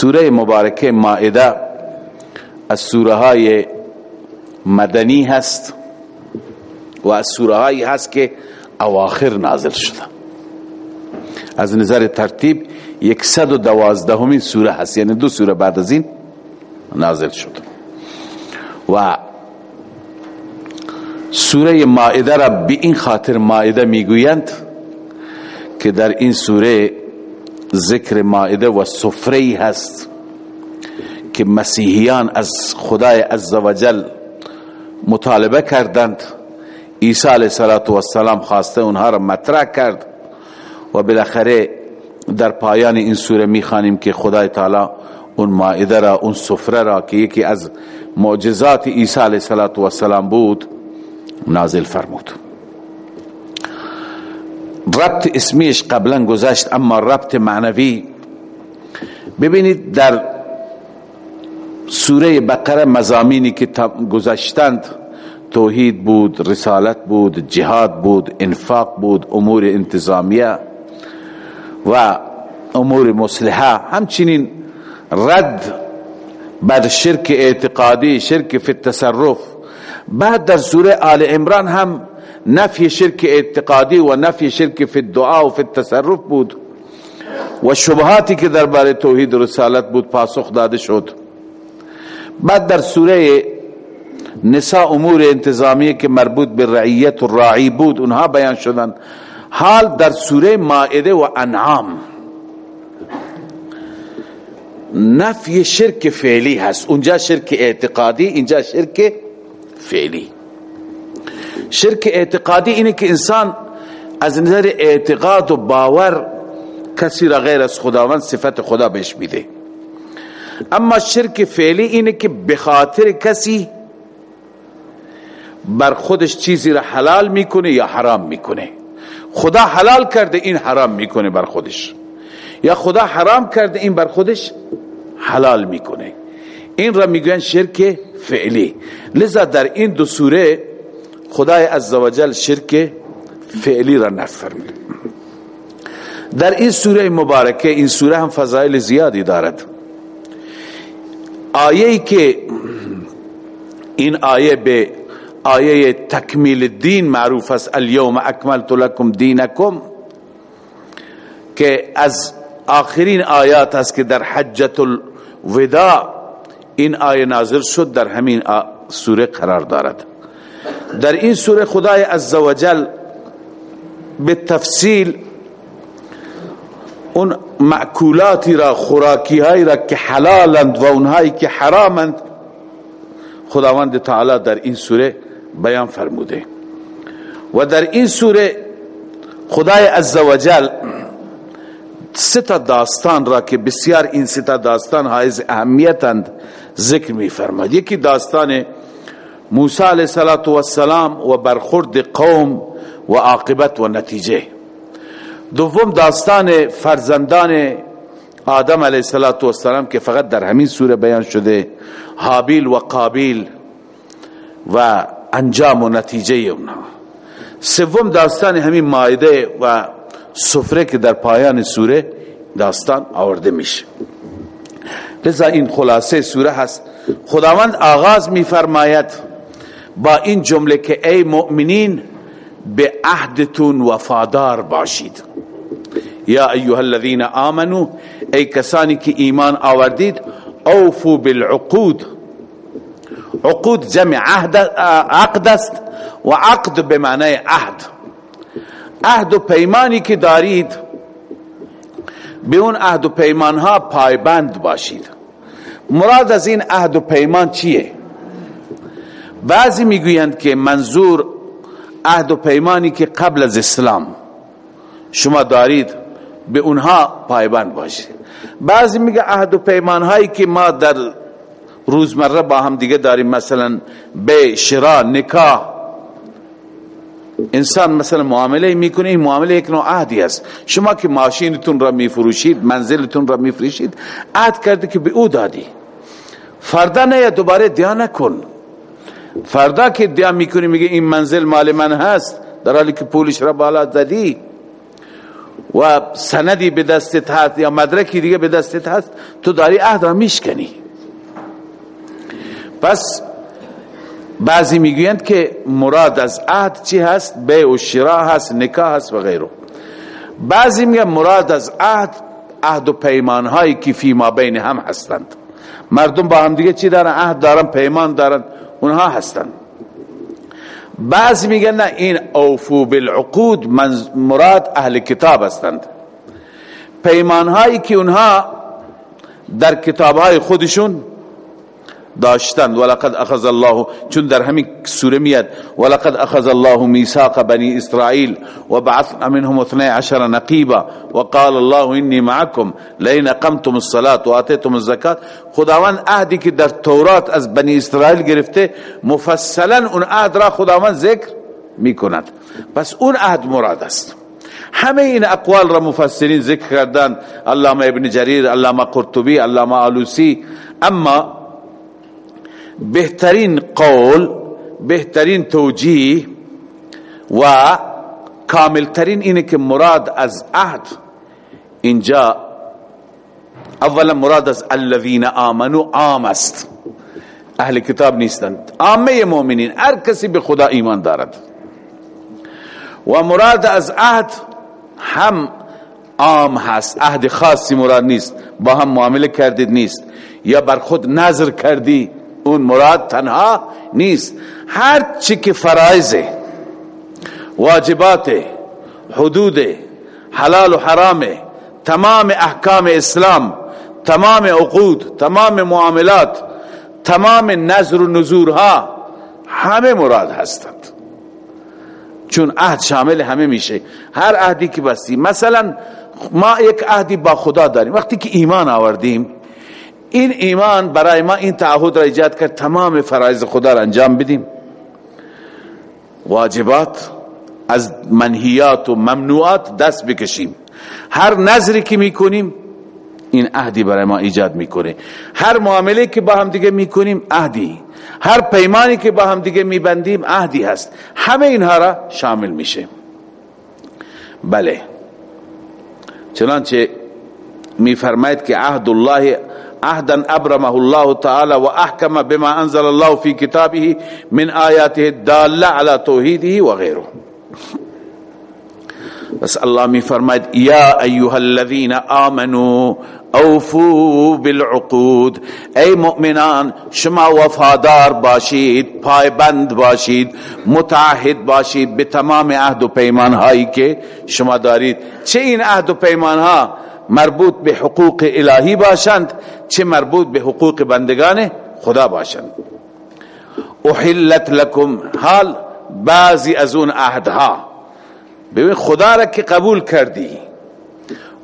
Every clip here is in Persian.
سوره مبارکه مائده از سوره های مدنی هست و از سوره هایی هست که اواخر نازل شده. از نظر ترتیب یکصد و دوازدهمین سوره هست یعنی دو سوره بعد از این نازل شد و سوره مائده را به این خاطر مائده می‌گویند که در این سوره ذکر مائده و سفره هست که مسیحیان از خدای عزوجل مطالبه کردند. عیسی علیه السلام خواسته اونها را مطرح کرد و بالاخره در پایان این سوره می‌خوانیم که خدای تعالی اون مائده را اون سفره را که یکی از معجزات عیسی علیه السلام بود نازل فرمود. ربط اسمیش قبلا گذشت اما ربط معنوی. ببینید در سوره بقره مزامینی که گذشتند توحید بود رسالت بود جهاد بود انفاق بود امور انتظامیه و امور مصلحه. همچنین رد بر شرک اعتقادی شرک فی التصرف. بعد در سوره آل عمران هم نفی شرک اعتقادی و نفی شرک فی الدعا و فی التصرف بود. و شبهاتی که درباره توحید رسالت بود پاسخ داده شد. بعد در سوره نساء امور انتظامیه که مربوط به رعیت و راعی بود اونها بیان شدن حال در سوره مائده و انعام. نفی شرک فعلی هست. اونجا شرک اعتقادی اینجا شرک فعلی. شرک اعتقادی اینه که انسان از نظر اعتقاد و باور کسی را غیر از خداوند صفت خدا بهش میده. اما شرک فعلی اینه که بخاطر کسی بر خودش چیزی را حلال می‌کنه یا حرام می‌کنه. خدا حلال کرده این حرام می‌کنه بر خودش. یا خدا حرام کرده این بر خودش حلال می‌کنه. این را می‌گوین شرک فعلی. لذا در این دو سوره خدای عزوجل شرک فعلی را نفرمود. در این سوره مبارکه این سوره هم فضایل زیادی دارد. آیه که این آیه به آیه تکمیل دین معروف است الیوم اکملت لکم دینکم که از آخرین آیات است که در حجت الوداع این آیه نازل شد در همین سوره قرار دارد. در این سوره خدای عزوجل به تفصیل اون معکولاتی را خوراکی را که حلالند و اونهایی که حرامند خداوند تعالی در این سوره بیان فرموده. و در این سوره خدای عزوجل سه داستان را که بسیار این سه داستان حائز اهمیتند ذکر می فرماد یکی داستان موسی علیه السلام و برخورد قوم و عاقبت و نتیجه. دوم داستان فرزندان آدم علیه السلام که فقط در همین سوره بیان شده حابیل و قابیل و انجام و نتیجه اونها. سوم داستان همین مایده و سفره که در پایان سوره داستان آورده میشه. لذا این خلاصه سوره هست. خداوند آغاز میفرماید با این جمله که ای مؤمنین به عهدتون وفادار باشید. یا ایها الذین آمنو ای کسانی که ایمان آوردید اوفو بالعقود. عقود جمع عهد عقد است و عقد به معنی عهد. عهد و پیمانی که دارید به اون عهد و پیمان ها پایبند باشید. مراد از این عهد و پیمان چیه؟ بعضی می‌گویند که منظور عهد و پیمانی که قبل از اسلام. شما دارید به اونها پایبند باشید. بعضی میگه عهد و پیمان هایی که ما در روزمره با هم دیگه داریم مثلا به شرا نکاح. انسان مثلا معامله می‌کنه این معامله یک نوع عهدی است. شما که ماشینتون را میفروشید منزلتون را میفروشید عهد کرده که به او دادی. فردا نه دوباره دیا نکن. فردا که دیا می‌کنی میگه این منزل مال من هست. در حالی که پولش را بالا زدی و سندی به دستت هست یا مدرکی دیگه به دستت هست تو داری عهد را میشکنی. پس بعضی می‌گویند که مراد از عهد چی هست؟ بیع و شراء هست نکاح هست و غیره. بعضی میگن مراد از عهد عهد و پیمان هایی که فی ما بین هم هستند. مردم با هم دیگه چی دارن؟ عهد دارن پیمان دارن. اونها هستند بعضی میگن نه این اوفو بالعقود مراد اهل کتاب هستند. پیمان هایی که اونها در کتاب های خودشون داشتند ولقد اخذ الله چون در همین سوره میاد ولقد اخذ الله میثاق بنی اسرائیل وبعثنا منهم 12 نقیبا وقال الله انی معكم لئن اقمتم الصلاه واتيتم الزکات. خداوند عهدی که در تورات از بنی اسرائیل گرفته مفصلا اون عهد را خداوند ذکر می‌کند. پس اون عهد مراد است. همه این اقوال را مفسرین ذکر کردن. علامه ابن جریر علامه قرطبی علامه آلوسی. اما بهترین قول بهترین توجیه و کاملترین اینه که مراد از عهد. اینجا اولا مراد از الذین آمنو عام است. اهل کتاب نیستند. عامه مؤمنین هر کسی به خدا ایمان دارد. و مراد از عهد هم عام هست. عهد خاصی مراد نیست. با هم معامله کردید نیست. یا بر خود نظر کردی. اون مراد تنها نیست. هر چی که فرائض واجبات حدود حلال و حرام تمام احکام اسلام تمام عقود تمام معاملات تمام نظر و نزورها همه مراد هستند. چون عهد شامل همه میشه. هر عهدی که بستی مثلا ما یک عهدی با خدا داریم. وقتی که ایمان آوردیم این ایمان برای ما این تعهد را ایجاد کرد تمام فرایض خدا را انجام بدیم. واجبات از منهیات و ممنوعات دست بکشیم. هر نظری که می‌کنیم این عهدی برای ما ایجاد می‌کنه. هر معامله که با هم دیگه می‌کنیم عهدی. هر پیمانی که با هم دیگه میبندیم عهدی هست. همه اینها را شامل میشه. بله. چنانچه میفرماید که عهد الله عهدا أبرمه الله تعالى وأحكم بما أنزل الله في كتابه من آياته الدالة على توحيده وغيره. بس الله می فرماید یا ایها الذين آمنوا اوفو بالعقود. ای مؤمنان شما وفادار باشید پایبند باشید متعهد باشید به تمام عهد و پیمان هایی که شما دارید. چه این عهد و پیمان ها مربوط به حقوق الهی باشند چه مربوط به حقوق بندگان خدا باشند. احلت لکم حال بعضی از اون عهدها. ببین خدا را که قبول کردی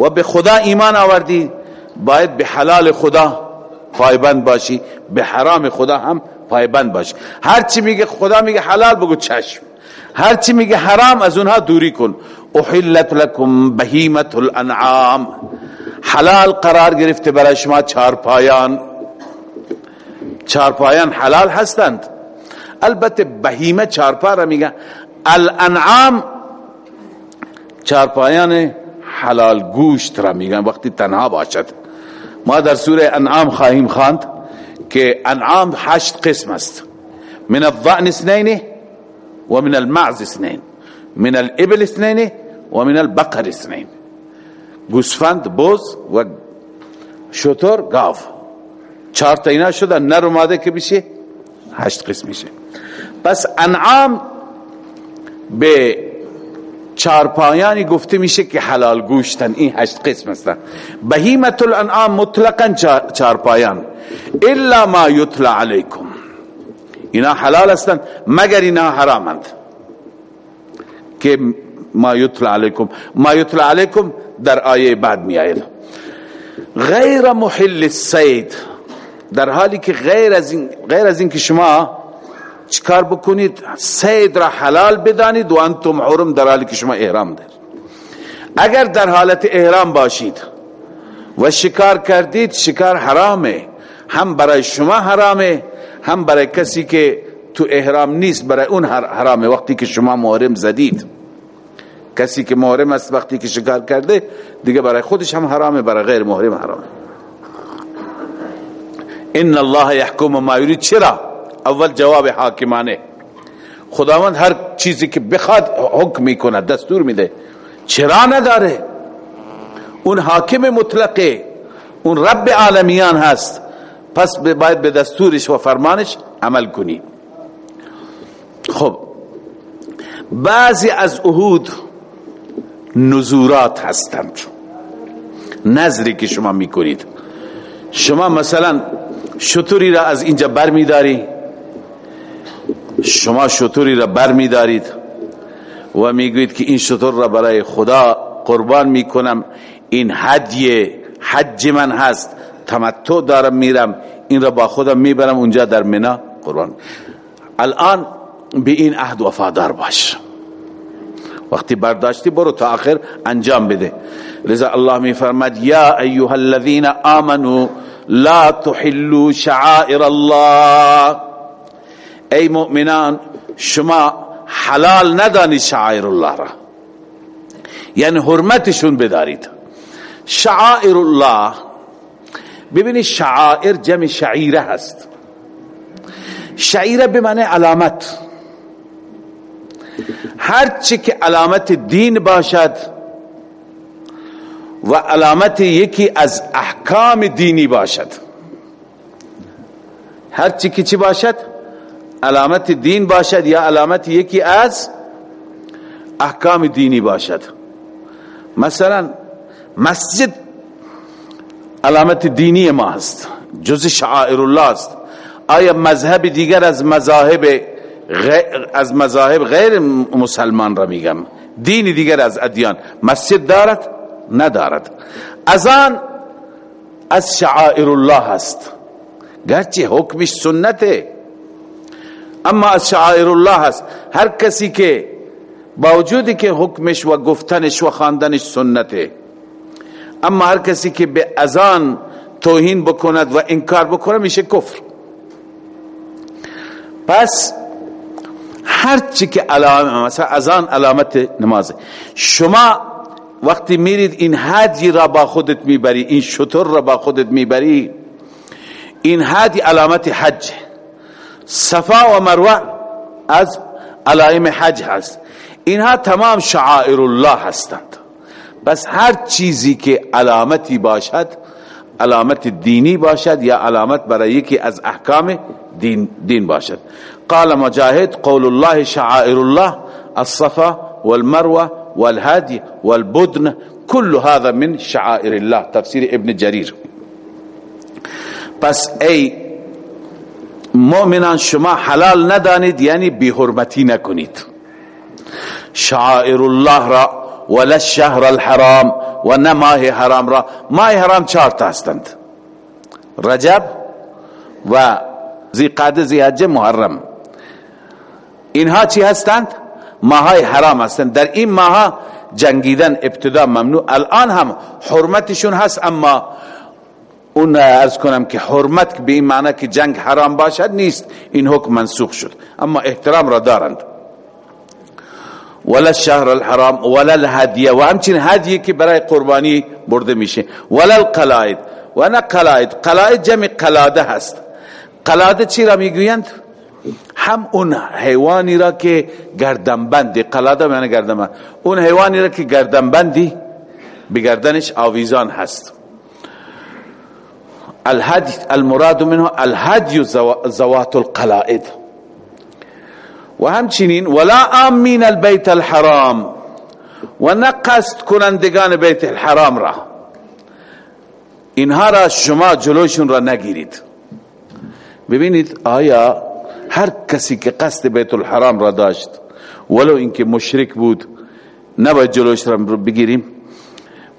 و به خدا ایمان آوردی باید به حلال خدا پایبند باشی به حرام خدا هم پایبند باشی. هرچی میگه خدا میگه حلال بگو چشم. هرچی میگه حرام از اونها دوری کن. احلت لکم بهیمت الانعام حلال قرار گرفته برای شما چهار پایان چهار پایان حلال هستند. البته بهیمه چهار پا را میگه الانعام چهار پایان حلال گوشت را میگن. وقتی تنها باشد. ما در سوره انعام خواهیم خواند که انعام هشت قسم است. من الضعن اثنين ومن المعز اثنين من الابل اثنين ومن البقر اثنين گوسفند بوز و شطور گاو. چهار تا اینا شدن نر ماده که بشه هشت قسم میشه. پس انعام به چارپایانی گفته میشه که حلال گوشتن این هشت قسم هستن بهیمت الانعام مطلقا چارپایان الا ما یطلع علیکم. اینا حلال هستن مگر اینا حرامند؟ که ما یطلع علیکم ما یطلع علیکم در آیه بعد می آید. غیر محل السید در حالی که غیر از این غیر از این که شما چکار بکنید سید را حلال بدانید و انتم حرم در حالی که شما احرام دارید. اگر در حالت احرام باشید و شکار کردید شکار حرامه. هم برای شما حرامه هم برای کسی که تو احرام نیست برای اون حرامه. وقتی که شما محرم زدید. کسی که محرم است وقتی که شکار کرده دیگه برای خودش هم حرامه برای غیر محرم حرامه. ان الله يحكم ما يريد. چرا؟ اول جواب حاکمانه. خداوند هر چیزی که بخواد حکم می‌کنه دستور میده. چرا نداره؟ اون حاکم مطلقه. اون رب عالمیان هست. پس باید به دستورش و فرمانش عمل کنی. خب بعضی از عهود نزورات هستند نظری که شما می‌کنید. شما مثلا شطوری را از اینجا بر میداری شما شطوری را بر میدارید و می‌گوید که این شطور را برای خدا قربان می‌کنم. این هدیه حج من هست. تمتع دارم میرم. این را با خودم می‌برم اونجا در منا قربان. الان به این عهد وفادار باش. وقتی برداشتی برو تا آخر انجام بده. لذا الله می فرماد یا ایها الذين آمنوا لا تحلوا شعائر الله. ای مؤمنان شما حلال ندانی شعائر الله را. یعنی حرمتشون بدارید. شعائر الله ببینید شعائر جمع شعیره هست. شعیره به معنی علامت. هر چی که علامت دین باشد و علامت یکی از احکام دینی باشد. هر چی که چی باشد؟ علامت دین باشد یا علامت یکی از احکام دینی باشد. مثلا مسجد علامت دینی ما هست جز شعائر الله است. آیا مذهب دیگر از مذاهب از مذاهب غیر مسلمان را میگم. دین دیگر از ادیان. مسجد دارد؟ ندارد. آن از شعائر الله هست گرچه حکمش سنته. اما از شعائر الله هست هر کسی که باوجودی که حکمش و گفتنش و خواندنش سنته. اما هر کسی که به اذان توهین بکند و انکار بکنه میشه کفر. پس هر چی که علامه مثلا اذان علامت نمازه. شما وقتی میرید این حدی را با خودت می‌بری این شطر را با خودت می‌بری این حدی علامت حج. صفا و مروه از علائم حج هست. اینها تمام شعائر الله هستند. بس هر چیزی که علامتی باشد علامت دینی باشد یا علامت برای یکی از احکام دین, دین باشد. قال مجاهد قول الله شعائر الله الصفا والمروة والهادي والبدن كل هذا من شعائر الله. تفسیر ابن جریر پس ای مؤمنان شما حلال ندانید یعنی بی حرمتی نکنید. شعائر الله را ولا الشهر الحرام و نه ماه حرام را. ماه حرام چهار تا هستند. رجب و زی قعده زی محرم. اینها چی هستند؟ ماهای حرام هستند. در این ماه جنگیدن ابتدا ممنوع. الان هم حرمتشون هست اما اون ارز کنم که حرمت به این معنی که جنگ حرام باشد نیست. این حکم منسوخ شد. اما احترام را دارند. ولا الشهر الحرام ولا الهدیه. و همچنین هدیه که برای قربانی برده میشه. ولا القلائد. و نه قلائد. قلائد جمع قلاده هست. قلاده چی را می‌گویند؟ هم اون حیوانی را که گردنبندی قلاده معنی گردنبند. اون حیوانی را که گردنبندی به گردنش آویزان هست. الهدی المراد منه الهدی زوات القلائد و همچنین ولا آمین البیت الحرام. و نقصد کنندگان بیت الحرام را. اینها را شما جلوشون را نگیرید. ببینید آیا هر کسی که قصد بیت الحرام را داشت ولو اینکه مشرک بود نباید جلوش را بگیریم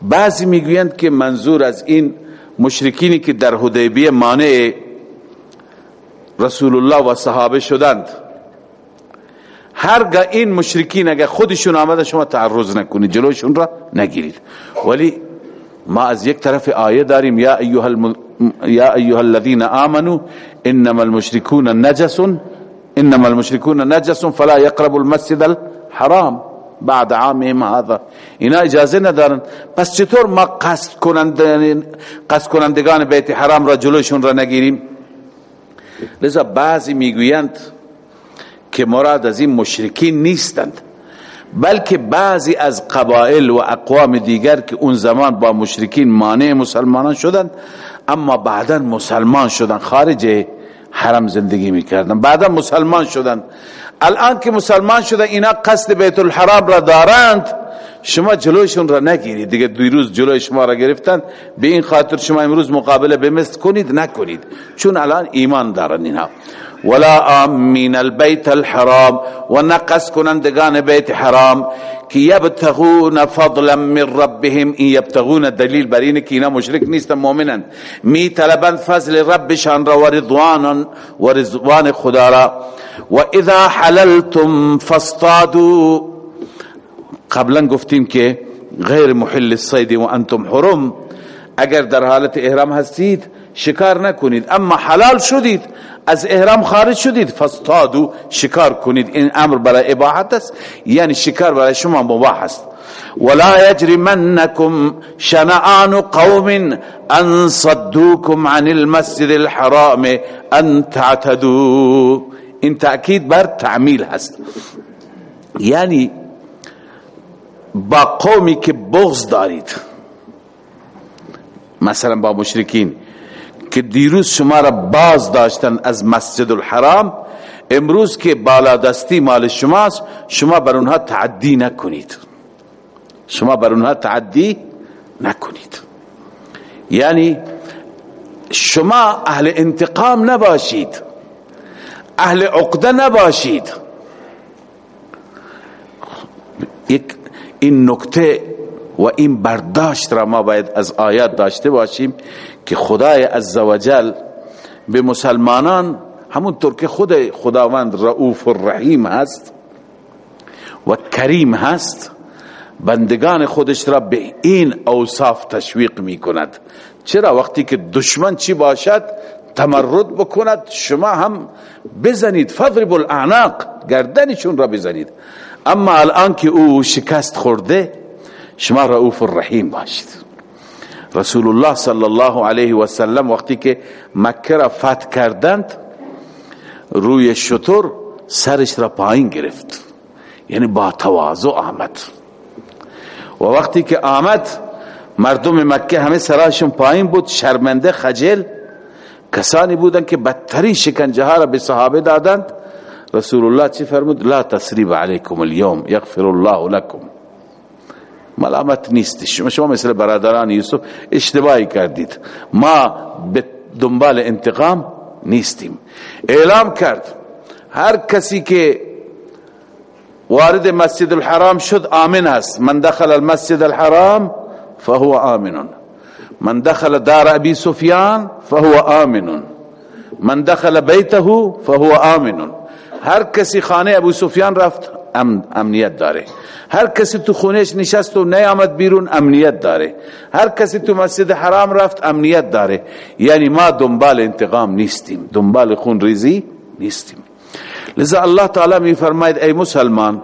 بعضی می‌گویند که منظور از این مشرکینی که در حدیبیه مانع رسول الله و صحابه شدند هرگاه این مشرکین اگر خودشون آمده شما تعرض نکنید جلوشون را نگیرید ولی ما از یک طرف آیه داریم یا ایها. یا ایها الذين امنوا انما المشركون نجس انما المشركون نجس فلا يقربوا المسجد الحرام. بعد عامهم هذا. اینا اجازه ندارن. پس چطور ما قصد کنندگان قصد کنندگان بیت حرام را جلوشون را نگیریم؟ لذا بعضی می‌گویند که مراد از این مشرکین نیستند. بلکه بعضی از قبائل و اقوام دیگر که اون زمان با مشرکین مانع مسلمانان شدند اما بعدا مسلمان شدن خارج حرم زندگی می‌کردن. بعدا مسلمان شدن. الان که مسلمان شدن اینا قصد بیت الحرام را دارند شما جلوشون را نگیرید دیگه روز جلوی شما را گرفتن. به این خاطر شما امروز مقابله به کنید نکنید. چون الان ایمان دارن اینها. ولا آمین البیت الحرام و نقص کنندگان بیت حرام که یبتغون فضلا من ربهم. این یبتغون دلیل بر اینه که اینا مشرک نیستن مؤمنن. می طلبند فضل ربشان را و رضوان و رضوان خدا را. و اذا حللتم فاصطادوا قبلا گفتیم که غیر محل الصید و انتم حرم اگر در حالت احرام هستید شکار نکنید اما حلال شدید از احرام خارج شدید فاستادو شکار کنید. این امر برای اباحت است یعنی شکار برای شما مباح است. ولا يجرمنكم شنآن قوم ان صدوكم عن المسجد الحرام ان تعتدوا. این تأکید بر تعمیل هست. یعنی با قومی که بغض دارید. مثلا با مشرکین که دیروز شما را باز داشتن از مسجد الحرام امروز که بالادستی مال شماست شما بر اونها تعدی نکنید. شما بر اونها تعدی نکنید. یعنی شما اهل انتقام نباشید. اهل عقده نباشید. یک این نکته و این برداشت را ما باید از آیات داشته باشیم که خدای عزوجل به مسلمانان همونطور که خود خداوند رؤوف الرحیم هست و کریم هست بندگان خودش را به این اوصاف تشویق می کند چرا؟ وقتی که دشمن چی باشد؟ تمرد بکند شما هم بزنید. فضرب الاعناق گردنشون را بزنید. اما الان که او شکست خورده شما رؤوف الرحیم باشید. رسول الله صلی الله علیه و سلم وقتی که مکه را فتح کردند روی شطور سرش را پایین گرفت. یعنی با تواضع آمد. و وقتی که آمد مردم مکه همه سراشون پایین بود شرمنده خجل. کسانی بودند که بدترین شکنجه ها را به صحابه دادند. رسول الله چی فرمود لا تسریب علیکم اليوم یغفر الله لكم ملامت نیست شما شما مثل برادران یوسف اشتباهی کردید ما به دنبال انتقام نیستیم اعلام کرد هر کسی که وارد مسجد الحرام شد آمن است من دخل المسجد الحرام فهو آمن من دخل دار ابي سفيان فهو آمن من دخل بيته فهو آمن هر کسی خانه ابو سفیان رفت امنیت داره. هر کسی تو خونهش نشست و نیامد بیرون امنیت داره. هر کسی تو مسجد حرام رفت امنیت داره. یعنی ما دنبال انتقام نیستیم. دنبال خون ریزی نیستیم. لذا الله تعالی می فرماید ای مسلمان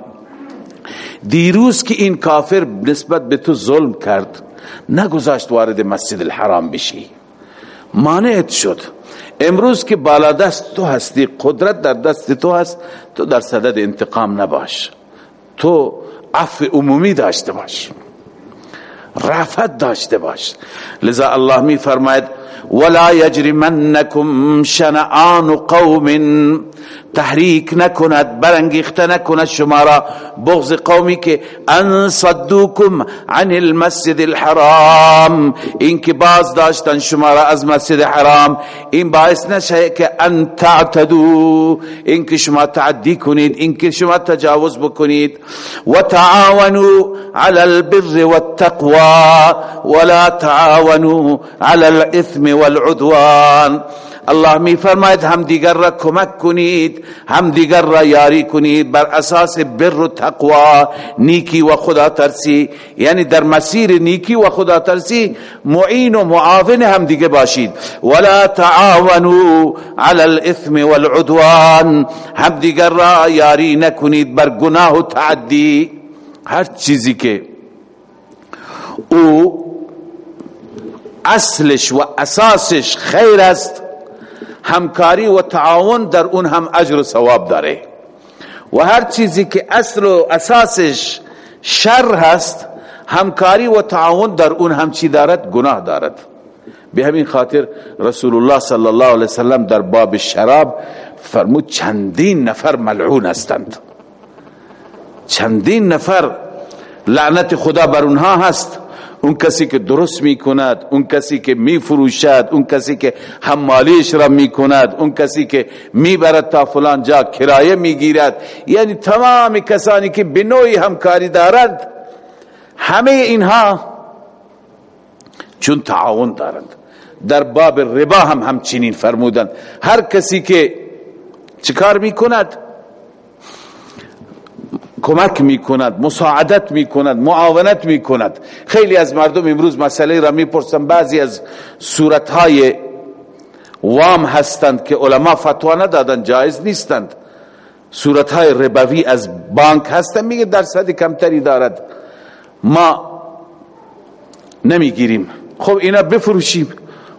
دیروز که این کافر نسبت به تو ظلم کرد نگذاشت وارد مسجد الحرام بشی. مانعت شد. امروز که بالا دست تو هستی قدرت در دست تو هست تو در صدد انتقام نباش. تو عفو عمومی داشته باش. رفت داشته باش. لذا الله می فرماید ولا يجرمنكم شنآن قوم تحریک نکند برانگیخته نکند شما را. بغض قومی که ان صدوکم عن المسجد الحرام. این که باز داشتن شما را از مسجد حرام. این باعث نشه که ان تعتدو. این که شما تعدی کنید این که شما تجاوز بکنید. و تعاونوا على البر والتقوى ولا تعاونوا على الاثم والعدوان الله می فرماید هم دیگر را کمک کنید هم دیگر را یاری کنید بر اساس بر و تقوا نیکی و خدا ترسی یعنی در مسیر نیکی و خدا ترسی معین و معاون هم دیگه باشید. ولا تعاونوا على الاثم والعدوان. هم دیگر را یاری نکنید بر گناه و تعدی. هر چیزی که او اصلش و اساسش خیر است همکاری و تعاون در اون هم اجر و ثواب داره. و هر چیزی که اصل و اساسش شر هست همکاری و تعاون در اون هم چی دارد؟ گناه دارد. به همین خاطر رسول الله صلی الله علیه وسلم در باب شراب فرمود چندین نفر ملعون هستند. چندین نفر لعنت خدا بر اونها هست. اون کسی که درست می کند اون کسی که می فروشد اون کسی که حمالیش را می کند اون کسی که می برد تا فلان جا کرایه می گیرد یعنی تمام کسانی که به نوعی همکاری دارد همه اینها چون تعاون دارند. در باب ربا هم همچنین فرمودند. هر کسی که چکار می کند کمک می کند مساعدت می کند معاونت می کند خیلی از مردم امروز مسئله را می پرسن بعضی از صورتهای وام هستند که علما فتوا ندادن جایز نیستند. صورتهای ربوی از بانک هستند میگه درصد کمتری دارد. ما نمی‌گیریم. خب اینا بفروشیم.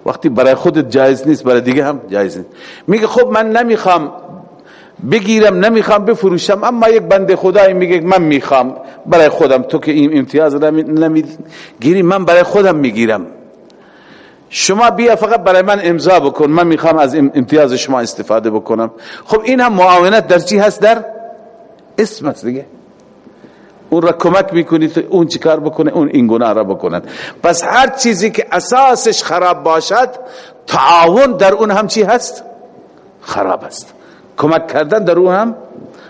وقتی برای خودت جایز نیست برای دیگه هم جایز نیست. میگه خب من نمی‌خوام بگیرم نمی‌خوام بفروشم. اما یک بنده خدایی میگه من می‌خوام. برای خودم. تو که این امتیاز نمی‌گیری من برای خودم می‌گیرم. شما بیا فقط برای من امضا بکن. من می‌خوام از امتیاز شما استفاده بکنم. خب این هم معاونت در چی هست؟ در اسم است دیگه. اون را کمک می‌کنید اون چیکار بکنه؟ اون این گناه را بکنند پس هر چیزی که اساسش خراب باشد تعاون در اون هم چی هست؟ خراب است. کمک کردن در اون هم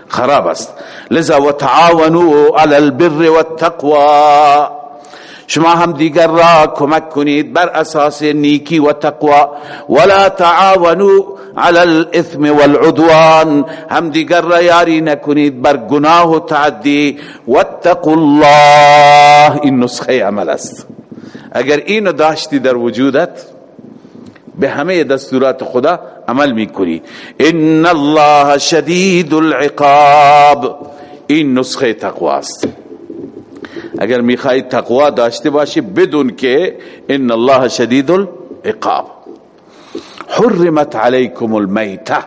خراب است. لذا و تعاونوا علی البر والتقوى. شما هم دیگر را کمک کنید بر أساس نیکی و تقوا ولا تعاونوا على الاثم والعدوان. هم دیگر را یاری نکنید بر گناه و تعدی. واتقوا الله این نسخه عمل است. اگر اینو داشتی در وجودت به همه دستورات خدا عمل می‌کنی. ان الله شدید العقاب این نسخه تقوا است اگر می‌خوای تقوا داشته باشی بدون که ان الله شدید العقاب حرمت علیکم المیته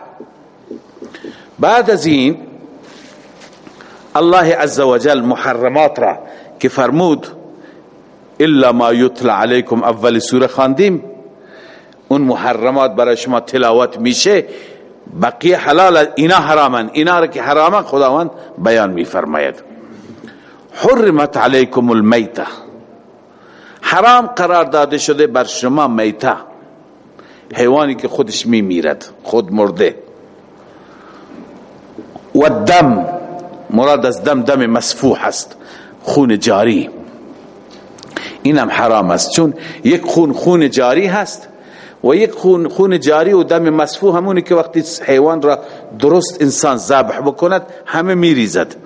بعد از این الله عز وجل محرمات را که فرمود الا ما یتلى علیکم اول سوره خواندیم. اون محرمات برای شما تلاوت میشه بقیه حلال اینا حرامن. اینا را که حرامن خداوند بیان میفرماید. حرمت علیکم المیته حرام قرار داده شده بر شما میته حیوانی که خودش میمیرد خود مرده. و دم مراد از دم دم مسفوح است. خون جاری. اینم حرام است. چون یک خون خون جاری هست. و یک خون خون جاری و دم مسفوح همونی که وقتی حیوان را درست انسان ذبح بکند همه میریزد.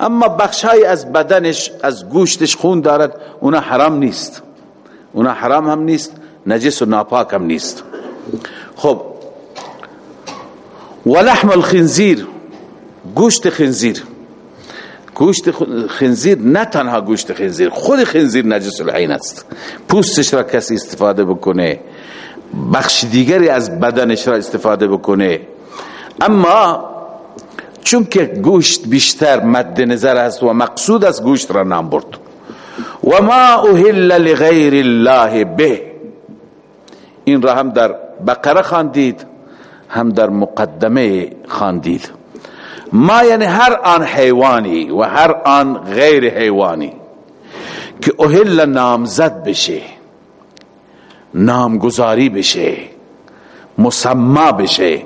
اما بخشای از بدنش از گوشتش خون دارد اونا حرام نیست. اونا حرام هم نیست نجس و ناپاک هم نیست. خب. ولحم الخنزیر گوشت خنزیر. گوشت خنزیر نه تنها گوشت خنزیر خود خنزیر نجس العین است. پوستش را کسی استفاده بکنه. بخش دیگری از بدنش را استفاده بکنه. اما چون که گوشت بیشتر مد نظر است و مقصود از گوشت را نام برد. و ما اهل لغیر الله به. این را هم در بقره خاندید هم در مقدمه خاندید ما یعنی هر آن حیوانی و هر آن غیر حیوانی که اهل نامزد بشه. نامگذاری بشه مسما بشه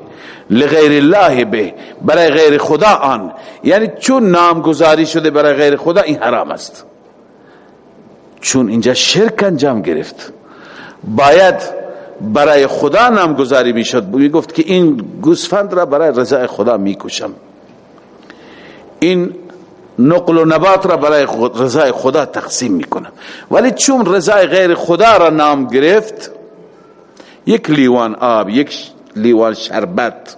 لغیر الله به برای غیر خدا آن. یعنی چون نامگذاری شده برای غیر خدا این حرام است. چون اینجا شرک انجام گرفت باید برای خدا نامگذاری می‌شد. می گفت که این گوسفند را برای رضای خدا می‌کشم. این نقل و نبات را برای رضای خدا تقسیم می‌کنم ولی چون رضای غیر خدا را نام گرفت یک لیوان آب یک لیوان شربت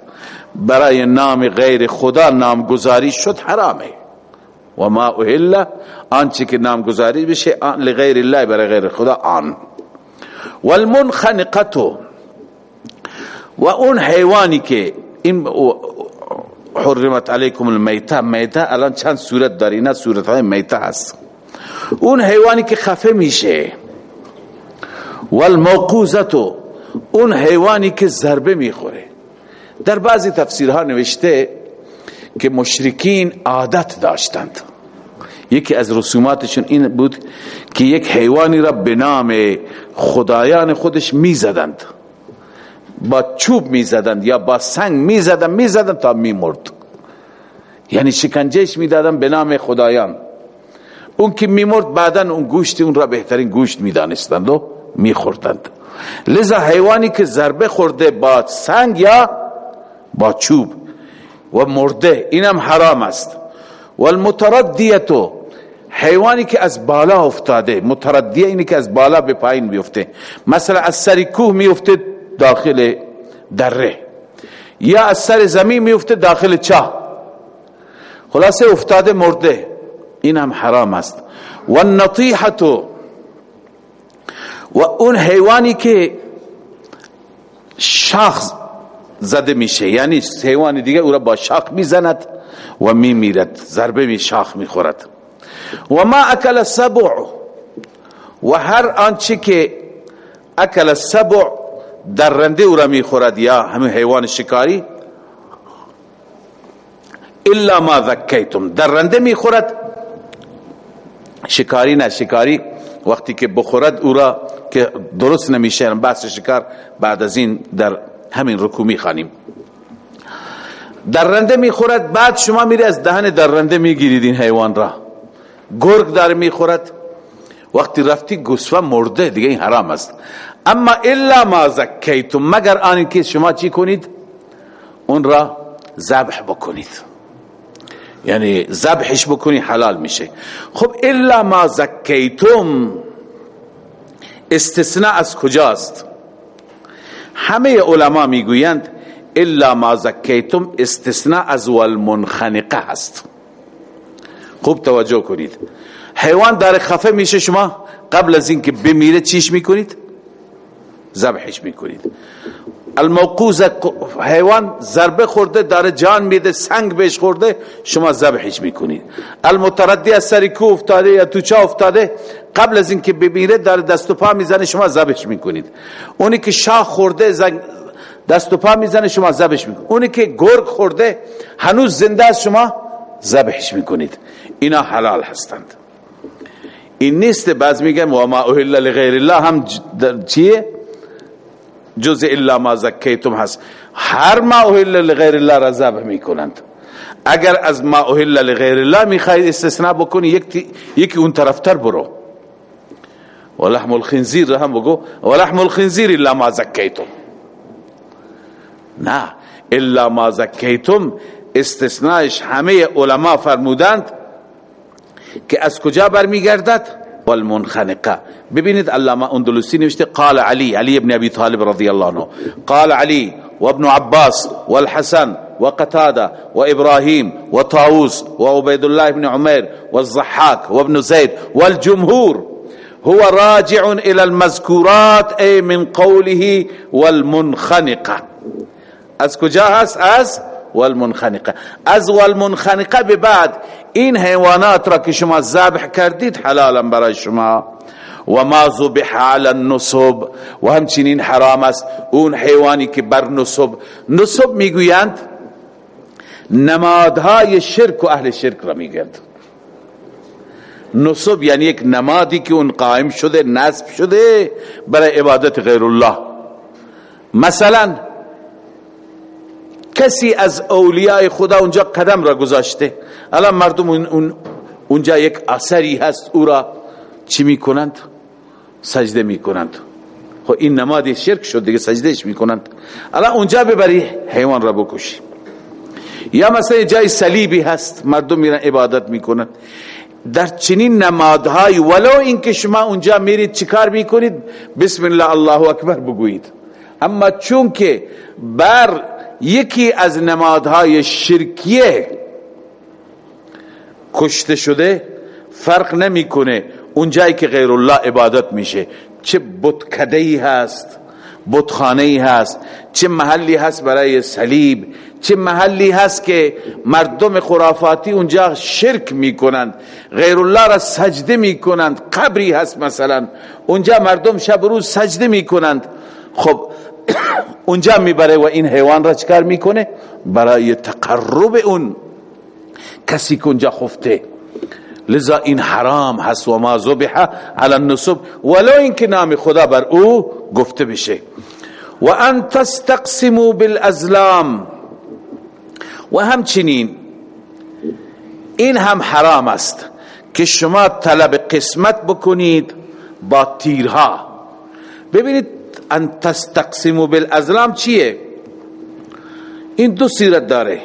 برای نام غیر خدا نامگذاری شد حرامه. و ما اهل آنچه که نامگذاری بشه آن لغیر الله برای غیر خدا آن. والمنخنقتو و اون حیوانی که این حرمت علیکم المیته میته الان چند صورت داری؟ نه صورت های میته هست. اون حیوانی که خفه میشه. والموقوزتو اون حیوانی که ضربه می‌خوره. در بعضی تفسیرها نوشته که مشرکین عادت داشتند. یکی از رسوماتشون این بود که یک حیوانی را به نام خدایان خودش می‌زدند. با چوب می‌زدند یا با سنگ می‌زدند می‌زدند تا میمرد. یعنی شکنجهش می‌دادند به نام خدایان. اون که میمرد بعدا اون گوشت اون را بهترین گوشت می‌دانستند و میخوردند. لذا حیوانی که ضربه خورده با سنگ یا با چوب و مرده اینم حرام است. و المتردیتو حیوانی که از بالا افتاده متردیه اینی که از بالا به پایین بیفته. مثلا از سر کوه میفته داخل دره. یا از سر زمین میفته داخل چاه. خلاصه افتاده مرده. این هم حرام است. و النطیحتو و اون حیوانی که شاخ زده میشه یعنی حیوان دیگه او را با شاخ می‌زند و میمیرد ضربه می شاخ می‌خورد. و ما اکل السبع و هر آنچه که اکل السبع درنده او را می‌خورد یا همین حیوان شکاری؟ الا ما ذکیتم. درنده می‌خورد. شکاری نه شکاری وقتی که بخورد او را که درست نمیشه بحث شکار بعد از این در همین رکو می‌خوانیم. درنده می‌خورد بعد شما میری از دهن درنده می‌گیرید این حیوان را. گرگ داره می‌خورد. وقتی رفتی گسفه مرده دیگه این حرام است. اما الا ما زکیتم مگر آنی که شما چی کنید؟ اون را ذبح بکنید. یعنی ذبحش بکنی حلال میشه. خب الا ما زکیتم استثناء از کجاست؟ همه علما می‌گویند الا ما زکیتم استثناء از والمنخنقه هست. خوب توجه کنید. حیوان داره خفه میشه شما قبل از اینکه بمیره چیش می‌کنید؟ ذبحش می‌کنید. الموقوز حیوان ضربه خورده داره جان میده سنگ بهش خورده شما ذبحش می‌کنید. المتردی از سری کو افتاده یا تو چا افتاده قبل از اینکه بمیره داره دست و پا می‌زنه شما ذبحش می‌کنید. اونی که شاه خورده دست و پا می‌زنه شما ذبحش می‌کنید. اونی که گرگ خورده هنوز زنده است شما ذبحش می‌کنید. اینا حلال هستند. این نیست بعض میگن و ما اهل لغیر الله. هم چیه؟ جز الا ما زکیتم هست. هر ما اهل لغیر الله را ذبح می‌کنند اگر از ما اهل لغیر الله می‌خواهید استثناء بکنی یکی یکی اون طرفتر برو. ولحم الخنزیر هم بگو. ولحم الخنزیر الا ما زکیتم. نه الا ما زکیتم استثناءش همه علما فرمودند که از کجا برمیگردد؟ والمنخنقة. ببینید علامه اندلسی نوشته قال علی علی ابن ابی طالب رضی الله عنه. قال علی وابن عباس والحسن وقتادة وإبراهيم وطاووس وعبيد الله بن عمير والضحاك وابن زيد والجمهور هو راجع إلى المذكورات أي من قوله والمنخنقة. از کجا هست از والمنخنقه از والمنخنقه به بعد این حیوانات را که شما ذبح کردید حلالا برای شما. و ما ذبح علی النصب. و همچنین حرام است اون حیوانی که بر نصب. نصب می‌گویند نمادهای شرک و اهل شرک را میگند نصب یعنی یک نمادی که اون قائم شده نصب شده برای عبادت غیر الله مثلا کسی از اولیاء خدا اونجا قدم را گذاشته. الان مردم اون اونجا یک اثری هست او را چی می‌کنند؟ سجده می‌کنند. خب این نماد شرک شد دیگه سجدهش می‌کنند. الان اونجا ببری حیوان را بکشی. یا مثلا جای صلیبی هست مردم میرن عبادت می‌کنند. در چنین نمادهای ولو اینکه شما اونجا میرید چیکار می‌کنید؟ بسم الله الله اکبر بگویید. اما چون که بر یکی از نمادهای شرکیه. کشته شده فرق نمی‌کنه اون جایی که غیر الله عبادت میشه. چه بتکده ای هست بتخانه ای هست چه محلی هست برای صلیب چه محلی هست که مردم خرافاتی اونجا شرک می‌کنند. غیر الله را سجده می‌کنند. قبری هست مثلا. اونجا مردم شب روز سجده می‌کنند. خب اونجا می‌بره و این حیوان را چکار می‌کنه؟ برای تقرب اون کسی که اونجا خفته. لذا این حرام هست و ما زبح علی النصب ولو اینکه نام خدا بر او گفته بشه. و ان تستقسموا بالازلام. و همچنین این هم حرام است که شما طلب قسمت بکنید با تیرها. ببینید ان تستقسموا بالازلام چیه؟ این دو صورت داره.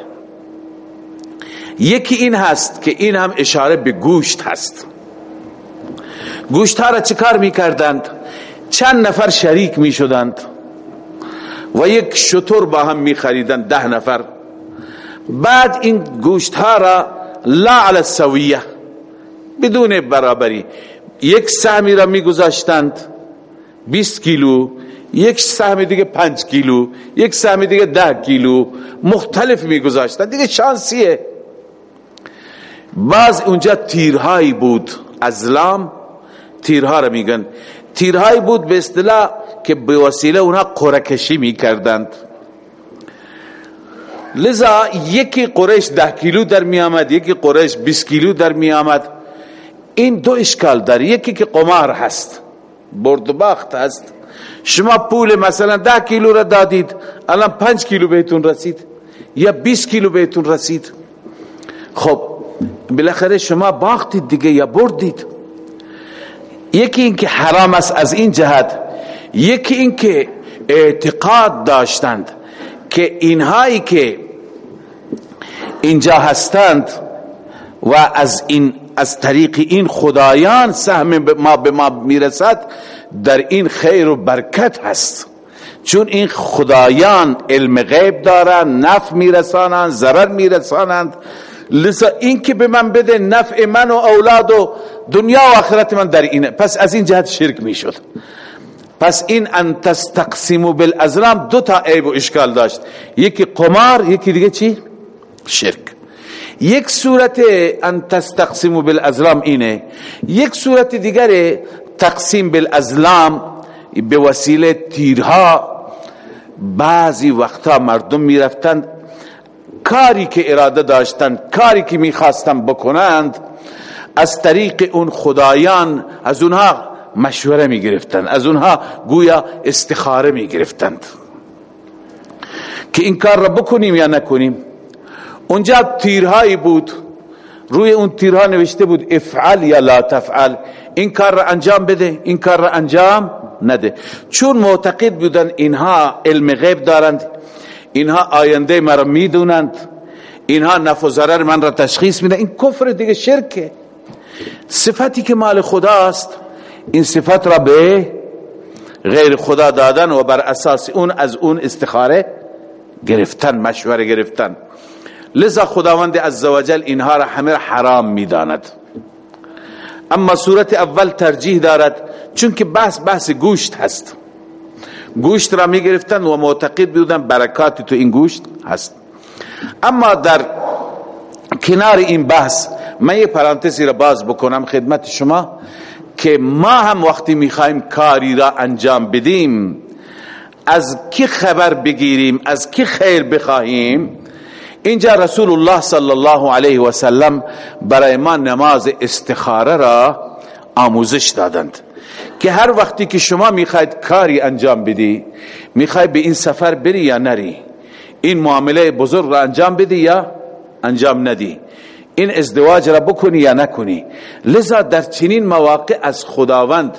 یکی این هست که این هم اشاره به گوشت هست. گوشت ها را چکار می کردند چند نفر شریک می شدند و یک شطور با هم می خریدند ده نفر. بعد این گوشت ها را لا علی السویه بدون برابری یک سهمی را می گذاشتند 20 کیلو یک سهم دیگه پنج کیلو یک سهم دیگه ده کیلو مختلف می گذاشتند دیگه شانسیه. بعض اونجا تیرهایی بود. ازلام تیرها را میگن. تیرهایی بود به اصطلاح که به وسیله اونها قرکشی می‌کردند. لذا یکی قریش ده کیلو در می آمد یکی قریش 20 کیلو در می آمد این دو اشکال داره. یکی که قمار هست برد و باخت هست. شما پول مثلا ده کیلو را دادید الان پنج کیلو بهتون رسید یا 20 کیلو بهتون رسید. خب بالاخره شما باختید دیگه یا بردید. یکی اینکه حرام است از این جهت یکی اینکه اعتقاد داشتند که اینهایی که اینجا هستند و از این از طریق این خدایان سهم ما به ما می‌رسد در این خیر و برکت هست. چون این خدایان علم غیب دارند نف میرسانند ضرر میرسانند. لذا این که به من بده نفع من و اولاد و دنیا و آخرت من در اینه. پس از این جهت شرک می‌شد. پس این ان تستقسمو بالازلام دو تا عیب و اشکال داشت. یکی قمار یکی دیگه چی؟ شرک. یک صورت ان تستقسمو بالازلام اینه یک صورت دیگر تقسیم بالازلام به وسیله تیرها. بعضی وقتا مردم می‌رفتند کاری که اراده داشتند کاری که می‌خواستند بکنند از طریق اون خدایان از اونها مشوره می‌گرفتند از اونها گویا استخاره می‌گرفتند. که این کار را بکنیم یا نکنیم؟ اونجا تیرهایی بود. روی اون تیرها نوشته بود افعل یا لا تفعل. این کار را انجام بده این کار را انجام نده. چون معتقد بودن اینها علم غیب دارند اینها آینده مرا می‌دونند اینها نفع و ضرر من را تشخیص میدن. این کفر دیگه شرکه. صفتی که مال خداست این صفت را به غیر خدا دادن و بر اساس اون از اون استخاره گرفتن مشوره گرفتن. لذا خداوند عزوجل اینها را همه حرام می‌داند. اما صورت اول ترجیح دارد چون که بحث بحث گوشت هست. گوشت را می گرفتن و معتقد بودن برکات تو این گوشت هست. اما در کنار این بحث من یه پرانتزی را باز بکنم خدمت شما که ما هم وقتی می‌خوایم کاری را انجام بدیم از کی خبر بگیریم از کی خیر بخواهیم اینجا رسول الله صلی الله علیه و سلم برای ما نماز استخاره را آموزش دادند که هر وقتی که شما می‌خواید کاری انجام بدی می‌خوای به این سفر بری یا نری؟ این معامله بزرگ را انجام بدی یا انجام ندی؟ این ازدواج را بکنی یا نکنی؟ لذا در چنین مواقع از خداوند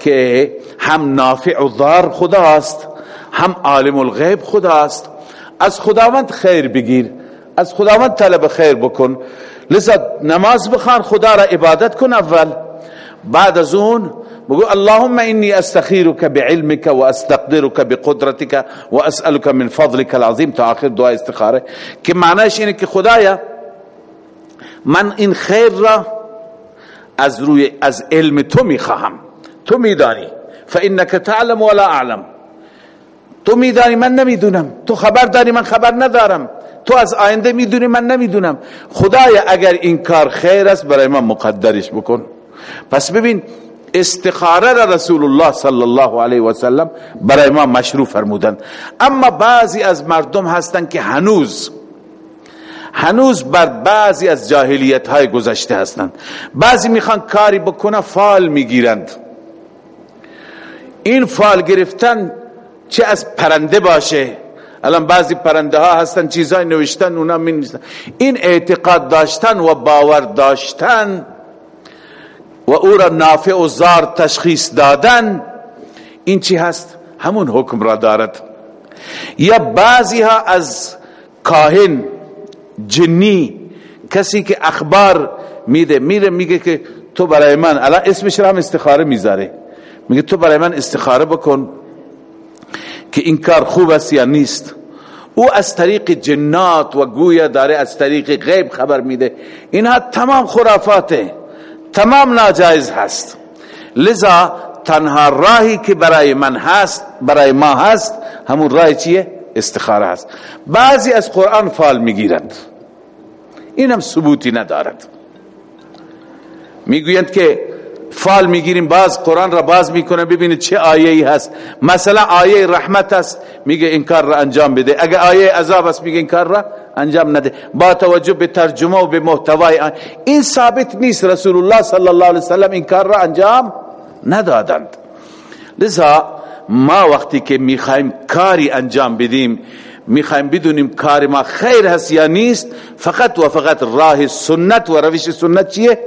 که هم نافع و ضار خداست هم عالم الغیب خداست از خداوند خیر بگیر. از خداوند طلب خیر بکن. لذا نماز بخوان خدا را عبادت کن اول. بعد از اون بگو اللهم اني استخيرك بعلمك واستقدرك بقدرتك واسالك من فضلك العظيم تا آخر دعا استخاره. که معنیش اینه که خدایا من این خیر را از روی از علم تو می‌خواهم. تو میدانی. فانک تعلم ولا اعلم. تو میدانی من نمی‌دونم. تو خبر داری من خبر ندارم. تو از آینده می‌دونی من نمی‌دونم. خدای اگر این کار خیر است برای من مقدرش بکن. پس ببین استخاره را رسول الله صلی الله علیه و سلم برای ما مشروع فرمودن. اما بعضی از مردم هستند که هنوز هنوز بر بعضی از جاهلیت های گذشته هستند. بعضی می‌خوان کاری بکنه فال می‌گیرند. این فال گرفتن چه از پرنده باشه الان بعضی پرنده ها هستن چیزای نوشتن اونا می این اعتقاد داشتن و باور داشتن و او را نافع و زار تشخیص دادن این چی هست؟ همون حکم را دارد. یا بعضی ها از کاهن جنی کسی که اخبار میده میره میگه که تو برای من الان اسمش را هم استخاره می‌ذاره. میگه تو برای من استخاره بکن. که این کار خوب است یا نیست. او از طریق جنات و گویا داره از طریق غیب خبر میده. اینها تمام خرافاته تمام ناجایز هست. لذا تنها راهی که برای من هست برای ما هست همون راه چیه؟ استخاره هست. بعضی از قرآن فال می‌گیرند. اینم ثبوتی ندارد. می‌گویند که فال می‌گیریم باز قرآن را باز می‌کنه ببینید چه آیه ای هست. مثلا آیه رحمت است میگه این کار را انجام بده. اگه آیه عذاب است میگه این کار را انجام نده. با توجه به ترجمه و به محتوای این ثابت نیست. رسول الله صلی الله علیه وسلم این کار را انجام ندادند. لذا ما وقتی که می‌خوایم کاری انجام بدیم می‌خوایم بدونیم کار ما خیر هست یا نیست فقط و فقط راه سنت و روش سنت چیه؟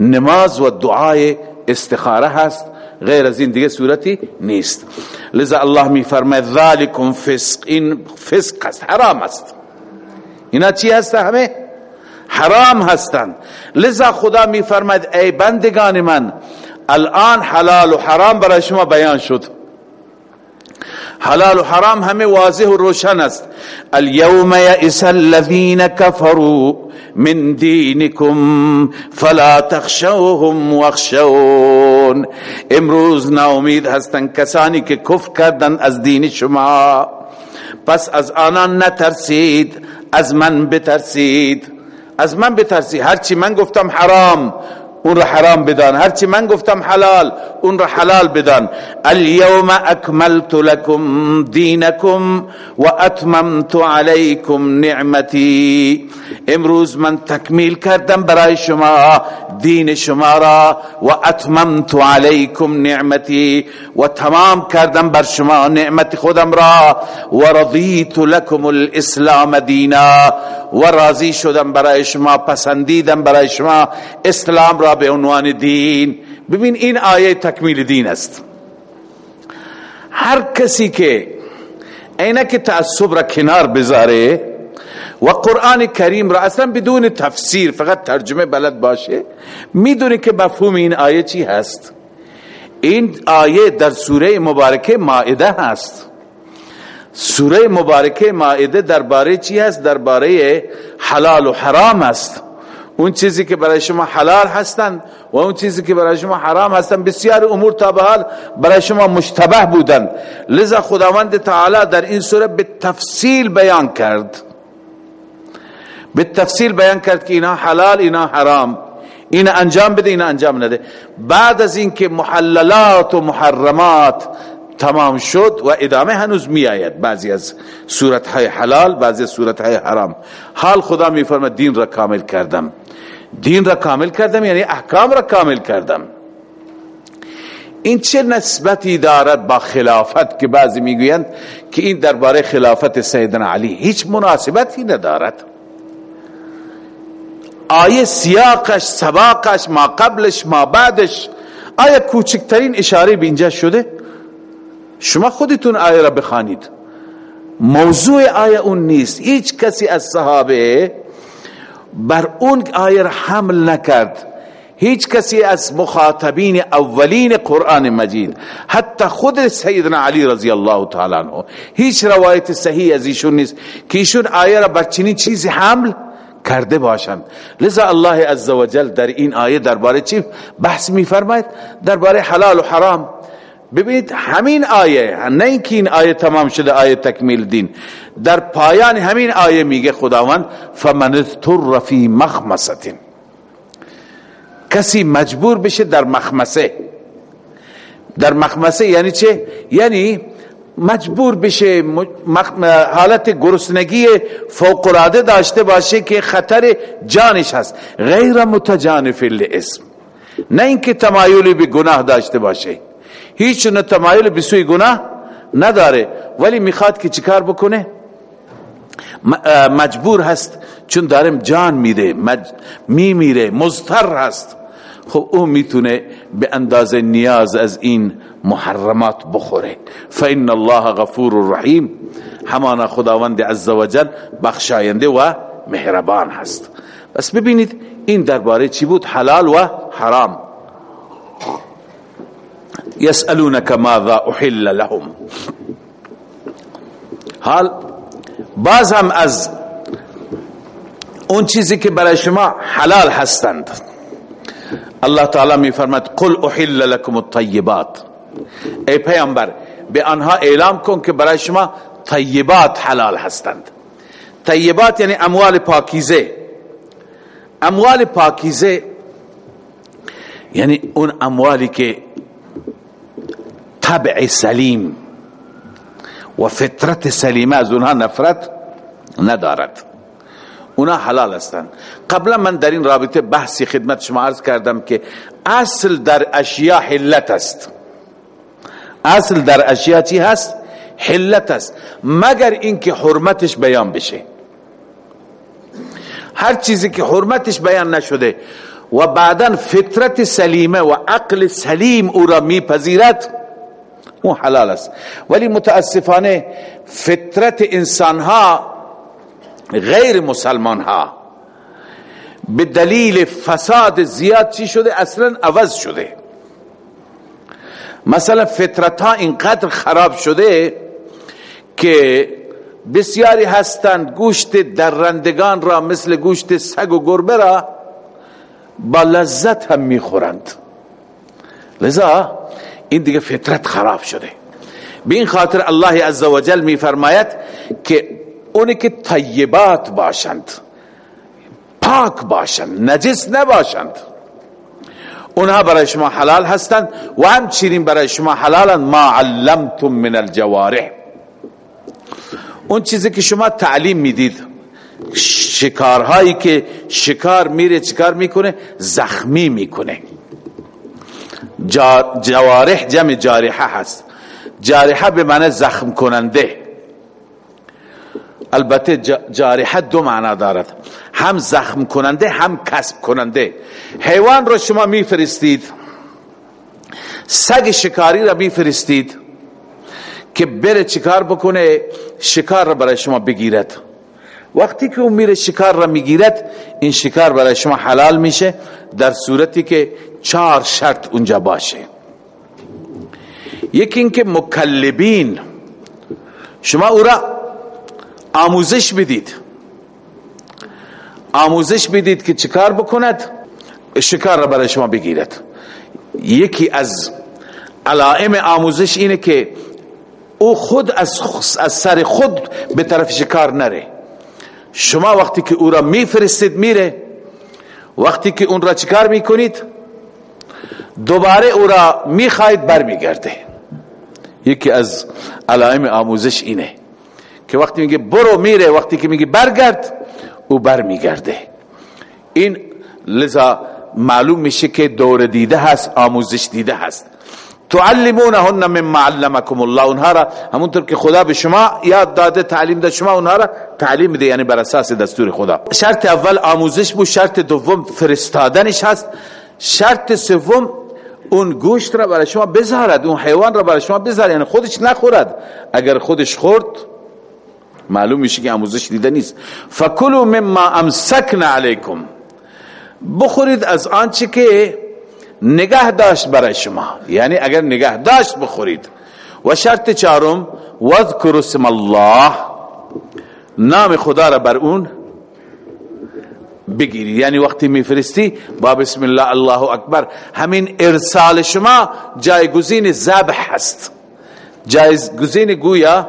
نماز و دعای استخاره هست. غیر از این دیگه صورتی نیست. لذا الله می فرماید ذالکم فسق. این فسق است حرام است اینا چی هست همه؟ حرام هستند. لذا خدا می فرماید ای بندگان من الان حلال و حرام برای شما بیان شد. حلال و حرام همه واضح و روشن است. اليوم يئس الذين كفروا من دینكم فلا تخشوهم واخشون. امروز ناامید هستند کسانی که کفر کردن از دین شما. پس از آنان نترسید از من بترسید. از من بترسید هرچی من گفتم حرام. اون را حرام بدان. هرچی من گفتم حلال اون را حلال بدان. اليوم اکملت لكم دینکم و اتممت علیکم نعمتی. امروز من تکمیل کردم برای شما دین شما را و اتممت علیکم نعمتی و تمام کردم بر شما نعمت خودم را و رضیت لكم الاسلام دینا. و راضی شدم برای شما پسندیدم برای شما اسلام را به عنوان دین. ببین این آیه تکمیل دین است. هر کسی که که تعصب را کنار بذاره و قرآن کریم را اصلا بدون تفسیر فقط ترجمه بلد باشه می‌دونه که مفهوم این آیه چی هست. این آیه در سوره مبارکه مائده هست. سوره مبارکه مائده درباره چی هست؟ درباره حلال و حرام است. اون چیزی که برای شما حلال هستند و اون چیزی که برای شما حرام هستند بسیار امور تا به حال برای شما مشتبه بودند لذا خداوند تعالی در این سوره به تفصیل بیان کرد. به تفصیل بیان کرد که اینا حلال اینا حرام. این انجام بده اینا انجام نده. بعد از اینکه محللات و محرمات تمام شد و ادامه هنوز می آید بعضی از صورت های حلال بعضی از صورت های حرام. حال خدا می فرمد دین را کامل کردم. دین را کامل کردم یعنی احکام را کامل کردم. این چه نسبتی دارد با خلافت که بعضی می‌گویند که این درباره خلافت سیدنا علی هیچ مناسبتی ندارد؟ آیه سیاقش سباقش ما قبلش ما بعدش آیا کوچکترین اشاره به اینجا شده؟ شما خودتون آیه را بخوانید. موضوع آیه اون نیست. هیچ کسی از صحابه بر اون آیه را حمل نکرد. هیچ کسی از مخاطبین اولین قرآن مجید حتی خود سیدنا علی رضی الله تعالی عنہ هیچ روایت صحیح از ایشون نیست که ایشون آیه را بر چنین چیزی حمل کرده باشند. لذا الله عزوجل در این آیه درباره چی بحث میفرماید؟ درباره حلال و حرام. ببینید همین آیه نه اینکه این آیه تمام شده آیه تکمیل دین. در پایان همین آیه میگه خداوند فمن اضطر فی مخمسه کسی مجبور بشه در مخمسه در مخمسه یعنی چه؟ یعنی مجبور بشه حالت گرسنگی فوق العاده داشته باشه که خطر جانش هست. غیر متجانف الاسم نه اینکه تمایلی به گناه داشته باشه. هیچ نه تمایل به سوی گناه نداره. ولی می‌خواد که چیکار بکنه؟ مجبور هست چون دارم جان میره مج... میمیره مضطر هست. خب او می‌تونه به اندازه نیاز از این محرمات بخوره. فإن الله غفور رحیم. همانا خداوند عزوجل بخشاینده و مهربان هست. بس ببینید این درباره چی بود؟ حلال و حرام. یسألونک ماذا احل لهم. حال باز هم از اون چیزی که برای شما حلال هستند. الله تعالی می فرماید قل احل لكم الطیبات ای پیامبر به آنها اعلام کن که برای شما طیبات حلال هستند. طیبات یعنی اموال پاکیزه. اموال پاکیزه یعنی اون اموالی که طبع سلیم و فطرت سلیمه از اونها نفرت ندارد. اونا حلال هستند قبلا من در این رابطه بحثی خدمت شما عرض کردم که اصل در اشیاء حلت است. اصل در اشیاء چی هست؟ حلت است. مگر اینکه حرمتش بیان بشه. هر چیزی که حرمتش بیان نشده و بعدا فطرت سلیمه و عقل سلیم او را میپذیرد اون حلال است. ولی متاسفانه فطرت انسان ها غیر مسلمان ها به دلیل فساد زیاد چی شده؟ اصلا عوض شده. مثلا فطرت ها اینقدر خراب شده که بسیاری هستند گوشت درندگان را مثل گوشت سگ و گربه را با لذت هم می‌خورند. لذا این دیگه فطرت خراب شده. به این خاطر الله عزوجل میفرماید که اونی که طیبات باشند پاک باشند نجس نباشند اونها برای شما حلال هستند و همچنین برای شما حلالند ما علمتم من الجوارح. اون چیزی که شما تعلیم می‌دید شکارهایی که شکار میره چکار می‌کنه؟ زخمی می‌کنه. جوارح جمع جارحه هست. جارحه به معنی زخم کننده. البته جارحه دو معنا دارد. هم زخم کننده هم کسب کننده. حیوان رو شما میفرستید. سگ شکاری را میفرستید که بره چکار بکنه؟ شکار را برای شما بگیرد. وقتی که اون میره شکار را می‌گیرد این شکار برای شما حلال میشه در صورتی که چهار شرط اونجا باشه. یکی اینکه مکلبین شما او را آموزش بدید. آموزش بدید که چکار بکند؟ شکار را برای شما بگیرد. یکی از علائم آموزش اینه که او خود از, از سر خود به طرف شکار نره. شما وقتی که او را میفرستید میره. وقتی که اون را چکار می‌کنید؟ دوباره او را می‌خواید برمیگرده. یکی از علائم آموزش اینه که وقتی میگه برو میره. وقتی که میگه برگرد او برمیگرده. این لذا معلوم میشه که دور دیده هست آموزش دیده هست. تعلمونهن مما علمکم الله. اونها را همونطور که خدا به شما یاد داده تعلیم داده شما اونها را تعلیم ده یعنی بر اساس دستور خدا. شرط اول آموزش بود شرط دوم فرستادنش هست. شرط سوم اون گوشت را برای شما بذارد اون حیوان را برای شما بذارد یعنی خودش نخورد. اگر خودش خورد معلوم میشه که آموزش دیده نیست. فکلوا مما امسکنا علیکم. بخورید از آنچه که نگه داشت برای شما. یعنی اگر نگه داشت بخورید. و شرط چهارم وذکر اسم الله. نام خدا را بر اون بگیری یعنی وقتی میفرستی با بسم الله الله اکبر همین ارسال شما جایگزین ذبح هست. جایگزین گویا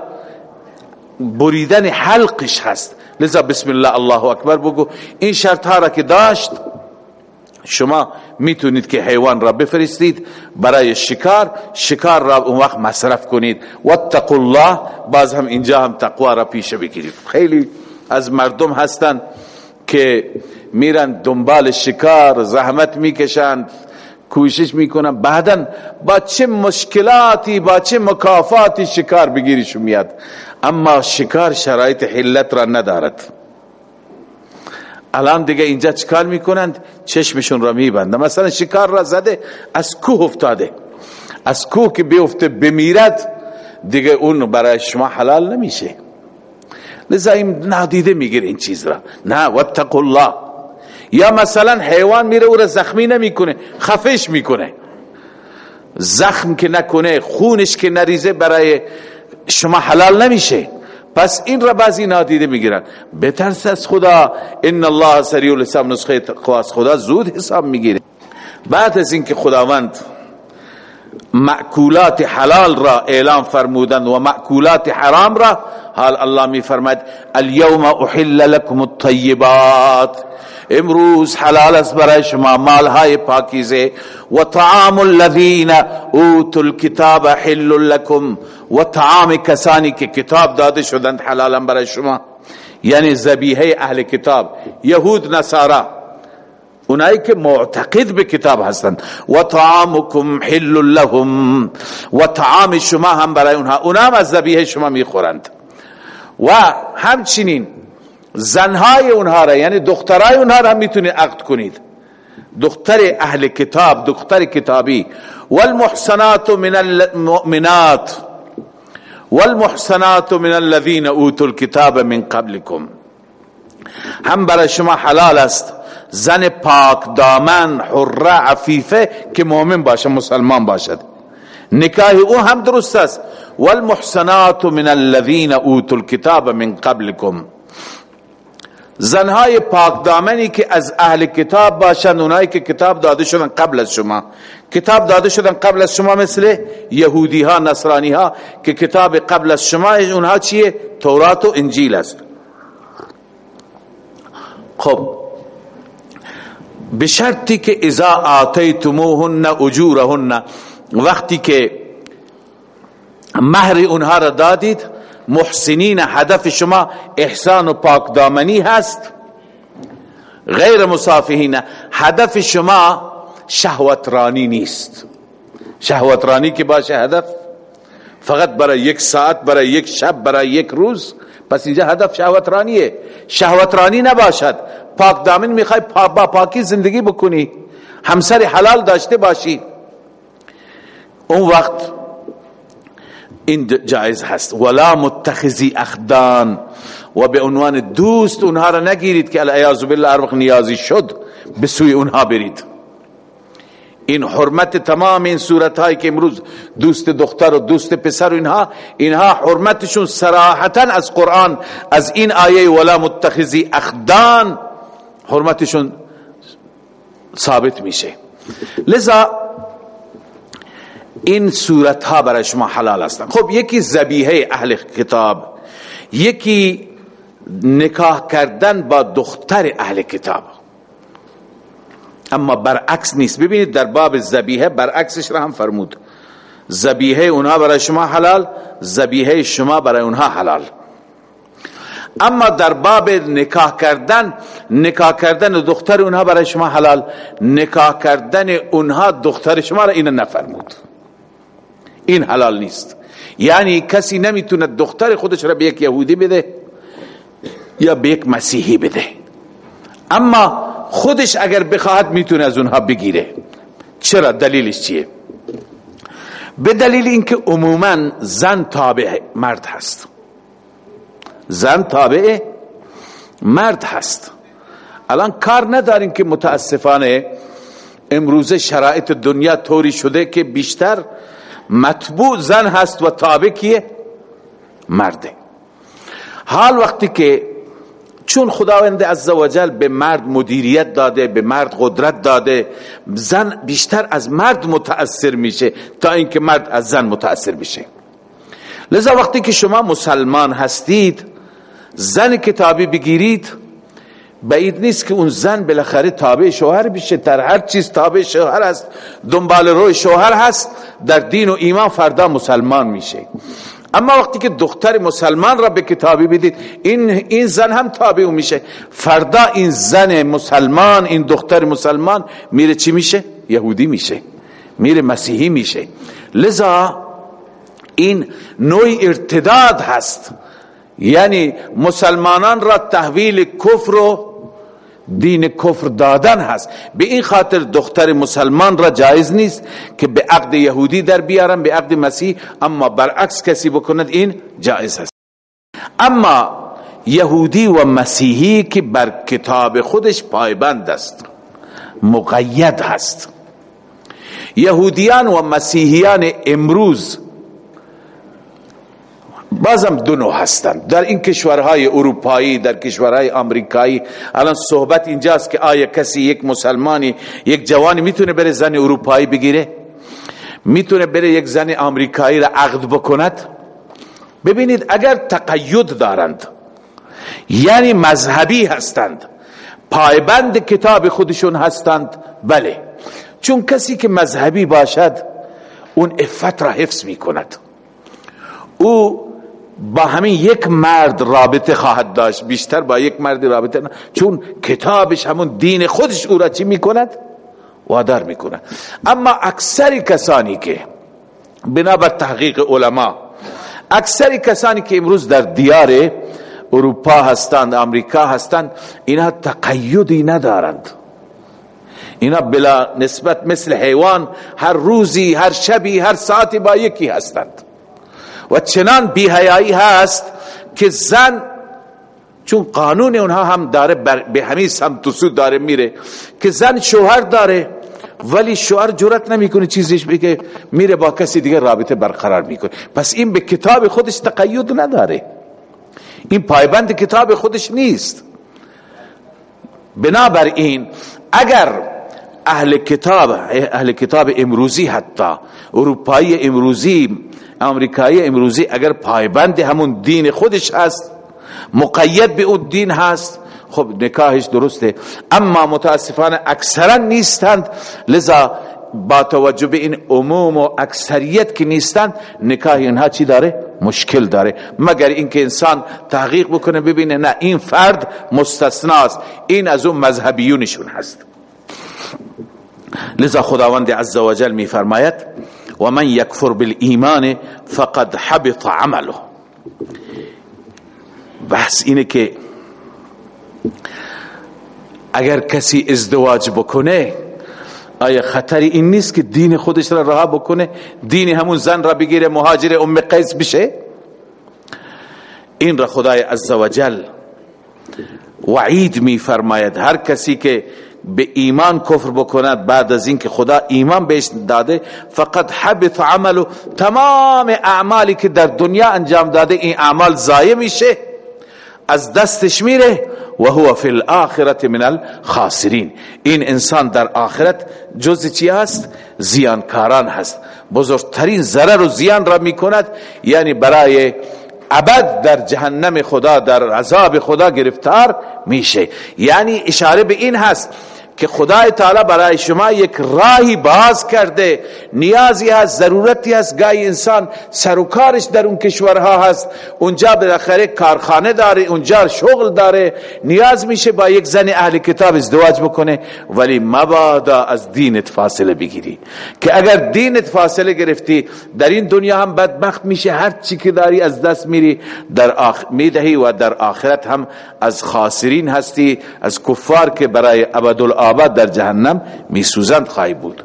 بریدن حلقش هست. لذا بسم الله الله اکبر بگو. این شرط ها را که داشت شما می‌تونید که حیوان را بفرستید. برای شکار شکار را اون وقت مصرف کنید. واتقوا الله باز هم اینجا هم تقوا را پیش بگیرید. خیلی از مردم هستند که میرن دنبال شکار زحمت می‌کشند کوشش می‌کنن. بعدا با چه مشکلاتی با چه مکافاتی شکار بگیریشو میاد. اما شکار شرایط حلت را ندارد. الان دیگه اینجا چکار می‌کنند؟ چشمشون را میبند مثلا شکار را زده از کوه افتاده. از کوه که بیفته بمیرد دیگه اون برای شما حلال نمیشه. لذا این نادیده میگیر این چیز را. نه واتقوا الله. یا مثلا حیوان میره او را زخمی نمی‌کنه خفش می‌کنه. زخم که نکنه خونش که نریزه برای شما حلال نمیشه. پس این را بعضی نادیده می‌گیرن بترس از خدا. ان الله سریع الحساب. نسخه خواست خدا زود حساب می‌گیره. بعد از اینکه خداوند معکولات حلال را اعلام فرمودند و معکولات حرام را حال الله می فرماید اليوم أحل لكم الطیبات امروز حلال است برای شما مال های پاکیزه. و طعام الذین اوتوا الكتاب حل لكم. و طعام کسانی که کتاب داده شدند حلالا برای شما. یعنی ذبیحه أهل کتاب یهود نصارا. اونایی که معتقد به کتاب هستند و طعامکم حل لهم. و طعام شما هم برای اونها. اونها هم از ذبیحه شما میخورند. و همچنین زنهای اونها را یعنی دخترای اونها را میتونید عقد کنید. دختر أهل کتاب دختر کتابی. والمحسنات من المؤمنات والمحسنات من الذين اوتوا الكتاب من قبلكم هم برای شما حلال است. زن پاک دامن حره عفیفه که مؤمن باشه مسلمان باشد. نکاح او هم درست است. والمحسنات من الذين اوتوا الكتاب من قبلكم زنهای پاک دامنی که از اهل کتاب باشند اونایی که کتاب داده شدن قبل از شما. کتاب داده شدن قبل از شما مثل یهودی ها نصرانی ها که کتاب قبل از شما اونها چیه؟ تورات و انجیل است. خب به شرطی که اذا آتیتموهن اجورهن وقتی که مهر اونها را دادید محسنین هدف شما احسان و پاک دامنی هست. غیر مصافحین هدف شما شهوت رانی نیست. شهوت رانی که باشه هدف فقط برای یک ساعت برای یک شب برای یک روز پس اینجا هدف شهوت رانیه شهوت رانی نباشد. پاک دامن می‌خوای پا با پاکی زندگی بکنی. همسر حلال داشته باشی. اون وقت این جایز هست. ولا متخذی اخدان و به عنوان دوست اونها را نگیرید که الایاذ بالله وقت نیازی شد به سوی اونها برید. این حرمت تمام این صورت هایی که امروز دوست دختر و دوست پسر و اینها اینها حرمتشون صراحتا از قرآن از این آیه ولا متخذی اخدان حرمتشون ثابت میشه. لذا این صورت ها برای شما حلال هستند خب یکی زبیه اهل کتاب یکی نکاح کردن با دختر اهل کتاب. اما برعکس نیست. ببینید در باب زبیه برعکسش را هم فرمود. زبیه اونها برای شما حلال زبیه شما برای اونها حلال. اما در باب نکاح کردن نکاح کردن دختر اونها برای شما حلال نکاح کردن اونها دختر شما را این نفرمود. این حلال نیست. یعنی کسی نمی‌تونه دختر خودش را به یک یهودی بده یا به یک مسیحی بده. اما خودش اگر بخواهد می‌تونه از اونها بگیره. چرا؟ دلیلش چیه؟ به دلیل اینکه عموما زن تابع مرد هست. زن تابع مرد هست. الان کار نداریم که متاسفانه امروزه شرایط دنیا طوری شده که بیشتر مطبوع زن هست و تابع کیه؟ مرده. حال وقتی که چون خداوند عزوجل به مرد مدیریت داده به مرد قدرت داده زن بیشتر از مرد متاثر میشه تا اینکه مرد از زن متاثر میشه لذا وقتی که شما مسلمان هستید زن کتابی بگیرید بعید نیست که اون زن بالاخره تابع شوهر بشه. در هر چیز تابع شوهر است دنبال روی شوهر هست در دین و ایمان فردا مسلمان میشه. اما وقتی که دختر مسلمان را به کتابی بدید این این زن هم تابع میشه. فردا این زن مسلمان این دختر مسلمان میره چی میشه؟ یهودی میشه. میره مسیحی میشه. لذا این نوع ارتداد هست. یعنی مسلمانان را تحویل کفر و دین کفر دادن هست. به این خاطر دختر مسلمان را جایز نیست که به عقد یهودی در بیارن به عقد مسیح. اما برعکس کسی بکند این جایز هست اما یهودی و مسیحی که بر کتاب خودش پایبند است مقید هست. یهودیان و مسیحیان امروز بازم دو نوع هستند در این کشورهای اروپایی در کشورهای آمریکایی. الان صحبت اینجاست که آیا کسی یک مسلمانی یک جوانی می‌تونه بره زن اروپایی بگیره؟ می‌تونه بره یک زن آمریکایی را عقد بکند؟ ببینید اگر تقید دارند یعنی مذهبی هستند پایبند کتاب خودشون هستند بله. چون کسی که مذهبی باشد اون افت را حفظ می کند او با همین یک مرد رابطه خواهد داشت. بیشتر با یک مرد رابطه نه. چون کتابش همون دین خودش او را چی می‌کند؟ وادار می‌کند. اما اکثر کسانی که بنابر تحقیق علما اکثر کسانی که امروز در دیار اروپا هستند امریکا هستند اینها تقیدی ندارند. اینا بلا نسبت مثل حیوان هر روزی هر شبی هر ساعتی با یکی هستند. و چنان بیهیایی هست که زن چون قانون اونها هم داره به همین سمت و سود داره میره که زن شوهر داره ولی شوهر جرات نمی‌کنه چیزش بگه میره با کسی دیگه رابطه برقرار می‌کنه. پس این به کتاب خودش تقید نداره. این پایبند کتاب خودش نیست. بنابراین اگر اهل کتاب اهل کتاب امروزی حتی اروپایی امروزی امریکایی امروزی اگر پایبند همون دین خودش هست مقید به اون دین هست خب نکاحش درسته. اما متاسفانه اکثرا نیستند. لذا با توجه به این عموم و اکثریت که نیستند نکاح اینها چی داره؟ مشکل داره. مگر اینکه انسان تحقیق بکنه ببینه نه این فرد مستثناست این از اون مذهبیونشون هست. لذا خداوند عزوجل می فرماید و من یکفر بالایمان فقد حبط عمله. بحث اینه که اگر کسی ازدواج بکنه آیا خطری این نیست که دین خودش را رها بکنه؟ دین همون زن را بگیره مهاجر ام قیس بشه؟ این را خدای عزوجل وعید می فرماید هر کسی که به ایمان کفر بکند بعد از اینکه خدا ایمان بهش داده فقط حبط عمل تمام اعمالی که در دنیا انجام داده این اعمال ضایع میشه از دستش میره و هو فی الاخرت من الخاسرین. این انسان در آخرت جز چی هست؟ زیانکاران هست. بزرگترین ضرر و زیان را می‌کند یعنی برای ابد در جهنم خدا در عذاب خدا گرفتار میشه. یعنی اشاره به این هست که خدای تعالی برای شما یک راهی باز کرده نیازی هست ضرورتی هست. گاهی انسان سر و کارش در اون کشورها هست. اونجا بالاخره کارخانه داره اونجا شغل داره. نیاز میشه با یک زن اهل کتاب ازدواج بکنه. ولی مبادا از دینت فاصله بگیری. که اگر دینت فاصله گرفتی در این دنیا هم بدبخت میشه. هر چی که داری از دست میری در آخ... می‌دهی و در آخرت هم از خاسرین هستی از کفار که برای ابدالآ آباد در جهنم میسوزند خواهی بود.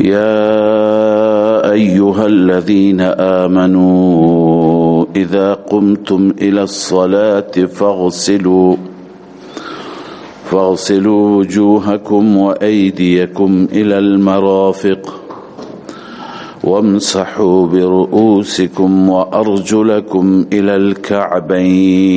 يا أيها الذين آمنوا إذا قمتم إلى الصلاة فاغسلوا فاغسلوا وجوهكم وأيديكم إلى المرافق وامسحوا برؤوسكم وأرجلكم إلى الكعبين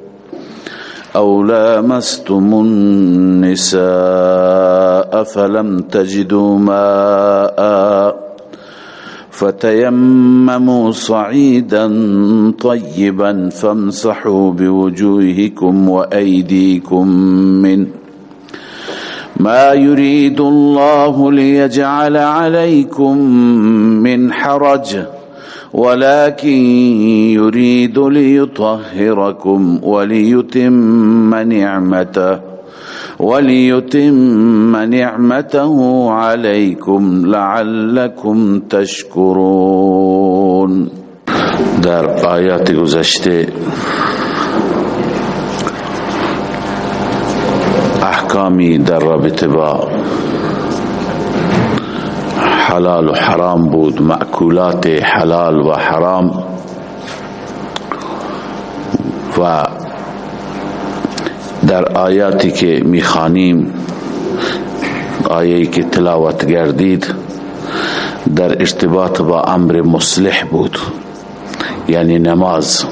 أو لامستم النساء فلم تجدوا ماءً فتيمموا صعيدا طيبا فامسحوا بوجوهكم وأيديكم منه ما يريد الله ليجعل عليكم من حرج ولكن يريد ليطهركم وليتم نعمته وليتم نعمته عليكم لعلكم تشكرون. در آیات گذشته احکامی در رابطه با حلال و حرام بود معکولات حلال و حرام. و در آیاتی که می‌خوانیم آیه که تلاوت گردید در ارتباط با امر مصلح بود یعنی نماز.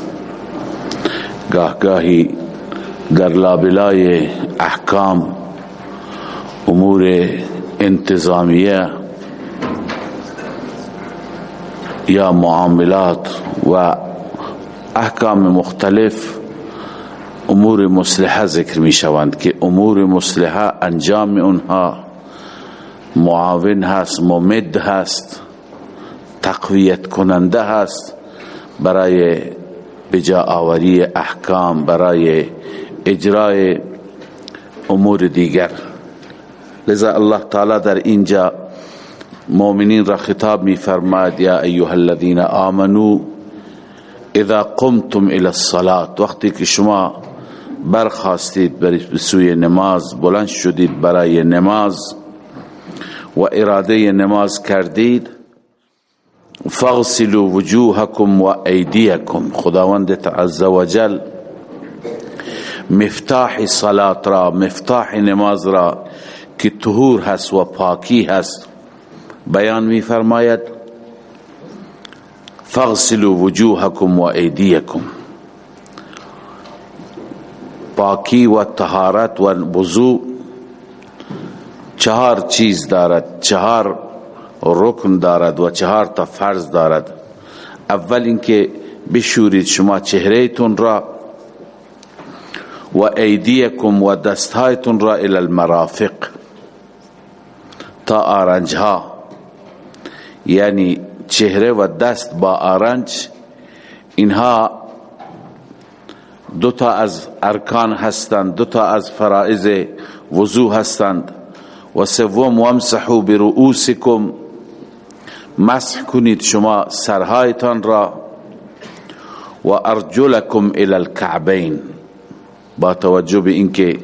گاه گاهی در لابلای احکام امور انتظامیه یا معاملات و احکام مختلف امور مصلحه ذکر می شوند که امور مصلحه انجام اونها معاون هست ممد هست تقویت کننده هست برای بجا آوری احکام برای اجرای امور دیگر. لذا الله تعالی در اینجا مؤمنین را خطاب می یا ایها الذین آمنو اذا قمتم الى الصلاة وقتی که شما برخواستید به سوی نماز بلند شدید برای نماز و اراده نماز کردید فاغسلوا وجوهکم و ایدیکم. خداوند عز وجل مفتاح صلات را مفتاح نماز را که طهور هست و پاکی هست بیان می فرماید فاغسلوا وجوهکم و ایدیکم پاکی و طهارت و وضو چهار چیز دارد. چهار رکن دارد و چهار تا فرض دارد. اول اینکه بشورید شما چهرهتون را و ایدیکم و دستهایتون را إلى المرافق تا آرنج ها یعنی چهره و دست با آرنج اینها دو تا از ارکان هستند دو تا از فرائض وضو هستند. و سوم وامسحوا برؤوسکم مسح کنید شما سرهایتان را. و ارجلکم الى الكعبین با توجه به اینکه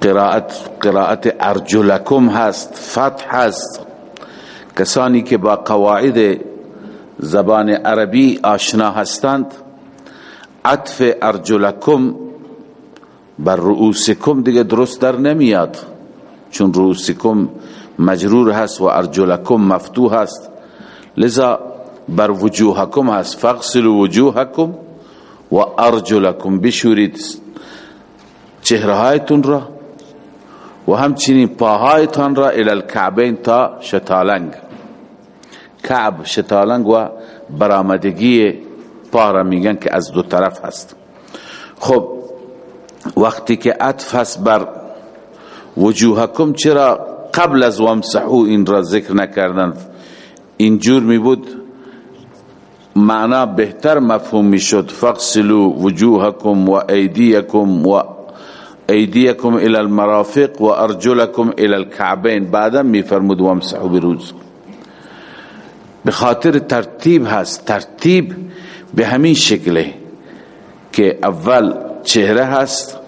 قرائت قرائت ارجلکم هست فتح هست کسانی که با قواعد زبان عربی آشنا هستند عطف ارجلکم بر رؤوسکم دیگه درست در نمیاد چون رؤوسکم مجرور هست و ارجلکم مفتوح هست. لذا بر وجوهکم هست. فغسل وجوهکم و ارجلکم بشورید چهرهایتون را. و همچنین پاهایتان را الى الكعبین تا شتالنگ. کعب شتالنگ و برامدگی پا میگن که از دو طرف هست. خب وقتی که عطف هست بر وجوهکم چرا قبل از وامسحو این را ذکر نکردن؟ اینجور می بود معنا بهتر مفهوم می شد فقسلو وجوهکم و ایدیکم و ایدیکم الى المرافق و ارجلکم الى الكعبین بعدا می فرمود وامسحو بروز. به خاطر ترتیب هست. ترتیب به همین شکله که اول چهره هست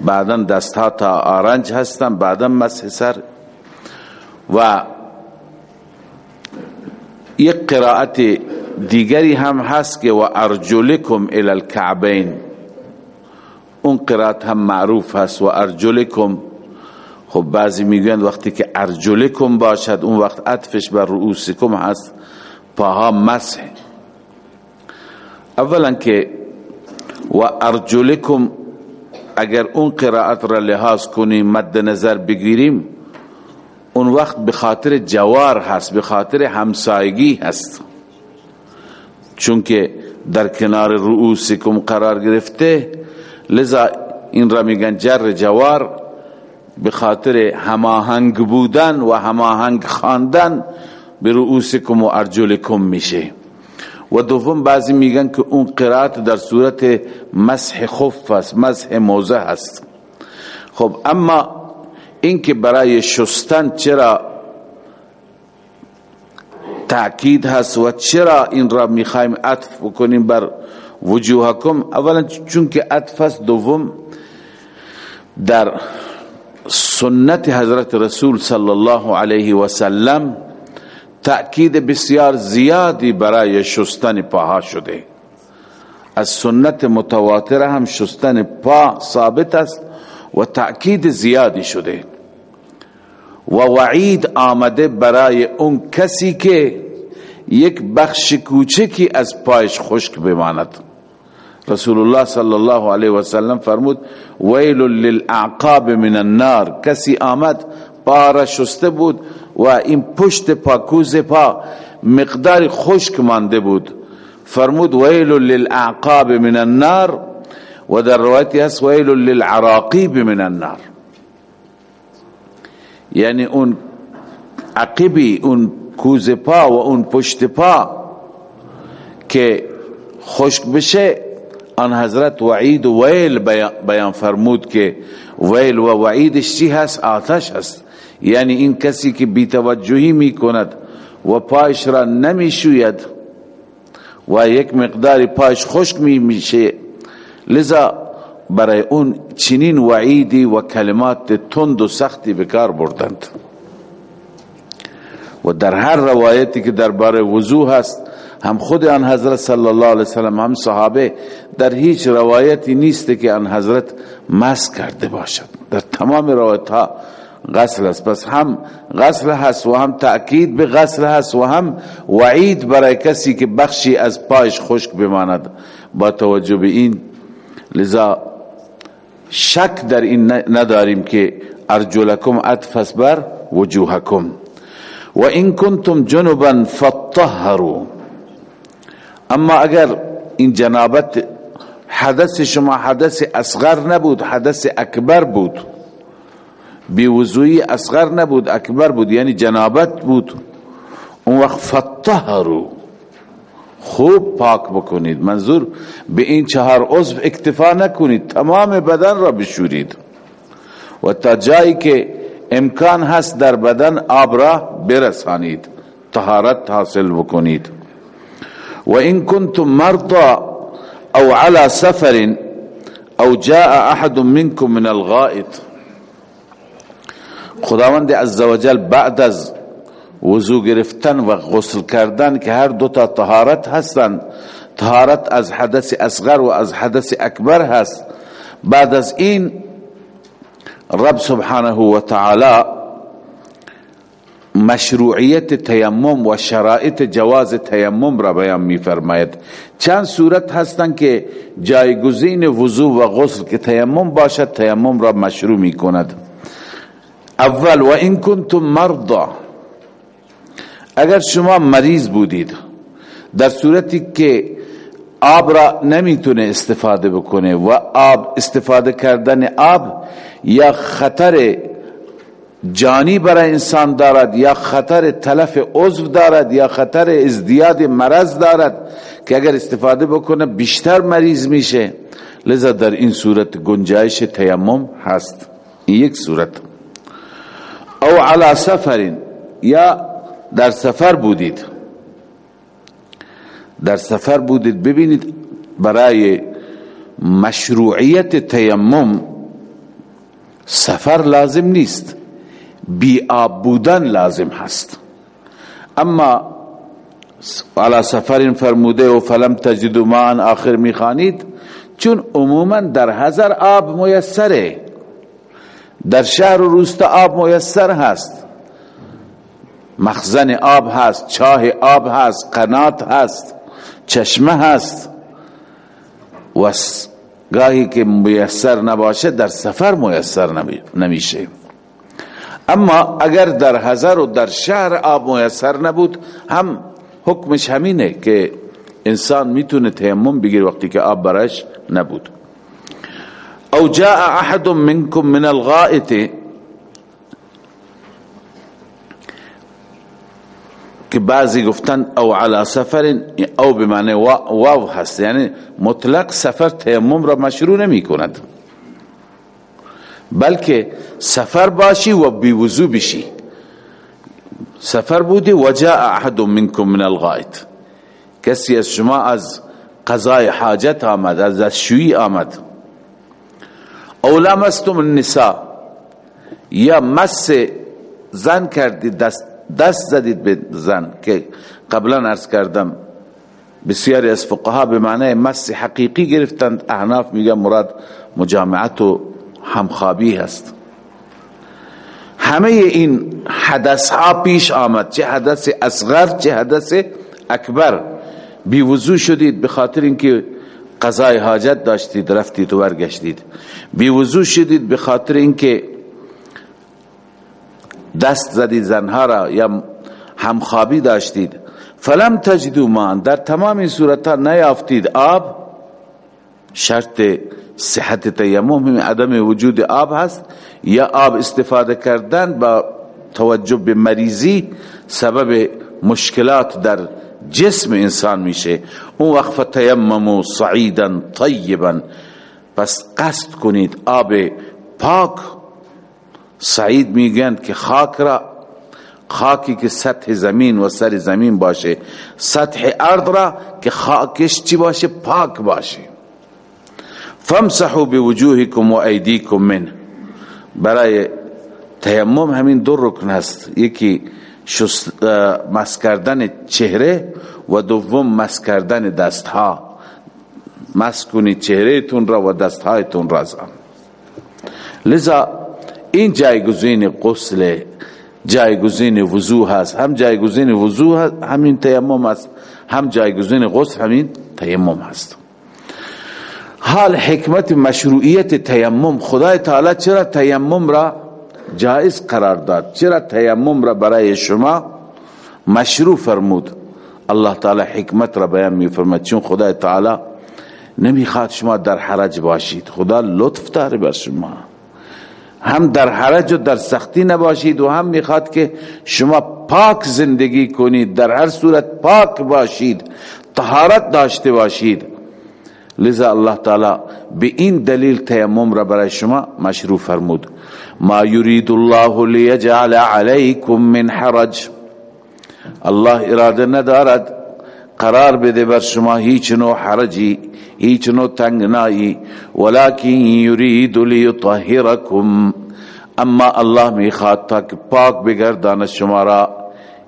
بعدا دستها تا آرنج هستن بعدا مسح سر و یک قرائت دیگری هم هست که و ارجلکم الى الكعبین اون قرائت هم معروف هست و ارجلکم. خب بعضی می‌گویند وقتی که ارجلکم باشد اون وقت عطفش بر رؤوسکم هست. پاها مسح. اولا که و ارجلکم اگر اون قرائت را لحاظ کنیم مد نظر بگیریم اون وقت به خاطر جوار هست به خاطر همسایگی هست. چون که در کنار رؤوسکم قرار گرفته لذا این را میگن جر جوار به خاطر هماهنگ بودن و هماهنگ خواندن به رؤوسکم و ارجلکم میشه. و دوم بعضی میگن که اون قرائت در صورت مسح خف است مسح موزه است. خب اما این که برای شستن چرا تأکید هست و چرا این را می‌خوایم عطف بکنیم بر وجوهکم. اولا چون که دوم در سنت حضرت رسول صلی الله علیه و سلم تأکید بسیار زیادی برای شستن پاها شده. از سنت متواتره هم شستن پا ثابت است و تأکید زیادی شده. و وعید آمده برای اون کسی که یک بخش کوچکی از پایش خشک بماند. رسول الله صلی الله علیه و سلم فرمود ویل للعقاب من النار کسی آمد پا شسته بود و این پشت پا کوز پا مقدار خشک مانده بود فرمود ویل للعقاب من النار و در روایتی هست ویل للعراقیب من النار یعنی اون عقبی اون کوز پا و اون پشت پا که خشک بشه آن حضرت وعید و ویل بیان فرمود که ویل و وعیدش چی هست؟ آتش هست. یعنی این کسی که بیتوجهی می کند و پایش را نمی شوید و یک مقدار پایش خشک می میشه. لذا برای اون چنین وعیدی و کلمات تند و سختی بکار بردند. و در هر روایتی که درباره وضوع هست هم خود آن حضرت صلی الله علیه وسلم هم صحابه در هیچ روایتی نیست که آن حضرت مس کرده باشد. در تمام روایت ها غسل است. پس هم غسل هست و هم تأکید به غسل هست و هم وعید برای کسی که بخشی از پایش خشک بماند. با توجه به این لذا شک در این نداریم که ارجلکم عطف بر وجوهکم. و این کنتم جنبا فطهروا. اما اگر این جنابت حدث شما حدث اصغر نبود حدث اکبر بود. بیوضوعی اصغر نبود اکبر بود یعنی جنابت بود. اون وقت فطهروا خوب پاک بکنید. منظور به این چهار عضو اکتفا نکنید. تمام بدن را بشورید. و تا جایی که امکان هست در بدن آب را برسانید. طهارت حاصل بکنید. و این کنتم مرضا أو على سفر أو جاء أحد منكم من الغائط. خداوند عزوجل بعد از وضو گرفتن و غسل کردن که هر دو تا طهارت هستند طهارت از حدث اصغر و از حدث اکبر هست. بعد از این رب سبحانه و تعالی مشروعیت تیمم و شرائط جواز تیمم را بیان می فرماید چند صورت هستند که جایگزین وضو و غسل که تیمم باشد تیمم را مشروع می کند اول و این کنتم مرضا. اگر شما مریض بودید در صورتی که آب را نمی‌تونه استفاده بکنه و آب استفاده کردن آب یا خطر جانی برای انسان دارد یا خطر تلف عضو دارد یا خطر ازدیاد مرض دارد که اگر استفاده بکنه بیشتر مریض میشه. لذا در این صورت گنجایش تیمم هست. این یک صورت. او علی سفرین یا در سفر بودید. در سفر بودید ببینید برای مشروعیت تیمم سفر لازم نیست. بی آب بودن لازم هست. اما على سفر فرموده و فلم تجدو مان آخر میخانید چون عموما در هزار آب میسره. در شهر و روستا آب میسر هست. مخزن آب هست چاه آب هست قنات هست چشمه هست. و گاهی که میسر نباشه در سفر میسر نمیشه. اما اگر در هزار و در شهر آب میسر نبود هم حکمش همینه که انسان می‌تونه تیمم بگیر وقتی که آب برش نبود. او جاء احد منكم من الغائط. که بعضی گفتن او على سفر او بمعنی واو هست. یعنی مطلق سفر تیمم را مشروع نمی کند بلکه سفر باشی و بی وضو بشی. سفر بودی و جاء احد منکم من الغائط. کسی از شما از قضای حاجت آمد از دستشویی آمد. أو لمستم النساء. یا مس زن کردید دست, دست زدید به زن که قبلا عرض کردم. بسیاری از فقها به معنی مس حقیقی گرفتند. احناف میگن مراد مجامعت و همخوابی هست. همه این حدث ها پیش آمد. چه حدث اصغر چه حدث اکبر. بی وضو شدید به خاطر اینکه قضای حاجت داشتید رفتید و برگشتید. بی وضو شدید به خاطر اینکه دست زدید زنها را یا همخوابی داشتید. فلم تجدو مان. در تمام صورت ها نیافتید. آب شرط صحت تیمم عدم وجود آب هست. یا آب استفاده کردن با توجه به مریضی سبب مشکلات در جسم انسان میشه. اون وقت تیممو صعیدا طیبا. پس قصد کنید آب پاک. سعید میگن که خاک را خاکی که سطح زمین و سر زمین باشه سطح ارض را که خاکش چی باشه؟ پاک باشه. فامسحوا بوجوهكم و ایدیکم من برای تیمم همین دو رکن هست. یکی مس کردن چهره و دوم مس کردن دست ها مس کنید چهره تون را و دست تون را لذا این جایگزین غسل جایگزین وضوع هست. هم جایگزین وضوع هست همین تیمم هست. هم جایگزین غسل همین تیمم هست. حال حکمت مشروعیت تیمم. خدای تعالی چرا تیمم را جائز قرار داد؟ چرا تیمم را برای شما مشروع فرمود؟ الله تعالی حکمت را بیان می فرمد چون خدای تعالی نمی‌خواد شما در حرج باشید. خدا لطف داره بر شما. هم در حرج و در سختی نباشید و هم می‌خواد که شما پاک زندگی کنید. در هر صورت پاک باشید. طهارت داشته باشید. لذا الله تعالی به این دلیل تیمم را برای شما مشروع فرمود. ما یرید الله لیجعل علیکم من حرج. الله اراده ندارد قرار بده بر شما هیچ نوع حرجی هیچ نوع تنگنایی ولكن یرید لیطهرکم. اما الله می‌خواد تا که پاک بگردان شما را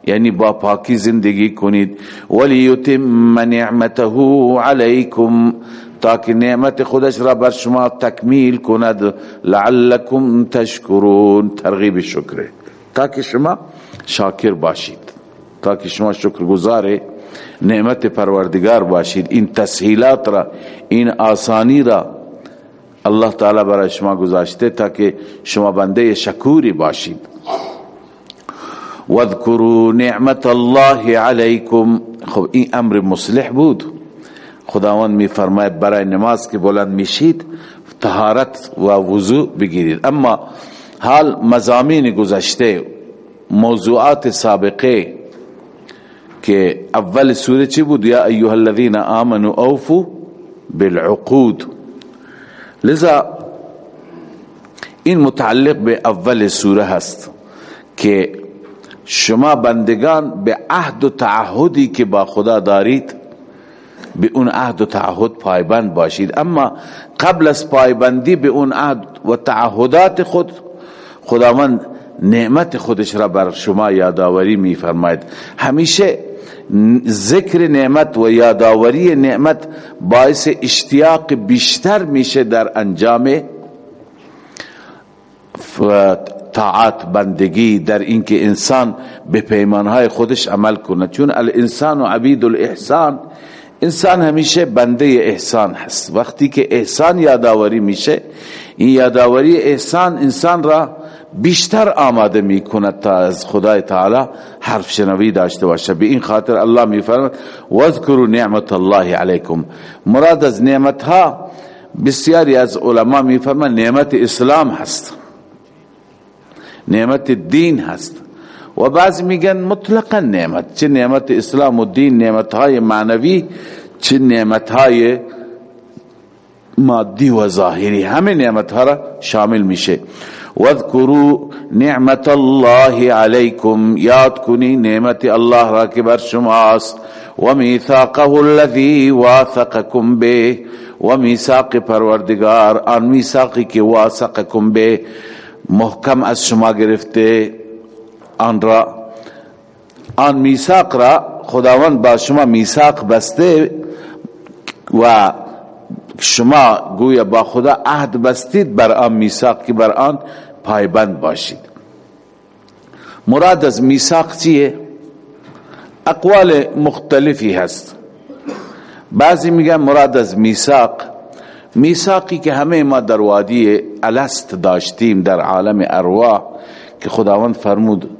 یعنی با پاکی زندگی کنید. ولیتم نعمته علیکم. تاکه نعمت خودش را بر شما تکمیل کند لعلکم تشکرون. ترغیب شکره تاکه شما شاکر باشید. تاکه شما شکرگزار نعمت پروردگار باشید. این تسهیلات را این آسانی را الله تعالی برای شما گذاشته تاکه شما بنده شکوری باشید. واذکروا نعمت الله علیکم. خب این امر مصلح بود. خداوند می فرماید برای نماز که بلند میشید طهارت و وضوع بگیرید. اما حال مزامین گذشته موضوعات سابقه که اول سوره چی بود؟ یا ایها الذين آمنوا اوفوا بالعقود. لذا این متعلق به اول سوره هست که شما بندگان به عهد و تعهدی که با خدا دارید به اون عهد و تعهد پایبند باشید. اما قبل از پایبندی به اون عهد و تعهدات خود خداوند نعمت خودش را بر شما یادآوری میفرماید. همیشه ذکر نعمت و یادآوری نعمت باعث اشتیاق بیشتر میشه در انجام طاعت بندگی در اینکه انسان به پیمانهای خودش عمل کنه چون الانسان و عبید الاحسان انسان همیشه بنده احسان هست. وقتی که احسان یادآوری میشه این یادآوری احسان انسان را بیشتر آماده می کند تا از خدای تعالی حرف شنوی داشته باشه. به این خاطر الله می فرماید واذکروا نعمت الله علیکم. مراد از نعمت ها بسیاری از علما می فرماید نعمت اسلام هست. نعمت دین هست. و بعض میگن مطلقا نعمت. چه نعمت اسلام و دین نعمت های معنوی چه نعمت های مادی و ظاهری. همه نعمت ها را شامل میشه. واذکروا نعمت الله علیکم. یاد کنی نعمت الله را که بر شماست. و میثاقه الذی واثقکم به. و میثاق پروردگار آن میثاقی که واثقکم به. محکم از شما گرفته. آن را آن میثاق را خداوند با شما میثاق بسته و شما گویا با خدا عهد بستید بر آن میثاق که بر آن پایبند باشید. مراد از میثاق چیه؟ اقوال مختلفی هست. بعضی میگن مراد از میثاق. میثاقی که همه ما در وادی الست داشتیم در عالم ارواح که خداوند فرمود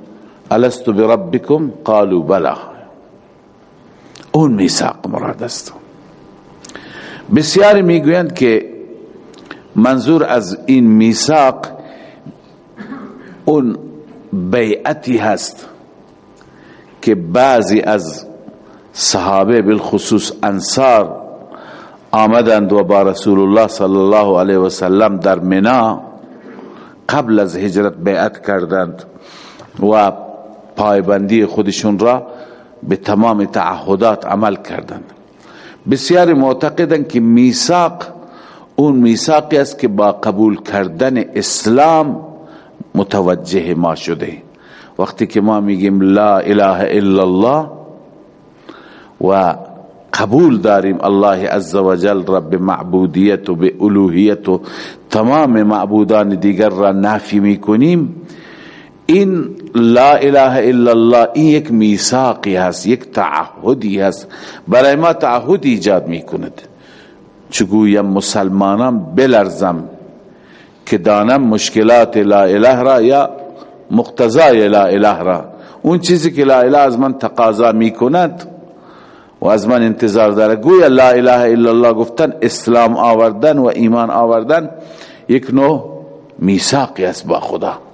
ألست بربکم قالوا بلا اون میثاق مراد است. بسیاری میگویند که منظور از این میثاق اون بیعتی هست که بعضی از صحابه بالخصوص انصار آمدند و با رسول الله صلی الله علیه و سلم در منا قبل از هجرت بیعت کردند و پایبندی خودشون را به تمام تعهدات عمل کردند بسیار معتقدند که میثاق اون میثاقی است که با قبول کردن اسلام متوجه ما شده. وقتی که ما میگیم لا اله الا الله و قبول داریم الله عز وجل رب معبودیت و به الوهیت و تمام معبودان دیگر را نافی می‌کنیم این لا اله الا الله این یک میثاقی هست یک تعهدی هست. برای ما تعهد ایجاد می‌کند. چگویم مسلمانان بلرزم که دانم مشکلات لا اله را یا مقتضای لا اله را. اون چیزی که لا اله از من تقاضا می‌کند و از من انتظار داره. گویا لا اله الا الله گفتن اسلام آوردن و ایمان آوردن یک نوع میثاقی است با خدا.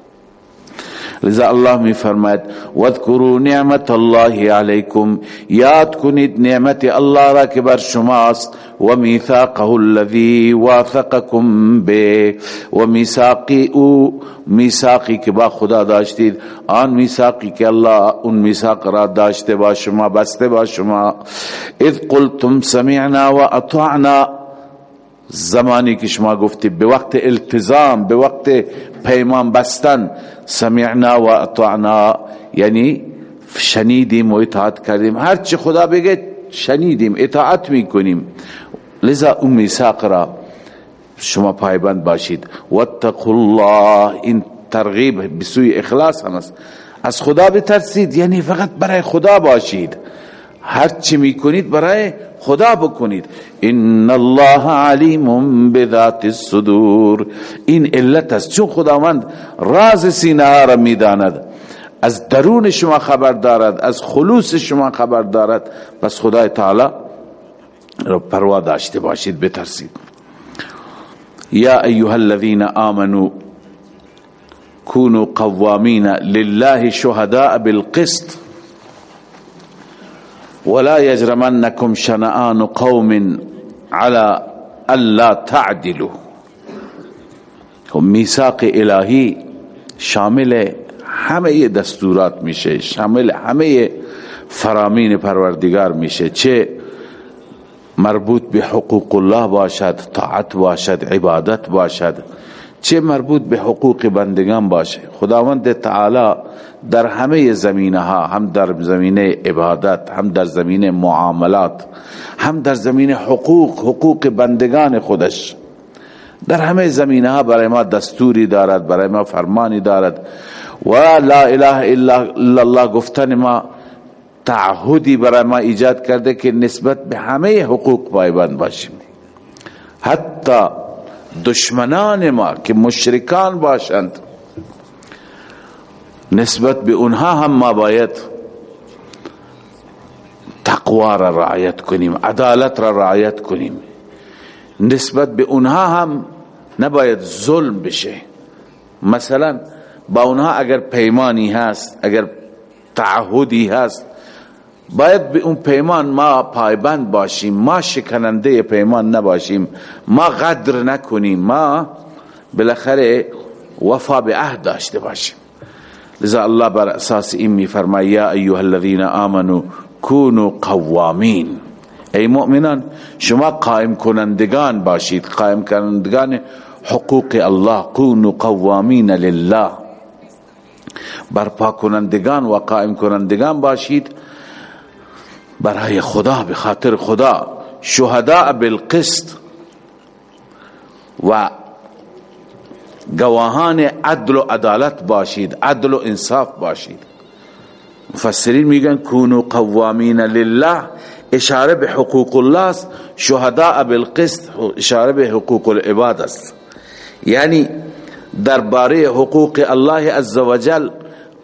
لذا الله می فرماید واذکروا نعمت الله علیکم. یاد کنید نعمت الله را که بر شماست. و میثاقه الذی واثقکم به. و میثاقی أو میثاقی که با خدا داشتید. آن میثاقی که الله اون میثاق را داشته با شما بسته با شما. اذ قلتم سمعنا و اطعنا. زمانی که شما گفتی به وقت التزام به وقت پیمان بستن. سمعنا و اطعنا یعنی شنیدیم و اطاعت کردیم. هر چی خدا بگه شنیدیم اطاعت می‌کنیم. لذا اون میثاق را شما پایبند باشید. واتقوا الله این ترغیب بسوی اخلاص هم است از خدا بترسید یعنی فقط برای خدا باشید. هر چی می‌کنید برای خدا بکنید. ان الله علیم بذات الصدور. این علت است. چون خداوند راز سینه را می‌داند از درون شما خبر دارد از خلوص شما خبر دارد. پس خدای تعالی را پروا داشته باشید بترسید. یا ایها الذين آمنوا كونوا قوامین لله شهداء بالقسط. ولا يجرمنكم شنآن قوم على الا تعدلوا. خب میثاق الهی شامل همه دستورات میشه شامل همه فرامین پروردگار میشه. چه مربوط به حقوق الله باشد طاعت باشد عبادت باشد. چه مربوط به حقوق بندگان باشه. خداوند تعالی در همه زمینه ها هم در زمینه عبادت هم در زمینه معاملات هم در زمینه حقوق حقوق بندگان خودش در همه زمینه ها برای ما دستوری دارد برای ما فرمانی دارد. و لا اله الا الله گفتن ما تعهدی برای ما ایجاد کرده که نسبت به همه حقوق پایبند باشیم. حتی دشمنان ما که مشرکان باشند نسبت به اونها هم ما باید تقوا را رعایت کنیم عدالت را رعایت کنیم. نسبت به اونها هم نباید ظلم بشه. مثلا با اونها اگر پیمانی هست اگر تعهدی هست باید به اون پیمان ما پایبند باشیم ما شکننده پیمان نباشیم ما قدر نکنیم ما بالاخره وفا به عهد داشته باشیم. لذا الله بر اساس این می فرماید یا ایها الذين آمنوا كونوا قوامین. ای مؤمنان شما قائم کنندگان باشید. قائم کنندگان حقوق الله كونوا قوامین لله. برپا کنندگان و قائم کنندگان باشید. برای خدا به خاطر خدا. شهداء بالقسط. و گواهان عدل و عدالت باشید عدل و انصاف باشید. مفسرین میگن کونو قوامین لله. اشاره به حقوق الله است. شهداء بالقسط اشاره به حقوق العباد است. یعنی درباره حقوق الله عزوجل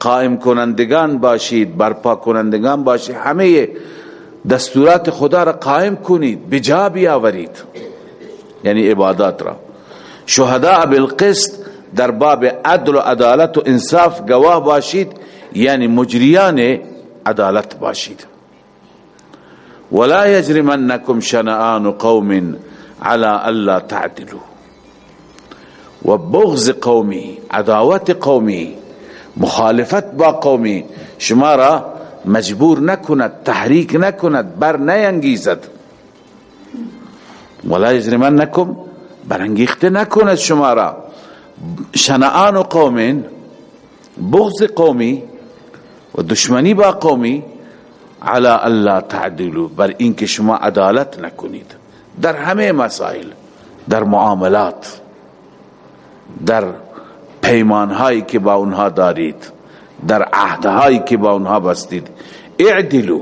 قائم کنندگان باشید برپا کنندگان باشید. همه دستورات خدا را قائم کنید بجا بیاورید. یعنی عبادات را. شهداء بالقسط در باب عدل و عدالت و انصاف گواه باشید یعنی مجریان عدالت باشید. ولا يجرمنكم شنآن قوم على الا تعدلوا. و بغض قومی عداوت قومی مخالفت با قومی. شما را مجبور نکند تحریک نکند بر نینگیزد ولا یجرمنکم برانگیخته نکند شما را. شنعان و قوم بغض قومی و دشمنی با قومی على الله تعدلوا بر اینکه شما عدالت نکنید. در همه مسائل در معاملات در پیمانهایی که با اونها دارید. در عهدهایی که با اونها بستید. اعدلو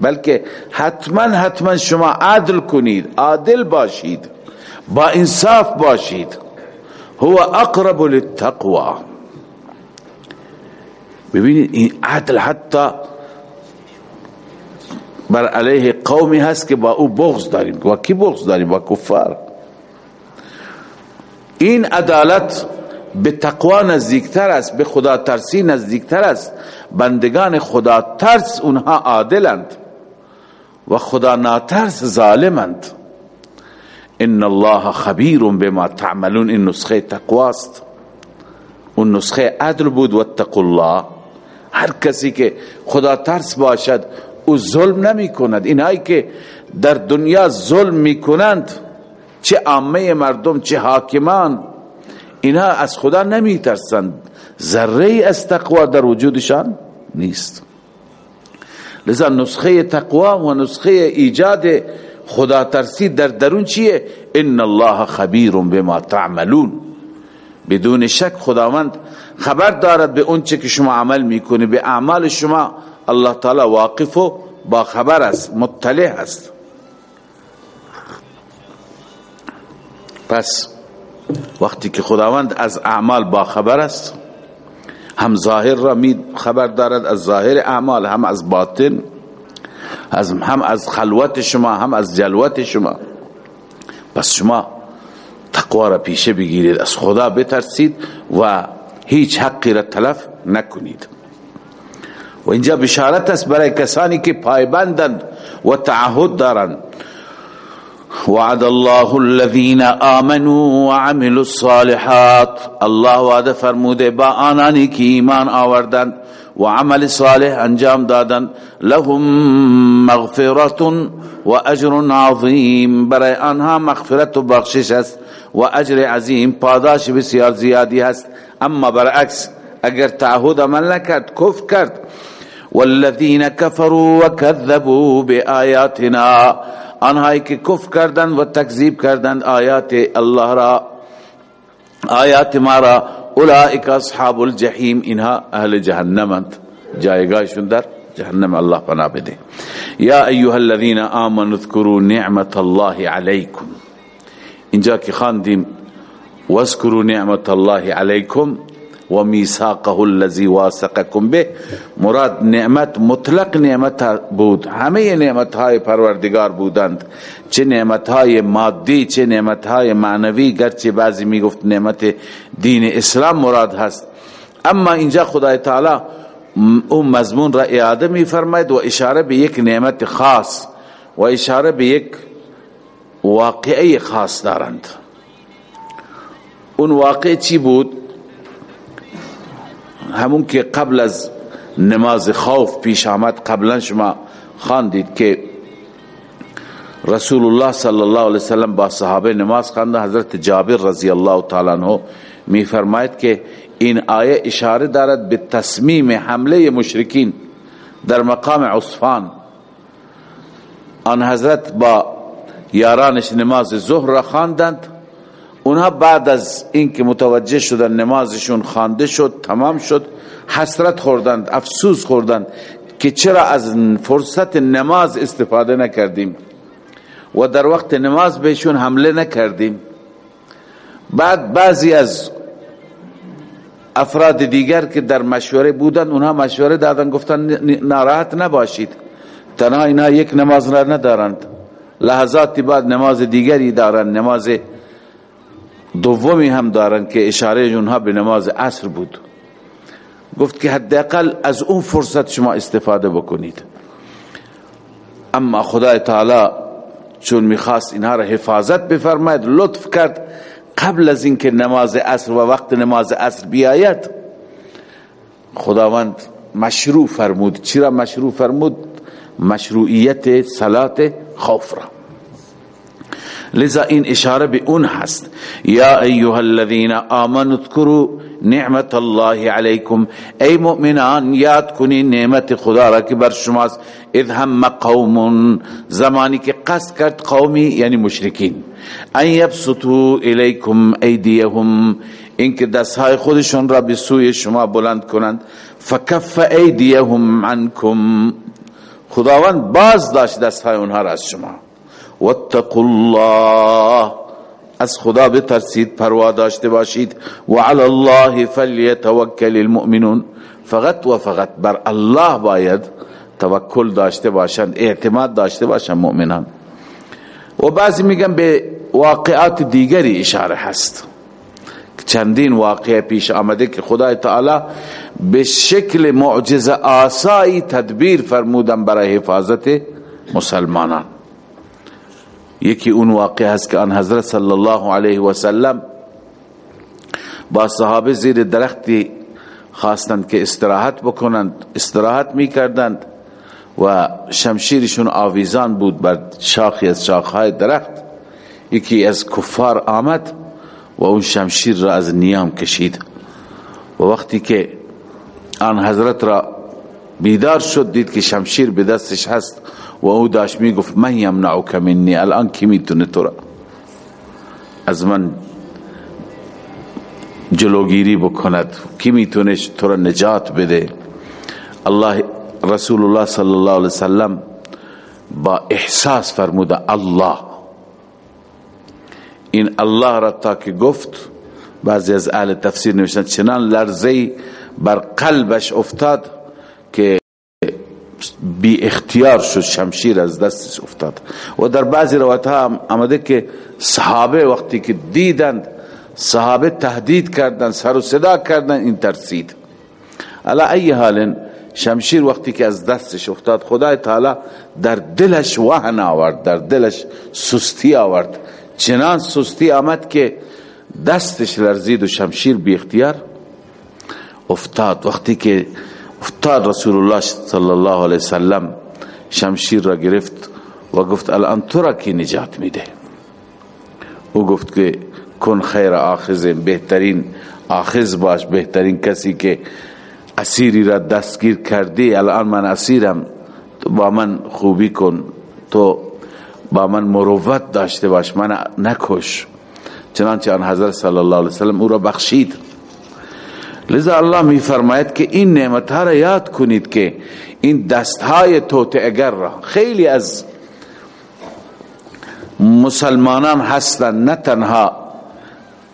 بلکه حتما حتما شما عدل کنید عادل باشید با انصاف باشید. هو اقرب للتقوى ببینید این عدل حتی بر علیه قومی هست که با او بغض داریم. با کی بغض داریم؟ با کفار. این عدالت به تقوا نزدیکتر است به خدا ترسی نزدیکتر است. بندگان خدا ترس اونها عادلند و خدا ناترس ظالمند. ان الله خبیر بما تعملون این نسخه تقواست اون نسخه عدل بود واتقوا الله. هر کسی که خدا ترس باشد او ظلم نمی کند اینهایی که در دنیا ظلم می کنند چه عامه مردم چه حاکمان اینها از خدا نمی ترسند ذره از تقوا در وجودشان نیست. لذا نسخه تقوا و نسخه ایجاد خدا ترسی در درون چیه؟ ان الله خبیر بما تعملون. بدون شک خداوند خبر دارد به اون چه که شما عمل می‌کنی. به اعمال شما الله تعالی واقف و با خبر است مطلع است. پس وقتی که خداوند از اعمال با خبر است هم ظاهر را می خبر دارد از ظاهر اعمال هم از باطن از هم از خلوت شما هم از جلوت شما. پس شما تقوا را پیشه بگیرید از خدا بترسید و هیچ حقی را تلف نکنید. و اینجا بشارت است برای کسانی که پایبندند و تعهد دارند. وعد الله الذين آمنوا وعملوا الصالحات. الله وعد فرموده با آنانی که ایمان آوردند و عمل صالح انجام دادن لهم مغفرت و اجر عظیم. برای آنها مغفرت و بخشش است و اجر عظیم پاداش بسیار زیادی است اما برعکس اگر تعهد عمل نکرد کف کرد. والذین کفروا وكذبوا بآیاتنا آنهایی که کف کردند و تکذیب کردند آیات الله را آیات ما را اولئک اصحاب الجحیم اینها اهل جهنمند جایگاهشون در جهنم الله پناه بده. یا ایها الذين آمنوا اذكروا نعمت الله علیکم. اینجا که خواندیم واذكروا نعمت الله علیکم و میثاقه الذي واثقكم به. مراد نعمت مطلق نعمت بود. همه نعمت های پروردگار بودند. چه نعمت های مادی چه نعمت های معنوی گرچه بعضی می‌گفت نعمت دین اسلام مراد هست. اما اینجا خدای تعالی اون مضمون را اعاده می فرماید و اشاره به یک نعمت خاص و اشاره به یک واقعی خاص دارند. اون واقع چی بود؟ همون که قبل از نماز خوف پیش آمد قبلا شما خواندید که رسول الله صلی الله علیه وسلم با صحابه نماز خوانده حضرت جابر رضی الله تعالی عنہ می فرماید که این آیه اشاره دارد به تصمیم حمله مشرکین در مقام عصفان آن حضرت با یارانش نماز ظهر را خواندند. اونها بعد از اینکه متوجه شدن نمازشون خوانده شد تمام شد حسرت خوردند افسوس خوردند که چرا از فرصت نماز استفاده نکردیم و در وقت نماز بهشون حمله نکردیم. بعد بعضی از افراد دیگر که در مشوره بودن اونها مشوره دادن گفتن ناراحت نباشید. تنها اینا یک نماز را ندارند. لحظاتی بعد نماز دیگری دارند نماز دومی هم دارند که اشاره اونها به نماز عصر بود. گفت که حداقل از اون فرصت شما استفاده بکنید. اما خدای تعالی چون می‌خواست اینها را حفاظت بفرماید لطف کرد قبل از اینکه نماز عصر و وقت نماز عصر بیاید. خداوند مشروع فرمود. چرا مشروع فرمود؟ مشروعیت صلات خوف را. لذا این اشاره به اون هست. یا ایها الذين آمنوا اذكروا نعمت الله علیکم. ای مؤمنان یاد کنین نعمت خدا را که بر شماست. اذ هم قوم زمانی که قصد کرد قومی یعنی مشرکین. ان یبسطوا الیکم ایدیهم اینکه دستهای خودشون را به سوی شما بلند کنند. فکف ایدیهم عنکم. خداوند باز داشت دستهای اونها را از شما. واتقوا الله. از خدا بترسید پروا داشته باشید. و علی الله فلیتوکل المؤمنون. فقط و فقط بر الله باید توکل داشته باشند اعتماد داشته باشند مؤمنان. و بعضی میگن به واقعات دیگری اشاره هست. چندین واقع پیش آمده که خدای تعالی به شکل معجزه آسایی تدبیر فرمودن برای حفاظت مسلمانان. یکی اون واقع هست که آن حضرت صلی الله علیه و سلم با صحابه زیر درختی خواستند که استراحت بکنند استراحت می کردند و شمشیرشون آویزان بود بر شاخی از شاخهای درخت. یکی از کفار آمد و اون شمشیر را از نیام کشید. و وقتی که آن حضرت را بیدار شد دید که شمشیر به دستش هست و او داشت می گفت من یمنعک منی الان کی می‌تونه تو را از من جلوگیری بکند؟ کی می‌تونه تو را نجات بده؟ الله رسول الله صلی الله علیه وسلم با احساس فرموده الله. این الله را تا که گفت بعضی از اهل تفسیر نوشتن چنان لرزه بر قلبش افتاد که بی اختیار شد شمشیر از دستش افتاد. و در بعضی روایت ها آمده که صحابه وقتی که دیدند صحابه تهدید کردند سر و صدا کردند این ترسید. علا ای حال شمشیر وقتی که از دستش افتاد خدای تعالی در دلش وهن آورد در دلش سستی آورد. چنان سستی آمد که دستش لرزید و شمشیر بی اختیار افتاد. وقتی که افتاد رسول الله صلی الله علیه وسلم شمشیر را گرفت و گفت الان تو را کی نجات میده؟ او گفت که کن خیر آخذ بهترین آخذ باش بهترین کسی که اسیری را دستگیر کردی الان من اسیرم تو با من خوبی کن تو با من مروت داشته باش من نکش. چنانچه آن حضرت صلی الله علیه وسلم او را بخشید. لذا الله می فرماید که این نعمت ها را یاد کنید که این دست های اگر را خیلی از مسلمانان هستند نه تنها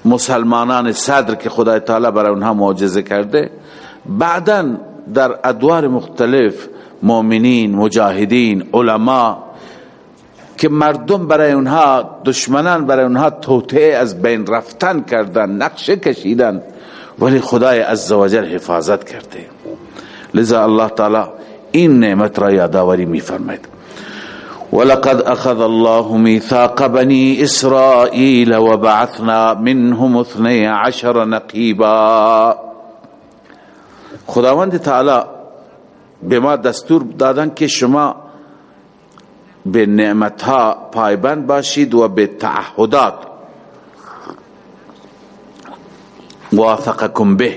مسلمانان صدر که خدای تعالی برای اونها معجزه کرده بعدا در ادوار مختلف مؤمنین مجاهدین علما که مردم برای اونها دشمنان برای اونها توطعه از بین رفتن کردن نقشه کشیدن ولی خدای عزوجل حفاظت کرده. لذا الله تعالی این نعمت را یادآوری میفرماید. ولقد اخذ الله ميثاق بني اسرائيل وبعثنا منهم اثني عشر نقيبا خداوند تعالی به ما دستور دادن که شما به نعمتها پایبند باشید و به تعهدات واثقكم به.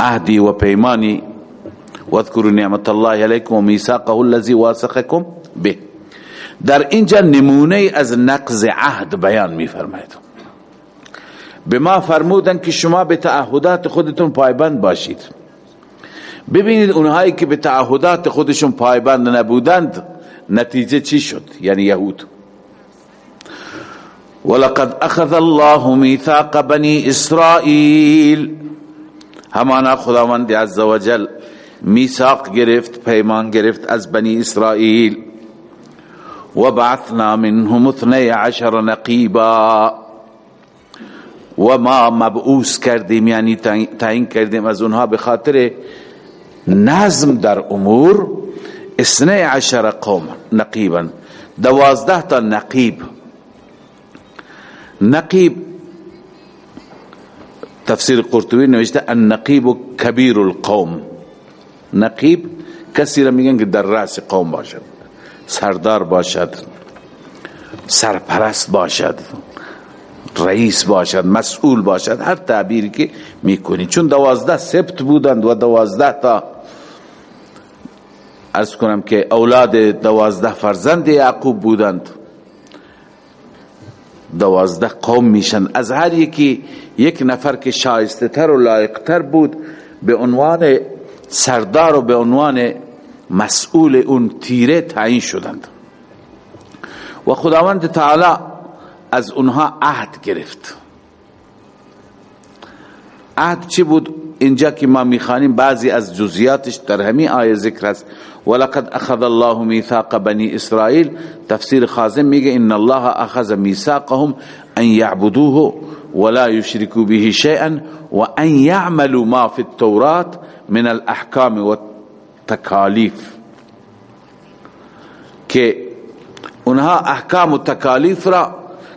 عهدی و پیمانی واذكروا نعمت الله علیکم و میثاقه الذي واثقكم به. در اینجا نمونه از نقض عهد بیان میفرماید. به ما فرمودن که شما به تعهدات خودتون پایبند باشید. ببینید اونهایی که به تعهدات خودشون پایبند نبودند نتیجه چی شد؟ یعنی یهود. ولقد اخذ الله ميثاق بني اسرائيل همانا خداوند عزوجل میثاق گرفت پیمان گرفت از بنی اسرائیل و بعثنا منهم اثنی عشر نقیبا و ما مبعوث کردیم یعنی تعیین کردیم از اونها به خاطر نظم در امور. اثنی عشر قوم نقیبا. دوازده تا نقیب. نقیب تفسیر قرطبی نوشته النقیب کبیر القوم. نقیب کسی را میگن که در رأس قوم باشد سردار باشد سرپرست باشد رئیس باشد مسئول باشد هر تعبیری که می‌کنی. چون دوازده سبت بودند و دوازده تا از کنم که اولاد دوازده فرزند یعقوب بودند. دوازده قوم میشن. از هر یکی یک نفر که شایسته تر و لایق تر بود به عنوان سردار و به عنوان مسئول اون تیره تعیین شدند. و خداوند تعالی از اونها عهد گرفت. عهد چی بود؟ اینجا که ما می‌خوانیم بعضی از جزیاتش در همین آیه ذکر است. ولقد اخذ الله ميثاق بني اسرائيل تفسیر خازم میگه ان الله اخذ ميثاقهم ان يعبدوه ولا يشركوا به شيئا وان يعملوا ما في التوراة من الاحکام والتكاليف که اونها احکام و تکالیف را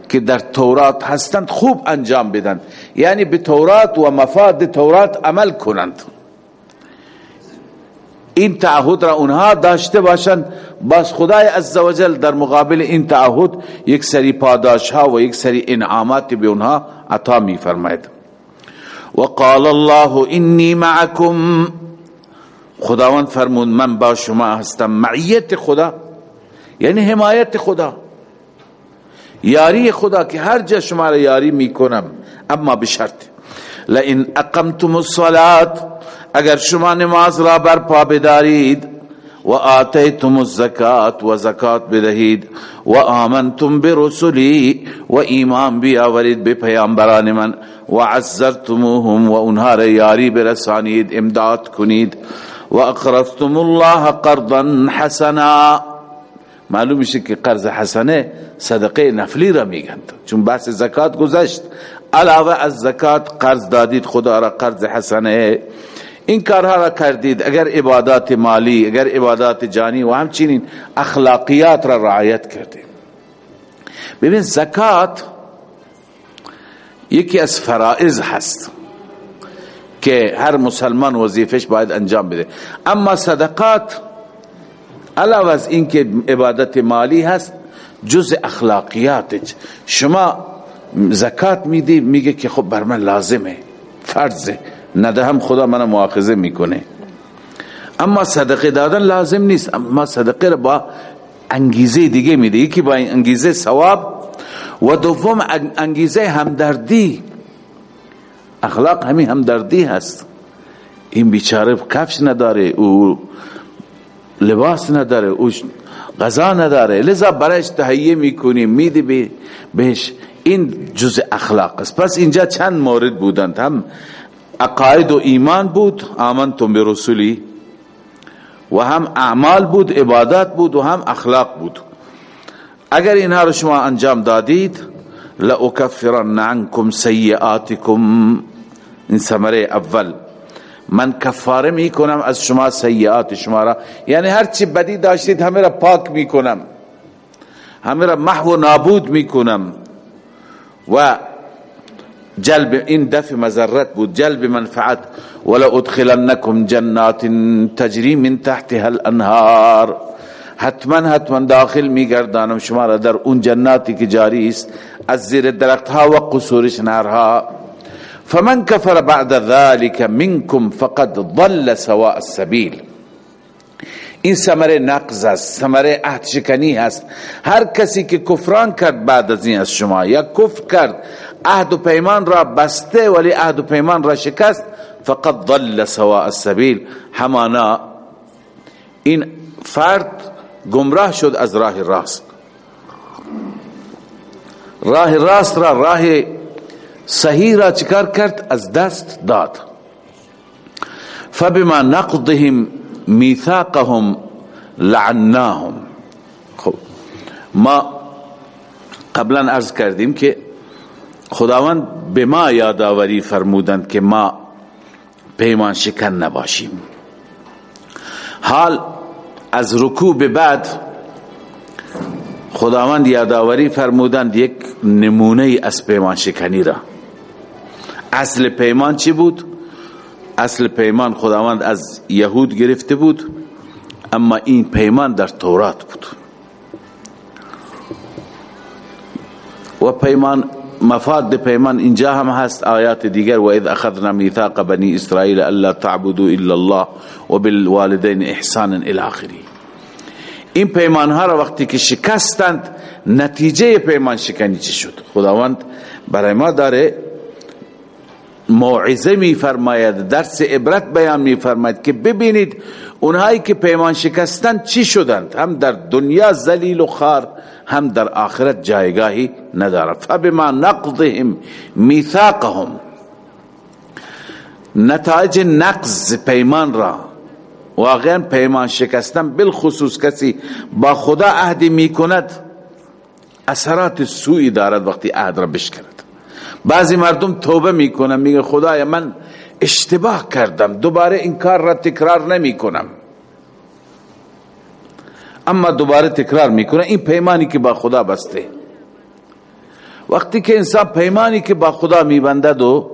که در تورات هستند خوب انجام بدن. یعنی به تورات و مفاد تورات عمل کنند. این تعهد را اونها داشته باشند. بس خدای عزوجل در مقابل این تعهد یک سری پاداش ها و یک سری انعامات به اونها عطا می فرماید و قال الله انی معکم. خداوند فرمود من با شما هستم. معیت خدا یعنی حمایت خدا. یاری خدا که هر جا شما را یاری می‌کنم. اما بشرط. لئن اقمتم الصلاه اگر شما نماز را بر پا بدارید و آتیتم الزکات و زکات بدهید و آمنتم برسلی و ایمان بیاورید به پیامبران من و عزرتموهم و اونها را یاری برسانید امداد کنید و اقرضتم الله قرضا حسنا. معلوم میشه که قرض حسنه صدقه نفلی را میگن. چون بحث زکات گذشت علاوه از زکات قرض دادید خدا را قرض حسنه. این کارها را کردید اگر عبادات مالی اگر عبادات جانی و همچنین اخلاقیات را رعایت کردید. ببین زکات یکی از فرائض هست که هر مسلمان وظیفش باید انجام بده. اما صدقات علاوه از اینکه عبادت مالی هست جز اخلاقیات شما زکات میدی میگه که خب بر من لازمه فرضه. ندهم خدا من مؤاخذه می‌کنه. اما صدقه دادن لازم نیست. اما صدقه رو با انگیزه دیگه میده. یکی با انگیزه ثواب و دوم انگیزه همدردی. اخلاق همین همدردی هست. این بیچاره کفش نداره او لباس نداره او غذا نداره. لذا برایش تهیه می‌کنیم میدی بهش. این جز اخلاق است. پس اینجا چند مورد بودند؟ هم عقاید و ایمان بود آمنتم به رسولی. و هم اعمال بود عبادات بود و هم اخلاق بود. اگر اینها رو شما انجام دادید لأکفرن عنکم سیئاتکم. این ثمره اول. من کفاره می کنم از شما سیئات شما را. یعنی هر چی بدی داشتید همه را پاک می کنم همه را محو نابود می کنم و جلب این دفع مزرت بود جلب منفعت ولا ادخلنکم جنات تجری من تحتها الأنهار. حتما حتما داخل میگردانم شما را در اون جناتی که جاری است از زیر درخت ها و قصورش نارها فمن كفر بعد ذلك منكم فقد ضل سواء السبيل. این ثمره نقض است ثمره عهد شکنی است هر کسی که کفران کرد بعد از این از شما یا کفر کرد عهد و پیمان را بسته ولی عهد و پیمان را شکست فقد ضل سواء السبيل همانا این فرد گمراه شد از راه راست. راه راست را راه صحیح را چکار کرد؟ از دست داد. فبما نقضهم میثاقهم لعناهم. خب ما قبلا عرض کردیم که خداوند به ما یادآوری فرمودند که ما پیمان شکن نباشیم. حال از رکوع بعد خداوند یادآوری فرمودند یک نمونه از پیمان شکنی را. اصل پیمان چی بود؟ اصل پیمان خداوند از یهود گرفته بود اما این پیمان در تورات بود. و پیمان مفاد پیمان اینجا هم هست آیات دیگر و اذ اخذنا میثاق بنی اسرائیل الا تعبدوا الا الله و احسانا الى آخری. این پیمان ها را وقتی که شکستند نتیجه پیمان شکنی چی شد؟ خداوند برای ما داره موعظه می فرماید درس عبرت بیان می فرماید که ببینید اونهایی که پیمان شکستند چی شدند؟ هم در دنیا ذلیل و خار هم در آخرت جایگاهی ندارد. فبما نقضهم میثاقهم. نتایج نقض پیمان را واقعا پیمان شکستن بالخصوص کسی با خدا عهدی می‌کند اثرات سوئی دارد وقتی عهد را بشکند. بعضی مردم توبه می‌کنن میگه خدایا من اشتباه کردم دوباره این کار را تکرار نمی کنم اما دوباره تکرار می‌کنه این پیمانی که با خدا بسته. وقتی که انسان پیمانی که با خدا میبندد و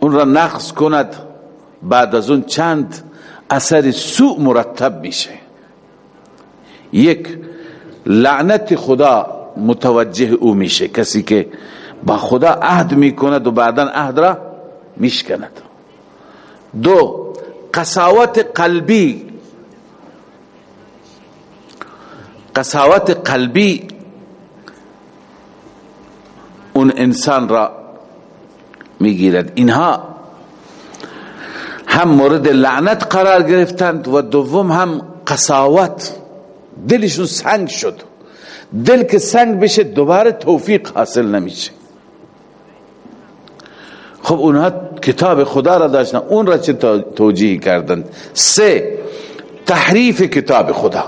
اون را نقص کند بعد از اون چند اثر سوء مرتب میشه. یک لعنت خدا متوجه او میشه کسی که با خدا عهد می‌کند و بعدا عهد را میشکند. دو قساوت قلبی. قساوت قلبی اون انسان را می‌گیرد. اینها هم مورد لعنت قرار گرفتند و دوم هم قساوت. دلشون سنگ شد. دل که سنگ بشه دوباره توفیق حاصل نمیشه. خب اونها کتاب خدا را داشتن اون را چه توجیه کردند؟ سه تحریف کتاب خدا.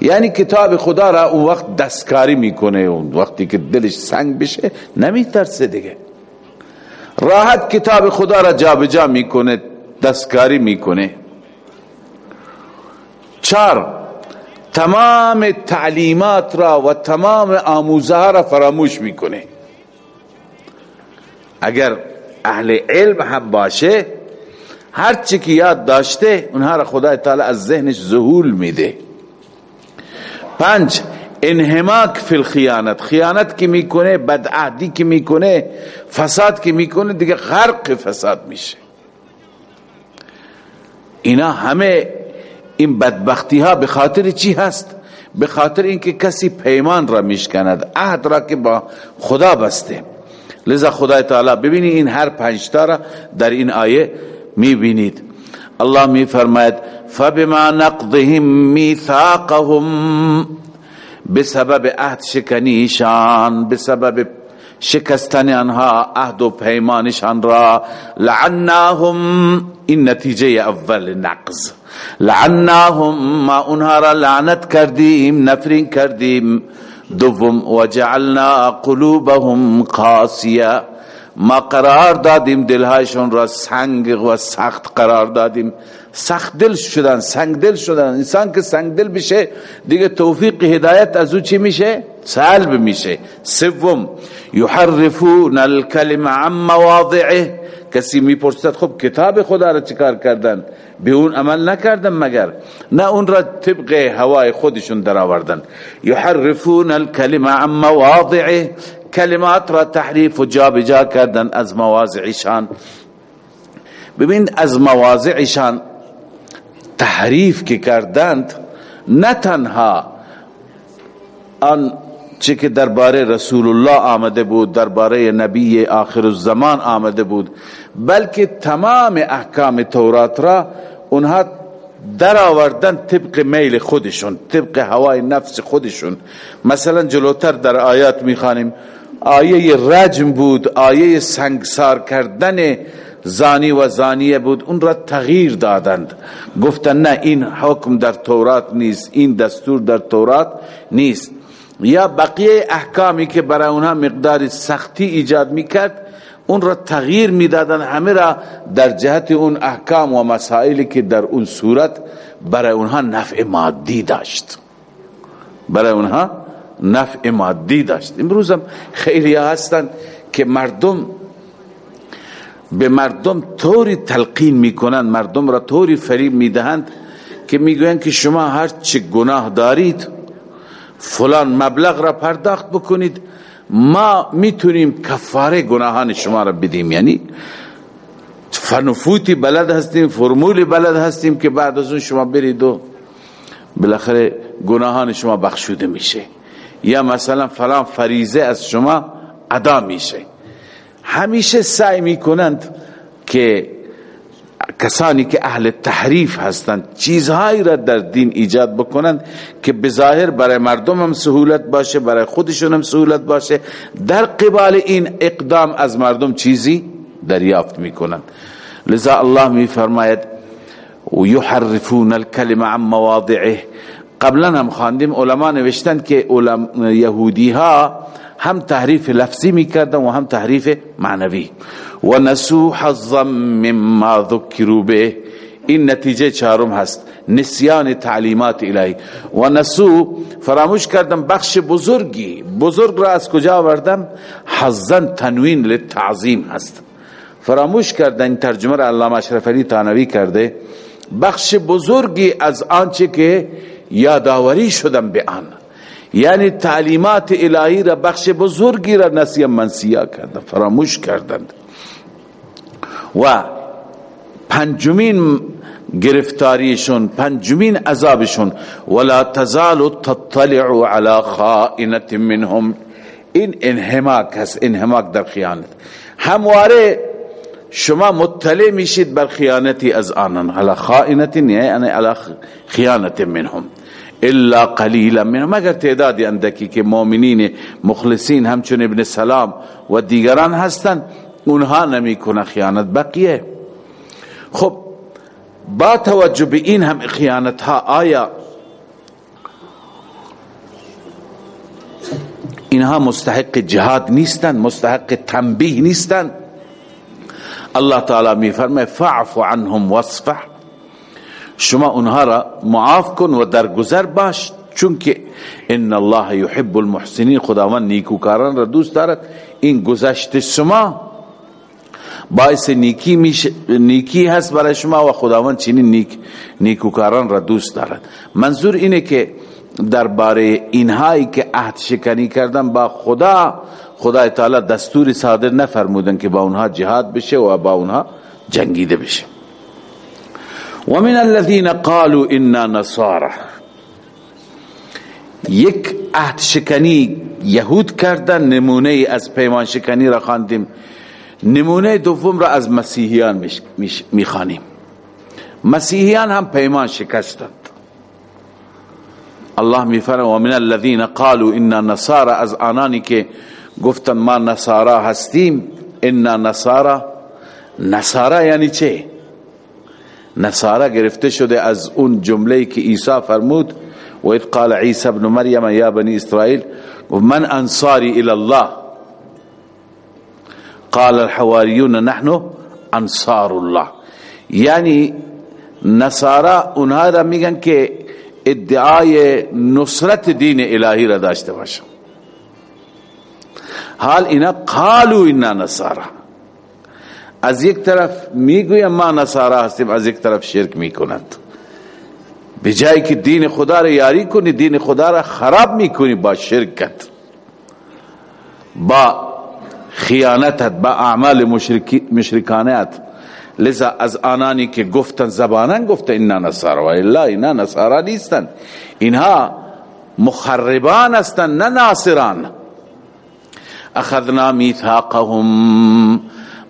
یعنی کتاب خدا را اون وقت دستکاری می‌کنه اون وقتی که دلش سنگ بشه نمیترسه دیگه. راحت کتاب خدا را جابجا جا می‌کنه دستکاری می‌کنه. چار تمام تعلیمات را و تمام آموزه را فراموش می‌کنه. اگر اهل علم هم باشه هر چی که یاد داشته اونها را خدا تعالی از ذهنش ظهول میده. پنج انهماک فی الخیانت. خیانت که می‌کنه بدعهدی که می‌کنه فساد که می‌کنه دیگه غرق فساد میشه. اینا همه این بدبختی ها به خاطر چی هست؟ به خاطر اینکه کسی پیمان را میشکند عهد را که با خدا بسته. لذا خدا تعالی ببینید این هر پنجتا را در این آیه می‌بینید. الله میفرماید فبما نقضهم میثاقهم بسبب عهد شکنیشان بسبب شکستن آنها عهد و پیمانشان را لعناهم این نتیجه اول نقض. لعناهم ما اونها را لعنت کردیم نفرین کردیم. دوم وجعلنا قلوبهم قاسیه. ما قرار دادیم دلهایشون را سنگ و سخت قرار دادیم. سخت دل شدن سنگ دل شدن. انسان که سنگ دل بشه دیگه توفیق هدایت از او چی میشه؟ سلب میشه. سوم یحرفون الکلم عن مواضعه. کسی می‌پرسد خب کتاب خدا را چیکار کردن؟ به اون عمل نکردن مگر؟ نه اون را طبق هوای خودشون در آوردن یحرفون الکلم عن مواضعه. کلمات را تحریف و جابجا کردن از مواضعشان. ببین از مواضعشان تحریف که کردند نه تنها آن چه که درباره رسول الله آمده بود درباره نبی آخر الزمان آمده بود بلکه تمام احکام تورات را اونها در آوردن طبق میل خودشون طبق هوای نفس خودشون. مثلا جلوتر در آیات می‌خوانیم آیه رجم بود آیه سنگسار کردن زانی و زانیه بود اون را تغییر دادند. گفتن نه این حکم در تورات نیست این دستور در تورات نیست. یا بقیه احکامی که برای اونها مقدار سختی ایجاد می‌کرد اون را تغییر می‌دادن همه را در جهت اون احکام و مسائلی که در اون صورت برای اونها نفع مادی داشت. برای اونها نفع مادی داشت. امروز هم خیلی هستن که مردم به مردم طوری تلقین می‌کنند مردم را طوری فریب می‌دهند که می‌گویند که شما هر چه گناه دارید فلان مبلغ را پرداخت بکنید ما می‌تونیم کفاره گناهان شما را بدیم. یعنی فنفوتی بلد هستیم فرمولی بلد هستیم که بعد از اون شما برید و بالاخره گناهان شما بخشوده میشه. یا مثلا فلان فریزه از شما ادا میشه. همیشه سعی می‌کنند که کسانی که اهل تحریف هستند چیزهایی را در دین ایجاد بکنند که بظاهر برای مردم هم سهولت باشه برای خودشون هم سهولت باشه. در قبال این اقدام از مردم چیزی دریافت می‌کنند. لذا الله میفرماید و یحرفون الکلمه عن مواضعه. قبلا هم خواندیم علما نوشتن که یهودی ها هم تحریف لفظی می‌کردن و هم تحریف معنوی. و نسو حظا مما ذکروا به. این نتیجه چهارم هست. نسیان تعلیمات الهی. و نسو فراموش کردم بخش بزرگی. بزرگ را از کجا آوردم حظا تنوین للتعظیم هست. فراموش کردن ترجمه را علامه اشرف علی تانوی کرده. بخش بزرگی از آنچه که یادآوری شدم به آن. یعنی تعلیمات الهی را بخش بزرگی را نسی منسیا کردند فراموش کردند. و پنجمین گرفتاریشون پنجمین عذابشون ولا تزال تطلع على خائنة منهم. این انحماک هست انحماک در خیانت. همواره شما مطلع میشید بر خیانتی از آنان. علی خائنت یعنی علی خیانت منهم. الا قلیلا من مگر تعدادی اندکی که مؤمنین مخلصین همچون ابن سلام و دیگران هستند اونها نمی کنه خیانت بقیه. خب با توجه به این هم خیانت ها آیا اینها مستحق جهاد نیستند مستحق تنبیه نیستند الله تعالی میفرمه فعف عنهم واصفح. شما اونها را معاف کن و درگذر باش چون که ان الله يحب المحسنین خداوند نیکوکاران را دوست دارد. این گذشت شما باعث نیکی میشه نیکی هست برای شما و خداوند چنین نیک نیکوکاران را دوست دارد. منظور اینه که درباره اینهایی که عهد شکنی کردن با خدا خدا تعالی دستور صادر نفرمودن که با اونها جهاد بشه و با اونها جنگیده بشه. و من الذين قالوا انا نصارى. یک عهد شکنی یهود کردن نمونه از پیمان شکنی را خواندیم. نمونه دوم را از مسیحیان می‌خوانیم. مسیحیان هم پیمان شکستند. الله میفرماید و من الذين قالوا انا نصارى از آنانی که گفتن ما نصارا هستیم انا نصارا نصارا یعنی چه؟ نصارا گرفته شده از اون جمله که عیسی فرمود و اذ قال عیسی ابن مریم یا بنی اسرائیل من انصاری الى الله. قال الحواریون نحن انصار الله. یعنی نصارا اونها را میگن که ادعای نصرت دین الهی را داشته باشن. حال اینا قالو اینا نصارا. از یک طرف می‌گویم ما نصارا هستیم از یک طرف شرک می‌کنند به جایی که دین خدا را یاری کنی دین خدا را خراب می‌کنی با شرکت. با خیانتت با اعمال مشرکانت لذا از آنانی که گفتن زبانن گفته اینا نصارا و الا اینا نصارا نیستن. اینها مخربان هستند نه ناصران. اخذنا میثاقهم.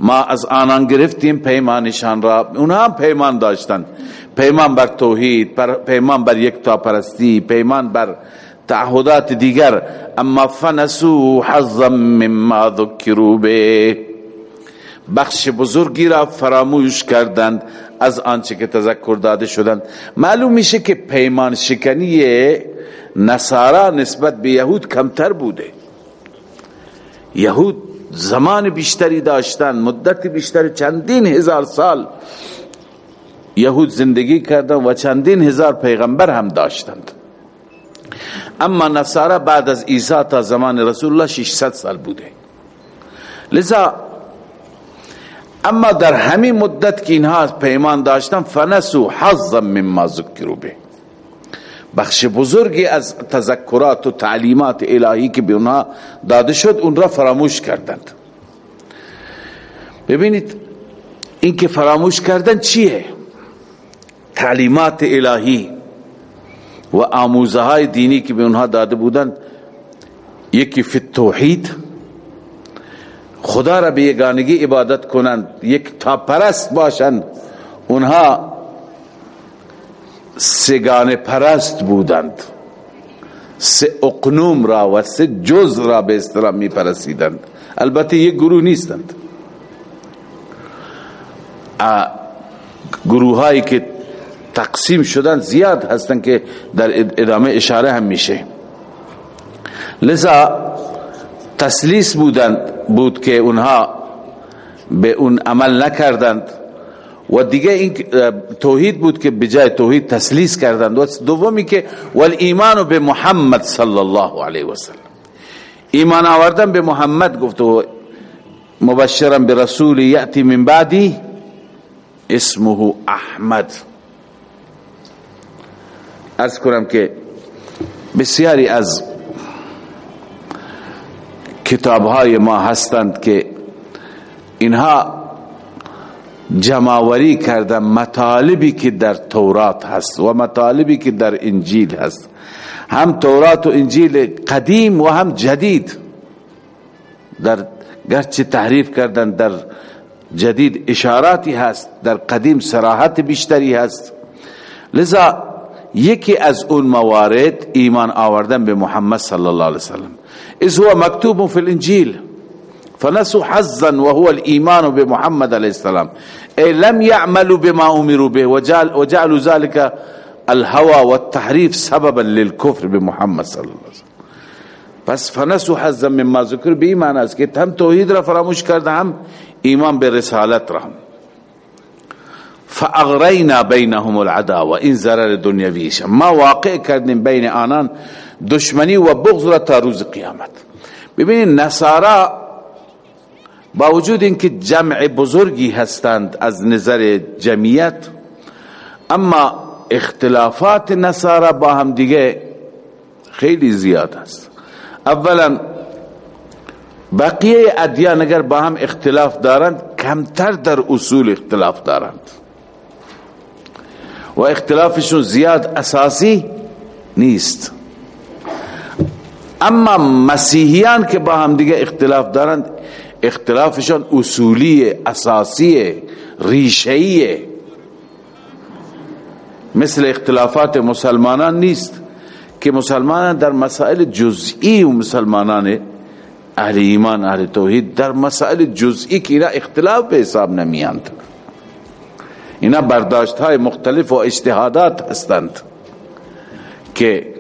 ما از آنان گرفتیم پیمانشان را. اونها هم پیمان داشتن. پیمان بر توحید پیمان بر یک تا پرستی پیمان بر تعهدات دیگر. اما فنسو حظا مما ذکروا به. بخش بزرگی را فراموش کردند از آنچه که تذکر داده شدند. معلوم میشه که پیمان شکنی نصارا نسبت به یهود کمتر بوده. یهود زمان بیشتری داشتن مدت بیشتری چندین هزار سال یهود زندگی کردن و چندین هزار پیغمبر هم داشتند. اما نصارا بعد از عیسی تا زمان رسول الله 600 سال بوده. لذا اما در همین مدت که اینها پیمان داشتن فنسو حظا مما ذکروا به. بخش بزرگی از تذکرات و تعلیمات الهی که به اونها داده شد اون را فراموش کردند. ببینید این که فراموش کردن چیه؟ تعلیمات الهی و آموزه های دینی که به اونها داده بودند. یکی فی توحید خدا را به یگانگی عبادت کنند. یک تا پرست باشند. اونها سگان پرست بودند. سه اقنوم را و سه جز را به اصطلاح می پرسیدند البته یک گروه نیستند. گروه هایی که تقسیم شدن زیاد هستند که در ادامه اشاره هم میشه. لذا تسلیس بودند بود که اونها به اون عمل نکردند. و دیگه این توحید بود که بجای توحید تسلیس کردند. و دومی که والایمان به محمد صلی الله علیه و سلم. ایمان آوردن به محمد گفت و مبشرا به رسول یأتی من بعدی اسمه احمد. ارز کنم که بسیاری از کتاب های ما هستند که اینها جماوری کردن مطالبی که در تورات هست و مطالبی که در انجیل هست. هم تورات و انجیل قدیم و هم جدید. در گرچه تحریف کردن در جدید اشاراتی هست در قدیم سراحت بیشتری هست. لذا یکی از اون موارد ایمان آوردن به محمد صلی الله علیه وسلم از هو مکتوب فی الانجیل. فنسوا حظا وهو الإيمان بمحمد عليه السلام. أي لم يعملوا بما أمروا به وجعل وجعلوا ذلك الهوى والتحريف سببا للكفر بمحمد صلى الله عليه وسلم. پس فنسوا حظا مما ذکر به این معنی است هم توحید را فراموش کرده هم ایمان به رسالت را فاغرینا بینهم العداوة این ضرر دنیویش ما واقع کردیم بین آنان دشمنی و بغض را تا روز قیامت. ببینید نصارا با وجود اینکه جمع بزرگی هستند از نظر جمعیت اما اختلافات نصارا با هم دیگه خیلی زیاد است. اولا بقیه ادیان اگر با هم اختلاف دارند کمتر در اصول اختلاف دارند. و اختلافشون زیاد اساسی نیست. اما مسیحیان که با هم دیگه اختلاف دارند اختلافشان اصولی اساسی ریشهیه مثل اختلافات مسلمانان نیست که مسلمانان در مسائل جزئی و مسلمانان اهل ایمان اهل توحید در مسائل جزئی که اینا اختلاف به حساب نمیاند. اینا برداشت های مختلف و اجتهادات هستند که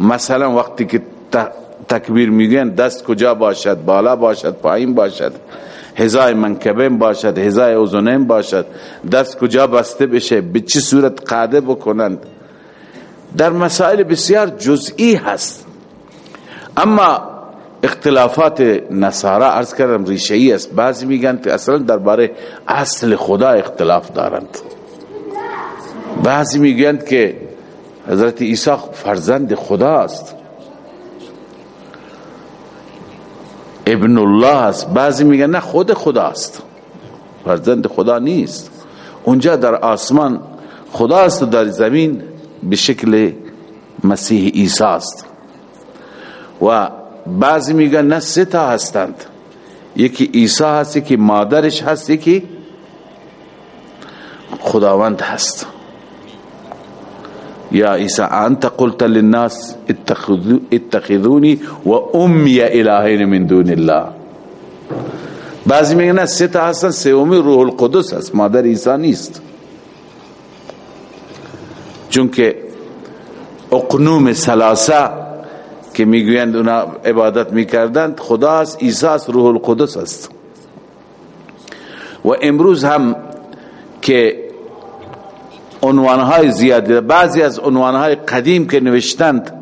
مثلا وقتی که تکبیر میگن دست کجا باشد؟ بالا باشد پایین باشد. هزای منکبین باشد هزای اوزنین باشد. دست کجا بسته بشه؟ به چه صورت قاعده بکنند در مسائل بسیار جزئی هست. اما اختلافات نصارا ارز کردم ریشهی است. بعضی میگن که اصلا درباره اصل خدا اختلاف دارند. بعضی میگن که حضرت عیسی فرزند خدا است ابن الله است بعضی میگن نه خود خداست فرزند خدا نیست. اونجا در آسمان خدا است و در زمین به شکل مسیح عیسی است. و بعضی میگن نه سه تا هستند. یکی عیسی هست یکی مادرش هست یکی خداوند هست. یا عیسی انت قلت للناس اتخذوني و امی الهین من دون الله. بعضی میگن نه سه تا هستن سومی روح القدس هست مادر عیسی نیست. چون که اقنوم سلاسه که می‌گویند اونا عبادت می‌کردند خدا است عیسی است روح القدس است و امروز هم که عنوانهای زیادی. بعضی از عنوانهای قدیم که نوشتند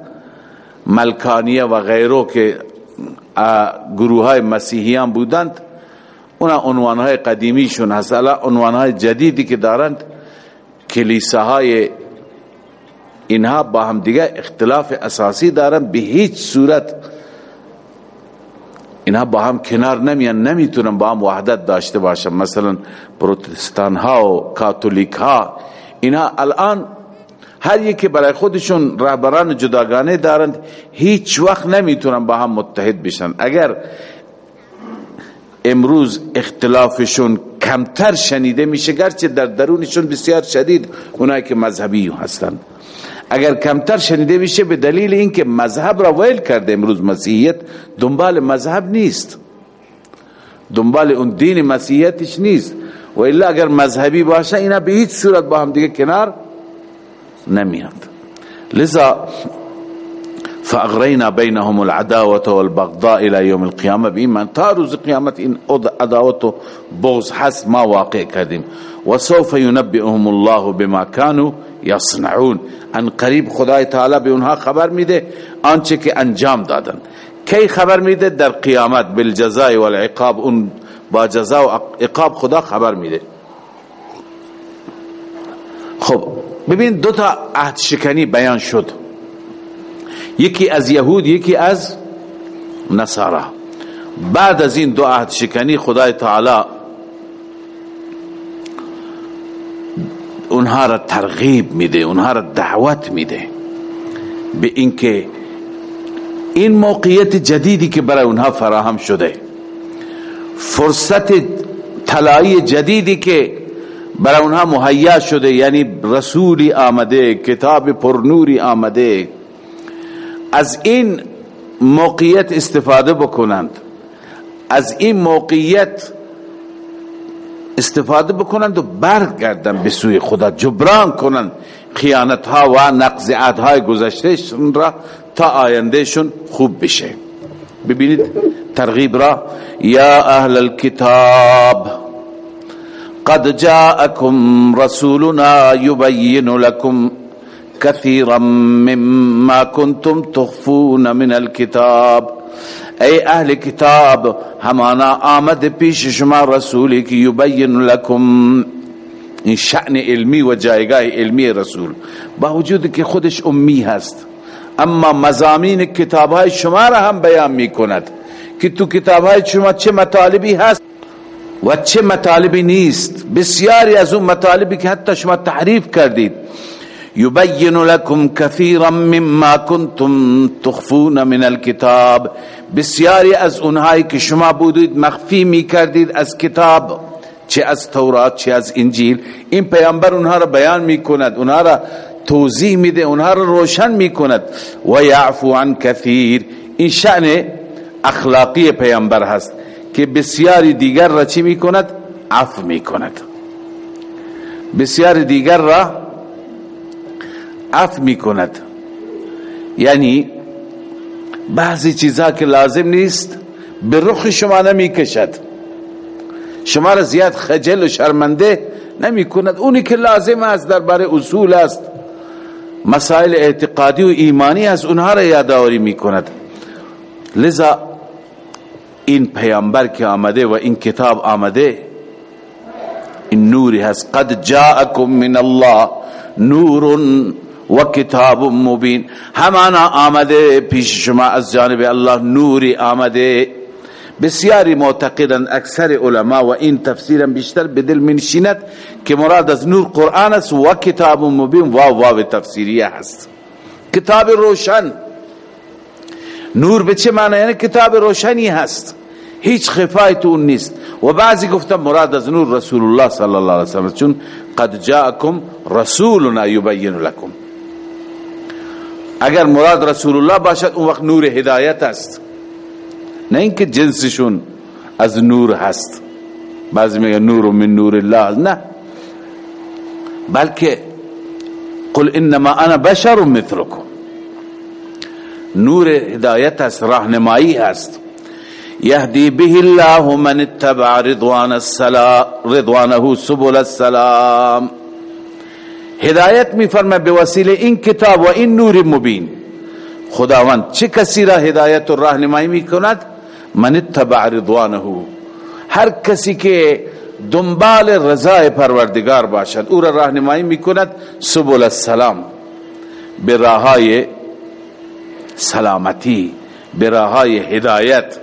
ملکانیه و غیرو که گروه های مسیحیان بودند اونا عنوانهای قدیمیشون هست. الان عنوانهای جدیدی که دارند کلیساهای اینها با هم دیگه اختلاف اساسی دارن. به هیچ صورت اینها با هم کنار نمیان. نمی‌تونن با هم وحدت داشته باشن. مثلا پروتستان ها و کاتولیک ها اینها الان هر یکی برای خودشون رهبران جداگانه دارند هیچ وقت نمی‌تونن با هم متحد بشن. اگر امروز اختلافشون کمتر شنیده میشه گرچه در درونشون بسیار شدید اونایی که مذهبی هستند. اگر کمتر شنیده میشه به دلیل اینکه مذهب را ویل کرده امروز مسیحیت دنبال مذهب نیست. دنبال اون دین مسیحیتش نیست. و الا اگر مذهبی باشه اینا به هیچ صورت با هم دیگه کنار نمیاد. لذا فاغرینا بینهم العداوه والبغضاء الى يوم القيامه بإيمان تا روز قیامت این عداوت و بغض هست ما واقع کردیم. و سوف ينبئهم الله بما كانوا يصنعون ان قریب خدای تعالی به اونها خبر میده آنچه که انجام دادن. کی خبر میده؟ در قیامت بالجزاء والعقاب اون با جزا و عقاب خدا خبر میده. خب ببین دو تا عهد شکنی بیان شد. یکی از یهود یکی از نصارا. بعد از این دو عهد شکنی خدای تعالی اونها را ترغیب میده اونها را دعوت میده به اینکه این موقعیت جدیدی که برای اونها فراهم شده فرصت طلایی جدیدی که برای اونها مهیا شده یعنی رسولی آمده کتاب پرنوری آمده از این موقعیت استفاده بکنند. از این موقعیت استفاده بکنند و برگردن به سوی خدا جبران کنند. خیانت ها و نقض های گذشته را تا آیندهشون خوب بشه. ببینید ترغیب را یا أهل الكتاب قد جاءكم رسولنا يبين لكم كثيرا مما كنتم تخفون من الكتاب. ای أهل کتاب همانا آمد پیش شما رسولی که یبین لکم این شأن علمی و جایگاه علمی رسول. با وجود که خودش امی هست. اما مزامین کتاب شما را هم بیان می کند که تو کتاب های شما چه مطالبی هست و چه مطالبی نیست. بسیاری از اون مطالبی که حتی شما تحریف کردید. یبین لكم كثيرا مما كنتم تخفون من الكتاب بسیاری از اونهایی که شما بودید مخفی می کردید از کتاب چه از تورات چه از انجیل. این پیامبر اونها را بیان می کند اونها را توضیح میده اونها را روشن می کند و یعفو عن کثیر. این شأن اخلاقی پیامبر هست که بسیاری دیگر را چی می کند عفو بسیاری دیگر را عفو می کند یعنی بعضی چیزها که لازم نیست به رخ شما نمی کشد شما را زیاد خجل و شرمنده نمی کند اونی که لازم است درباره اصول است. مسائل اعتقادی و ایمانی از اونها را یادآوری می کند لذا این پیامبر که آمده و این کتاب آمده این نوری هست. قد جاءکم من الله نور و کتاب مبین. همانا آمده پیش شما از جانب الله نوری آمده. بسیاری معتقدند اکثر علما و این تفسیرا بیشتر به دل که مراد از نور قرآن است و کتاب مبین و واو تفسیریه هست. کتاب روشن. نور به چه معنی؟ یعنی کتاب روشنی هست. هیچ خفای تو اون نیست. و بعضی گفتن مراد از نور رسول الله صلی الله علیه وسلم چون قد جاءکم رسولنا یبین لكم اگر مراد رسول الله باشد اون وقت نور هدایت است. نه اینکه جنسشون از نور هست. بعضی میگه نور من نور الله. نه. بلکه قل انما انا بشر مثلكم نور هدایت است راهنمایی هست یهدی به الله من اتبع رضوان السلام رضوانه سبل السلام. هدایت می فرمه به وسیله این کتاب و این نور مبین. خداوند چه کسی را هدایت و راهنمایی می کند من اتبع رضوانه. هر کسی که دنبال رضای پروردگار باشد او را راهنمایی می کند سبل السلام. به راهای سلامتی به راهای هدایت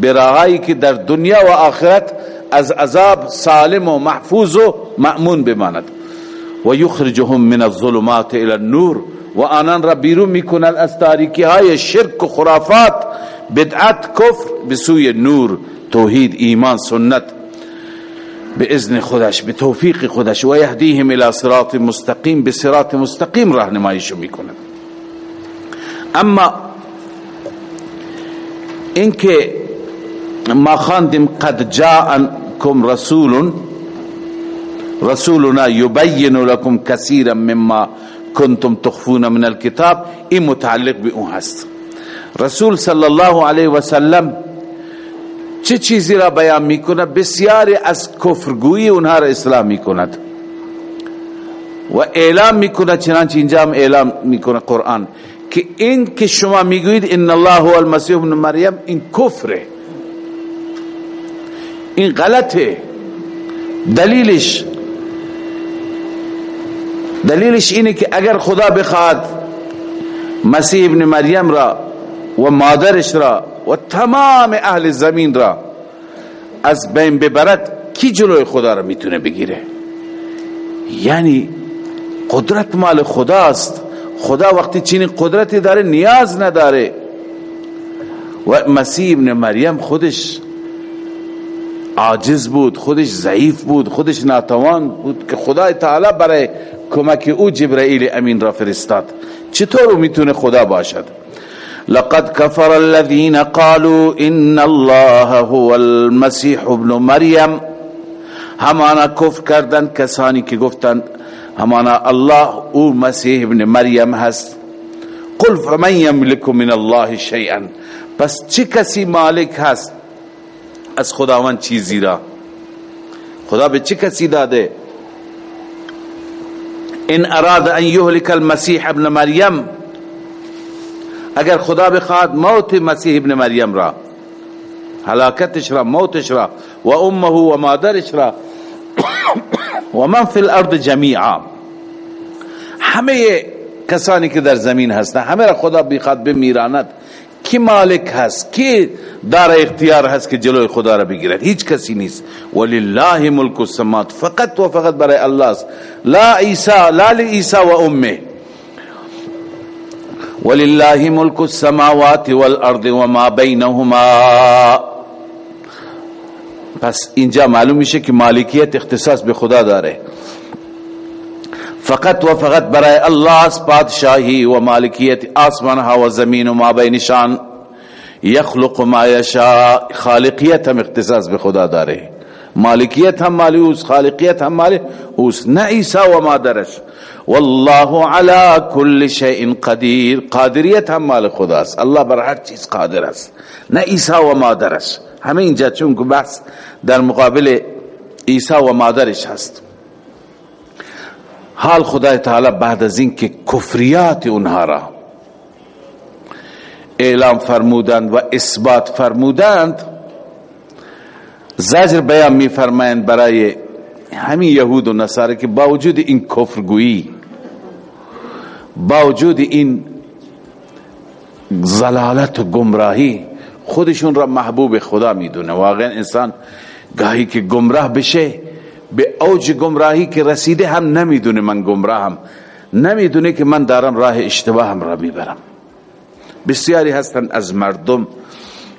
به راهایی که در دنیا و آخرت از عذاب سالم و محفوظ و مأمون بماند. و یخرجهم من الظلمات الى النور و آنان را بیرون می‌کنند از تاریکی های شرک و خرافات بدعت کفر به سوی نور توحید ایمان سنت. به اذن خودش به توفیق خودش. و یهدیهم الى صراط مستقیم به صراط مستقیم راهنماییشو می‌کند اما اینکه ما خواندیم قد جاءکم رسول رسولنا يبين لكم كثيرا مما كنتم تخفون من الكتاب این متعلق به اون هست. رسول صلی الله علیه و سلم چه چیزی را بیان می‌کنه بسیاری از کفرگویی اونها را اسلام می‌کند. و اعلام می‌کنه چنانچه اینجا هم اعلام می‌کنه قرآن. که این که شما می‌گویید ان الله هو المسیح ابن مریم این کفره. این غلطه. دلیلش دلیلش اینه که اگر خدا بخواد مسیح ابن مریم را و مادرش را و تمام اهل زمین را از بین ببرد کی جلوی خدا را می‌تونه بگیره؟ یعنی قدرت مال خداست. خدا وقتی چین قدرتی داره نیاز نداره. و مسیح ابن مریم خودش عاجز بود خودش ضعیف بود خودش ناتوان بود که خدا تعالی برای کمک او جبرائیل امین را فرستاد. چطور می‌تونه خدا باشد؟ لقد كفر الذين قالوا ان الله هو المسيح ابن مریم. همانا کفر کردن کسانی که گفتند همانا الله او مسیح ابن مریم هست. قل فمن يملك من الله شيئا پس چه کسی مالک هست از خداوند چیزی را؟ خدا به چه کسی داده؟ ان اراد ان یهلک المسیح ابن مریم. اگر خدا بخواد موت مسیح ابن مریم را هلاکتش را موتش را و امه و مادرش را و من فی الارض جمیعا همه کسانی که در زمین هستند همه را خدا بخواد بمیراند. کی مالک هست؟ کی دار اختیار هست که جلوی خدا را بگیرد؟ هیچ کسی نیست. ولله ملک السماوات. فقط و فقط برای الله است. لا عیسی لا عیسی و امه. ولله ملک السماوات والارض وما بینهما پس اینجا معلوم میشه که مالکیت اختصاص به خدا داره. فقط و فقط برای الله است پادشاهی و مالکیت آسمان ها و زمین و ما بینشان یخلق ما یشاء. خالقیت هم اختصاص به خدا داره. مالکیت هم مالی اوست خالقیت هم مالی اوست. نه عیسی و مادرش. والله على كل شيء قدیر. قادریت هم مال خداست الله بر هر چیز قادر است. نه عیسی و مادرش. همه اینجا چون بحث در مقابل عیسی و مادرش هست. حال خدای تعالی بعد از این که کفریات اونها را اعلام فرمودند و اثبات فرمودند زجر بیان می فرمایند برای همین یهود و نصاره که با وجود این کفرگویی با وجود این زلالت و گمراهی خودشون را محبوب خدا می‌دونه. واقعا انسان گاهی که گمراه بشه به اوج گمراهی که رسیده هم نمی‌دونه من گمراهم. نمی‌دونه که من دارم راه اشتباه هم را می‌برم. بسیاری هستند از مردم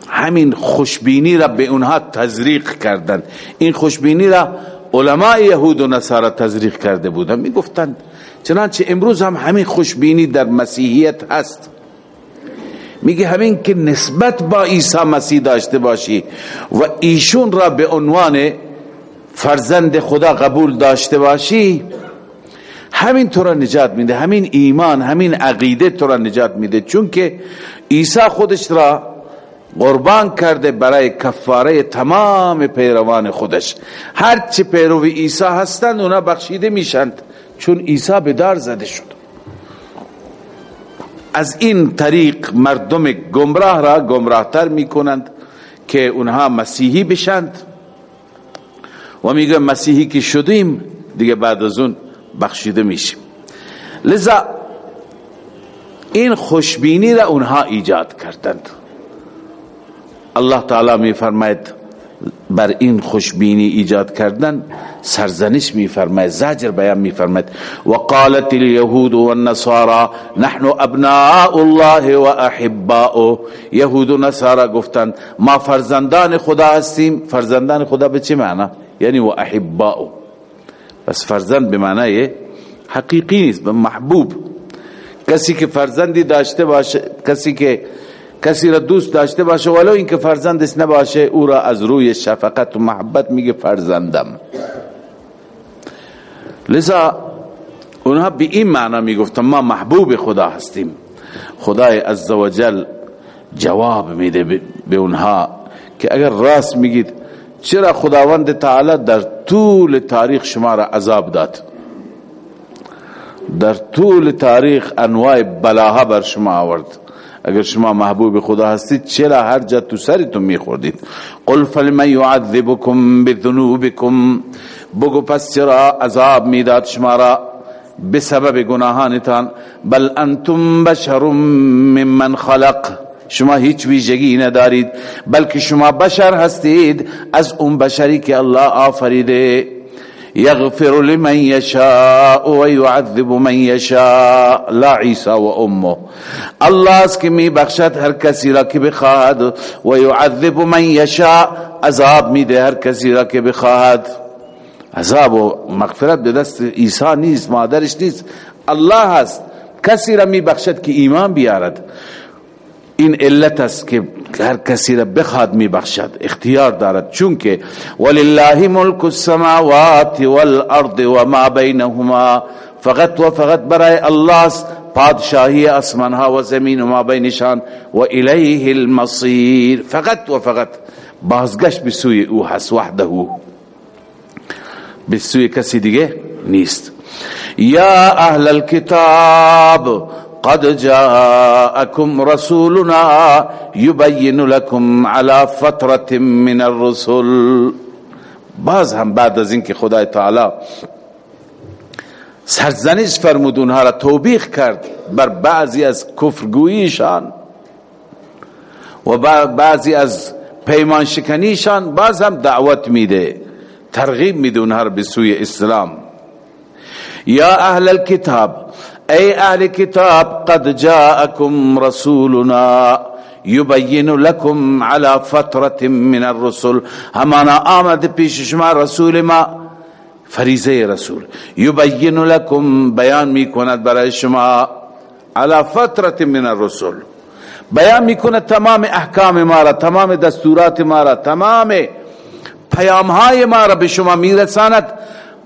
همین خوشبینی را به اونها تزریق کردند این خوشبینی را علماء یهود و نصارا تزریق کرده بودند می‌گفتند چنانچه امروز هم همین خوشبینی در مسیحیت هست. میگه همین که نسبت با عیسی مسیح داشته باشی و ایشون را به عنوان فرزند خدا قبول داشته باشی همین تو را نجات میده همین ایمان همین عقیده تو را نجات میده. چون که عیسی خودش را قربان کرده برای کفاره تمام پیروان خودش. هرچی پیروی عیسی هستند اونا بخشیده میشند چون عیسی به دار زده شد. از این طریق مردم گمراه را گمراهتر می‌کنند که اونها مسیحی بشند. و میگه مسیحی که شدیم دیگه بعد از اون بخشیده میشیم. لذا این خوشبینی را اونها ایجاد کردند. الله تعالی می فرماید بر این خوشبینی ایجاد کردن سرزنش می فرماید زجر بیان می فرماید و قالت اليهود والنصارى نحن ابناء الله و یهود و نصارا گفتند ما فرزندان خدا هستیم. فرزندان خدا به چه معنی یعنی و احباؤه بس فرزند به معنی حقیقی نیست به محبوب. کسی که فرزندی داشته باشه کسی که کسی را دوست داشته باشه ولو اینکه فرزندش نباشه او را از روی شفقت و محبت میگه فرزندم. لذا اونها به این معنا می‌گفتن ما محبوب خدا هستیم. خدای عزوجل جواب میده به اونها که اگر راست میگید چرا خداوند تعالی در طول تاریخ شما را عذاب داد؟ در طول تاریخ انواع بلاها بر شما آورد. اگر شما محبوب خدا هستید چرا هر جا تو سرتون میخوردید؟ قل فلمن يعذبكم بذنوبكم بگو پس چرا عذاب می‌داد شما را؟ بسبب گناهانتان. بل انتم بشر ممن خلق. شما هیچ ویژگی ندارید بلکه شما بشر هستید. از اون بشری که الله آفریده. يغفر لمن يشاء ويعذب من يشاء. لا عيسى و امه الله است که می بخشد هر کسی را که بخواهد و یعذب من یشاء عذاب میده هر کسی را که بخواهد. عذاب و مغفرت به دست عیسی نیست مادرش نیست. الله هست کسی را می بخشد که ایمان بیارد. این علت است که هر کسی را بخواد می بخشد اختیار دارد. چون که ولله ملک السماوات والارض وما بینهما فقط و فقط برای الله است پادشاهی اسمان ها و زمین و ما بینشان و الیه المصیر. فقط و فقط بازگشت به سوی او هست وحده به سوی کسی دیگه نیست. یا اهل الكتاب قد جاءكم رسولنا يبين لكم على فترة من الرسل. باز هم بعد از اینکه خدای تعالی سرزنش فرمود اونها را توبیخ کرد بر بعضی از کفرگوییشان و بعضی از پیمان شکنیشان باز هم دعوت میده ترغیب میده اونها به سوی اسلام. یا اهل الكتاب ای أهل کتاب قد جاءكم رسولنا يبين لكم على فترة من الرسل. همانا آمد پیش شما رسول ما فریضه رسول. يبين لكم بیان می کند برای شما على فترة من الرسل. بیان می کند تمام احکام ما را تمام دستورات ما را تمام پیام های ما را به شما میرساند.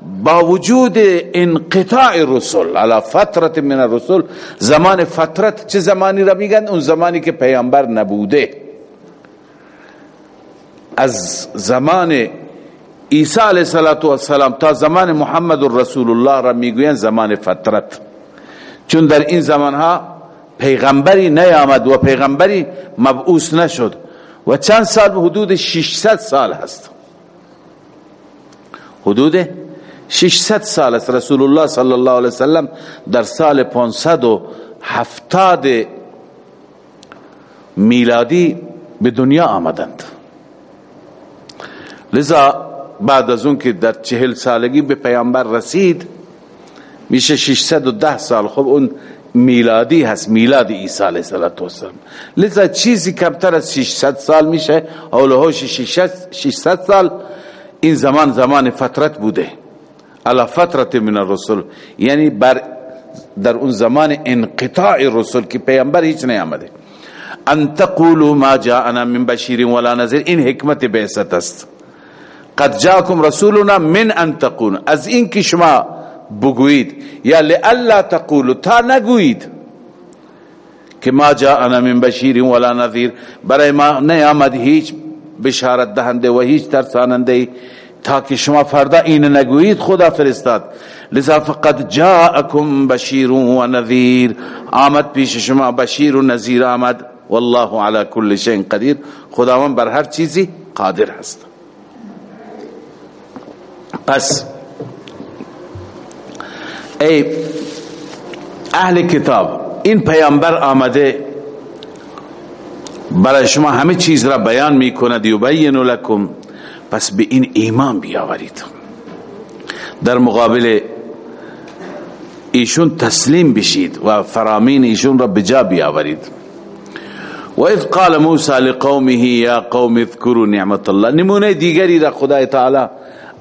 با وجود انقطاع رسول على فترت من الرسول زمان فترت چه زمانی را میگن؟ اون زمانی که پیامبر نبوده. از زمان عیسی علیه السلام تا زمان محمد رسول الله را می‌گوین زمان فترت. چون در این زمانها پیغمبری نیامد و پیغمبری مبعوث نشد و چند سال حدود 600 سال هست. حدود 600 سال است رسول الله صلی الله علیه وسلم در سال 570 میلادی به دنیا آمدند. لذا بعد از اون که در چهل سالگی به پیامبر رسید میشه 610 سال. خب اون میلادی هست میلاد عیسی علیه السلام لذا چیزی کمتر از 600 سال میشه. اولهوش 600 سال این زمان زمان فترت بوده. على فترة من الرسول یعنی بر در اون زمان انقطاع رسول که پیامبر هیچ نیامده. ان تقولوا ما جاءنا من بشیر ولا نذیر. این حکمت بعثت است. قد جاءكم رسولنا من ان تقولوا از این که شما بگویید. یا لالا تقولوا. تا نگویید. که ما جاءنا من بشیر ولا نذیر. برای ما نیامد هیچ بشارت دهنده و هیچ ترساننده تا که شما فردا این نگویید خدا فرستاد. لذا فقد جاءكم بشیر و نذیر. آمد پیش شما بشیر و نذیر آمد. والله على كل شيء قدیر. خداوند بر هر چیزی قادر هست. پس ای اهل کتاب این پیامبر آمده برای شما همه چیز را بیان می کند یبین لکم پس به این ایمان بیاورید. در مقابل ایشون تسلیم بشید و فرامین ایشون را بجا بیاورید. و اذ قال موسی لقومه یا قوم اذكروا نعمت الله. نمونه دیگری را خدای تعالی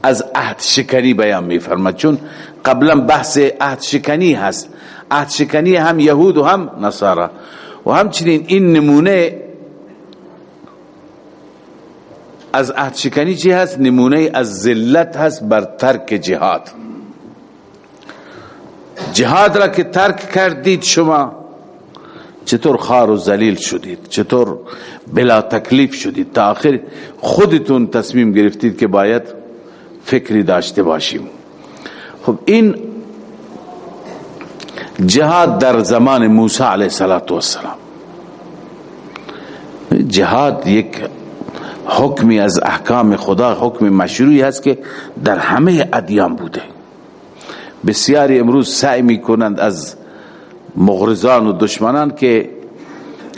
از عهد شکنی بیان میفرماد چون قبلا بحث عهد شکنی هست. عهد شکنی هم یهود و هم نصارا. و همچنین این نمونه از عهد شکنی چی هست؟ نمونه از ذلت هست بر ترک جهاد. جهاد را که ترک کردید شما چطور خار و ذلیل شدید؟ چطور بلا تکلیف شدید؟ تا آخر خودتون تصمیم گرفتید که باید فکری داشته باشیم. خب این جهاد در زمان موسی علیه السلام جهاد یک حکمی از احکام خدا حکم مشروعی هست که در همه ادیان بوده. بسیاری امروز سعی می کنند از مغرزان و دشمنان که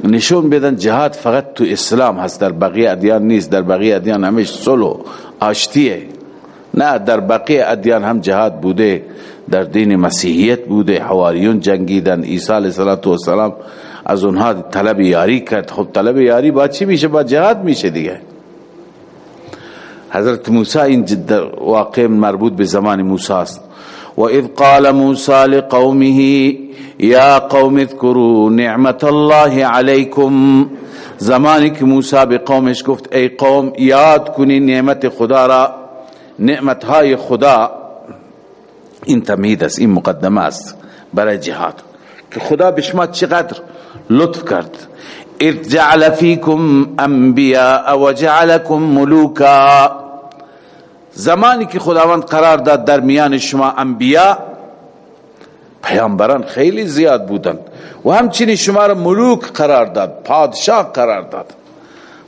نشون بدن جهاد فقط تو اسلام هست در بقیه ادیان نیست در بقیه ادیان همیش صلح و آشتیه. نه در بقیه ادیان هم جهاد بوده در دین مسیحیت بوده. حواریون جنگیدن عیسی علیه السلام از اونها طلب یاری کرد. خب طلب یاری با چی میشه؟ با جهاد میشه دیگه. حضرت موسی این واقع مربوط به زمان موسی است. و اذ قال موسی لقومه یا قوم اذكروا نعمت الله علیکم. زمانی که موسی به قومش گفت ای قوم یاد کنی نعمت خدا را نعمت های خدا. این تمهید است این مقدمه است برای جهاد که خدا به شما چقدر لطف کرد. اذ جعل فیکم انبیاء و جعلکم ملوکا زمانی که خداوند قرار داد در میان شما انبیاء پیامبران خیلی زیاد بودند. و همچنین شما را ملوک قرار داد پادشاه قرار داد.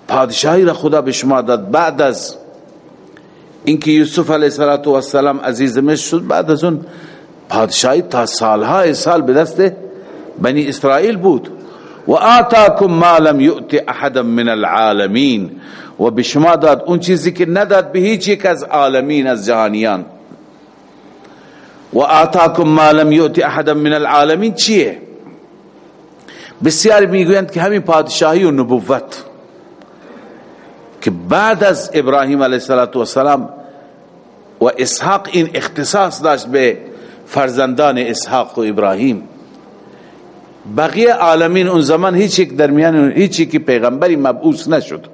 پادشاهی را خدا به شما داد بعد از اینکه یوسف علیه السلام عزیز مصر شد بعد از اون پادشاهی تا سالهای سال به دست بنی اسرائیل بود. و آتاکم ما لم یؤت احد من العالمین و به شما داد اون چیزی که نداد به هیچ یک از عالمین از جهانیان. و آتاکم ما لم یؤت احد من العالمین چیه؟ بسیار می‌گویند که همین پادشاهی و نبوت که بعد از ابراهیم علیه السلام و اسحاق این اختصاص داشت به فرزندان اسحاق و ابراهیم. بقیه عالمین اون زمان هیچ یک درمیان هیچ یک پیغمبری مبعوث نشد.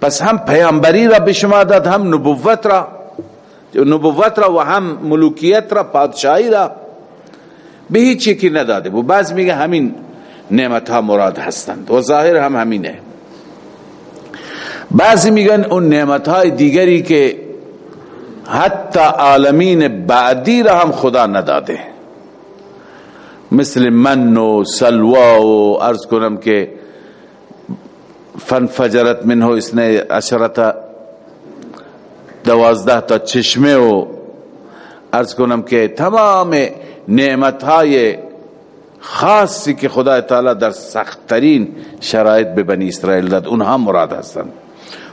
پس هم پیامبری را به شما داد هم نبوت را. نبوت را و هم ملوکیت را پادشاهی را به هیچ یکی نداده و بعض میگه همین نعمت ها مراد هستند و ظاهر هم همینه. بعضی میگن اون نعمت های دیگری که حتی عالمین بعدی را هم خدا نداده. مثل من و سلوا و ارز کنم که فنفجرت منه اسنه عشرت دوازده تا چشمه و ارز کنم که تمام نعمت های خاصی که خدا تعالی در سختترین شرایط به بنی اسرائیل داد اونها مراد هستند.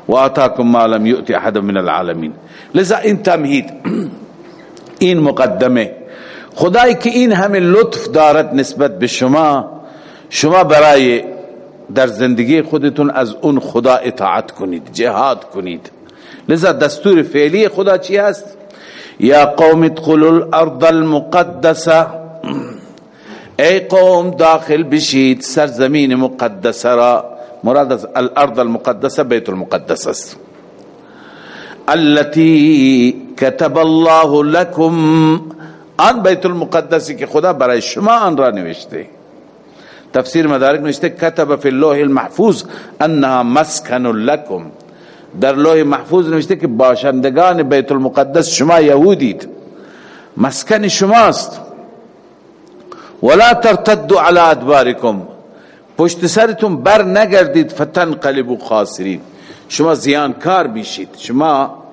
و آتاکم ما لم یؤتی احد من العالمین. لذا این تمهید این مقدمه خدایی که این همه لطف دارد نسبت به شما شما برای در زندگی خودتون از اون خدا اطاعت کنید جهاد کنید. لذا دستور فعلی خدا چی هست؟ یا قوم ادخلوا الارض المقدسه ای قوم داخل بشید سرزمین مقدسه را. مراد از الارض المقدسه بیت المقدس است. التي كتب الله لكم آن بیت المقدسی که خدا برای شما آن را نوشته. تفسیر مدارک نوشته کتب فی اللوح المحفوظ انها مسکن لکم. در لوح محفوظ نوشته که باشندگان بیت المقدس شما یهودید. مسکن شماست. ولا ترتدوا على ادبارکم. پشت سرتون بر نگردید فتنقلبوا خاسرین. شما زیانکار میشید. شما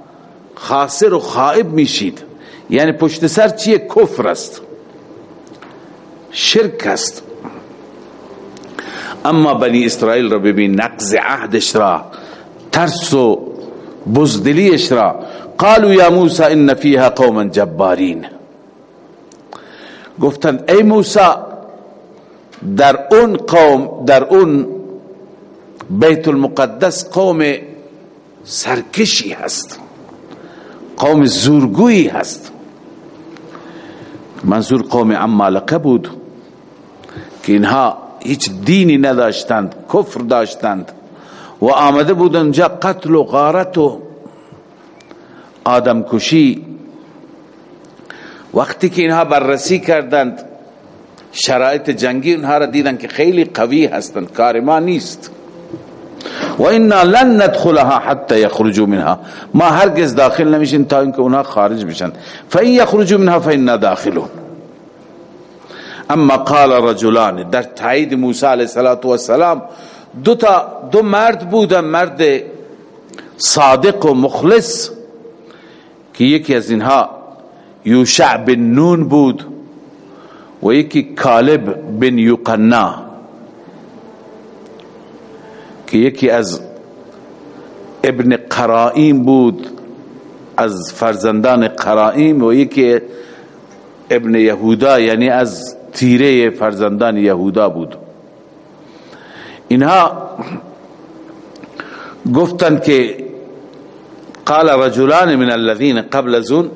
خاسر و خائب میشید. یعنی پشت سر چیه؟ کفر است. شرک است. اما بنی اسرائیل را ببین نقض عهدش را ترس و بزدلیش را. قالوا یا موسی ان فیها قوما جبارین. گفتند ای موسی در اون قوم در اون بیت المقدس قوم سرکشی هست. قوم زورگویی هست. منظور قوم عمالقه بود که اینها هیچ دینی نداشتند کفر داشتند و آمده بودند جا قتل و غارت و آدم کشی وقتی که اینها بررسی کردند شرایط جنگی اونها را دیدن که خیلی قوی هستند کار ما نیست. و انا لن ندخلها حتى يخرجوا منها. ما هرگز داخل نمیشین تا اینکه اونها خارج بشن. فان يخرجوا منها فانا داخلون. اما قال رجلان در تایید موسی علیه السلام دو تا دو مرد بودن مرد صادق و مخلص که یکی از اینها یوشع بن نون بود و یکی کالب بن یقنا که یکی از ابن قرائیم بود از فرزندان قرائیم و یکی ابن یهودا یعنی از تیره فرزندان یهودا بود. اینها گفتند که قال رجلان من الذين قبل زون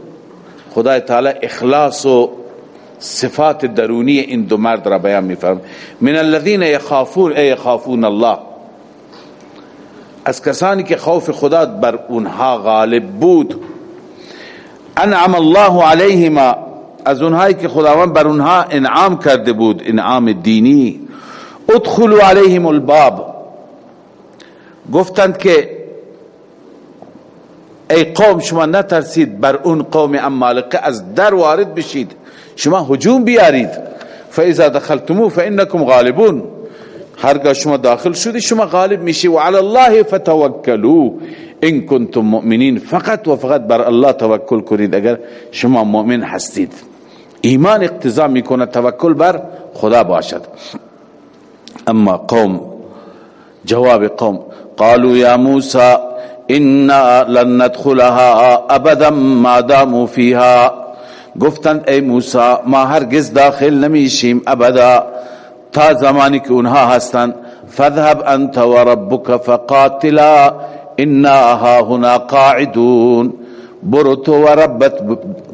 خدای تعالی اخلاص و صفات درونی این دو مرد را بیان میفرم من الذين يخافون ای يخافون الله. از کسانی که خوف خدا بر اونها غالب بود. انعم الله علیهما از اونهایی که خداوند بر اونها انعام کرده بود انعام دینی. ادخلوا علیهم الباب. گفتند که ای قوم شما نترسید بر اون قوم امالقه از در وارد بشید. شما هجوم بیارید. فاذا دخلتمو فانکم غالبون. هرگاه شما داخل شدی شما غالب میشی. و علی الله فتوکلوا ان کنتم مؤمنین فقط و فقط بر الله توکل کنید. اگر شما مؤمن هستید. ایمان اقتضا می‌کنه توکل بر خدا باشد. اما قوم جواب قوم قالوا یا موسی انا لن ندخلها ابدا ما داموا فيها. گفتند ای موسی ما هرگز داخل نمیشیم ابدا. تا زمانی که اونها هستند فذهب انت وربك فقاتلا انا ها هنا قاعدون. برو تو و ربت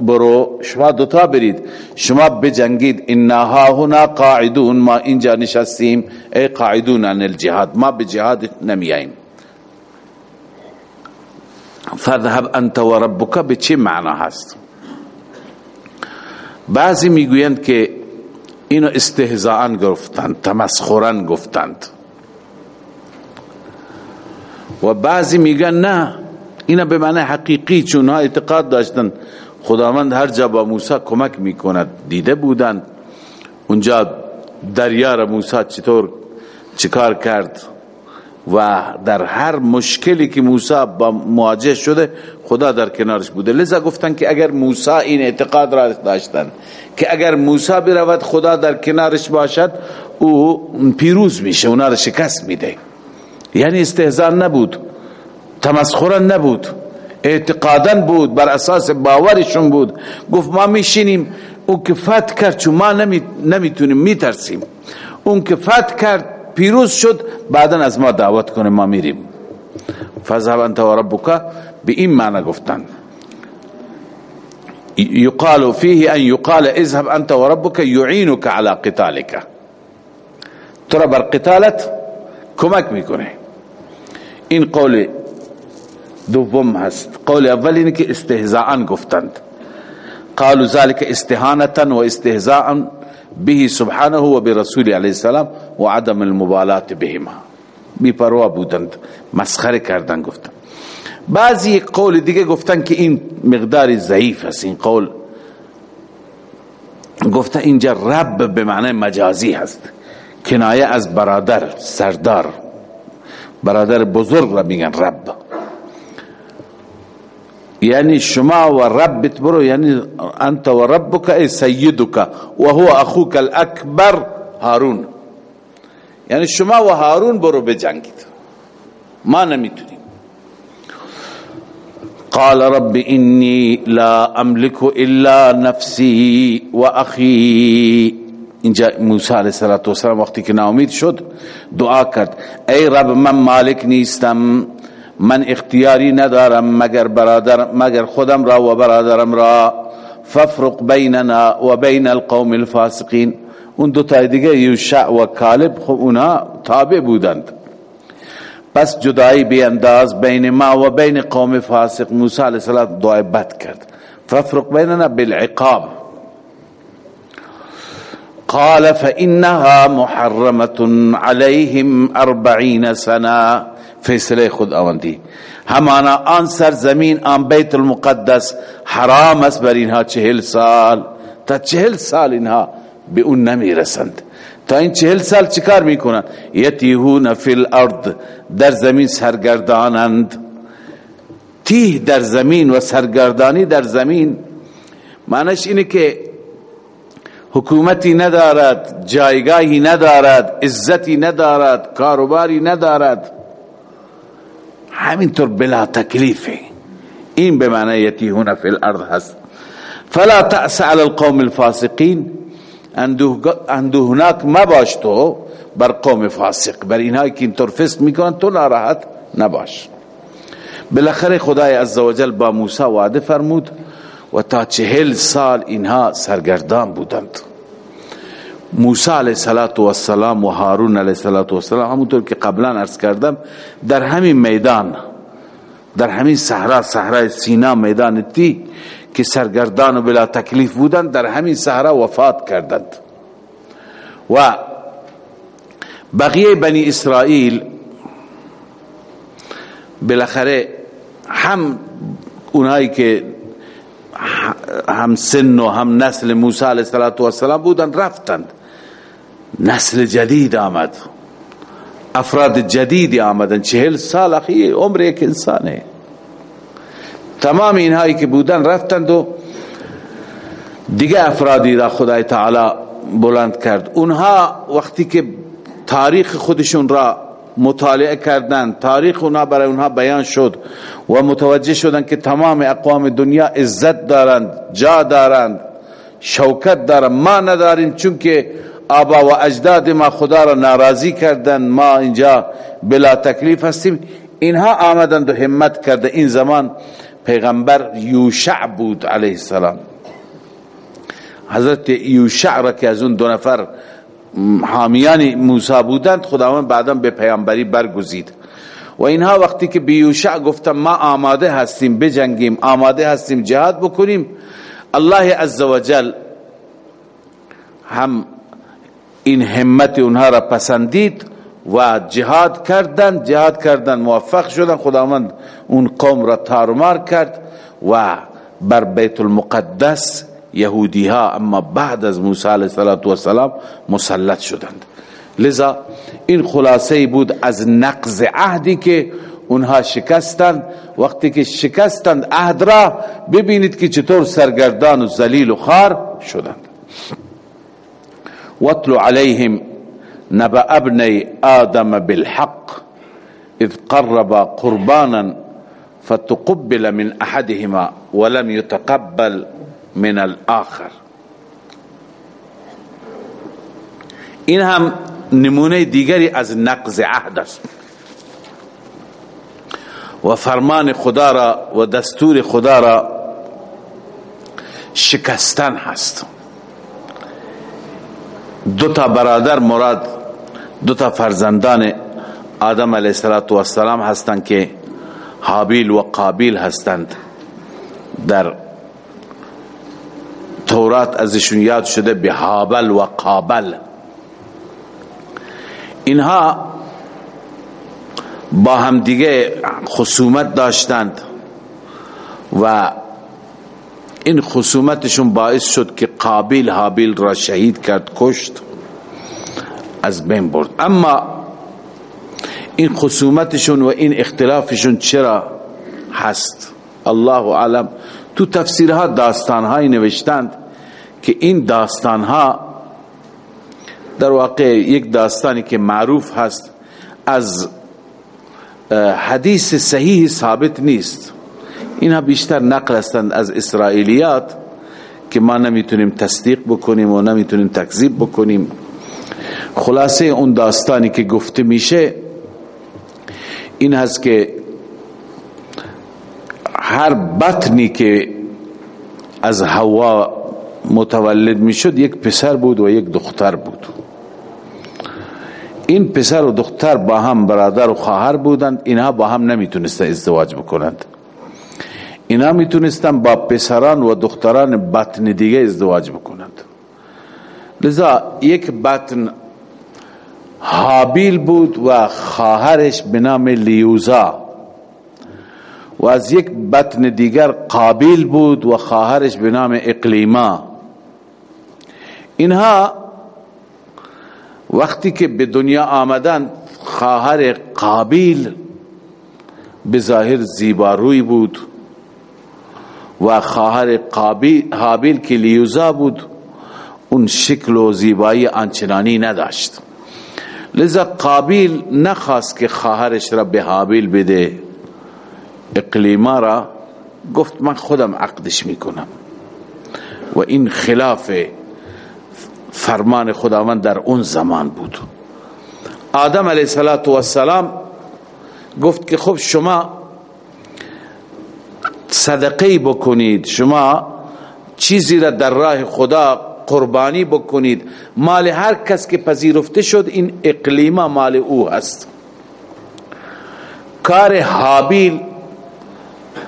برو شما دوتا برید. شما بجنگید انا ها هنا قاعدون ما اینجا نشستیم ای قاعدون عن الجهاد ما به جهاد نمیاییم. فذهب انت و ربک به چه معنا هست؟ بعضی می‌گویند که اینو استهزاءن گفتند تمسخرن گفتند. و بعضی میگن نه اینا به معنی حقیقی چون ها اعتقاد داشتن. خداوند هر جا با موسی کمک می‌کند دیده بودند. اونجا دریا موسی چطور چیکار کرد؟ و در هر مشکلی که موسی با مواجه شده خدا در کنارش بوده. لذا گفتن که اگر موسی این اعتقاد را داشتن که اگر موسی برود خدا در کنارش باشد او پیروز میشه اونا را شکست میده. یعنی استهزان نبود تمسخرا نبود اعتقادا بود بر اساس باورشون بود. گفت ما میشینیم او که فت کرد چون ما نمی‌تونیم میترسیم. اون که فت کرد پیروز شد بعدا از ما دعوت کنه ما میریم. فذهب انت و ربک به این معنی گفتن. یقال فيه أن يقال اذهب أنت و ربک يعينك على قتالك. ترى بر قتالت کمک میکنه. این قول دوم هست. قول اول اینه که استهزاء گفتند. قالوا ذلك استهانه و استهزاء به سبحانه و برسول علیه السلام و عدم المبالات بهما. بی پروا بودند. مسخره کردن گفتن بعضی قول دیگه گفتن که این مقدار ضعیف است این قول. گفته اینجا رب به معنی مجازی هست. کنایه از برادر سردار. برادر بزرگ را میگن رب. یعنی شما و ربت برو یعنی انت و ربک ای سیدک و هو اخوک الاکبر هارون. یعنی شما و هارون برو بجنگید ما نمی‌تونیم. قال رب انی لا املك الا نفسی و اخی اینجا موسی علیہ الصلوۃ والسلام وقتی که ناامید شد دعا کرد. ای رب من مالک نیستم من اختیاری ندارم مگر برادر مگر خودم را و برادرم را. ففرق بیننا و بین القوم الفاسقین. اون دو تا دیگه یوشع و کالب خب اونا تابع بودند. پس جدایی بی انداز بین ما و بین قوم فاسق موسی علیہ السلام دعای بد کرد. ففرق بیننا بالعقاب. قال فإنها محرمة عليهم أربعين سنة. فیصله خود آوندی. همانا آن سرزمین آن بیت المقدس حرام است بر اینها چهل سال. تا چهل سال اینها به اون نمی رسند تا این چهل سال چیکار می‌کنن؟ یتیهون فی الارض در زمین سرگردانند. تیه در زمین و سرگردانی در زمین. معنیش اینه که حکومتی ندارد جایگاهی ندارد عزتی ندارد کاروباری ندارد. همینطور بلا تکلیفه این به معنی یتیهون فی الارض هست. فلا تأس على القوم الفاسقین. اندوهناک مباش تو بر قوم فاسق. بر اینهایی که اینطور فسق می‌کنن تو ناراحت نباش. بالاخره خدای عزوجل با موسی وعده فرمود و تا چهل سال اینها سرگردان بودند. موسی علیه السلام و هارون علیه السلام همونطور که قبلا عرض کردم در همین میدان در همین صحرا صحرای سینا میدان تی که سرگردان و بلا تکلیف بودند در همین صحرا وفات کردند. و بقیه بنی اسرائیل بالاخره هم اونایی که هم سن و هم نسل موسی علیه السلام بودن رفتند. نسل جدید آمد. افراد جدیدی آمدن چهل سال اخی عمر یک انسانه. تمام اینهایی که بودن رفتند و دیگه افرادی را خدای تعالی بلند کرد. اونها وقتی که تاریخ خودشون را مطالعه کردند تاریخ اونها برای اونها بیان شد و متوجه شدند که تمام اقوام دنیا عزت دارند جا دارند شوکت دارند. ما نداریم چون که آبا و اجداد ما خدا را ناراضی کردند. ما اینجا بلا تکلیف هستیم. اینها آمدند و همت کرده. این زمان پیغمبر یوشع بود علیه السلام. حضرت یوشع را که از اون دو نفر حامیان موسی بودند خداوند بعدا به پیامبری برگزید. و اینها وقتی که به یوشع گفتم ما آماده هستیم بجنگیم آماده هستیم جهاد بکنیم الله عزوجل هم این همت اونها را پسندید. و جهاد کردند جهاد کردند موفق شدن. خداوند اون قوم را تارمار کرد و بر بیت المقدس یهودی ها اما بعد از موسی علیه السلام مسلط شدند. لذا این خلاصه بود از نقض عهدی که اونها شکستند. وقتی که شکستند عهد را ببینید که چطور سرگردان و ذلیل و خار شدند. واتل عليهم نبأ أبني آدم بالحق إذ قربا قربانا فتقبل من أحدهما ولم يتقبل من الآخر. این هم نمونه دیگری از نقض عهد است. و فرمان خدا را و دستور خدا را شکستن هست. دو تا برادر مراد دو تا فرزندان آدم علیه السلام هستند که حابیل و قابیل هستند. در تورات ازشون یاد شده به حابل و قابل. اینها با هم دیگه خصومت داشتند و این خصومتشون باعث شد که قابیل حابیل را شهید کرد کشت. از بین برد. اما این خصومتشون و این اختلافشون چرا هست؟ الله عالم تو تفسیرها داستانهایی نوشتند که این داستانها در واقع یک داستانی که معروف هست از حدیث صحیح ثابت نیست. اینها بیشتر نقل هستند از اسرائیلیات که ما نمی‌تونیم تصدیق بکنیم و نمی‌تونیم تکذیب بکنیم. خلاصه اون داستانی که گفته میشه این هست که هر بطنی که از هوا متولد می‌شد یک پسر بود و یک دختر بود. این پسر و دختر با هم برادر و خواهر بودند اینها با هم نمی‌تونستن ازدواج بکنند. اینا می‌تونستن با پسران و دختران بطن دیگه ازدواج بکنند. لذا یک بطن حابیل بود و خواهرش به نام لیوزا. و از یک بطن دیگر قابیل بود و خواهرش به نام اقلیما. اینها وقتی که به دنیا آمدن خواهر قابیل به ظاهر زیباروی بود و خواهر حابیل که لیوزا بود اون شکل و زیبایی آنچنانی نداشت. لذا قابیل نخواست که خواهرش را به حابیل بده. اقلیما را گفت من خودم عقدش می‌کنم. و این خلاف فرمان خداوند در اون زمان بود. آدم علیه السلام گفت که خب شما صدقه بکنید. شما چیزی را در راه خدا قربانی بکنید. مال هر کس که پذیرفته شد این اقلیما مال او هست کار حابیل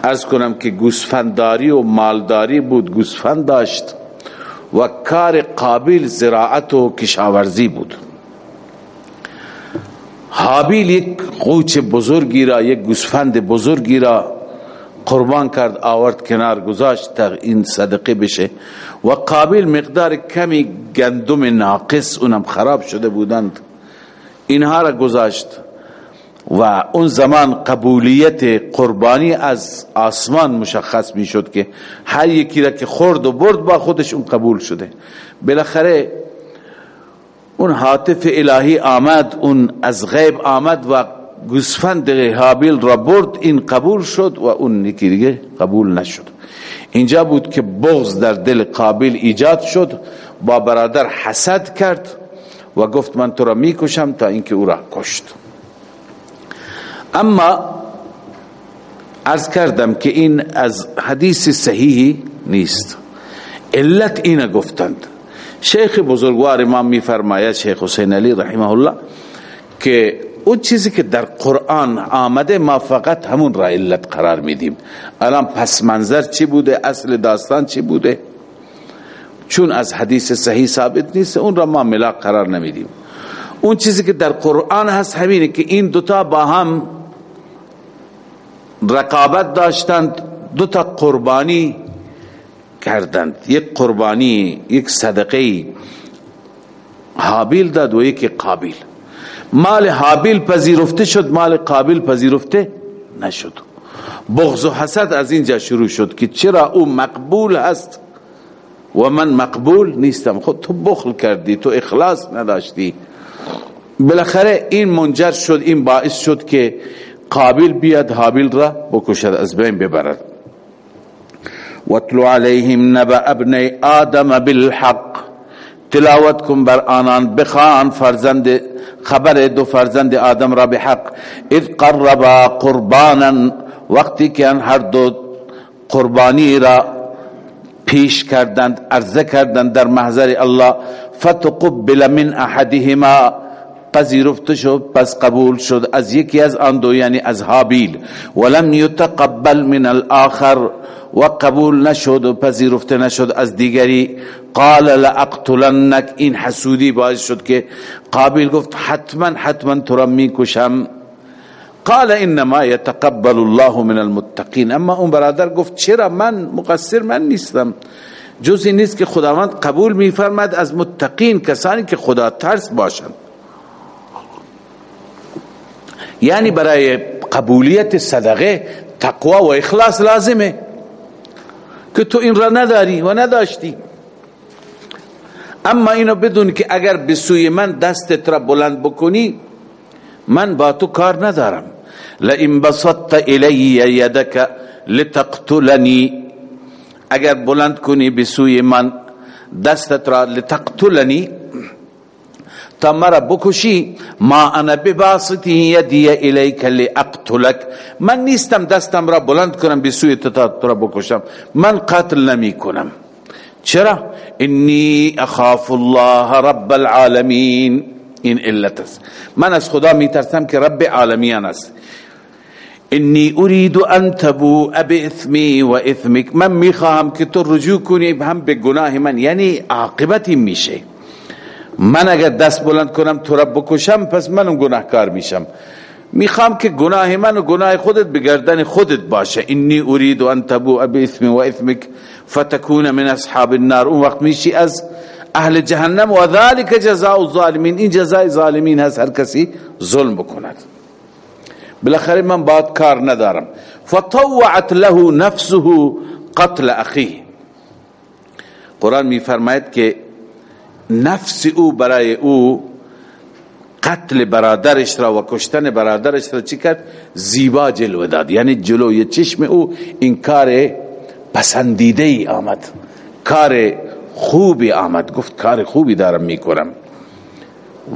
ارز کنم که گوسفنداری و مالداری بود گوسفند داشت. و کار قابل زراعت و کشاورزی بود. حابیل یک قوچ بزرگی را یک گوسفند بزرگی را قربان کرد آورد کنار گذاشت تا این صدقه بشه. و قابل مقدار کمی گندم ناقص اونم خراب شده بودند. اینها را گذاشت. و اون زمان قبولیت قربانی از آسمان مشخص می شد که هر یکی را که خورد و برد با خودش اون قبول شده. بالاخره اون حاطف الهی آمد اون از غیب آمد و گوسفند حابیل را برد این قبول شد و اون یکی دیگه قبول نشد. اینجا بود که بغض در دل قابل ایجاد شد. با برادر حسد کرد و گفت من تو را می‌کشم تا اینکه او را کشت. اما از کردم که این از حدیث صحیحی نیست. علت این گفتند. شیخ بزرگوار امام میفرماید شیخ حسین علی رحمه الله که اون چیزی که در قرآن آمده ما فقط همون را علت قرار میدیم. الان پس منظر چی بوده؟ اصل داستان چی بوده؟ چون از حدیث صحیح ثابت نیست اون را ما ملاق قرار نمیدیم. اون چیزی که در قرآن هست همینه که این دوتا با هم رقابت داشتند دوتا قربانی کردند. یک قربانی یک صدقه حابیل داد و یک قابیل. مال حابیل پذیرفته شد مال قابل پذیرفته نشد. بغض و حسد از اینجا شروع شد که چرا او مقبول هست و من مقبول نیستم. خود تو بخل کردی تو اخلاص نداشتی. بالاخره این منجر شد این باعث شد که قابل بیاد حابیل را بکشد از بین ببرد. واتلو علیهم نبا ابن آدم بالحق. تلاوت کن بر آنان. بخوان فرزند خبر دو فرزند آدم را بحق اذ قربا قربانا. وقتی که هر دو قربانی را پیش کردند عرضه کردند در محضر الله فتقبل من احدهما. پذیرفته شد پس قبول شد از یکی از آن دو یعنی از حابیل. ولم یتقبل من الاخر و قبول نشد و پذیرفته نشد از دیگری. قال لاقتلنك این حسودی باعث شد که قابل گفت حتما حتما تو را می‌کشم. قال انما يتقبل الله من المتقین. اما اون برادر گفت چرا من مقصر من نیستم؟ جزی نیست که خداوند قبول میفرماد از متقین کسانی که خدا ترس باشند. یعنی برای قبولیت صدقه تقوا و اخلاص لازمه. که تو این را نداری و نداشتی. اما اینو بدون که اگر به سوی من دستت را بلند بکنی من با تو کار ندارم. لئن بسطت الی یدک لتقتلنی. اگر بلند کنی به سوی من دستت را لتقتلنی مرا بکشی ما انا بباسطی یدی الیک لاقتلک من نیستم دستم را بلند کنم به سوی تو را بکشم. من قتل نمی کنم. چرا؟ انی اخاف الله رب العالمین. این علت است. من از خدا میترسم که رب عالمیان است. انی اريد ان تبو باثمی و اثمک من می‌خواهم که تو رجوع کنی هم به گناه من یعنی عاقبتی میشه. من اگر دست بلند کنم تو را بکشم پس من گناهکار میشم. می‌خوام که گناه من و گناه خودت به گردن خودت باشه. انی اريد ان تبو باثمی و اثمک فتكون من اصحاب النار. اون وقت میشی از اهل جهنم و ذلك جزاء الظالمین. این جزای ظالمین هست هر کسی ظلم بکند. بالاخره من بعد کار ندارم. فطوعت له نفسه قتل اخیه. قرآن می فرماید که نفس او برای او قتل برادرش را و کشتن برادرش را چی کرد؟ زیبا جلوه داد. یعنی جلوی چشم او این کار پسندیده ای آمد. کار خوبی آمد. گفت کار خوبی دارم می‌کنم.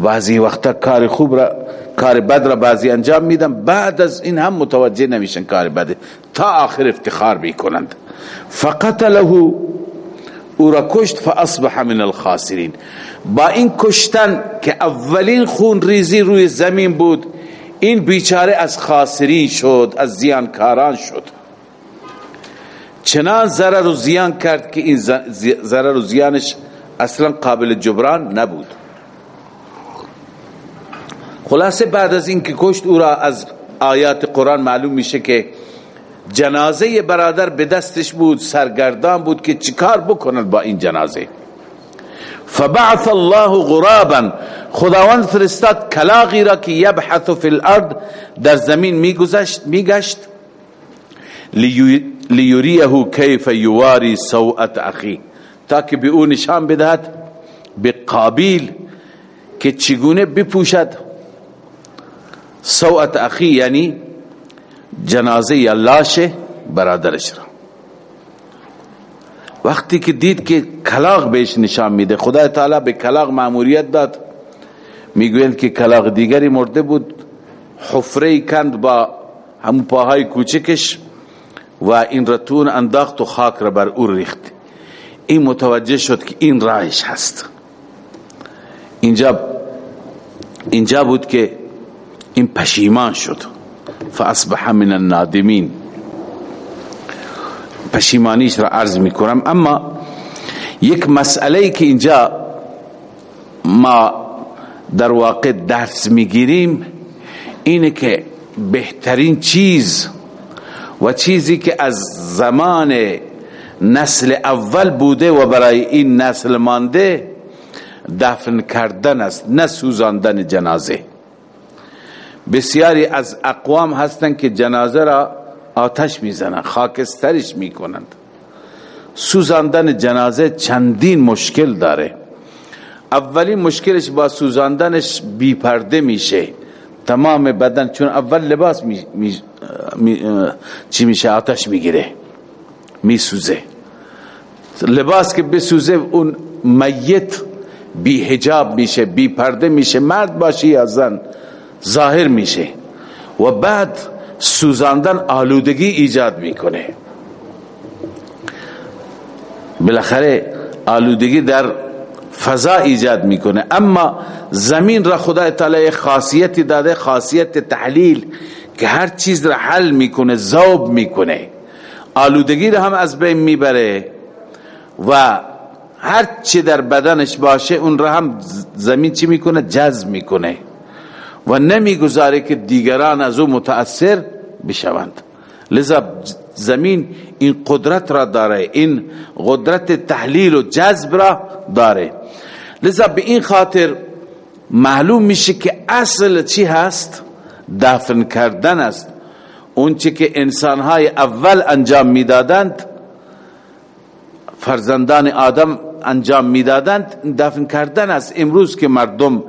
بعضی وقتا کار خوب را کار بد را بعضی انجام میدم. بعد از این هم متوجه نمیشن کار بده. تا آخر افتخار می‌کنند. فقتله او را کشت فاصبح من الخاسرین. با این کشتن که اولین خون ریزی روی زمین بود این بیچاره از خاسرین شد از زیانکاران شد. چنان ضرر و زیان کرد که این ضرر و زیانش اصلا قابل جبران نبود. خلاصه بعد از اینکه کشت او را از آیات قرآن معلوم میشه که جنازه برادر به دستش بود سرگردان بود که چیکار بکنند با این جنازه. فبعث الله غرابا خداوند فرستاد کلاغی را که یبحث فی الارض در زمین میگذشت میگشت. لیوریه کیف یواری سوءت اخی تا که به او نشان بدهد به قابیل که چگونه بپوشد. سوءت اخی یعنی جنازه یا لاش برادرش را. وقتی که دید که کلاغ بهش نشان میده خدا تعالی به کلاغ معمولیت داد. می‌گویند که کلاغ دیگری مرده بود. حفره کند با همون پاهای کوچکش و این رتون انداخت و خاک را بر او ریخت. این متوجه شد که این راهش هست. اینجا اینجا بود که این پشیمان شد. فاصبح من النادمین پشیمانیش را عرض می کنم اما یک مسئله که اینجا ما در واقع درس می‌گیریم اینه که بهترین چیز و چیزی که از زمان نسل اول بوده و برای این نسل مانده دفن کردن است نه سوزاندن جنازه. بسیاری از اقوام هستند که جنازه را آتش می‌زنند خاکسترش می‌کنند. سوزاندن جنازه چندین مشکل داره. اولین مشکلش با سوزاندنش بی پرده میشه. تمام بدن چون اول لباس می, می چی میشه؟ آتش می‌گیره میسوزه. لباس که بسوزه اون میت بی حجاب میشه بی پرده میشه. مرد باشی یا زن ظاهر میشه و بعد سوزاندن آلودگی ایجاد می‌کنه. بالاخره آلودگی در فضا ایجاد می‌کنه. اما زمین را خدا تعالی خاصیتی داده خاصیت تحلیل که هر چیز را حل می‌کنه ذوب می‌کنه. آلودگی را هم از بین می‌بره و هر چی در بدنش باشه اون را هم زمین چی می‌کنه؟ جذب می‌کنه. و نمی‌گذاره که دیگران از او متاثر بشوند. لذا زمین این قدرت را داره این قدرت تحلیل و جذب را داره. لذا به این خاطر معلوم میشه که اصل چی هست؟ دفن کردن است. اون چی که انسانهای اول انجام می‌دادند فرزندان آدم انجام می‌دادند دفن کردن است. امروز که مردم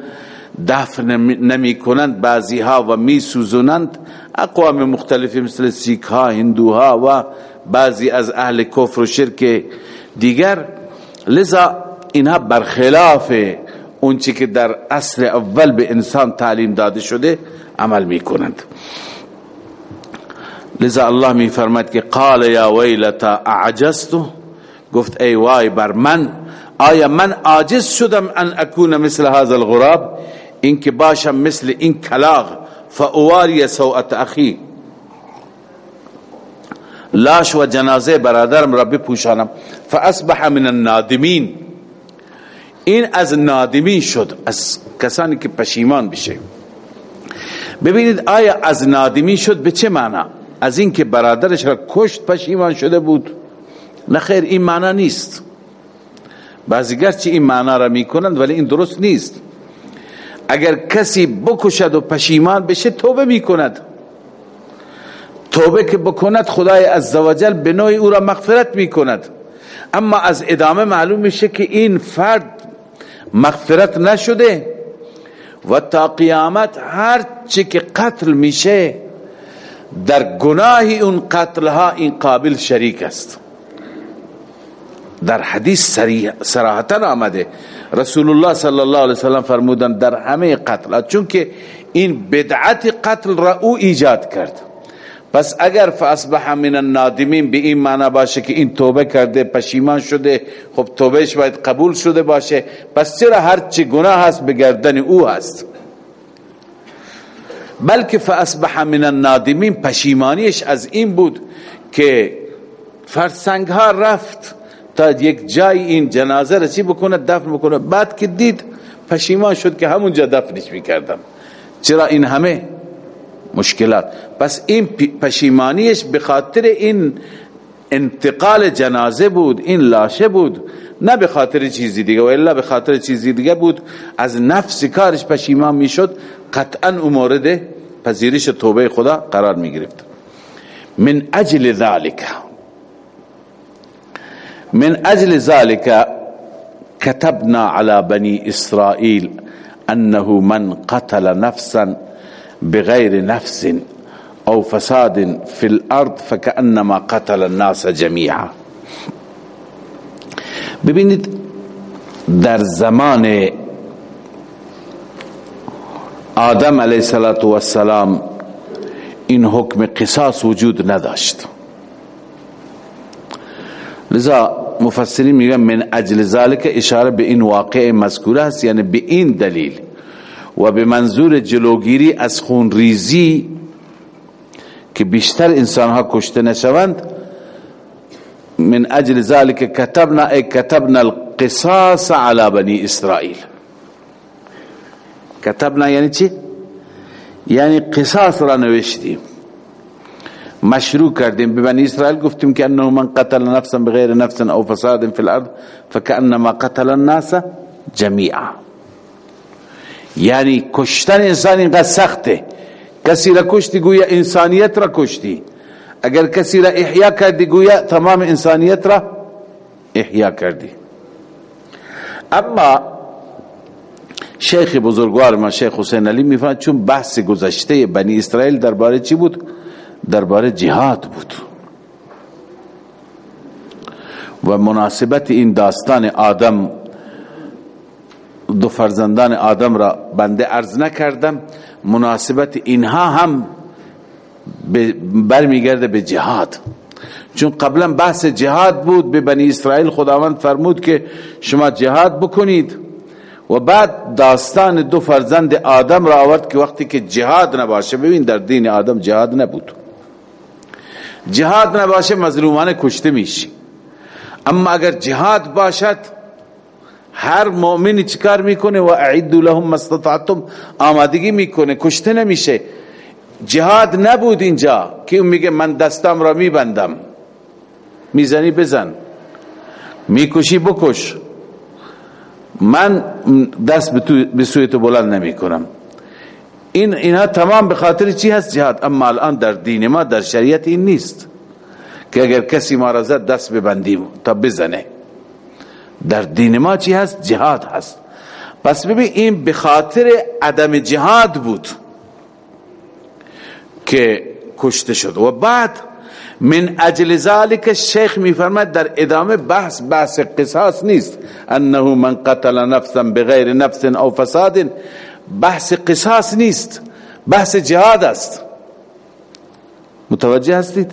دفن نمی کنند بعضی ها و می سوزونند. اقوام مختلفی مثل سیک ها هندوها و بعضی از اهل کفر و شرک دیگر. لذا اینها برخلاف اون چی که در اصل اول به انسان تعلیم داده شده عمل می کنند. لذا الله می فرماید که قال یا ویلتا اعجزتو گفت ای وای بر من آیا من عاجز شدم ان اکون مثل هذا الغراب؟ این که باشم مثل این کلاغ فاواری سوءت اخی. لاش و جنازه برادرم را بپوشانم. فاصبح من النادمین. این از نادمین شد از کسانی که پشیمان بشه. ببینید آیا از نادمین شد به چه معنا؟ از اینکه برادرش را کشت پشیمان شده بود. نخیر این معنا نیست. بعضی چی این معنا را می‌کنند ولی این درست نیست. اگر کسی بکشد و پشیمان بشه توبه می‌کند. توبه که بکند خدای عزوجل به نوعی او را مغفرت می‌کند. اما از ادامه معلوم میشه که این فرد مغفرت نشده و تا قیامت هر چی که قتل میشه در گناهی اون قتل ها این قابل شریک است. در حدیث صراحتا آمده. رسول الله صلی الله علیه وسلم فرمودن در همه قتل. چون که این بدعت قتل را او ایجاد کرد. پس اگر فاصبح من النادمین به این معنی باشه که این توبه کرده پشیمان شده خب توبهش باید قبول شده باشه. پس چرا هر چی گناه هست به گردن او هست؟ بلکه فاصبح من النادمین پشیمانیش از این بود که فرسنگ ها رفت. تا یک جای این جنازه رسی بکنه؟ دفن بکنه. بعد که دید پشیمان شد که همونجا دفنش می‌کردم. چرا این همه مشکلات؟ پس این پشیمانیش به خاطر این انتقال جنازه بود این لاشه بود. نه به خاطر چیزی دیگه و الا به خاطر چیزی دیگه بود. از نفس کارش پشیمان می‌شد. قطعا او پذیرش توبه خدا قرار می گرفت من اجل ذالک من أجل ذالک كتبنا على بني إسرائيل أنه من قتل نفسا بغير نفس أو فساد في الأرض فكأنما قتل الناس جميعا. ببینید در زمان آدم علیه السلام این حکم قصاص وجود نداشت. لذا مفسرین میگن من اجل ذالک اشاره به این واقع مذکوره است یعنی به این دلیل. و به منظور جلوگیری از خون ریزی که بیشتر انسان ها کشته نشوند من اجل ذالک کتبنا ای کتبنا القصاص على بنی اسرائیل. کتبنا یعنی چی؟ یعنی قصاص را نوشتیم. مشروع کردیم. به بنی اسرائیل گفتیم که انه من قتل نفسا بغیر نفس او فساد فی الارض فکانما قتل الناس جمیعا. یعنی کشتن انسان اینقدر سخته. کسی را کشتی گویا انسانیت را کشتی. اگر کسی را احیا کردی گویا تمام انسانیت را احیا کردی. اما شیخ بزرگوار ما شیخ حسین علی میفرماید چون بحث گذشته بنی اسرائیل درباره چی بود؟ درباره جهاد بود. و مناسبت این داستان آدم دو فرزندان آدم را بنده ارز نکردم مناسبت اینها هم برمیگرده به جهاد. چون قبلا بحث جهاد بود به بنی اسرائیل خداوند فرمود که شما جهاد بکنید. و بعد داستان دو فرزند آدم را آورد که وقتی که جهاد نباشه ببین در دین آدم جهاد نبود. جهاد نباشه مظلومان کشته میشی اما اگر جهاد باشد هر مؤمنی چیکار می‌کنه و اعد لهم استطعتم آمادگی می‌کنه کشته نمیشه جهاد نبود اینجا که اون میگه من دستم را میبندم۔ می‌زنی بزن۔ می‌کشی بکش۔ من دست به سوی تو بلند نمی کنم این اینا تمام به خاطر چی هست جهاد؟ اما الان در دین ما در شریعت این نیست که اگر کسی ما را زد دست ببندیم تا بزنه. در دین ما چی هست؟ جهاد هست. پس ببین این به خاطر عدم جهاد بود که کشته شد. و بعد من اجل ذلك شیخ میفرماید در ادامه بحث بحث قصاص نیست. انه من قتل نفسا بغیر نفس او فساد بحث قصاص نیست بحث جهاد است. متوجه هستید؟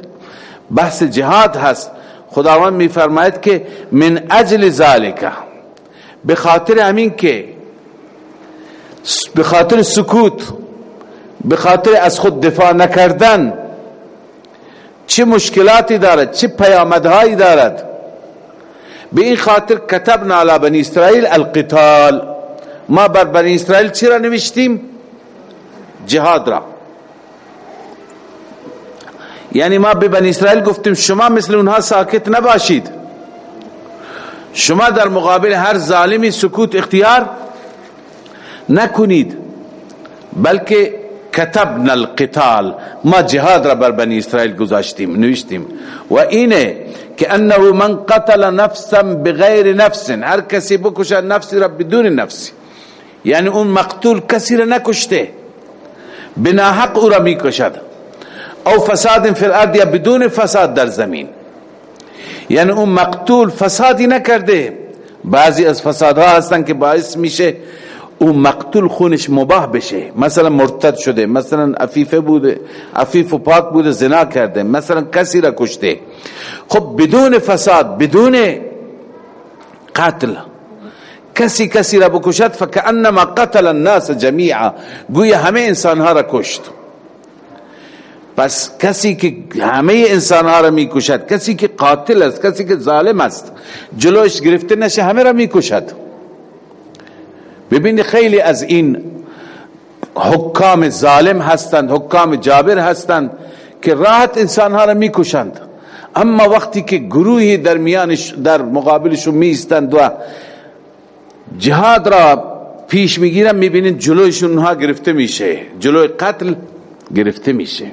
بحث جهاد هست. خداوند میفرماید که من اجل ذالک به خاطر همین که به خاطر سکوت به خاطر از خود دفاع نکردن چه مشکلاتی دارد چه پیامدهایی دارد. به این خاطر کتبنا علی بنی اسرائیل القتال. ما بر بنی اسرائیل چرا نوشتیم؟ جهاد را. یعنی ما به بنی اسرائیل گفتیم شما مثل اونها ساکت نباشید. شما در مقابل هر ظالمی سکوت اختیار نکنید. بلکه کتبنا القتال ما جهاد را بر بنی اسرائیل گذاشتیم نوشتیم. و اینه که انه من قتل نفسا بغیر نفس هر کسی بکشد نفسی را بدون نفسی یعنی اون مقتول کسی را نکشته. بنا حق او را می‌کشد. او فساد فی یا بدون فساد در زمین. یعنی اون مقتول فسادی نکرده. بعضی از فسادها هستن که باعث میشه اون مقتول خونش مباه بشه. مثلا مرتد شده مثلا عفیفه بوده عفیف و پاک بوده زنا کرده مثلا کسی را کشته. خب بدون فساد بدون قتل کسی کسی را بکشد فکأنما قتل الناس جمیعا. گویا همه انسان ها را کشت. پس کسی که همه انسان ها را می‌کشد کسی که قاتل است کسی که ظالم است جلوش گرفته نشه همه را می‌کشد. ببینی خیلی از این حکام ظالم هستند حکام جابر هستند که راحت انسان ها را می‌کشند. اما وقتی که گروهی در میانش در مقابلشون میستند و جهاد را پیش می‌گیرن می‌بینید جلویشون اونها گرفته میشه. جلوی قتل گرفته میشه.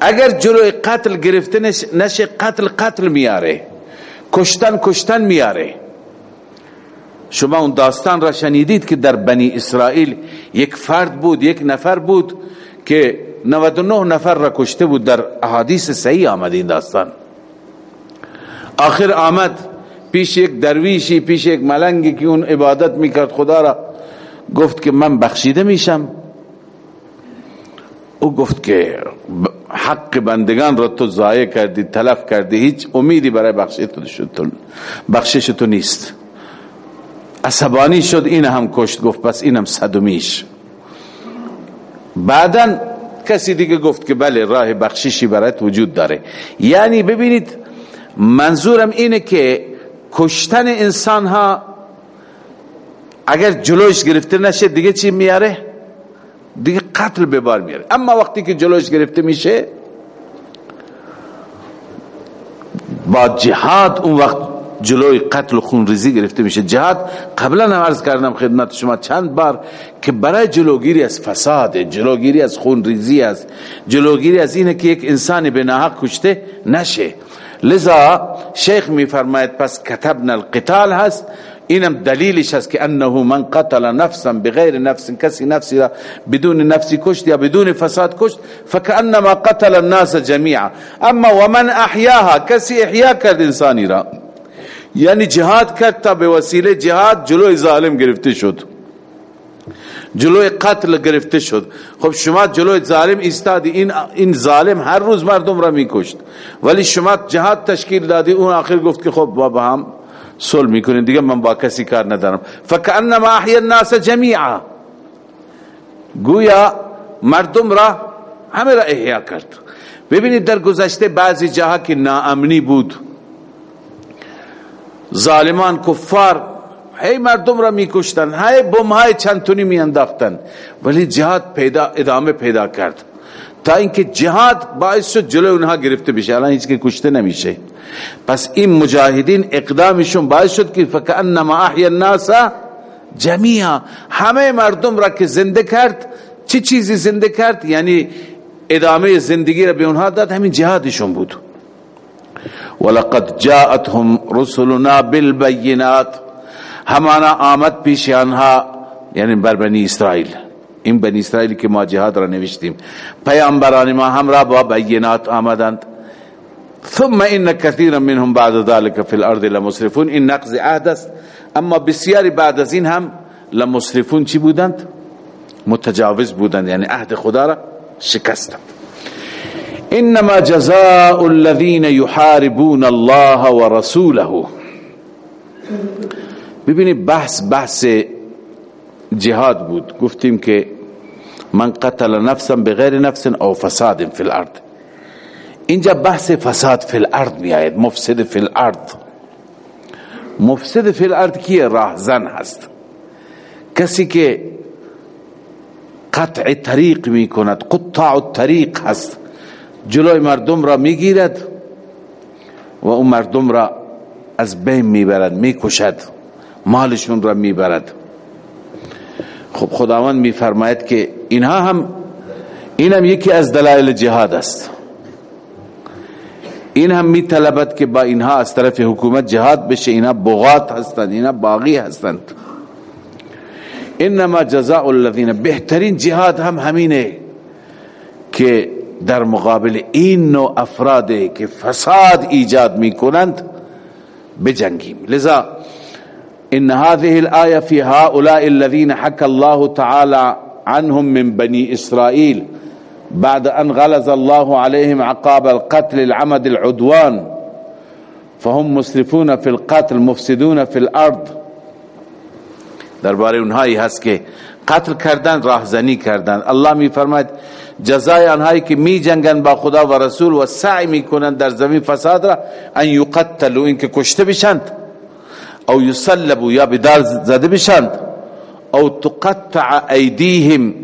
اگر جلوی قتل گرفته نشه قتل قتل میاره. کشتن کشتن میاره. شما اون داستان را شنیدید که در بنی اسرائیل یک فرد بود یک نفر بود که 99 نفر را کشته بود. در احادیث صحیح آمد این داستان. آخر آمد. پیش یک درویشی پیش یک ملنگی که اون عبادت می‌کرد خدا را گفت که من بخشیده میشم. او گفت که حق بندگان را تو ضایع کردی تلف کردی هیچ امیدی برای بخشش تو نیست. عصبانی شد این هم کشت گفت پس اینم صدومیش بعدا کسی دیگه گفت که بله راه بخششی برایت وجود داره. یعنی ببینید منظورم اینه که کشتن انسان ها اگر جلوش گرفته نشه دیگه چی میاره؟ دیگه قتل به بار میاره. اما وقتی که جلوش گرفته میشه با جهاد اون وقت جلوی قتل و خونریزی گرفته میشه. جهاد قبلا هم عرض کردم خدمت شما چند بار که برای جلوگیری از فساد جلوگیری از خونریزی از جلوگیری از اینه که یک انسان به ناحق کشته نشه. لذا شیخ می فرماید پس کتبنا القتال هست اینم دلیلش هست؟ که انه من قتل نفسا بغیر نفس کسی نفسی را بدون نفسی کشت یا بدون فساد کشت فکانما قتل الناس جميعا. أما ومن احیاها کسی احیا کرد انسانی را یعنی جهاد کرد تا به وسیله جهاد جلوی ظالم گرفته شد. جلوی قتل گرفته شد. خب شما جلوی ظالم ایستادی این این ظالم هر روز مردم را میکشت. ولی شما جهاد تشکیل دادی اون آخر گفت که خب با هم صلح می‌کنین. دیگه من با کسی کار ندارم. فکانما احیا الناس جميعا گویا مردم را همه را احیا کرد. ببینید در گذشته بعضی جاها که ناامنی بود ظالمان کفار هی مردم را میکشتن هی بم های چند تونی میانداختن. ولی جهاد پیدا ادامه پیدا کرد. تا اینکه جهاد باعث شد جلوی اونها گرفته بشه. الان هیچ که کشته نمیشه. پس این مجاهدین اقدامشون باعث شد که فکانما احیا الناس جميعا همه مردم را که زنده کرد چه چیزی زنده کرد؟ یعنی ادامه زندگی را به اونها داد همین جهادشون بود. ولقد جاءتهم رسلنا بالبينات همانا آمد پیش آنها یعنی بر بنی اسرائیل. این بنی اسرائیل که ما جهاد را نوشتیم. پیامبران ما هم را با بینات آمدند. ثم ان كثيرا منهم بعد ذلك في الأرض لمسرفون. این نقض عهد است. اما بسیاری بعد از این هم لمسرفون چی بودند؟ متجاوز بودند یعنی عهد خدا را شکستند. انما جزاء الذين يحاربون الله ورسوله. ببینید بحث بحث جهاد بود. گفتیم که من قتل نفسا بغیر نفس او فساد فی الارض. اینجا بحث فساد فی الارض میآید مفسد فی الارض. مفسد فی الارض کیه؟ راهزن هست. کسی که قطع طریق می کند قطاع الطریق هست. جلوی مردم را می‌گیرد و اون مردم را از بین می‌برد می‌کشد. مالشون را می‌برد. خب خداوند میفرماید که اینها هم این یکی از دلایل جهاد است. این هم می طلبت که با اینها از طرف حکومت جهاد بشه. اینها بغات هستند اینها باغی هستند. انما جزاء الذين بهترین جهاد هم همینه که در مقابل این نوع افراد که فساد ایجاد می کنند بجنگیم. لذا إن هذه الآية في هؤلاء الذين حكى الله تعالى عنهم من بني إسرائيل بعد أن غلظ الله عليهم عقاب القتل العمد العدوان فهم مسرفون في القتل مفسدون في الأرض. درباره اونهایی هست که قتل کردن راهزنی کردن. الله می فرماید جزای آنهایی که می جنگن با خدا و رسول و سعی می کنند در زمین فساد را ان یقتلوا اینکه کشته بشند. أو یسلبوا یا بدار زده بشند أو تقطع ایدیهم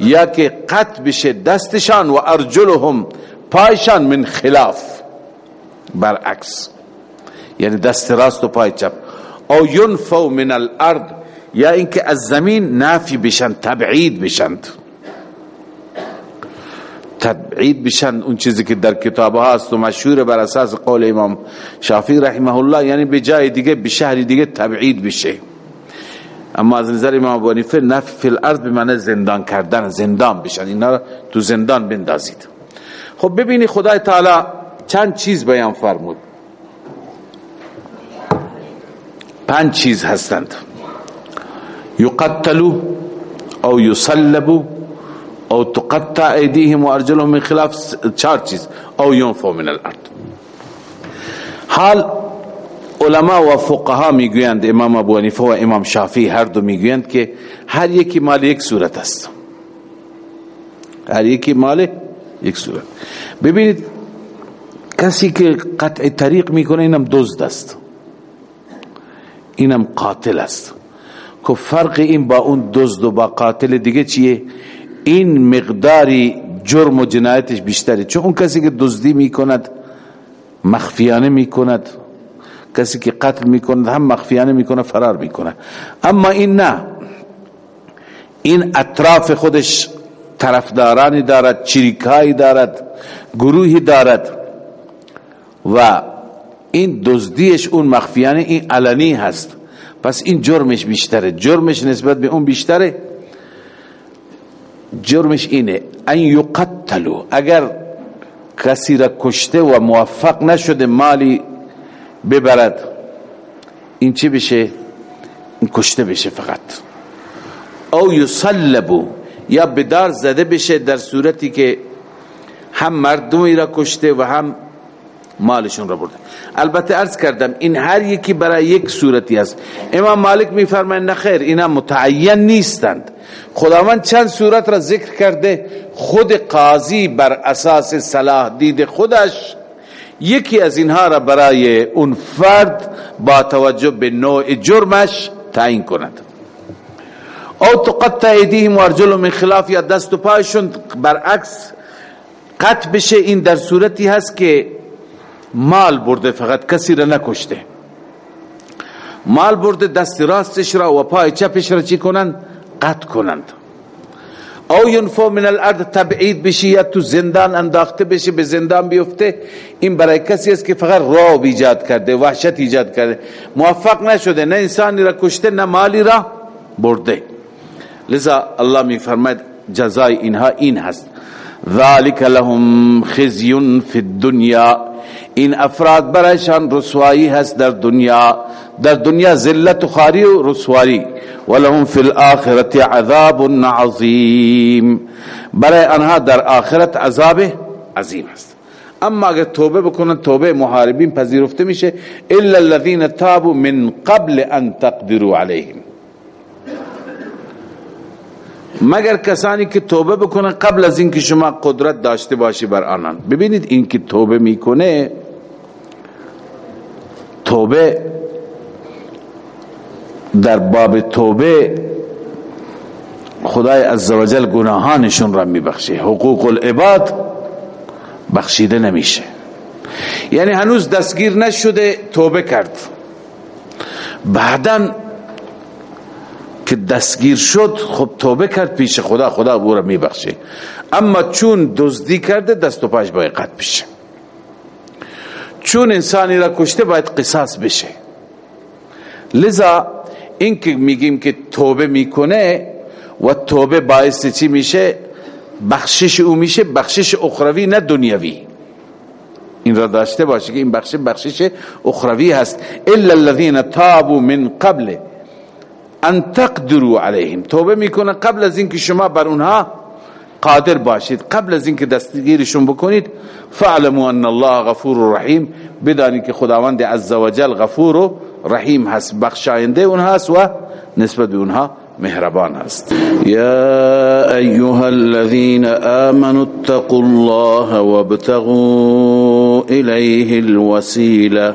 یا که قطع بشه دستشان و ارجلهم پایشان من خلاف. برعکس یعنی دست راست و پای چپ. أو ینفو من الأرض یا اینکه از زمین نافی بشن تبعید بشند. تبعید بشن اون چیزی که در کتاب هاست و مشهور بر اساس قول امام شافعی رحمه الله یعنی به جای دیگه به شهر دیگه تبعید بشه. اما از نظر امام ابو حنیفه نفی فی الارض به معنی زندان کردن زندان بشن. اینا تو زندان بندازید. خب ببینی خدای تعالی چند چیز بیان فرمود. پنج چیز هستند. یقتلوا او یصلبوا او تقطع ایدیهم و ارجلهم من خلاف چهار چیز او ینفو من الارض حال علما و فقها می‌گویند امام ابو حنیفه و امام شافعی هر دو می‌گویند که هر یکی مال یک صورت است. هر یکی مال یک صورت. ببینید کسی که قطع طریق می‌کنه اینم دزد است. اینم قاتل است. که فرق این با اون دزد و با قاتل دیگه چیه؟ این مقداری جرم و جنایتش بیشتره. چون اون کسی که دزدی می‌کند مخفیانه می‌کند کسی که قتل می‌کند هم مخفیانه می‌کنه فرار می‌کنه. اما این نه. این اطراف خودش طرفدارانی دارد چریکایی دارد گروهی دارد و این دزدیش اون مخفیانه این علنی هست. پس این جرمش بیشتره. جرمش نسبت به اون بیشتره. جرمش اینه ان یقتلو اگر کسی را کشته و موفق نشده مالی ببرد این چی بشه؟ این کشته بشه فقط. او یصلبو یا بدار زده بشه در صورتی که هم مردمی را کشته و هم مالشون را برده البته ارز کردم این هر یکی برای یک صورتی است. امام مالک میفرمایند نخیر اینا متعین نیستند. خداوند چند صورت را ذکر کرده خود قاضی بر اساس صلاح دید خودش. یکی از اینها را برای اون فرد با توجه به نوع جرمش تعیین کند. او تقطع ایدیهم و من خلاف یا دست و پایشون برعکس قطع بشه. این در صورتی هست که مال برده فقط کسی را نکشته. مال برده دست راستش را و پای چپش را چی کنند؟ قطع کنند. او ینفو من الارض تبعید بشی یا تو زندان انداخته بشه به زندان بیفته. این برای کسی است که فقط رعب ایجاد کرده وحشت ایجاد کرده. موفق نشده نه انسانی را کشته نه مالی را برده. لذا الله می فرماید جزای اینها این هست. ذالک لهم خزی فی الدنیا. این افراد برایشان رسوایی هست در دنیا. در دنیا ذلت و خاری و رسوایی. ولهم فی الاخرت عذاب عظیم. برای آنها در آخرت عذاب عظیم است. اما اگر توبه بکنن توبه محاربین پذیرفته میشه. الا الذين تابوا من قبل ان تقدروا عليهم مگر کسانی که توبه بکنن قبل از اینکه شما قدرت داشته باشی بر آنان. ببینید این که توبه می‌کنه توبه در باب توبه خدای عزوجل گناهانشون را میبخشه حقوق العباد بخشیده نمیشه. یعنی هنوز دستگیر نشده توبه کرد. بعدا که دستگیر شد خب توبه کرد پیش خدا خدا او را میبخشه. اما چون دزدی کرده دست و پاش باید قطع بشه. چون انسانی را کشته باید قصاص بشه. لذا این که میگیم که توبه می‌کنه و توبه باعث چی میشه؟ بخشش او میشه بخشش اخروی نه دنیوی این را داشته باشه که این بخش بخشش اخروی هست. الا الذين تابوا من قبل ان تقدروا عليهم. توبه می‌کنه. قبل از اینکه شما بر اونها قادر باشید. قبل از اینکه دستگیرشون بکنید فعلموا ان الله غفور رحیم. بدانی که خداوند عزوجل غفور و رحیم هست. بخشاینده اونها هست و نسبت به اونها مهربان هست. يا أيها الذين آمنوا اتقوا الله وابتغوا إليه الوسيلة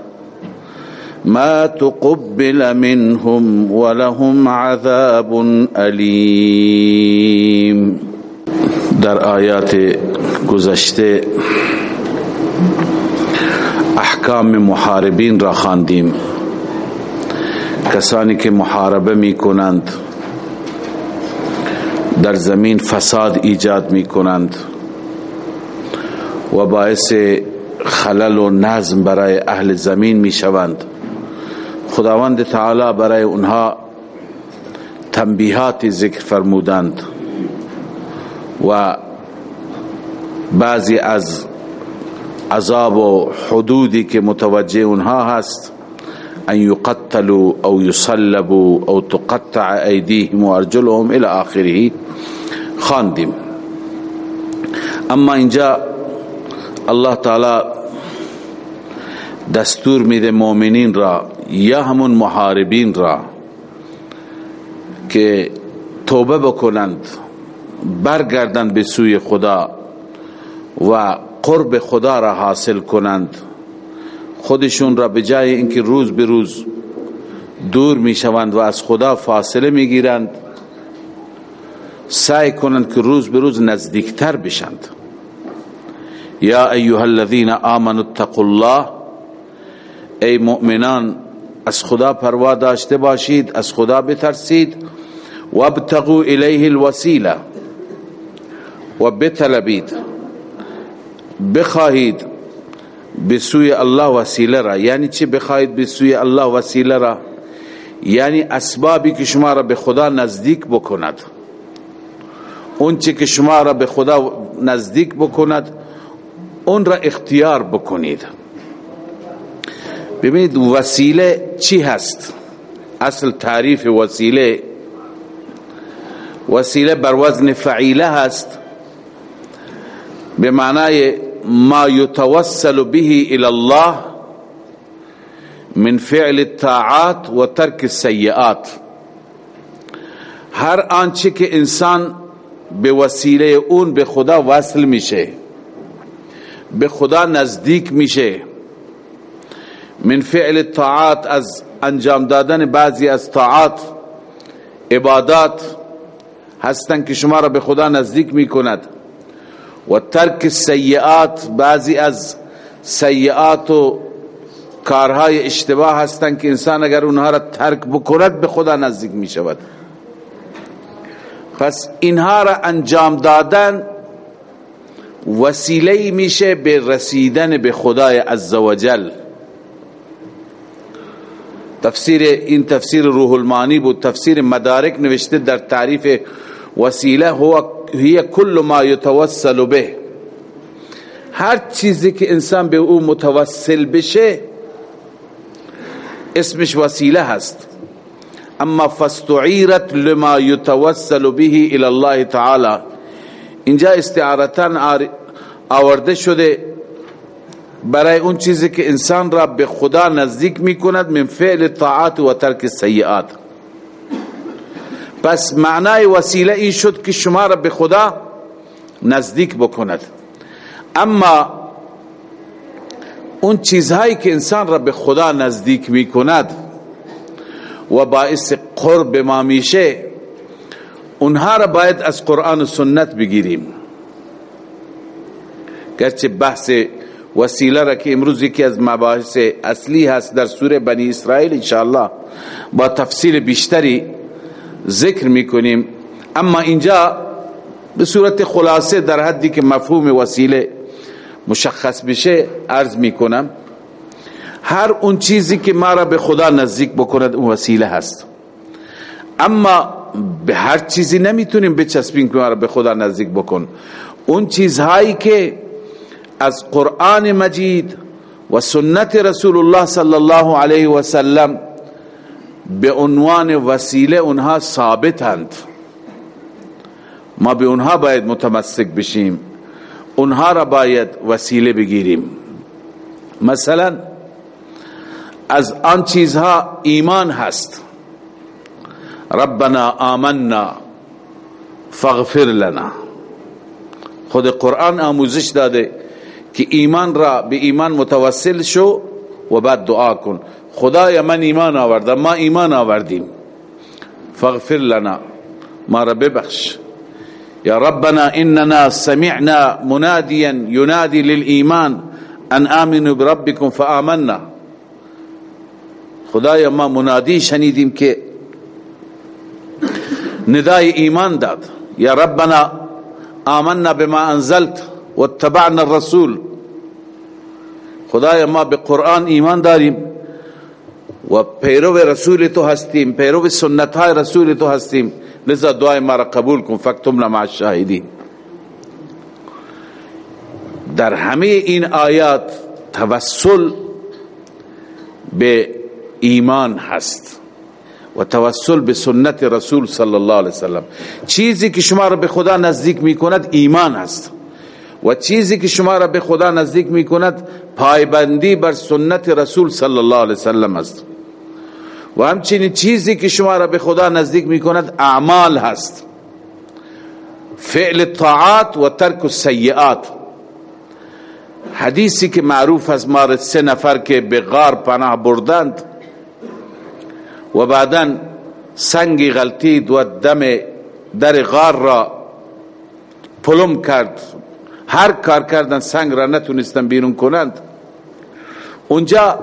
ما تقبل منهم ولهم عذاب أليم. در آیات گذشته احکام محاربین را خواندیم. کسانی که محاربه می کنند در زمین فساد ایجاد می کنند و باعث خلل و نظم برای اهل زمین می شوند خداوند تعالی برای اونها تنبیحات ذکر فرمودند و بعضی از عذاب و حدودی که متوجه اونها هست ان يقتلوا او يصلبوا او تقطع ايديهم وارجلهم الى آخره خواندیم اما اینجا الله تعالی دستور میده مؤمنین را یا همون محاربین را که توبه بکنند برگردند به سوی خدا و قرب خدا را حاصل کنند. خودشون را به جای اینکه روز به روز دور می شوند و از خدا فاصله می گیرند سعی کنند که روز به روز نزدیکتر بشند. یا ایها الذین آمنوا اتقوا الله ای مؤمنان از خدا پروا داشته باشید از خدا بترسید. و ابتغوا الیه الوسیله. و بطلبید. بخواهید به الله وسیله را. یعنی چی بخواهید به الله وسیله را؟ یعنی اسبابی که شما را به خدا نزدیک بکند. اون چی که شما را به خدا نزدیک بکند اون را اختیار بکنید. ببینید وسیله چی هست؟ اصل تعریف وسیله. وسیله بر وزن فعیله هست. به معنای ما يتوسل به الى الله من فعل الطاعات و ترک السیئات. هر آنچه که انسان به وسیله اون به خدا وصل میشه به خدا نزدیک میشه من فعل الطاعات از انجام دادن بعضی از طاعات عبادات هستن که شما را به خدا نزدیک می‌کند. و ترک سیئات بعضی از سیئات و کارهای اشتباه هستند که انسان اگر اونها را ترک بکند به خدا نزدیک می شود پس اینها را انجام دادن وسیله میشه به رسیدن به خدای عزوجل تفسیر این تفسیر روح المانی بود. تفسیر مدارک نوشته در تعریف وسیله هو کل ما یتوسل به. هر چیزی که انسان به او متوسل بشه اسمش وسیله هست. اما فاستعیرت لما یتوسل به الى الله تعالی. اینجا استعارتن آورده شده برای اون چیزی که انسان را به خدا نزدیک می کند من فعل طاعات و ترک سیئات. پس معنای وسیله این شد که شما را به خدا نزدیک بکند. اما اون چیزهایی که انسان را به خدا نزدیک می کند و باعث قرب ما میشه اونها را باید از قرآن و سنت بگیریم. گرچه بحث وسیله را که امروز یکی از مباحث اصلی هست در سوره بنی اسرائیل انشاءالله با تفصیل بیشتری ذکر می‌کنیم. اما اینجا به صورت خلاصه در حدی که مفهوم وسیله مشخص بشه عرض می‌کنم هر اون چیزی که ما را به خدا نزدیک بکند اون وسیله هست. اما به هر چیزی نمی‌تونیم بچسبیم که ما را به خدا نزدیک بکن. اون چیزهایی که از قرآن مجید و سنت رسول الله صلی الله علیه و سلم به عنوان وسیله اونها ثابتند. ما به اونها باید متمسک بشیم. اونها را باید وسیله بگیریم. مثلا از آن چیزها ایمان هست. ربنا آمنا فاغفر لنا. خود قرآن آموزش داده. که ایمان را به ایمان متوسل شو و بعد دعا کن. خدای من ایمان آوردم ما ایمان آوردیم. فاغفر لنا ما را ببخش. یا ربنا اننا سمعنا منادیا ینادی للایمان ان آمنوا بربكم فآمنا. خدای ما منادی شنیدیم که ندای ایمان داد. یا ربنا آمنا بما انزلت. واتبعنا الرسول. خدای ما به قرآن ایمان داریم و پیرو رسول تو هستیم پیرو سنت های رسول تو هستیم. لذا دعای ما را قبول کن فکتمنا مع الشاهدین. در همه این آیات توسل به ایمان هست و توسل به سنت رسول صلی الله علیه وسلم چیزی که شما را به خدا نزدیک می کند ایمان است و چیزی که شما را به خدا نزدیک می کند پایبندی بر سنت رسول صلی الله علیه وسلم است. و همچنین چیزی که شما را به خدا نزدیک می کند اعمال هست. فعل طاعات و ترک السیئات. حدیثی که معروف از مار سه نفر که به غار پناه بردند و بعدا سنگی غلطید و دم در غار را پلم کرد هر کار کردن سنگ را نتونستن بیرون کنند. اونجا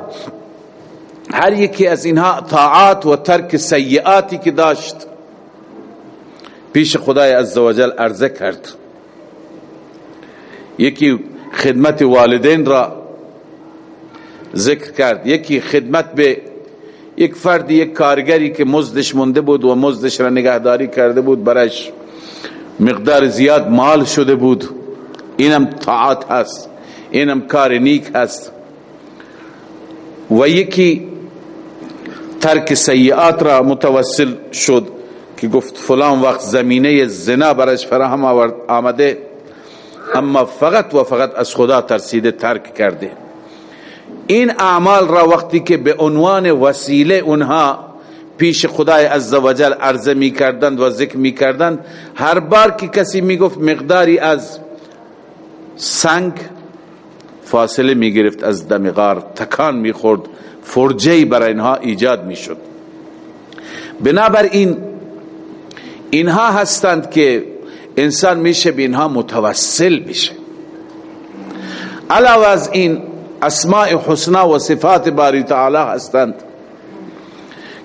هر یکی از اینها طاعات و ترک سیئاتی که داشت پیش خدای عزوجل عرضه کرد. یکی خدمت والدین را ذکر کرد یکی خدمت به یک فرد یک کارگری که مزدش مونده بود و مزدش را نگهداری کرده بود برش مقدار زیاد مال شده بود. اینم طاعت هست اینم کار نیک هست. و یکی ترک سیئات را متوسل شد که گفت فلان وقت زمینه زنا برش فراهم آمده. اما فقط و فقط از خدا ترسیده ترک کرده. این اعمال را وقتی که به عنوان وسیله اونها پیش خدای عزوجل عرضه می کردند و ذکر می کردند هر بار که کسی می گفت مقداری از سنگ فاصله می گرفت از دمغار تکان می خورد فرجه برای اینها ایجاد می شد بنابراین اینها هستند که انسان میشه به اینها متوسل میشه علاوه از این اسماء حسنا و صفات باری تعالی هستند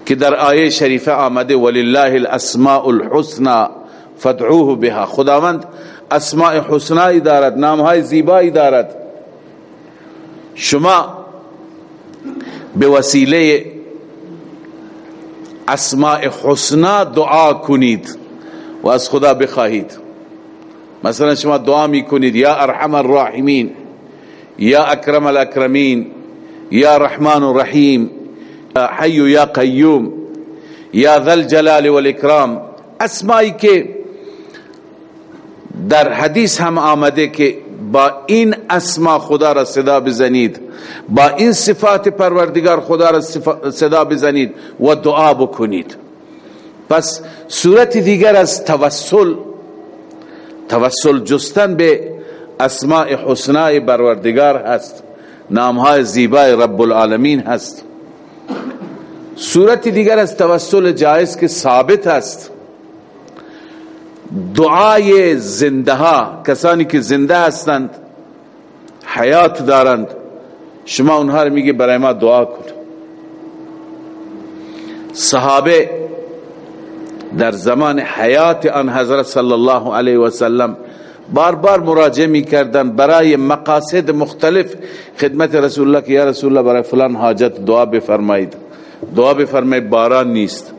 که در آیه شریفه آمده ولله الاسماء الحسنا فدعوه بها. خداوند اسماء حسنایی دارد نامهای زیبایی دارد. شما به وسیله اسماء حسنا دعا کنید و از خدا بخواهید. مثلا شما دعا می کنید یا ارحم الراحمین یا اکرم الاکرمین یا رحمان الرحیم یا حی یا قیوم یا ذل جلال والاکرام. اسمایی که در حدیث هم آمده که با این اسما خدا را صدا بزنید با این صفات پروردگار خدا را صدا بزنید و دعا بکنید. پس صورت دیگر از توسل توسل جستن به اسماء حسنای پروردگار هست نامهای زیبای رب العالمین هست. صورت دیگر از توسل جایز که ثابت است. دعای زنده ها کسانی که زنده هستند حیات دارند شما اونها رو میگه برای ما دعا کن. صحابه در زمان حیات آن حضرت صلی الله علیه و سلم بار بار مراجعه می کردن برای مقاصد مختلف. خدمت رسول الله که یا رسول الله برای فلان حاجت دعا بفرمایید. دعا بفرمایید باران نیست.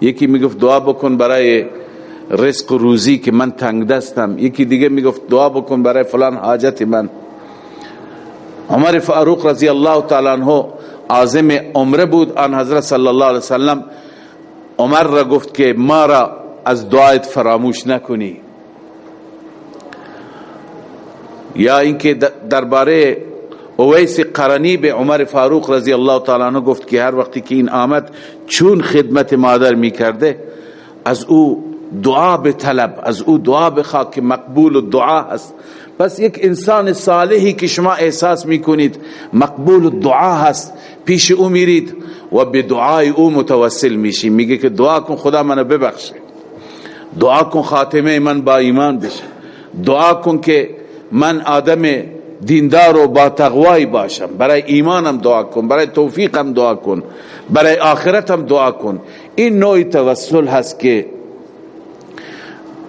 یکی می‌گفت دعا بکن برای رزق و روزی که من تنگ دستم. یکی دیگه می‌گفت دعا بکن برای فلان حاجت من. عمر فاروق رضی الله تعالی عنہ عازم عمره بود. آن حضرت صلی الله علیه وسلم عمر را گفت که ما را از دعایت فراموش نکنی. یا اینکه درباره اویس قرنی به عمر فاروق رضی الله تعالی عنہ گفت که هر وقتی که این آمد چون خدمت مادر می کرده از او دعا به طلب. از او دعا بخواه که مقبول دعا هست. پس یک انسان صالحی که شما احساس می‌کنید مقبول دعا هست پیش او میرید و به دعای او متوسل میشی. میگه که دعا کن خدا منو ببخشه. دعا کن خاتمه من با ایمان بشه. دعا کن که من آدم دیندار و با تقوایی باشم. برای ایمانم دعا کن برای توفیقم دعا کن برای آخرتم دعا کن. این نوع توسل هست که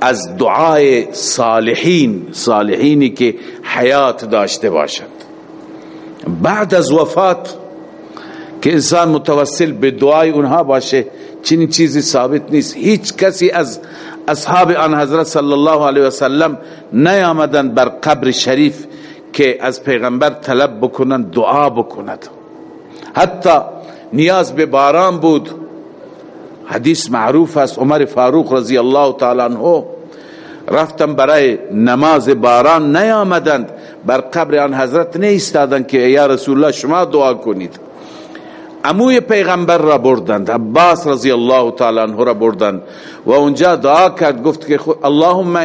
از دعای صالحین صالحینی که حیات داشته باشد. بعد از وفات که انسان متوسل به دعای اونها باشه چنین چیزی ثابت نیست. هیچ کسی از اصحاب آن حضرت صلی الله علیه وسلم نیامدن بر قبر شریف که از پیغمبر طلب بکنن دعا بکند. حتی نیاز به باران بود. حدیث معروف است عمر فاروق رضی الله تعالی عنه رفتم برای نماز باران نیامدند. بر قبر آن حضرت نیستادند که یا رسول الله شما دعا کنید. اموی پیغمبر را بردند. عباس رضی الله تعالی عنه را بردند. و اونجا دعا کرد. گفت که اللهم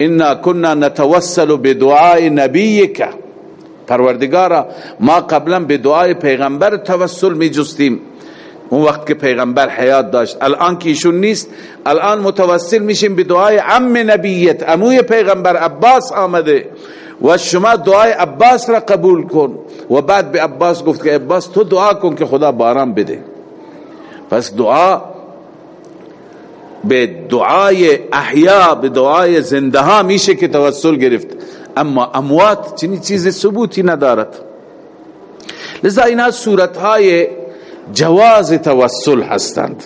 انا كنا نتوسل بدعاء نبیک. پروردگارا ما قبلا به دعای پیغمبر توسل می جستیم اون وقت که پیغمبر حیات داشت. الان که ایشون نیست. الان متوسل میشیم به دعای عم نبیت. اموی پیغمبر عباس آمده. و شما دعای عباس را قبول کن. و بعد به عباس گفت که عباس تو دعا کن که خدا باران بده. پس دعا به دعای احیا به دعای زنده ها میشه که توسل گرفت. اما اموات چنین چیز ثبوتی ندارد. لذا اینا صورت های جواز توسل هستند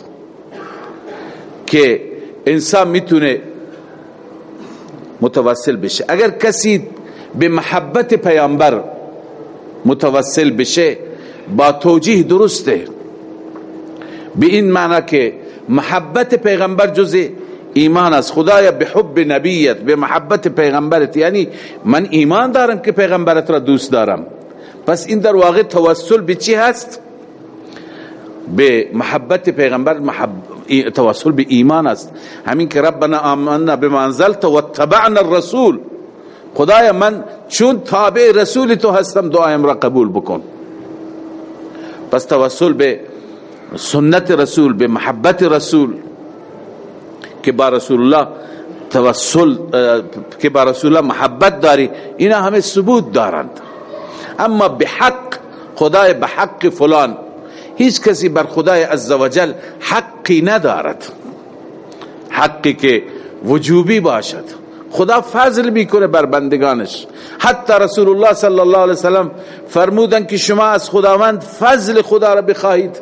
که انسان می‌تونه متوسل بشه. اگر کسی به محبت پیامبر متوسل بشه با توجیه درسته. به این معنی که محبت پیغمبر جز ایمان از خدایا به حب نبیت به محبت پیغمبرت. یعنی من ایمان دارم که پیغمبرت را دوست دارم. پس این در واقع توسل به چی هست؟ به محبت پیغمبر محب... توسل به ایمان است. همین که ربنا آمنا بما انزلت و تبعنا الرسول. خدایا من چون تابع رسول تو هستم دعایم را قبول بکن. پس توسل به سنت رسول به محبت رسول که با رسول الله توسل که با رسول الله محبت داری اینا همه ثبوت دارند. اما به حق خدای به حق فلان هیچ کسی بر خدای عزوجل حقی ندارد. حقی که وجوبی باشد. خدا فضل می‌کنه بر بندگانش. حتی رسول الله صلی الله علیه وسلم فرمودن که شما از خداوند فضل خدا را بخواهید.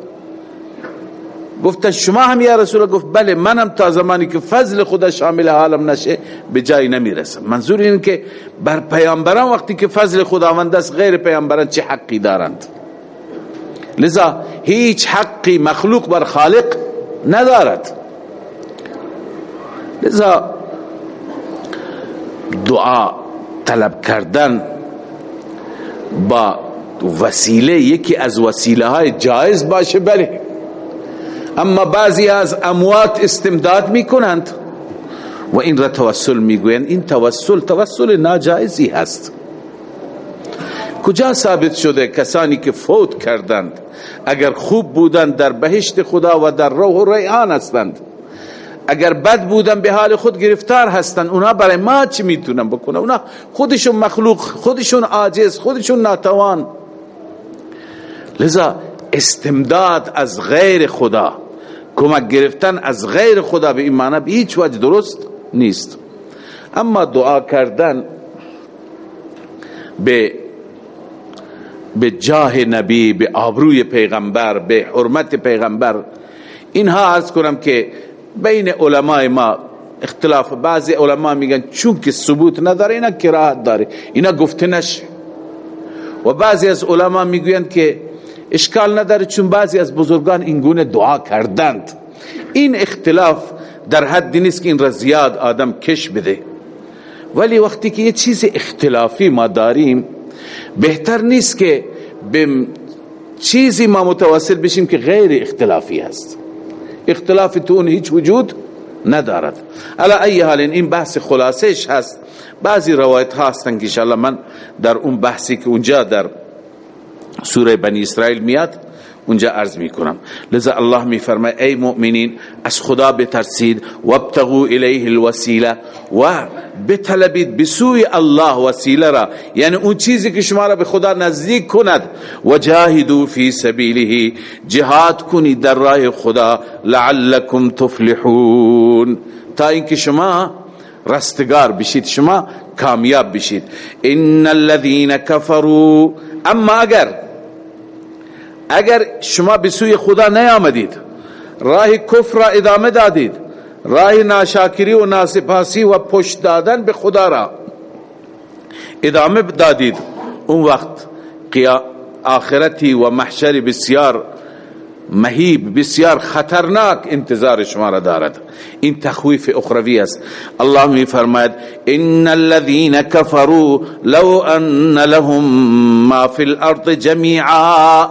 گفت شما هم یا رسول گفت بله منم تا زمانی که فضل خدا شامل حالم نشه به جایی نمی‌رسم. منظور این که بر پیامبران وقتی که فضل خداوند است غیر پیامبران چه حقی دارند؟ لذا هیچ حقی مخلوق بر خالق ندارد. لذا دعا طلب کردن با وسیله یکی از وسیله های جایز باشه بله. اما بعضی از اموات استمداد می‌کنند و این را توسل می‌گویند. این توسل توسل ناجائزی هست. کجا ثابت شده کسانی که فوت کردند؟ اگر خوب بودند در بهشت خدا و در روح و ریحان هستند. اگر بد بودن به حال خود گرفتار هستند. اونا برای ما چی می‌تونن بکنن؟ اونا خودشون مخلوق خودشون عاجز خودشون ناتوان. لذا استمداد از غیر خدا کمک گرفتن از غیر خدا به این معنی به هیچ وجه درست نیست. اما دعا کردن به به جاه نبی به آبروی پیغمبر به حرمت پیغمبر. اینها عرض کنم که بین علمای ما اختلاف. بعضی علما میگن چون که ثبوت نداره اینا کراهت داره. اینا گفته نشه. و بعضی از علما می‌گویند که اشکال نداره چون بعضی از بزرگان این گونه دعا کردند. این اختلاف در حدی نیست که این را زیاد آدم کش بده. ولی وقتی که یه چیز اختلافی ما داریم بهتر نیست که به چیزی ما متوسل بشیم که غیر اختلافی است اختلاف تو اون هیچ وجود ندارد. علا ای حال این بحث خلاصش هست. بعضی روایت هستن که انشاءالله من در اون بحثی که اونجا در سوره بنی اسرائیل میاد اونجا عرض می‌کنم. لذا الله میفرماید ای مؤمنین از خدا بترسید. وابتغوا الیه الوسیله و بطلبید بسوی الله وسیله را. یعنی اون چیزی که شما را به خدا نزدیک کند. و جاهدوا فی سبیله. جهاد کنید در راه خدا. لعلکم تفلحون. تا اینکه شما رستگار بشید شما کامیاب بشید. ان الذين كفروا اما اگر اگر شما به سوی خدا نیامدید راه کفر را ادامه دادید راه ناشاکری و ناسپاسی و پشت دادن به خدا را ادامه دادید اون وقت آخرتی و محشر بسیار مهیب بسیار خطرناک انتظار شما را دارد. این تخویف اخروی است. الله می فرماید ان الذين كفروا لو ان لهم ما في الارض جميعا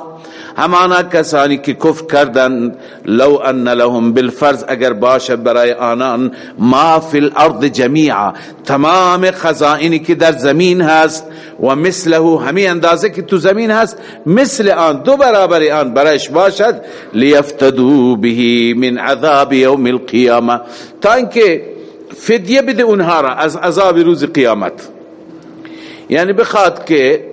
همانا کسانی که کفر کردند لو ان لهم بالفرض اگر باشد برای آنان ما فی الارض جمیعا تمام خزائنی که در زمین هست و مثله همی اندازه که تو زمین هست مثل آن دو برابر آن برایش باشد لیفتدو به من عذاب یوم القیامه تا اینکه فدیه بده اونها را از عذاب روز قیامت. یعنی بخواد که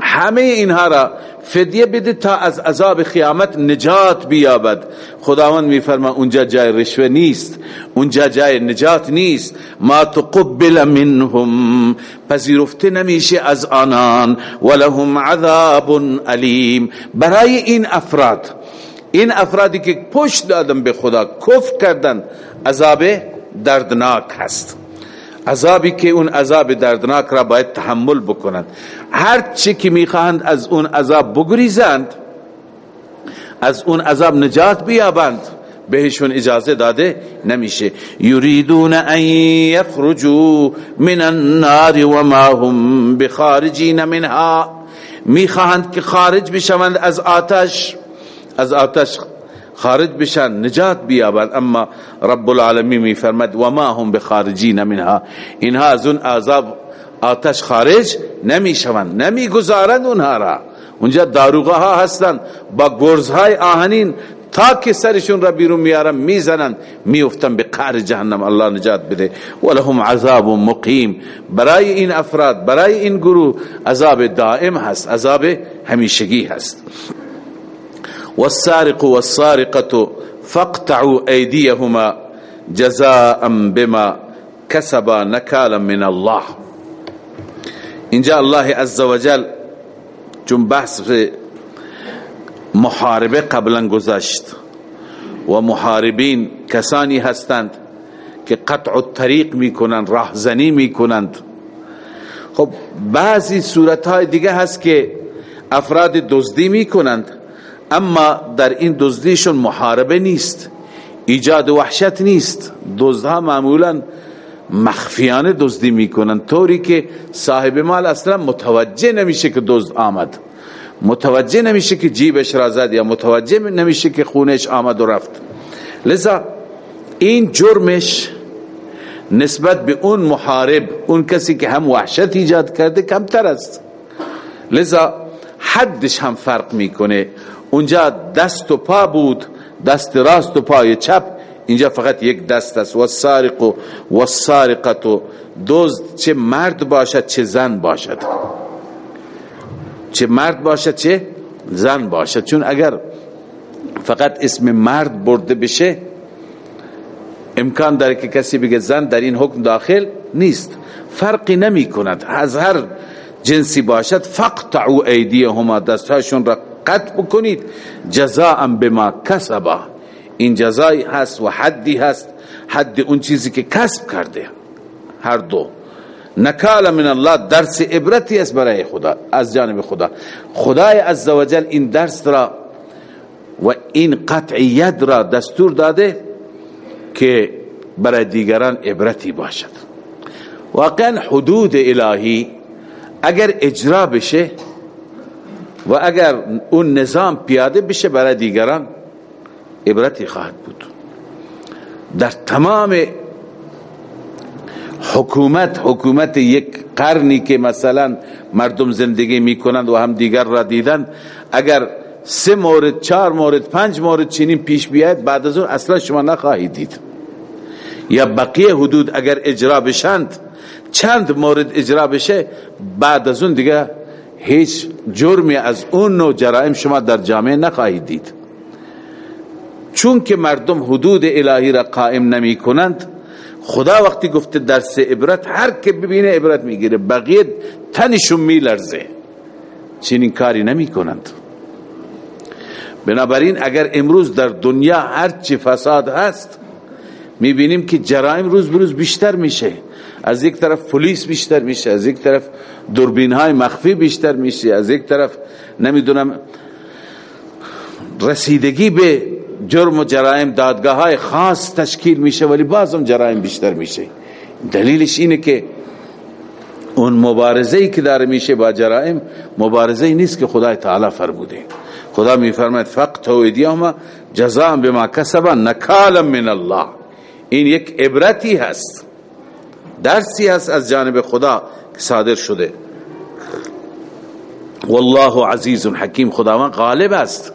همه اینها را فدیه بده تا از عذاب قیامت نجات بیابد. خداوند میفرما اونجا جای رشوه نیست اونجا جای نجات نیست. ما تقبل منهم پذیرفته نمیشه از آنان. ولهم عذاب علیم. برای این افراد این افرادی که پشت دادن به خدا کفر کردن عذاب دردناک هست. عذابی که اون عذاب دردناک را باید تحمل بکنند. هر چی که می‌خواهند از اون عذاب بگریزند از اون عذاب نجات بیابند بهشون اجازه داده نمیشه. یریدون ان یخرجوا من النار وما هم بخارجین منها. می‌خواهند که خارج بشوند از آتش از آتش خارج بشن نجات بیابند اما رب العالمین می فرمد و ما هم بخارجین منها. اینها از اون عذاب آتش خارج نمی شوند نمی گذارند اونها را. اونجا داروغه ها هستند با گرزهای آهنین تا که سرشون را بیرون میارن می‌زنن میفتن به قعر جهنم. الله نجات بده. ولهم عذاب مقیم. برای این افراد برای این گروه عذاب دائم هست عذاب همیشگی هست. والسارق والسارقة فاقطعوا أيديهما جزاء بما كسبا نكالا من الله. اینجا الله عز وجل چون بحث محاربه قبلا گذشت و محاربین کسانی هستند که قطع الطریق می‌کنند راهزنی می‌کنند خب بعضی صورتهای دیگه هست که افراد دزدی می‌کنند اما در این دزدیشون محاربه نیست ایجاد وحشت نیست. دزدها معمولا مخفیانه دزدی می‌کنن طوری که صاحب مال اصلا متوجه نمیشه که دزد آمد. متوجه نمیشه که جیبش را زد یا متوجه نمیشه که خونش آمد و رفت. لذا این جرمش نسبت به اون محارب اون کسی که هم وحشت ایجاد کرده کمتر است. لذا حدش هم فرق می‌کنه. اونجا دست و پا بود دست راست و پای چپ. اینجا فقط یک دست است. و سارق و سارقت و دزد چه مرد باشد چه زن باشد. چه مرد باشد چه زن باشد. چون اگر فقط اسم مرد برده بشه امکان داره که کسی بگه زن در این حکم داخل نیست. فرقی نمی کند. از هر جنسی باشد فقطعو ایدیهما دستهاشون را قطع بکنید. جزاء بما کسبا این جزایی هست و حدی هست. حد اون چیزی که کسب کرده. هر دو. نکال من الله درس عبرتی است برای خدا از جانب خدا. خدای عزوجل این درس را و این قطعیت را دستور داده که برای دیگران عبرتی باشد. واقعا حدود الهی اگر اجرا بشه و اگر اون نظام پیاده بشه برای دیگران عبرتی خواهد بود. در تمام حکومت حکومت یک قرنی که مثلا مردم زندگی می‌کنند و هم دیگر را دیدند اگر سه مورد چهار مورد پنج مورد چنین پیش بیاید بعد از اون اصلا شما نخواهید دید. یا بقیه حدود اگر اجرا بشند چند مورد اجرا بشه بعد از اون دیگه هیچ جرمی از اون نوع جرائم شما در جامعه نخواهید دید. چون که مردم حدود الهی را قائم نمی کنند خدا وقتی گفته درس عبرت هر که ببینه عبرت می‌گیره بقیه تنشون میلرزه. چنین کاری نمی کنند. بنابراین اگر امروز در دنیا هر چی فساد هست می‌بینیم که جرائم روز بروز بیشتر میشه. از یک طرف پلیس بیشتر میشه از یک طرف دوربین های مخفی بیشتر میشه از یک طرف نمی‌دونم رسیدگی به جرم و جرائم دادگاه های خاص تشکیل میشه ولی بازم جرائم بیشتر میشه. دلیلش اینه که اون مبارزه ای که داره میشه با جرائم مبارزه ای نیست که خدای تعالی فرموده. خدا میفرماید فقط و ایدیهما جزاء بما کسبا نکالا من الله. این یک عبرتی هست. درسی هست از جانب خدا که صادر شده. والله عزیز حکیم خداوند غالب است.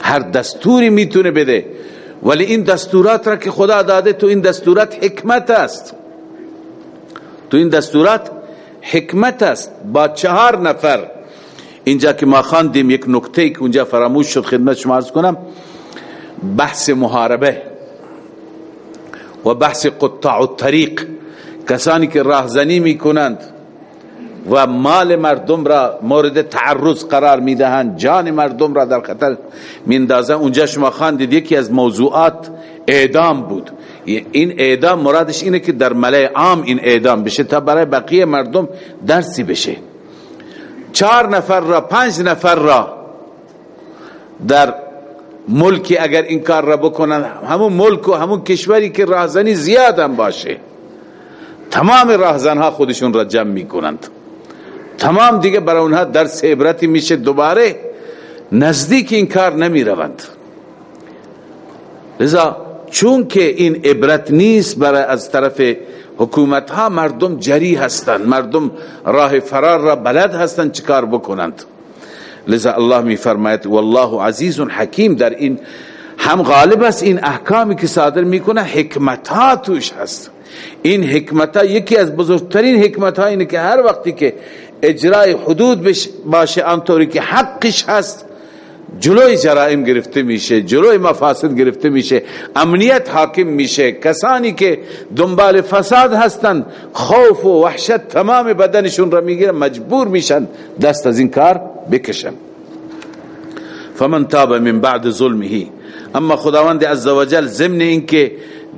هر دستوری می‌تونه بده ولی این دستورات را که خدا داده تو این دستورات حکمت است. تو این دستورات حکمت است. با چهار نفر. اینجا که ما خواندیم یک نکته که اونجا فراموش شد خدمت شما عرض کنم. بحث محاربه و بحث قطاع الطریق. کسانی که راهزنی می‌کنند و مال مردم را مورد تعرض قرار می‌دهند جان مردم را در خطر میندازند اونجا شما خواندید یکی از موضوعات اعدام بود. این اعدام مرادش اینه که در ملای عام این اعدام بشه تا برای بقیه مردم درسی بشه. چهار نفر را پنج نفر را در ملکی اگر این کار را بکنن همون ملک و همون کشوری که راهزنی زیاد باشه. تمام راهزنها خودشون را جمع می‌کنند. تمام دیگه برای اونها درس عبرتی میشه دوباره نزدیک این کار نمی روند لذا چون که این عبرت نیست برای از طرف حکومت ها مردم جری هستند. مردم راه فرار را بلد هستند چیکار بکنند. لذا الله می فرماید والله عزیز حکیم. در این هم غالب است این احکامی که صادر می‌کنه حکمت ها توش هست. این حکمت ها یکی از بزرگترین حکمت ها اینه که هر وقتی که اجرای حدود باشه آنطوری که حقش هست جلوی جرائم گرفته میشه جلوی مفاسد گرفته میشه امنیت حاکم میشه. کسانی که دنبال فساد هستند خوف و وحشت تمام بدنشون را می‌گیرن مجبور میشن دست از این کار بکشن. فمن تاب من بعد ظلمه اما خداوند عزوجل ضمن اینکه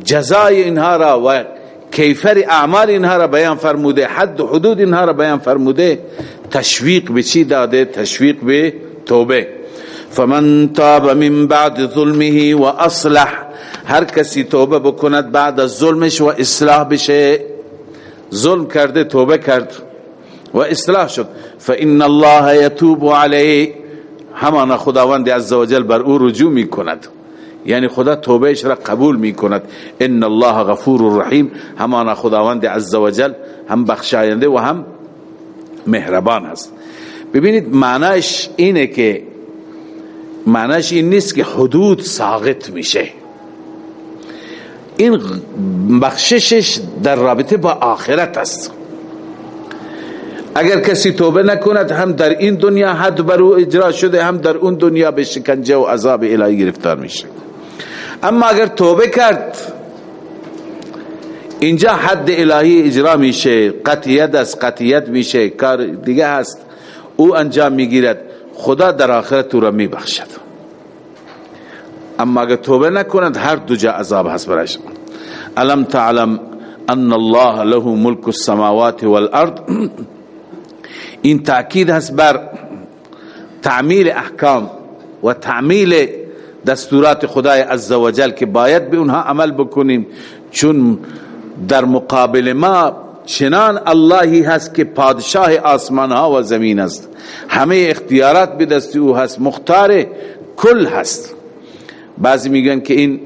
جزای اینها را و کیفر اعمال اینها را بیان فرموده حد و حدود اینها را بیان فرموده تشویق به چی داده؟ تشویق به توبه. فمن تاب من بعد ظلمه و اصلح هر کسی توبه بکند بعد از ظلمش و اصلاح بشه. ظلم کرده توبه کرد و اصلاح شد. فان الله يتوب عليه همان خداوند عزوجل بر او رجوع می کند یعنی خدا توبهش را قبول می کند ان الله غفور رحیم. همان خداوند عزوجل هم بخشاینده و هم مهربان است. ببینید معناش اینه که معناش این نیست که حدود ساقط میشه. این بخششش در رابطه با آخرت است. اگر کسی توبه نکند هم در این دنیا حد بر او اجرا شده هم در اون دنیا به شکنجه و عذاب الهی گرفتار میشه. اما اگر توبه کرد اینجا حد الهی اجرا میشه قطیت از قطیت میشه کار دیگه هست او انجام می‌گیرد خدا در آخرت تو را میبخشد. اما اگر توبه نکند هر دو جا عذاب هست برایش. علم تعلم ان الله له ملک السماوات والارض؟ این تأکید هست بر تعمیل احکام و تعمیل دستورات خدای عزوجل که باید به اونها عمل بکنیم. چون در مقابل ما چنان اللهی هست که پادشاه آسمان ها و زمین است. همه اختیارات به دست او هست. مختار کل هست. بعضی میگن که این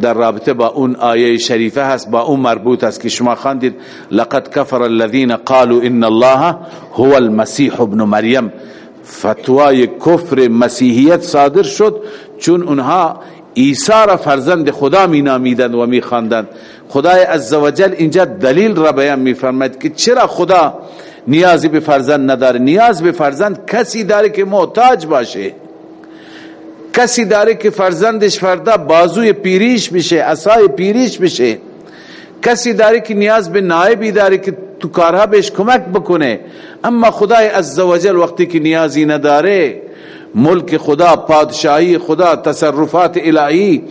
در رابطه با اون آیه شریفه هست با اون مربوط است که شما خواندید لقد کفر الذين قالوا ان الله هو المسيح ابن مریم. فتوای کفر مسیحیت صادر شد. چون اونها عیسی را فرزند خدا می نامیدند و می خواندند خدای عزوجل اینجا دلیل را بیان می فرماید که چرا خدا نیازی به فرزند نداره. نیاز به فرزند کسی داره که محتاج باشه. کسی داره که فرزندش فردا بازوی پیریش بشه اسای پیریش بشه. کسی داره که نیاز به نائبی داره که تو کارها بهش کمک بکنه. اما خدای عزوجل وقتی که نیازی نداره ملک خدا پادشاهی خدا تصرفات الهی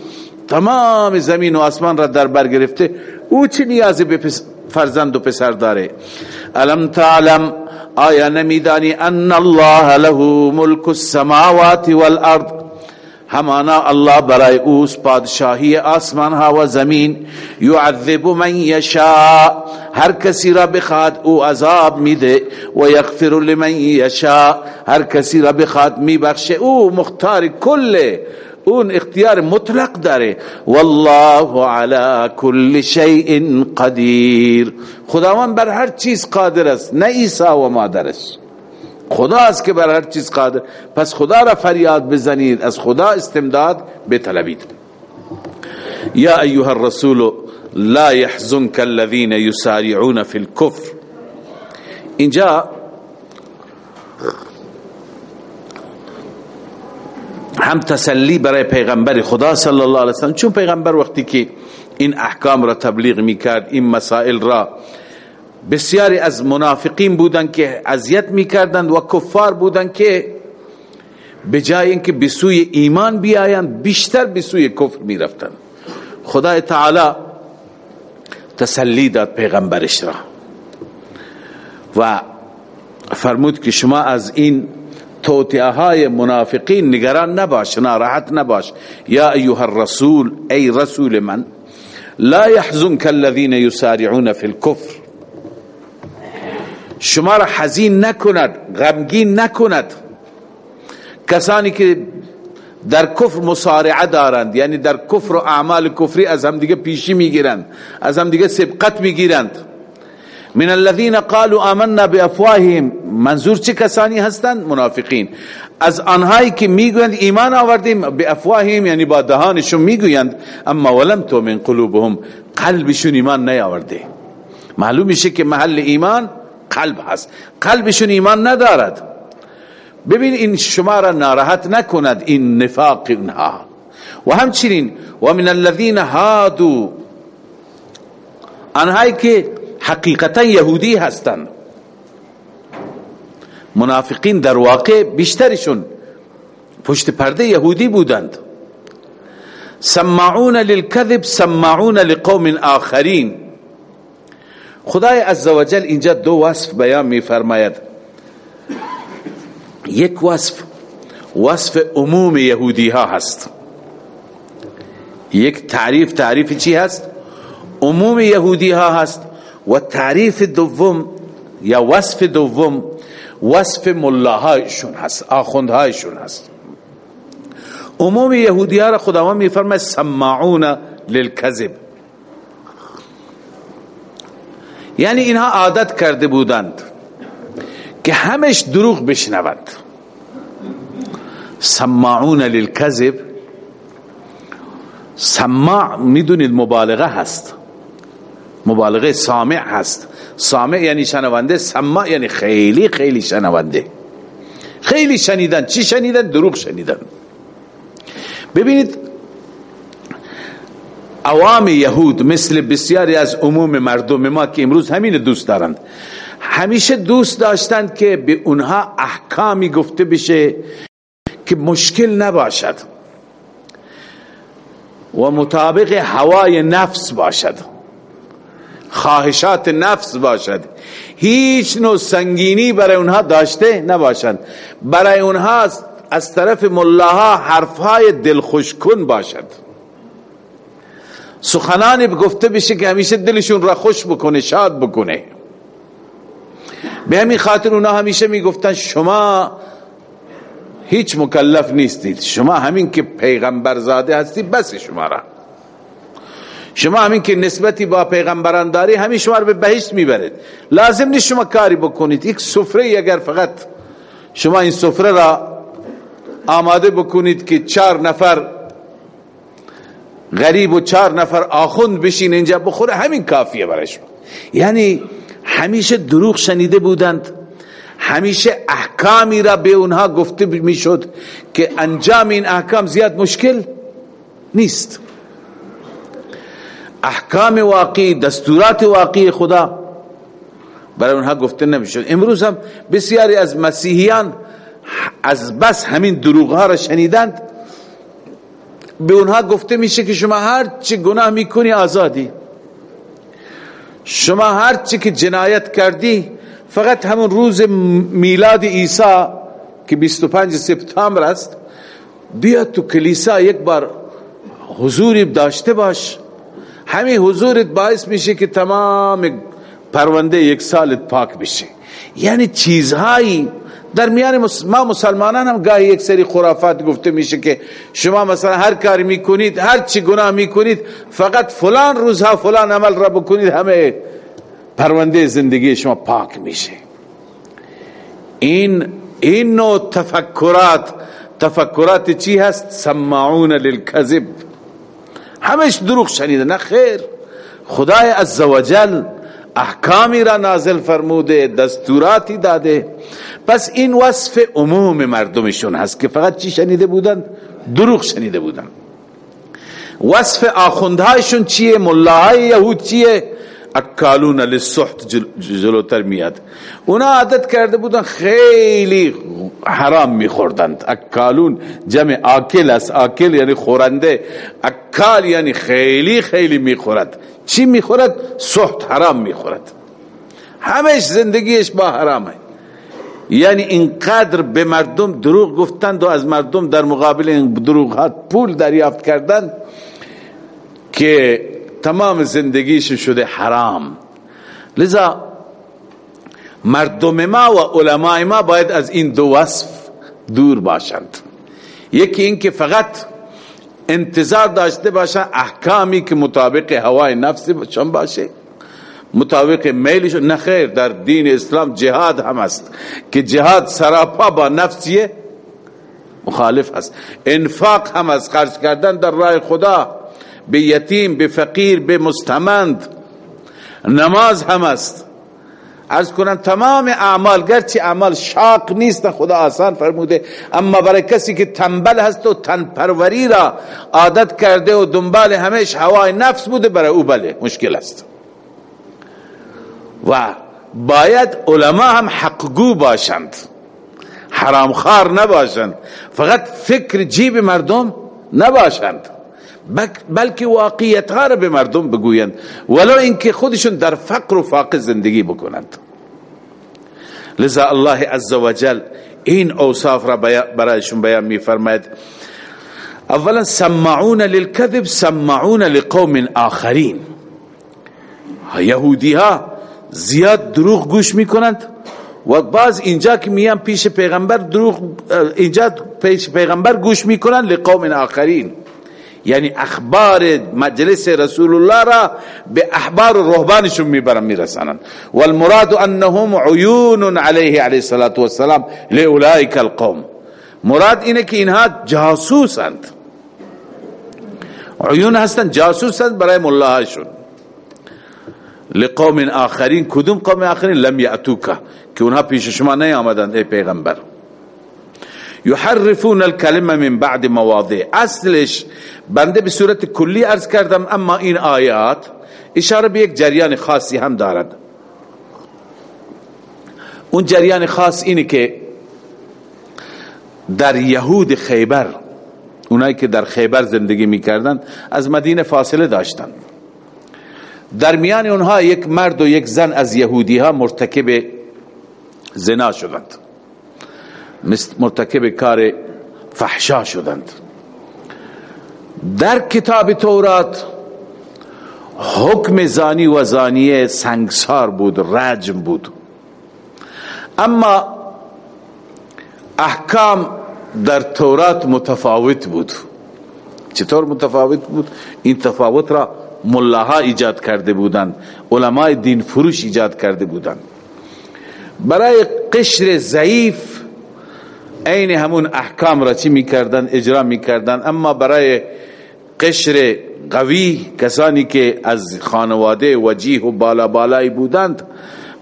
تمام زمین و آسمان را در بر گرفته. او چه نیازی به فرزند و پسر داره؟ الم تعلم آیا نمیدانی ان الله له ملک السماوات والارض؟ همانا الله برای اوس پادشاهی آسمان ها و زمین. یعذب من یشاء هر کسی را بخواد او عذاب میده. و یغفر لمن یشاء هر کسی را بخواد میبخشه او مختار کله اون اختیار مطلق داره. والله على كل شيء قدیر. خداوند بر هر چیز قادر است نه عیسی و مادرش. خدا است که بر هر چیز قادر. پس خدا را فریاد بزنید از خدا استمداد بطلبید. یا ایها الرسول لا يحزنك الذين يسارعون في الكفر اینجا هم تسلی برای پیغمبر خدا صلی الله علیه وسلم. چون پیغمبر وقتی که این احکام را تبلیغ می‌کرد این مسائل را بسیاری از منافقین بودند که اذیت می‌کردند و کفار بودند که به جای اینکه به سوی ایمان بیایند بیشتر به سوی کفر می‌رفتند. خدای تعالی تسلی داد پیغمبرش را. و فرمود که شما از این توتیه های منافقین نگران نباش ناراحت نباش. یا ایها الرسول ای رسول من لا يحزنك الذين يسارعون في الكفر شما را حزین نکند غمگین نکند. کسانی که در کفر مسارعه دارند یعنی در کفر و اعمال کفری از هم دیگه پیشی می‌گیرند از هم دیگه سبقت می‌گیرند. من الذين قالوا آمنا بافواههم منظور چه کسانی هستند؟ منافقین. از آنهایی که می‌گویند ایمان آوردیم به افواههم یعنی با دهانشون می‌گویند اما ولم تو من قلوبهم. قلبشون ایمان نیاورده. معلوم میشه که محل ایمان قلب هست. قلبشون ایمان ندارد. ببین این شما را ناراحت نکند این نفاق اونها و همچنین و من الذين هادو آنهایی که حقیقتا یهودی هستند منافقین در واقع بیشترشون پشت پرده یهودی بودند. سمعون للكذب سمعون لقوم آخرین. خدای عزوجل اینجا دو وصف بیان می فرماید یک وصف وصف عموم یهودی ها هست. یک تعریف تعریف چی هست؟ عموم یهودی ها هست و تعریف دوم یا وصف دوم وصف ملاهایشون هست آخوندهایشون هست. عموم یهودی ها را خداوند میفرماید سماعون للکذب. یعنی اینها عادت کرده بودند که همش دروغ بشنوند سماعون للکذب. سماع می‌دونید مبالغه هست. مبالغه سامع هست. سامع یعنی شنونده سماع یعنی خیلی خیلی شنونده. خیلی شنیدن. چی شنیدن؟ دروغ شنیدن. ببینید عوام یهود مثل بسیاری از عموم مردم ما که امروز همین دوست دارند. همیشه دوست داشتند که به اونها احکامی گفته بشه که مشکل نباشد و مطابق هوای نفس باشد. خواهشات نفس باشد. هیچ نوع سنگینی برای اونها داشته نباشند. برای اونها از طرف ملاها حرفهای دلخوش کن باشد. سخنانی گفته بشه که همیشه دلشون را خوش بکنه شاد بکنه. به همین خاطر اونا همیشه می‌گفتن شما هیچ مکلف نیستید. شما همین که پیغمبر زاده هستید بس شما را. شما همین که نسبتی با پیغمبران داری همین شما رو به بهشت می‌برید لازم نیست شما کاری بکنید. یک سفره اگر فقط شما این سفره را آماده بکنید که چهار نفر غریب و چهار نفر آخوند بشین اینجا بخوره همین کافیه برای شما. یعنی همیشه دروغ شنیده بودند همیشه احکامی را به اونها گفته می‌شد که انجام این احکام زیاد مشکل نیست. احکام واقعی دستورات واقعی خدا برای اونها گفته نمی‌شد. امروز هم بسیاری از مسیحیان از بس همین دروغ ها را شنیدند. به اونها گفته میشه که شما هر چی گناه می‌کنی آزادی. شما هر چی که جنایت کردی فقط همون روز میلاد عیسی که 25 سپتامبر است بیا تو کلیسا یک بار حضوری داشته باش. همین حضورت باعث میشه که تمام پرونده یک سالت پاک بشه. یعنی چیزهایی در میان ما مسلمانان هم گاهی یک سری خرافات گفته میشه که شما مثلا هر کاری می‌کنید هر چی گناه می‌کنید فقط فلان روزها فلان عمل را بکنید همه پرونده زندگی شما پاک میشه. این این نوع تفکرات تفکرات چی هست؟ سماعون للکذب. همش دروغ شنیده نه خیر. خدای عزوجل احکامی را نازل فرموده دستوراتی داده. پس این وصف عموم مردمشون هست که فقط چی شنیده بودن؟ دروغ شنیده بودن. وصف آخوندهایشون چیه؟ ملاهای یهود چیه؟ اکالون للسحت جلوتر میاد اونا عادت کرده بودن خیلی حرام میخوردند. اکالون جمع آکل است. آکل یعنی خورنده. اکال یعنی خیلی خیلی می‌خورد. چی می‌خورد؟ سحت حرام می‌خورد. همش زندگیش با حرامه. یعنی اینقدر به مردم دروغ گفتند و از مردم در مقابل این دروغات پول دریافت کردند که تمام زندگیش شده حرام. لذا مردم ما و علماء ما باید از این دو وصف دور باشند. یکی این که فقط انتظار داشته باشه احکامی که مطابق هوای نفسشون باشه مطابق میلش نخیر در دین اسلام جهاد هم است که جهاد سراپا با نفسیه مخالف است. انفاق هم از خرج کردن در راه خدا به یتیم به فقیر به مستمند نماز هم است از کنن تمام اعمال گرچه اعمال شاق نیست خدا آسان فرموده اما برای کسی که تنبل هست و تن پروری را عادت کرده و دنبال همیش هوای نفس بوده برای او بله مشکل است و باید علما هم حقگو باشند حرامخوار نباشند فقط فکر جیب مردم نباشند بلکه واقعیت ها را به مردم بگویند ولو اینکه خودشون در فقر و فاقه زندگی بکنند. لذا الله عزوجل این اوصاف را برایشون بیان می فرماید اولا سمعون للكذب سمعون لقوم آخرین. یهودی ها زیاد دروغ گوش می‌کنند و باز اینجا که میان پیش پیغمبر دروغ اینجا پیش پیغمبر گوش می‌کنند لقوم آخرین. یعنی اخبار مجلس رسول الله را به احبار و رهبانشون می‌برن میرسانن والمراد انهم عیون علیه علیه الصلاة والسلام لأولئک القوم. مراد اینه که اینها جاسوسند. عیون هستند جاسوسند برای ملاهاشون لقوم آخرین کدوم قوم آخرین؟ لم یأتوکا که اونها پیش شما نیامدند ای پیغمبر. یحرفون الکلمه من بعد مواضع اصلش بنده به صورت کلی عرض کردم اما این آیات اشاره به یک جریان خاصی هم دارد. اون جریان خاص اینه که در یهود خیبر اونایی که در خیبر زندگی می‌کردند از مدینه فاصله داشتند در میان اونها یک مرد و یک زن از یهودی ها مرتکب زنا شدند. مرتکب کار فحشا شدند. در کتاب تورات حکم زانی و زانیه سنگسار بود رجم بود. اما احکام در تورات متفاوت بود. چطور متفاوت بود؟ این تفاوت را ملاها ایجاد کرده بودند علمای دین فروش ایجاد کرده بودند. برای قشر ضعیف عین همون احکام را چی می‌کردن؟ اجرا می‌کردن. اما برای قشر قوی کسانی که از خانواده وجیه و بالا بالایی بودند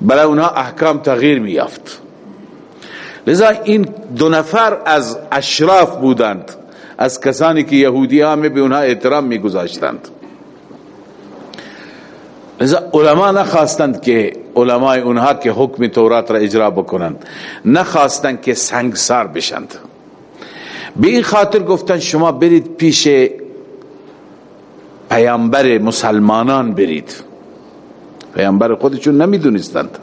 برای اونها احکام تغییر میافت لذا این دو نفر از اشراف بودند از کسانی که یهودی ها به اونها احترام میگذاشتند. لذا علما نخواستند که علمای اونها که حکم تورات را اجرا بکنند نخواستند که سنگسار بشند. به این خاطر گفتن شما برید پیش پیامبر مسلمانان برید. پیامبر خودشون نمی‌دونستند.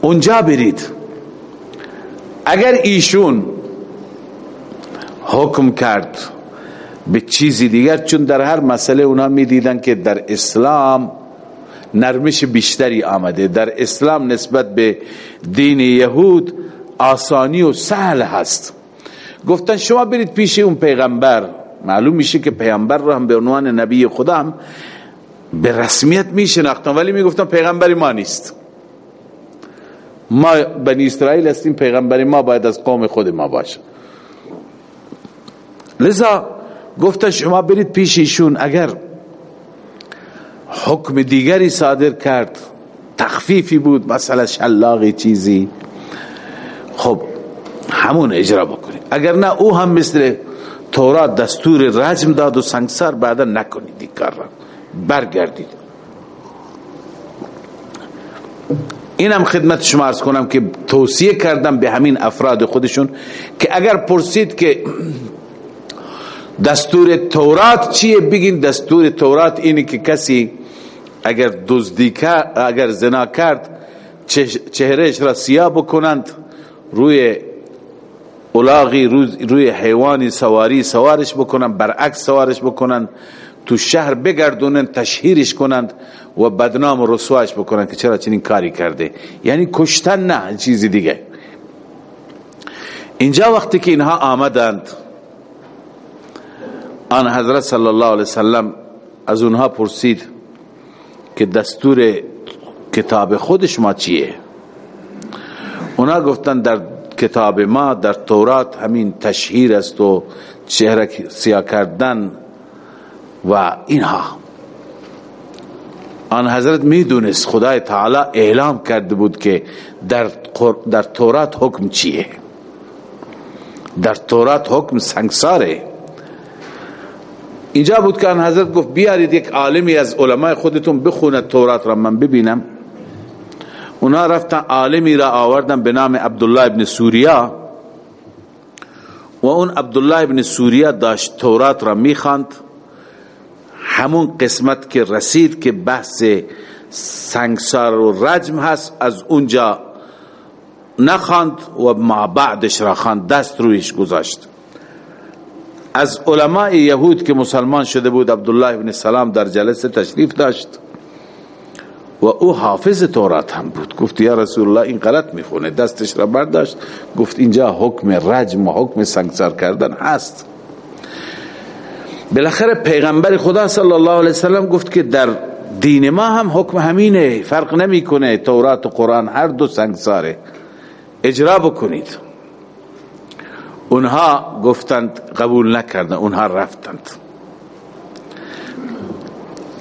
اونجا برید. اگر ایشون حکم کرد به چیزی دیگر چون در هر مسئله اونا می‌دیدن که در اسلام نرمش بیشتری آمده. در اسلام نسبت به دین یهود آسانی و سهل هست. گفتن شما برید پیش اون پیغمبر. معلوم میشه که پیغمبر رو هم به عنوان نبی خدا هم به رسمیت میشناختن ولی می‌گفتن پیغمبری ما نیست. ما بنی اسرائیل هستیم پیغمبری ما باید از قوم خود ما باشه. لذا گفتن شما برید پیش ایشون اگر حکم دیگری صادر کرد. تخفیفی بود مثلا شلاقی چیزی. خب همون اجرا بکنید. اگر نه او هم مثل تورات دستور رجم داد و سنگسار بعدا نکنید این کار را. برگردید. اینم خدمت شما ارز کنم که توصیه کردم به همین افراد خودشون که اگر پرسید که دستور تورات چیه بگین دستور تورات اینه که کسی اگر دزدی اگر زنا کرد چهرهش را سیاه بکنند روی اولاغی روی حیوانی سواری سوارش بکنند برعکس سوارش بکنند تو شهر بگردونن تشهیرش کنند و بدنام و رسواش بکنند که چرا چنین کاری کرده. یعنی کشتن نه چیزی دیگه. اینجا وقتی که اینها آمدند آن حضرت صلی الله علیه وسلم از اونها پرسید که دستور کتاب خود شما چیه؟ اونا گفتن در کتاب ما در تورات همین تشهیر است و چهره سیاه کردن و اینها. آن حضرت می‌دونست خدای تعالی اعلام کرده بود که در, در تورات حکم چیه؟ در تورات حکم سنگساره. اینجا بود که آن حضرت گفت بیارید یک عالمی از علماء خودتون بخونه تورات را من ببینم. اونا رفتن عالمی را آوردن به نام عبدالله ابن سوریا. و اون عبدالله ابن سوریا داشت تورات را می‌خواند. همون قسمت که رسید که بحث سنگسار و رجم هست از اونجا نخواند و ما بعدش را خواند دست رویش گذاشت. از علماء یهود که مسلمان شده بود عبدالله ابن سلام در جلسه تشریف داشت و او حافظ تورات هم بود. گفت یا رسول الله این غلط می‌خونه. دستش را برداشت گفت اینجا حکم رجم و حکم سنگسار کردن هست. بالاخره پیغمبر خدا صلی الله علیه وسلم گفت که در دین ما هم حکم همینه فرق نمی‌کنه تورات و قرآن هر دو سنگساره. اجرا بکنید. اونها گفتند قبول نکردن اونها رفتند.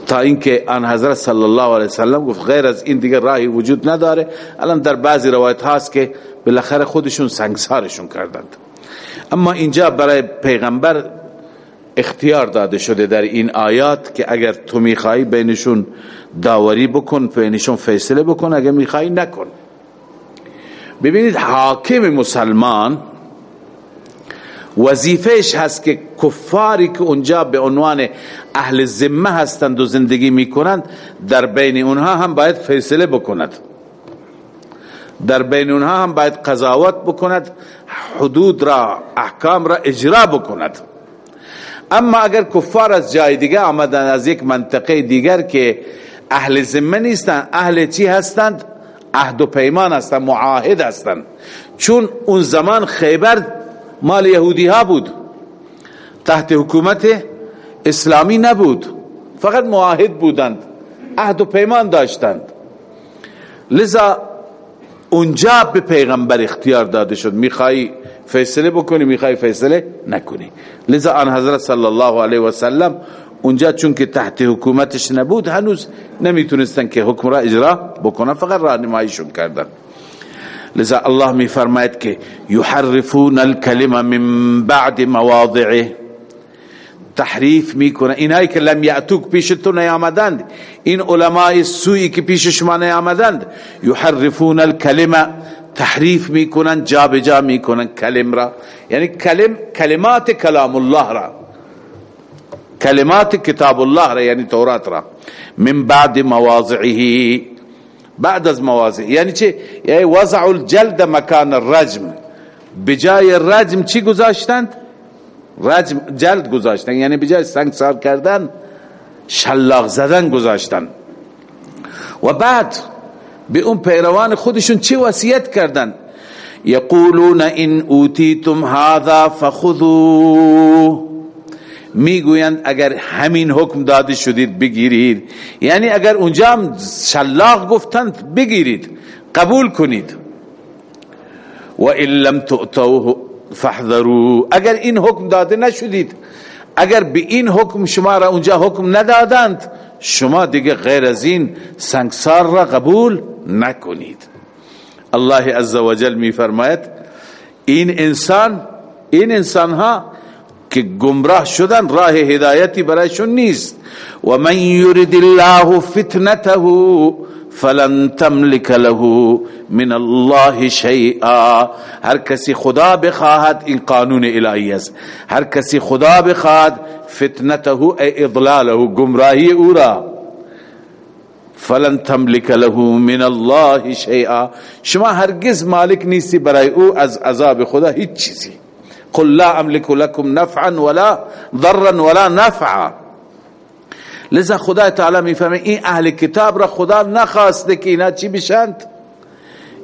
تا اینکه آن حضرت صلی الله علیه وسلم گفت غیر از این دیگه راهی وجود نداره. الان در بعضی روایت هاست که بالاخره خودشون سنگسارشون کردند. اما اینجا برای پیغمبر اختیار داده شده در این آیات که اگر تو میخوایی بینشون داوری بکن بینشون فیصله بکن اگر میخوایی نکن. ببینید حاکم مسلمان وظیفهش هست که کفاری که اونجا به عنوان اهل ذمه هستند و زندگی می‌کنند در بین اونها هم باید فیصله بکند. در بین اونها هم باید قضاوت بکند حدود را احکام را اجرا بکند. اما اگر کفار از جای دیگه آمدن از یک منطقه دیگر که اهل ذمه نیستند اهل چی هستند؟ عهد و پیمان هستند معاهد هستند. چون اون زمان خیبر مال یهودی ها بود. تحت حکومت اسلامی نبود. فقط معاهد بودند. عهد و پیمان داشتند. لذا اونجا به پیغمبر اختیار داده شد. می‌خوای فیصله بکنی می‌خوای فیصله نکنی. لذا آن حضرت صلی الله علیه و سلم اونجا چون که تحت حکومتش نبود هنوز نمی‌تونستن که حکم را اجرا بکنن فقط راهنماییشون کردن. لذا الله می فرماید که یحرفون الکلمه من بعد مواضعه. تحریف میکنه اینایی که لم یعتوک پیش تو نیامدند این علماء سوی که پیش شما نیامدند یحرفون الکلمه تحریف میکنن جابجا میکنن کلم را. یعنی کلم کلمات کلام الله را. کلمات کتاب الله را یعنی تورات را. من بعد مواضعه. بعد از مواضع. یعنی چه؟ یعنی وضع الجلد مکان الرجم. بجای رجم چی گذاشتند؟ رجم جلد گذاشتن یعنی بجای سنگسار کردن شلاق زدن گذاشتن. و بعد به اون پیروان خودشون چه وصیت کردن؟ یقولون ان اوتیتم هذا فخذوه. می‌گویند اگر همین حکم داده شدید بگیرید. یعنی اگر اونجا هم شلاق گفتند بگیرید قبول کنید. و ان لم تؤتوه فحذروا اگر این حکم داده نشدید اگر به این حکم شما را اونجا حکم ندادند شما دیگه غیر از این سنگسار را قبول نکنید. الله عزوجل می فرماید این انسان این انسان ها که گمراه شدن راه هدایتی برایشون نیست. و من یرید الله فتنته فلن تملك له من الله شيئا هر کسی خدا بخواهد این قانون الهی است. هر کسی خدا بخواهد فتنته ای اضلاله گمراهی أو را. فلن تملك له من الله شيئا شما هرگز مالک نیستی برای أو از عذاب خدا هیچ چیزی. قل لا املك لكم نفعا ولا ضرا ولا نفعا. لذا خدا تعالی می‌فهمه این اهل کتاب را خدا نخواسته که اینا چی بشند؟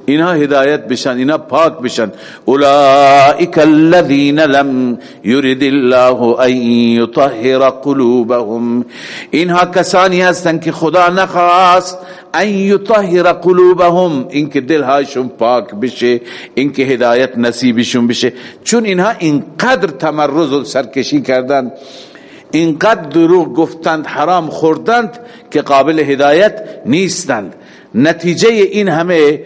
اینا هدایت بشن اینا پاک بشن۔ اولئک الذین لم یرد الله ان یطهر قلوبهم اینها کسانی هستند که خدا نخواست ان یطهر قلوبهم اینکه دلهایشون پاک بشه اینکه هدایت نصیبشون بشه۔ چون اینها اینقدر تمرز و سرکشی کردند اینقدر دروغ گفتند حرام خوردند که قابل هدایت نیستند۔ نتیجه این همه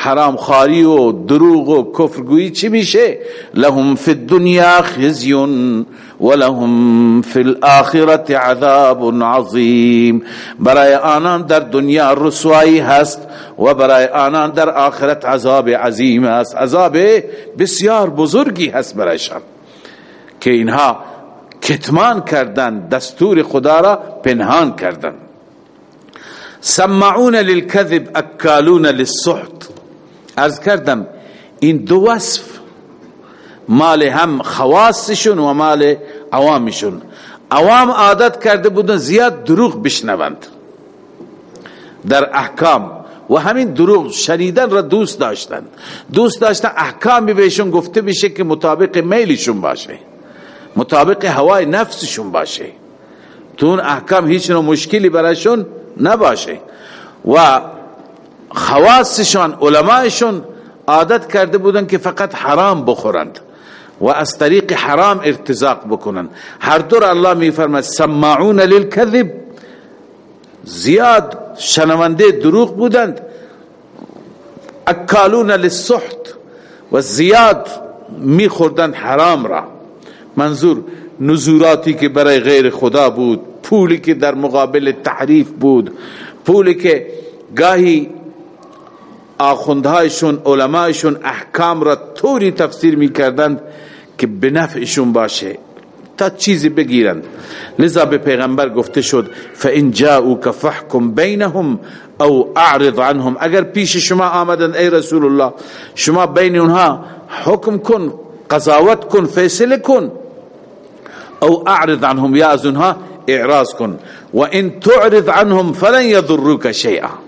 حرام خاری و دروغ و کفرگویی چی میشه؟ لهم فی الدنیا خزی و لهم فی الاخرت عذاب عظیم. برای آنان در دنیا رسوایی هست و برای آنان در آخرت عذاب عظیم است. عذاب بسیار بزرگی هست برایشان. که اینها کتمان کردن دستور خدا را پنهان کردن. سمعون للكذب اکالون للسحت. از کردم این دو وصف مال هم خواستشون و مال عوامشون. عوام عادت کرده بودن زیاد دروغ بشنوند در احکام و همین دروغ شنیدن را دوست داشتن. دوست داشتن احکامی بهشون گفته بشه که مطابق میلشون باشه مطابق هوای نفسشون باشه. تو احکام هیچ نوع مشکلی برایشون نباشه. و خواستشان علمایشون عادت کرده بودن که فقط حرام بخورند و از طریق حرام ارتزاق بکنند هر دور الله می فرماید سماعون للکذب. زیاد شنونده دروغ بودند. اکالون للسحت. و زیاد می خوردند حرام را. منظور نزوراتی که برای غیر خدا بود پولی که در مقابل تحریف بود پولی که گاهی آخوندهایشون علمایشون احکام را طوری تفسیر می کردند که به نفعشون باشه. تا چیزی بگیرند. لذا به پیغمبر گفته شد فان جاءوك فحكم بینهم او اعرض عنهم. اگر پیش شما آمدن ای رسول الله شما بین اونها حکم کن قضاوت کن فیصله کن. او اعرض عنهم. یا از اونها اعراض کن. و ان تعرض عنهم فلن يضروك شيئا.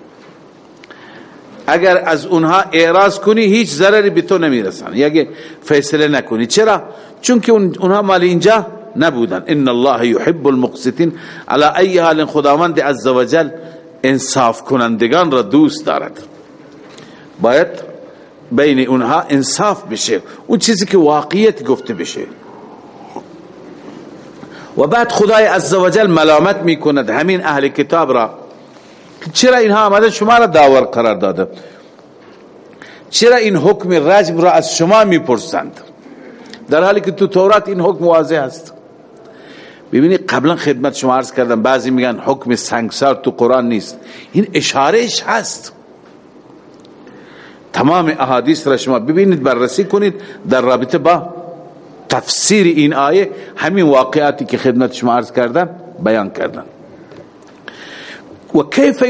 اگر از اونها اعراض کنی هیچ ضرری به تو نمی‌رسن. یعنی فیصله نکنی. چرا؟ چون که اونها مال اینجا نبودن. ان الله يحب المقسطين على اي حال خداوند عزوجل انصاف کنندگان را دوست دارد. باید بین اونها انصاف بشه. اون چیزی که واقعیت گفته بشه. و بعد خدای عزوجل ملامت می‌کند. همین اهل کتاب را چرا اینها آمده؟ شما را داور قرار داده. چرا این حکم رجم را از شما می‌پرسند؟ در حالی که تو تورات این حکم واضح است. ببینید قبلا خدمت شما عرض کردم بعضی میگن حکم سنگسار تو قرآن نیست. این اشارهش هست. تمام احادیث را شما ببینید بررسی کنید. در رابطه با تفسیر این آیه همین واقعاتی که خدمت شما عرض کردم بیان کردن و کیف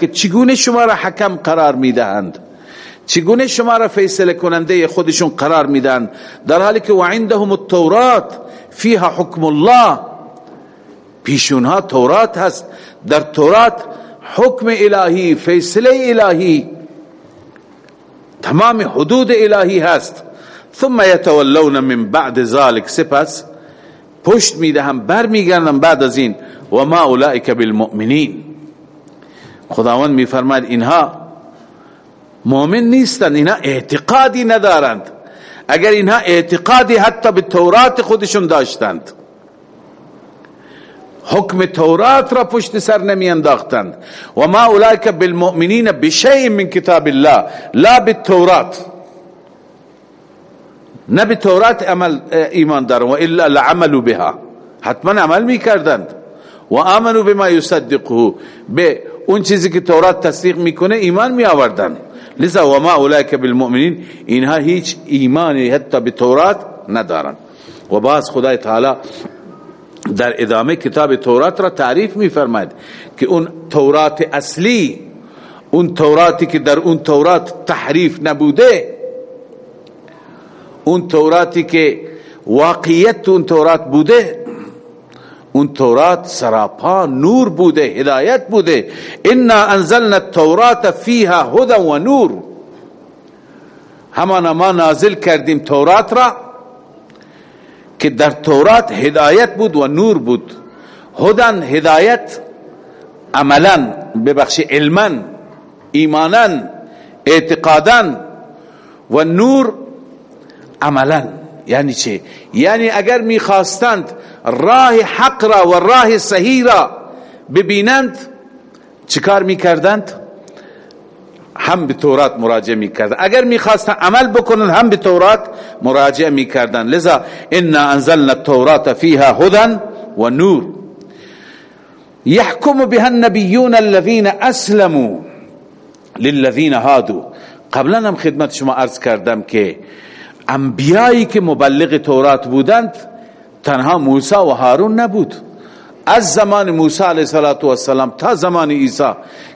که چگونه شما را حکم قرار می‌دهند؟ چگونه شما را فیصله کننده خودشون قرار میدن در حالی که وعندهم التورات فیها حکم الله. پیشونها تورات هست. در تورات حکم الهی فیصله الهی تمام حدود الهی هست. ثم يتولون من بعد ذلك سپس پشت می‌دهم بر بعد از این. و ما اولئک بالمؤمنین. خداوند میفرماید اینها مؤمن نیستند اینها اعتقادی ندارند. اگر اینها اعتقادی حتی به تورات خودشون داشتند حکم تورات را پشت سر نمی انداختند و ما اولئک بالمؤمنین بشیء من کتاب الله لا بالتورات. نه به تورات عمل ایمان دارن و الا لعملوا بها. حتما عمل می‌کردند. و آمنوا بما یصدقه. به اون چیزی که تورات تصدیق می‌کنه ایمان می آوردن لذا و ما اولئک بالمؤمنین اینها هیچ ایمانی حتی به تورات ندارن. و باز خدای تعالی در ادامه کتاب تورات را تعریف میفرماید که اون تورات اصلی اون توراتی که در اون تورات تحریف نبوده اون توراتی که واقعیت اون تورات بوده اون تورات سراپا نور بوده هدایت بوده. انا انزلنا التورات فيها هدى و نور. همان ما نازل کردیم تورات را که در تورات هدایت بود و نور بود. هدن هدایت عملا ببخش علما ایمانا اعتقادا و نور عملا. یعنی چه یعنی اگر می‌خواستند راه حق را و راه صحیح را ببینند چیکار می‌کردند؟ هم به تورات مراجعه می‌کردند. اگر می‌خواستند عمل بکنند هم به تورات مراجعه می‌کردند. لذا انا انزلنا التورات فيها هدى و نور. يحكم بها النبيون الذين اسلموا للذين هادوا. قبلا هم خدمت شما عرض کردم که انبیایی که مبلغ تورات بودند تنها موسی و هارون نبود. از زمان موسی علیه السلام تا زمان عیسی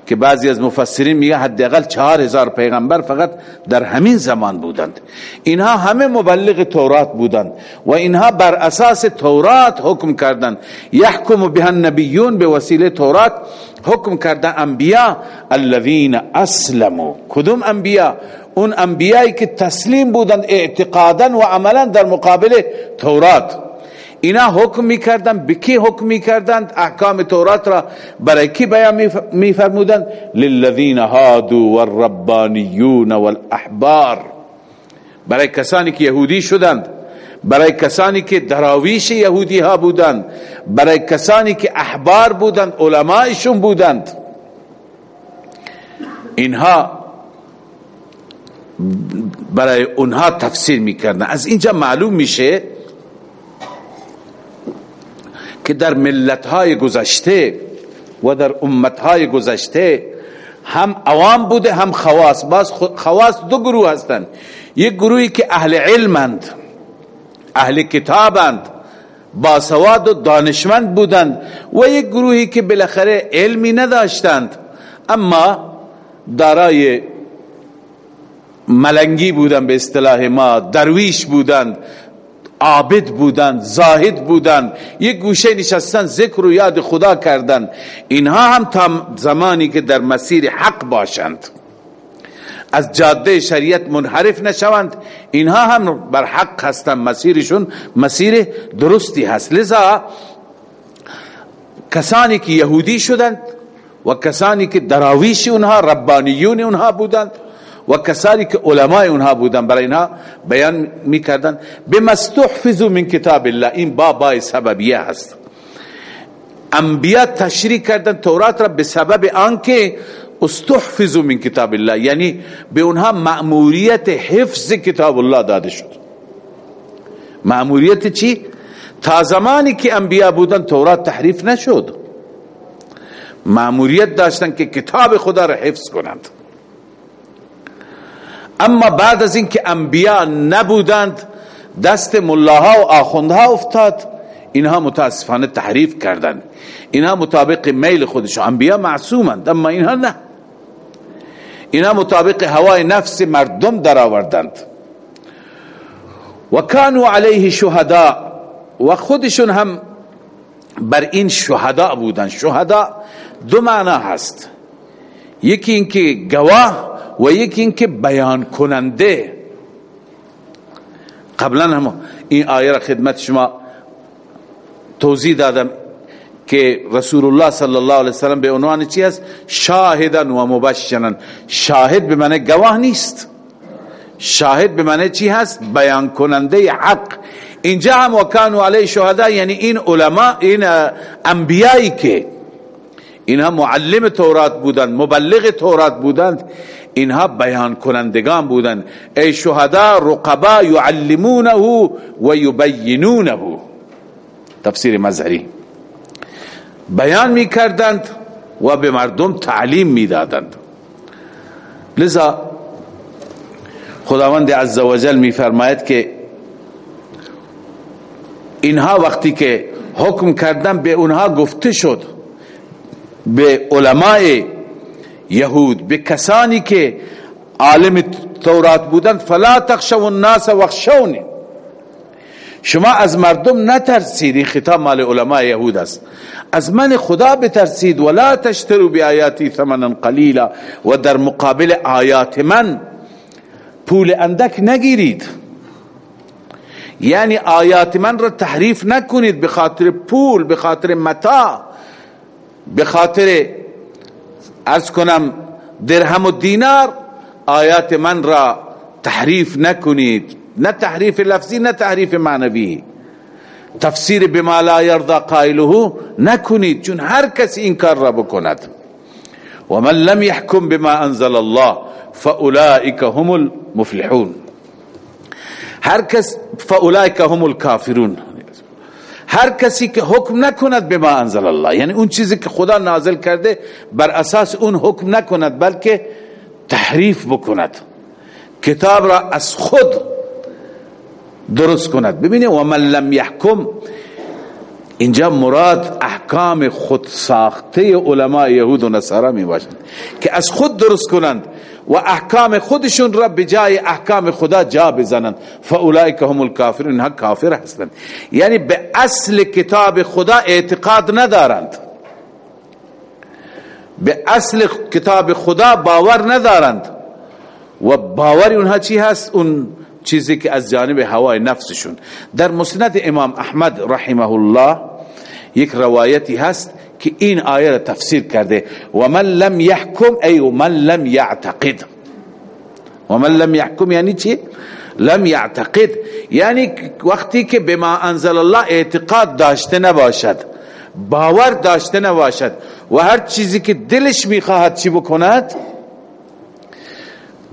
که بعضی از مفسرین میگه حداقل چهار هزار پیغمبر فقط در همین زمان بودند. اینها همه مبلغ تورات بودند و اینها بر اساس تورات حکم کردند. یحکم به النبیون به وسیله تورات حکم کردن انبیا الذين اسلموا. کدوم انبیا؟ اون انبیایی که تسلیم بودند اعتقادا و عملا در مقابل تورات. اینا حکم می‌کردن به کی حکم می‌کردند؟ احکام تورات را برای کی بیان میفرمودند؟ للذین هادو والربانیون والاحبار برای کسانی که یهودی شدند برای کسانی که دراویش یهودی ها بودند برای کسانی که احبار بودند علمایشون بودند. اینها برای اونها تفسیر می‌کردن. از اینجا معلوم میشه که در ملتهای گذشته و در امتهای گذشته هم عوام بوده هم خواص. باز خواص دو گروه هستند یک گروهی که اهل علمند اهل کتابند باسواد و دانشمند بودند و یک گروهی که بالاخره علمی نداشتند. اما دارای ملنگی بودند به اصطلاح ما درویش بودند عابد بودند زاهد بودند یک گوشه نشستن ذکر و یاد خدا کردند اینها هم تا زمانی که در مسیر حق باشند. از جاده شریعت منحرف نشوند. اینها هم بر حق هستند. مسیرشون مسیر درستی هست. لذا کسانی که یهودی شدند و کسانی که دراویش اونها ربانیون اونها بودند و کسانی که علماء اونها بودن برای اینها بیان می‌کردن. بمستحفظو من کتاب الله این بابای سببیه هست. انبیاء تشریح کردن تورات را به سبب آنکه استحفظو من کتاب الله یعنی به اونها مأموریت حفظ کتاب الله داده شد. مأموریت چی؟ تا زمانی که انبیاء بودن تورات تحریف نشد. مأموریت داشتن که کتاب خدا را حفظ کنند. اما بعد از اینکه انبیاء نبودند دست ملاها و آخوندها افتاد. اینها متاسفانه تحریف کردند. اینها مطابق میل خودشون انبیاء معصومند اما اینها نه. اینها مطابق هوای نفس مردم در آوردند و کانوا علیه شهداء و خودشون هم بر این شهداء بودند. شهداء دو معنا هست. یکی اینکه گواه و یکی اینکه بیان کننده قبلا هم این آیه را خدمت شما توضیح دادم که رسول الله صلی الله علیه وسلم به عنوان چی است؟ شاهدا و مبشرا. شاهد به معنی گواه نیست. شاهد به معنی چی هست؟ بیان کننده حق. اینجا هم وکانو علی شهدا یعنی این علما این انبیایی که اینها معلم تورات بودند مبلغ تورات بودند. اینها بیان کنندگان بودند. ای شهدا رقبا یعلمونه و یبینونه. تفسیر مظهری. بیان می کردند و به مردم تعلیم می دادند لذا خداوند عزوجل می فرماید که اینها وقتی که حکم کردن به اونها گفته شد به علماء یهود به کسانی که عالم تورات بودند فلا تخشوا الناس واخشونی. شما از مردم نترسید این خطاب مال علماء یهود است. از من خدا بترسید ولا تشتروا بیااتی ثمنا قلیلا و در مقابل آیات من پول اندک نگیرید. یعنی آیات من را تحریف نکنید به خاطر پول به خاطر متا به خاطر ارز کنم درهم و دینار آیات من را تحریف نکنید. نه تحریف لفظی نه تحریف معنوی. تفسیر بما لا یرضا قائله نکنید چون هر کسی این کار را بکند. و من لم يحكم بما انزل الله فاولئك هم المفلحون. هر کس فاولئك هم الكافرون. هر کسی که حکم نکند به ما انزل الله. یعنی اون چیزی که خدا نازل کرده بر اساس اون حکم نکند بلکه تحریف بکند. کتاب را از خود درست کند. ببینید و من لم یحکم اینجا مراد احکام خود ساخته علماء یهود و نصارا می باشند که از خود درست کنند. و احکام خودشون را بجای احکام خدا جا بزنند فاولئک هم الکافرون اینها کافر هستند. یعنی به اصل کتاب خدا اعتقاد ندارند. به اصل کتاب خدا باور ندارند. و باور اونها چی هست؟ اون چیزی که از جانب هوای نفسشون. در مسند امام احمد رحمه الله یک روایتی هست که این آیه را تفسیر کرده و من لم يحكم ای و من لم يعتقد و من لم يحكم یعنی چی؟ لم يعتقد یعنی وقتی که بما انزل الله اعتقاد داشته نباشد باور داشته نباشد و هر چیزی که دلش می‌خواهد چی بکند؟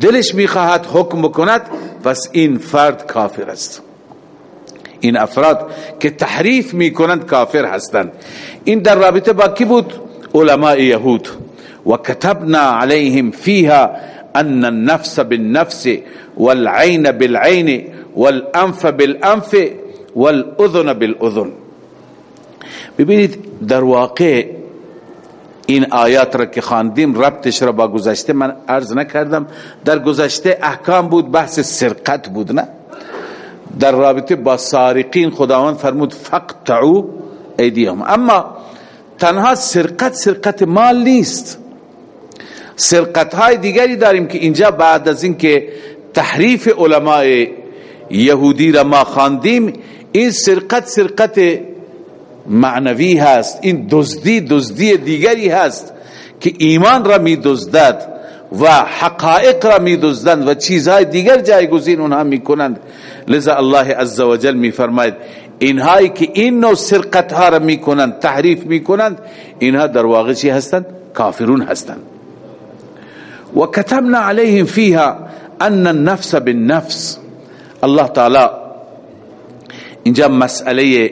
دلش می‌خواهد حکم بکند پس این فرد کافر است. این افراد که تحریف می‌کنند کافر هستند. این در رابطه با کی بود؟ علماء یهود. و کتبنا علیهم فیها ان النفس بالنفس والعین بالعین والانف بالانف والاذن بالاذن ببینید در واقع این آیات را که خواندیم ربطش را با گذشته من عرض نکردم. در گذشته احکام بود بحث سرقت بود نه؟ در رابطه با سارقین خداوند فرمود فقطعو ایدیهم. اما تنها سرقت سرقت مال نیست. سرقت های دیگری داریم که اینجا بعد از اینکه تحریف علماء یهودی را ما خواندیم این سرقت سرقت معنوی هست. این دزدی دزدی دیگری هست که ایمان را می دزدد و حقائق را می دزدند و چیزهای دیگر جایگزین اونها می کنند لذا الله عزوجل می فرماید اینهایی که این نوع سرقت ها را می کنند تحریف می کنند اینها در واقع چی هستند؟ کافرون هستند. و کتبنا علیهم فیها ان النفس بالنفس. الله تعالی اینجا مسئله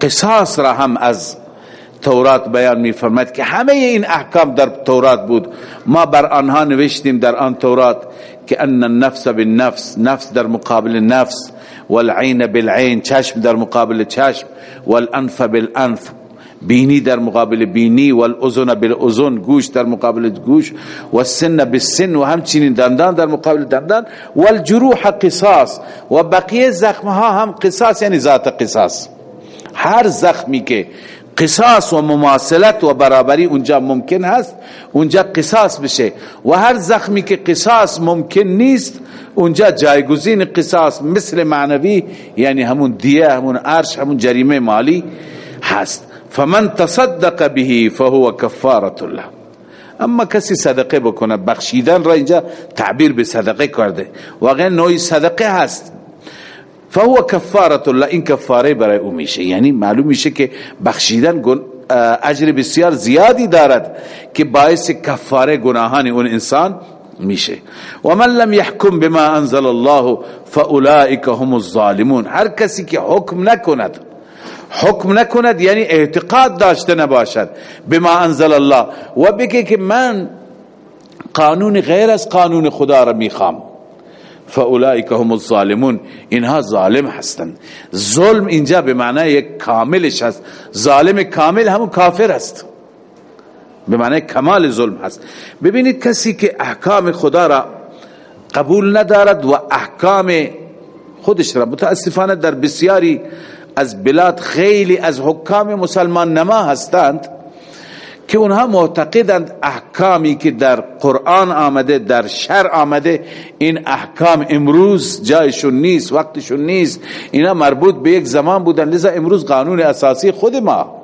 قصاص را هم از تورات بیان می فرماید که همه این احکام در تورات بود. ما بر آنها نوشتیم در آن تورات که ان النفس بالنفس نفس در مقابل نفس والعین بالعین چشم در مقابل چشم والانف بالانف بینی در مقابل بینی والاذن بالاذن گوش در مقابل گوش والسن بالسن و همچنین دندان در مقابل دندان والجروح قصاص و بقیه زخم ها هم قصاص یعنی ذات قصاص. هر زخمی که قصاص و مماثلت و برابری اونجا ممکن هست اونجا قصاص بشه. و هر زخمی که قصاص ممکن نیست اونجا جایگزین قصاص مثل معنوی یعنی همون دیه همون عرش همون جریمه مالی هست. فمن تصدق به فهو کفارت الله اما کسی صدقه بکنه بخشیدن را اینجا تعبیر به صدقه کرده. واقعا نوعی صدقه هست. فهو کفارت الله این کفاره برای او میشه. یعنی معلوم میشه که بخشیدن اجر بسیار زیادی دارد که باعث کفاره گناهان اون انسان میشه. و من لم يحكم بما انزل الله فاولئك هم الظالمون. هر کسی که حکم نکند حکم نکند یعنی اعتقاد داشته نباشد بما انزل الله. و بگه که من قانون غیر از قانون خدا را می‌خوام. فاولئک هم الظالمون. اینها ظالم هستند. ظلم اینجا به معنی یک کاملش هست. ظالم کامل همون کافر است. به معنی کمال ظلم هست. ببینید کسی که احکام خدا را قبول ندارد و احکام خودش را متاسفانه در بسیاری از بلاد خیلی از حکام مسلمان نما هستند که اونها معتقدند احکامی که در قرآن آمده در شر آمده این احکام امروز جایشون نیست وقتشون نیست. اینا مربوط به یک زمان بودن. لذا امروز قانون اساسی خود ما.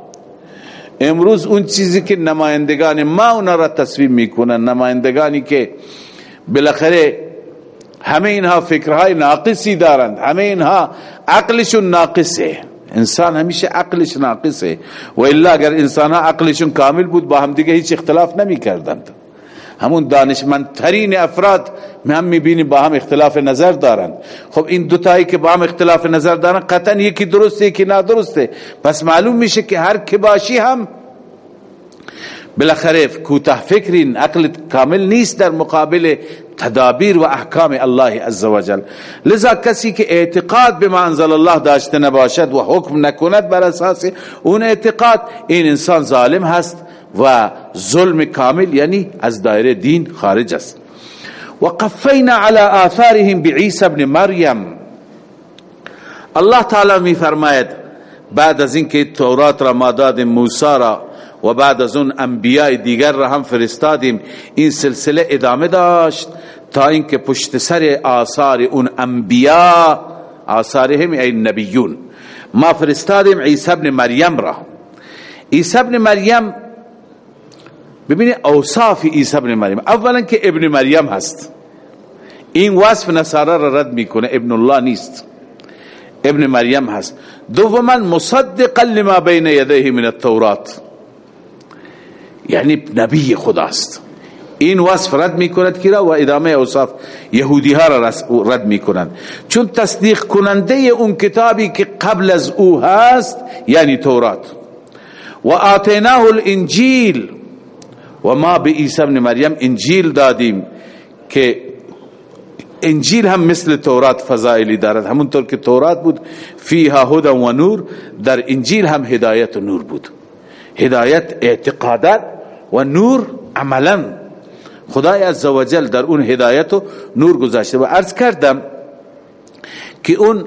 امروز اون چیزی که نمایندگان ما اونا را تصویب می‌کنن نمایندگانی که بالاخره همه اینها فکرهای ناقصی دارند. همه اینها عقلشون ناقصه. انسان همیشه عقلش ناقصه. و الا اگر انسان ها عقلشون کامل بود با هم دیگه هیچ اختلاف نمی کردند همون دانشمندترین افراد هم می‌بینیم با هم اختلاف نظر دارند خب این دوتایی که با هم اختلاف نظر دارند قطعا یکی درسته یکی نادرسته. پس معلوم میشه که هر که باشی هم بالاخره کوتاه فکرین عقل کامل نیست در مقابل تدابیر و احکام الله عزوجل لذا کسی که اعتقاد به انزل الله داشته نباشد و حکم نکند بر اساس اون اعتقاد این انسان ظالم هست و ظلم کامل یعنی از دایره دین خارج است. و قفینا على آثارهم بعیسی ابن مریم. الله تعالی می فرماید بعد از اینکه تورات را ما داد موسی را و بعد از اون انبیاء دیگر را هم فرستادیم. این سلسله ادامه داشت تا اینکه پشت سر آثار اون انبیاء آثارهم ای نبیون ما فرستادیم عیسی ابن مریم را. عیسی ابن مریم ببینید اوصاف عیسی ابن مریم. اولا که ابن مریم هست. این وصف نصارا را رد می‌کنه. ابن الله نیست. ابن مریم هست. دوما مصدقا لما بین یدیه من التورات. یعنی نبی خداست. این وصف رد می‌کند کی را؟ و ادامه اوصاف یهودی ها را رد می‌کنند. چون تصدیق کننده اون کتابی که قبل از او هست یعنی تورات. و آتیناه الانجیل. و ما به عیسی ابن مریم انجیل دادیم که انجیل هم مثل تورات فضائلی دارد. همونطور که تورات بود فیها هدى و نور در انجیل هم هدایت و نور بود. هدایت اعتقادات و نور عملا. خدای عزوجل در اون هدایت و نور گذاشته. و عرض کردم که اون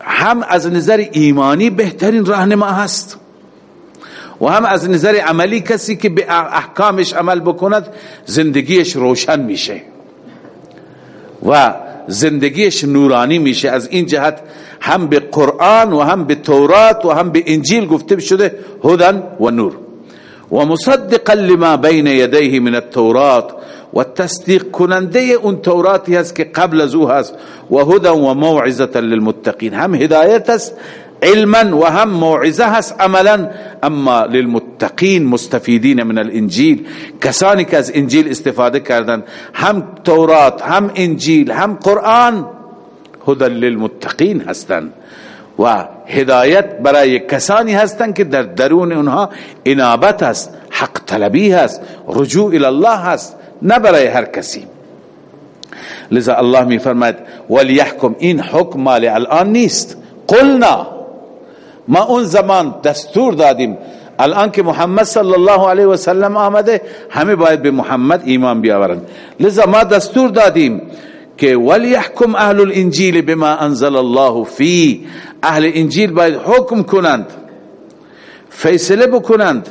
هم از نظر ایمانی بهترین راهنما هست و هم از نظر عملی کسی که به احکامش عمل بکند زندگیش روشن میشه و زندگیش نورانی میشه. از این جهت هم به قرآن و هم به تورات و هم به انجیل گفته شده هدن و نور. و مصدقا لما بین یدیه من التورات و تصدیق کننده اون توراتی هست که قبل از أو هست و هدا و موعظه للمتقین هم هدایت است علما و هم موعظه هست عملا. أما للمتقین مستفیدین من الانجیل کسانی که از انجیل استفادة کردن. هم تورات هم انجیل هم قرآن هدا للمتقین هستند و هدایت برای کسانی هستند که در درون اونها انابت است حق طلبی هست رجوع الله هست نه برای هر کسی. لذا الله می فرماید ولیحکم این حکم مال الان نیست. قلنا ما اون زمان دستور دادیم. الان که محمد صلی الله علیه و سلم آمده همه باید به محمد ایمان بیاورند. لذا ما دستور دادیم که ولیحکم اهل الانجیل بما انزل الله فی اهل انجیل باید حکم کنند فیصله بکنند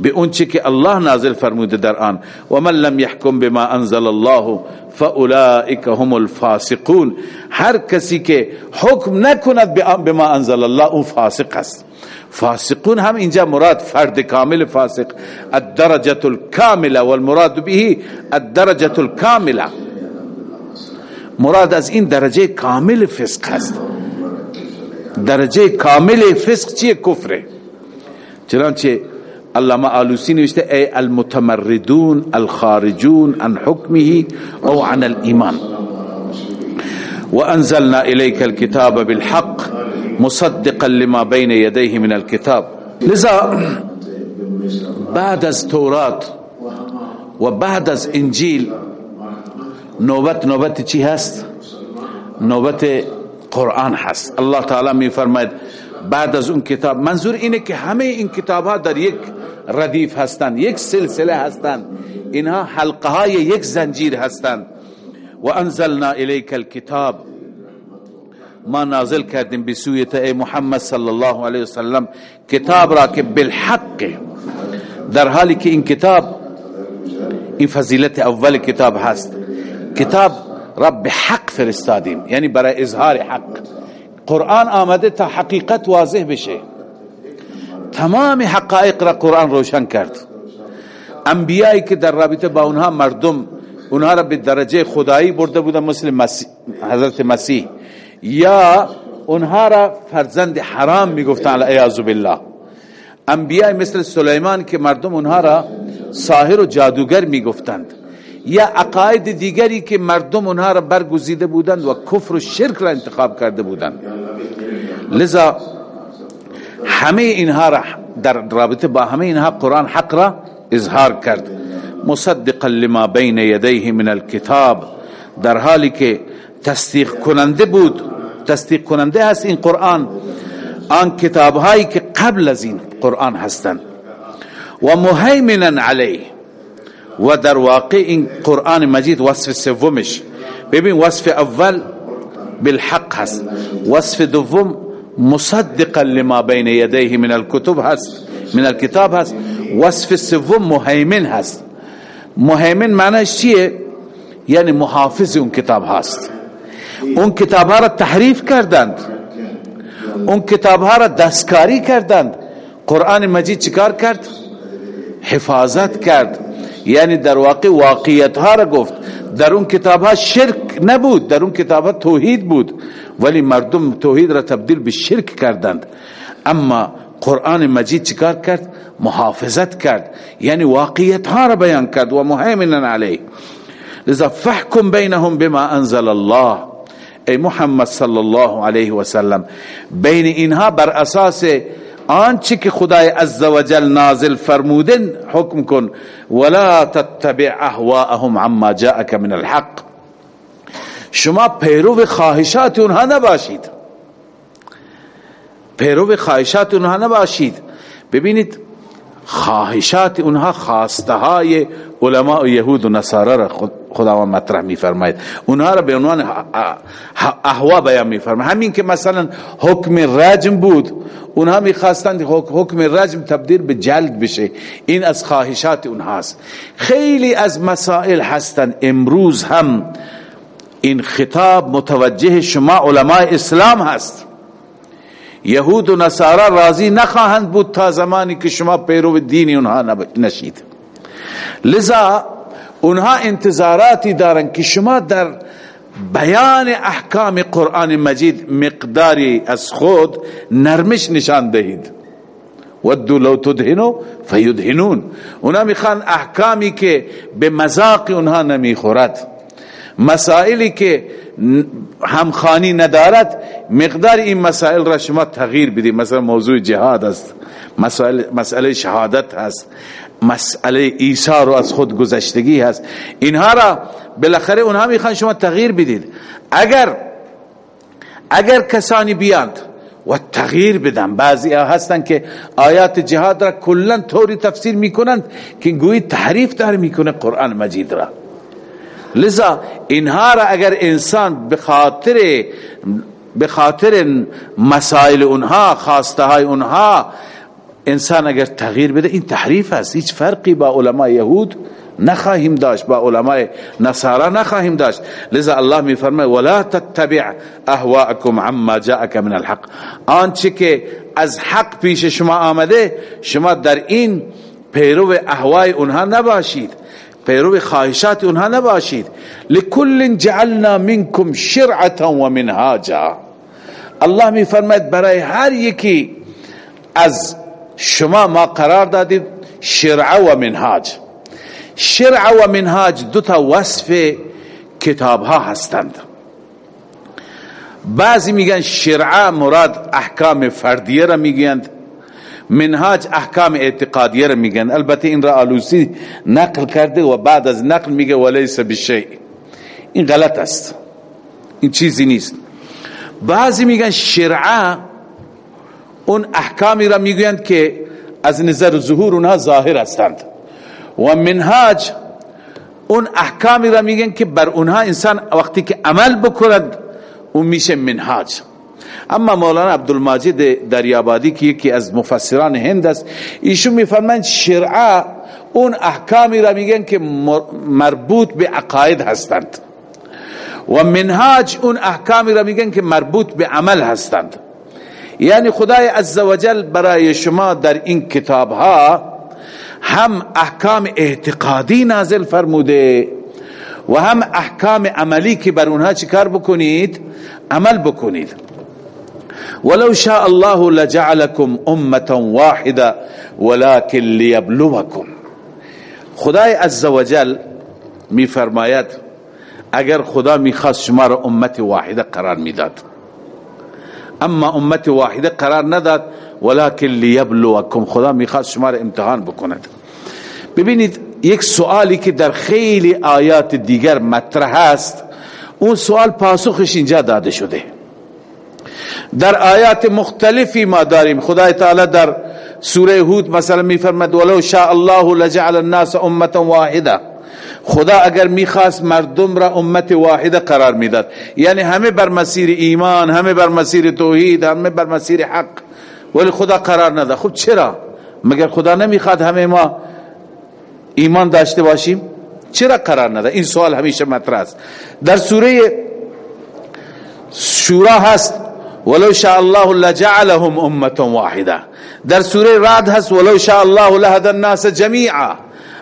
به اون که الله نازل فرموده در آن. و من لم يحكم بما انزل الله فاولئک هم الفاسقون. هر کسی که حکم نکند بما انزل الله اون فاسق است. فاسقون هم اینجا مراد فرد کامل فاسق. الدرجه الكامله والمراد به الدرجه الكامله مراد از این درجه کامل فسق است. درجه کامل فسق چیه؟ کفره. چنانچه علامه آلوسی نوشته ای المتمردون الخارجون عن حکمه أو عن الايمان وانزلنا اليك الكتاب بالحق مصدقا لما بين يديه من الكتاب لذا بعد از تورات و بعد از انجیل نوبت نوبت چی هست؟ نوبت قرآن هست. الله تعالی می فرماید بعد از اون کتاب منظور اینه که همه این کتاب ها در یک ردیف هستند یک سلسله هستند. اینها حلقه های یک زنجیر هستند. و انزلنا الیک الكتاب ما نازل کردیم به ای محمد صلی الله علیه وسلم. کتاب را که بالحق در حالی که این کتاب این فضیلت اول کتاب هست. کتاب رب حق فرستادیم. یعنی برای اظهار حق. قرآن آمده تا حقیقت واضح بشه. تمام حقائق را قرآن روشن کرد. انبیایی که در رابطه با اونها مردم اونها را به درجه خدایی برده بودن مثل مسیح حضرت مسیح. یا اونها را فرزند حرام می‌گفتن علیه بالله. انبیای مثل سلیمان که مردم اونها را ساحر و جادوگر می‌گفتند. یا عقاید دیگری که مردم اونها را برگزیده بودند و کفر و شرک را انتخاب کرده بودند. لذا همه اینها را در رابطه با همه اینها قرآن حق را اظهار کرد. مصدقا لما بین یدیه من الكتاب در حالی که تصدیق کننده بود. تصدیق کننده هست این قرآن. آن کتاب هایی که قبل از این قرآن هستند. و مهیمنا علیه. و در واقع این قرآن مجید وصف سومش. ببین وصف اول بالحق هست. وصف دوم مصدقا لما بین یدیه من الكتب هست من الكتاب هست. وصف سوم مهیمن هست. مهیمن معنیش چیه؟ یعنی محافظ اون کتاب هست. اون کتاب ها را تحریف کردند. اون کتاب ها را دستکاری کردند. قرآن مجید چیکار کرد؟ حفاظت کرد. یعنی در واقع واقعیت ها را گفت. در اون کتاب ها شرک نبود در اون کتاب ها توحید بود. ولی مردم توحید را تبدیل به شرک کردند. اما قرآن مجید چیکار کرد؟ محافظت کرد. یعنی واقعیت ها را بیان کرد. و مهیمنا علیه. لذا فحکم بینهم بما انزل الله. ای محمد صلی الله علیه و سلم. بین اینها بر اساس آنچه که خدای عزوجل نازل فرمودن حکم کن. ولا تتبع اهواءهم عما جاءك من الحق. شما پیرو خواهشات اونها نباشید. پیرو خواهشات اونها نباشید. ببینید خواهشات اونها خواسته های علماء یهود و نصارا را خداوند مطرح می فرماید اونها را به عنوان احوا بیان می فرماید همین که مثلا حکم رجم بود اونها می خواستند حکم رجم تبدیل به جلد بشه. این از خواهشات اونهاست. خیلی از مسائل هستند. امروز هم این خطاب متوجه شما علماء اسلام هست. یهود و نصارا راضی نخواهند بود تا زمانی که شما پیرو دین اونها نشید. لذا اونها انتظاراتی دارن که شما در بیان احکام قرآن مجید مقداری از خود نرمش نشان دهید. ودو لو تدهنو فیدهنون. اونا می‌خوان احکامی که به مذاق اونها نمی‌خورد. مسائلی که همخانی ندارد مقدار این مسائل را شما تغییر بدید. مثلا موضوع جهاد است. مسئله شهادت هست. مسئله ایثار و از خود گذشتگی هست. اینها را بالاخره اونها می‌خوان شما تغییر بدید. اگر اگر کسانی بیاند و تغییر بدن بعضی هستن که آیات جهاد را کلا طوری تفسیر می‌کنند که گویی تحریف داره می‌کنه قرآن مجید را. لذا اینها را اگر انسان به خاطر به خاطر مسائل اونها خواسته های اونها انسان اگر تغییر بده این تحریف است. هیچ فرقی با علماء یهود نخواهیم داشت با علماء نصارا نخواهیم داشت. لذا الله می فرماید ولا تتبع اهواءكم عما جاءك من الحق. آنچه که از حق پیش شما آمده شما در این پیرو اهوای اونها نباشید. پیرو خواهشات اونها نباشید. لكل جعلنا منكم شرعه و منهاجا الله می فرماید برای هر یکی از شما ما قرار دادید شرع و منهاج. شرع و منهاج دو تا وصف کتاب ها هستند. بعضی میگن شرع مراد احکام فردیه را میگن منهاج احکام اعتقادیه را میگن. البته این را آلوسی نقل کرده و بعد از نقل میگه ولیس بشیء. این غلط است. این چیزی نیست. بعضی میگن شرع اون احکامی را می‌گویند که از نظر ظهور اونها ظاهر هستند. و منهاج اون احکامی را میگن که بر اونها انسان وقتی که عمل بکند اون میشه منهاج اما مولانا عبدالماجد دریابادی که یکی از مفسران هند است ایشون میفرمایند شرعه اون احکامی را میگن که مربوط به عقاید هستند. و منهاج اون احکامی را میگن که مربوط به عمل هستند. یعنی خدای عزوجل برای شما در این کتاب ها هم احکام اعتقادی نازل فرموده و هم احکام عملی که بر اونها چیکار بکنید؟ عمل بکنید. ولو شاء الله لجعلكم امه واحده ولكن ليبلوكم خدای عزوجل می فرماید اگر خدا می‌خواست شما را امت واحده قرار می‌داد اما امت واحده قرار نداد ولكن لیبلوکم خدا می‌خواد شما را امتحان بکند. ببینید یک سوالی که در خیلی آیات دیگر مطرح است اون سوال پاسخش اینجا داده شده. در آیات مختلفی ما داریم. خدای تعالی در سوره هود مثلا میفرماد ولو شاء الله لجعل الناس امه واحده خدا اگر می‌خواست مردم را امت واحده قرار می‌داد. یعنی همه بر مسیر ایمان همه بر مسیر توحید همه بر مسیر حق. ولی خدا قرار نده خب چرا؟ مگر خدا نمی‌خواد همه ما ایمان داشته باشیم؟ چرا قرار نده این سوال همیشه مطرح است. در سوره شورا هست ولو شاء الله لجعلهم امه واحده در سوره رعد هست ولو شاء الله لهدى الناس جميعا.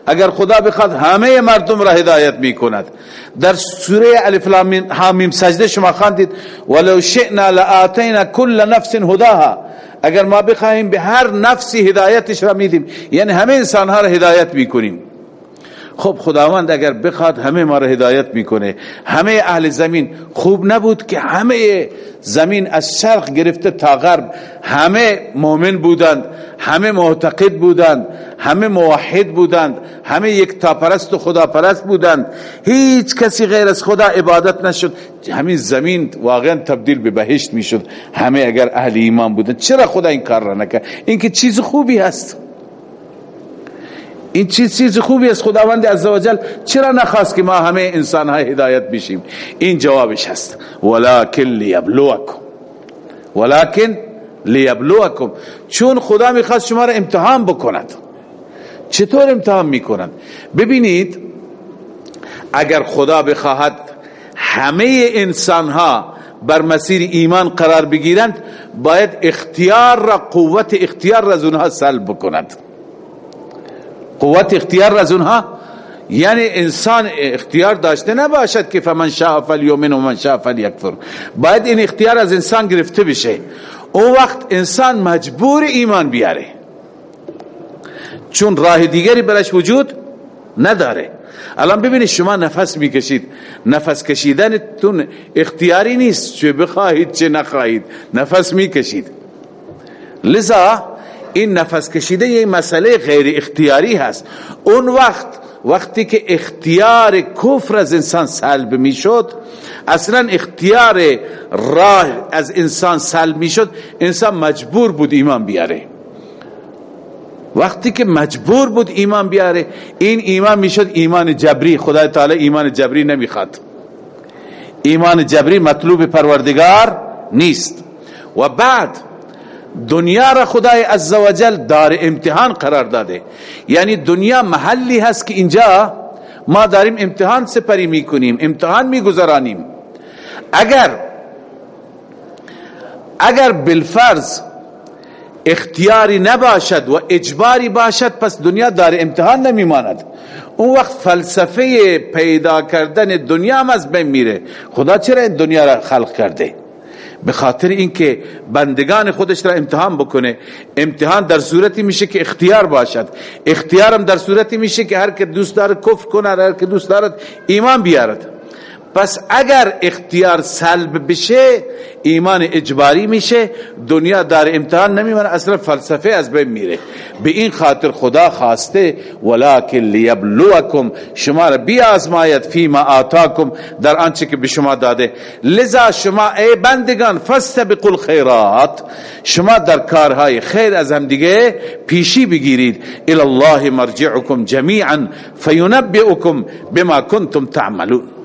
اگر خدا بخواد همه مردم را هدایت می‌کند. در سوره الف لام حامیم سجده شما خواندید ولو شئنا لآتینا كل نفس هداها. اگر ما بخواهیم به هر نفسی هدایتش را میدیم یعنی همه انسان ها را هدایت می‌کنیم. خب خداوند اگر بخواد همه ما را هدایت می‌کنه. همه اهل زمین خوب نبود که همه زمین از شرق گرفته تا غرب. همه مؤمن بودند همه معتقد بودند همه موحد بودند همه یک تاپرست و خدا پرست بودند. هیچ کسی غیر از خدا عبادت نشد. همین زمین واقعا تبدیل به بهشت می‌شد. همه اگر اهل ایمان بودند چرا خدا این کار را نکرد؟ این که چیز خوبی هست. این چیز چیز خوبی است خداوند عزوجل؟ چرا نخواست که ما همه انسان های هدایت بشیم؟ این جوابش هست. ولکن لیبلوکم ولکن لیبلوکم چون خدا می‌خواست شما را امتحان بکند. چطور امتحان می‌کنند ببینید اگر خدا بخواهد همه انسان ها بر مسیر ایمان قرار بگیرند باید اختیار را قوت اختیار را از اونها سلب بکند قوت اختیار از اونها یعنی انسان اختیار داشته نباشد که فمن شاء فلیؤمن و من شاء فلیکفر. باید این اختیار از انسان گرفته بشه. او وقت انسان مجبور ایمان بیاره. چون راه دیگری برش وجود نداره. الان ببینید شما نفس می‌کشید. نفس کشیدنتون اختیاری نیست. چه بخواهید چه نخواهید. نفس می‌کشید. لذا این نفس کشیده یه مسئله غیر اختیاری هست. اون وقت وقتی که اختیار کفر از انسان سلب می‌شد اصلا اختیار راه از انسان سلب می‌شد انسان مجبور بود ایمان بیاره. وقتی که مجبور بود ایمان بیاره این ایمان می‌شد ایمان جبری. خدای تعالی ایمان جبری نمی‌خواد. ایمان جبری مطلوب پروردگار نیست. و بعد دنیا را خدای عزوجل دار امتحان قرار داده. یعنی دنیا محلی هست که اینجا ما داریم امتحان سپری می‌کنیم امتحان میگذرانیم. اگر اگر بالفرض اختیاری نباشد و اجباری باشد پس دنیا دار امتحان نمیماند. اون وقت فلسفه پیدا کردن دنیا هم از بین میره. خدا چرا این دنیا را خلق کرده؟ به خاطر اینکه بندگان خودش را امتحان بکنه امتحان در صورتی میشه که اختیار باشد. اختیارم در صورتی میشه که هر که دوست دارد کفر کنه هر که دوست دارد ایمان بیارد. پس اگر اختیار سلب بشه ایمان اجباری میشه دنیا در امتحان نمیمونه اصلا فلسفه از بین میره. به این خاطر خدا خواسته ولکن لیبلوکم شما را بیازماید فیما آتاکم در آنچه که به شما داده. لذا شما ای بندگان فاستبقوا الخیرات شما در کارهای خیر از هم دیگه پیشی بگیرید. الی الله مرجعکم جمیعا فینبئکم بما کنتم تعملون.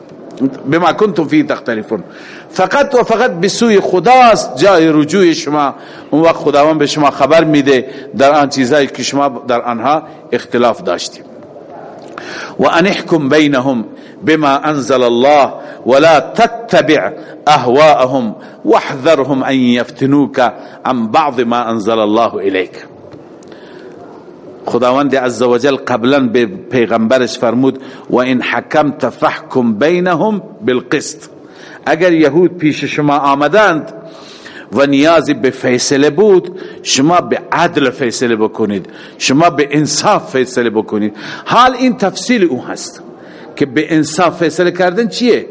بما کنتم فی تختلفون. فقط و فقط به خداست جای رجوع شما. اون وقت خداوند به شما خبر میده در آن چیزایی که شما در آنها اختلاف داشتیم. و ان احکم بینهم بما انزل الله ولا تتبع اهواءهم واحذرهم ان يفتنوك عن بعض ما انزل الله اليك خداوند عزوجل قبلا به پیغمبرش فرمود و این حکم تفحکم بینهم بالقسط. اگر یهود پیش شما آمدند و نیازی به فیصله بود شما به عدل فیصله بکنید شما به انصاف فیصله بکنید. حال این تفصیل او هست که به انصاف فیصله کردن چیه؟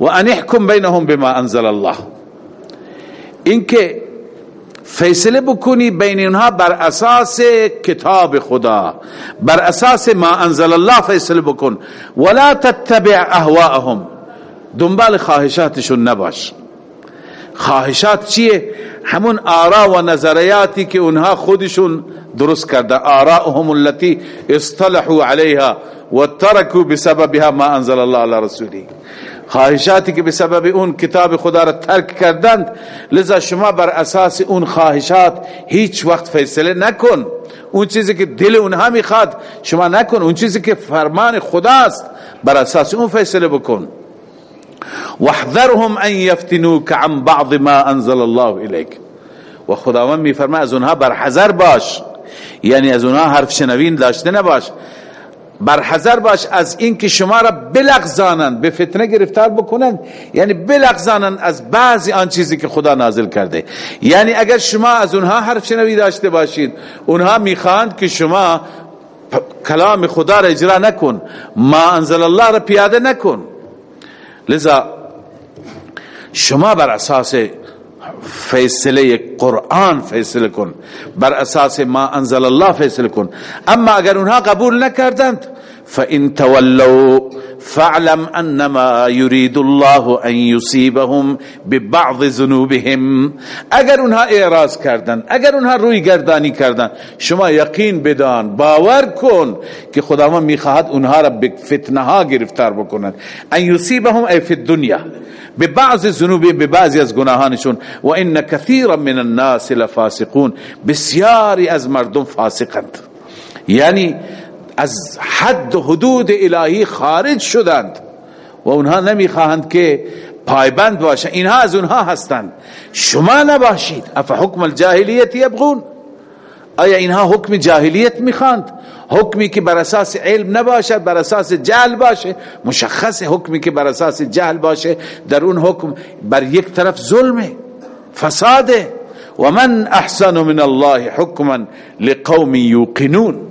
و ان احکم بینهم بما انزل الله. اینکه فیصله بکنی بین اونها بر اساس کتاب خدا. بر اساس ما انزل الله فیصله بکن. ولا تتبع اهواءهم. دنبال خواهشاتشون نباش. خواهشات چیه؟ همون آرا و نظریاتی که اونها خودشون درست کرده. آراهم التي اصطلحوا عليها و ترکوا بسببها ما انزل الله على رسوله. خواهشاتی که به سبب اون کتاب خدا را ترک کردند لذا شما بر اساس اون خواهشات هیچ وقت فیصله نکن. اون چیزی که دل اونها می‌خواد شما نکن. اون چیزی که فرمان خداست بر اساس اون فیصله بکن. واحذرهم ان يفتنوك عن بعض ما انزل الله اليك و خداوند میفرماید از اونها بر حذر باش. یعنی از اونها حرف شنوین داشته نباش. برحذر باش از اینکه شما را بلغزانند به فتنه گرفتار بکنند. یعنی بلغزانند از بعضی آن چیزی که خدا نازل کرده. یعنی اگر شما از اونها حرف شنوی داشته باشید اونها می‌خواند که شما کلام خدا را اجرا نکن. ما انزل الله را پیاده نکن. لذا شما بر اساس فیصله قرآن فیصله کن. بر اساس ما انزل الله فیصله کن. اما اگر اونها قبول نکردند فإن تولوا فاعلم أنما يريد الله أن يصيبهم ببعض ذنوبهم. أگر اونها اعراض کردن اگر اونها روی گردانی کردن شما یقین بدان باور کن که خداوند میخواهد اونها را به فتنه ها گرفتار بکنند أن يصيبهم ای فی الدنیا به بعض ذنوب به بعضی از گناهانشون. و إن كثيرا من الناس لفاسقون بسیاری از مردم فاسقند. یعنی از حد و حدود الهی خارج شدند و اونها نمی‌خواهند که پایبند باشه. اینها از اونها هستند. شما نباشید. اف حکم الجاهلیت یبغون؟ آیا اینها حکم جاهلیت می‌خواند؟ حکمی که بر اساس علم نباشد بر اساس جهل باشه؟ مشخص حکمی که بر اساس جهل باشه در اون حکم بر یک طرف ظلمه فساده و من احسن من الله حکما لقوم یوقنون.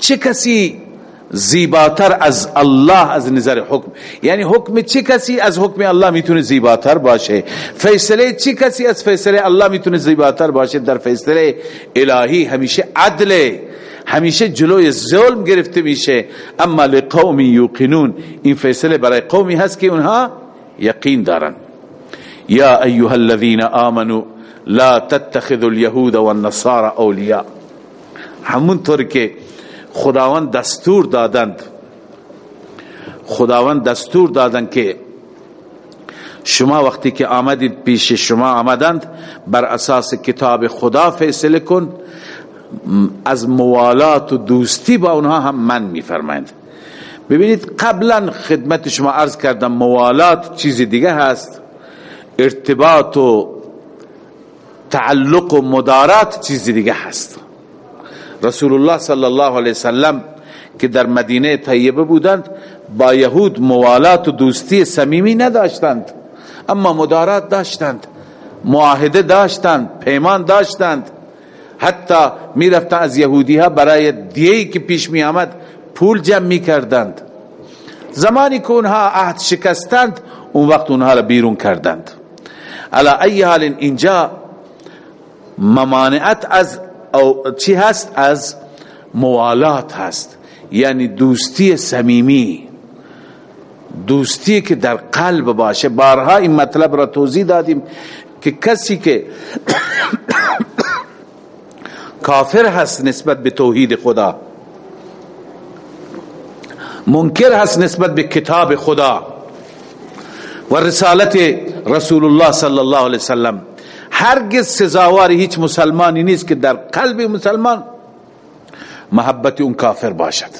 چه کسی زیباتر از الله از نظر حکم؟ یعنی حکم چه کسی از حکم الله می‌تونه زیباتر باشه؟ فیصله چه کسی از فیصله الله می‌تونه زیباتر باشه؟ در فیصله الهی همیشه عدل همیشه جلوی ظلم گرفته میشه. اما لقوم یوقنون این فیصله برای قومی هست که اونها یقین دارن. یا ایها الذين آمنوا لا تتخذوا اليهود والنصارى اولیاء. همونطور که خداوند دستور دادند. خداوند دستور دادند که شما وقتی که آمدید پیش شما آمدند بر اساس کتاب خدا فیصله کن. از موالات و دوستی با اونها هم من میفرمایند. ببینید قبلا خدمت شما عرض کردم موالات چیزی دیگه هست. ارتباط و تعلق و مدارات چیزی دیگه هست. رسول الله صلی الله علیه وسلم که در مدینه طیبه بودند با یهود موالات و دوستی صمیمی نداشتند اما مدارات داشتند معاهده داشتند پیمان داشتند حتی می رفتن از یهودی ها برای دیهی که پیش می آمد پول جمع می کردند زمانی که اونها عهد شکستند اون وقت اونها را بیرون کردند علا ای حال اینجا ممانعت از او چی هست؟ از موالات هست. یعنی دوستی صمیمی. دوستی که در قلب باشه. بارها این مطلب را توضیح دادیم که کسی که کافر هست نسبت به توحید خدا. منکر هست نسبت به کتاب خدا. و رسالت رسول الله صلی الله علیه وسلم هرگز سزاوار هیچ مسلمانی نیست که در قلب مسلمان محبت اون کافر باشد.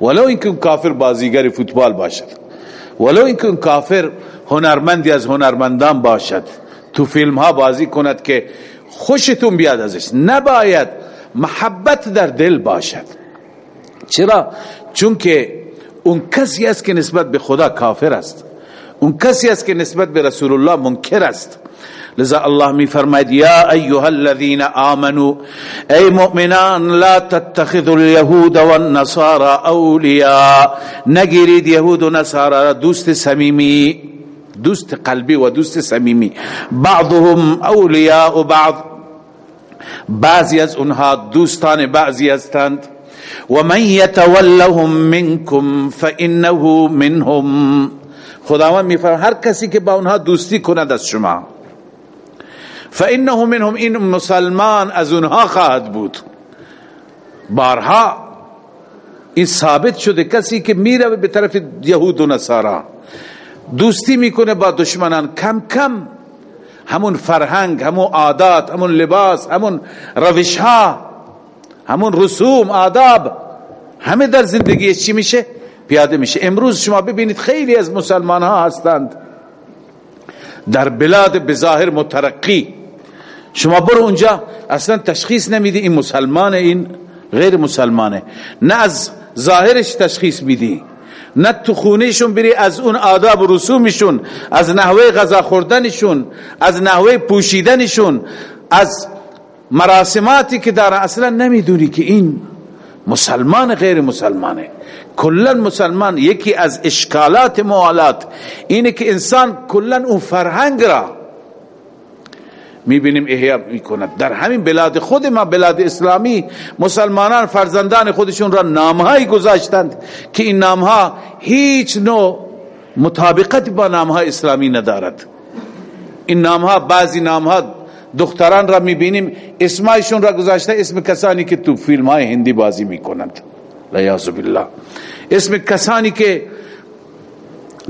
ولو اینکه اون کافر بازیگر فوتبال باشد. ولو اینکه اون کافر هنرمندی از هنرمندان باشد. تو فیلم ها بازی کند که خوشتون بیاد ازش. نباید محبت در دل باشد. چرا؟ چون که اون کسی است که نسبت به خدا کافر است. اون کسی است که نسبت به رسول الله منکر است. لذا الله می فرماید یا ایها الذين آمنوا ای مؤمنان لا تتخذوا اليهود والنصارى اولیاء. نگیرید یهود و نصارا دوست صمیمی دوست قلبی و دوست صمیمی. بعضهم اولیاء بعض بعضی از اونها دوستان بعضی هستند. و من یتولهم منکم فانه منهم. خداوند میفرماید هر کسی که با اونها دوستی کند از شما. فانه منهم این مسلمان از اونها خواهد بود. بارها این ثابت شده کسی که میره به طرف یهود و نصارا دوستی می‌کنه با دشمنان. کم کم همون فرهنگ همون عادات همون لباس همون روش ها همون رسوم آداب همه در زندگی چی میشه؟ پیاده میشه. امروز شما ببینید خیلی از مسلمان ها هستند. در بلاد بظاهر مترقی شما برو اونجا. اصلا تشخیص نمیدی این مسلمان این غیر مسلمانه. نه از ظاهرش تشخیص میدی. نه تو خونهشون بری از اون آداب و رسومشون از نحوه غذا خوردنشون از نحوه پوشیدنشون از مراسماتی که داره اصلا نمی‌دونی که این مسلمان غیر مسلمانه. کلا مسلمان یکی از اشکالات موالات اینه که انسان کلا اون فرهنگ را می‌بینیم احیا می‌کند. در همین بلاد خود ما بلاد اسلامی مسلمانان فرزندان خودشون را نامهایی گذاشتند که این نامها هیچ نوع مطابقت با نامها اسلامی ندارد. این نامها بعضی نامها دختران را می‌بینیم اسمایشون را گذاشته اسم کسانی که تو فیلم های هندی بازی می‌کنند. لیاذ بالله. اسم کسانی که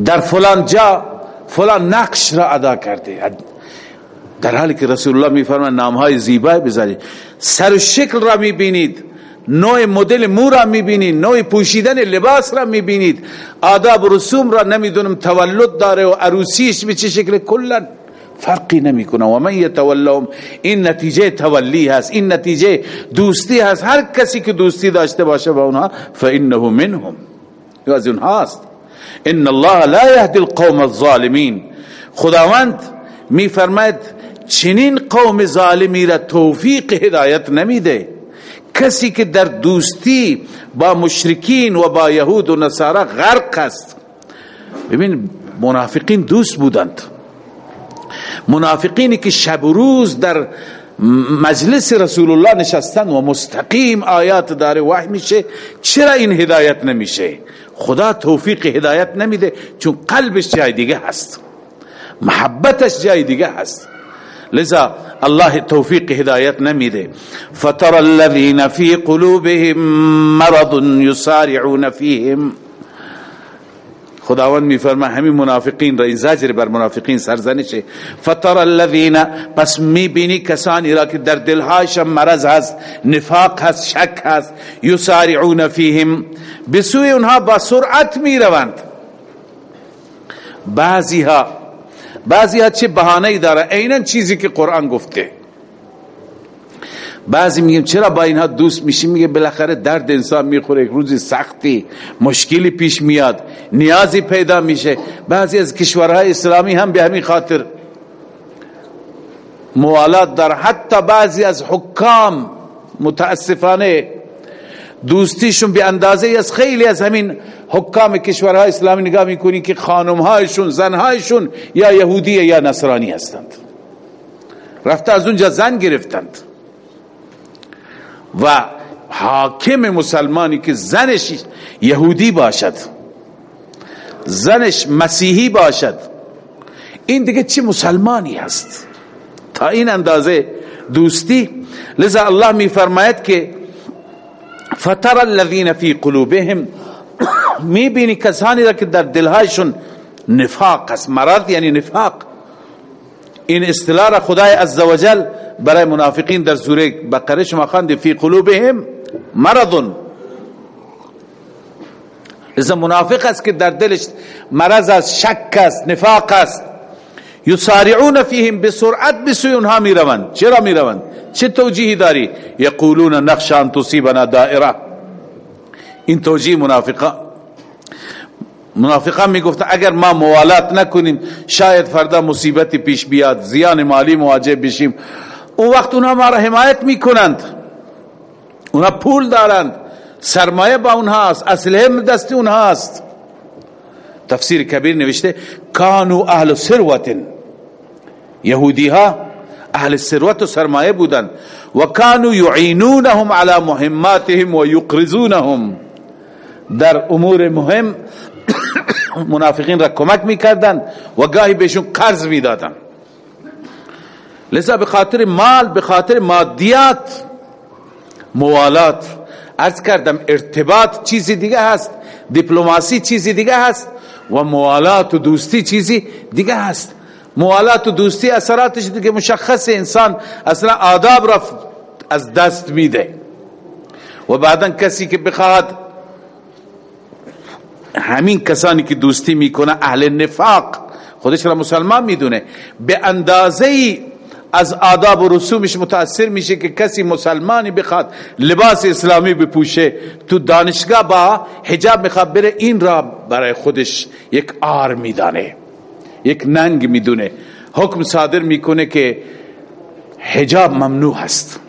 در فلان جا فلان نقش را ادا کرده در حالی که رسول الله میفرماید نام های زیبای بذارید سر و شکل را می‌بینید نوع مدل مو را می‌بینید نوع پوشیدن لباس را می‌بینید. آداب و رسوم را نمی‌دونم تولد داره و عروسیش به چه شکل. کلا فرقی نمی‌کنه. و من یتولهم این نتیجه تولی هست این نتیجه دوستی هست. هر کسی که دوستی داشته باشه با اونها فانه منهم. از اونهاست ان الله لا یهدی القوم الظالمین. خداوند میفرماید چنین قوم ظالمی را توفیق هدایت نمیده. کسی که در دوستی با مشرکین و با یهود و نصارا غرق است. ببین منافقین دوست بودند. منافقینی که شب و روز در مجلس رسول الله نشستن و مستقیم آیات داره وحی میشه چرا این هدایت نمیشه؟ خدا توفیق هدایت نمیده چون قلبش جای دیگه هست. محبتش جای دیگه هست. لذا الله توفیق هدایت نمیده. فتر الذين في قلوبهم مرض يسارعون فيهم. خداوند میفرما همین منافقین را این زجر بر منافقین سرزنشه. فتر الذين پس می‌بینی کسانی را که در دلهاشم مرض هست نفاق هست شک هست یسارعون فیهم. بسوی اونها با سرعت می‌روند. بعضی ها بعضی ها چه بهانه داره؟ عینا چیزی که قرآن گفته. بعضی میگیم چرا با اینها دوست میشی؟ میگه بالاخره درد انسان می‌خوره یک روزی سختی مشکلی پیش میاد نیازی پیدا میشه. بعضی از کشورهای اسلامی هم به همین خاطر موالات در حتی بعضی از حکام متاسفانه دوستیشون به اندازه از خیلی از همین حکام کشورهای اسلامی نگاه می‌کنی که خانمهایشون زنهایشون یا یهودی یا نصرانی هستند. رفته از اونجا زن گرفتند. و حاکم مسلمانی که زنش یهودی باشد زنش مسیحی باشد این دیگه چه مسلمانی هست؟ تا این اندازه دوستی. لذا الله می فرماید که فتر الذين في قلوبهم می بینی کسانی را که در دلهایشون نفاق است. مرض یعنی نفاق. این اصطلاح را خدای عزوجل برای منافقین در سوره بقره شما خواند فی قلوبهم مرض از منافق است که در دلش مرض از شک است نفاق است. یسارعون فیهم بسرعت بسوی اونها می روند چرا می روند چه توجیهی داری؟ یقولون نخشا ان تصیبنا دائره. این توجیه منافقان منافقان می‌گفتن اگر ما موالات نکنیم شاید فردا مصیبتی پیش بیاد زیان مالی مواجه بشیم. اون وقت اونها ما را حمایت می‌کنند. اونها پول دارند. سرمایه با اونها است اسلحه دست اونها است تفسیر کبیر نوشته کانو اهل ثروت یهودی ها اهل ثروت و سرمایه بودند و کانو یعینونهم على مهماتهم و یقرضونهم. در امور مهم منافقین را کمک می‌کردند و گاهی بهشون قرض می‌دادند لذا به خاطر مال به خاطر مادیات موالات ارز کردم ارتباط چیزی دیگه هست دیپلماسی چیزی دیگه هست و موالات و دوستی چیزی دیگه هست. موالات و دوستی اثراتش دیگه مشخص انسان اصلا آداب را از دست میده. و بعدا کسی که بخواد همین کسانی که دوستی می‌کنه اهل نفاق خودش را مسلمان می‌دونه به اندازه از آداب و رسومش متاثر میشه که کسی مسلمانی بخواد لباس اسلامی بپوشه تو دانشگاه با حجاب می‌خواد بره این را برای خودش یک آر میدانه. یک ننگ می‌دونه. حکم صادر می‌کنه که حجاب ممنوع هست.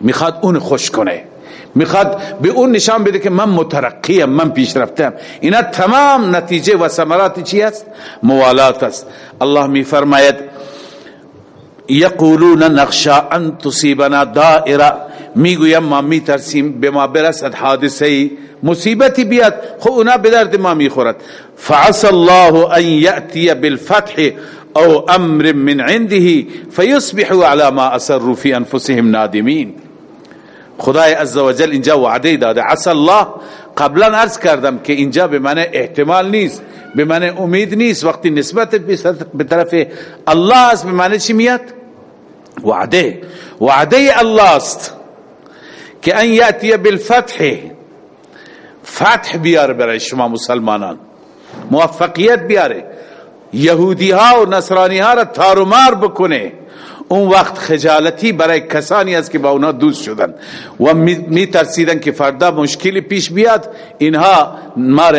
می‌خواد اون خوش کنه. می‌خواد به اون نشان بده که من مترقیم من پیشرفتم. اینا تمام نتیجه و ثمرات چی است موالات است. الله میفرماید یقولون نخشا ان تصیبنا دائره. می‌گویم ما میترسیم به ما برسد حادثه مصیبتی بیاد خب اونا به درد ما می‌خورد. فعس الله ان یأتی بالفتح او امر من عنده فیصبحوا على ما اصروا في انفسهم نادمین. خدای عزوجل اینجا وعده داده. عسى الله قبلا عرض کردم که اینجا به معنی احتمال نیست به معنی امید نیست. وقتی نسبت به طرف الله است به معنی چی میاد؟ وعده. وعده الله است. که ان یاتی بالفتح. فتح بیاره برای شما مسلمانان. موفقیت بیاره. یهودی ها و نصرانی ها را تارومار بکنه. اون وقت خجالتی برای کسانی است که با اونا دوست شدن. و می ترسیدن که فردا مشکلی پیش بیاد. اینها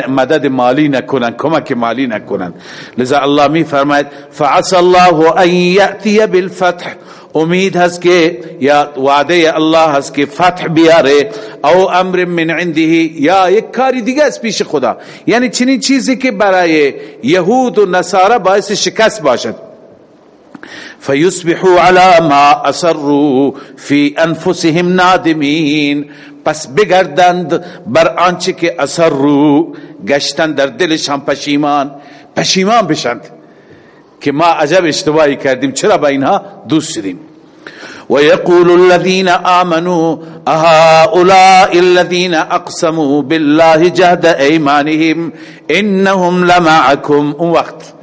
مدد مالی نکنن کمک مالی نکنن. لذا الله می فرماید فعسى الله ان یأتی بالفتح. امید هست که یا وعده الله هست که فتح بیاره او امر من عنده یا یک کاری دیگه از پیش خدا. یعنی چنین چیزی که برای یهود و نصارا باعث شکست باشد. فیصبحوا على ما اصروا فی انفسهم نادمین. پس بگردند بر آنچه که اصروا گشتن در دلشان پشیمان. پشیمان بشند که ما عجب اشتباهی کردیم. چرا با اینها؟ دوست شدیم. ويقول الذين آمنوا أهؤلاء الذين أقسموا بالله جهد أيمانهم إنهم لمعكم وقت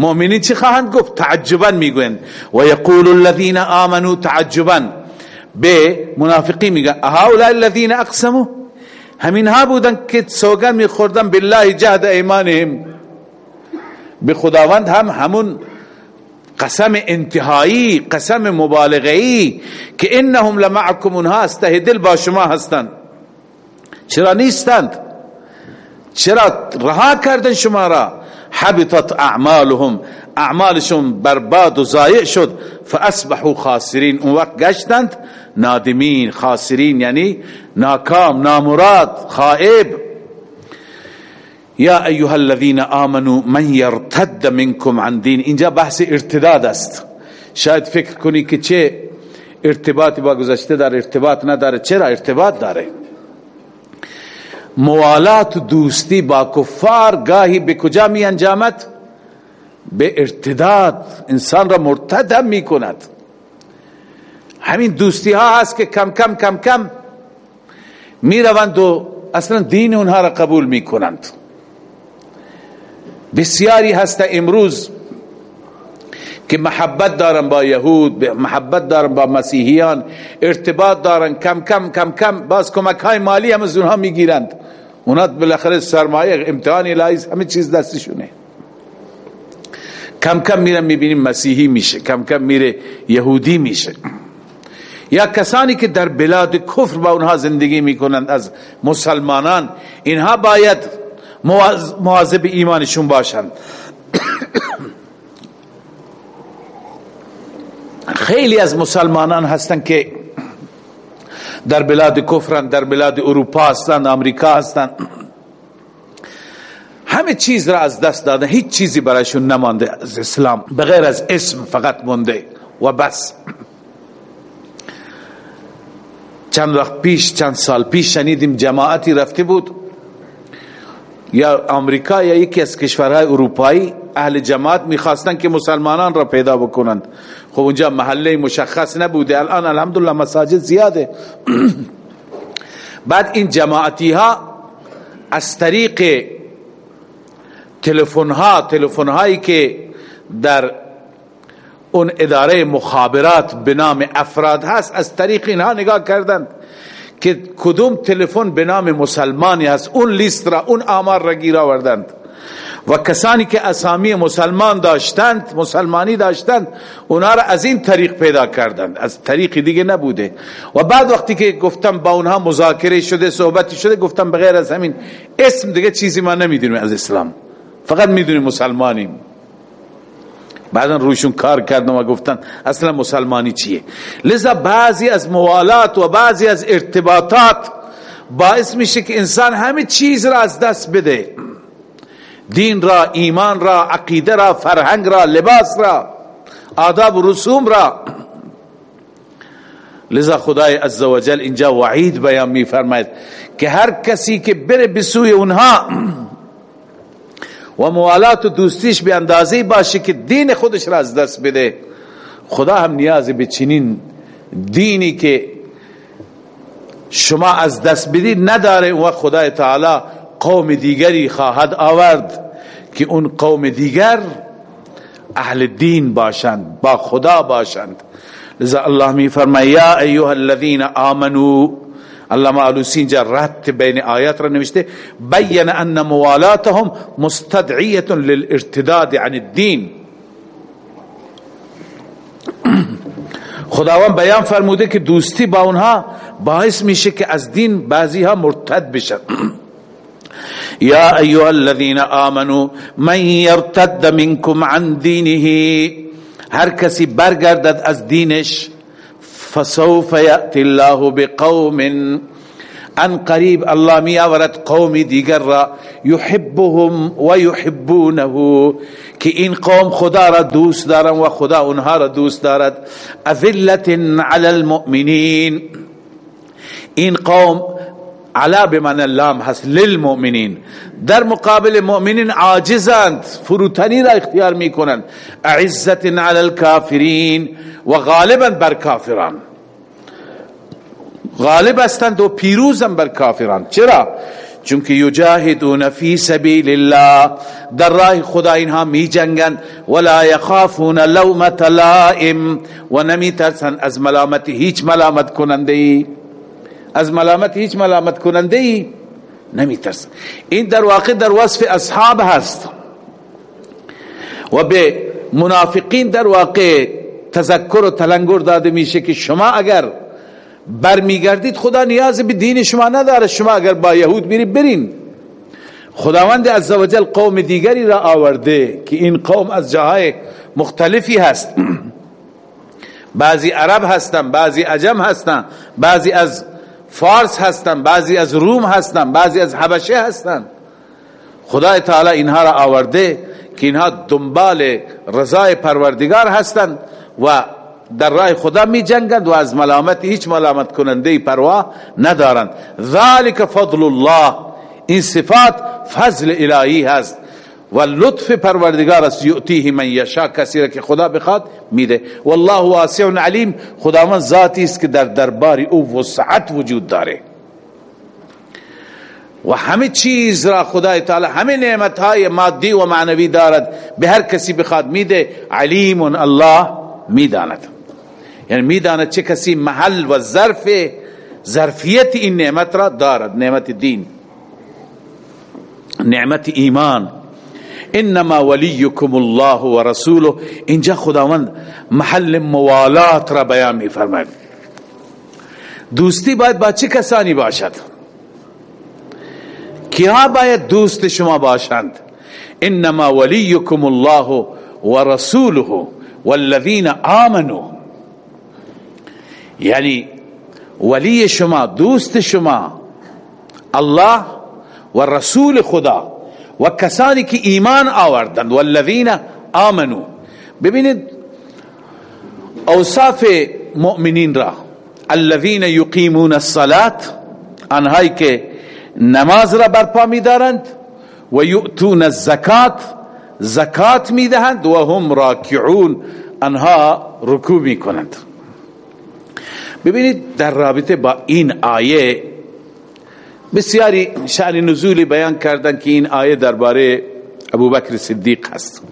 مؤمنین چی خواهند گفت؟ تعجبا می‌گویند. و یقول الذين آمنوا تعجبا. به منافقی میگن هؤلاء الذين اقسموا؟ همین ها بودن که سوگن میخوردن بالله جهد ایمانهم. به خداوند هم همون قسم انتهایی قسم مبالغه‌ای که انهم لمعكم اونها استه دل با شما هستند. چرا نیستند؟ چرا رها کردن شما را؟ حبطت اعمالهم. اعمالشون برباد و ضایع شد. فاصبحوا خاسرین. اون وقت گشتند. نادمین. خاسرین یعنی ناکام نامراد خائب. یا ایها الذين آمنوا من يرتد منكم عن دین. اینجا بحث ارتداد است. شاید فکر کنی که چه ارتباطی با گذشته در ارتباط نداره. چرا ارتباط داره؟ موالات دوستی با کفار گاهی به کجا می انجامد؟ به ارتداد انسان را مرتد می کند. همین دوستی ها هست که کم کم کم کم می روند و اصلا دین اونها را قبول می کنند. بسیاری هست امروز که محبت دارن با یهود محبت دارن با مسیحیان ارتباط دارن کم کم کم کم باز کمک های مالی هم از اونها می‌گیرند. اونا بالاخره سرمایه امتحان الهی همه چیز دستشونه. کم کم میرن می‌بینیم مسیحی میشه کم کم میره یهودی میشه. یا کسانی که در بلاد کفر با اونها زندگی می‌کنند از مسلمانان اینها باید مواظب ایمانشون باشند. خیلی از مسلمانان هستند که در بلاد کفرن در بلاد اروپا هستند امریکا هستند همه چیز را از دست دادن هیچ چیزی برایشون نمانده از اسلام بغیر از اسم فقط مونده و بس. چند وقت پیش چند سال پیش شنیدیم جماعتی رفته بود یا امریکا یا یکی از کشورهای اروپایی اهل جماعت می‌خواستن که مسلمانان را پیدا بکنند. خب اونجا محله مشخص نبوده. الان الحمدلله مساجد زیاده. بعد این جماعتی ها از طریق تلفن ها تلفن هایی که در اون اداره مخابرات به نام افراد هست از طریق اینها نگاه کردند. که کدوم تلفن به نام مسلمانی هست اون لیست را اون آمار را گیر آوردند. و کسانی که اسامی مسلمان داشتند مسلمانی داشتند اونا را از این طریق پیدا کردند. از طریق دیگه نبوده. و بعد وقتی که گفتم با اونها مذاکره شده صحبتی شده گفتم بغیر از همین اسم دیگه چیزی ما نمی‌دونیم از اسلام. فقط می‌دونیم مسلمانیم. بعدا روشون کار کردن و گفتن اصلا مسلمانی چیه؟ لذا بعضی از موالات و بعضی از ارتباطات باعث میشه که انسان همه چیز را از دست بده. دین را ایمان را عقیده را فرهنگ را لباس را آداب و رسوم را. لذا خدای عزوجل اینجا وعید بیان می فرماید که هر کسی که بره بسوی اونها و موالات و دوستیش به اندازه باشه که دین خودش را از دست بده. خدا هم نیاز به چنین دینی که شما از دست بدید نداره و خدای تعالی قوم دیگری خواهد آورد که اون قوم دیگر اهل دین باشند با خدا باشند. لذا الله می فرماید یا ایها الذين آمنوا علامه علوسی اینجا رد بین آیات را نوشته بین ان موالاتهم مستدعیه للارتداد عن الدین. خداوند بیان فرموده که دوستی با اونها باعث میشه که از دین بعضی ها مرتد بشن یا ایها الذين آمنوا من يرتد منكم عن دينه هر کسی برگردد از دینش فسوف یأتی الله بقوم أن قریب الله می آورد قوم دیگر را یحبهم و یحبونه که این قوم خدا را دوست دارن و خدا اونها را دوست دارد اذلت علی المؤمنین این قوم علا بمن اللام هست للمؤمنین. در مقابل مؤمنین عاجزند فروتنی را اختیار می‌کنند. اعزت علی الكافرین و غالبا بر کافران. غالب هستند و پیروزن بر کافران. چرا؟ چونکه یجاهدون فی سبیل الله در راه خدا اینها می جنگن ولا یخافون لومت لائم. و نمی از ملامت هیچ ملامت کننده ای از ملامت هیچ ملامت کننده ای نمی ترسن این در واقع در وصف اصحاب هست. و به منافقین در واقع تذکر و تلنگر داده میشه که شما اگر برمیگردید خدا نیاز به دین شما نداره. شما اگر با یهود میرید برین. خداوند عزوجل قوم دیگری را آورده که این قوم از جاهای مختلفی هست. بعضی عرب هستن بعضی عجم هستن بعضی از فارس هستن بعضی از روم هستن بعضی از حبشه هستن. خدای تعالی اینها را آورده که اینها دنبال رضای پروردگار هستند و در راه خدا می جنگند و از ملامت هیچ ملامت کننده پروا ندارند. ذالک فضل الله این صفات فضل الهی هست. و لطف پروردگار است. یعطیه من یشا کسی را که خدا بخواد میده. والله واسع علیم. خداوند ذاتی است که در دربار او وسعت وجود داره. و همه چیز را خدای تعالی همه نعمت های مادی و معنوی دارد. به هر کسی بخواد میده. علیم الله می‌داند. یعنی می‌داند چه کسی محل و ظرف ظرفیت این نعمت را دارد. نعمت دین. نعمت ایمان. انما ولیکم الله و رسوله. اینجا خداوند محل موالات را بیان می فرماید دوستی باید با چه کسانی باشد؟ کیا باید دوست شما باشند؟ انما ولیکم الله و رسوله والذین آمنوا یعنی ولی شما دوست شما الله و رسول خدا و کسانی که ایمان آوردند والذین آمنو. ببینید اوصاف مؤمنین را الذین یقیمون الصلاة آنهایی که نماز را برپا میدارند و یؤتون الزکات زکات می‌دهند و هم راکعون آنها رکوع می‌کنند. ببینید در رابطه با این آیه بسیاری شأن نزولی بیان کردن که این آیه درباره ابوبکر صدیق هست.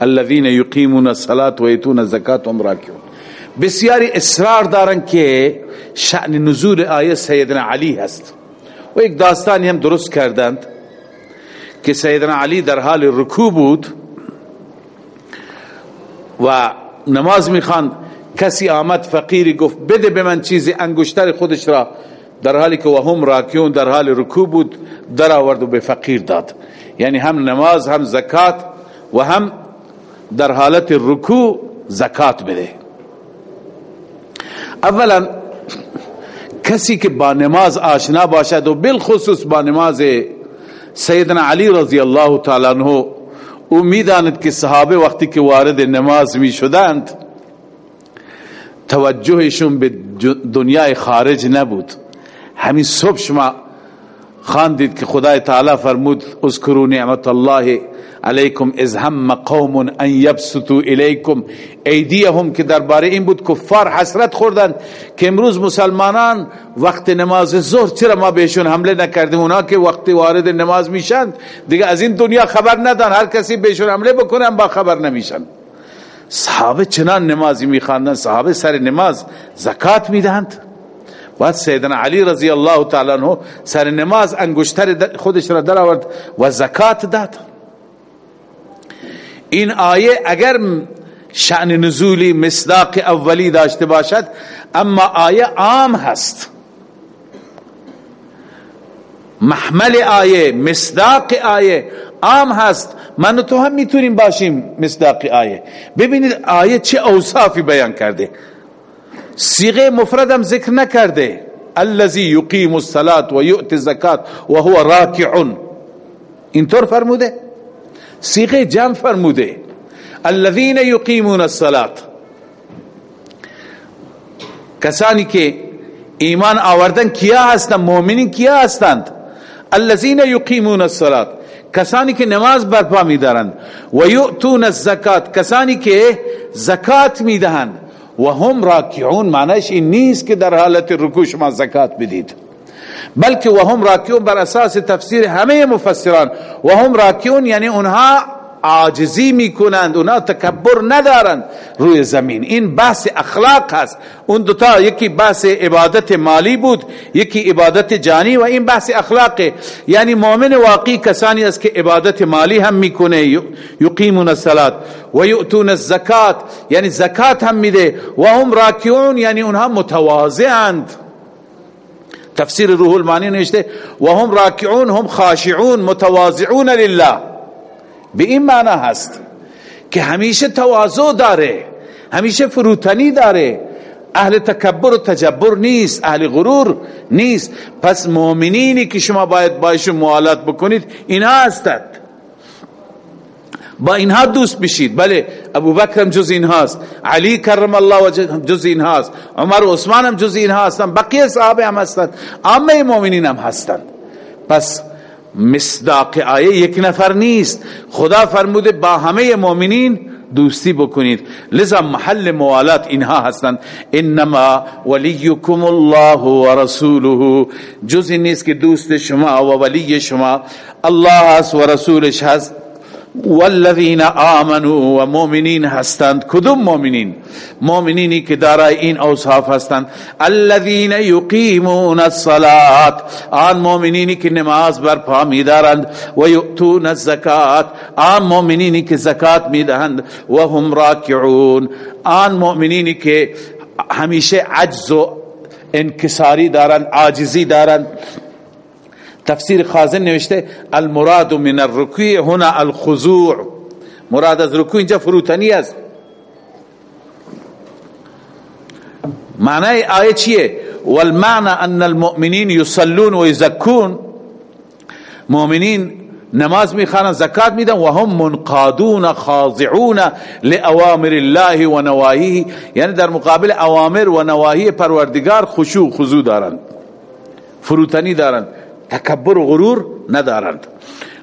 الذين يقيمون الصلاه و يؤتون الزکات و راکعون. بسیاری اصرار دارن که شأن نزول آیه سیدنا علی هست. و یک داستانی هم درست کردند که سیدنا علی در حال رکوع بود و نماز می‌خواند کسی آمد فقیری گفت بده به من چیزی انگشتر خودش را. در حالی که وهم راکیون در حال رکوع بود در آورد و به فقیر داد. یعنی هم نماز هم زکات و هم در حالت رکوع زکات بده. اولا کسی که با نماز آشنا باشد و بالخصوص با نماز سیدنا علی رضی الله تعالی عنہ او می‌داند که صحابه وقتی که وارد نماز می شدند توجهشون به دنیای خارج نبود. همین صبح شما خاندید که خدای تعالی فرمود اذکروا نعمت الله علیکم از هم قوم ان یبسطوا الیکم. ایدیهم که درباره این بود کفار حسرت خوردن که امروز مسلمانان وقت نماز ظهر چرا ما بهشون حمله نکردیم؟ اونا که وقتی وارد نماز میشن دیگه از این دنیا خبر ندان هر کسی بهشون حمله بکنن با خبر نمیشن. صحابه چنان نمازی میخواندن صحابه سر نماز زکات می‌دهند. بعد سیدنا علی رضی الله تعالی عنہ سر نماز انگشتر خودش را در آورد و زکات داد. این آیه اگر شأن نزولی مصداق اولی داشته باشد اما آیه عام هست. محمل آیه مصداق آیه عام هست. من تو هم می‌تونیم باشیم مصداق آیه. ببینید آیه چه اوصافی بیان کرده. صیغه مفردم ذکر نکرده. الذي يقيم الصلاه ويؤتي الزكاه وهو راكع اینطور فرموده؟ صيغه جمع فرموده. الذين يقيمون الصلاه کسانی که ایمان آوردن کیا هستند؟ مؤمنین کیا هستند؟ الذين يقيمون الصلاه کسانی که نماز برپا میدارند. و یؤتون الزکات. کسانی که زکات می‌دهند. و هم راکعون معنیش این نیست که در حالت رکوع شما زکات بدید بلکه و هم راکعون بر أساس تفسیر همه مفسران. و هم راکعون یعنی اونها عاجزی می‌کنند اونا تکبر ندارند. روی زمین. این بحث اخلاق هست. اون دوتا یکی بحث عبادت مالی بود یکی عبادت جانی و این بحث اخلاق. یعنی مؤمن واقعی کسانی است که عبادت مالی هم می‌کنه. یقیمون الصلاه و یؤتون الزکات. یعنی زکات هم میده. و هم راکعون یعنی اونها متواضعند. تفسیر روح المانی نوشته و هم راکعون هم خاشعون متواضعون لله. به این معنی هست که همیشه تواضع داره همیشه فروتنی داره. اهل تکبر و تجبر نیست اهل غرور نیست. پس مؤمنینی که شما باید بایشون موالات بکنید اینها هستند. با اینها دوست بشید. بله ابو بکر هم جز اینهاست علی کرم الله و جز اینهاست عمر و عثمان هم جز اینها هستند بقیه صحابه هم هستند عامه مؤمنین هم هستند پس مصداق آیه یک نفر نیست. خدا فرموده با همه مؤمنین دوستی بکنید. لذا محل موالات اینها هستند. انما ولیکم الله و رسوله. جز نیست که دوست شما و ولی شما الله است و رسولش هست. والذین آمنوا و مؤمنین هستند. کدوم مؤمنین؟ مؤمنینی که دارای این اوصاف هستند. الذین یقیمون الصلاة. آن مؤمنینی که نماز بر پا میدارند و یؤتون الزکات. آن مؤمنینی که زکات می‌دهند و هم راکعون. آن مؤمنینی که همیشه عجز و انکساری دارند عاجزی دارند. تفسیر خازن نوشته المراد من الرکوع هنا الخضوع. مراد از رکوع اینجا فروتنی است. معنی آیه چیه؟ والمعنى ان المؤمنین یصلون و یزکون. مؤمنین نماز می‌خوانن زکات میدن و هم منقادون خاضعون لاوامر الله و نواهیه. یعنی در مقابل اوامر و نواهی پروردگار خشوع خضوع دارند فروتنی دارند تکبر و غرور ندارند.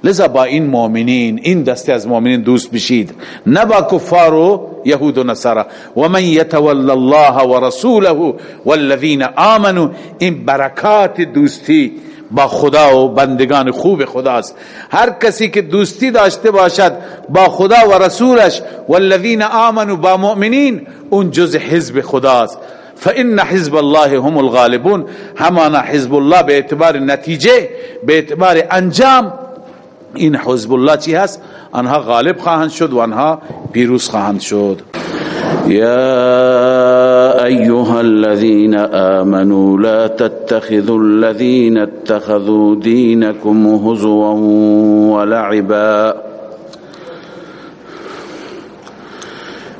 لذا با این مؤمنین این دسته از مؤمنین دوست بشید. نه با کفار و یهود و نصارا. و من یتول الله و رسوله والذین آمنوا. این برکات دوستی با خدا و بندگان خوب خداست. هر کسی که دوستی داشته باشد با خدا و رسولش والذین آمنوا با مؤمنین اون جز حزب خداست. فان حزب الله هم الغالبون. همانا حزب الله به اعتبار نتیجه به اعتبار انجام. این حزب الله چی هست؟ آنها غالب خواهند شد و آنها پیروز خواهند شد. يا أيها الذين آمنوا لا تتخذوا الذين اتخذوا دينكم هزوا ولعبا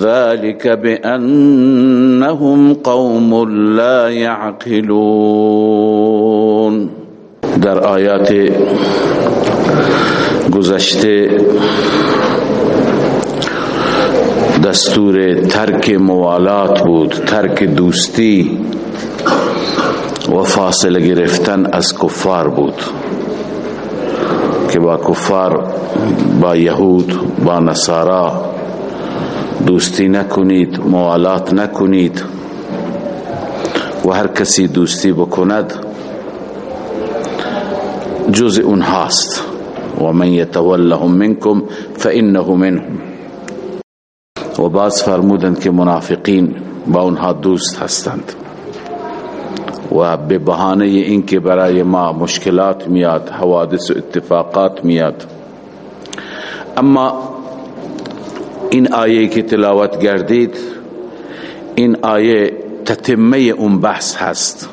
ذلك بأنهم قوم لا يعقلون. در آیات گذشته دستور ترک موالات بود ترک دوستی و فاصله گرفتن از کفار بود که با کفار با یهود با نصارا دوستی نکنید موالات نکنید. و هر کسی دوستی بکند جز اونهاست. و من یتولهم منکم فانه منهم. و باز فرمودند که منافقین با اونها دوست هستند. و به بهانه اینکه برای ما مشکلات میاد حوادث و اتفاقات میاد. اما این آیه که تلاوت گردید این آیه تتمه اون بحث هست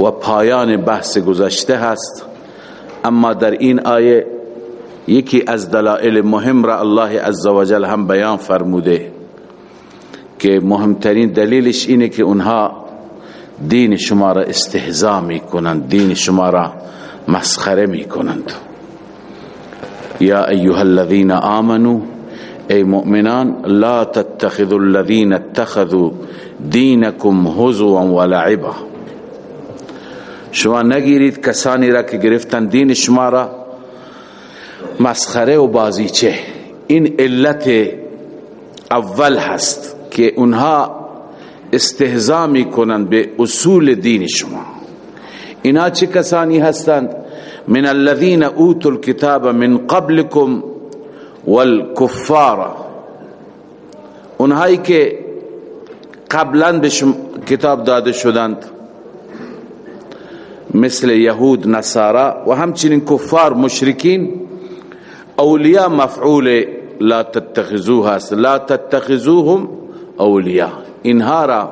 و پایان بحث گذشته هست. اما در این آیه یکی از دلائل مهم را الله عزوجل هم بیان فرموده که مهمترین دلیلش اینه که اونها دین شما را استهزا می کنند دین شما را مسخره می کنند یا ایها الذین آمنوا ای مؤمنان لا تتخذوا الذين اتخذوا دینکم هزوا ولعبا. شما نگیرید کسانی را که گرفتن دین شما را مسخره و بازیچه. این علت اول هست که اونها استهزا می کنند به اصول دین شما. اینا چه کسانی هستند؟ من الذين اوتوا الكتاب من قبلكم والکفار. اونهایی که قبلا به کتاب داده شدند مثل یهود نصارا و همچنین کفار مشرکین اولیاء مفعول لا تتخذوه هست لا تتخذوهم اولیاء. اینها را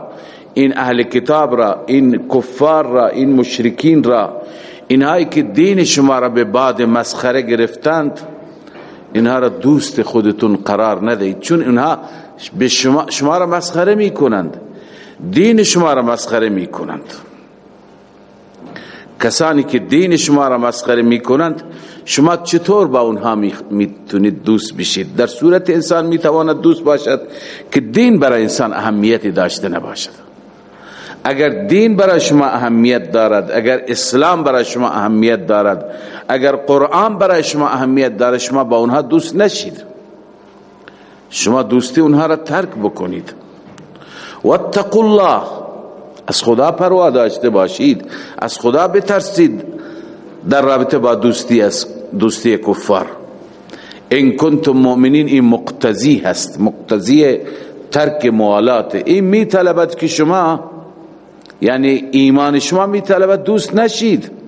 این اهل کتاب را این کفار را این مشرکین را اینهایی که دین شما را به بعد مسخره گرفتند اینها را دوست خودتون قرار ندهید. چون اینها به شما, شما را مسخره می کنند دین شما را مسخره می کنند کسانی که دین شما را مسخره می کنند شما چطور با اونها می‌تونید دوست بشید؟ در صورت انسان می‌تواند دوست باشد که دین برای انسان اهمیتی داشته نباشد. اگر دین برای شما اهمیت دارد اگر اسلام برای شما اهمیت دارد اگر قرآن برای شما اهمیت دارد شما با اونها دوست نشید. شما دوستی اونها را ترک بکنید. واتقوا الله. از خدا پروا داشته باشید. از خدا بترسید. در رابطه با دوستی از دوستی کفار. این کنتم مؤمنین این مقتضی هست. مقتضی ترک موالات این می طلبت که شما یعنی ایمان شما می طلبت دوست نشید.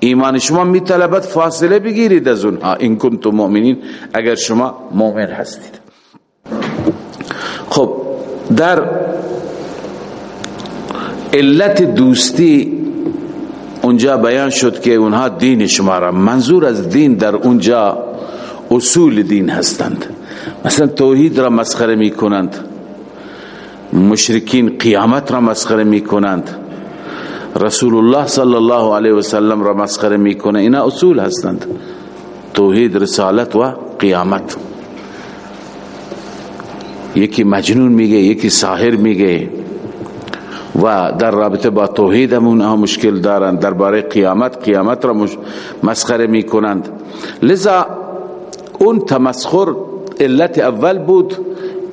ایمان شما می طلبت فاصله بگیرید از اونها. این کنتم مؤمنین اگر شما مؤمن هستید. خب در علت دوستی اونجا بیان شد که اونها دین شما را منظور از دین در اونجا اصول دین هستند. مثلا توحید را مسخره می کنند مشرکین قیامت را مسخره می کنند رسول الله صلی الله علیه و سلم را مسخره می‌کنه اینا اصول هستند توحید رسالت و قیامت یکی مجنون میگه یکی ساحر میگه و در رابطه با توحید همون ها مشکل دارند درباره قیامت قیامت را مسخره می‌کنند لذا اون تمسخر علت اول بود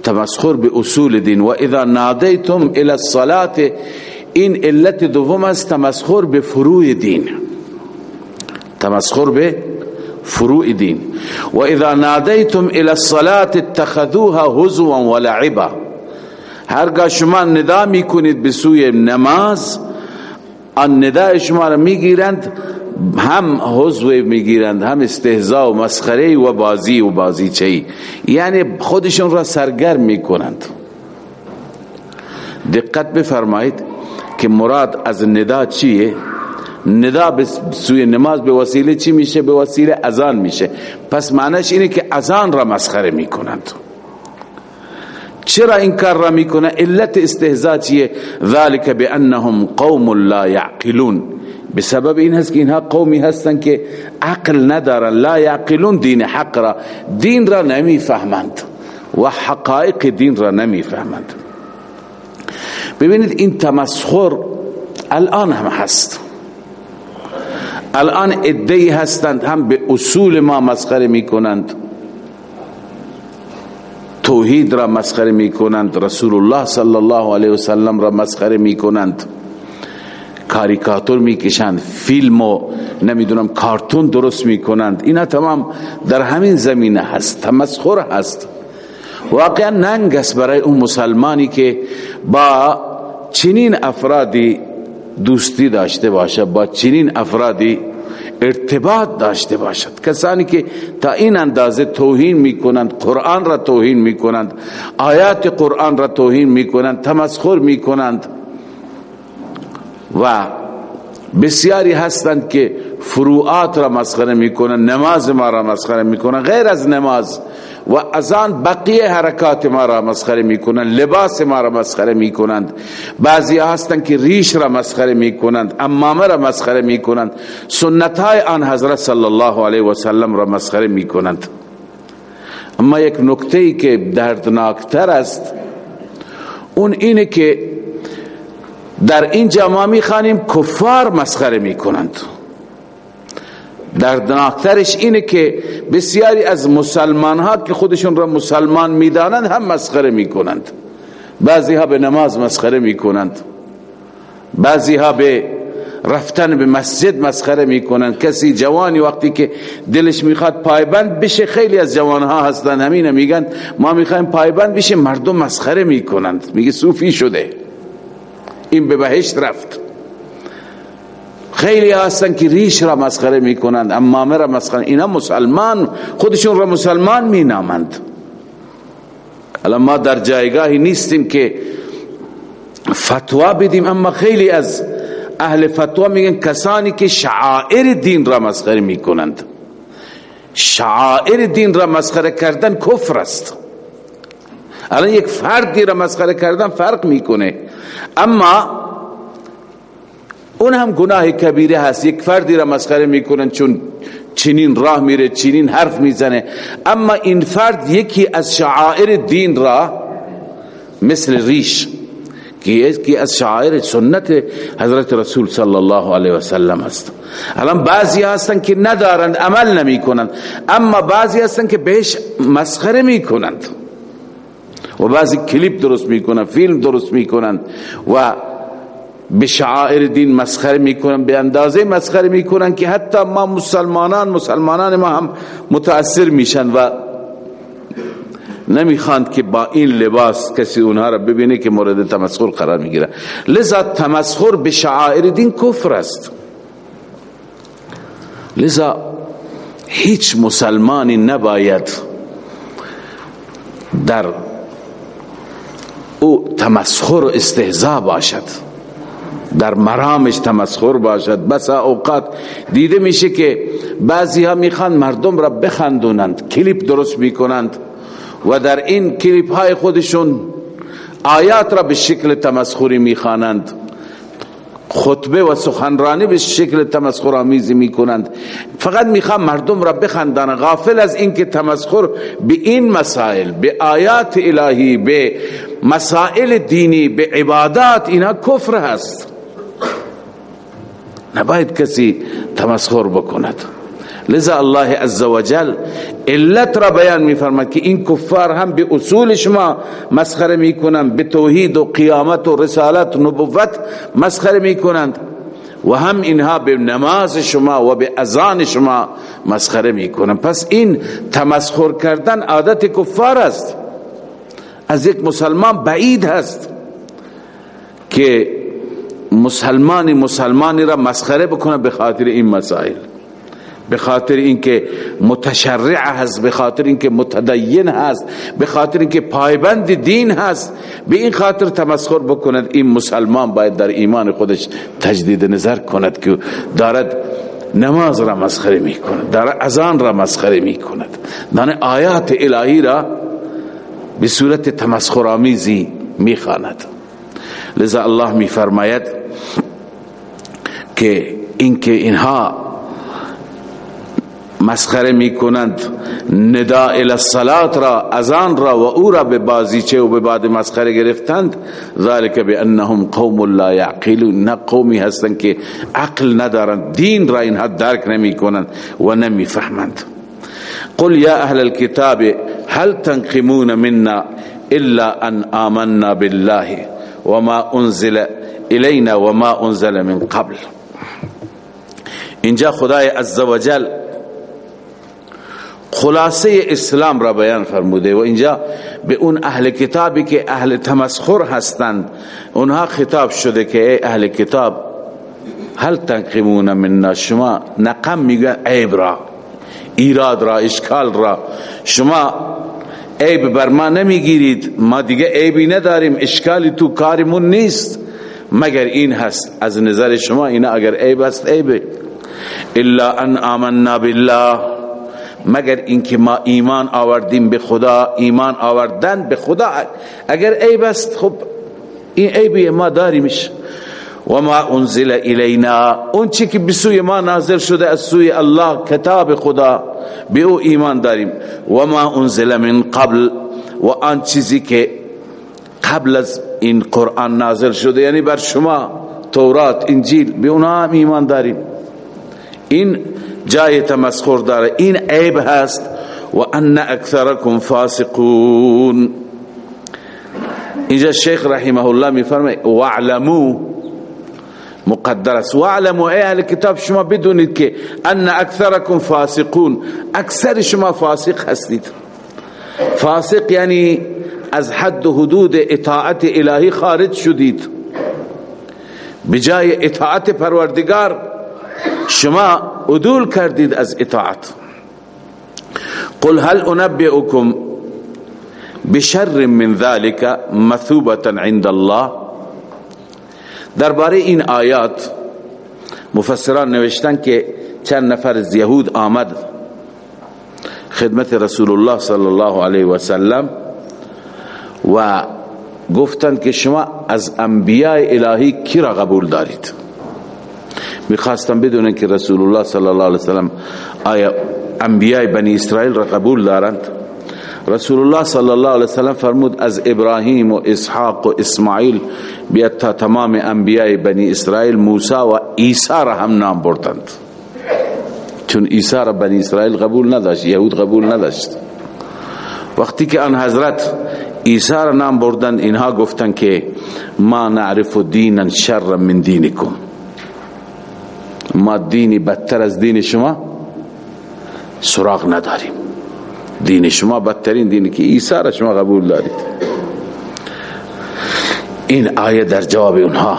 تمسخر به اصول دین و اذا نادیتم الى الصلاه این علت دوم است تمسخر به فروع دین. تمسخر به فروع دین. و اذا نادیتم الى الصلاة اتخذوها هزوا ولعبا هرگاه شما ندا می‌کنید به سوی نماز آن ندای شما را می‌گیرند هم حضو می‌گیرند هم استهزاء و مسخره و بازی و بازی چی یعنی خودشون را سرگرم می‌کنند. دقت بفرمایید. که مراد از ندا چیه؟ ندا به سوی نماز به وسیله چی میشه؟ به وسیله اذان میشه. پس معنیش اینه که اذان را مسخره می‌کنند چرا این کار را می‌کنه؟ علت استهزاء چیه؟ ذالک بانهم قوم لا یعقلون. بسبب این هست که اینها قومی هستند که عقل ندارن. لا یعقلون دین حق را. دین را نمی‌فهمند و حقائق دین را نمی‌فهمند. ببینید این تمسخر الان هم هست. الان ادهی هستند هم به اصول ما مسخره می‌کنند. توحید را مسخره می‌کنند رسول الله صلی الله علیه وسلم را مسخره می‌کنند. کاریکاتور می‌کشند فیلم و نمی‌دونم کارتون درست می‌کنند. اینا تمام در همین زمینه هست تمسخر هست. واقعا ننگ است برای اون مسلمانی که با چنین افرادی دوستی داشته باشه با چنین افرادی ارتباط داشته باشد. کسانی که تا این اندازه توهین می‌کنند قرآن را توهین می‌کنند آیات قرآن را توهین می‌کنند تمسخر می‌کنند و بسیاری هستند که فروعات را مسخره می‌کنند نماز ما را مسخره می‌کنند غیر از نماز و از آن بقیه حرکات ما را مسخره می‌کنند لباس ما را مسخره می‌کنند. بعضی هستند که ریش را مسخره می‌کنند امامه را مسخره می‌کنند سنت های آن حضرت صلی الله علیه و سلم را مسخره می‌کنند. اما یک نکته ای که دردناکتر است اون اینه که در این جمامی خانیم کفار مسخره می‌کنند. دردناکترش اینه که بسیاری از مسلمان ها که خودشون را مسلمان می‌دانند هم مسخره می‌کنند. بعضی ها به نماز مسخره می‌کنند. بعضی ها به رفتن به مسجد مسخره می‌کنند. کسی جوانی وقتی که دلش می‌خواد پایبند بشه خیلی از جوان ها هستند همین میگن ما می‌خوایم پایبند بشه مردم مسخره می‌کنند. میگه صوفی شده. این به بهشت رفت. خیلی هستن که ریش را مسخره می‌کنند امامه را مسخره اینا مسلمان خودشون را مسلمان مینامند. الان ما در جایگاهی نیستیم که فتوا بدیم اما خیلی از اهل فتوا میگن کسانی که شعائر دین را مسخره می‌کنند. شعائر دین را مسخره کردن کفر است. الان یک فردی را مسخره کردن فرق می‌کنه. اما اون هم گناه کبیره هست. یک فردی را مسخره می‌کنن چون چنین راه میره چنین حرف می‌زنه. اما این فرد یکی از شعائر دین را مثل ریش که یکی از شعائر سنت حضرت رسول صلی الله علیه و سلم است. الان بعضی هستن که ندارند عمل نمی کنند اما بعضی هستن که بهش مسخره می‌کنند. و بعضی کلیپ درست می‌کنند فیلم درست می‌کنند و به شعائر دین مسخره می‌کنن به اندازه مسخره می‌کنن که حتی ما مسلمانان مسلمانان ما هم متاثر میشن و نمی‌خواند که با این لباس کسی اونها را ببینه که مورد تمسخر قرار می‌گیره. لذا تمسخر به شعائر دین کفر است. لذا هیچ مسلمانی نباید در او تمسخر و استهزا باشد. در مرامش تمسخر باشد. بسا اوقات دیده میشه که بعضی ها می‌خوان مردم را بخندونند کلیپ درست می‌کنند و در این کلیپ های خودشون آیات را به شکل تمسخری می‌خوانند. خطبه و سخنرانی به شکل تمسخر آمیزی می‌کنند. فقط می‌خوان مردم را بخندن. غافل از اینکه تمسخر به این مسائل به آیات الهی به مسائل دینی به عبادات اینا کفر هست. نباید کسی تمسخر بکند. لذا الله عزوجل علت را بیان میفرماد که این کفار هم به اصول شما مسخره می‌کنند به توحید و قیامت و رسالت و نبوت مسخره می‌کنند. و هم اینها به نماز شما و به اذان شما مسخره می‌کنن پس این تمسخر کردن عادت کفار است. از یک مسلمان بعید هست که مسلمانی مسلمانی را مسخره بکنه به خاطر این مسائل. به خاطر اینکه متشرع هست به خاطر اینکه متدین هست به خاطر اینکه پایبند دین هست. به این خاطر تمسخر بکند. این مسلمان باید در ایمان خودش تجدید نظر کند که دارد نماز را مسخره می کند دارد ازان را مسخره می کند دانه آیات الهی را به صورت تمسخرآمیزی می خاند لذا الله می فرماید که اینکه اینها مسخره می‌کنند ندا الصلات را ازان را و او را به بازیچه و به بعد مسخره گرفتند. ذالک بانهم قوم لا یعقلون نه قومی هستند که عقل ندارند دین را اینها درک نمی‌کنند و نمی‌فهمند. قل یا اهل الكتاب هل تنقمون منا الا ان آمنا بالله؟ وما انزل الینا وما انزل من قبل. اینجا خدای عزوجل خلاصه اسلام را بیان فرموده و اینجا به اون اهل کتابی که اهل تمسخر هستند اونها خطاب شده که ای اهل کتاب هل تنقمون من شما نقم میگن عیب را ایراد را اشکال را. شما عیب بر ما نمی‌گیرید. ما دیگه عیبی نداریم. اشکالی تو کارمون نیست. مگر این هست؟ از نظر شما اینا اگر عیب است عیبه. الا ان آمنا بالله. مگر اینکه ما ایمان آوردیم به خدا ایمان آوردن به خدا. اگر عیب است خب این عیبی ما داریمش. و ما انزل الینا. اون چی که بسوی ما نازل شده از سوی الله کتاب خدا به او ایمان داریم. و ما انزل من قبل. و آن چیزی که قبل از این قرآن نازل شده یعنی بر شما تورات انجیل به اونها هم ایمان داریم. این جای تمسخر داره. این عیب هست. و ان اکثرکم فاسقون. اینجا شیخ رحمه الله میفرمه وعلمو مقدر است وعلمو ای أهل کتاب شما بدونید که أن اکثرکم فاسقون. اکثر شما فاسق هستید فاسق یعنی از حد و حدود اطاعت الهی خارج شدید. بجای اطاعت پروردگار شما عدول کردید از اطاعت. قل هل انبئكم بشر من ذلك مثوبة عند الله؟ درباره این آیات مفسران نوشتن که چند نفر از یهود آمد. خدمت رسول الله صلی الله علیه و سلم و گفتند که شما از انبیاء الهی کی را قبول دارید؟ می‌خواستم بدونن که رسول الله صلی الله علیه وسلم آیا انبیاء بنی اسرائیل را قبول دارند؟ رسول الله صلی الله علیه وسلم فرمود از ابراهیم و اسحاق و اسماعیل بیاد تا تمام انبیاء بنی اسرائیل موسی و عیسی را هم نام بردند چون عیسی را بنی اسرائیل قبول نداشت یهود قبول نداشت وقتی که آن حضرت عیسی را نام بردند اینها گفتند که ما نعرف دینا شر من دینکم ما دینی بدتر از دین شما سراغ نداریم دین شما بدترین دینی که عیسی را شما قبول دارید. این آیه در جواب اونها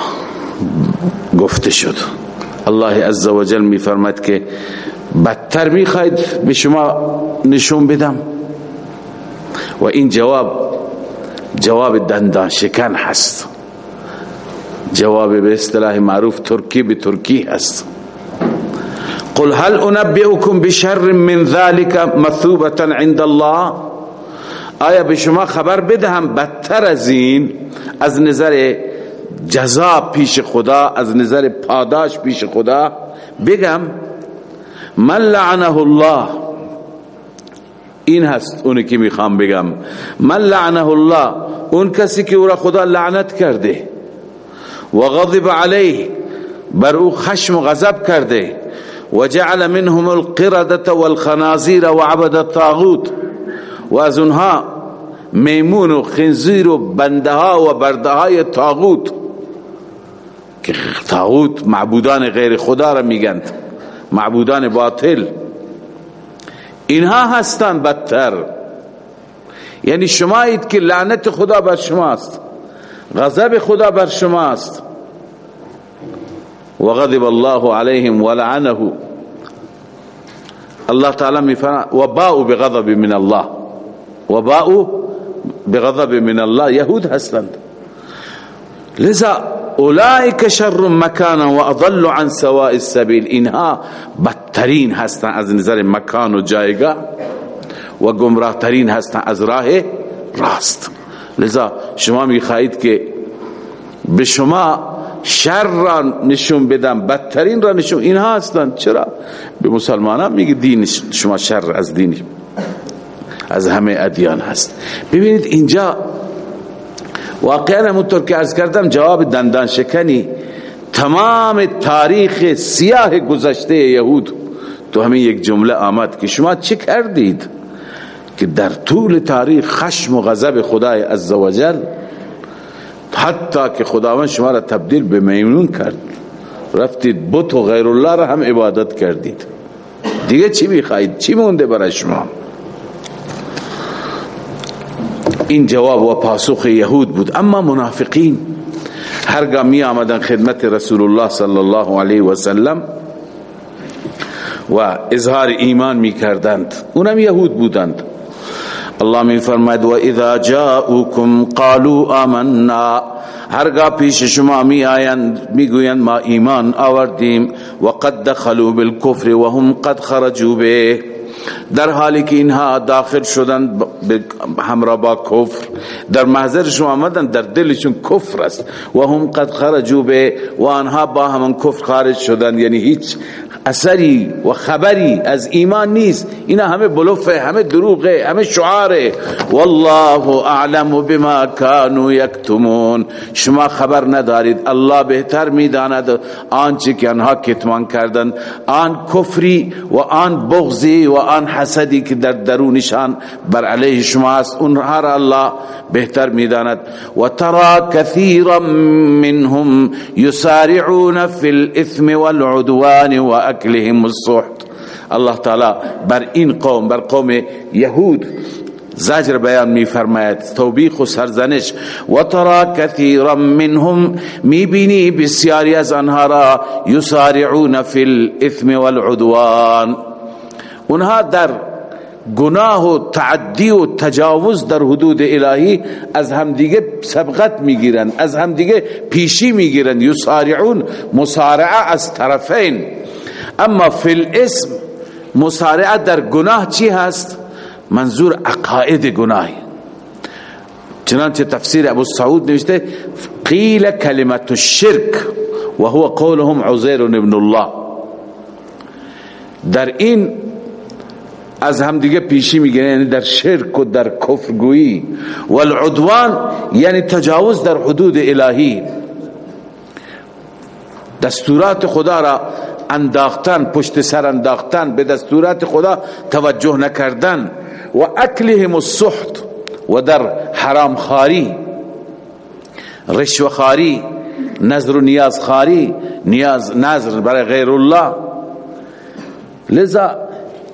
گفته شد. الله عزوجل می فرمد که بدتر می خواید به شما نشون بدم. و این جواب جواب دندان شکن هست. جواب به اصطلاح معروف ترکی به ترکی هست. قل هل انبئكم بشر من ذلك مثوبة عند الله؟ آیا به شما خبر بدهم؟ بدتر از این از نظر جزا پیش خدا از نظر پاداش پیش خدا بگم من لعنه الله. این هست اونی که می‌خوام بگم. من لعنه الله. اون کسی که او را خدا لعنت کرده. و غضب علیه. بر او خشم و غضب کرده. وجعل منهم القردة والخنازير وعبد الطاغوت. و از اونها میمون و خنزیر و بنده و طاغوت که تاغوت معبودان غیر خدا را میگند معبودان باطل. اینها هستند بدتر. یعنی شمایید که لعنت خدا بر شماست غضب خدا بر شماست. وغضب الله عليهم ولعنه. الله تعالی میفرماید و باء بغضب من الله. و باء بغضب من الله. یهود هستند. لذا اولئک شر مکانا و اضل عن سواء السبیل اینها بدترین هستند از نظر مکان و جایگاه و گمراه ترین هستند از راه راست. لذا شما میخواهید که به شما شر را نشون بدم بدترین را نشون اینها هستند چرا؟ به مسلمان ها میگه دین شما شر از دین از همه ادیان هست. ببینید اینجا واقعا همونطور که از کردم جواب دندان شکنی تمام تاریخ سیاه گذشته یهود تو همین یک جمله آمد که شما چه کردید؟ که در طول تاریخ خشم و غضب خدای عزوجل حتی که خداوند شما را تبدیل به میمون کرد. رفتید بت و غیر الله را هم عبادت کردید. دیگه چی می‌خواهید؟ چی مونده برای شما؟ این جواب و پاسخ یهود بود. اما منافقین هرگاه می آمدن خدمت رسول الله صلی الله علیه و سلم و اظهار ایمان می کردند اونم یهود بودند. الله می فرماید و اذا جاءوكم قالوا آمنا۔ هرگاه پیش شما می آیند می گویند ما ایمان آوردیم۔ و قد دخلوا بالكفر وهم قد خرجوا به۔ در حالی که اینها داخل شدن همراه با کفر در محضر شما آمدن در دلشون کفر است۔ و هم قد خرجوا به۔ و آنها با همان کفر خارج شدن یعنی هیچ اثری و خبری از ایمان نیست. اینا همه بلوفه همه دروغه همه شعاره. والله اعلم بما كانوا یکتمون. شما خبر ندارید. الله بهتر می‌داند آنچه که آنها کتمان کردند. آن کفری و آن بغضی و آن حسدی که در درونشان بر علیه شما است اونها را الله بهتر می‌داند. و ترى كثيرا منهم يسارعون في الاثم والعدوان واكلهم السحت الله تعالی بر این قوم بر قوم یهود زجر بیان می فرماید توبیخ و سرزنش. و ترا کثیرا منهم می بینی بسیاری از آنها را یسارعون فی الاثم والعدوان. اونها در گناه و تعدی و تجاوز در حدود الهی از همدیگه سبقت می‌گیرند از همدیگه پیشی می‌گیرند یسارعون مسارعه از طرفین. اما فی الاسم مسارعه در گناه چی هست؟ منظور عقاید گناه چنانچه تفسیر ابو سعود نوشته قیل کلمت الشرک و هو قولهم عزیر ابن الله. در این از همدیگه پیشی می‌گیرن یعنی در شرک و در کفر گویی والعدوان یعنی تجاوز در حدود الهی. دستورات خدا را انداختن پشت سر انداختن به دستورات خدا توجه نکردن. و اکلهم السحت و در حرام خاری رشوه خاری نظر و نیاز خاری نیاز نظر برای غیر الله لذا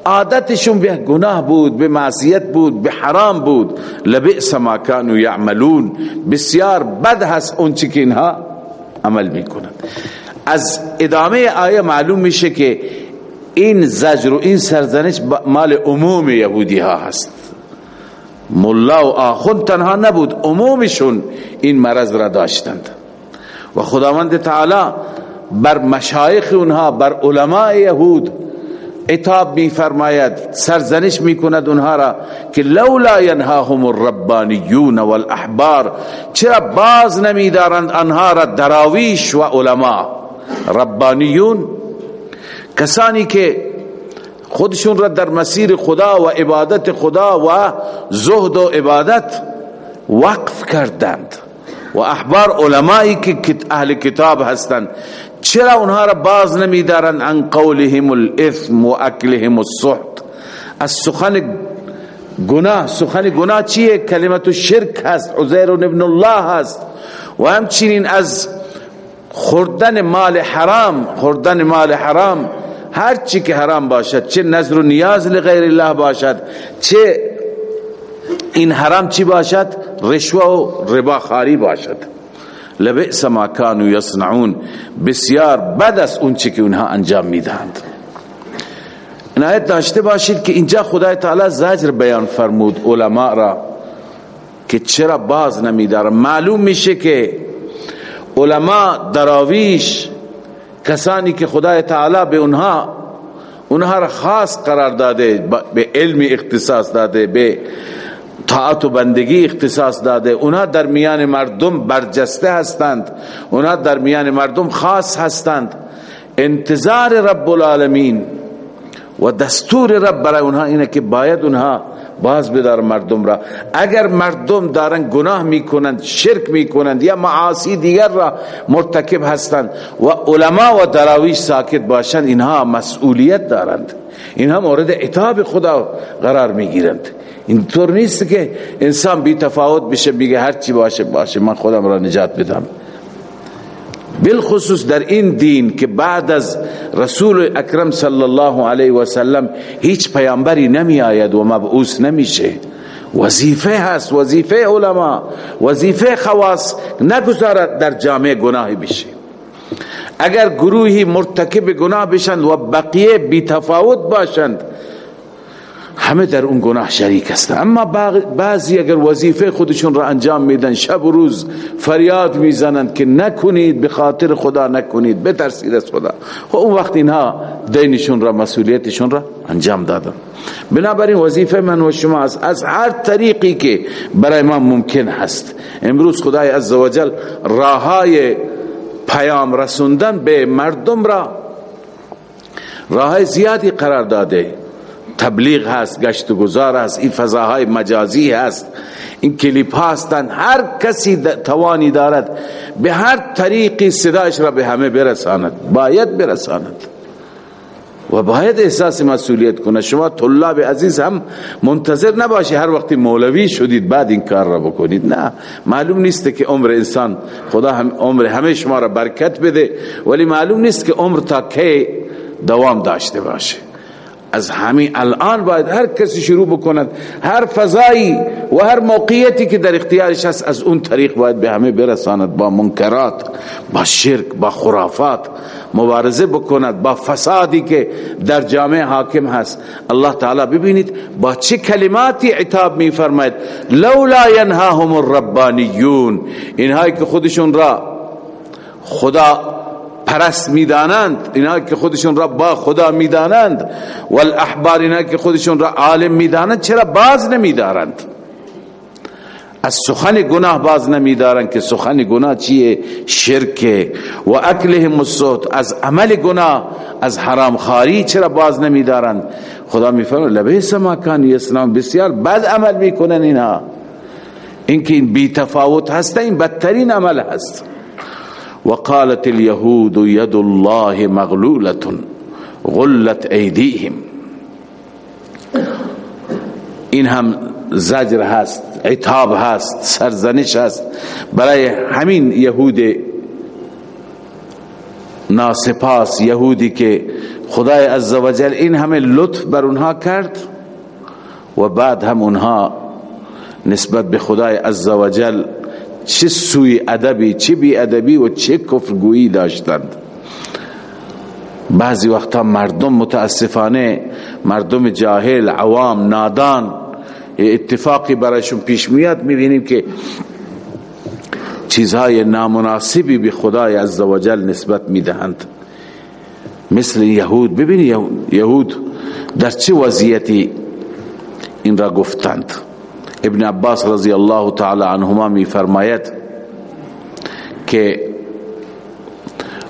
عادتشون به گناه بود به معصیت بود به حرام بود. لبئس ما كانوا يعملون بسیار بد هست اون که اینها عمل می‌کنند. از ادامه آیه معلوم میشه که این زجر و این سرزنش مال عموم یهودی ها هست. ملا و آخون تنها نبود عمومشون این مرض را داشتند. و خداوند تعالی بر مشایخ اونها بر علماء یهود اتاب می فرماید سرزنش می کند اونها را که لولا ینهاهم الربانیون والاحبار چرا باز نمی دارند آنها را دراویش و علما؟ ربانیون کسانی که خودشون را در مسیر خدا و عبادت خدا و زهد و عبادت وقف کردند. و احبار علمایی که اهل کتاب هستند. چرا اونها را باز نمیدارن عن قولهم الاثم و اکلهم السحت. از سخن گناه سخن گناه چیه؟ کلمت شرک هست. عزیر ابن الله هست. و همچنین از خوردن مال حرام خوردن مال حرام هر چی که حرام باشد چه نظر و نیاز لغیر الله باشد چه این حرام چی باشد؟ رشوه و ربا خاری باشد. لبئس ما کانوا یصنعون بسیار بد است اون چی که اونها انجام می‌دهند. عنایت داشته باشید که اینجا خدای تعالی زجر بیان فرمود علما را که چرا باز نمیدار معلوم میشه که علما دراویش کسانی که خدای تعالی به اونها اونها را خاص قرار داده به علم اختصاص داده به طاعت و بندگی اختصاص داده. اونها در میان مردم برجسته هستند. اونها در میان مردم خاص هستند. انتظار رب العالمین و دستور رب برای اونها اینه که باید اونها باز بدار مردم را. اگر مردم دارن گناه می‌کنند شرک می‌کنند یا معاصی دیگر را مرتکب هستند و علما و دراویش ساکت باشند اینها مسئولیت دارند. اینها مورد عتاب خدا قرار می‌گیرند. اینطور نیست که انسان بی تفاوت بشه بگه هر چی باشه باشه من خودم را نجات بدم. بالخصوص در این دین که بعد از رسول اکرم صلی الله علیه و سلم هیچ پیامبری نمی آید و مبعوث نمیشه. وظیفه هست وظیفه علما وظیفه خواص نگذارد در جامعه گناهی بشه. اگر گروهی مرتکب گناه بشند و بقیه بی تفاوت باشند همه در اون گناه شریک هستند اما بعضی اگر وظیفه خودشون را انجام میدن شب و روز فریاد می‌زنند که نکنید به خاطر خدا نکنید بترسید از خدا. خب اون وقت اینها دینشون را مسئولیتشون را انجام دادن. بنابراین وظیفه من و شما از, از هر طریقی که برای ما ممکن هست. امروز خدای عزوجل راهای پیام رسوندن به مردم را راه زیادی قرار داده. تبلیغ هست گشت و گذار هست این فضاهای مجازی هست. این کلیپ هستند هر کسی توانی دارد به هر طریقی صداش را به همه برساند. باید برساند. و باید احساس مسئولیت کنه شما طلاب عزیز هم منتظر نباشی هر وقتی مولوی شدید بعد این کار را بکنید. نه. معلوم نیست که عمر انسان خدا هم عمر همه شما را برکت بده ولی معلوم نیست که عمر تا کی دوام داشته باشه. از همین الان باید هر کسی شروع بکند. هر فضایی و هر موقعیتی که در اختیارش هست از اون طریق باید به همه برساند. با منکرات با شرک با خرافات مبارزه بکند. با فسادی که در جامعه حاکم هست. الله تعالی ببینید با چه کلماتی عتاب می فرماید لولا ینهاهم الربانیون. اینهایی که خودشون را خدا پرست می‌دانند اینا که خودشون را با خدا می‌دانند والاحبار اینا که خودشون را عالم می‌دانند چرا باز نمیدارند؟ از سخن گناه باز نمیدارند که سخن گناه چیه؟ شرک و اکلهم الصوت از عمل گناه از حرام خاری چرا باز نمیدارند؟ خدا میفرماید لبیس ما کان یسنام بسیار بد عمل می‌کنن اینا. اینکه این بی تفاوت هست این بدترین عمل هست. وقالت اليهود يد الله مغلولة غلت ایدیهم این هم زجر هست عتاب هست سرزنش هست. برای همین یهود ناسپاس یهودی که خدای عزوجل این همه لطف بر اونها کرد و بعد هم اونها نسبت به خدای عزوجل چه سوی ادبی چه بی ادبی و چه کفرگویی داشتند. بعضی وقتا مردم متاسفانه مردم جاهل عوام نادان اتفاقی برایشون پیش میاد می‌بینیم که چیزهای نامناسبی به خدای عزوجل نسبت می‌دهند. مثل یهود ببینید یهود در چه وضعیتی این را گفتند؟ ابن عباس رضی الله تعالی عنهما می فرماید که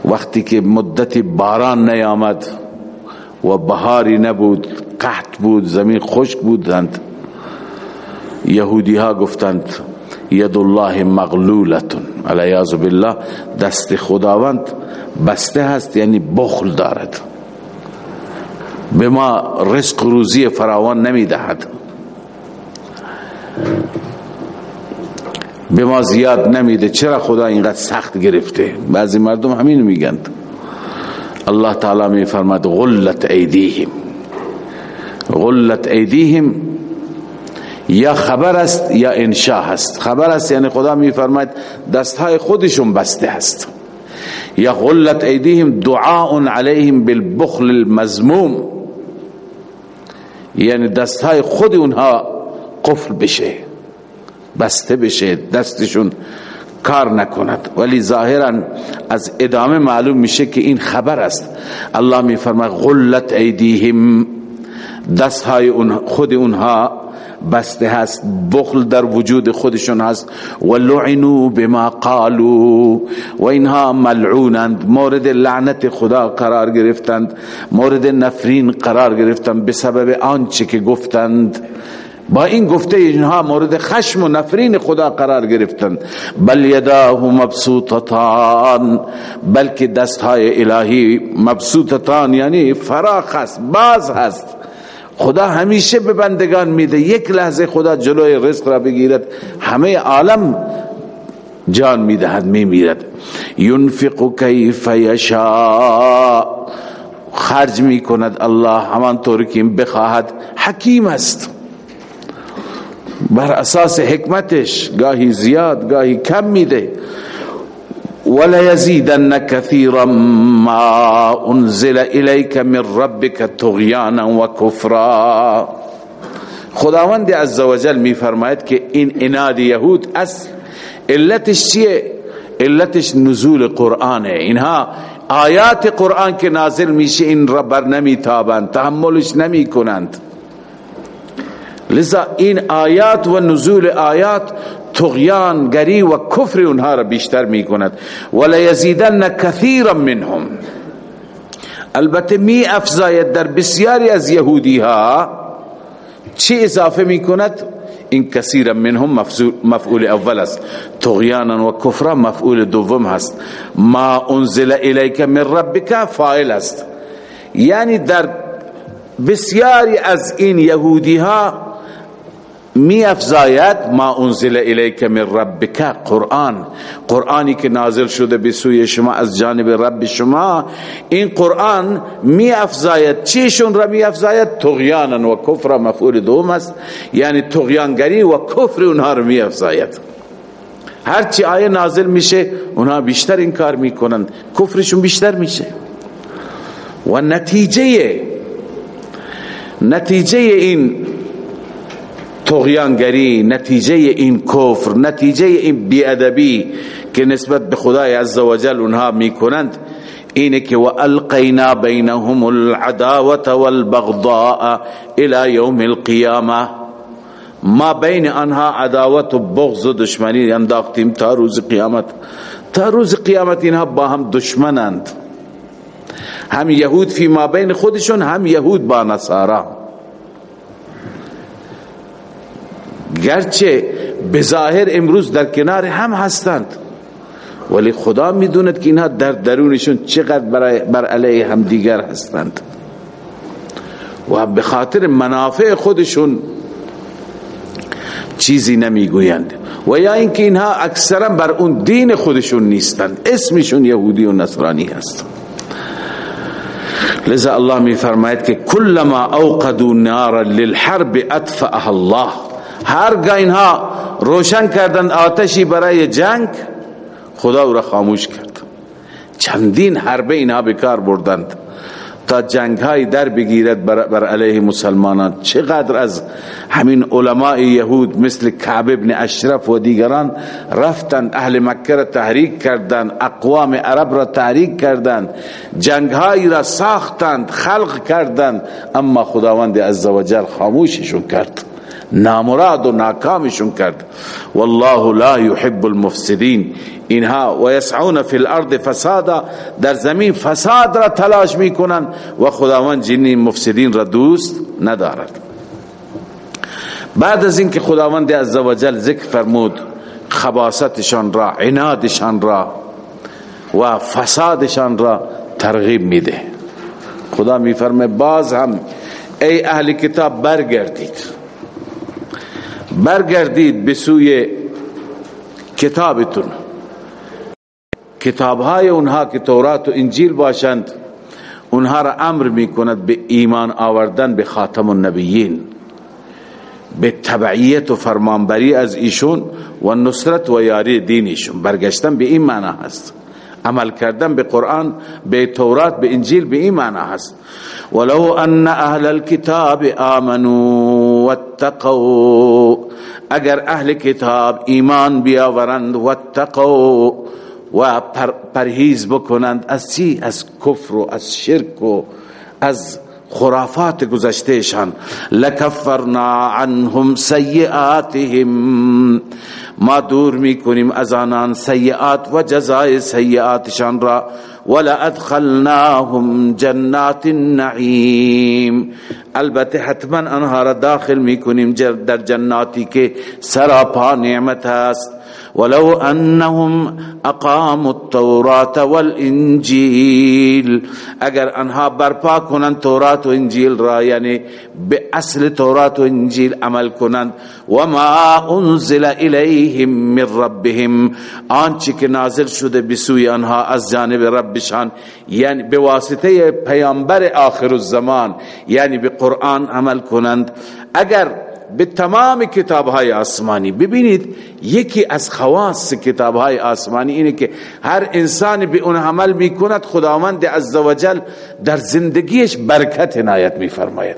وقتی که مدت باران نیامد و بهاری نبود قحط بود زمین خشک بودند یهودی ها گفتند ید الله مغلولتون علیاذ بالله دست خداوند بسته هست یعنی بخل دارد. به ما رزق روزی فراوان نمی دهد. به ما زیاد نمیده. چرا خدا اینقدر سخت گرفته؟ بعضی مردم همین میگند الله تعالی می فرماد غلت ایدیهم. غلت ایدیهم یا خبر است یا انشاء است. خبر است یعنی خدا می فرماید دستهای خودشون بسته است. یا غلت ایدیهم دعاء علیهم بالبخل المزموم یعنی دستهای خود اونها قفل بشه بسته بشه دستشون کار نکند. ولی ظاهرا از ادامه معلوم میشه که این خبر است. الله می فرماید غلت ایدیهم. دستهای خود اونها بسته هست بخل در وجود خودشون هست. و لعنو بما قالو و اینها ملعونند مورد لعنت خدا قرار گرفتند مورد نفرین قرار گرفتند به سبب آنچه که گفتند. با این گفته اینها مورد خشم و نفرین خدا قرار گرفتند بل یداه مبسوطتان بلکه دستهای الهی مبسوطتان یعنی فراخ است باز هست. خدا همیشه به بندگان میده. یک لحظه خدا جلوی رزق را بگیرد همه عالم جان می‌دهد میمیرد. ينفق کیف یشاء خرج می‌کند. الله همان طور که بخواهد حکیم است. بر اساس حکمتش گاهی زیاد گاهی کم میده. ولا يزيدن كثيرا ما انزل اليك من ربك طغيانا وكفرا خداوند عزوجل می فرماید که این اناد یهود اصل علتش چیه؟ علتش نزول قرآنه. اینها آیات قرآن که نازل میشه این را بر نمی تابند تحملش نمی کنند لذا این آیات و نزول آیات تغیان گری و کفر اونها را بیشتر می کند ولا یزیدن کثیرا منهم. البته می افزاید در بسیاری از یهودی ها چه اضافه می کند این کثیر منهم مفعول اول است. تغیانا و کفرا مفعول دوم هست. ما انزل الیک من ربک فاعل است. یعنی در بسیاری از این یهودی ها می افزاید ما انزل الیک من ربک قرآن. قرآنی که نازل شده به سوی شما از جانب رب شما این قرآن می افزاید چیشون را می افزاید تغیانا و کفر مفعول دوم است. یعنی تغیانگری و کفر اونها را می افزاید هرچی آیه نازل میشه اونها بیشتر این کار می‌کنند. کفرشون بیشتر میشه. و نتیجه نتیجه این تغیانگری نتیجه این کفر نتیجه این بیادبی که نسبت به خدای عزوجل اونها می‌کنند اینه که و القینا بینهم العداوه والبغضاء الى یوم القیامه ما بین آنها عداوت و بغض و دشمنی انداختیم تا روز قیامت. تا روز قیامت اینها با هم دشمنند. هم یهود فی ما بین خودشون هم یهود با نصارا. گرچه به ظاهر امروز در کنار هم هستند ولی خدا می‌دوند که اینها در درونشون چقدر بر علیه هم دیگر هستند. و به خاطر منافع خودشون چیزی نمی‌گویند. و یا اینکه اینها اکثرا بر اون دین خودشون نیستند اسمشون یهودی و نصرانی هست. لذا الله می فرماید که کلما اوقدوا نارا للحرب اطفأها الله. هرگاه اینها روشن کردند آتشی برای جنگ خدا او را خاموش کرد. چندین حربه اینها بکار بردند تا جنگ های در بگیرد بر, بر علیه مسلمانان. چقدر از همین علماء یهود مثل کعب ابن اشرف و دیگران رفتند اهل مکه را تحریک کردند اقوام عرب را تحریک کردند جنگ های را ساختند خلق کردند اما خداوند عزوجل خاموششون کرد. نامراد و ناکامشون کرد. والله لا يحب المفسدين اینها و یسعون فی الارض فسادا در زمین فساد را تلاش می‌کنن و خداوند جنین مفسدین را دوست ندارد. بعد از اینکه خداوند عزوجل ذکر فرمود خباستشان را عنادشان را و فسادشان را ترغیب میده. خدا میفرمه باز هم ای اهل کتاب برگردید. برگردید به سوی کتابتون. کتاب های اونها که تورات و انجیل باشند اونها را امر می‌کند به ایمان آوردن به خاتم النبیین به تبعیت و فرمانبری از ایشون و نصرت و یاری دینیشون برگشتن به این معنی هست. عمل کردن به قرآن به تورات به انجیل به این معنی هست. ولو ان اهل الكتاب آمنوا واتقوا اگر اهل کتاب ایمان بیاورند واتقوا و پرهیز بکنند از چی؟ از کفر و از شرک و از خرافات گذشتهشان. لکفرنا عنهم سیئاتهم. ما دور می‌کنیم از آنان سیئات و جزای سیئاتشان را. ولا ادخلناهم جنات النعیم. البته حتما آنها را داخل می‌کنیم در جناتی که سراپا نعمت است. ولو انهم اقاموا التوراة والانجیل. اگر انها برپا کنند تورات و انجیل را یعنی به اصل تورات و انجیل عمل کنند. و ما انزل الیهم من ربهم. آنچه که نازل شده بسوی انها از جانب ربشان یعنی به واسطه پیامبر آخر الزمان یعنی به قرآن عمل کنند. اگر به تمام کتاب های آسمانی. ببینید یکی از خواص کتاب های آسمانی اینه که هر انسان به اون عمل می‌کند خداوند عزوجل در زندگیش برکت عنایت میفرماید.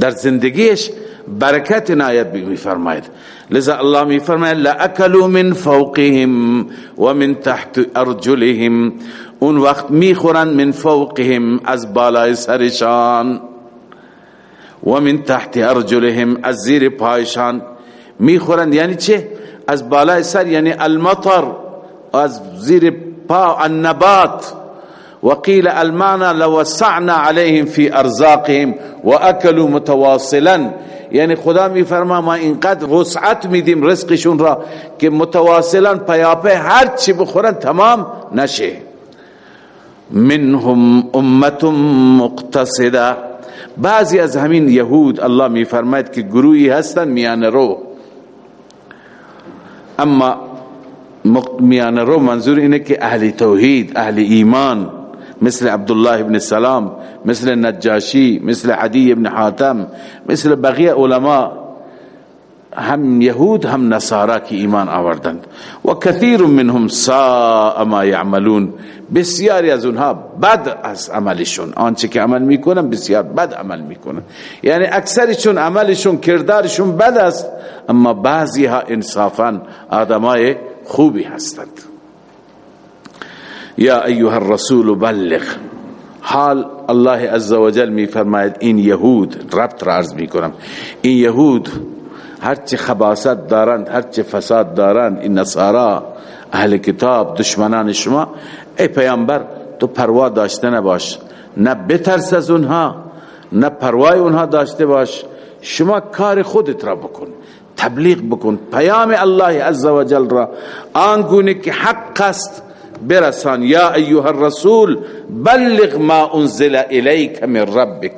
در زندگیش برکت عنایت میفرماید. لذا الله میفرماید لاکلوا من فوقهم ومن تحت ارجلهم. اون وقت می‌خورند من فوقهم از بالای سرشان. و من تحت ارجلهم از زیر پایشان. می‌خورند یعنی چه؟ از بالای سر یعنی المطر از زیر پا النبات. وقيل المعنى لو وسعنا عليهم في ارزاقهم واكلوا متواصلا. یعنی خدا میفرما ما اینقدر وسعت میدیم رزقشون را که متواصلا پیاپی هر چی بخورن تمام نشه. منهم امه مقتصده بعضی از همین یهود الله میفرماید که گروهی هستن میان رو. اما میان رو منظور اینه که اهل توحید اهل ایمان مثل عبدالله ابن سلام مثل نجاشی مثل عدی ابن حاتم مثل بقیه علماء هم یهود هم نصارا که ایمان آوردند. و کثیر منهم ساء ما یعملون. بسیاری از اونها بد از عملشون. آنچه که عمل می‌کنن بسیار بد عمل می‌کنن. یعنی اکثرشون عملشون کردارشون بد است اما بعضی ها انصافا آدمای خوبی هستند. یا ایها الرسول بلغ. حال الله عزوجل می فرماید این یهود ربط را عرض می کنم این یهود هرچه خباست دارند هرچه فساد دارند این نصارا اهل کتاب دشمنان شما ای پیامبر تو پروا داشته نباش. نه بترس از اونها نه پروای اونها داشته باش. شما کار خودت را بکن تبلیغ بکن پیام الله عزوجل را. آنگونه که حق است برسان. یا ایها الرسول بلغ ما انزل الیک من ربک.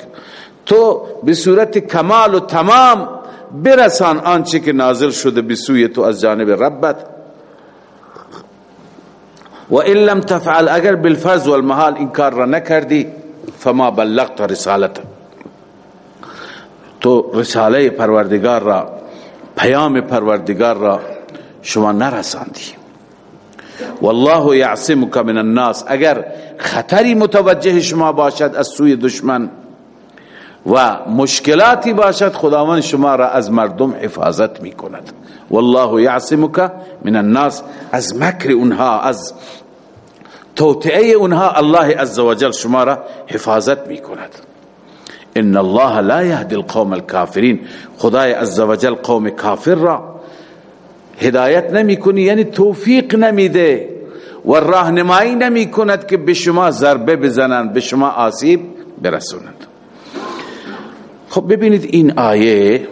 تو به صورت کمال و تمام برسان آنچه که نازل شده به سوی تو از جانب ربت. و ان لم تفعل اگر بالفرض والمحال این کار را نکردی فما بلغت رسالت تو رساله پروردگار را پیام پروردگار را شما نرساندی. والله یعصمک من الناس اگر خطری متوجه شما باشد از سوی دشمن و مشکلاتی باشد خداوند شما را از مردم حفاظت می کند والله یعصمک من الناس از مکر اونها از توطئه اونها الله عزوجل شما را حفاظت می کند ان الله لا يهدي القوم الكافرين خدای عزوجل قوم کافر را هدایت نمی کنی یعنی توفیق نمیده و راهنمایی نمی کند که به شما ضربه بزنند به شما آسیب برسونند خب ببینید این آیه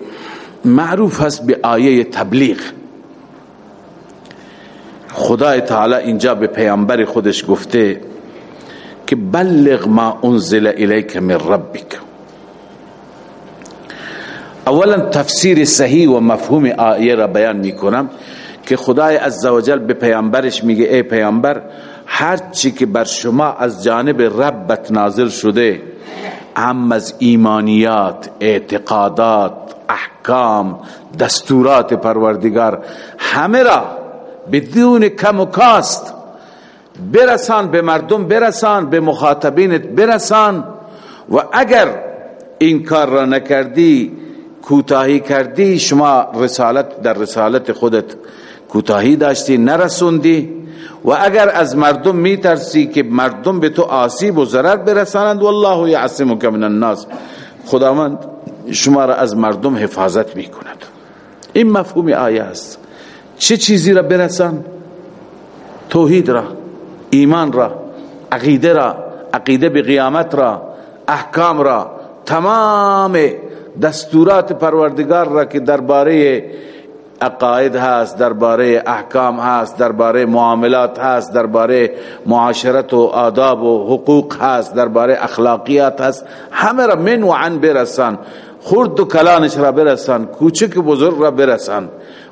معروف هست به آیه تبلیغ. خدای تعالی اینجا به پیامبر خودش گفته که بلغ ما انزل الیک من ربک. اولا تفسیر صحیح و مفهوم آیه را بیان می‌کنم که خدای عزوجل به پیامبرش میگه ای پیامبر هر چی که بر شما از جانب ربت نازل شده هم از ایمانیات اعتقادات احکام دستورات پروردگار همه را بدون کم و کاست برسان به مردم برسان به مخاطبینت برسان. و اگر این کار را نکردی کوتاهی کردی شما رسالت در رسالت خودت کوتاهی داشتی نرسوندی. و اگر از مردم میترسی که مردم به تو آسیب و ضرر برسانند والله یعصمک من الناس. خداوند شما را از مردم حفاظت می‌کند. این مفهوم آیه است. چه چیزی را برسان؟ توحید را ایمان را عقیده را عقیده به قیامت را احکام را تمام دستورات پروردگار را که درباره عقاید هست درباره احکام هست درباره معاملات هست درباره معاشرت و آداب و حقوق هست درباره اخلاقیات هست. همه را من و عن برسان خرد و کلانش را برسان کوچک بزرگ را برسان.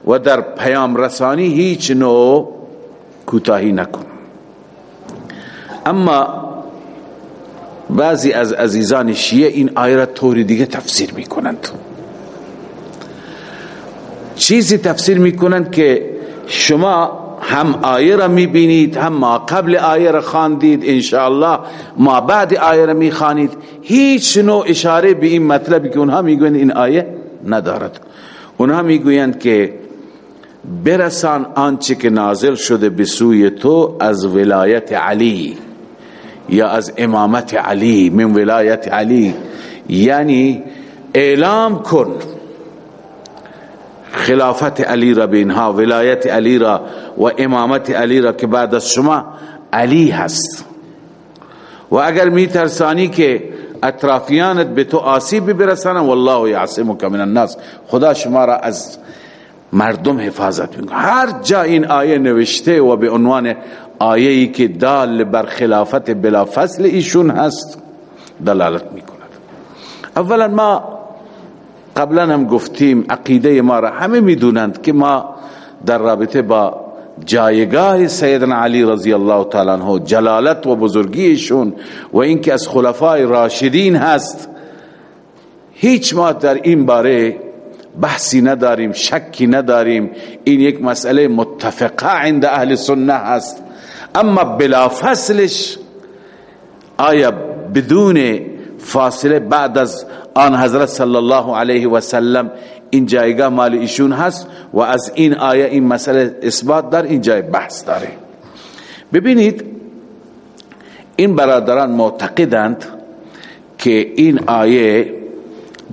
و در پیام رسانی هیچ نوع کوتاهی نکن. اما بعضی از عزیزان شیعه این آیه را طوری دیگه تفسیر می‌کنند. چیزی تفسیر می‌کنند که شما هم آیه را می‌بینید هم ما قبل آیه را خواندید انشاءالله ما بعد آیه را می‌خوانید. هیچ نوع اشاره به این مطلبی که اونها می‌گویند این آیه ندارد. اونها می‌گویند که برسان آنچه که نازل شده به سوی تو از ولایت علی یا از امامت علی من ولایت علی. یعنی اعلام کن. خلافت علی را به اینها ولایت علی را و امامت علی را که بعد از شما علی هست. و اگر می ترسانی که اطرافیانت به تو آسیب برسانن والله یعصمک من الناس. خدا شما را از مردم حفاظت می‌کنه. هر جا این آیه نوشته و به عنوان آیه‌ای که دال بر خلافت بلا فصل ایشون هست دلالت می‌کند. اولا ما قبلا هم گفتیم عقیده ما را همه می‌دونند که ما در رابطه با جایگاه سیدنا علی رضی الله تعالی عنہ جلالت و بزرگیشون و اینکه از خلفای راشدین هست هیچ ما در این باره بحثی نداریم شکی نداریم. این یک مسئله متفقه عند اهل سنه هست. اما بلا فصلش آیا بدون فاصله بعد از آن حضرت صلی الله علیه و سلم این جایگاه مال ایشون هست و از این آیه این مسئله اثبات در این جای بحث داره. ببینید این برادران معتقدند که این آیه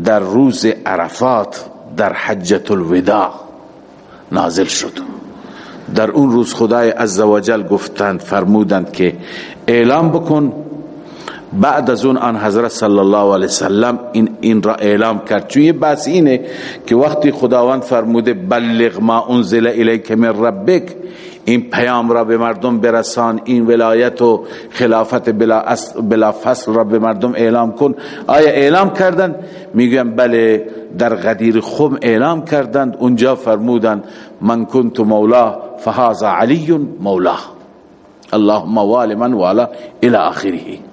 در روز عرفات در حجت الوداع نازل شد. در اون روز خدای عزوجل گفتند فرمودند که اعلام بکن بعد از اون آن حضرت صلی الله علیه وسلم این این را اعلام کرد. چون یه بحث اینه که وقتی خداوند فرموده بلغ ما انزل الیک من ربک این پیام را به مردم برسان این ولایت و خلافت بلا, بلا فصل را به مردم اعلام کن. آیا اعلام کردند میگن بله در غدیر خم اعلام کردند. اونجا فرمودند من کنت مولا فهذا علی مولا اللهم وال من والا الى آخره.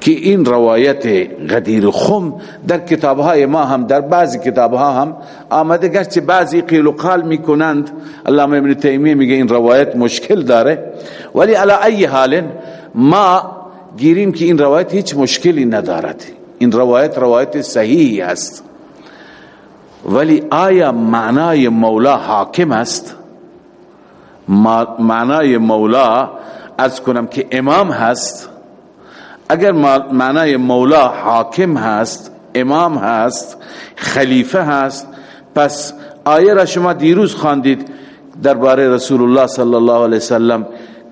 که این روایت غدیر خم در کتابهای ما هم در بعضی کتابها هم آمده گرچه بعضی قیل و قال می‌کنند. علامه ابن تیمیه میگه این روایت مشکل داره. ولی علی ای حال ما گیریم که این روایت هیچ مشکلی ندارد. این روایت روایت صحیحی است. ولی آیا معنای مولا حاکم است؟ معنای مولا از کنم که امام هست. اگر معنای مولا حاکم هست امام هست خلیفه هست پس آیه را شما دیروز خواندید درباره رسول الله صلی الله علیه وسلم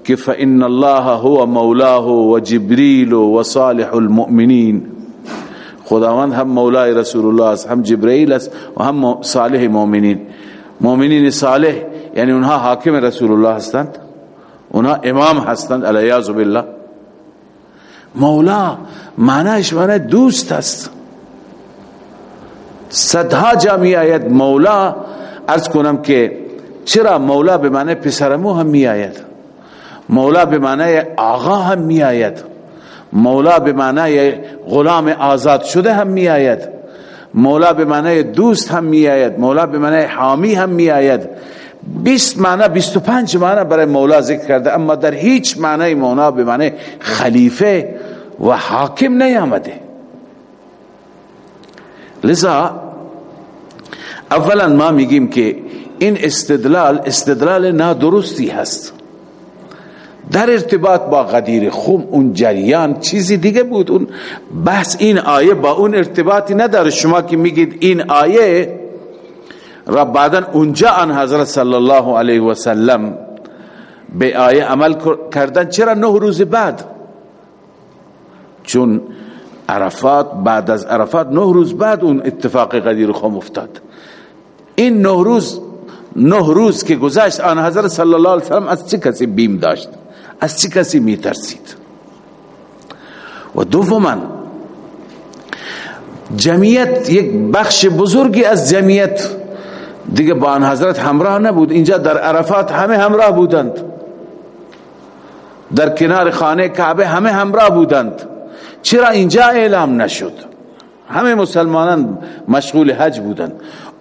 که فإن الله هو مولاه و جبریل و صالح المؤمنین. خداوند هم مولای رسول الله است هم جبرئیل است و هم صالح مؤمنین. مؤمنین صالح یعنی اونها حاکم رسول الله هستند اونها امام هستند علیه بالله. مولا معنیش معنی دوست است. صدها جا می آید مولا ارز کنم که چرا مولا به معنی پسرمو هم می آید؟ مولا به معنی آقا هم می آید. مولا به معنی غلام آزاد شده هم می آید. مولا به معنی دوست هم می آید. مولا به معنی حامی هم می آید. 20 معنی 25 معنی برای مولا ذکر کرده اما در هیچ معنی مولا به معنی خلیفه و حاکم نیامده. لذا اولا ما میگیم که این استدلال استدلال نادرستی هست. در ارتباط با غدیر خم اون جریان چیزی دیگه بود. اون بحث این آیه با اون ارتباطی نداره. شما که میگید این آیه را بعدا اونجا ان حضرت صلی الله علیه و سلم به آیه عمل کردن. چرا نه روز بعد؟ چون عرفات بعد از عرفات نه روز بعد اون اتفاق غدیر خم افتاد. این نه روز نه روز که گذشت آن حضرت صلی الله علیه و سلم از چه کسی بیم داشت؟ از چه کسی می ترسید و دوما جمعیت یک بخش بزرگی از جمعیت دیگه با آن حضرت همراه نبود. اینجا در عرفات همه همراه بودند. در کنار خانه کعبه همه همراه بودند. چرا اینجا اعلام نشد؟ همه مسلمانان مشغول حج بودند.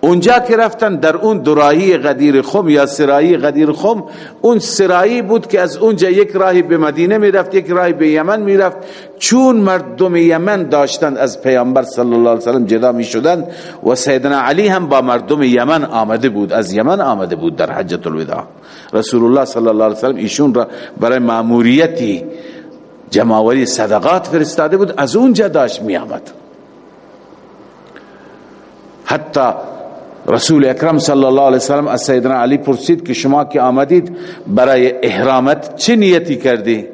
اونجا که رفتن در اون درایی غدیر خم یا سرایی غدیر خم اون سرایی بود که از اونجا یک راهی به مدینه می‌رفت یک راهی به یمن می‌رفت. چون مردم یمن داشتند از پیامبر صلی الله علیه وسلم جدا می شدند و سیدنا علی هم با مردم یمن آمده بود از یمن آمده بود در حجت الوداع. رسول الله صلی الله علیه وسلم ایشون را برای ماموریتی جماوری صدقات فرستاده بود از اونجا داشت می آمد حتی رسول اکرم صلی الله علیه وسلم از سیدنا علی پرسید که شما که آمدید برای احرامت چه نیتی کردی؟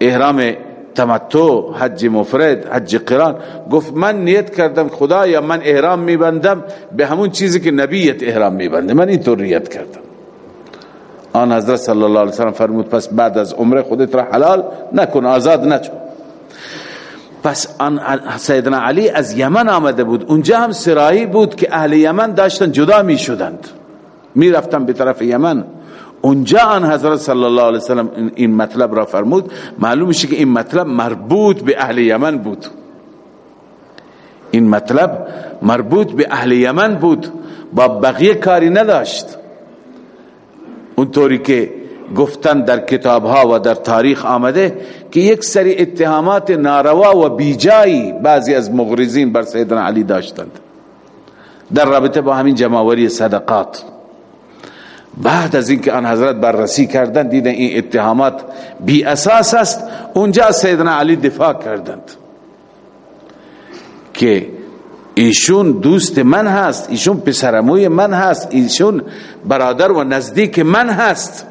احرام تمتع حج مفرد حج قران. گفت من نیت کردم خدایا من احرام میبندم به همون چیزی که نبیت احرام میبنده. من این طور نیت کردم. آن حضرت صلی الله علیه وسلم فرمود پس بعد از عمره خودت را حلال نکن آزاد نچو پس آن سیدنا علی از یمن آمده بود. اونجا هم سرایی بود که اهل یمن داشتن جدا می شدند می رفتن به طرف یمن. اونجا آن حضرت صلی الله علیه وسلم این مطلب را فرمود. معلوم میشه که این مطلب مربوط به اهل یمن بود. این مطلب مربوط به اهل یمن بود. با بقیه کاری نداشت. اونطوری که گفتن در کتاب ها و در تاریخ آمده که یک سری اتهامات ناروا و بیجایی بعضی از مغرزین بر سیدنا علی داشتند. در رابطه با همین جماوری صدقات. بعد از اینکه آن حضرت بررسی کردند دیدن این اتهامات بی اساس است اونجا سیدنا علی دفاع کردند. که ایشون دوست من هست ایشون پسرموی من هست ایشون برادر و نزدیک من هست.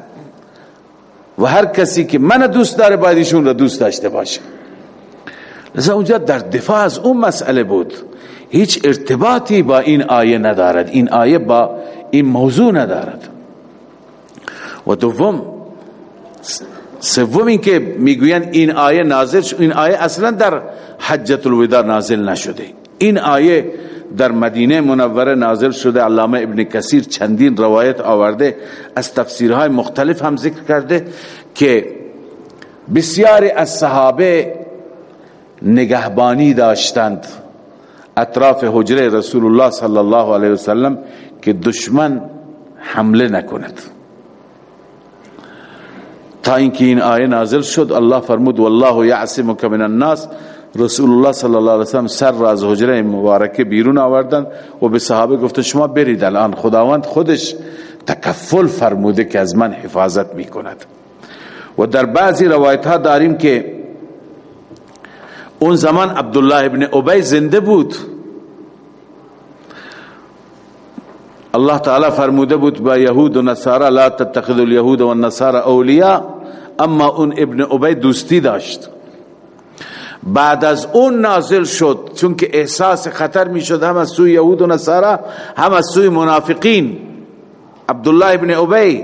و هر کسی که من دوست داره باید ایشون را دوست داشته باشه. لذا اونجا در دفاع از اون مسئله بود. هیچ ارتباطی با این آیه ندارد. این آیه با این موضوع ندارد. و دوم سوم این که می‌گویند این آیه نازل این آیه اصلا در حجت الوداع نازل نشده. این آیه در مدینه منوره نازل شده علامه ابن کثیر چندین روایت آورده از تفسیرهای مختلف هم ذکر کرده که بسیاری از صحابه نگهبانی داشتند. اطراف حجره رسول الله صلی الله علیه وسلم که دشمن حمله نکند. تا اینکه این آیه نازل شد الله فرمود والله یعصمک من الناس. رسول الله صلی الله علیه وسلم سر را از حجره مبارکه بیرون آوردن و به صحابه گفتن شما برید الان خداوند خودش تکفل فرموده که از من حفاظت می کند و در بعضی روایت ها داریم که اون زمان عبدالله ابن عبی زنده بود الله تعالی فرموده بود با یهود و نصارا لا تتخذوا اليهود و النصارى اولیاء اما اون ابن عبی دوستی داشت بعد از اون نازل شد چون که احساس خطر می شد هم از سوی یهود و نصارا هم از سوی منافقین. عبدالله ابن عبی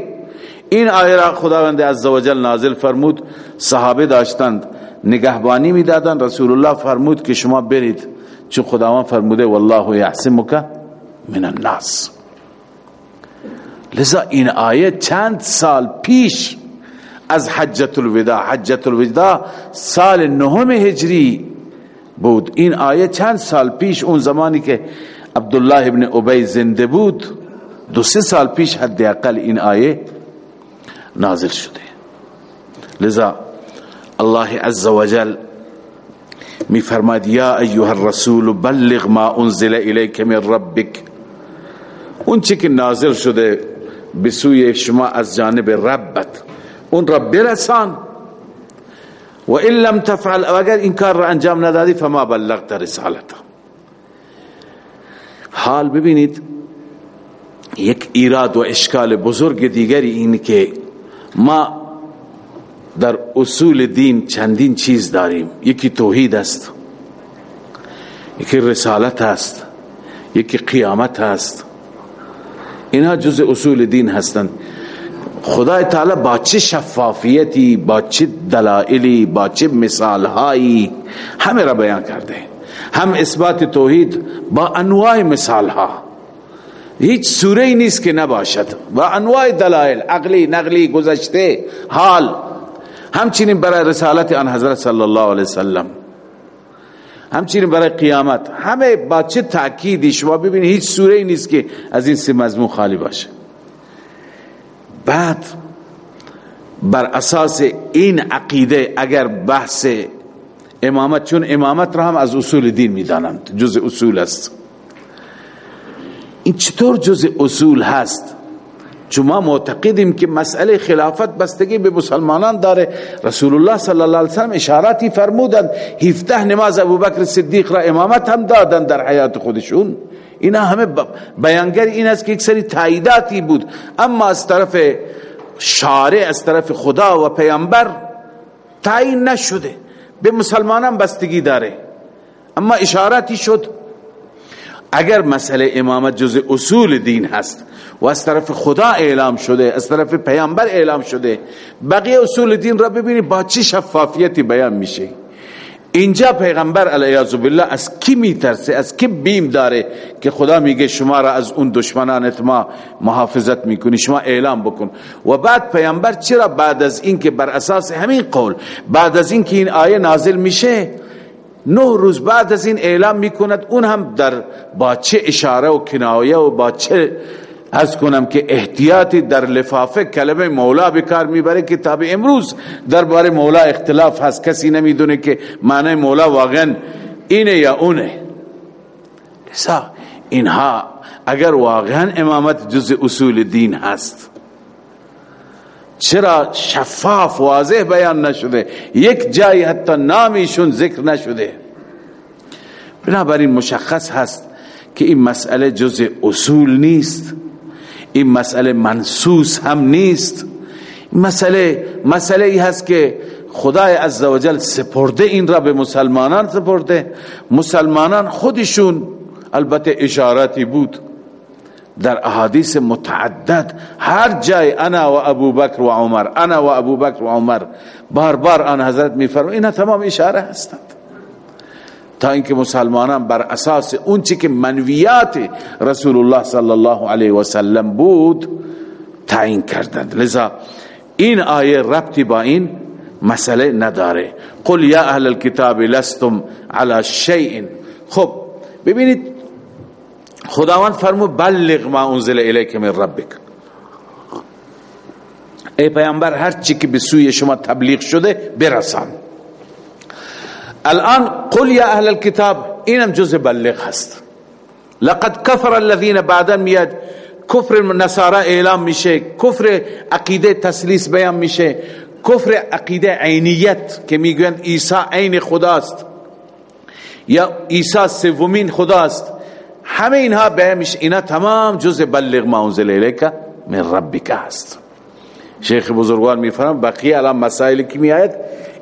این آیه را خداوند عزوجل نازل فرمود صحابه داشتند نگهبانی می‌دادند. رسول الله فرمود که شما برید چون خداوند فرموده والله یعصمک من الناس. لذا این آیه چند سال پیش از حجت الوداع. حجت الوداع سال نهم هجری بود. این آیه چند سال پیش اون زمانی که عبدالله ابن عبی زنده بود دو سه سال پیش حداقل این آیه نازل شده. لذا الله عز وجل می فرماد یا ایها الرسول بلغ ما انزل الیک من ربک. اون چی که نازل شده به شما از جانب ربت. اون رب برسان. و ان لم تفعل اگر این کار را انجام ندادی فما بلغت رسالته حال ببینید یک ایراد و اشکال بزرگ دیگری این که ما در اصول دین چندین چیز داریم. یکی توحید است یکی رسالت است یکی قیامت است. اینها جز اصول دین هستند. خدای تعالی با چه شفافیتی با چه دلائلی با چه مثالهایی همه را بیان کرده. هم اثبات توحید با انواع مثالها. هیچ سوره نیست که نباشد. و انواع دلائل عقلی نقلی گذشته حال. همچنین برای رسالت آن حضرت صلی الله علیه وسلم. همچنین برای قیامت. همه با چه تأکیدی؟ شما ببینید هیچ سوره نیست که از این سه مضمون خالی باشه. بعد بر اساس این عقیده اگر بحث امامت چون امامت را هم از اصول دین می‌دانند جز اصول است. این چطور جز اصول هست؟ چون ما معتقدیم که مسئله خلافت بستگی به مسلمانان داره. رسول الله صلی الله علیه وسلم اشاراتی فرمودند 17 نماز ابوبکر صدیق را امامت هم دادند در حیات خودشون. اینا همه بیانگر این است که یک سری تاییداتی بود. اما از طرف شارع از طرف خدا و پیامبر تعیین نشده. به مسلمانان بستگی داره. اما اشاراتی شد. اگر مسئله امامت جز اصول دین هست و از طرف خدا اعلام شده از طرف پیامبر اعلام شده بقیه اصول دین را ببینید با چه شفافیتی بیان میشه؟ اینجا پیغمبر علیه بالله از کی میترسه؟ از کی بیم داره که خدا میگه شما را از اون دشمنانت ما محافظت می‌کنی شما اعلام بکن. و بعد پیغمبر چرا بعد از این که بر اساس همین قول بعد از این که این آیه نازل میشه نه روز بعد از این اعلام می‌کند اون هم در با چه اشاره و کنایه و با چه از کنم که احتیاطی در لفافه کلمه مولا به کار می‌بره که تا به امروز درباره مولا اختلاف هست. کسی نمی‌دونه که معنی مولا واقعا اینه یا اونه. لذا اینها اگر واقعا امامت جز اصول دین هست چرا شفاف واضح بیان نشده؟ یک جایی حتی نامیشون ذکر نشده. بنابراین مشخص هست که این مسئله جز اصول نیست. این مسئله منسوس هم نیست. مسئله مسئله ای هست که خدای عزوجل سپرده این را به مسلمانان سپرده. مسلمانان خودشون البته اشاراتی بود. در احادیث متعدد هر جای انا و ابو بکر و عمر انا و ابو بکر و عمر بار بار آن حضرت میفرم اینا تمام اشاره هستند. تا اینکه مسلمانان بر اساس اون چی که منویات رسول الله صلی الله علیه و سلم بود تعیین کردند. لذا این آیه ربطی با این مسئله نداره. قل یا اهل الكتاب لستم على شیء. خب ببینید خداوند فرمو بلغ ما انزل الیک من ربک. ای پیامبر هر چی که به سوی شما تبلیغ شده برسان. الان قل یا اهل الكتاب اینم جز بلغ هست. لقد کفر الذين بعدا میاد کفر نصارا اعلام میشه. کفر عقیده تسلیس بیان میشه. کفر عقیده عینیت که می‌گویند عیسی عین خداست. یا عیسی سومین خداست. همه اینها بیان اینا تمام جز بلغ ما انزل الیک من ربک هست. شیخ بزرگوار میفرم بقیه الان مسائلی که میآید؟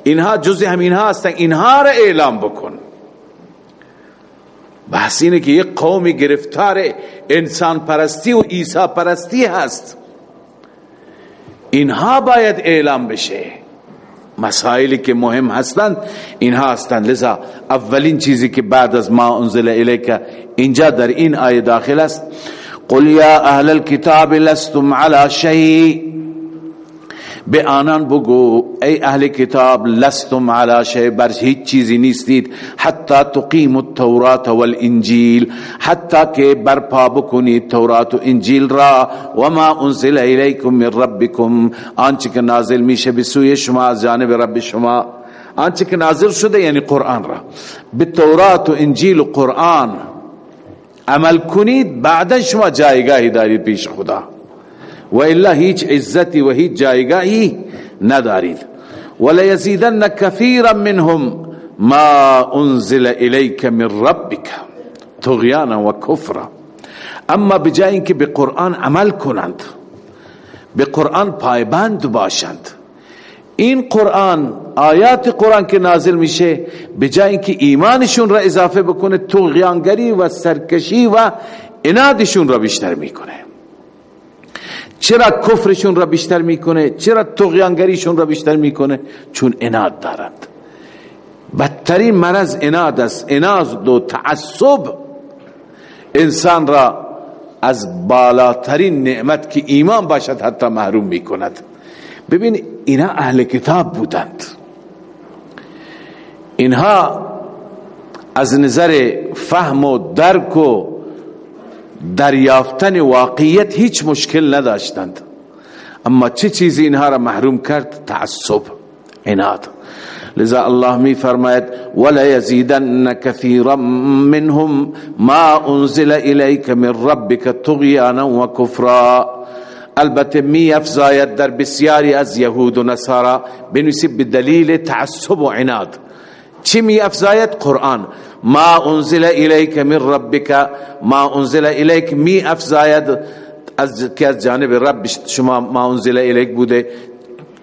اینها جز همینها هستن. اینها را اعلام بکن. بحث اینه که یک قومی گرفتار انسان پرستی و عیسی پرستی هست. اینها باید اعلام بشه. مسائلی که مهم هستند اینها هستند. لذا اولین چیزی که بعد از ما انزل الیک اینجا در این آیه داخل است. قل یا اهل الكتاب لستم على شيء به آنان بگو ای اهل کتاب لستم علی شیء بر هیچ چیزی نیستید حتی تقیم التورات والانجیل حتی که برپا بکنید تورات و انجیل را و ما انزل الیکم من ربکم. آنچه که نازل میشه به سوی شما از جانب رب شما. آنچه که نازل شده یعنی قرآن را. به تورات و انجیل و قرآن عمل کنید بعدا شما جایگاهی دارید پیش خدا. و الا هیچ عزتی و هیچ جایگاهی ندارید. ولا یزیدن کثیرا منهم ما انزل الیک من ربک طغیانا و کفرا. اما بجای اینکه به قرآن عمل کنند به قرآن پایبند باشند. این قرآن آیات قرآن که نازل میشه بجای اینکه ایمانشون را اضافه بکنه طغیانگری و سرکشی و انادشون را بیشتر می‌کنه. چرا کفرشون را بیشتر می‌کنه؟ چرا تغیانگریشون را بیشتر می‌کنه؟ چون اناد دارند بدترین مرض اناد است. اناد و تعصب. انسان را از بالاترین نعمت که ایمان باشد حتی محروم می‌کند. ببین اینا اهل کتاب بودند. اینها از نظر فهم و درک و دریافتن واقعیت هیچ مشکل نداشتند. اما چه چیزی اینها را محروم کرد؟ تعصب عناد. لذا الله می فرماید ولا یزیدن كثيرا منهم ما انزل الیک من ربك طغیانا و البته می افزاید در بسیاری از یهود و نصارا بنویسی بدلیل تعصب و عناد. چی می افزاید قرآن. ما انزل الیک من ربک ما انزل الیک می افزاید از که از جانب رب شما ما انزل الیک بوده.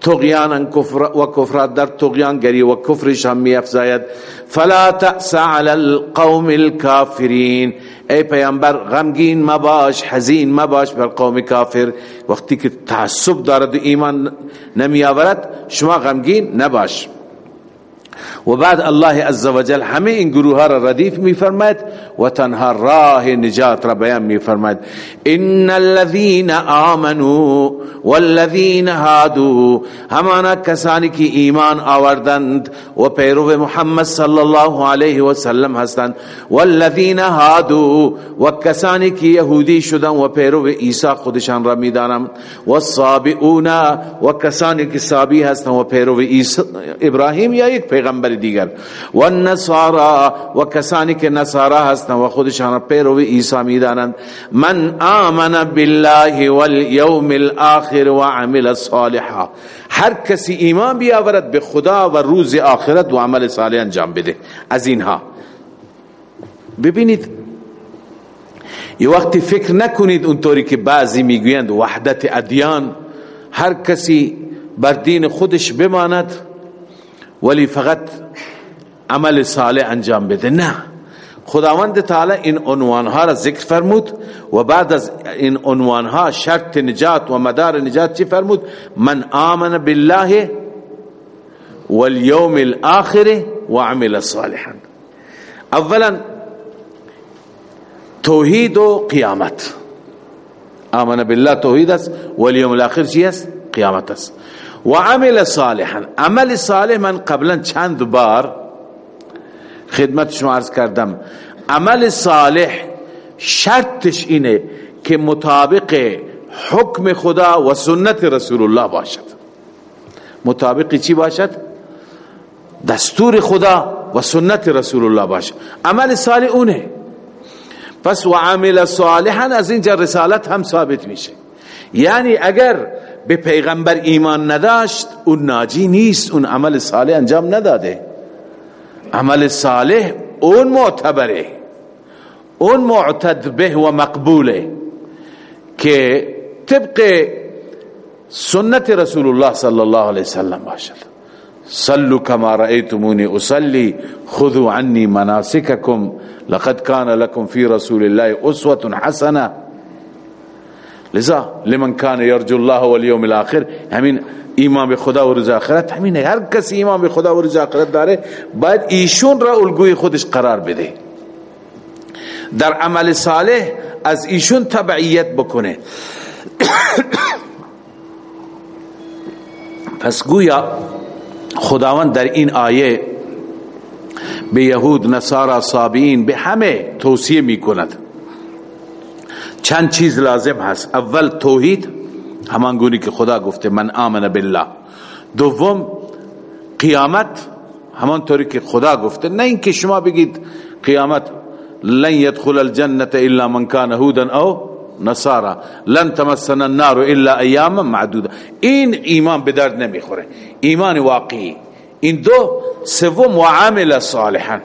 تغیان کفر و کفر در تغیان گری و کفرش هم می افزاید فلا تأس علی القوم الكافرین. ای پیامبر غمگین مباش حزین مباش بر قوم کافر. وقتی که تعصب دارد ایمان نمی آورد شما غمگین نباش. و بعد الله عزوجل همه این گروه ها را ردیف می فرماید و تنها راه نجات را بیان می فرماید ان الذين آمنوا والذين هادوا همانا کسانی که ایمان آوردند و پیرو محمد صلی الله علیه و سلم هستند. والذین هادوا و کسانی که یهودی شدند و پیرو عیسی خودشان را می‌دانند. و صابئون و کسانی که صابی هستند و پیرو ابراهیم یا یک دیگر. و النصارا و کسانی که نصارا هستند و خودشان پیرو عیسی می‌دانند. من آمن بالله والیوم الاخر و عمل صالحا. هر کسی ایمان بیاورد به خدا و روز آخرت و عمل صالح انجام بده. از اینها. ببینید یه وقتی فکر نکنید اونطوری که بعضی می‌گویند وحدت ادیان. هر کسی بر دین خودش بماند ولی فقط عمل صالح انجام بده. نه. خداوند تعالی این عنوانها را ذکر فرمود و بعد از این عنوانها شرط نجات و مدار نجات چی فرمود؟ من آمن بالله والیوم الاخر و عمل صالحا. اولا توحید و قیامت. آمن بالله توحید است والیوم الاخر چی است؟ قیامت است. و عمل صالحا. عمل صالح من قبلا چند بار؟ خدمت شما عرض کردم. عمل صالح شرطش اینه که مطابق حکم خدا و سنت رسول الله باشد. مطابق چی باشد؟ دستور خدا و سنت رسول الله باشد. عمل صالح اونه. پس و عمل صالحا از اینجا رسالت هم ثابت میشه. یعنی اگر به پیغمبر ایمان نداشت اون ناجی نیست اون عمل صالح انجام نداده. عمل صالح اون معتبره اون معتد به و مقبوله که طبق سنت رسول الله صلی الله علیه وسلم باشد. صلوا كما رأيتموني اصلي خذوا عني مناسككم لقد كان لكم في رسول الله اسوه حسنه لذا لمن کان یرجو الله والیوم الاخر همین ایمان به خدا و روز آخرت همینه هر کسی ایمان به خدا و روز آخرت داره باید ایشون را الگوی خودش قرار بده. در عمل صالح از ایشون تبعیت بکنه. پس گویا خداوند در این آیه به یهود نصارا صابین به همه توصیه می کند چند چیز لازم هست. اول توحید همان گونی که خدا گفته من آمن بالله. دوم قیامت همان طوری که خدا گفته. نه اینکه شما بگید قیامت لن يدخل الجنة الا من كان هودا او نصارا. لن تمسنا النار الا ایاما معدوده این ایمان به درد نمی‌خوره. ایمان واقعی. این دو سوم و عامل صالحا.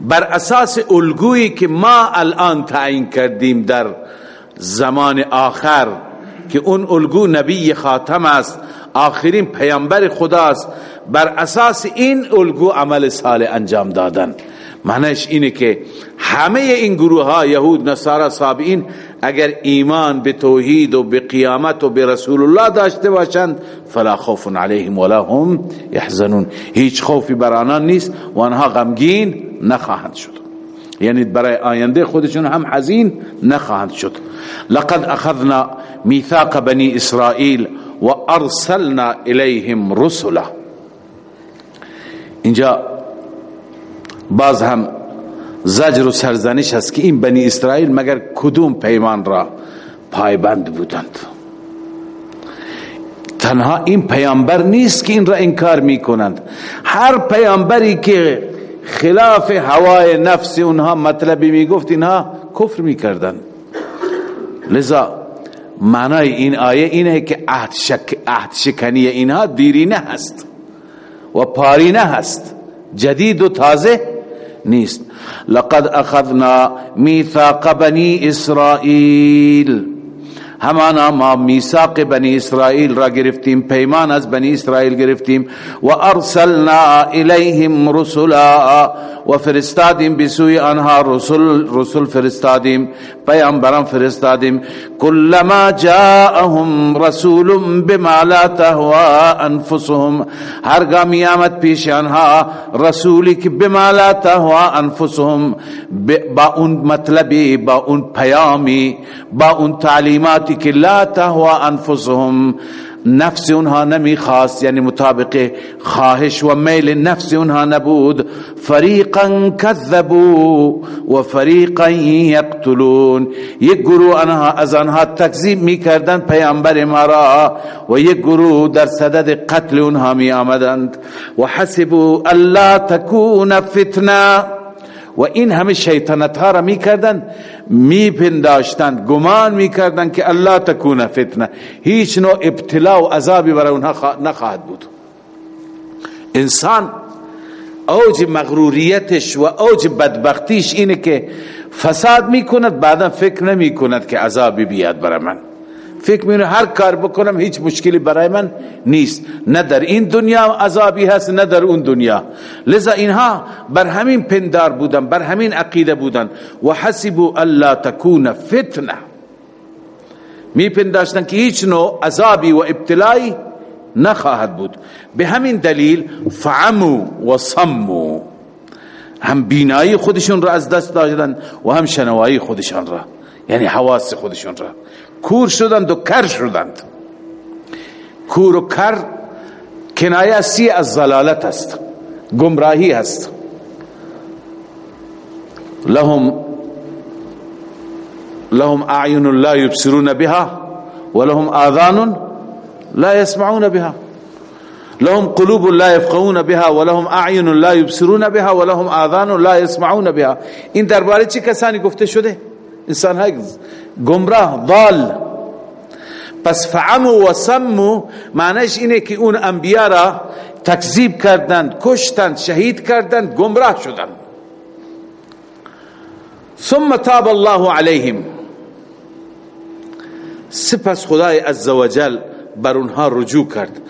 بر اساس الگویی که ما الان تعیین کردیم در زمان آخر که اون الگو نبی خاتم است آخرین پیامبر خداست بر اساس این الگو عمل صالح انجام دادن. معنیش اینه که همه این گروه ها یهود نصارا صابئین اگر ایمان به توحید و به قیامت و به رسول الله داشته باشند فلا خوف علیهم ولا هم یحزنون. هیچ خوفی بر آنان نیست و آنها غمگین نخواهند شد. یعنی برای آینده خودشون هم حزین نخواهند شد. لقد اخذنا میثاق بنی اسرائیل و ارسلنا الیهم رسلا اینجا باز هم زجر و سرزنش هست که این بنی اسرائیل مگر کدوم پیمان را پایبند بودند. تنها این پیامبر نیست که این را انکار می کنند هر پیامبری که خلاف هوای نفس اونها مطلبی می گفت اینها کفر می کردند لذا معنای این آیه اینه که عهد, شک عهد شکنی اینها دیرینه هست و پارینه هست جدید و تازه نیست. لقد اخذنا میثاق بنی اسرائیل. همانا ما میثاق بنی اسرائیل را گرفتیم پیمان از بنی اسرائیل گرفتیم. و ارسلنا الیهم رسلا و فرستادیم بسوی آنها رسول رسول فرستادیم پیامبران فرستادیم. كلما جاءهم رسول بما لا تهوى انفسهم هرگاه آمد پیش آنها رسولی که بما لا تهوى انفسهم با اون مطلبی با اون پیامی با اون تعلیماتی که لا تهوى انفسهم نفس اونها نمی‌خواست یعنی مطابق خواهش و میل نفس اونها نبود. فریقا کذبو و فریقا یقتلون. یک گروه انها از آنها تکذیب می‌کردند پیامبر ما را و یک گروه در صدد قتل اونها می آمدند و حسبوا الا تكون فتنه. و این همه شیطنت ها را می کردن می پنداشتند گمان می کردن که الله تکون فتنه. هیچ نوع ابتلا و عذابی برای اونها نخواهد بود. انسان اوج مغروریتش و اوج بدبختیش اینه که فساد می کند بعدا فکر نمی کند که عذابی بیاد برای من. فکر می‌کنه هر کار بکنم هیچ مشکلی برای من نیست. نه در این دنیا عذابی هست نه در اون دنیا. لذا اینها بر همین پندار بودن بر همین عقیده بودن. و حسبوا الا تکون فتنه. می پنداشتن که هیچ نوع عذابی و ابتلایی نخواهد بود. به همین دلیل فعمو و صمو هم بینایی خودشون را از دست دادن و هم شنوایی خودشان را یعنی حواس خودشون را. کور شدند و کر شدند. کور و کر کنایه سی از ضلالت است گمراهی است. لهم لهم اعین لا يبصرون بها ولهم آذان لا يسمعون بها. لهم قلوب لا يفقهون بها ولهم اعین لا يبصرون بها ولهم آذان لا يسمعون بها. این درباره چه کسانی گفته شده؟ انسان های گمراه ضال. پس فعمو و سمو معنیش اینه که اون انبیاء را تکذیب کردند کشتند شهید کردند گمراه شدند. ثم تاب الله علیهم. سپس خدای عزوجل بر اونها رجوع کرد.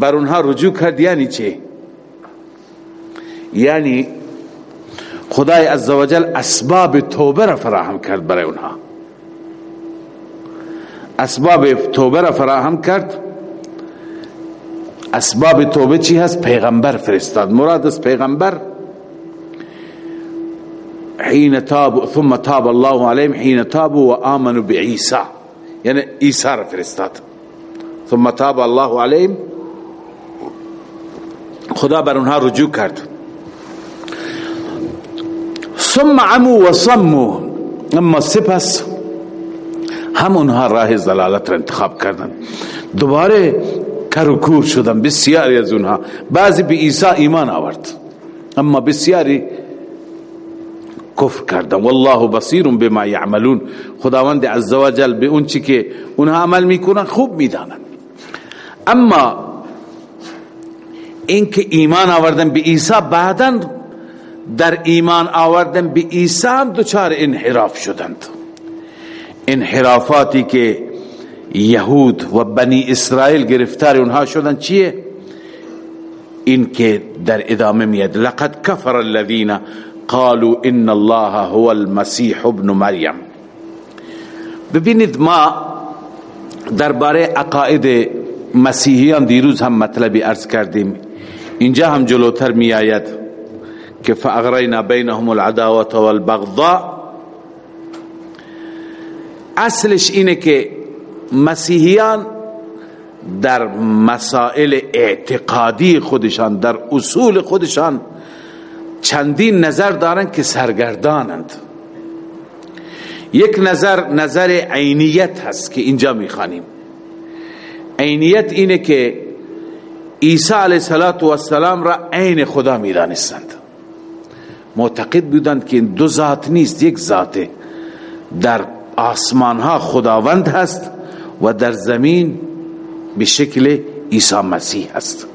بر اونها رجوع کرد یعنی چه؟ یعنی خدای عزوجل اسباب توبه را فراهم کرد برای اونها. اسباب توبه را فراهم کرد. اسباب توبه چی هست؟ پیغمبر فرستاد. مراد از پیغمبر. حين تاب ثم تاب الله عليهم حين تابوا وآمنوا بعيسى يعني عيسى را فرستاد. ثم تاب الله عليهم خدا بر اونها رجوع کرد. ثم عمو و صمو اما سپس هم اونها راه زلالت را انتخاب کردن. دوباره کرکور شدن. بسیاری از اونها. بعضی به عیسی ایمان آورد. اما بسیاری کفر کردن. والله بصیر بما یعملون. خداوند عزوجل به اون چی که اونها عمل می‌کنن خوب می‌دانن. اما اینکه ایمان آوردن به عیسی بعدا در ایمان آوردن به عیسی هم دچار انحراف شدند. انحرافاتی که یهود و بنی اسرائیل گرفتار اونها شدن چیه؟ این که در ادامه میاد لقد کفر الذين قالوا ان الله هو المسيح ابن مریم. ببینید ما درباره عقاید مسیحیان دیروز هم مطلبی عرض کردیم. اینجا هم جلوتر می آید که فاغرینا بینهم العداوه والبغضاء. اصلش اینه که مسیحیان در مسائل اعتقادی خودشان در اصول خودشان چندین نظر دارند که سرگردانند. یک نظر نظر عینیت هست که اینجا می‌خوانیم. عینیت اینه که عیسی علیه السلام را عین خدا می‌دانستند. معتقد بودند که این دو ذات نیست یک ذاته. در آسمان ها خداوند هست و در زمین به شکل عیسی مسیح هست.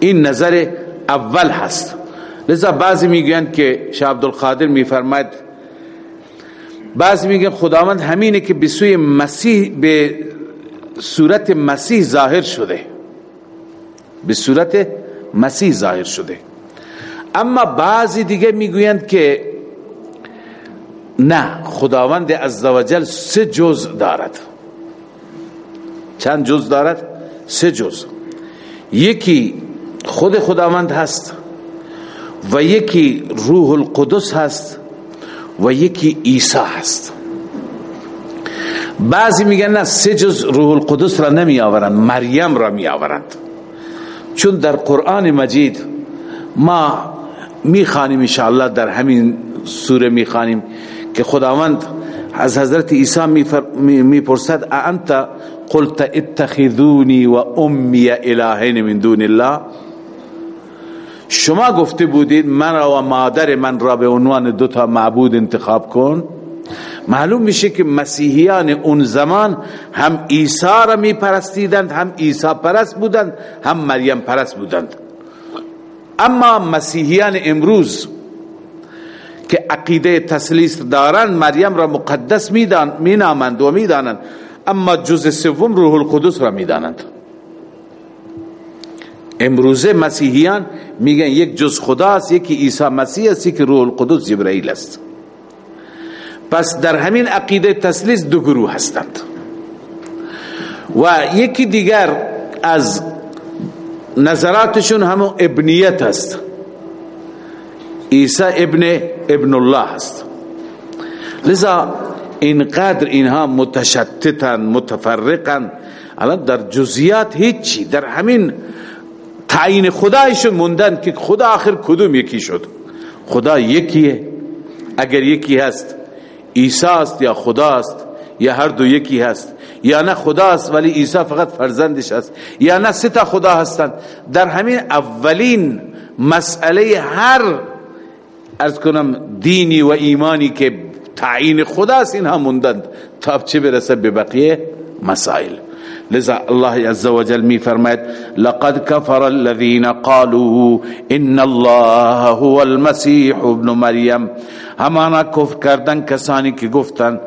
این نظر اول هست. لذا بعضی میگن که شاه عبدالقادر میفرماید بعضی میگن خداوند همینه که به سوی مسیح به صورت مسیح ظاهر شده. به صورت مسیح ظاهر شده. اما بعضی دیگه می‌گویند که نه خداوند عزوجل سه جز دارد. چند جز دارد؟ سه جز. یکی خود خداوند هست و یکی روح القدس هست و یکی عیسی هست. بعضی میگن نه سه جز روح القدس را نمی آورند مریم را می آورند چون در قرآن مجید ما می‌خوانیم انشاءالله در همین سوره می‌خوانیم که خداوند از حضرت عیسی می‌پرسد انت قلت اتخذونی و امی الهین من دون الله؟ شما گفته بودید من و مادر من را به عنوان دو تا معبود انتخاب کن. معلوم میشه که مسیحیان اون زمان هم عیسی را می پرستیدند هم عیسی پرست بودند هم مریم پرست بودند. اما مسیحیان امروز که عقیده تسلیس دارند مریم را مقدس میدان مینامند و می‌دانند. اما جز سوم روح القدس را می‌دانند. امروزه مسیحیان میگن یک جز خداست یکی عیسی مسیح است که روح القدس جبرائیل است. پس در همین عقیده تسلیس دو گروه هستند. و یکی دیگر از نظراتشون همون ابنیت است. عیسی ابن ابن الله است. لذا اینقدر اینها متشتتن متفرقن. الان در جزیات هیچی در همین تعیین خدایشون موندن که خدا آخر کدوم یکی شد. خدا یکیه. اگر یکی هست عیسی است یا خدا است یا هر دو یکی هست یا نه خدا است ولی عیسی فقط فرزندش است یا نه سه تا خدا هستند. در همین اولین مسئله هر از کنم دینی و ایمانی که تعیین خدا است اینها موندند. تا چه برسه به بقیه مسائل. لذا الله عز وجل می فرماید لقد كفر الذين قالوا ان الله هو المسيح ابن مریم. همانا کفر کردن کسانی که گفتن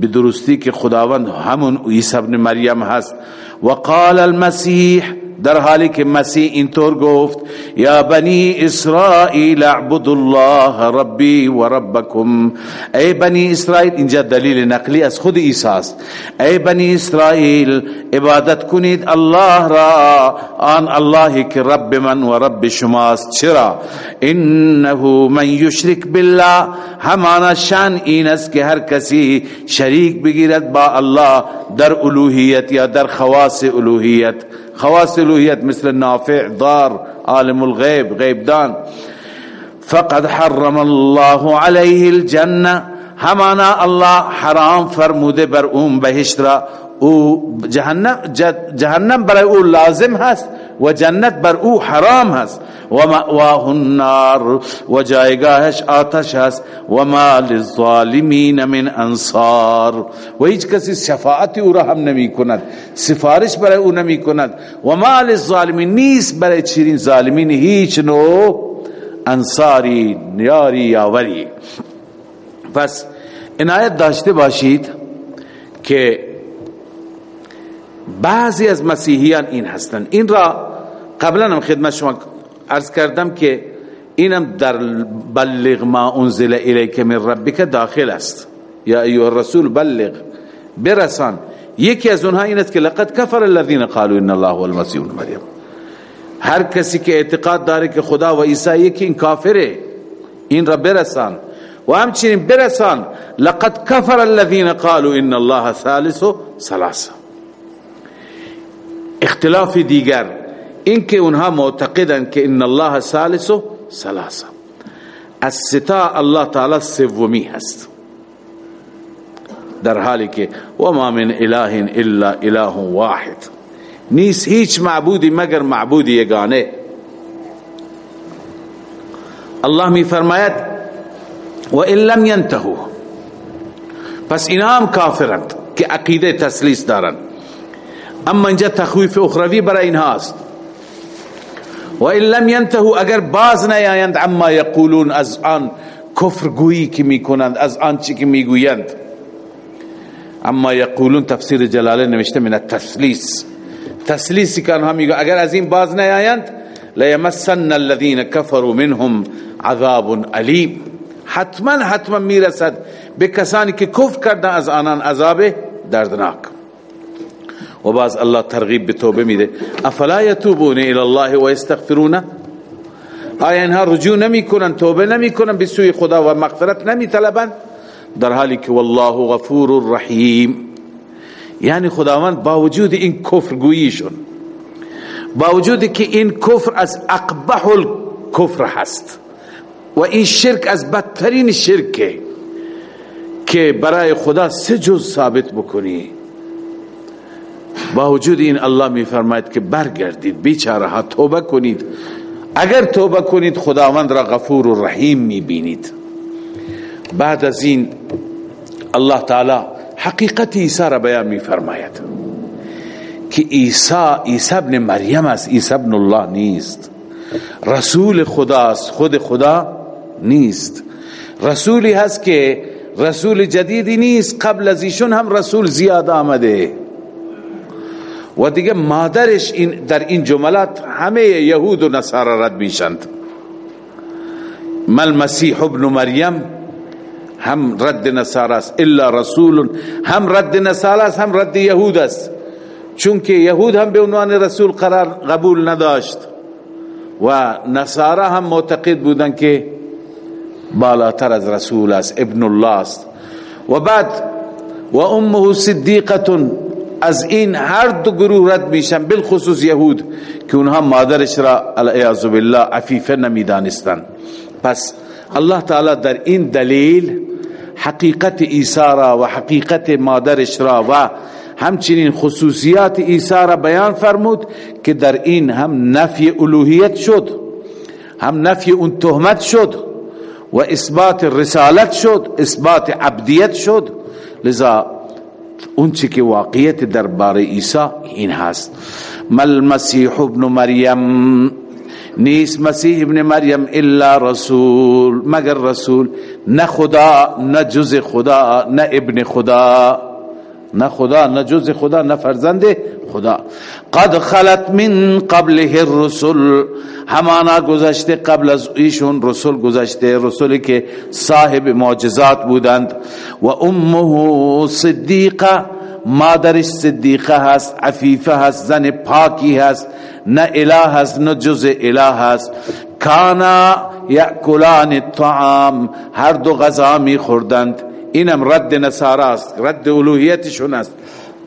به درستی که خداوند همون عیسی ابن مریم هست. وقال المسیح در حالی که مسیح اینطور گفت یا بنی اسرائیل اعبدوا الله ربی و ربکم. ای بنی اسرائیل اینجا دلیل نقلی از خود عیسی است. ای بنی اسرائیل عبادت کنید الله را آن اللهی که رب من و رب شماست. چرا؟ انه من یشرک بالله. همانا شان این است که هر کسی شریک بگیرد با الله در الوهیت یا در خواص الوهیت. خواص الوهیت مثل نافع ضار عالم الغیب غیبدان فقد حرم الله علیه الجنه همانا الله حرام فرموده بر اون بهشت را او جهنم جهنم برای او لازم هست. و جنت بر او حرام هست. و مأواه النار و جایگاهش آتش هست. و ما للظالمین من انصار. و هیچ کسی شفاعت او را هم نمی کند. سفارش برای او نمی کند. و ما للظالمین نیست برای چیرین ظالمین هیچ نوع انصاری نیاری یاوری. پس عنایت داشته باشید که بعضی از مسیحیان این هستند. این را قبلا هم خدمت شما عرض کردم که اینم در بلغ ما انزل الیک من ربک داخل است. یا ایها الرسول بلغ برسان. یکی از اونها این است که لقد کفر الذين قالوا ان الله ابن مریم. هر کسی که اعتقاد داره که خدا و عیسی یکی این کافره. این را برسان. و همچنین برسان لقد کفر الذين قالوا ان الله ثالث ثلاثه. اختلاف دیگر این که اونها معتقدن که ان الله ثالث ثلاثه از ستا الله تعالی سومی هست. در حالی که و ما من اله الا اله واحد. نیست هیچ معبودی مگر معبود یگانه. الله می فرماید و ان لم ينتهوا. پس اینا هم کافرند که عقیده تسلیس دارند اما اینجا تخویف اخروی برای اینها است و ان لم ينتهوا اگر باز نیایند عما یقولون از آن کفر گویی که می‌کنند از آن چی که می‌گویند. اما یقولون تفسیر جلاله نوشته من التسلیس تسلیسی که آنها میگو اگر از این باز نیایند لیمسن الذين كفروا منهم عذاب علیم. حتما حتما می‌رسد به کسانی که کفر کردن از آنان عذاب دردناک. و باز الله ترغیب به توبه میده. افلا یتوبون الى الله و یستغفرون؟ آیا اینها رجوع نمی کنن توبه نمی کنن به سوی خدا و مغفرت نمی طلبن در حالی که والله غفور رحیم. یعنی خداوند با وجود این کفر گوییشون با وجود که این کفر از اقبح الکفر هست و این شرک از بدترین شرکه که برای خدا سه جز ثابت بکنی. با وجود این الله می فرماید که برگردید بیچاره ها توبه کنید. اگر توبه کنید خداوند را غفور و رحیم می بینید بعد از این الله تعالی حقیقت عیسی را بیان می فرماید که عیسی عیسی ابن مریم است. عیسی ابن الله نیست. رسول خداست خود خدا نیست. رسولی هست که رسول جدیدی نیست. قبل از ایشون هم رسول زیاد آمده. و دیگه مادرش این در این جملات همه یهود و نصارا رد میشند. مل مسیح ابن مریم هم رد نصارا است الا رسول هم رد نصارا است هم رد یهود است. چونکه یهود هم به عنوان رسول قرار قبول نداشت و نصارا هم معتقد بودن که بالاتر از رسول است ابن الله است. و بعد و امه صدیقه از این هر دو گروه رد میشن بالخصوص یهود که اونها مادرش را العیاذ بالله عفیفه نمی‌دانستن. پس الله تعالی در این دلیل حقیقت عیسی را و حقیقت مادرش را و همچنین خصوصیات عیسی را بیان فرمود که در این هم نفی الوهیت شد هم نفی اون تهمت شد و اثبات رسالت شد اثبات عبدیت شد. لذا اون چی که واقعیت درباره عیسی این هست. مل مسیح ابن مریم. نیست مسیح ابن مریم الا رسول. مگر رسول؟ نه خدا نه جز خدا نه ابن خدا. نه خدا نه جز خدا نه فرزند خدا. قد خلت من قبله الرسل. همانا گذشته قبل از ایشون رسول گذشته رسولی که صاحب معجزات بودند. و امه صدیقه مادرش صدیقه هست عفیفه هست زن پاکی هست. نه اله هست نه جز اله هست. کانا یأکلان الطعام. هر دو غذا می خوردند اینم رد نصاراست رد الوهیتشون است.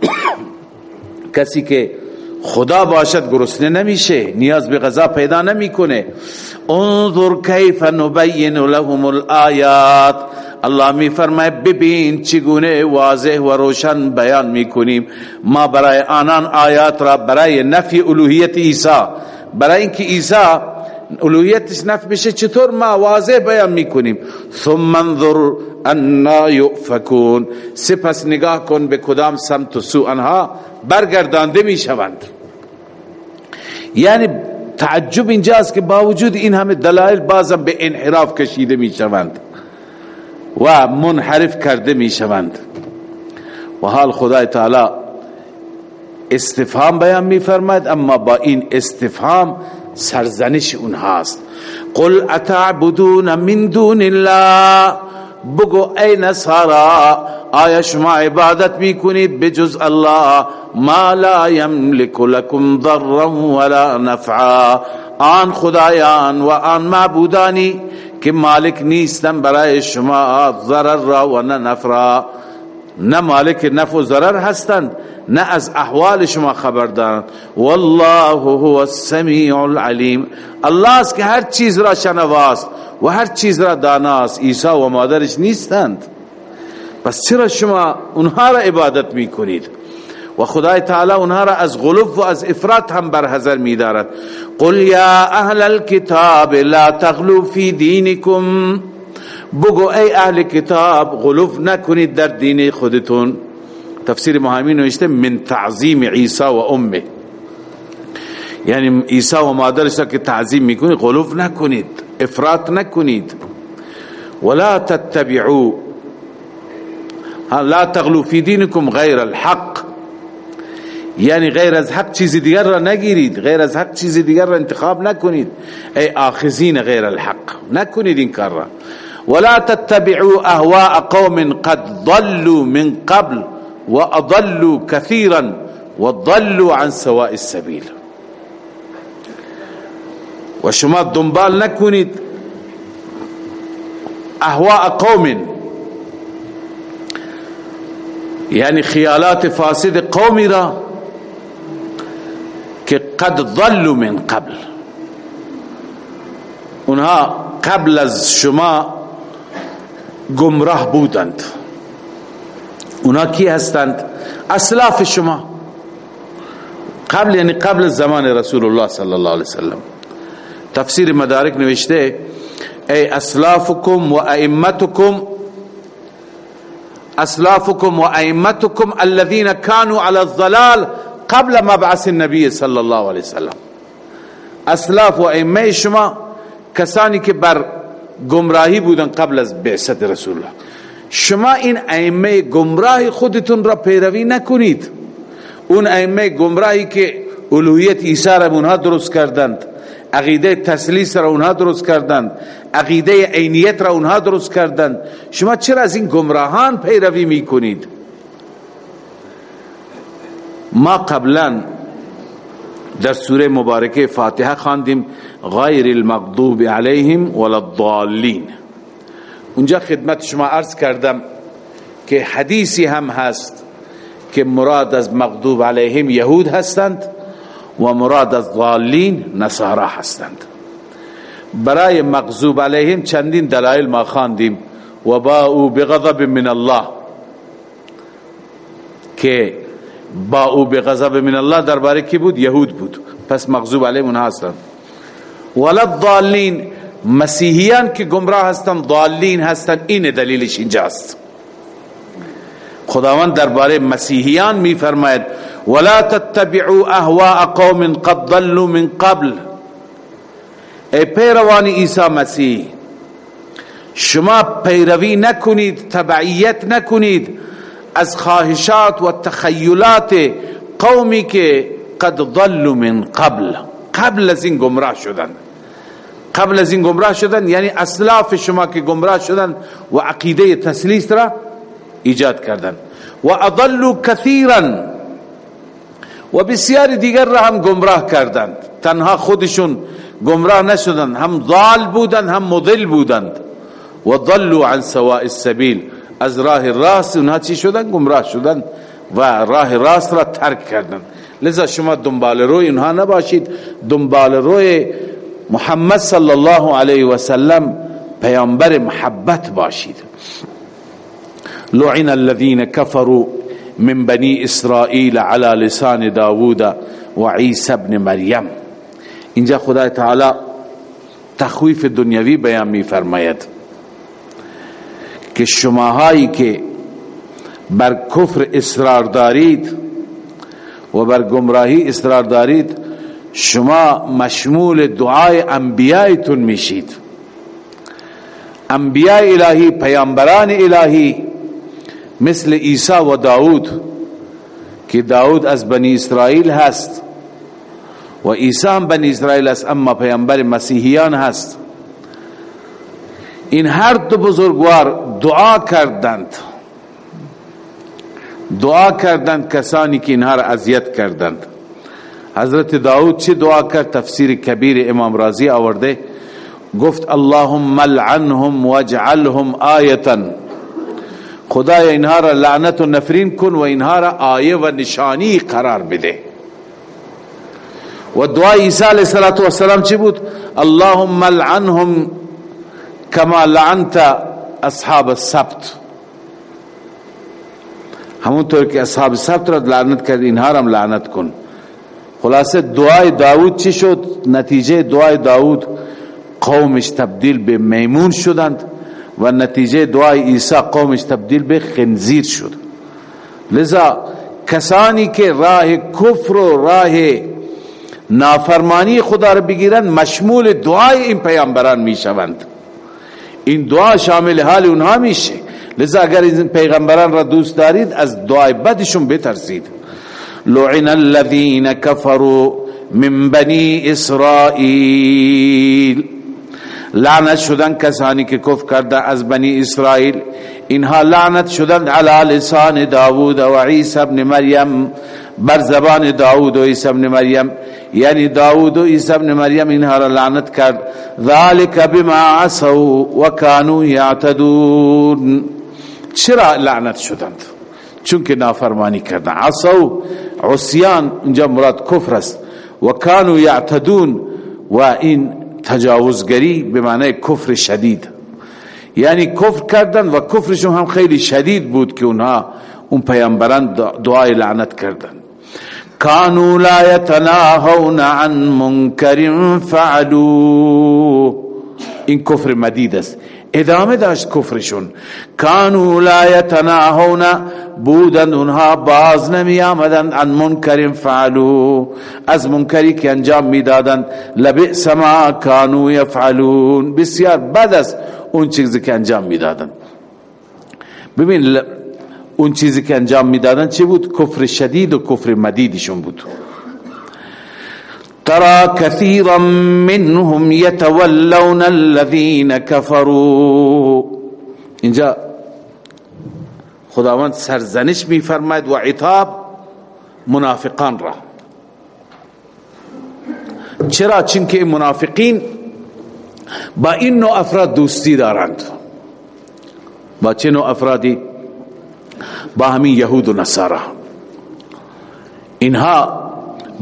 کسی که خدا باشد گرسنه نمیشه نیاز به غذا پیدا نمی‌کنه. انظر کیف نبین لهم الآیات. الله می ببین چگونه واضح و روشن بیان می‌کنیم. ما برای آنان آیات را برای نفی الوهیت عیسی برای اینکه عیسی الوهیتش نفی بشه چطور ما واضح بیان می‌کنیم؟ ثم انظر انا یؤفکون سپس نگاه کن به کدام سمت و سو انها برگردانده می‌شوند. یعنی تعجب اینجاست که با وجود این همه دلائل بازم به انحراف کشیده می‌شوند و منحرف کرده می‌شوند. و حال خدای تعالی استفهام بیان میفرماید اما با این استفهام سرزنش اونهاست. قل اتعبدون من دون الله؟ بگو ای نصارا آیا شما عبادت می‌کنید بجز الله؟ ما لا یملک لکم ضرا ولا نفعا. آن خدایان و آن معبودانی که مالک نیستن برای شما ضرر را و نه نفع نه مالک نفع و ضرر هستند نه از احوال شما خبر دارند. والله هو السمیع العلیم. الله است که هر چیز را شنواست و هر چیز را داناست. عیسی و مادرش نیستند. پس چرا شما اونها را عبادت می‌کنید؟ و خدای تعالی اونها را از غلوف و از افراط هم برحذر میدارد. قل یا اهل الكتاب لا تغلو فی دینکم. بگو ای اهل کتاب غلوف نکنید در دین خودتون. تفسیر محامی نوشته من تعظیم عیسی و امه. یعنی عیسی و مادرش که تعظیم می‌کنید غلوف نکنید افراط نکنید. ولا تتبعوا. لا تغلو فی دینکم غیر الحق. یعنی غیر از حق چیز دیگر را نگیرید غیر از حق چیز دیگر را انتخاب نکنید. ای آخذین غیر الحق نکنید این کار را. ولا تتبعوا أهواء قوم قد ضلوا من قبل وأضلوا كثيرا وضلوا عن سواء السبيل. و شما دنبال أهواء قوم. یعنی خیالات فاسد قومی را که قد ضلوا من قبل. اونها قبل از شما گمراه بودند. اونا کی هستند؟ اسلاف شما. قبل یعنی قبل زمان رسول الله صلی الله علیه وسلم. تفسیر مدارک نوشته ای اسلافکم و ائمتکم اسلافکم و ائمتکم الذين كانوا على الضلال قبل مبعث النبی صلی الله علیه وسلم. اسلاف و ائمه شما کسانی که بر گمراهی بودن قبل از بعثت رسول الله شما این ائمه گمراه خودتون را پیروی نکنید. اون ائمه گمراهی که الوهیت عیسی را اونها درست کردند عقیده تسلیس را اونها درست کردند عقیده عینیت را اونها درست کردند شما چرا از این گمراهان پیروی می‌کنید؟ ما قبلا در سوره مبارکه فاتحه خواندیم. غیر المغضوب علیهم ولا الضالین. اونجا خدمت شما عرض کردم که حدیثی هم هست که مراد از مغضوب علیهم یهود هستند و مراد از ضالین نصارا هستند. برای مغضوب علیهم چندین دلائل ما خواندیم. و با او بغضب من الله که با او بغضب من الله درباره کی بود؟ یهود بود. پس مغضوب علیهم اونها هستند. ولد ضالین مسیحیان که گمراه هستند ضالین هستند این دلیلش اینجاست. خداوند درباره مسیحیان می فرماید ولا تتبعوا اهواء قوم قد ضلوا من قبل. ای پیروان عیسی مسیح شما پیروی نکنید تبعیت نکنید از خواهشات و تخیلات قومی که قد ضلوا من قبل. قبل از این گمراه شدن. قبل از این گمراه شدن یعنی اسلاف شما که گمراه شدن و عقیده تسلیس را ایجاد کردن. و اضلوا کثیرا. و بسیار دیگر را هم گمراه کردند. تنها خودشون گمراه نشدند هم ضال بودند هم مضل بودند. و ضلوا عن سواء السبیل. از راه راست اونها چی شدن؟ گمراه شدن و راه راست را ترک کردن. لذا شما دنبال روی اونها نباشید. دنبال روی محمد صلی الله علیه و سلم پیامبر محبت باشید. لعن الذين كفروا من بني اسرائیل على لسان داوود و عیسی ابن مریم. اینجا خدای تعالی تخویف دنیوی بیان می فرماید که شماهایی که بر کفر اصرار دارید و بر گمراهی اصرار دارید شما مشمول دعای انبیایتون میشید. انبیاء الهی پیامبران الهی مثل عیسی و داود که داود از بنی اسرائیل هست و عیسی هم بنی اسرائیل است اما پیامبر مسیحیان هست. این هر دو بزرگوار دعا کردند. دعا کردند کسانی که اینها را اذیت کردند. حضرت داود چه دعا کرد؟ تفسیر کبیر امام رازی آورده گفت اللهم لعنهم واجعلهم آیتا. خدای اینها را لعنت و نفرین کن و اینها را آیه و نشانی قرار بده. و دعای عیسی علیه السلام چی بود؟ اللهم لعنهم کما لعنت اصحاب السبت. همونطور که اصحاب سبت را لعنت کرد اینها را لعنت کن. خلاصه دعای داود چی شد؟ نتیجه دعای داود قومش تبدیل به میمون شدند و نتیجه دعای عیسی قومش تبدیل به خنزیر شد. لذا کسانی که راه کفر و راه نافرمانی خدا را بگیرند مشمول دعای این پیامبران می‌شوند. این دعا شامل حال اونها میشه. لذا اگر این پیغمبران را دوست دارید از دعای بدشون بترسید. لعن الذين كفروا من بني اسرائیل. لعنت شدن کسانی که کفر کرده از بنی اسرائیل. اینها لعنت شدن علی لسان داوود و عیسی ابن مریم. بر زبان داوود و عیسی ابن مریم. یعنی داوود و عیسی ابن مریم اینها را لعنت کرد. ذالک بما عصوا و كانوا یعتدون. چرا لعنت شدند؟ چون که نافرمانی کردن. عصوا عصیان اینجا مراد کفر است. و كانوا یعتدون و این تجاوزگری به معنی کفر شدید. یعنی کفر کردن و کفرشون هم خیلی شدید بود که اونها اون پیامبران دعای لعنت کردن. کانو لا یتناهون عن منکر فعلو این کفر مدید است. ادامه داشت کفرشون. کانو لا یتناهون بودند اونها باز نمی آمدند عن منکر فعلو از منکری که انجام می‌دادند. لبئس ما کانو یفعلون. بسیار بد است اون چیزی که انجام می‌دادند. ببین اون چیزی که انجام می‌دادن چی بود؟ کفر شدید و کفر مدیدشون بود. ترى كثيرا منهم يتولون الذين كفروا. اینجا خداوند سرزنش میفرماید و عتاب منافقان را. چرا؟ چونکه این منافقین با این نوع افراد دوستی دارند. با چه نوع افرادی؟ با همین یهود و نصارا. اینها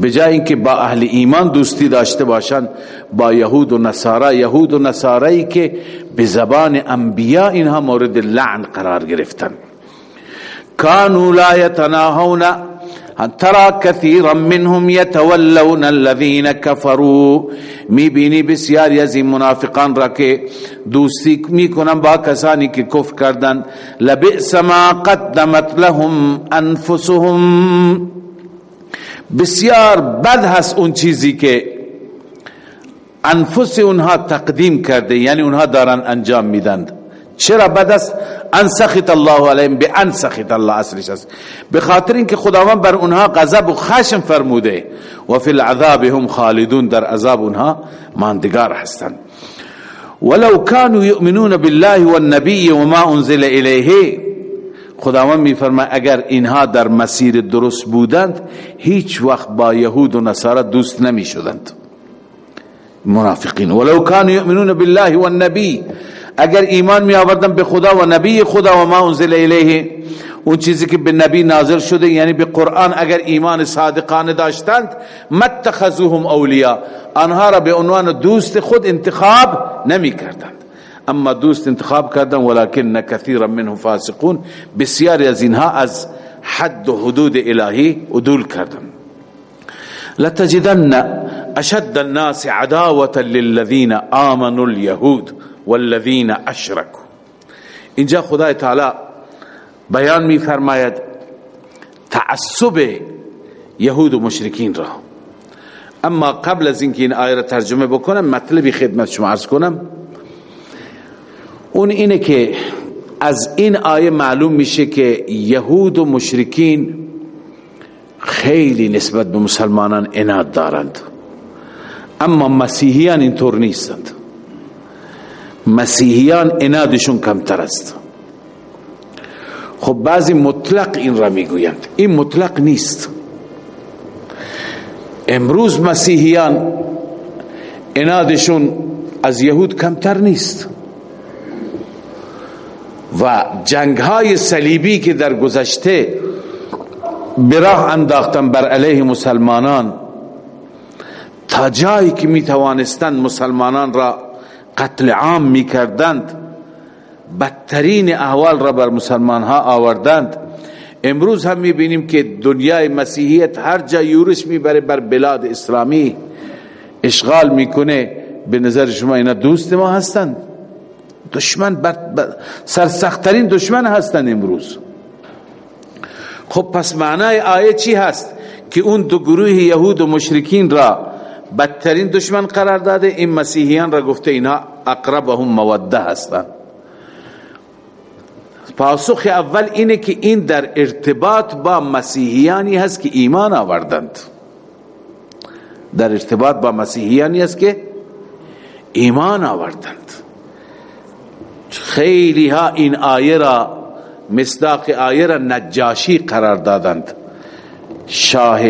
به جای اینکه با اهل ایمان دوستی داشته باشند با یهود و نصارا یهود و نصارایی که به زبان انبیا اینها مورد لعن قرار گرفتن. کانو لا یتناهون ترى كثيرا منهم يتولون الذين كفروا می‌بینی بسیاری از این منافقان را که دوستی می‌کنن با کسانی که کفر کردن. لبئس ما قدمت لهم انفسهم. بسیار بد هست اون چیزی که انفس اونها تقدیم کرده یعنی اونها دارن انجام میدند. چرا بد است؟ ان سخط الله علیهم به ان سخط الله اصلش است. به خاطر اینکه خداوند بر اونها غضب و خشم فرموده. و فی العذاب هم خالدون در عذاب اونها ماندگار هستند. ولو كانوا يؤمنون بالله والنبي وما انزل الیه خداوند میفرماید اگر اینها در مسیر درست بودند هیچ وقت با یهود و نصارا دوست نمی شدند منافقین. ولو كانوا يؤمنون بالله والنبي اگر ایمان می آوردن به خدا و نبی خدا و ما انزل الیه. اون چیزی که به نبی نازل شده یعنی به قرآن اگر ایمان صادقانه داشتند متخذوهم اولیاء. آنها را به عنوان دوست خود انتخاب نمی کردند أما دوست انتخاب کردن ولكن كثيرا منهم فاسقون بسیاری از اینها از حد و حدود الهی عدول کردن لتجدن أشد الناس عداوة للذین آمنوا اليهود والذین أشركوا. اینجا خدای تعالی بیان می فرماید تعصب یهود و مشرکین را. اما قبل از اینکه این آیه را ترجمه بکنم مطلبی خدمت شما عرض کنم. اون اینه که از این آیه معلوم میشه که یهود و مشرکین خیلی نسبت به مسلمانان اناد دارند. اما مسیحیان اینطور نیستند. مسیحیان انادشون کمتر است. خب بعضی مطلق این را می‌گویند. این مطلق نیست. امروز مسیحیان انادشون از یهود کمتر نیست. و جنگ های صلیبی که در گذشته براه انداختن بر علیه مسلمانان تا جایی که می توانستند مسلمانان را قتل عام می کردند بدترین احوال را بر مسلمان ها آوردند. امروز هم می بینیم که دنیای مسیحیت هر جا یورش می بره بر بلاد اسلامی اشغال می‌کنه. به نظر شما اینا دوست ما هستند؟ دشمن بر سرسختترین دشمن هستند امروز. خب پس معنای آیه چی هست؟ که اون دو گروه یهود و مشرکین را بدترین دشمن قرار داده این مسیحیان را گفته اینا اقربهم موده هستند پاسخ اول اینه که این در ارتباط با مسیحیانی هست که ایمان آوردند. در ارتباط با مسیحیانی هست که ایمان آوردند. خیلی ها این آیه را مصداق آیه را نجاشی قرار دادند. شاه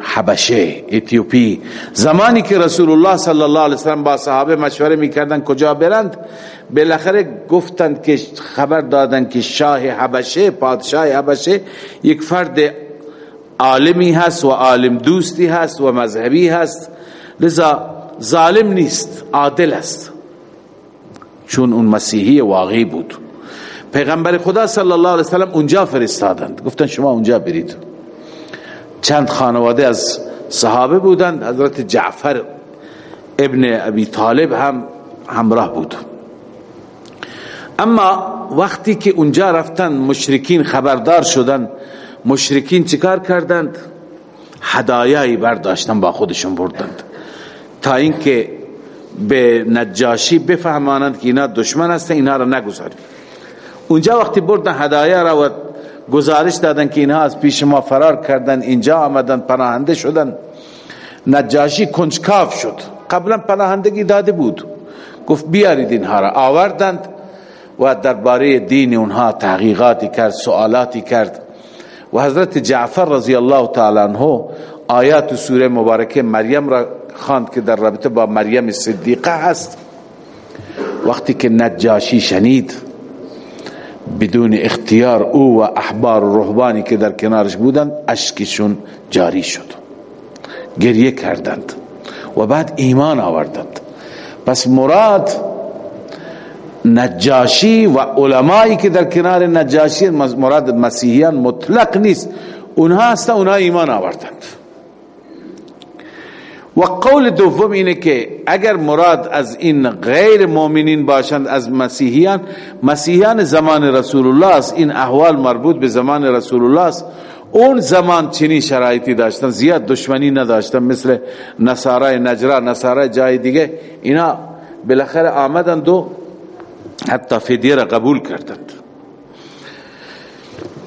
حبشه اتیوپی زمانی که رسول الله صلی الله علیه وسلم با صحابه مشوره می‌کردن کجا برند؟ بالاخره گفتند که خبر دادند که شاه حبشه پادشاه حبشه یک فرد عالمی هست و عالم دوستی هست و مذهبی هست. لذا ظالم نیست عادل است. چون اون مسیحی واقعی بود. پیغمبر خدا صلی الله علیه وسلم اونجا فرستادند. گفتن شما اونجا برید. چند خانواده از صحابه بودند. حضرت جعفر ابن ابی طالب هم همراه بود. اما وقتی که اونجا رفتن مشرکین خبردار شدن مشرکین چیکار کردند؟ هدایایی برداشتن با خودشون بردند. تا اینکه به نجاشی بفهمانند که اینا دشمن هستن اینا را نگذارید اونجا وقتی بردن هدایا را و گزارش دادن که اینها از پیش ما فرار کردن اینجا آمدن پناهنده شدن. نجاشی کنجکاف شد. قبلا پناهندگی داده بود. گفت بیارید اینها را. آوردند و درباره دین اونها تحقیقاتی کرد سوالاتی کرد. و حضرت جعفر رضی الله تعالی عنہ آیات سوره مبارکه مریم را خواند که در رابطه با مریم صدیقه هست. وقتی که نجاشی شنید بدون اختیار او و احبار و رهبانی که در کنارش بودند اشکشون جاری شد. گریه کردند و بعد ایمان آوردند. پس مراد نجاشی و علمایی که در کنار نجاشی مراد مسیحیان مطلق نیست. اونها هستن اونها ایمان آوردند. و قول دوم اینه که اگر مراد از این غیر مؤمنین باشند از مسیحیان مسیحیان زمان رسول الله است. این احوال مربوط به زمان رسول الله است. اون زمان چنین شرایطی داشتن زیاد دشمنی نداشتن مثل نصارای نجرا نصارای جای دیگه. اینا بالاخره آمدند و حتی فدیه را قبول کردند.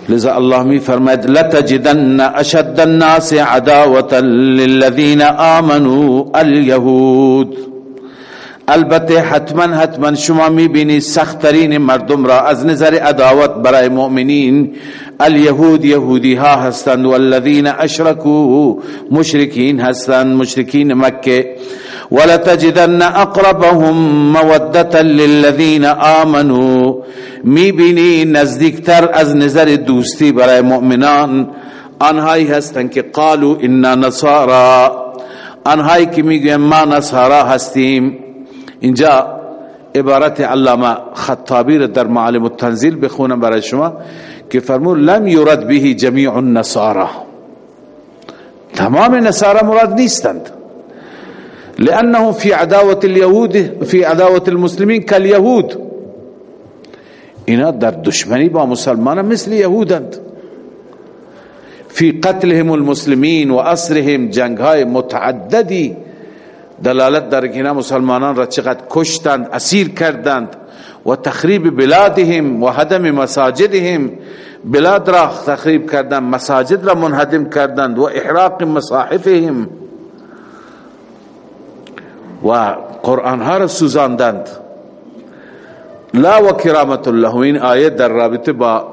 لذا الله می فرماید لتجدن أشد الناس عداوة للذین آمنوا اليهود. البته حتما حتما شما میبینی سختترین مردم را از نظر عداوت برای مؤمنین الیهود یهودی ها هستند والذین اشرکو مشرکین هستند مشرکین مکه. ولتجدن أقربهم مودتا للذین آمنوا می‌بینی نزدیکتر از نظر دوستی برای مؤمنان آنهایی هستند که قالوا انا نصارا. آنهایی که می‌گوین ما نصارا هستیم. اینجا عبارت علامه خطابی را در معالم التنزیل بخونم برای شما که فرمون لم یرد به جمیع النصارى تمام نصارا مراد نیستند. لانه في عداوه اليهود في عداوه المسلمين كاليهود اینا در دشمنی با مسلمان مثل یهودند. في قتلهم المسلمين و اسرهم جنگ های متعددی. دلالت در که مسلمانان را چقدر کشتند اسیر کردند. و تخریب بلادهم و هدم مساجدهم. بلاد را تخریب کردند مساجد را منهدم کردند و احراق مصاحفهم. و قرآن ها را سوزاندند. لا و کرامت الله این آیت در رابطه با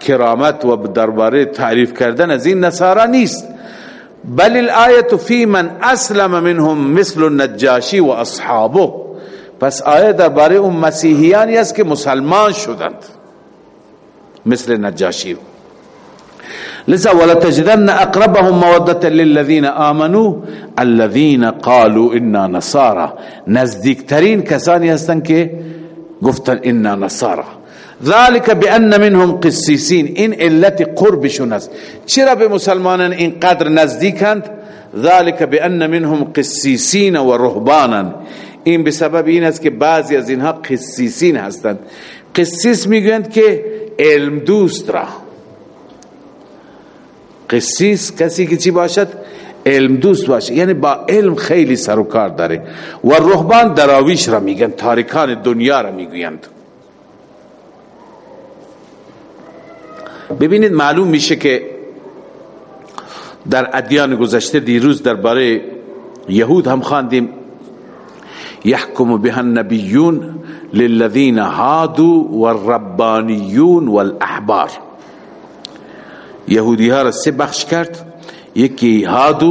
کرامت و درباره تعریف کردن از این نصارا نیست بل الآیت فی من أسلم منهم مثل النجاشی و اصحابه پس آیه درباره اون مسیحیانی است که مسلمان شدند. مثل نجاشی لذا ولا تجدن أقربهم مودة للذین آمنوا الذين قالوا إنا نصارى. نزدیکترین کسانی هستند که گفتن انا نصارى ذلك بان منهم قسیسین این علت قربشون است چرا به مسلمانان اینقدر نزدیکند؟ ذلك بان منهم قسیسین و رهبانا این به سبب این است که بعضی از اینها قسیسین هستند قسیس می‌گویند که علم دوست را قسیس کسی که چی باشد؟ علم دوست باشه. یعنی با علم خیلی سر و کار داره. و رهبان دراویش را میگن تارکان دنیا را می‌گویند. ببینید معلوم میشه که در ادیان گذشته دیروز درباره یهود هم خواندیم. يحكم بها النبيون للذين هادوا والربانيون والاحبار یهودی ها را سه بخش کرد. یکی هادو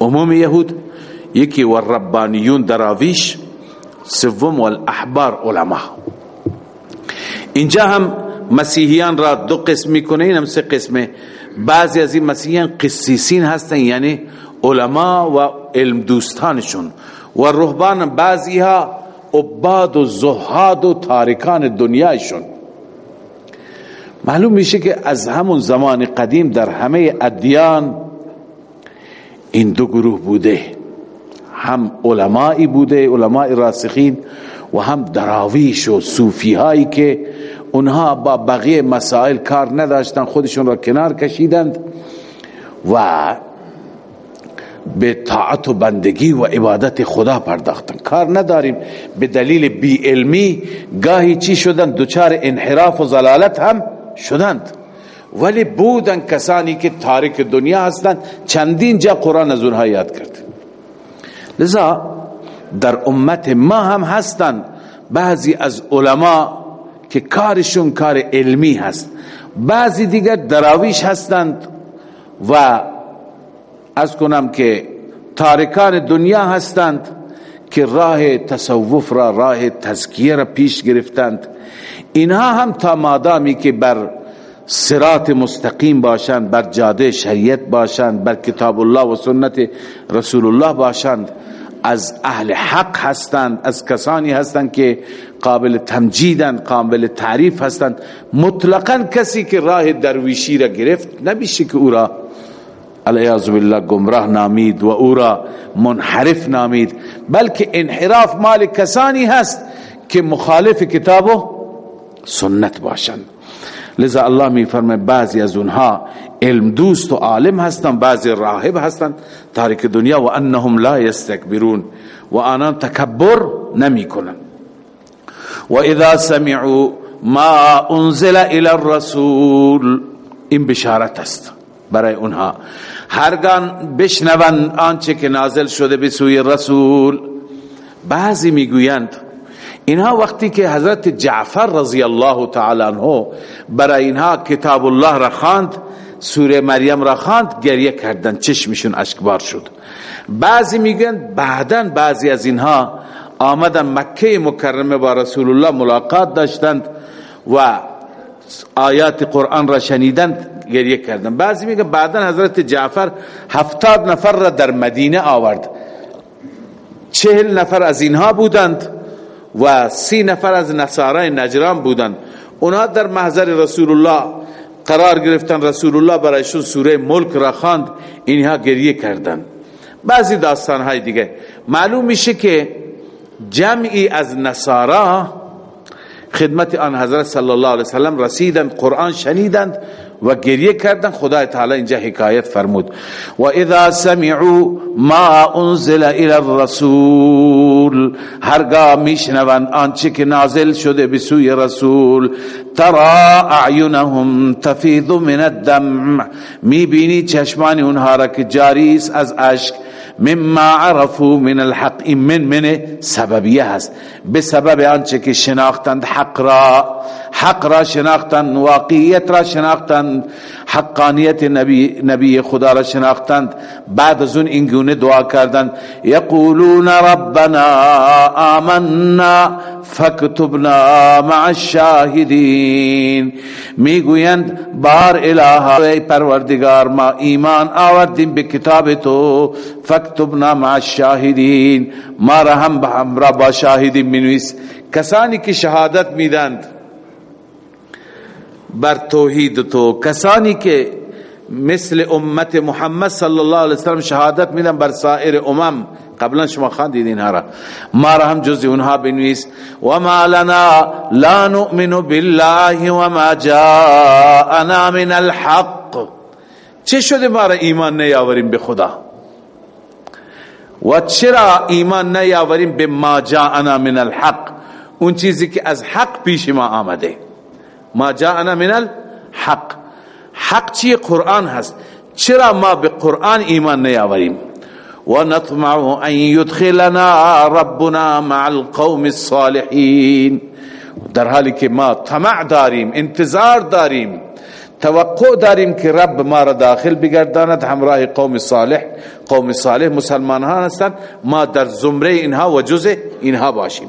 عموم یهود یکی والربانیون دراویش سوم والاحبار علماء اینجا هم مسیحیان را دو قسم می‌کنه این هم سه قسمه. بعضی از این مسیحیان قسیسین هستن یعنی علما و علم دوستانشون. و رهبان بعضی ها عباد و زهاد و تارکان دنیایشون. معلوم میشه که از همون زمان قدیم در همه ادیان این دو گروه بوده. هم علمایی بوده علماء راسخین و هم دراویش و صوفی هایی که اونها با بقیه مسائل کار نداشتن خودشون را کنار کشیدند و به طاعت و بندگی و عبادت خدا پرداختن. کار نداریم. به دلیل بی علمی گاهی چی شدن؟ دوچار انحراف و ضلالت هم شدند. ولی بودن کسانی که تارک دنیا هستند چندین جا قرآن از اونها یاد کرد. لذا در امت ما هم هستند بعضی از علما که کارشون کار علمی هست. بعضی دیگر دراویش هستند و از کنم که تارکان دنیا هستند که راه تصوف را راه تزکیه را پیش گرفتند. اینها هم تا مادامی که بر صراط مستقیم باشند بر جاده شریعت باشند بر کتاب الله و سنت رسول الله باشند از اهل حق هستند از کسانی هستند که قابل تمجیدند قابل تعریف هستند. مطلقا کسی که راه درویشی را گرفت نمیشه که او را علیاذ بالله گمراه نامید و او را منحرف نامید بلکه انحراف مال کسانی هست که مخالف کتاب و سنت باشند لذا الله می فرمه بعضی از اونها علم دوست و عالم هستند بعضی راهب هستند تارک دنیا و انهم لا یستکبرون و آنان تکبر نمی کنن و اذا سمعوا ما انزل الى الرسول این بشارت است برای اونها. هرگان بشنوند آنچه که نازل شده به سوی رسول بعضی می‌گویند اینها وقتی که حضرت جعفر رضی الله تعالی عنہ برای اینها کتاب الله را خواند سوره مریم را خواند گریه کردند چشمشون اشکبار شد. بعضی میگن بعدا بعضی از اینها آمدن مکه مکرمه با رسول الله ملاقات داشتند و آیات قرآن را شنیدند گریه کردند بعضی میگن بعدا حضرت جعفر هفتاد نفر را در مدینه آورد. چهل نفر از اینها بودند. و سی نفر از نصارای نجران بودند. اونها در محضر رسول الله قرار گرفتن رسول الله برایشون سوره ملک را خواند. اینها گریه کردند. بعضی داستان های دیگه. معلوم میشه که جمعی از نصارا خدمت آن حضرت صلی الله علیه وسلم رسیدند قرآن شنیدند. و گریه کردند خدا تعالی اینجا حکایت فرمود. و اذا سمعوا ما انزل الى الرسول هرگاه میشنوند آنچه که نازل شده به سوی رسول ترى اعینهم تفیض من الدم می‌بینی چشمان اونها را که جاری از اشک مما عرفو من الحق. این من من سببیه هست به سبب آنچه که شناختند حق را. حق را شناختند واقعیت را شناختند. حقانیت نبی, نبی خدا را شناختند. بعد از اون اینگونه دعا کردند. یقولون ربنا آمنا فکتبنا مع الشاهدین. می‌گویند بار اله پروردگار ما ایمان آوردیم به کتاب تو. فکتبنا مع الشاهدین. ما را هم همراه با شاهدین مینویس کسانی که شهادت میدند بر توحید تو. کسانی که مثل امت محمد صلی الله علیه وسلم شهادت میدن بر سایر امم. قبلا شما خواندید اینها را. ما را هم جز اونها بنویس. و ما لنا لا نؤمن بالله و ما جاءنا من الحق. چه شده ما را ایمان نیاوریم به خدا؟ و چرا ایمان نیاوریم به ما جاءنا من الحق؟ اون چیزی که از حق پیش ما آمده. ما جاءنا من الحق. حق چی؟ قرآن هست. چرا ما به قرآن ایمان نیاوریم؟ و نطمع ان يدخلنا ربنا مع القوم الصالحین. در حالی که ما طمع داریم انتظار داریم توقع داریم که رب ما را داخل بگرداند. همراه قوم صالح. قوم صالح مسلمان ها هستند. ما در زمره اینها و جزء اینها باشیم.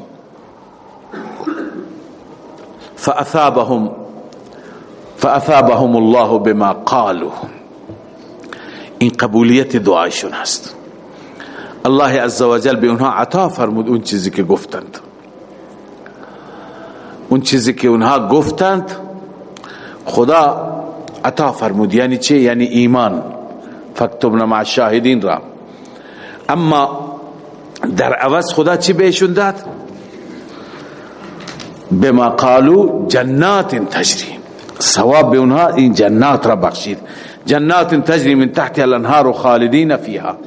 فاثابهم فاثابهم الله بما قالوا. این قبولیت دعایشون هست. الله عزوجل به اونها عطا فرمود اون چیزی که گفتند. اون چیزی که اونها گفتند خدا عطا فرمود. یعنی چه یعنی ایمان. فکتبنا مع شاهدین را. اما در عوض خدا چی بهشون داد؟ بما قالو جنات تجری ثواب به اونها این جنات را بخشید. جنات تجری من تحت الانهار خالدین فیها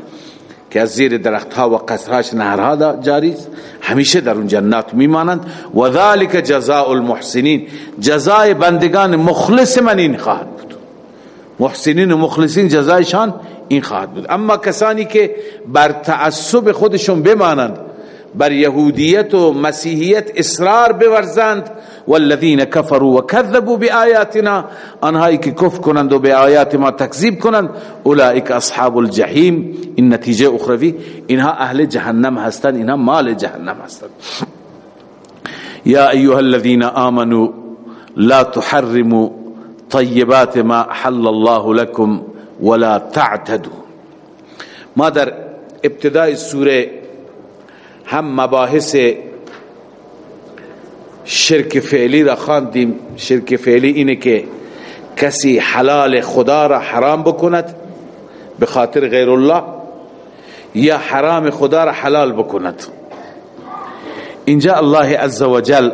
که از زیر درخت ها و قصرهاش نهرها جاری همیشه در اون جنات میمانند. و ذالک جزاء المحسنین. جزای بندگان مخلص من این خواهد بود. محسنین و مخلصین جزایشان این خواهد بود. اما کسانی که بر تعصب خودشون بمانند بر یهودیت و مسیحیت اصرار بورزند والذین کفروا و کذبوا بآیاتنا آنهایی که کفر کنند و به آیات ما تکذیب کنند اولئک اصحاب الجحیم. این نتیجه اخروی اینها اهل جهنم هستند اینها مال جهنم هستند. یا ایها الذین آمنوا لا تحرموا طیبات ما حل الله لكم ولا تعتدوا. ما در ابتدای سوره هم مباحث شرک فعلی را خواندیم. شرک فعلی اینه که کسی حلال خدا را حرام بکند به خاطر غیر الله یا حرام خدا را حلال بکند. اینجا الله عزوجل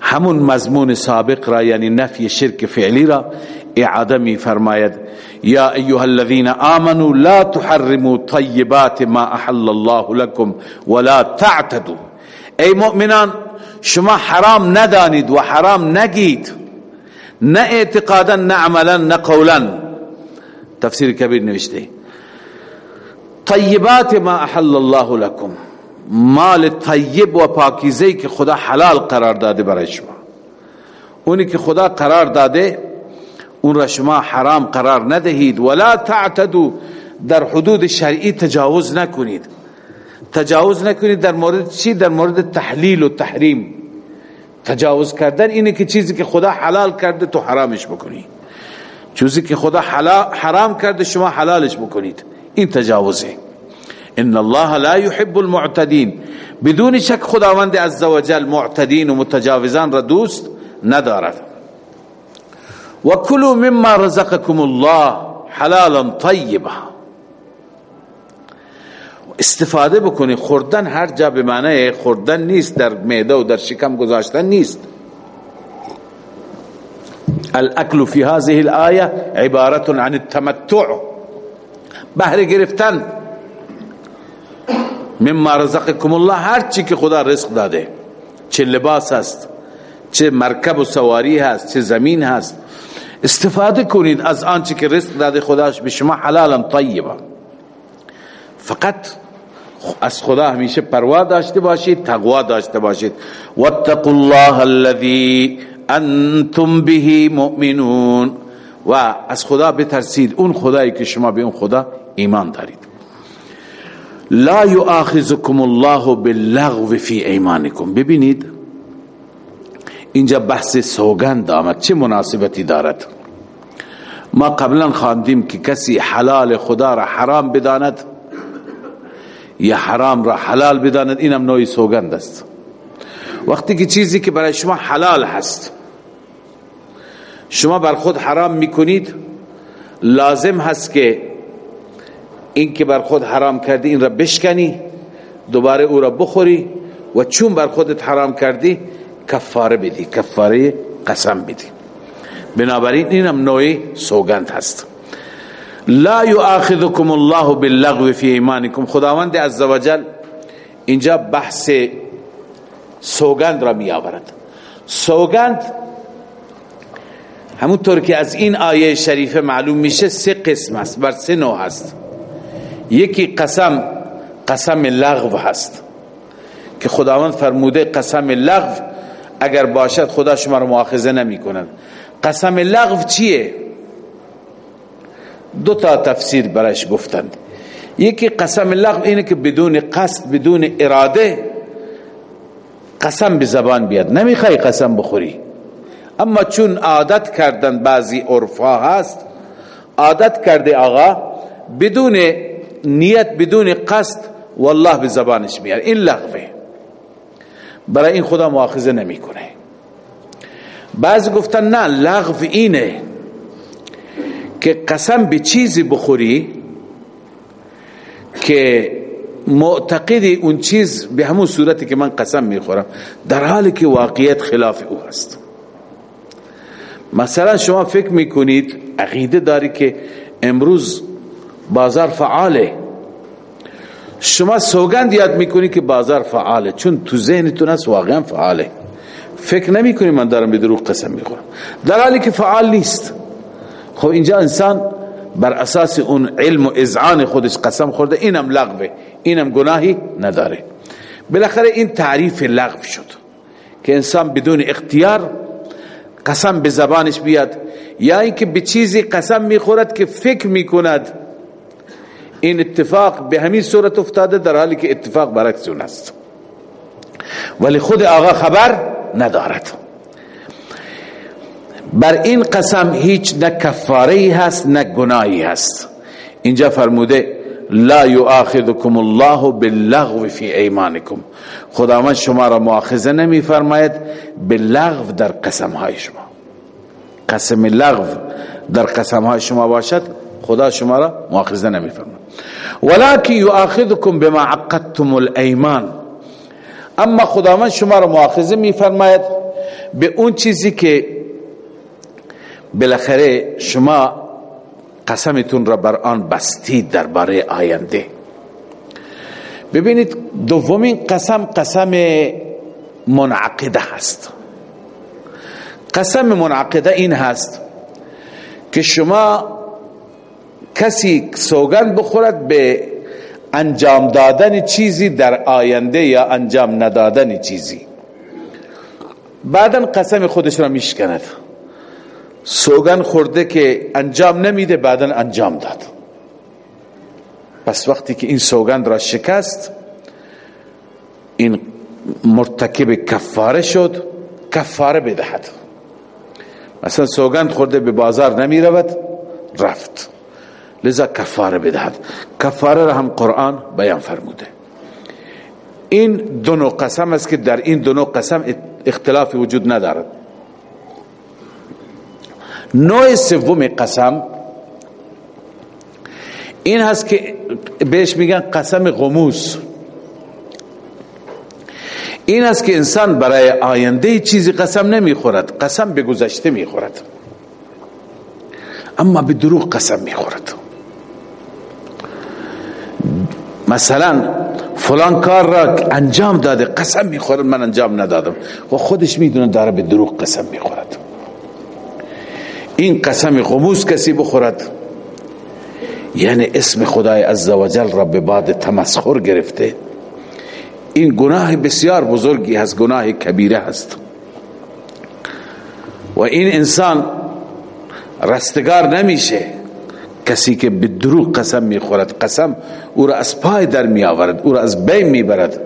همون مضمون سابق را یعنی نفی شرک فعلی را اعاده می فرماید یا ایها الذين آمنوا لا تحرموا طیبات ما احل الله لكم ولا تعتدوا. ای مؤمنان شما حرام ندانید و حرام نگید. نه اعتقادا نه عملا نه قولا. تفسیر کبیر نوشته. طیبات ما احل الله لكم. مال طیب و پاکیزه که خدا حلال قرار داده برای شما. اونی که خدا قرار داده اون را شما حرام قرار ندهید. ولا تعتدو در حدود شرعی تجاوز نکنید. تجاوز نکنید در مورد چی؟ در مورد تحلیل و تحریم. تجاوز کردن اینه که چیزی که خدا حلال کرده تو حرامش بکنی. چیزی که خدا حرام کرده شما حلالش بکنید. این تجاوزه. ان الله لا يحب المعتدين بدون شک خداوند عزوجل معتدین و متجاوزان را دوست ندارد. و مما رزقكم الله حلالا طیبا استفاده بکنی. خوردن هر جا به معنی خوردن نیست در معده و در شکم گذاشتن نیست. الاكل في هذه الايه عباره عن التمتع بهره گرفتن. مما رزقكم الله هر چی که خدا رزق داده. چه لباس هست چه مرکب و سواری هست چه زمین هست. استفاده کنید از آنچه که رزق داده خداش به شما حلالا طیبا فقط از خدا همیشه پروا داشته باشید تقوا داشته باشید. واتقوا الله الذي انتم به مؤمنون. و از خدا بترسید اون خدایی که شما به اون خدا ایمان دارید. لا يؤاخذكم الله باللغو في ایمانكم ببینید اینجا بحث سوگند آمد. چه مناسبتی دارد؟ ما قبلا خواندیم که کسی حلال خدا را حرام بداند یا حرام را حلال بداند اینم نوعی سوگند است. وقتی که چیزی که برای شما حلال هست شما بر خود حرام می‌کنید لازم هست که این که بر خود حرام کردی این را بشکنی دوباره او را بخوری و چون بر خودت حرام کردی کفاره بدی کفاره قسم بدی. بنابراین اینم نوعی سوگند هست. لا يؤاخذكم الله باللغو في ایمانكم خداوند عزوجل اینجا بحث سوگند را می آورد سوگند همونطور که از این آیه شریفه معلوم میشه سه قسم است بر سه نوع هست. یکی قسم قسم لغو هست که خداوند فرموده قسم لغو اگر باشد خدا شما رو مؤاخذه نمی کند قسم لغو چیه؟ دو تا تفسیر برش گفتند. یکی قسم لغو اینه که بدون قصد بدون اراده قسم به زبان بیاد. نمی‌خوای قسم بخوری. اما چون عادت کردن بعضی عرفا هست عادت کرده آقا بدون نیت بدون قصد والله به زبانش میاد. این لغوه. برای این خدا مؤاخذه نمی‌کنه. بعض گفتن نه لغو اینه که قسم به چیزی بخوری که معتقدی اون چیز به همون صورتی که من قسم می‌خورم. در حالی که واقعیت خلاف او هست. مثلا شما فکر می‌کنید عقیده داری که امروز بازار فعاله. شما سوگند یاد می‌کنی که بازار فعاله چون تو ذهنتون هست واقعا فعاله. فکر نمی‌کنی من دارم به دروغ قسم می‌خورم. در حالی که فعال نیست. خب اینجا انسان بر اساس اون علم و اذعان خودش قسم خورده اینم لغوه اینم گناهی نداره. بالاخره این تعریف لغو شد که انسان بدون اختیار قسم به زبانش بیاد یا اینکه به چیزی قسم می‌خورد که فکر می‌کند. این اتفاق به همین صورت افتاده در حالی که اتفاق برعکس اون است. ولی خود آقا خبر ندارد. بر این قسم هیچ نه کفاره هست نه گناهی هست. اینجا فرموده لا یؤاخذکم الله باللغو فی ایمانکم. خداوند شما را مؤاخذه نمی فرماید باللغو در قسم های شما. قسم لغو در قسم های شما باشد خدا شما را مؤاخذه نمی فرماید ولكن یؤاخذکم بما عقدتم الایمان. اما خداوند شما را مؤاخذه می فرماید به اون چیزی که بالاخره شما قسمتون را بر آن بستید درباره آینده. ببینید دومین قسم قسم منعقده هست. قسم منعقده این هست که شما کسی سوگند بخورد به انجام دادن چیزی در آینده یا انجام ندادن چیزی. بعدا قسم خودش را میشکند. سوگن خورده که انجام نمیده بعدا انجام داد. پس وقتی که این سوگند را شکست این مرتکب کفاره شد کفاره بدهد. مثلا سوگند خورده به بازار نمی رود رفت. لذا کفاره بدهد. کفاره را هم قرآن بیان فرموده. این دو قسم است که در این دو قسم اختلاف وجود ندارد. نوع سوم قسم این هست که بهش میگن قسم غموس. این است که انسان برای آینده چیزی قسم نمی‌خورد قسم به گذشته می‌خورد. اما به دروغ قسم می‌خورد. مثلا فلان کار را انجام داده قسم می‌خورد من انجام ندادم. و خودش می‌دونه داره به دروغ قسم می‌خورد. این قسم خموس کسی بخورد. یعنی اسم خدای عزوجل را به بعد تمسخر گرفته. این گناه بسیار بزرگی هست گناه کبیره هست. و این انسان رستگار نمیشه. کسی که به دروغ قسم می‌خورد قسم او را از پای در می آورد او را از بین می‌برد.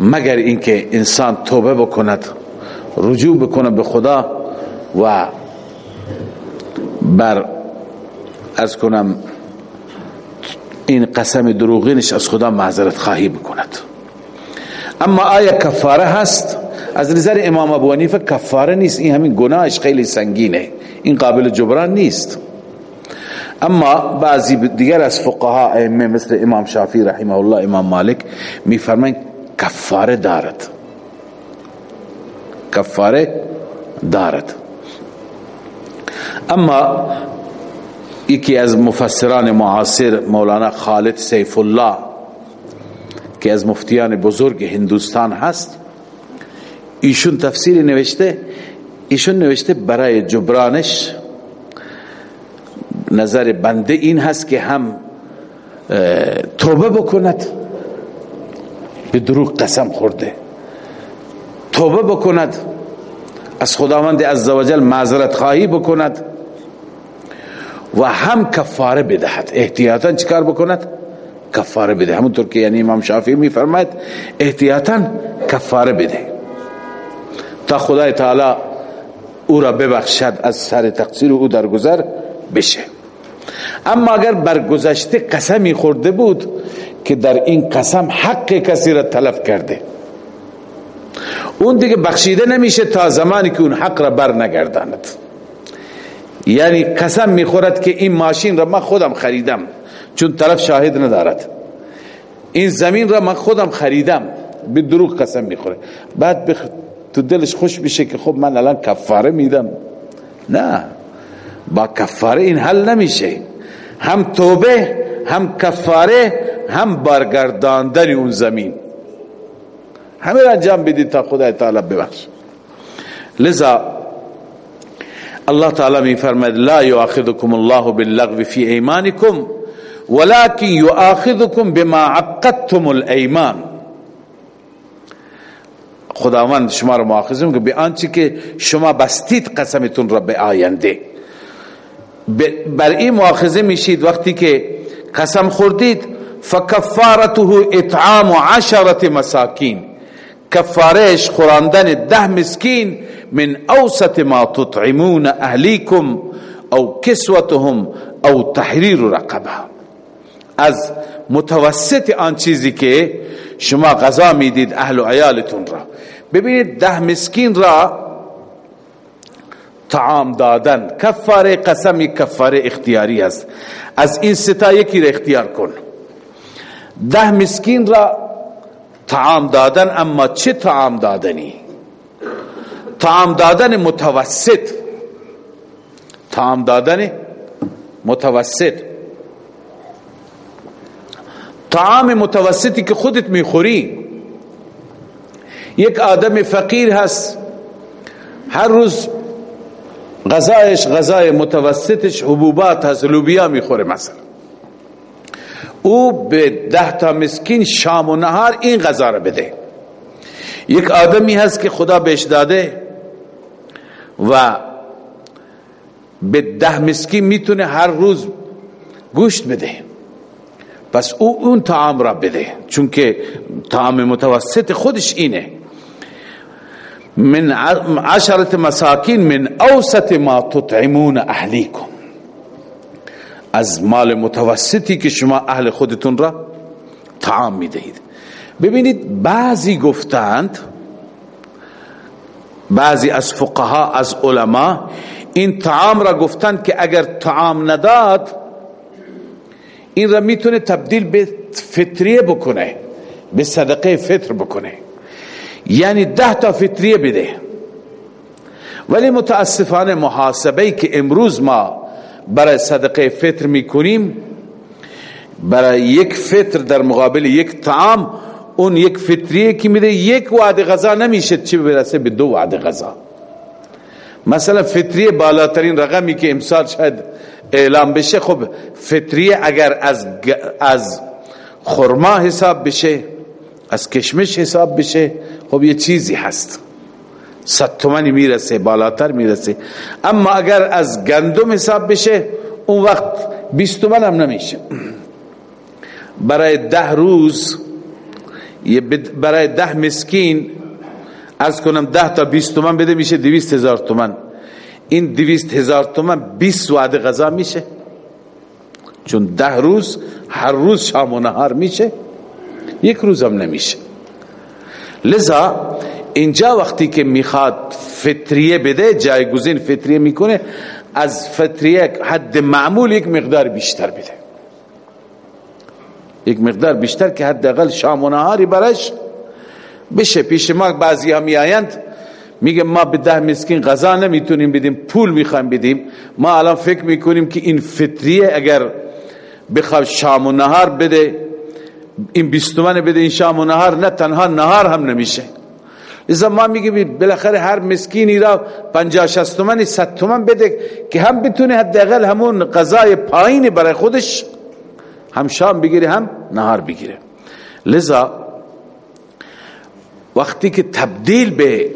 مگر اینکه انسان توبه بکند رجوع بکند به خدا و بر از کنم این قسم دروغینش از خدا معذرت خواهی بکند. اما آیا کفاره هست. از نظر امام ابو حنیفه کفاره نیست. این همین گناهش خیلی سنگینه. این قابل جبران نیست. اما بعضی دیگر از فقها ائمه مثل امام شافعی رحمه الله امام مالک میفرمایند کفاره دارد. کفاره دارد. اما یکی از مفسران معاصر مولانا خالد سیف الله که از مفتیان بزرگ هندوستان هست ایشون تفسیر نوشته ایشون نوشته برای جبرانش نظر بنده این هست که هم توبه بکند. به دروغ قسم خورده. توبه بکند. از خداوند عزوجل معذرت خواهی بکند. و هم کفاره بدهد. احتیاطا چیکار بکند؟ کفاره بده. همونطور که یعنی امام شافعی میفرماید احتیاطا کفاره بده. تا خدای تعالی او را ببخشد از سر تقصیر او درگذر بشه. اما اگر بر گذشته قسمی خورده بود که در این قسم حق کسی را تلف کرده. اون دیگه بخشیده نمیشه تا زمانی که اون حق را بر نگرداند. یعنی قسم می‌خورد که این ماشین را من خودم خریدم چون طرف شاهد ندارد. این زمین را من خودم خریدم به دروغ قسم می‌خوره. بعد بخ... تو دلش خوش بشه که خب من الان کفاره میدم. نه. با کفاره این حل نمیشه. هم توبه هم کفاره هم برگرداندن اون زمین. همه را انجام بدید تا خدای تعالی ببخش. لذا الله تعالی می فرماید لا یؤاخذکم الله باللغو فی ایمانکم ولكن یؤاخذکم بما عقدتم الایمان. خداوند شما را مؤاخذه که به آنچه که شما بستید قسمتون را به آینده. بر این مؤاخذه میشید وقتی که قسم خوردید فکفارته اطعام عشرة مساکین. کفارش خوراندن ده مسکین من اوسط ما تطعمون اهلیکم او کسوتهم او تحریر رقبه. از متوسط آن چیزی که شما غذا می‌دید اهل و عیالتون را. ببینید ده مسکین را طعام دادن. کفاره قسم کفاره اختیاری است. از این ستا یکی را اختیار کن. ده مسکین را طعام دادن اما چه طعام دادنی؟ طعام دادن متوسط. طعام دادن متوسط. طعام متوسطی که خودت می‌خوری. یک آدم فقیر هست. هر روز غذایش غذای متوسطش حبوبات هست لوبیا می‌خوره مثلا. او به ده تا مسکین شام و نهار این غذا رو بده. یک آدمی هست که خدا بهش داده و به ده مسکین می‌تونه هر روز گوشت بده. پس او اون طعام را بده چون که طعام متوسط خودش اینه. من عشرت مساکین من اوسط ما تطعمون اهلیکم. از مال متوسطی که شما اهل خودتون را طعام می‌دهید. ببینید بعضی گفتند بعضی از فقها از علما این طعام را گفتند که اگر طعام نداد این را می‌تونه تبدیل به فطریه بکنه به صدقه فطر بکنه. یعنی ده تا فطریه بده. ولی متاسفانه محاسبه که امروز ما برای صدقه فطر می‌کنیم برای یک فطر در مقابل یک طعام اون یک فطریه که میده یک وعده غذا نمیشه چی برسه به دو وعده غذا. مثلا فطریه بالاترین رقمی که امسال شاید اعلام بشه خب فطریه اگر از از خرما حساب بشه از کشمش حساب بشه خب یه چیزی هست. ست تومنی می‌رسه بالاتر می‌رسه. اما اگر از گندم حساب بشه اون وقت بیست تومن هم نمیشه. برای ده روز برای ده مسکین از کنم ده تا بیست تومن بده میشه دویست هزار تومن این دویست هزار تومن بیست وعده غذا میشه. چون ده روز هر روز شام و نهار میشه یک روز هم نمیشه. لذا اینجا وقتی که می‌خواد فطریه بده جایگزین فطریه می‌کنه از فطریه حد معمول یک مقدار بیشتر بده. یک مقدار بیشتر که حداقل شام و نهاری برش بشه. پیش ما بعضی هم میآیند میگه ما به ده مسکین غذا نمی‌تونیم بدیم پول می‌خوایم بدیم. ما الان فکر می‌کنیم که این فطریه اگر بخواد شام و نهار بده این بیستومن بده این شام و نهار نه تنها نهار هم نمیشه. لذا ما میگیم بالاخره هر مسکینی را 50 60 تومن 100 تومن بده که هم بتونه حداقل همون غذای پایین برای خودش هم شام بگیره هم نهار بگیره. لذا وقتی که تبدیل به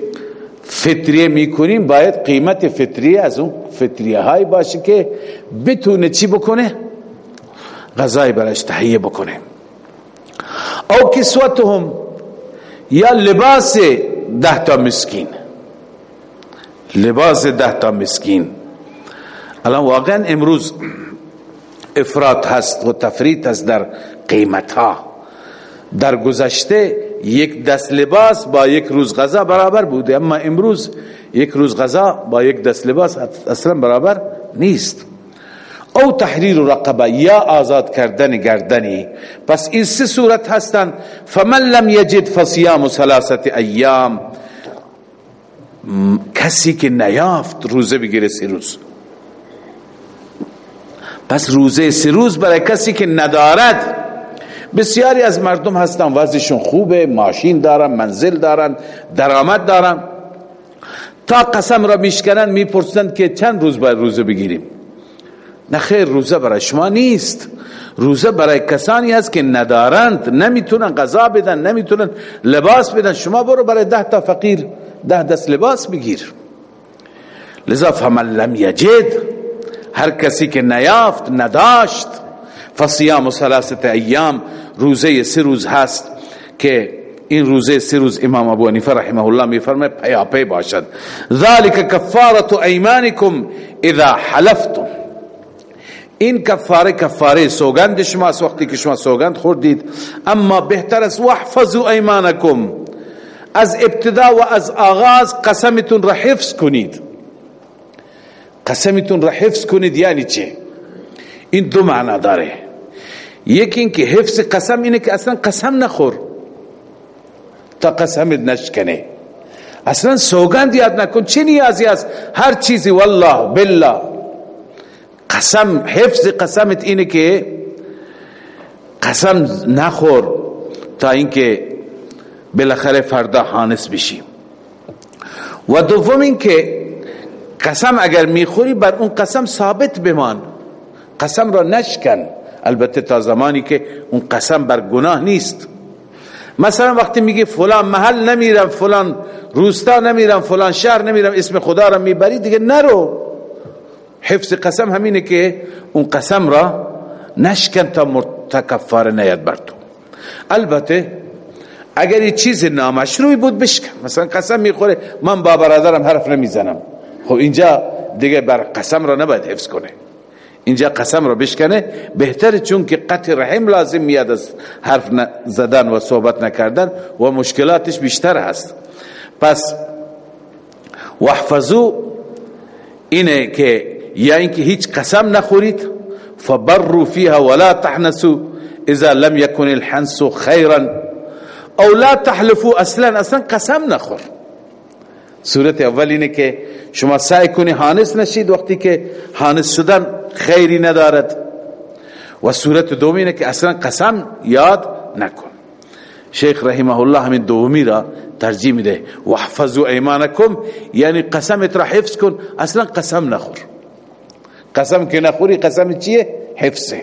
فطریه می‌کنیم باید قیمت فطریه از اون فطریه های باشه که بتونه چی بکنه؟ غذای برایش تهیه بکنه. او کسوتهم. یا لباس ده تا مسکین. لباس ده تا مسکین. الان واقعا امروز افراد هست و تفرید هست در قیمت ها در گذشته یک دست لباس با یک روز غذا برابر بوده اما امروز یک روز غذا با یک دست لباس اصلا برابر نیست. او تحریر رقبه یا آزاد کردن گردنی. پس این سه صورت هستند فمن لم یجد فصیام ثلاثه ایام. کسی که نیافت روزه بگیره سی روز. پس روزه سی روز برای کسی که ندارد. بسیاری از مردم هستن وضعشون خوبه ماشین دارن منزل دارن درآمد دارن. تا قسم را میشکنن می‌پرسند که چند روز باید روزه بگیریم؟ نه خیر روزه برای شما نیست. روزه برای کسانی است که ندارند نمی‌تونن غذا بدن نمی‌تونن لباس بدن. شما برو برای ده تا فقیر ده دست لباس بگیر. لذا فمن لم یجد هر کسی که نیافت نداشت. فصیام ثلاثه ایام روزه سه روز هست که این روزه سه روز امام ابو حنیفه رحمه الله میفرمه پیاپی باشد. ذالک کفاره ایمانکم اذا حلفتم. این کفاره کفاره سوگند شماست وقتی که شما سوگند خوردید. اما بهتر است واحفظوا ایمانکم. از ابتدا و از آغاز قسمتون را حفظ کنید. قسمتون را حفظ کنید یعنی چه؟ این دو معنا داره. یکی این که حفظ قسم اینه که اصلا قسم نخور. تا قسمت نشکنه. اصلا سوگند یاد نکن. چه نیازی است؟ هر چیزی والله بالله. قسم حفظ قسمت اینه که قسم نخور تا اینکه بالاخره فردا حانس بشی و دوم این که قسم اگر می‌خوری بر اون قسم ثابت بمان. قسم را نشکن. البته تا زمانی که اون قسم بر گناه نیست. مثلا وقتی میگی فلان محل نمیرم فلان روستا نمیرم فلان شهر نمیرم اسم خدا را می‌بری دیگه نرو. حفظ قسم همینه که اون قسم را نشکن تا مرتکفار نیاد بر تو. البته اگر یه چیز نامشروعی بود بشکن. مثلا قسم می‌خوره من با برادرم حرف نمی‌زنم. خب اینجا دیگه بر قسم را نباید حفظ کنه. اینجا قسم را بشکنه. بهتره چون که قطع رحم لازم میاد از حرف زدن و صحبت نکردن و مشکلاتش بیشتر هست. پس وحفظو اینه که یا اینکه هیچ قسم نخورید فبروا فيها ولا تحنسوا اذا لم يكن الحنس خيرا او لا تحلفوا اصلا اصلا قسم نخور. صورت اول اینه که شما سعی کنی حانس نشید وقتی که حانس شدن خیری ندارد. و صورت دومی اینه که اصلا قسم یاد نکن. شیخ رحمه الله همین دومی را ترجیح میده. واحفظوا ایمانکم یعنی قسمت را حفظ کن اصلا قسم نخور. قسم که نخوری قسم چیه؟ حفظه.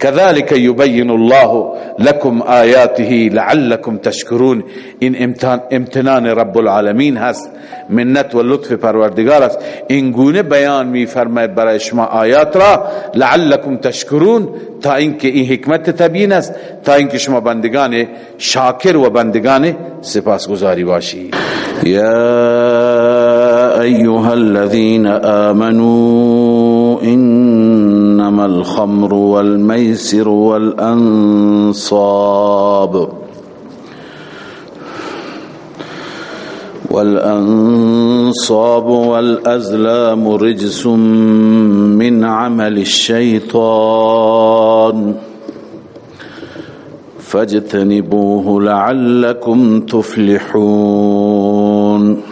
كذلك يبين الله لكم آياته لعلكم تشكرون این امتنان رب العالمین هست. منت و لطف پروردگار است. این گونه بیان می فرماید برای شما آیات را. لعلكم تشکرون. تا اینکه این حکمت تبیین است. تا اینکه شما بندگان شاکر و بندگان سپاسگزاری باشید. یا ایها الذين آمنوا إنما الخمر والميسر والأنصاب. والأنصاب والأزلام رجس من عمل الشيطان. فاجتنبوه لعلكم تفلحون.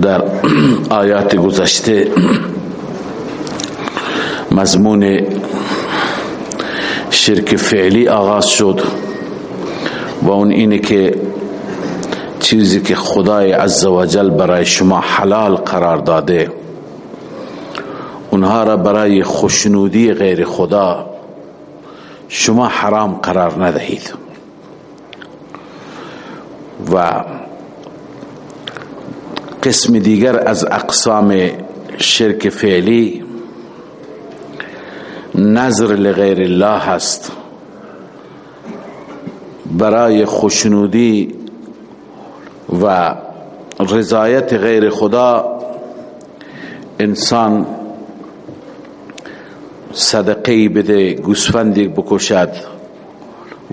در آیات گذشته مضمون شرک فعلی آغاز شد و اون اینه که چیزی که خدای عزوجل برای شما حلال قرار داده اونها را برای خوشنودی غیر خدا شما حرام قرار ندهید. و قسم دیگر از اقسام شرک فعلی نظر لغیر الله هست برای خوشنودی و رضایت غیر خدا انسان صدقه بده گوسفندی بکشد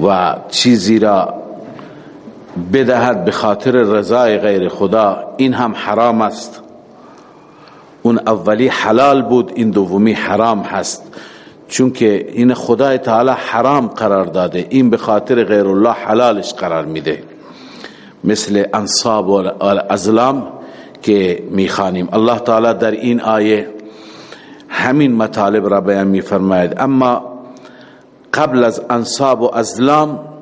و چیزی را بدهد به خاطر رضای غیر خدا این هم حرام است. اون اولی حلال بود این دومی حرام هست. چونکه این خدای تعالی حرام قرار داده این به خاطر غیر الله حلالش قرار میده. مثل انصاب و ازلام که می‌خوانیم. الله تعالی در این آیه همین مطالب را بیان میفرماید. اما قبل از انصاب و ازلام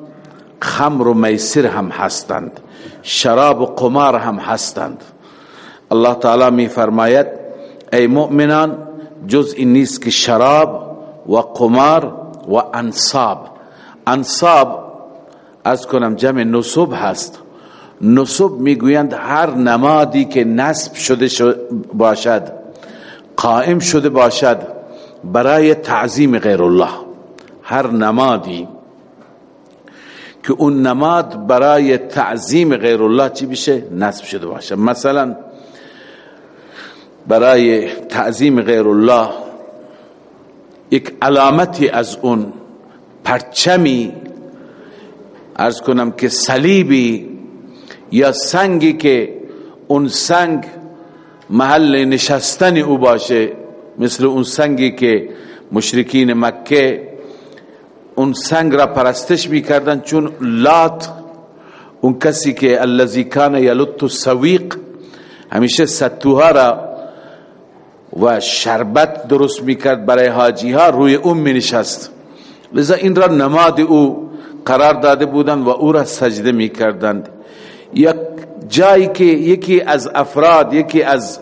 خمر و میسر هم هستند. شراب و قمار هم هستند. الله تعالی میفرماید ای مؤمنان جز این نیست که شراب و قمار و انصاب. انصاب از کنم جمع نصب هست. نصب می‌گویند هر نمادی که نصب شده باشد قائم شده باشد برای تعظیم غیر الله هر نمادی که اون نماد برای تعظیم غیر الله چی بشه؟ نصب شده باشد مثلا برای تعظیم غیر الله یک علامتی از اون پرچمی ارز کنم که صلیبی یا سنگی که اون سنگ محل نشستن او باشه مثل اون سنگی که مشرکین مکه اون سنگ را پرستش می‌کردن چون لات اون کسی که الذی کان یلط السویق همیشه ستوها را و شربت درست می‌کرد برای حاجی ها روی اون می نشست لذا این را نماد او قرار داده بودند و او را سجده می‌کردند. یک جایی که یکی از افراد یکی از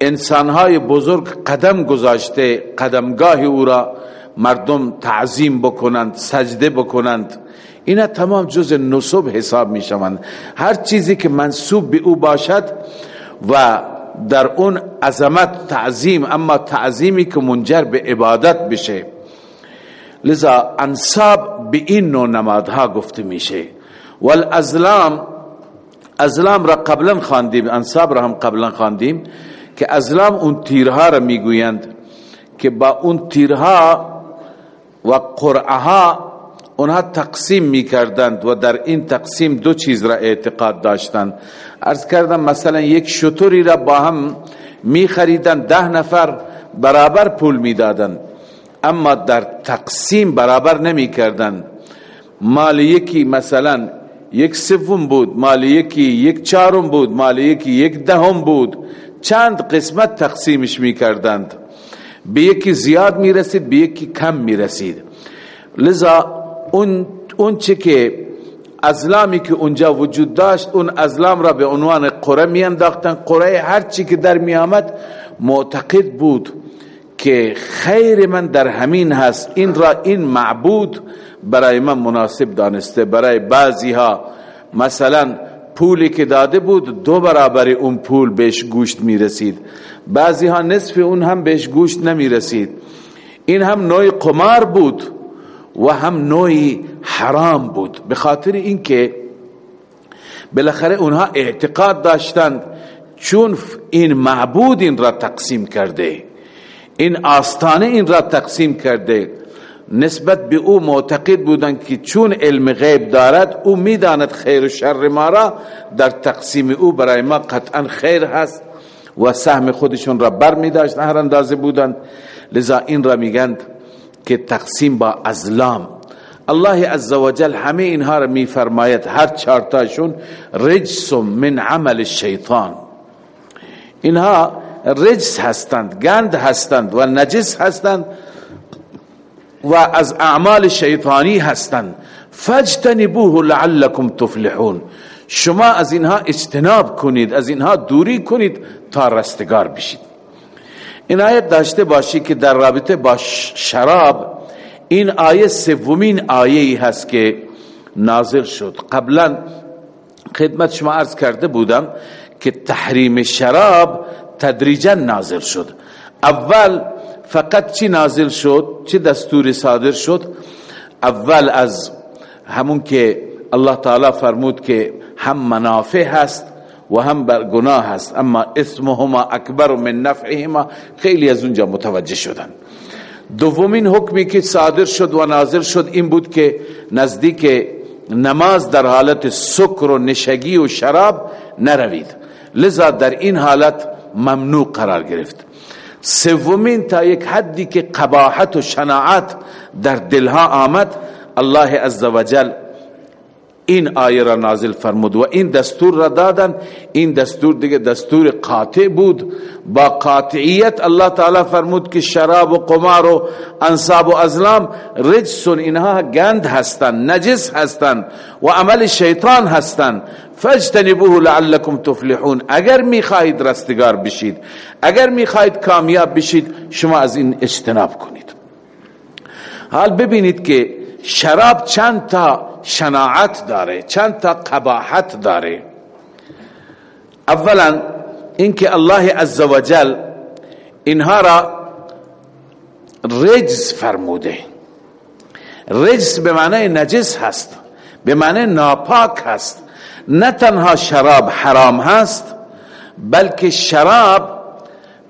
انسانهای بزرگ قدم گذاشته قدمگاه او را مردم تعظیم بکنند سجده بکنند. اینا تمام جز نصب حساب می شوند هر چیزی که منصوب به او باشد و در اون عظمت تعظیم اما تعظیمی که منجر به عبادت بشه. لذا انصاب به این نوع نمادها گفته میشه. والازلام ازلام را قبلا خواندیم انصاب را هم قبلا خواندیم که ازلام اون تیرها را می‌گویند که با اون تیرها و قرعها اونها تقسیم می‌کردند و در این تقسیم دو چیز را اعتقاد داشتند. ارز کردم مثلا یک شطوری را با هم میخریدند ده نفر برابر پول می‌دادند. اما در تقسیم برابر نمی‌کردند. مال یکی مثلا یک سوم بود مال یکی یک چهارم بود مال یکی یک دهم بود. چند قسمت تقسیمش می‌کردند. به یکی زیاد می‌رسید به یکی کم می‌رسید. لذا اون اون چه که ازلامی که اونجا وجود داشت اون ازلام را به عنوان قره می انداختن قره هر چی که در می آمد معتقد بود که خیر من در همین هست. این را این معبود برای من مناسب دانسته. برای بعضی ها مثلا پولی که داده بود دو برابر اون پول بهش گوشت می رسید بعضی ها نصف اون هم بهش گوشت نمی رسید این هم نوع قمار بود و هم نوعی حرام بود. به خاطر اینکه بالاخره اونها اعتقاد داشتند چون این معبود این را تقسیم کرده این آستانه این را تقسیم کرده نسبت به او معتقد بودند که چون علم غیب دارد او می‌داند خیر و شر ما را. در تقسیم او برای ما قطعا خیر هست و سهم خودشون را بر می داشت هر اندازه بودند. لذا این را میگند که تقسیم با ازلام. الله عزوجل همه اینها را میفرماید هر چارتاشون رجس من عمل الشیطان. اینها رجس هستند گند هستند و نجس هستند. و از اعمال شیطانی هستند. فاجتنبوه لعلكم تفلحون. شما از اینها اجتناب کنید از اینها دوری کنید تا رستگار بشید. این آیت داشته باشی که در رابطه با شراب این آیه سومین آیه ای هست که نازل شد. قبلا خدمت شما عرض کرده بودم که تحریم شراب تدریجا نازل شد. اول فقط چی نازل شد؟ چه دستور صادر شد؟ اول از همون که الله تعالی فرمود که هم منافع هست و هم بر گناه هست اما اسمهما اکبر من نفعهما خیلی از اونجا متوجه شدن. دومین حکمی که صادر شد و نازل شد این بود که نزدیک نماز در حالت سکر و نشگی و شراب نروید. لذا در این حالت ممنوع قرار گرفت. سومین تا یک حدی که قباحت و شناعت در دلها آمد الله عزوجل این آیه را نازل فرمود و این دستور را دادن. این دستور دیگه دستور قاطع بود. با قاطعیت الله تعالی فرمود که شراب و قمار و انصاب و ازلام رجسون اینها گند هستند نجس هستند و عمل شیطان هستند فاجتنبوه لعلكم تفلحون. اگر می‌خواهید رستگار بشید اگر می‌خواهید کامیاب بشید شما از این اجتناب کنید. حال ببینید که شراب چند تا شناعت داره چند تا قباحت داره. اولا اینکه الله عزوجل اینها را رجز فرموده. رجز به معنی نجس هست به معنی ناپاک هست. نه تنها شراب حرام هست بلکه شراب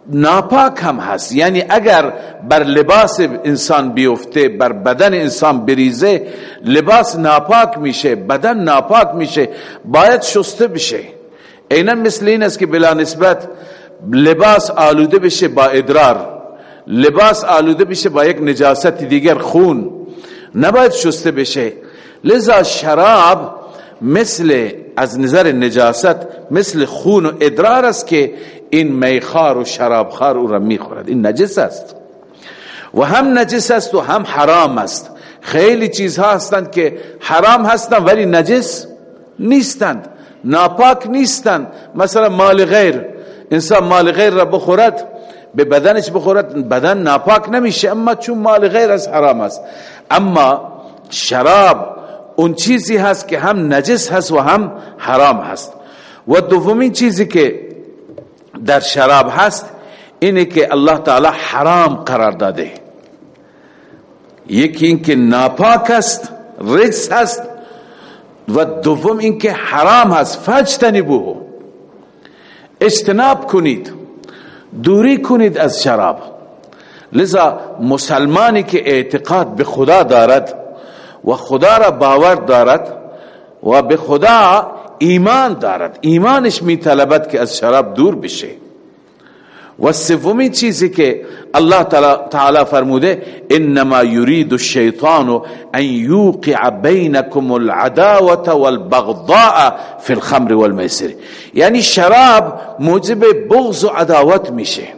ناپاک هم هست. یعنی اگر بر لباس انسان بیفته بر بدن انسان بریزه لباس ناپاک میشه بدن ناپاک میشه باید شسته بشه. اینا مثل این است که بلا نسبت لباس آلوده بشه با ادرار. لباس آلوده بشه با یک نجاست دیگر خون. نباید شسته بشه. لذا شراب مثل از نظر نجاست مثل خون و ادرار است که این میخار و شرابخار او را می‌خورد. این نجس است. و هم نجس است و هم حرام است. خیلی چیزها هستند که حرام هستند ولی نجس نیستند. ناپاک نیستند. مثلا مال غیر. انسان مال غیر را بخورد به بدنش بخورد بدن ناپاک نمیشه اما چون مال غیر از حرام است. اما شراب اون چیزی هست که هم نجس هست و هم حرام هست. و دومین چیزی که در شراب هست اینه که الله تعالی حرام قرار داده. یکی اینکه ناپاک است رجس هست و دوم اینکه حرام هست فجتنبوه اجتناب کنید دوری کنید از شراب. لذا مسلمانی که اعتقاد به خدا دارد و خدا را باور دارد و به خدا ایمان دارد. ایمانش می طلبد که از شراب دور بشه. و سومی چیزی که الله تعالی فرموده انما یرید الشیطان ان یوقع بینکم العداوه والبغضاء فی الخمر والمیسر. یعنی شراب موجب بغض و عداوت میشه.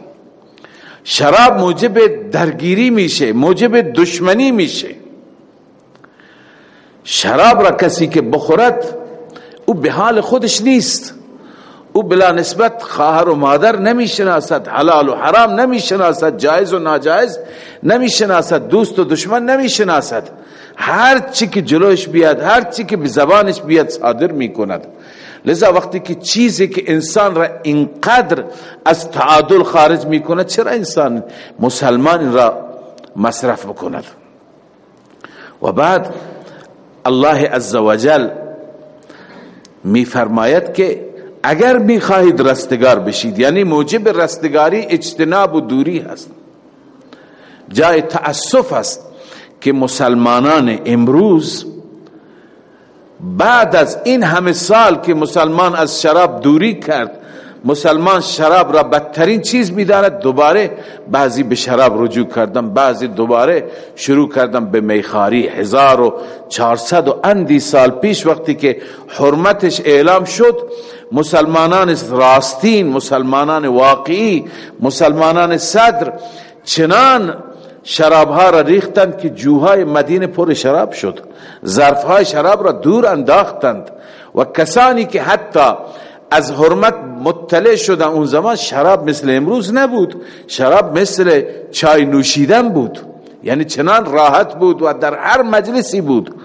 شراب موجب درگیری میشه موجب دشمنی میشه. شراب را کسی که بخورد او به حال خودش نیست. او بلا نسبت خواهر و مادر نمی شناسد حلال و حرام نمی شناسد جایز و ناجایز نمی شناسد دوست و دشمن نمی شناسد هر چی که جلوش بیاد هر چی که به زبانش بیاد صادر می کند لذا وقتی که چیزی که انسان را اینقدر از تعادل خارج می کند چرا انسان مسلمان را مصرف بکند؟ و بعد الله عزوجل می فرماید که اگر می خواهید رستگار بشید یعنی موجب رستگاری اجتناب و دوری هست. جای تأسف است که مسلمانان امروز بعد از این همه سال که مسلمان از شراب دوری کرد مسلمان شراب را بدترین چیز می‌داند. دوباره بعضی به شراب رجوع کردن بعضی دوباره شروع کردن به میخاری. هزار و چهارصد و اندی سال پیش وقتی که حرمتش اعلام شد مسلمانان راستین مسلمانان واقعی مسلمانان صدر چنان شرابها را ریختند که جوهای مدینه پر شراب شد. ظرفهای شراب را دور انداختند. و کسانی که حتی از حرمت مطلع شدن اون زمان شراب مثل امروز نبود. شراب مثل چای نوشیدن بود. یعنی چنان راحت بود و در هر مجلسی بود.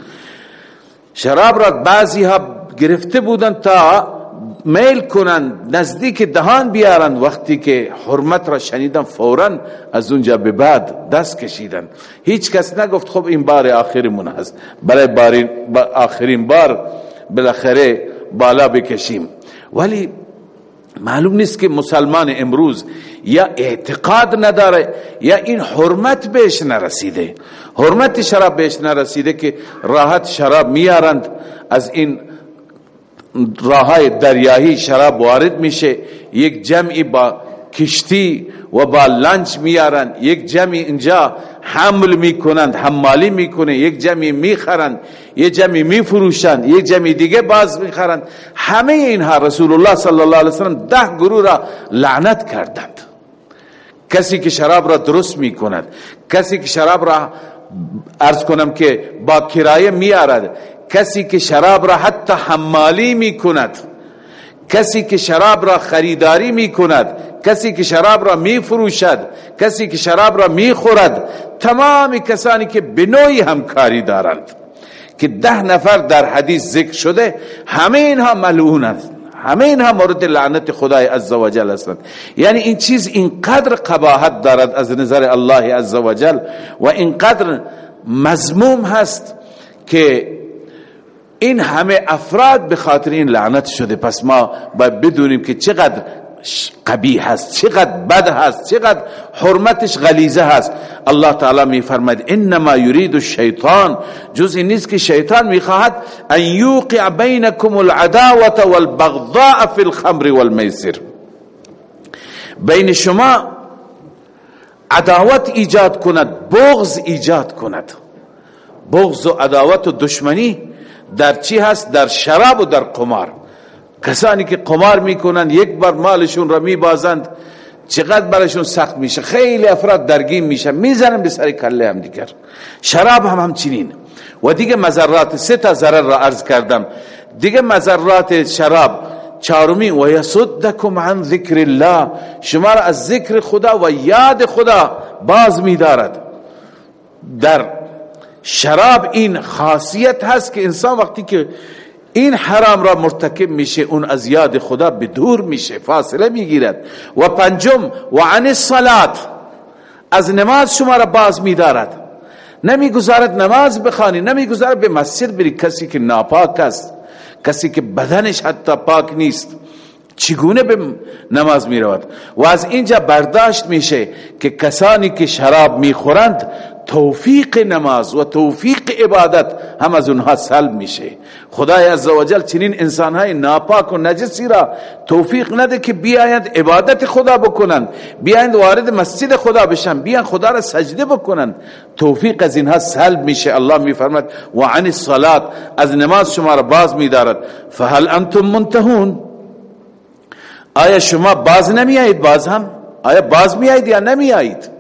شراب را بعضی ها گرفته بودن تا میل کنند نزدیک دهان بیارن. وقتی که حرمت را شنیدن فورا از اونجا به بعد دست کشیدن. هیچ کس نگفت خب این بار آخرمون هست. برای آخرین بار بالاخره بالا بکشیم. ولی معلوم نیست که مسلمان امروز یا اعتقاد نداره یا این حرمت بهش نرسیده. حرمت شراب بهش نرسیده که راحت شراب میارند. از این راه دریایی شراب وارد میشه. یک جمعی با کشتی و با لنچ میارن یک جمعی اینجا حمل می‌کنند حمالی می‌کنه یک جمعی می‌خرند یک جمعی میفروشند یک جمعی دیگه باز می‌خرند. همه اینها رسول الله صلی الله علیه وسلم ده گروه را لعنت کردند. کسی که شراب را درست می‌کند کسی که شراب را ارز کنم که با کرایه میارد کسی که شراب را حتی حمالی می کند کسی که شراب را خریداری می کند کسی که شراب را می فروشد کسی که شراب را می خورد تمام کسانی که به نوعی همکاری دارند. که ده نفر در حدیث ذکر شده همه اینها ملعونند همه اینها مورد لعنت خدای عزوجل هستند. یعنی این چیز اینقدر قباحت دارد از نظر الله عزوجل و اینقدر مضموم هست که این همه افراد به خاطر این لعنت شده. پس ما باید بدونیم که چقدر قبیح هست چقدر بد هست چقدر حرمتش غلیظه هست. الله تعالی می فرماید انما یرید الشیطان. جز این نیست که شیطان می‌خواهد ان یوقع بینکم العداوه والبغضاء فی الخمر والمیسر. بین شما عداوت ایجاد کند بغض ایجاد کند. بغض و عداوت و دشمنی در چی هست؟ در شراب و در قمار. کسانی که قمار می‌کنند یک بار مالشون را میبازند چقدر برشون سخت میشه؟ خیلی افراد درگیم میشه می‌زنن به سر کله هم دیگر. شراب هم همچنین. و دیگه مذرات سه تا ضرر را عرض کردم. دیگه مذرات شراب چارمی و یصدکم عن ذکر الله. شما را از ذکر خدا و یاد خدا باز میدارد. در شراب این خاصیت هست که انسان وقتی که این حرام را مرتکب میشه اون از یاد خدا به دور میشه فاصله می‌گیرد. و پنجم و عن الصلات از نماز شما را باز میدارد. نمی‌گذارد نماز بخوانی نمی‌گذارد به مسجد بری. کسی که ناپاک است کسی که بدنش حتی پاک نیست چگونه به نماز می رود و از اینجا برداشت میشه که کسانی که شراب می‌خورند توفیق نماز و توفیق عبادت هم از اونها سلب میشه. خدای عزوجل چنین انسانهای ناپاک و نجسی را توفیق نده که بیایند عبادت خدا بکنند بیایند وارد مسجد خدا بشن بیایند خدا را سجده بکنند. توفیق از اینها سلب میشه. الله میفرماد و عن الصلات از نماز شما را باز میدارد. فهل انتم منتهون؟ آیا شما باز نمیایید باز هم؟ آیا باز میایید یا نمیایید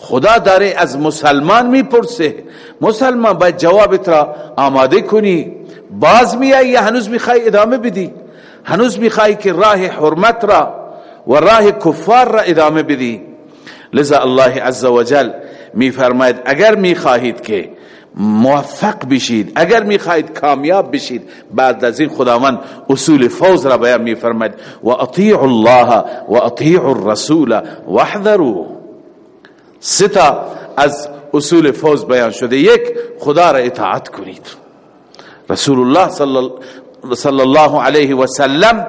خدا داره از مسلمان می‌پرسه. مسلمان باید جوابت را آماده کنی. باز میایی یا هنوز می‌خوای ادامه بدی. هنوز می‌خوای که راه حرمت را و راه کفار را ادامه بدی. لذا الله عز وجل میفرماید اگر می‌خواهید که موفق بشید اگر می‌خواهید کامیاب بشید بعد از این خداوند اصول فوز را بیان میفرماید. و اطیع الله و اطیع الرسول واحذروا. ستا از اصول فوز بیان شده. یک خدا را اطاعت کنید. رسول الله صلی الله علیه و سلم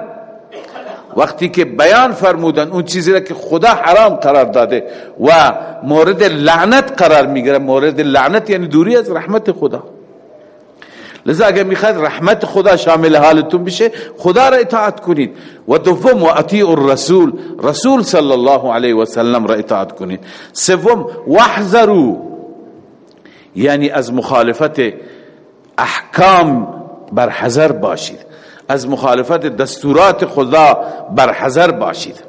وقتی که بیان فرمودن اون چیزی را که خدا حرام قرار داده و مورد لعنت قرار می‌گیره. مورد لعنت یعنی دوری از رحمت خدا. لذا اگر می‌خواد رحمت خدا شامل حالتون بشه خدا را اطاعت کنید. و دوم و اطیع الرسول. رسول صلی الله علیه و سلم را اطاعت کنید. سوم واحذروا. یعنی از مخالفت احکام بر حذر باشید. از مخالفت دستورات خدا بر حذر باشید.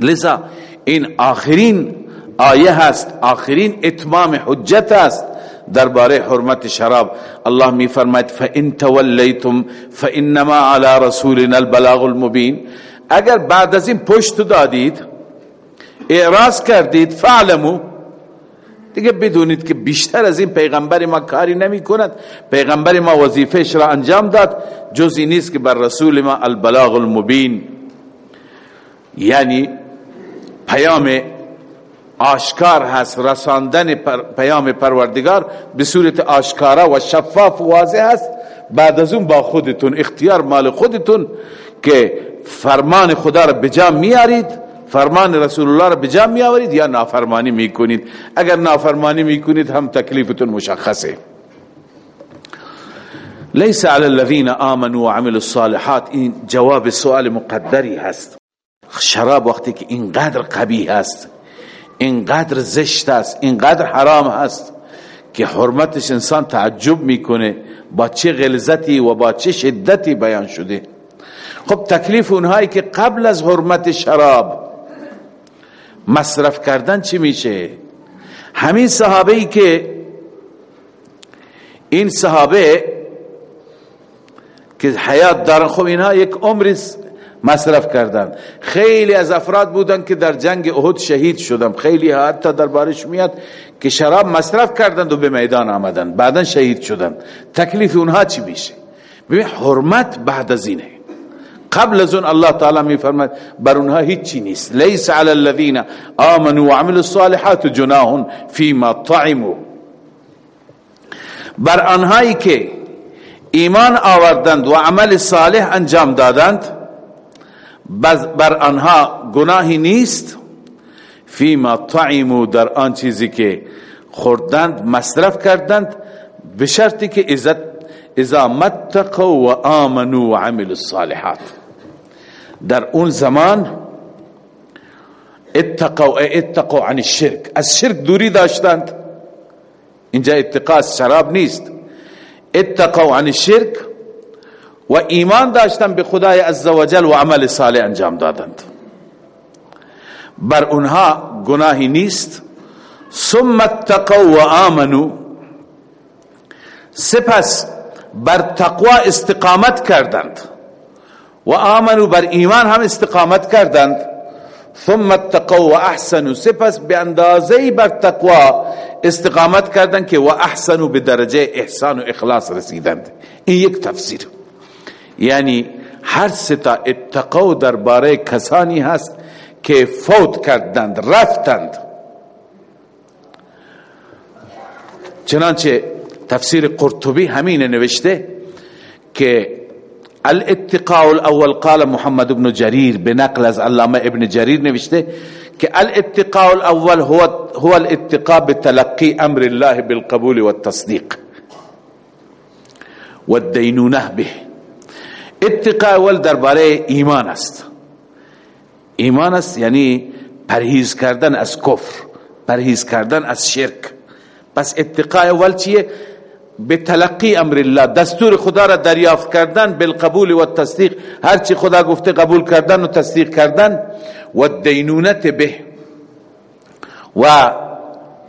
لذا این آخرین آیه هست آخرین اتمام حجت است درباره حرمت شراب الله می فرماید فان تولیتم فانما علی رسولنا البلاغ المبین اگر بعد از این پشت دادید اعراض کردید فعلمو دیگه بدونید که بیشتر از این پیغمبر ما کاری نمی کند پیغمبر ما وظیفهش را انجام داد جزی نیست که بر رسول ما البلاغ المبین. یعنی پیام آشکار هست. رساندن پیام پروردگار به صورت آشکارا و شفاف و واضح هست بعد از اون با خودتون اختیار مال خودتون که فرمان خدا را بجا میارید فرمان رسول الله را بجا می آورید یا نافرمانی می‌کنید. اگر نافرمانی می‌کنید هم تکلیفتون مشخصه. لیس علی الذین آمنوا وعملوا الصالحات. این جواب سوال مقدری هست. شراب وقتی که اینقدر قبیح است. اینقدر زشت است اینقدر حرام است که حرمتش انسان تعجب می‌کنه با چه غلظتی و با چه شدتی بیان شده. خب تکلیف اونهایی که قبل از حرمت شراب مصرف کردن چی میشه؟ همین صحابه ای که این صحابه که حیات دارن خب اینها یک عمر مصرف کردن. خیلی از افراد بودن که در جنگ احد شهید شدن خیلی حتی بارش میاد که شراب مصرف کردند و به میدان آمدن. بعدا شهید شدن تکلیف اونها چی میشه؟ ببین حرمت بعد از اینه. قبل از اون الله تعالی می فرماید بر اونها هیچی نیست. لیس علی الذین آمنوا وعملوا الصالحات جناح فيما طعموا. بر آنهایی که ایمان آوردند و عمل صالح انجام دادند بر آنها گناهی نیست. فیما طعمو در آن چیزی که خوردند مصرف کردند به شرطی که عزت اذا متقوا و آمنوا و عملوا الصالحات. در اون زمان اتقوا اتقوا عن الشرك از شرک دوری داشتند. اینجا اتقا شراب نیست. اتقوا عن الشرك و ایمان داشتند به خدای عزوجل و عمل صالح انجام دادند. بر اونها گناهی نیست. ثم اتقوا و آمنوا. سپس بر تقوا استقامت کردند. و آمنوا بر ایمان هم استقامت کردند. ثم اتقوا و احسنوا. سپس به اندازه بر تقوا استقامت کردند که و احسنوا به درجه احسان و اخلاص رسیدند. این یک تفسیر. یعنی هر ستا اتقوا درباره کسانی هست که فوت کردند رفتند. چنانچه تفسیر قرطبی همین نوشته که الاتقاء الاول قال محمد بن جریر بنقل از علامه ابن جریر نوشته که الاتقاء الاول هو هو الاتقاء بتلقي امر الله بالقبول والتصديق والدينونه به. اتقاء اول درباره ایمان است. ایمان است یعنی پرهیز کردن از کفر پرهیز کردن از شرک. پس اتقاء اول چیه؟ به تلقی امر الله دستور خدا را دریافت کردن بالقبول و تصدیق هرچی خدا گفته قبول کردن و تصدیق کردن. و دینونت به. و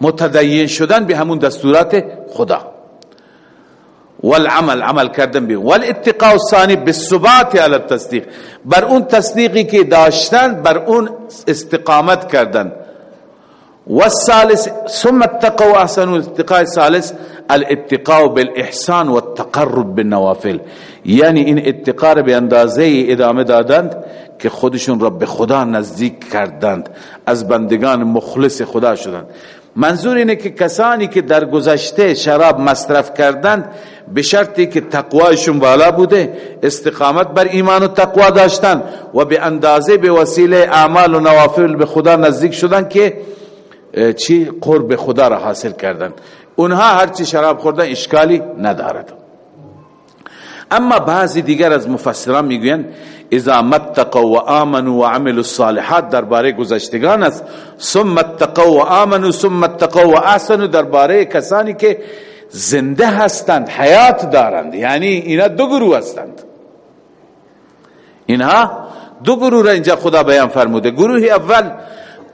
متدین شدن به همون دستورات خدا. والعمل عمل کردن به والاتقاء الثاني بالثبات على التصديق بر اون تصدیقی که داشتن بر اون استقامت کردن. والثالث ثم اتقوا احسنوا الاتقاء الثالث الاتقاء بالإحسان والتقرب بالنوافل. یعنی این اتقاء به اندازه ادامه دادند که خودشون را به خدا نزدیک کردند. از بندگان مخلص خدا شدند. منظور اینه که کسانی که در گذشته شراب مصرف کردند به شرطی که تقوایشون بالا بوده استقامت بر ایمان و تقوا داشتن و به اندازه به وسیله اعمال و نوافل به خدا نزدیک شدن که چی؟ قرب خدا را حاصل کردن اونها هرچی شراب خوردن اشکالی ندارد. اما بعضی دیگر از مفسران می‌گوین اذا متقوا و آمنوا و عملوا الصالحات درباره گذشتگان است. ثم اتقوا و آمنوا ثم اتقوا و احسنوا درباره کسانی که زنده هستند حیات دارند. یعنی اینا دو گروه هستند. اینها دو گروه را اینجا خدا بیان فرموده. گروه اول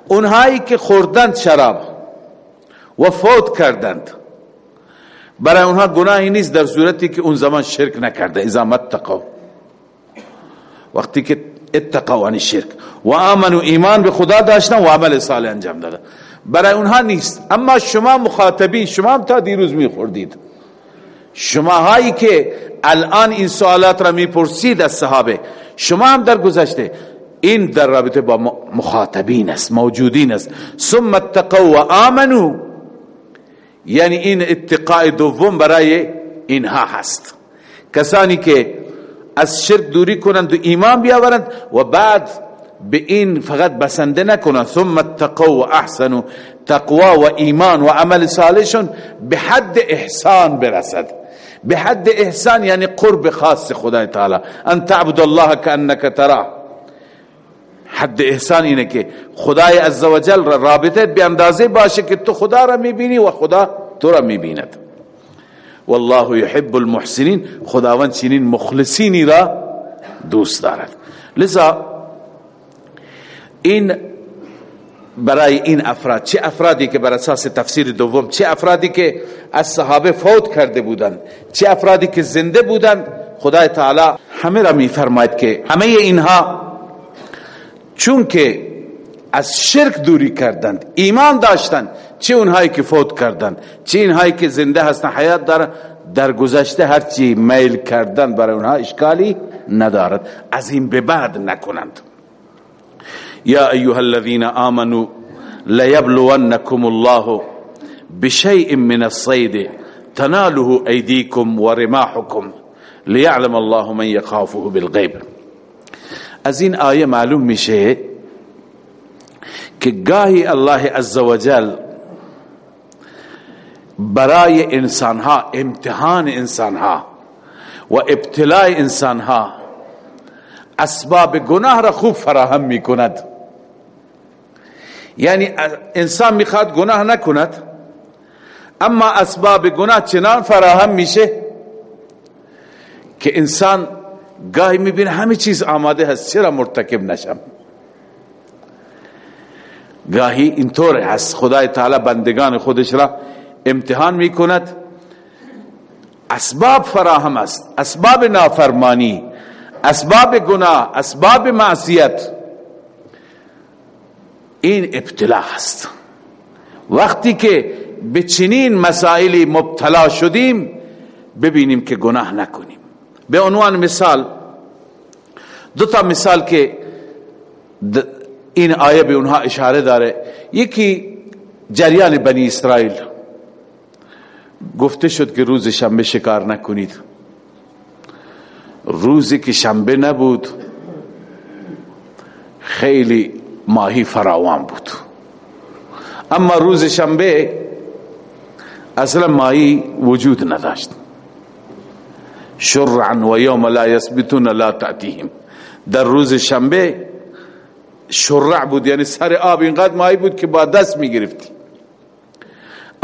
اونهایی که خوردند شراب و فوت کردند. برای اونها گناهی نیست در صورتی که اون زمان شرک نکرده. اذا متقوا وقتی که اتقوا عن شرک و آمنوا ایمان به خدا داشتن و عمل صالح انجام دادن. برای اونها نیست. اما شما مخاطبین شما هم تا دیروز میخوردید. شما هایی که الان این سوالات را می‌پرسید از صحابه شما هم در گذشته این در رابطه با مخاطبین است موجودین است. ثم اتقوا و آمنوا. یعنی این اتقاء دوم برای اینها هست. کسانی که از شرک دوری کنند و ایمان بیاورند و بعد به این فقط بسنده نکنند ثم اتقوا و احسنوا. تقوا و ایمان و عمل صالحشون به حد احسان برسد. به حد احسان یعنی قرب خاص خدای تعالی. ان تعبد الله کانک تراه. حد احسان اینه که خدای عزوجل را رابطه به اندازه باشه که تو خدا را می‌بینی و خدا تو را می‌بیند. والله يحب المحسنین خداوند چنین مخلصینی را دوست دارد. لذا این برای این افراد چه افرادی که بر اساس تفسیر دوم چه افرادی که از صحابه فوت کرده بودند چه افرادی که زنده بودند خدای تعالی همه را می فرماید که همه اینها چون که از شرک دوری کردند ایمان داشتند چه اونهایی که فوت کردند چه اینهایی که زنده هستند حیات دارند در گذشته هرچی میل کردن برای اونها اشکالی ندارد. از این به بعد نکنند. یا ایها الذين آمنوا ليبلونكم الله بشيء من الصيد تناله ايديكم ورماحكم ليعلم الله من يخافه بالغيب از این آیه معلوم میشه که گاهی الله عزوجل برای انسانها امتحان انسانها و ابتلاع انسانها اسباب گناه را خوب فراهم می‌کند. یعنی انسان می‌خواد گناه نکند اما اسباب گناه چنان فراهم میشه که انسان گاهی می‌بینه همه چیز آماده هست چرا مرتکب نشم؟ گاهی اینطور هست خدای تعالی بندگان خودش را امتحان می‌کند. اسباب فراهم است. اسباب نافرمانی اسباب گناه اسباب معصیت. این ابتلا است. وقتی که به چنین مسائلی مبتلا شدیم ببینیم که گناه نکنیم. به عنوان مثال دو تا مثال که این آیه به اونها اشاره داره. یکی جریان بنی اسرائیل. گفته شد که روز شنبه شکار نکنید. روزی که شنبه نبود خیلی ماهی فراوان بود. اما روز شنبه اصلا ماهی وجود نداشت. شرعا و یوم لا یثبتون لا تأتیهم. در روز شنبه شرع بود یعنی سر آب اینقدر ماهی بود که با دست می گرفتی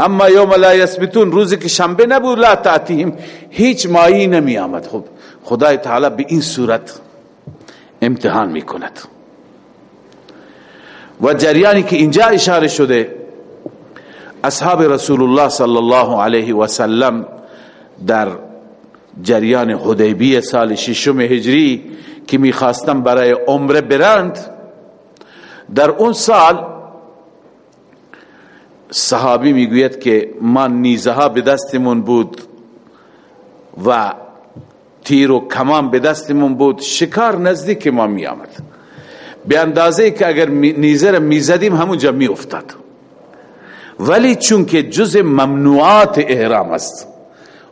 اما یوم لا یثبتون روزی که شنبه نبود لا تأتیهم. هیچ ماهی نمی آمد خب خدای تعالی به این صورت امتحان می کند و جریانی که اینجا اشاره شده اصحاب رسول الله صلی الله علیه و سلم در جریان حدیبی سال ششم هجری که می‌خواستن برای عمره برند در اون سال صحابی می‌گوید که ما نیزه به دستمون بود و تیر و کمان به دستمون بود شکار نزدیک ما می آمد به اندازه که اگر نیزه را می‌زدیم همونجا می افتاد ولی چون که جز ممنوعات احرام است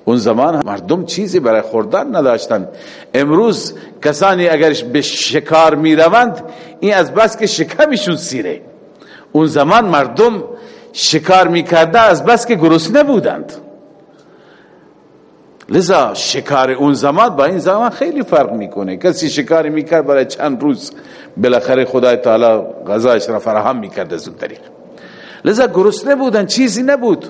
اون زمان مردم چیزی برای خوردن نداشتند. امروز کسانی اگر به شکار می روند این از بس که شکمشون سیره. اون زمان مردم شکار می کرده از بس که گرسنه بودند لذا شکار اون زمان با این زمان خیلی فرق می‌کنه. کسی شکاری می‌کرد برای چند روز بالاخره خدای تعالی غذایش را فراهم می‌کرد از اون طریق. لذا گرسنه بودن چیزی نبود.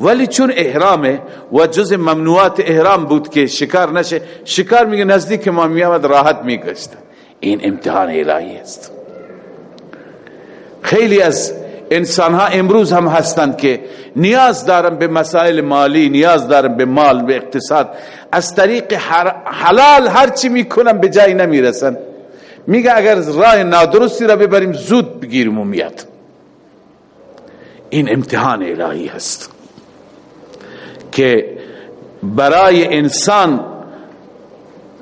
ولی چون احرامه و جز ممنوعات احرام بود که شکار نشه شکار میگه نزدیک ما میامد راحت میگشت. این امتحان الهی است. خیلی از انسان ها امروز هم هستند که نیاز دارن به مسائل مالی نیاز دارن به مال به اقتصاد. از طریق حلال هرچی می‌کنن به جایی نمی‌رسن. میگه اگر راه نادرستی را ببریم زود بگیریم و میاد. این امتحان الهی هست. که برای انسان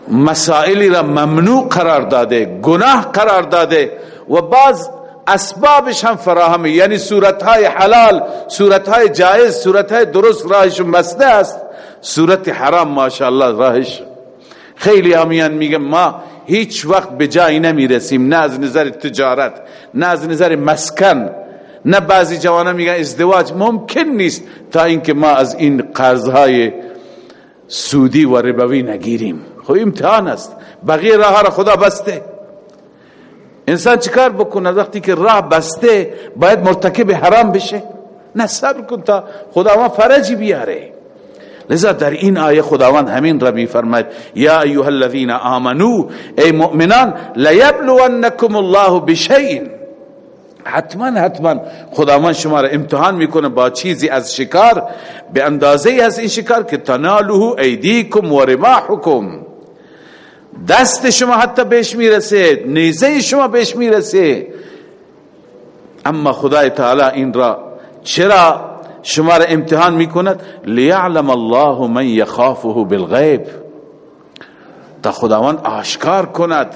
مسائلی را ممنوع قرار داده گناه قرار داده و بعض اسبابش هم فراهمه. یعنی صورتهای حلال صورتهای جایز صورتهای درست راهش بسته است. صورت حرام ماشاءالله راهش. خیلی همیان میگه ما هیچ وقت به جایی نمی‌رسیم. نه از نظر تجارت نه از نظر مسکن. نه بعضی جوانا میگن ازدواج ممکن نیست تا اینکه ما از این قرضهای سودی و ربوی نگیریم. خب امتحان است. بقیه راه را خدا بسته. انسان چیکار بکنه؟ وقتی که راه بسته باید مرتکب حرام بشه؟ نه صبر کن تا خداوند فرجی بیاره. لذا در این آیه خداوند همین را میفرماید یا ایها الذین آمنو ای مؤمنان لیبلونکم الله بشیء. حتما حتما خداوند شما را امتحان می‌کنه با چیزی از شکار به اندازه از این شکار که تنالوه ایدیکم و رماحکم. دست شما حتی بهش می‌رسه نیزه شما بهش می‌رسه. اما خدای تعالی این را چرا شما را امتحان می‌کند؟ لیعلم الله من یخافه بالغیب. تا خداوند آشکار کند.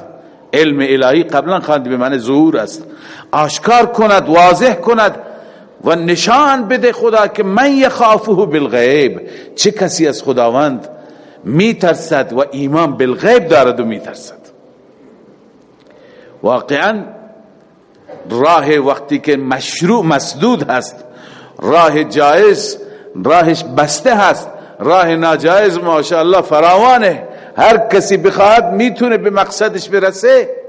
علم الهی قبلا خواند به معنی ظهور است. آشکار کند واضح کند و نشان بده خدا که من یخافه بالغیب. چه کسی از خداوند میترسد و ایمان بالغیب دارد و میترسد. واقعا راه وقتی که مشروع مسدود هست راه جایز راهش بسته هست راه ناجایز ماشاءالله فراوانه. هر کسی بخواهد می‌تونه به مقصدش برسه.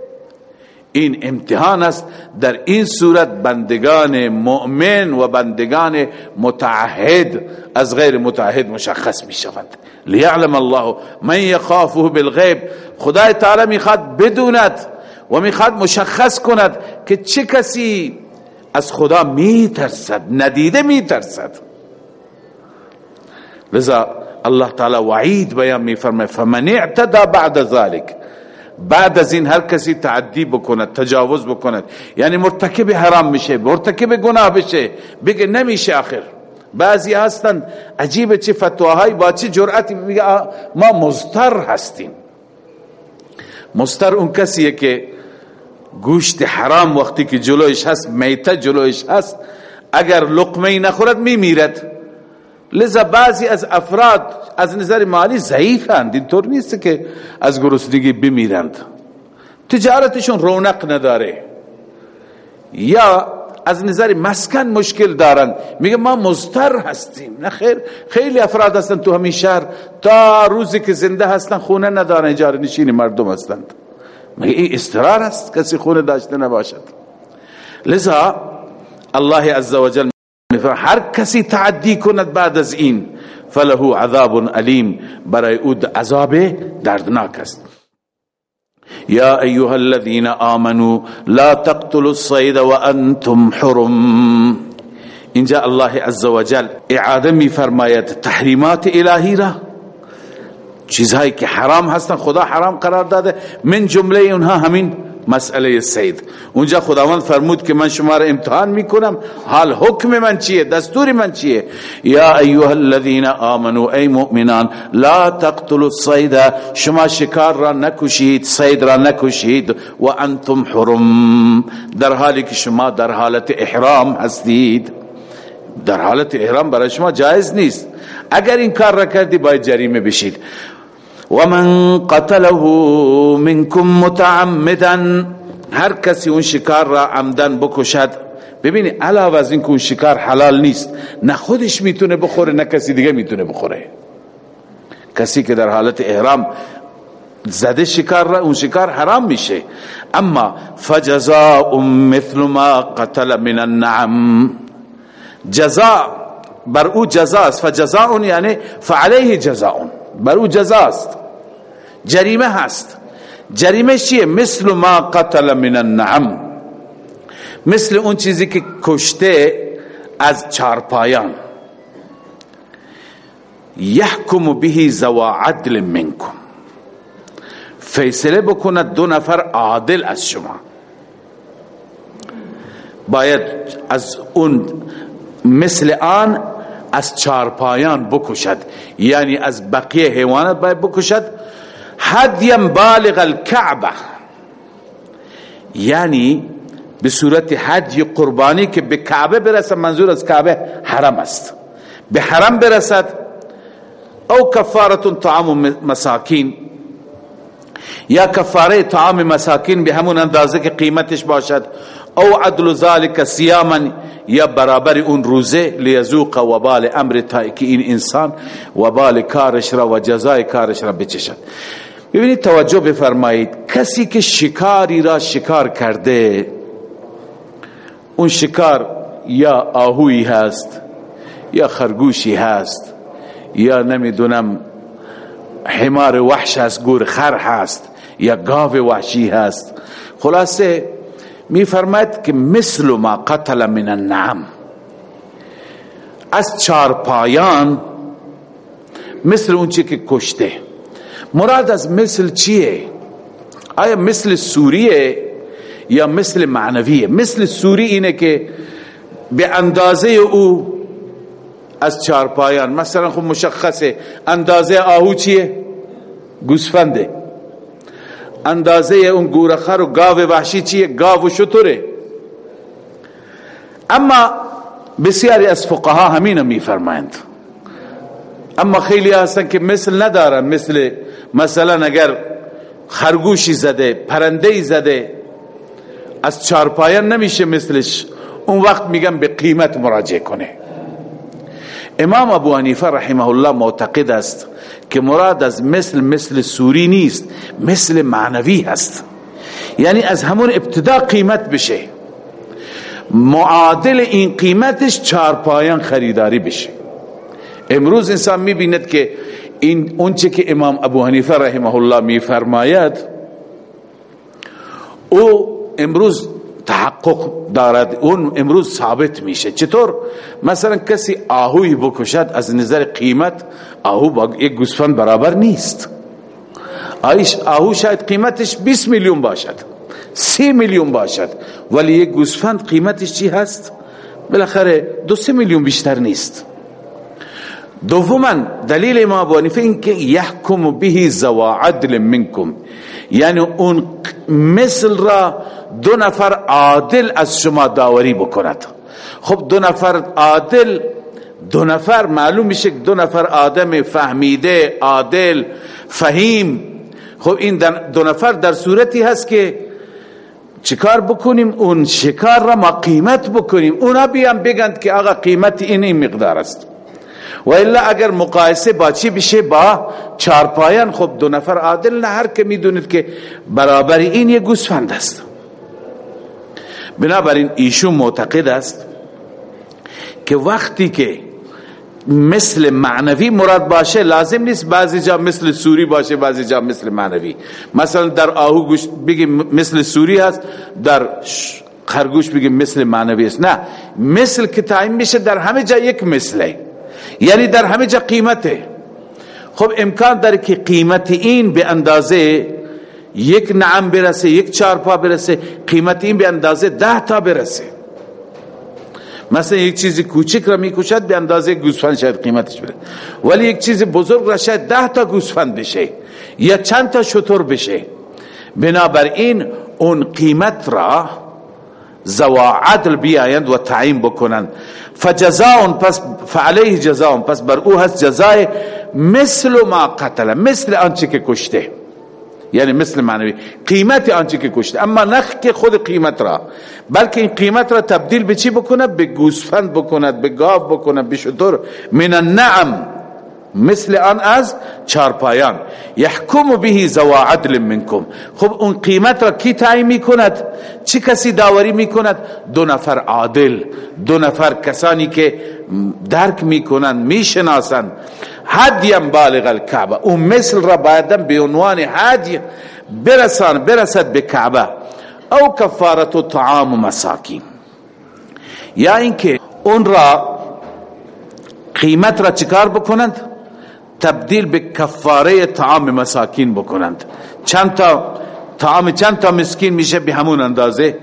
این امتحان است. در این صورت بندگان مؤمن و بندگان متعهد از غیر متعهد مشخص می شوند لیعلم الله من یخافه بالغیب. خدای تعالی می‌خواد بدوند و می‌خواد مشخص کند که چه کسی از خدا میترسد ندیده میترسد. لذا الله تعالی وعید بیان میفرمه فمن اعتدى بعد ذلك بعد از این هر کسی تعدی بکند تجاوز بکند. یعنی مرتکب حرام میشه مرتکب گناه بشه. بگه نمیشه آخر. بعضی هستن عجیب چه فتواهایی با چه جرأتی میگه ما مزتر هستیم. مستر اون کسیه که گوشت حرام وقتی که جلوش هست میته جلوش هست اگر لقمه نخورد میمیرد. لذا بعضی از افراد از نظر مالی ضعیفند. اینطور نیست که از گرسنگی بمیرند. تجارتشون رونق نداره. یا از نظر مسکن مشکل دارند. میگه ما مزتر هستیم. نه خیر خیلی افراد هستن تو همین شهر. تا روزی که زنده هستن خونه ندارن اجاره نشین مردم هستند. میگه این استرار است. کسی خونه داشته نباشد. لذا الله عزوجل هر کسی تعدی کند بعد از این فله عذاب علیم. برای او عذاب دردناک است. یا ایها الذين آمنوا لا تقتلوا الصید وانتم حرم. اینجا الله عز وجل اعاده می فرماید تحریمات الهی را. چیزهایی که حرام هستن خدا حرام قرار داده. من جمله اونها همین. مسئله سید. اونجا خداوند فرمود که من شما را امتحان می‌کنم. حال حکم من چیه؟ دستور من چیه؟ یا ایها الذين آمنوا ای مؤمنان لا تقتلوا الصید. شما شکار را نکشید صید را نکشید. و انتم حرم. در حالی که شما در حالت احرام هستید. در حالت احرام برای شما جایز نیست. اگر این کار را کردی باید جریمه بشید. ومن قتله منكم متعمدا هر کسی اون شکار را عمدن بکشد. ببینی علاوه از این که اون شکار حلال نیست نه خودش می‌تونه بخوره نه کسی دیگه می‌تونه بخوره. کسی که در حالت احرام زده شکار را اون شکار حرام میشه. اما فجزاء مثل ما قتل من النعم. جزاء بر او جزاست فجزاء یعنی فعليه جزاء بر او جزاست جریمه هست. جریمه چیه؟ مثل ما قتل من النعم. مثل اون چیزی که کشته از چارپایان. یحکم به زوا عدل منکم. فیصله بکند دو نفر عادل از شما. باید از اون مثل آن از چارپایان بکشد. یعنی از بقیه حیوانات باید بکشد. حدیم بالغ الكعبه یعنی به صورت حدی قربانی که به کعبه برسد منظور از کعبه حرم است. به حرم برسد او کفارت طعام مساکین. یا کفاره طعام مساکین به همون اندازه که قیمتش باشد. او عدل ذالک سیاما یا برابر اون روزه لیزوق وبال امر تا که این انسان وبال کارش را و جزای کارش را بچشد. ببینید توجه بفرمایید. کسی که شکاری را شکار کرده اون شکار یا آهوی هست یا خرگوشی هست یا نمی‌دونم حمار وحش هست گور خر هست یا گاو وحشی هست. خلاصه میفرماید که مثل ما قتل من النعم. از چار پایان مثل اون چی که کشته. مراد از مثل چیه؟ آیا مثل سوریه یا مثل معنویه؟ مثل سوری اینه که به اندازه او از چارپایان مثلا خب مشخصه. اندازه آهو چیه؟ گوسفنده. اندازه اون گورخر و گاو وحشی چیه؟ گاو و شطوره. اما بسیاری از فقها همین میفرمایند. اما خیلی هستن که مثل ندارن مثل مثلا اگر خرگوشی زده پرنده زده از چارپایان نمیشه مثلش. اون وقت میگم به قیمت مراجعه کنه. امام ابو حنیفه رحمه الله معتقد است که مراد از مثل مثل سوری نیست مثل معنوی هست. یعنی از همون ابتدا قیمت بشه. معادل این قیمتش چارپایان خریداری بشه. امروز انسان می‌بیند که این اونچه که امام ابو حنیفه رحمه الله میفرماید او امروز تحقق دارد اون امروز ثابت میشه. چطور؟ مثلا کسی آهوی بکشد از نظر قیمت آهو با یک گوسفند برابر نیست. آیش آهو شاید قیمتش 20 میلیون باشد 30 میلیون باشد ولی یک گوسفند قیمتش چی هست؟ بالاخره دو سه میلیون بیشتر نیست. دوما دلیل ما ابو حنیفه این که یحکم به زوا عدل منکم. یعنی اون مثل را دو نفر عادل از شما داوری بکند. خب دو نفر عادل دو نفر معلوم میشه دو نفر آدم فهمیده عادل فهیم. خب این دو نفر در صورتی هست که چیکار بکنیم؟ اون شکار را ما قیمت بکنیم. اونا بیان بگند که آقا قیمت این این مقدار است. و الا اگر مقایسه با چی بشه؟ با چارپایان. خب دو نفر عادل نه هر که می‌دونید که برابر این یه گوسفند است. بنابراین ایشون معتقد است که وقتی که مثل معنوی مراد باشه لازم نیست بعضی جا مثل سوری باشه بعضی جا مثل معنوی. مثلا در آهو گوشت بگیم مثل سوری هست در خرگوش بگیم مثل معنوی است. نه مثل که تعیین میشه در همه جا یک مثله. یعنی در همه جا قیمته. خب امکان داره که قیمت این به اندازه یک نعم برسه یک چارپا برسه قیمت این به اندازه ده تا برسه. مثلا یک چیزی کوچک را می‌کشد به اندازه گوسفند شاید قیمتش بره. ولی یک چیز بزرگ را شاید ده تا گوسفند بشه یا چند تا شطور بشه. بنابراین اون قیمت را زوا عدل بیایند و تعیین بکنند. فجزاء پس فعلیه جزاء پس بر او هست جزای مثل ما قتل مثل آنچه که کشته. یعنی مثل معنوی. قیمت آنچه که کشته. اما نخ که خود قیمت را. بلکه این قیمت را تبدیل به چی بکند؟ به گوسفند بکند به گاو بکند به شطور من النعم. مثل آن از چارپایان. یحکم به زوا عدل منکم. خب اون قیمت را کی تعیین می‌کند؟ چی کسی داوری می‌کند؟ دو نفر عادل دو نفر کسانی که درک می‌کنند می‌شناسند حدیم بالغ الكعبه اون مثل را بایدن به عنوان حدی برسان برسد به کعبه. او کفارت طعام مساکین. یا اینکه اون را قیمت را چکار بکنند؟ تبدیل به کفاره طعام مساکین بکنند. چند تا طعام چند تا مسکین میشه به همون اندازه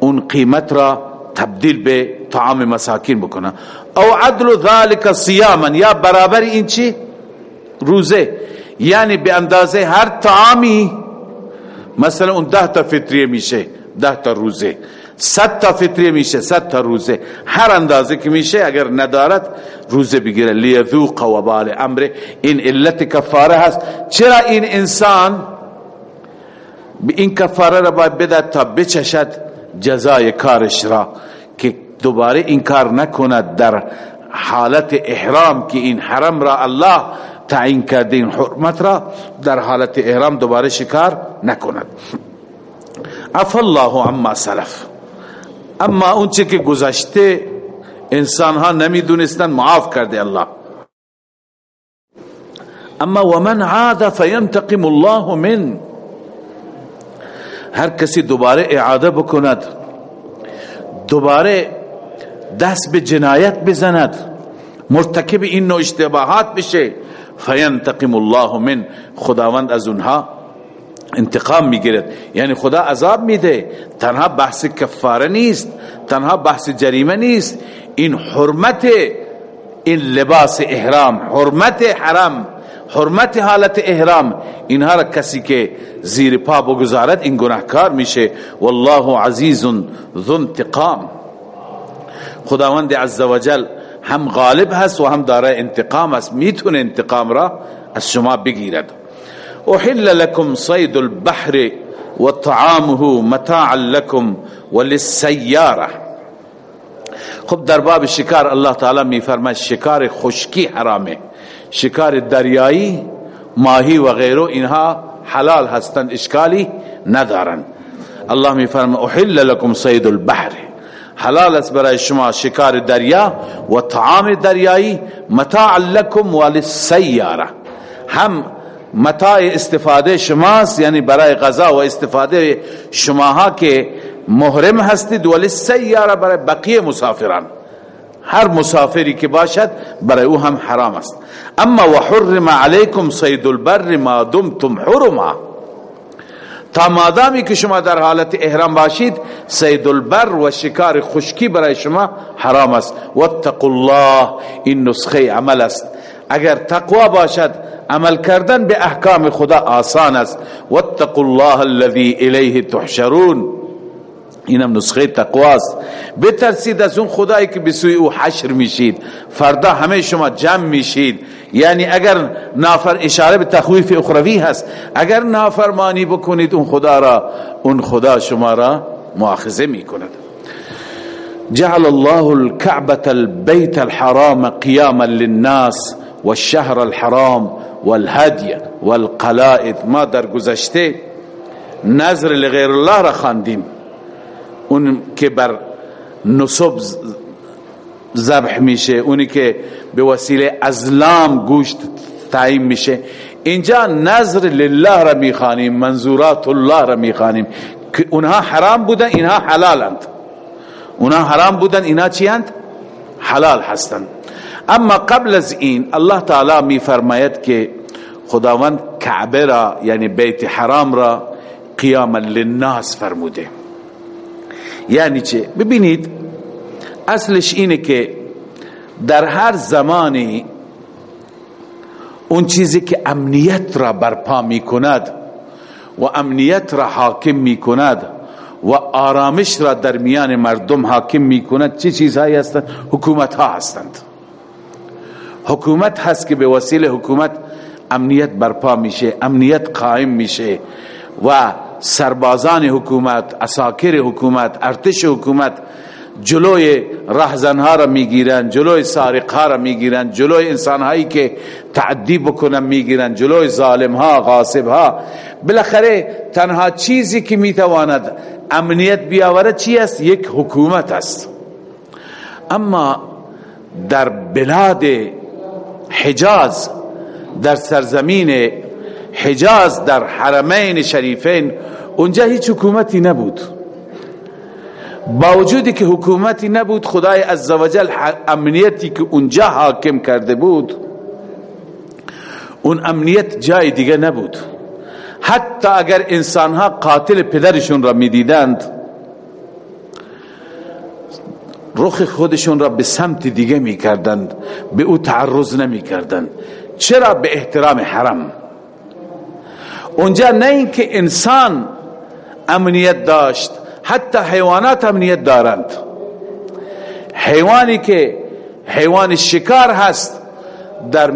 اون قیمت را تبدیل به طعام مساکین بکنند او عدل ذالک صیاما. یا برابر این چی؟ روزه. یعنی به اندازه هر طعامی مثلا اون ده تا فطریه میشه ده تا روزه. صد تا فطریه میشه صد تا روزه. هر اندازه که میشه اگر ندارد روزه بگیره. لیذوق وبال امر. این علت کفاره هست. چرا این انسان به این کفاره را باید بده تا بچشد جزای کارش را؟ که دوباره این کار نکند در حالت احرام که این حرم را الله تعیین کرده این حرمت را در حالت احرام دوباره شکار نکند. عفا الله عما سلف. اما اون چه که گذشته انسان ها نمی‌دونستن معاف کرده الله. اما ومن عاد فینتقم الله منه. هر کسی دوباره اعاده بکند دوباره دست به جنایت بزند مرتکب این نوع اشتباهات بشه فینتقم الله من. خداوند از اونها انتقام می‌گیرد. یعنی خدا عذاب میده. تنها بحث کفاره نیست. تنها بحث جریمه نیست. این حرمت این لباس احرام حرمت حرام حرمت حالت احرام اینها را کسی که زیر پا بگذارد این گناهکار میشه. والله عزیز ذو انتقام. خداوند عزوجل هم غالب هست و هم داره انتقام است. می‌تونه انتقام را از شما بگیرد. أحل لكم صید البحر و طعامه متاعا لكم وللسیاره خب در باب شکار الله تعالی می فرماید شکار خشکی حرامه. شکار دریایی ماهی و غیره اینها حلال هستند اشکالی ندارند. الله می فرماید أحل لكم صید البحر. حلال است برای شما شکار دریا و طعام دریایی متاع لکم وللسیارة. هم متاع استفاده شماست یعنی برای غذا و استفاده شماها که محرم هستید ولی سیاره برای بقیه مسافران. هر مسافری که باشد برای او هم حرام است. اما و حرم علیکم صید البر ما دمتم حرما. تا مادامی که شما در حالت احرام باشید سید البر و شکار خشکی برای شما حرام است. واتقوا الله این نسخه عمل است. اگر تقوا باشد عمل کردن به احکام خدا آسان است. واتقوا الله الذي الیه تحشرون. اینم نسخه تقواست بترسید از اون خدایی که به سوی او حشر میشید. فردا همه شما جمع میشید. یعنی اگر نافر اشاره به تخویف اخروی هست اگر نافرمانی بکنید اون خدا را اون خدا شما را مؤاخذه می‌کند. جعل الله الكعبة البيت الحرام قياما للناس. والشهر الحرام والهدي والقلائد. ما در گذشته نظر لغیر الله را خواندیم. اون که بر نصب ذبح میشه اونی که به وسیله ازلام گوشت تعیین میشه. اینجا نظر لله را می‌خوانیم منظورات الله را می‌خوانیم. که اونها حرام بودن اینها حلالند. اونها حرام بودن اینها چی هند؟ حلال هستند. اما قبل از این الله تعالی میفرماید که خداوند کعبه را یعنی بیت حرام را قیاما للناس فرموده. یعنی چه؟ ببینید اصلش اینه که در هر زمانی اون چیزی که امنیت را برپا می کند و امنیت را حاکم می کند و آرامش را در میان مردم حاکم می کند چه چیزهایی هستند؟ حکومت ها هستند. حکومت هست که به وسیله حکومت امنیت برپا میشه امنیت قائم میشه و سربازان حکومت اساکر حکومت ارتش حکومت جلوی رهزنها را می‌گیرن جلوی سارقها را می‌گیرن جلوی انسانهایی که تعدی بکنن می‌گیرن جلوی ظالمها غاصبها. بالاخره تنها چیزی که می‌تواند امنیت بیاورد چی است؟ یک حکومت است. اما در بلاد حجاز در سرزمین حجاز در حرمین شریفین اونجا هیچ حکومتی نبود. با وجودی که حکومتی نبود خدای عزوجل امنیتی که اونجا حاکم کرده بود اون امنیت جای دیگه نبود. حتی اگر انسانها قاتل پدرشون را می‌دیدند رخ خودشون را به سمت دیگه می‌کردند به او تعرض نمی‌کردند. چرا؟ به احترام حرم. اونجا نه اینکه انسان امنیت داشت حتی حیوانات امنیت دارند. حیوانی که حیوان شکار هست در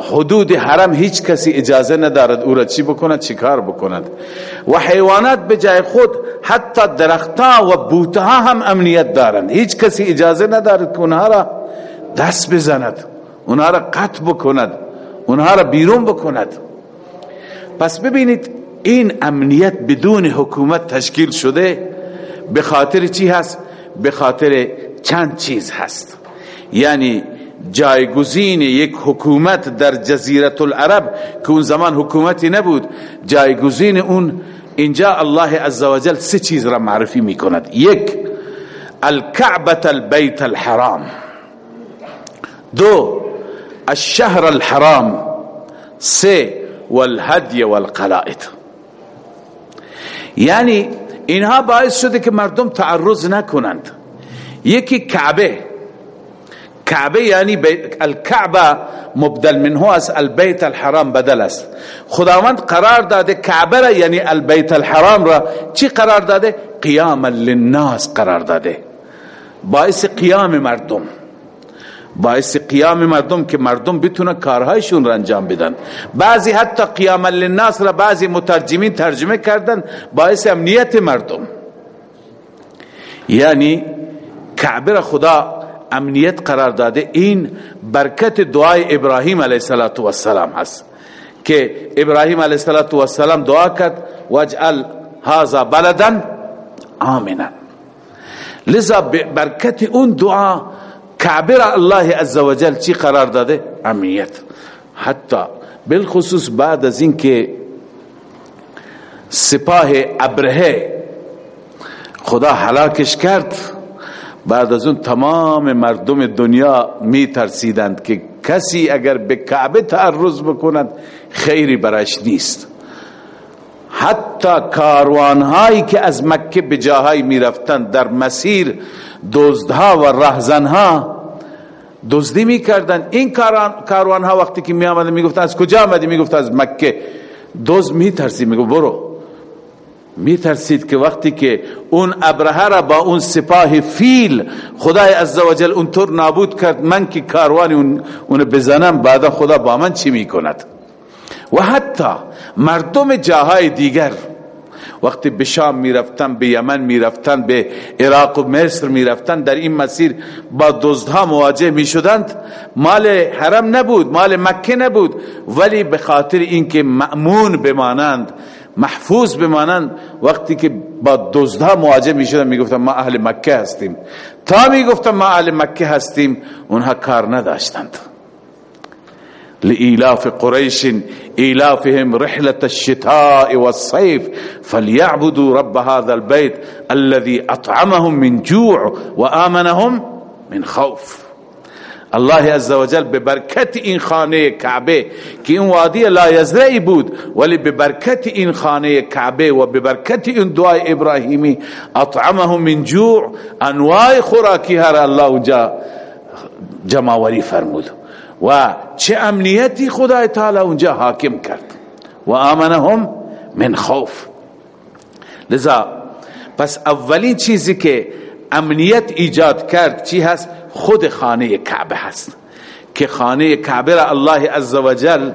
حدود حرم هیچ کسی اجازه ندارد او را چی بکند چیکار بکند. و حیوانات به جای خود حتی درختها و بوتها هم امنیت دارند. هیچ کسی اجازه ندارد که اونها را دست بزند اونها را قطع بکند اونها را بیرون بکند. پس ببینید این امنیت بدون حکومت تشکیل شده به خاطر چی هست؟ به خاطر چند چیز هست. یعنی جایگزین یک حکومت در جزیرت العرب که اون زمان حکومتی نبود جایگزین اون اینجا الله عزوجل سه چیز را معرفی می کند یک الكعبة البيت الحرام. دو الشهر الحرام. سه والهدی والقلائد. یعنی اینها باعث شده که مردم تعرض نکنند. یکی کعبه. کعبه یعنی الکعبه مبدل منه از البیت الحرام بدل است. خداوند قرار داده کعبه را یعنی البیت الحرام را چی قرار داده؟ قیام للناس قرار داده. باعث قیام مردم. باعث قیام مردم که مردم بتونن کارهایشون را انجام بدن. بعضی حتی قیام للناس را بعضی مترجمین ترجمه کردن باعث امنیت مردم. یعنی کعبه را خدا امنیت قرار داده این برکت دعای ابراهیم علیه السلام هست که ابراهیم علیه السلام دعا کرد واجعل هذا بلدا آمنا. لذا برکت اون دعا کعبه را الله عزوجل چی قرار داده؟ امنیت. حتی بالخصوص بعد از اینکه سپاه ابرهه خدا حلاکش کرد بعد از اون تمام مردم دنیا می ترسیدند که کسی اگر به کعبه تعرض بکند خیری برش نیست. حتی کاروانهایی که از مکه به جاهایی می رفتند در مسیر دزدها و رهزنها دزدی می کردن این کاروانها وقتی که می آمدن می گفتن از کجا آمدی؟ می گفت از مکه. دزد می ترسی می گفت برو. می ترسید که وقتی که اون ابرهه را با اون سپاه فیل خدای عزوجل اونطور نابود کرد من که کاروانی اون اون بزنم بعدا خدا با من چی می کند و حتی مردم جاهای دیگر وقتی به شام می‌رفتن به یمن می‌رفتن به عراق و مصر می‌رفتن در این مسیر با دزدها مواجه می‌شدند مال حرم نبود مال مکه نبود ولی به خاطر اینکه مأمون بمانند محفوظ بمانند وقتی که با دزدها مواجه می‌شدن می‌گفتن ما اهل مکه هستیم. تا می‌گفتن ما اهل مکه هستیم اونها کار نداشتند. لإلاف قريش إلافهم رحلة الشتاء والصيف فليعبدوا رب هذا البيت الذي أطعمهم من جوع وآمنهم من خوف. الله عز وجل ببركت این خانه کعبه که این وادی لا یزرعی بود ولی ببرکت این خانه کعبه و ببرکت این دعای ابراهیمی اطعمهم من جوع انواع خوراکی هر الله جا جماوری فرمود. و چه امنیتی خدای تعالی اونجا حاکم کرد. و آمنهم من خوف. لذا پس اولین چیزی که امنیت ایجاد کرد چی هست؟ خود خانه کعبه هست. که خانه کعبه را الله عزوجل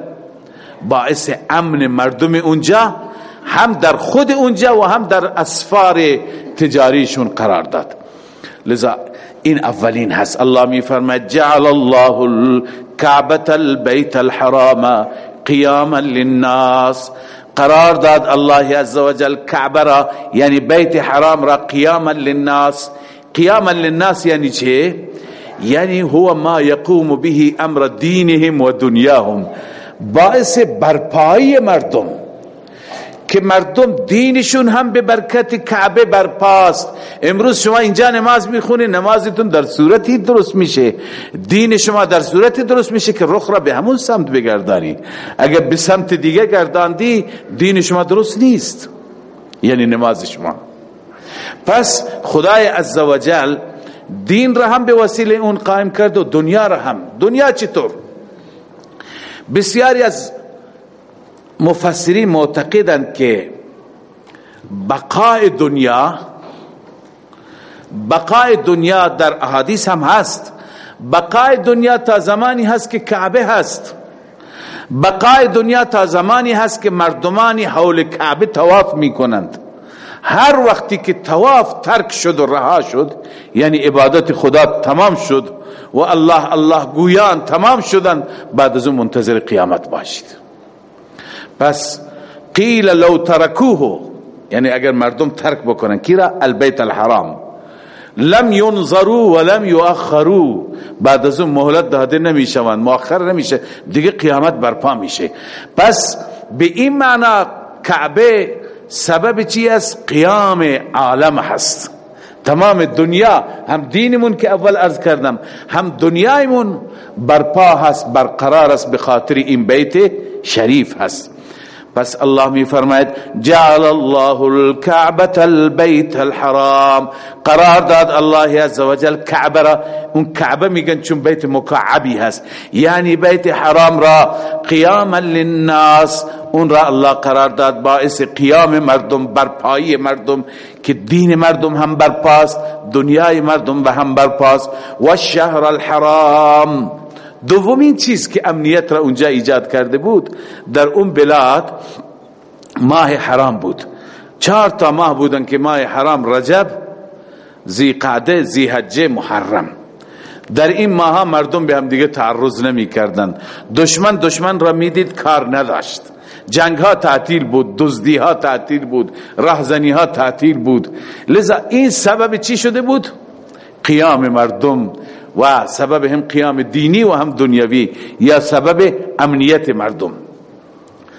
باعث امن مردم اونجا هم در خود اونجا و هم در اسفار تجاریشون قرار داد. لذا این اولین هست. الله می فرماید جعل الله الكعبه البيت الحرام قیاما للناس قرار داد الله عز وجل کعبه را یعنی بیت حرام را قیاما للناس. قیاما للناس یعنی چه یعنی هو ما يقوم به امر دینهم و دنیاهم. باعث برپایی مردم. که مردم دینشون هم به برکت کعبه برپاست. امروز شما اینجا نماز می‌خونی نمازتون در صورتی درست میشه. دین شما در صورتی درست میشه که رخ را به همون سمت بگردانی. اگر به سمت دیگه گرداندی دین شما درست نیست. یعنی نماز شما. پس خدای عزوجل دین را هم به وسیله اون قائم کرد و دنیا را هم. دنیا چطور؟ بسیاری از مفسرین معتقدند که بقای دنیا بقای دنیا در احادیث هم هست. بقای دنیا تا زمانی هست که کعبه هست. بقای دنیا تا زمانی هست که مردمانی حول کعبه تواف می کنند هر وقتی که تواف ترک شد و رها شد یعنی عبادت خدا تمام شد و الله الله گویان تمام شدن بعد از اون منتظر قیامت باشید. پس قیل لو ترکوه. یعنی اگر مردم ترک بکنن کی را؟ البیت الحرام. لم ينظروا ولم يؤخروا بعد از اون مهلت داده نمی‌شوند مؤخر نمیشه دیگه قیامت برپا میشه. پس به این معنا کعبه سبب چی است؟ قیام عالم هست. تمام دنیا هم دینمون که اول ارز کردم هم دنیایمون برپا هست برقرار است به خاطر این بیت شریف هست. پس الله می فرماید جعل الله الكعبه البيت الحرام. قرار داد الله عز وجل کعبه را اون کعبه میگن چون بیت مکعبی هست. یعنی بیت حرام را قیاما للناس. اون را الله قرار داد باعث قیام مردم برپایی مردم که دین مردم هم برپاست دنیای مردم به هم برپاست. و الشهر الحرام. دومین چیز که امنیت را اونجا ایجاد کرده بود در اون بلاد ماه حرام بود. چهار تا ماه بودن که ماه حرام رجب زی قعده زی حجه محرم. در این ماه مردم به هم دیگه تعرض نمی کردن. دشمن دشمن را می‌دید کار نداشت. جنگ ها تعطیل بود دزدی ها تعطیل بود رهزنی ها تعطیل بود. لذا این سبب چی شده بود؟ قیام مردم. و سبب هم قیام دینی و هم دنیوی یا سبب امنیت مردم.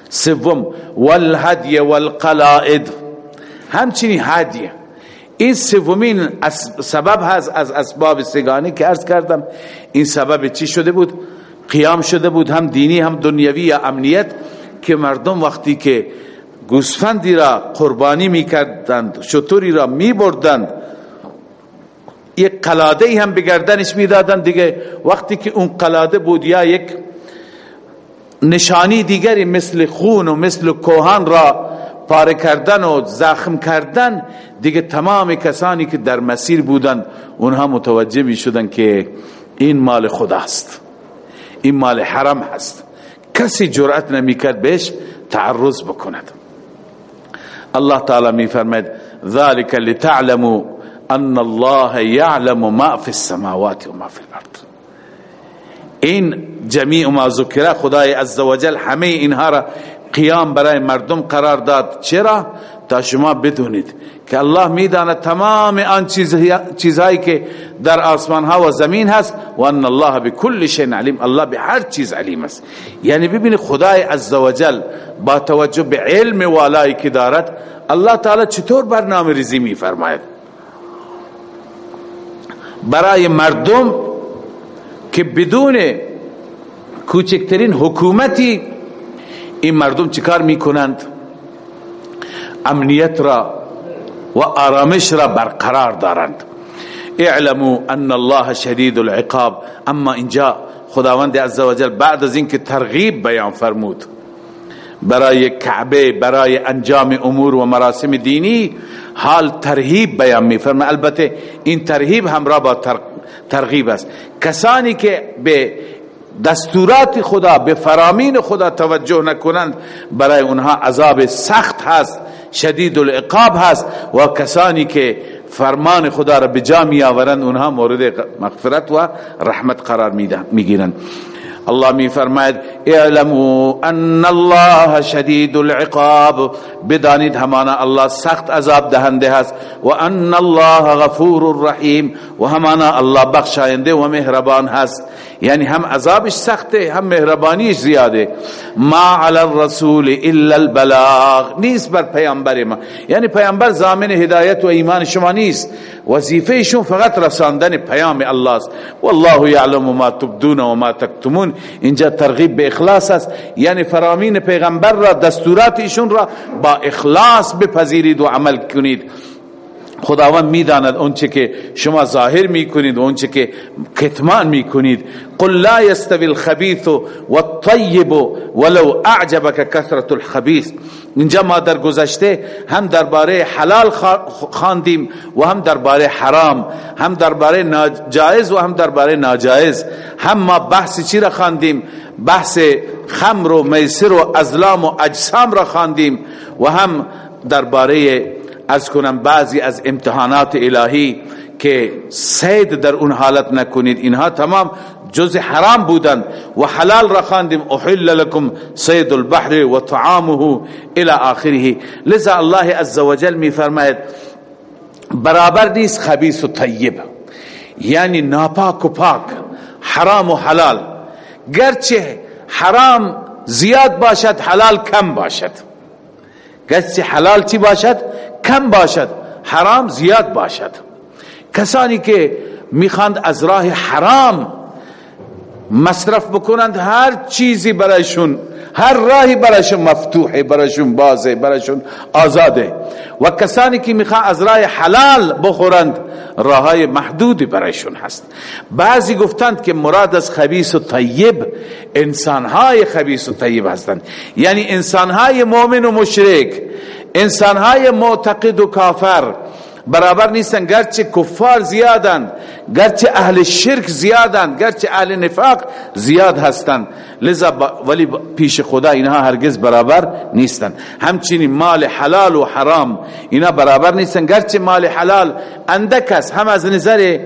سوم والهدی والقلائد. همچنین هدیه این سومین سبب هست از اسباب سگانی که ارز کردم. این سبب چی شده بود؟ قیام شده بود هم دینی هم دنیوی یا امنیت که مردم وقتی که گوسفندی را قربانی می کردند شطوری را می بردند یک قلاده هم به گردنش می‌دادن دیگه. وقتی که اون قلاده بود یا یک نشانی دیگری مثل خون و مثل کوهان را پاره کردن و زخم کردن دیگه تمام کسانی که در مسیر بودند اونها متوجه می شدن که این مال خداست. این مال حرم هست. کسی جرأت نمی کرد بهش تعرض بکند. الله تعالی می فرماید ذالک لتعلموا ان الله يعلم ما في السماوات و ما في الارض این جمیع ما ذکره خدای عزوجل همه اینها را قیام برای مردم قرار داد. چرا؟ تا شما بدونید که الله می‌داند تمام آن چیزهایی که در آسمان ها و زمین هست و ان الله بكل شيء علیم. الله به هر چیز علیم است. یعنی ببینید خدای عزوجل با توجه به علم والایی که دارد الله تعالی چطور برنامه ریزی میفرماید؟ برای مردم که بدون کوچکترین حکومتی این مردم چیکار می‌کنند؟ امنیت را و آرامش را برقرار دارند. اعلموا ان الله شدید العقاب. اما اینجا خداوند عزوجل بعد از اینکه ترغیب بیان فرمود برای کعبه برای انجام امور و مراسم دینی حال ترهیب بیان میفرما البته این ترهیب همراه با ترغیب است. کسانی که به دستورات خدا به فرامین خدا توجه نکنند برای اونها عذاب سخت هست شدید العقاب هست و کسانی که فرمان خدا را به جا می آورند اونها مورد مغفرت و رحمت قرار می‌گیرند. الله می فرماید اعلموا أن الله شدید العقاب. بدانید همانا الله سخت عذاب دهنده است و ان الله غفور الرحیم و همانا الله بخشاینده و مهربان هست. یعنی هم عذابش سخته هم مهربانیش زیاده. ما علی الرسول الا البلاغ. نیست بر پیامبر ما. یعنی پیامبر زامن هدایت و ایمان شما نیست. وظیفه شون فقط رساندن پیام الله است. والله یعلم ما تبدون و ما تکتمون. اینجا ترغیب به اخلاص است. یعنی فرامین پیغمبر را دستورات ایشون را با اخلاص بپذیرید و عمل کنید. خداوند می‌داند اونچه که شما ظاهر می‌کنید و اونچه که کتمان می‌کنید. قل لا يستوي الخبيث والطيب ولو اعجبك كثرة الخبيث اینجا ما در گذشته هم درباره حلال خواندیم و هم درباره حرام هم درباره ناجائز و هم درباره ناجائز هم ما بحث چی را خواندیم؟ بحث خمر و میسر و ازلام و اجسام را خواندیم و هم درباره از کنم بعضی از امتحانات الهی که سید در اون حالت نکنید. اینها تمام جز حرام بودند و حلال را خواندیم. احل لكم سید البحر و طعامه الى آخره. لذا الله عزوجل می فرماید برابر نیست خبیث و طیب یعنی ناپاک و پاک حرام و حلال. گرچه حرام زیاد باشد حلال کم باشد. گرچه حلال چی باشد؟ کم باشد حرام زیاد باشد. کسانی که می‌خواند از راه حرام مصرف بکنند هر چیزی برایشون هر راهی براشون مفتوحه براشون بازه براشون آزاده. و کسانی که می‌خوان از راه حلال بخورند راهای محدودی برایشون هست. بعضی گفتند که مراد از خبیث و طیب انسانهای خبیث و طیب هستند. یعنی انسانهای مؤمن و مشرک انسانهای معتقد و کافر برابر نیستن. گرچه کفار زیادن گرچه اهل شرک زیادن گرچه اهل نفاق زیاد هستن. لذا ولی پیش خدا اینها هرگز برابر نیستن. همچنین مال حلال و حرام اینا برابر نیستن. گرچه مال حلال اندک است هم از نظر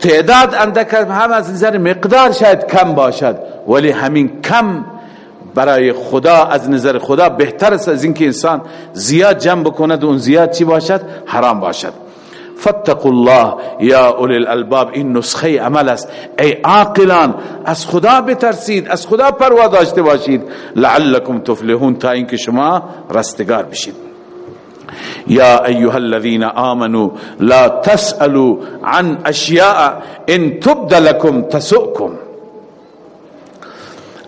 تعداد اندک هم از نظر مقدار شاید کم باشد. ولی همین کم برای خدا از نظر خدا بهتر است از اینکه انسان زیاد جمع بکند و اون زیاد چی باشد؟ حرام باشد. فاتقوا الله یا اولی الالباب این نسخه عمل است. ای عاقلان از خدا بترسید از خدا پروا داشته باشید. لعلکم تفلحون تا اینکه شما رستگار بشید. یا ایها الذين آمنوا لا تسألوا عن اشیاء ان تبد لكم تسؤكم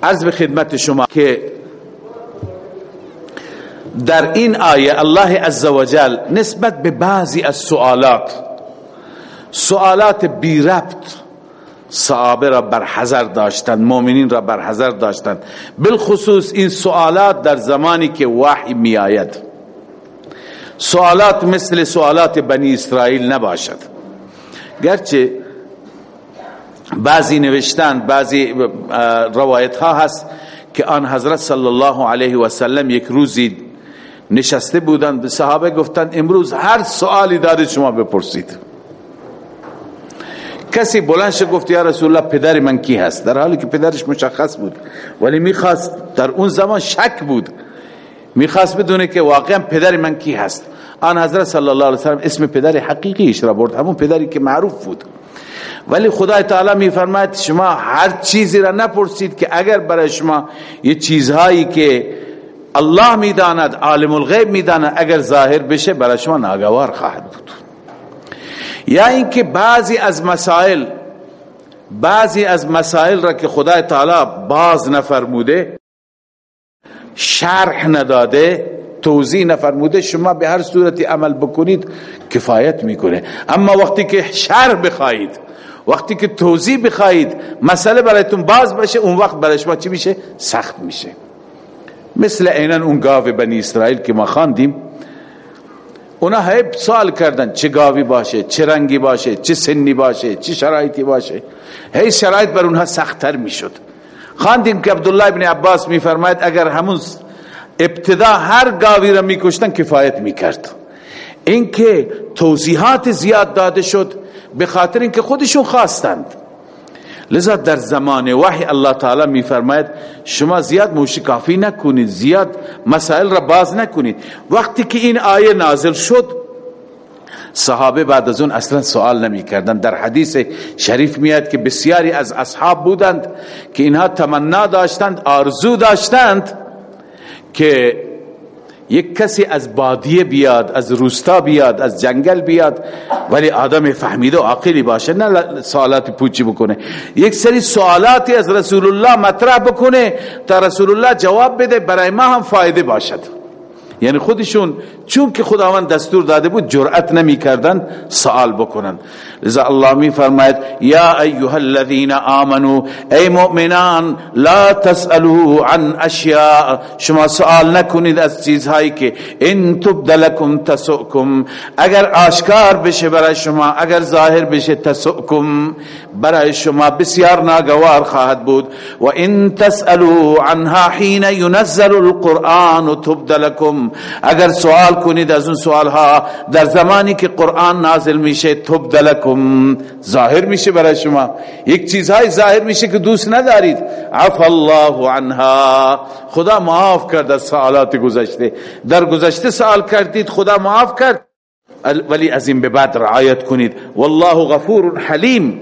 عرض به خدمت شما که در این آیه الله عزوجل نسبت به بعضی از سوالات سوالات بی ربط صحابه را بر حذر داشتند مؤمنین را بر حذر داشتند بالخصوص این سوالات در زمانی که وحی می آید سوالات مثل سوالات بنی اسرائیل نباشد. گرچه بعضی نوشتن بعضی روایت ها هست که آن حضرت صلی الله علیه و سلم یک روزی نشسته بودند به صحابه گفتند امروز هر سوالی دارید شما بپرسید. کسی بلند شد گفت یا رسول الله پدر من کی هست؟ در حالی که پدرش مشخص بود ولی می‌خواست در اون زمان شک بود می‌خواست بدونه که واقعا پدر من کی هست. آن حضرت صلی الله علیه و سلم اسم پدر حقیقیش را برد همون پدری که معروف بود. ولی خدای تعالی میفرماید شما هر چیزی را نپرسید که اگر برای شما یه چیزهایی که الله می‌داند عالم الغیب می‌داند اگر ظاهر بشه برای شما ناگوار خواهد بود. یا اینکه بعضی از مسائل بعضی از مسائل را که خدای تعالی باز نفرموده شرح نداده توضیح نفرموده شما به هر صورتی عمل بکنید کفایت می‌کنه. اما وقتی که شرح بخواهید وقتی که توضیح بخواهید مسئله برایتون باز بشه اون وقت برای شما چی میشه؟ سخت میشه. مثل اینن اون گاو بنی اسرائیل که ما خواندیم اونا هی سوال کردن چه گاوی باشه چه رنگی باشه چه سنی باشه چه شرایطی باشه. هی شرایط بر اونها سختتر می‌شد. خواندیم که عبدالله ابن عباس میفرماید اگر همون ابتدا هر گاوی را میکشتن کفایت می‌کرد. اینکه توضیحات زیاد داده شد به خاطر اینکه خودشون خواستند. لذا در زمان وحی الله تعالی میفرماید شما زیاد موشکافی نکنید زیاد مسائل را باز نکنید. وقتی که این آیه نازل شد صحابه بعد از اون اصلا سوال نمی کردن در حدیث شریف میاد که بسیاری از اصحاب بودند که اینها تمنا داشتند آرزو داشتند که یک کسی از بادیه بیاد از روستا بیاد از جنگل بیاد ولی آدم فهمیده و عاقلی باشه نه سوالات پوچی بکنه. یک سری سوالاتی از رسول الله مطرح بکنه تا رسول الله جواب بده برای ما هم فایده باشد. یعنی خودشون چون که خداوند دستور داده بود جرأت نمی کردن سوال بکنن لذا الله می فرماید یا ایها الذين آمنوا ای مؤمنان لا تسالوا عن اشیاء. شما سوال نکنید از چیزهایی که ان تبدلکم تسؤکم. اگر آشکار بشه برای شما اگر ظاهر بشه تسؤکم. برای شما بسیار ناگوار خواهد بود. و ان تسالوا عنها حين ينزل القرآن تبدلکم. اگر سوال کنید از اون سوال ها در زمانی که قرآن نازل میشه تبدلکم ظاهر میشه برای شما. یک چیزهای ظاهر میشه که دوست ندارید. عف الله عنها. خدا معاف کرد از سوالات گذشته. در گذشته سوال کردید خدا معاف کرد. ولی از این به بعد رعایت کنید. والله غفور حلیم.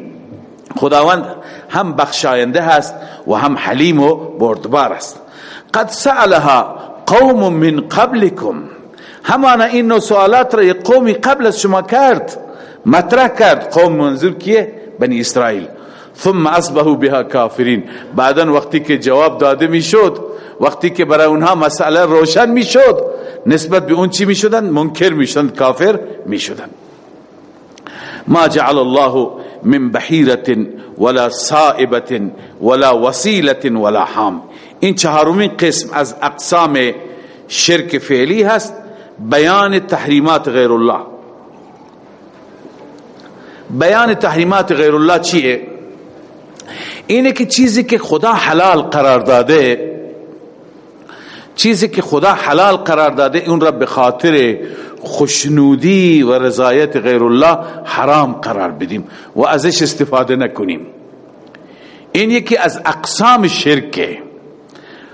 خداوند هم بخشاینده هست و هم حلیم و بردبار است. قد سألها قوم من قبلكم همانا این نوع سوالات را یک قومی قبل از شما کرد مطرح کرد. قوم منظور کیه؟ بنی اسرائیل. ثم اصبحوا بها کافرین. بعدا وقتی که جواب داده می‌شد وقتی که برای اونها مسئله روشن می‌شد نسبت به اون چی می‌شدن؟ منکر می‌شدن کافر می‌شدن. ما جعل الله من بحیرة ولا صائبة ولا وسیلة ولا حام. این چهارمین قسم از اقسام شرک فعلی هست. بیان تحریمات غیر الله. بیان تحریمات غیر الله چیه؟ اینه که چیزی که خدا حلال قرار داده چیزی که خدا حلال قرار داده اون را به خاطر خوشنودی و رضایت غیر الله حرام قرار بدیم و ازش استفاده نکنیم. این یکی از اقسام شرکه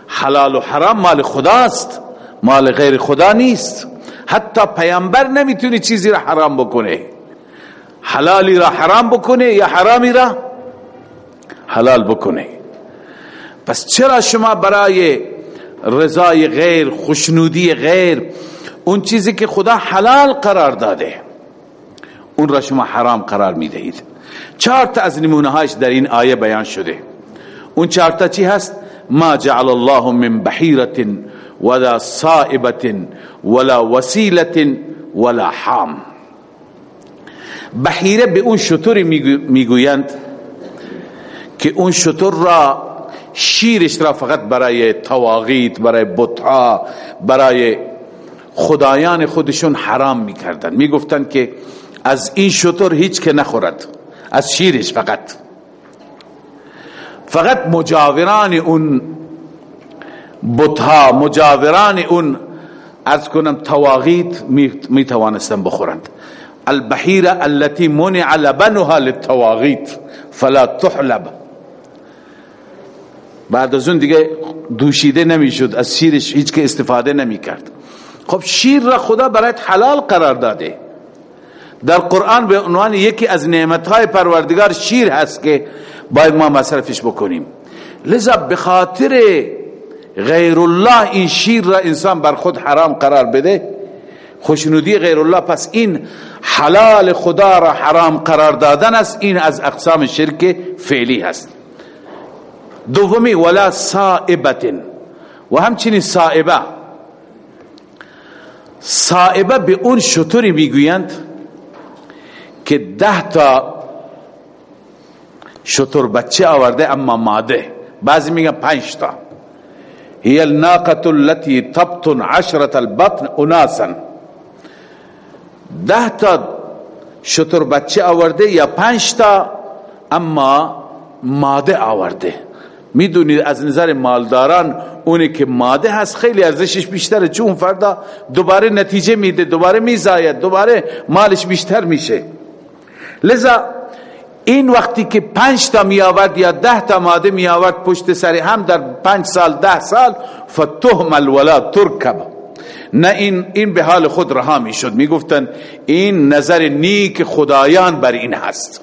حلال و حرام مال خداست. مال غیر خدا نیست. حتی پیامبر نمی‌تونه چیزی را حرام بکنه. حلالی را حرام بکنه یا حرامی را حلال بکنه. پس چرا شما برای رضای غیر خوشنودی غیر اون چیزی که خدا حلال قرار داده اون را شما حرام قرار می‌دهید؟ چهار تا از نمونه هاش در این آیه بیان شده. اون چهار تا چی هست؟ ما جعل الله من بحیرت ولا صائبت ولا وسیلت ولا حام. بحیره به اون شطوری می‌گویند که اون شطور را شیرش را فقط برای تواغیت برای بطها برای خدایان خودشون حرام می‌کردن. می‌گفتن که از این شطور هیچ که نخورد از شیرش فقط. فقط مجاوران اون بطها مجاوران اون از کنم تواغیت می توانستن بخورند. البحیره التي منع لبنها للتواغیت فلا تحلب. بعد از اون دیگه دوشیده نمی‌شد از شیرش هیچ که استفاده نمی کرد خب شیر را خدا برایت حلال قرار داده. در قرآن به عنوان یکی از نعمتهای پروردگار شیر هست که باید ما مصرفش بکنیم. لذا به خاطر غیر الله این شیر را انسان بر خود حرام قرار بده؟ خوشنودی غیر الله پس این حلال خدا را حرام قرار دادن است. این از اقسام شرک فعلی هست. دومی ولا صائبت و همچنین صائبه. صائبه به اون شطوری می‌گویند که ده تا شطور بچه آورده اما ماده. بعضی میگن پنج تا. هي الناقة التي تبطن عشرة البطن اناسا ده تا شطور بچه آورده یا پنج تا اما ماده آورده. می‌دونید از نظر مالداران اونی که ماده هست خیلی ارزشش بیشتره چون فردا دوباره نتیجه میده دوباره میزاید دوباره مالش بیشتر میشه. لذا این وقتی که پنج تا می آورد یا ده تا ماده می آورد پشت سر هم در پنج سال ده سال فتهم الولا ترکب. نه این این به حال خود رها می شد می گفتن این نظر نیک خدایان بر این هست.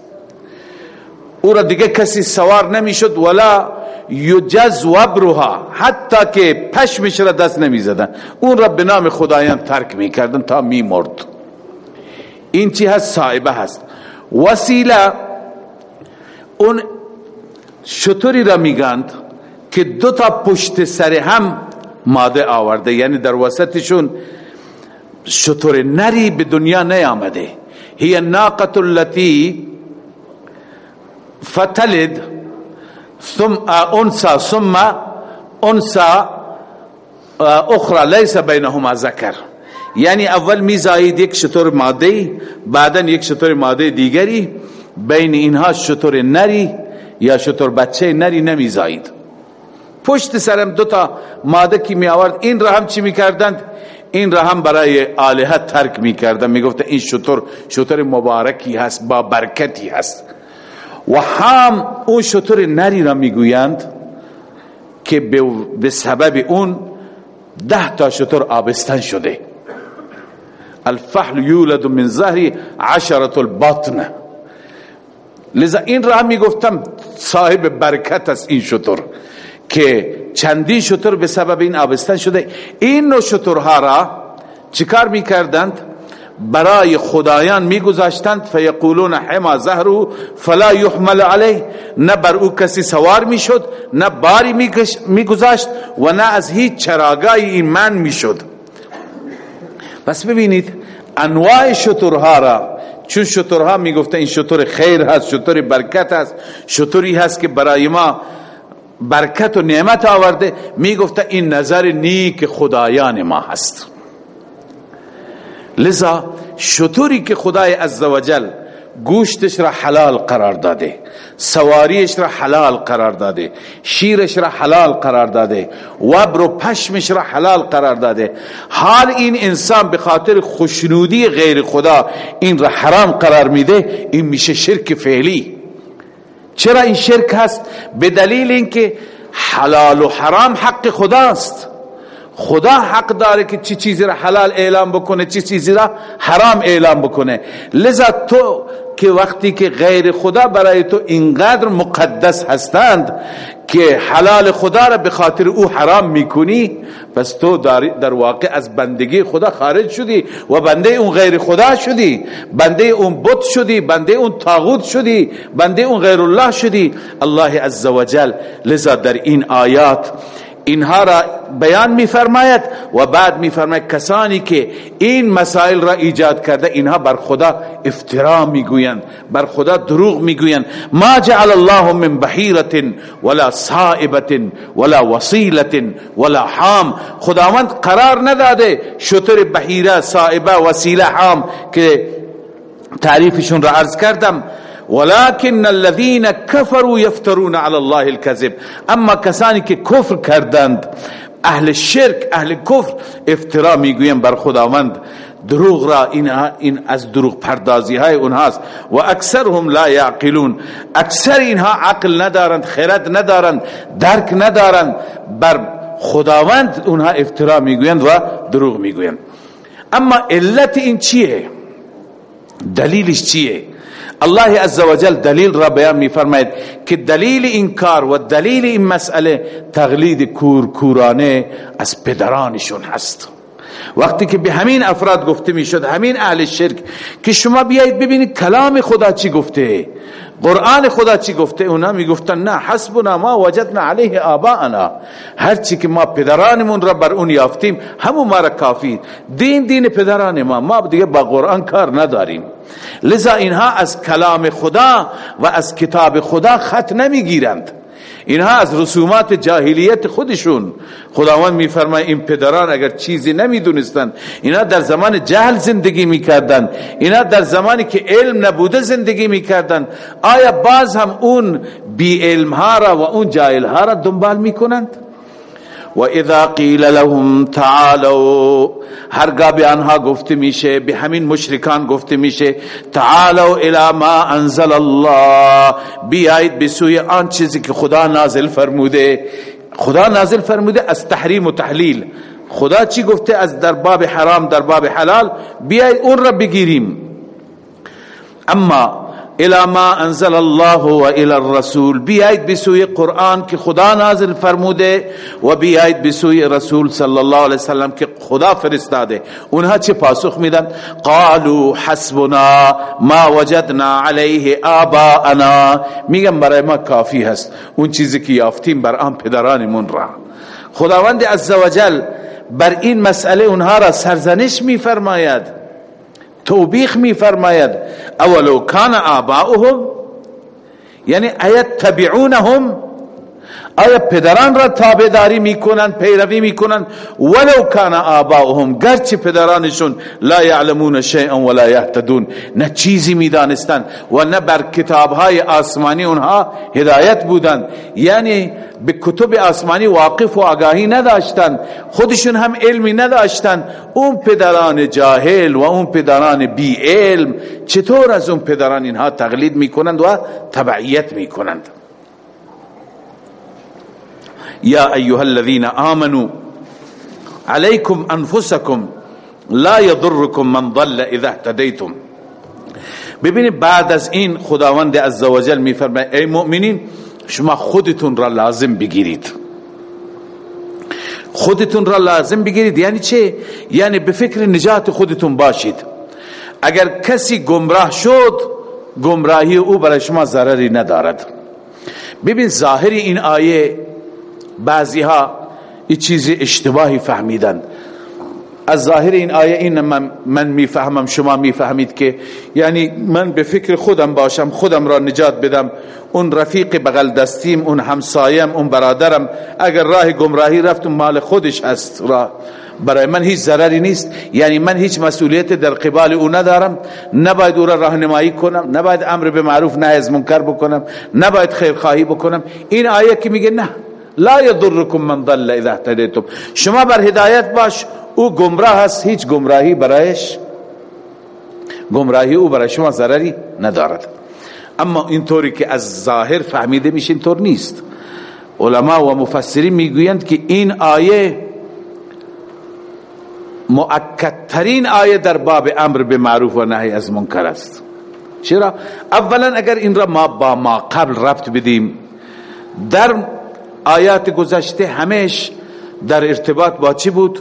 او را دیگه کسی سوار نمی شد ولا یجز وبرها. حتی که پشمش را دست نمی زدن اون را به نام خدایان ترک می کردن تا می مرد این چی هست؟ صاحبه هست. وسیله اون شطوری را میگند که دو تا پشت سر هم ماده آورده. یعنی در وسطشون شطور نری به دنیا نیامده. هی ناقت التي فتلد ثم انسا ثم انسا اخرى لیس بینهما ذکر. یعنی اول میزایید یک شطور ماده بعدا یک شطور ماده دیگری. بین اینها شطور نری یا شطور بچه نری نمیزایید. پشت سرم دو تا ماده کی می آورد این را هم چی می کردند؟ این را هم برای آلهه ترک می کردن می گفت این شطور شطور مبارکی هست با برکتی هست. و هم اون شطور نری را می گویند که به سبب اون ده تا شطور آبستن شده. الفحل یولد من ظهری عشرت البطن. لذا این را می گفتم صاحب برکت است این شطور که چندین شطور به سبب این آبستن شده. این نوع شطورها را چیکار می کردند برای خدایان میگذاشتند فیقولون حما زهرو فلا یحمل علیه. نه بر او کسی سوار می‌شد نه باری میگذاشت و نه از هیچ چراگاهی این من می‌شد. پس ببینید انواع شطورها را چون شطورها می‌گفته این شطور خیر هست شطور برکت هست. شطوری هست که برای ما برکت و نعمت آورده. می‌گفته این نظر نیک خدایان ما هست. لذا شطوری که خدای عزوجل گوشتش را حلال قرار داده سواریش را حلال قرار داده شیرش را حلال قرار داده وبر و پشمش را حلال قرار داده. حال این انسان به خاطر خوشنودی غیر خدا این را حرام قرار میده این میشه شرک فعلی. چرا این شرک هست؟ به دلیل اینکه حلال و حرام حق خداست. خدا حق داره که چی چیزی را حلال اعلام بکنه چی چیزی را حرام اعلام بکنه. لذا تو که وقتی که غیر خدا برای تو اینقدر مقدس هستند که حلال خدا را به خاطر او حرام می‌کنی پس تو در واقع از بندگی خدا خارج شدی و بنده اون غیر خدا شدی بنده اون بت شدی بنده اون تاغوت شدی بنده اون غیر الله شدی الله عزوجل لذا در این آیات اینها را بیان میفرماید و بعد میفرماید کسانی که این مسائل را ایجاد کرده اینها بر خدا افترا می‌گویند بر خدا دروغ می‌گویند. ما جعل الله من بحیرت ولا صائبت ولا وصیلت ولا حام. خداوند قرار نداده شطر بحیره صائبه وسیله حام که تعریفشون را عرض کردم. ولكن الذين كفروا يفترون على الله الكذب. اما کسانی که کفر کردند اهل شرک اهل کفر افترا می‌گویم بر خداوند دروغ را این, این از دروغ پردازی های اونهاست. و اکثرهم لا یعقلون. اکثر اینها عقل ندارند خرد ندارند درک ندارند. بر خداوند اونها افترا می‌گویند و دروغ می‌گویند. اما علت این چیه؟ دلیلش چیه؟ الله عزوجل دلیل را بیان می فرماید که دلیل این کار و دلیل این مسئله تقلید کورکورانه از پدرانشون هست. وقتی که به همین افراد گفته می‌شد همین اهل شرک که شما بیایید ببینید کلام خدا چی گفته. قرآن خدا چی گفته؟ اونا می‌گفتن نه حسبنا ما وجدنا علیه آباءنا. هر چی که ما پدرانمون را بر اون یافتیم همون ما را کافی. دین دین پدران ما. ما دیگه با قرآن کار نداریم. لذا اینها از کلام خدا و از کتاب خدا خط نمی‌گیرند. اینها از رسومات جاهلیت خودشون. خداوند میفرماید این پدران اگر چیزی نمی‌دونستند اینا در زمان جهل زندگی می‌کردند. اینا در زمانی که علم نبوده زندگی می‌کردند. آیا باز هم اون بی علم ها را و اون جاهل ها را دنبال می‌کنند؟ و اذا قیل لهم تعالوا هرگاه به آنها گفته میشه به همین مشرکان گفته میشه تعالوا الى ما انزل الله بیایید به سوی آن چیزی که خدا نازل فرموده. خدا نازل فرموده از تحریم و تحلیل. خدا چی گفته؟ از در باب حرام در باب حلال. بیایید اون را بگیریم. اما الى ما انزل الله و الى الرسول. بیایید بسوی قرآن که خدا نازل فرموده و بیایید بسوی رسول صلی الله علیه وسلم که خدا فرستاده. اونها چه پاسخ میدن؟ قالوا حسبنا ما وجدنا علیه آباءنا. میگن برای ما کافی هست. اون چیزی که یافتیم بر آن پدرانمون را. خداوند عزوجل بر این مسئله اونها را سرزنش میفرماید. توبیخ می فرماید اولو کان آباؤهم یعنی ایت تبعونهم آیا پدران را تابعداری می‌کنند پیروی می‌کنند؟ ولو کان آباؤهم گرچه پدرانشون لا یعلمون شیئا ولا یهتدون نه چیزی می‌دانستند و نه بر کتابهای آسمانی اونها هدایت بودند. یعنی به کتب آسمانی واقف و آگاهی نداشتند خودشون هم علمی نداشتند. اون پدران جاهل و اون پدران بی علم چطور از اون پدران اینها تقلید می‌کنند و تبعیت می‌کنند؟ یا ایها الذين آمنوا عليكم انفسكم لا يضركم من ضل اذا اهتديتم. ببینید بعد از این خداوند عزوجل میفرماید ای مؤمنین شما خودتون را لازم بگیرید. خودتون را لازم بگیرید. یعنی چه؟ یعنی به فکر نجات خودتون باشید. اگر کسی گمراه شد گمراهی او برای شما ضرری ندارد. ببین ظاهر این آیه بعضی ها این چیز اشتباهی فهمیدند. از ظاهر این آیه این من, من می‌فهمم شما می‌فهمید که یعنی من به فکر خودم باشم خودم را نجات بدم. اون رفیق بغل دستیم اون همسایم اون برادرم. اگر راه گمراهی رفت مال خودش هست را. برای من هیچ ضرری نیست. یعنی من هیچ مسئولیت در قبال او ندارم. نباید او را راهنمایی کنم. نباید امر به معروف نه از منکر بکنم. نباید خیرخواهی بکنم. این آیه که میگه نه. لا یضرکم من ضل اذا اهتدیتم. شما بر هدایت باش او گمراه هست هیچ گمراهی برایش گمراهی او برای شما ضرری ندارد. اما اینطوری که از ظاهر فهمیده میشه اینطور نیست. علما و مفسرین می‌گویند که این آیه مؤکدترین آیه در باب امر به معروف و نهی از منکر است. چرا؟ اولا اگر این را ما با ما قبل ربط بدیم در آیات گذشته همیش در ارتباط با چی بود؟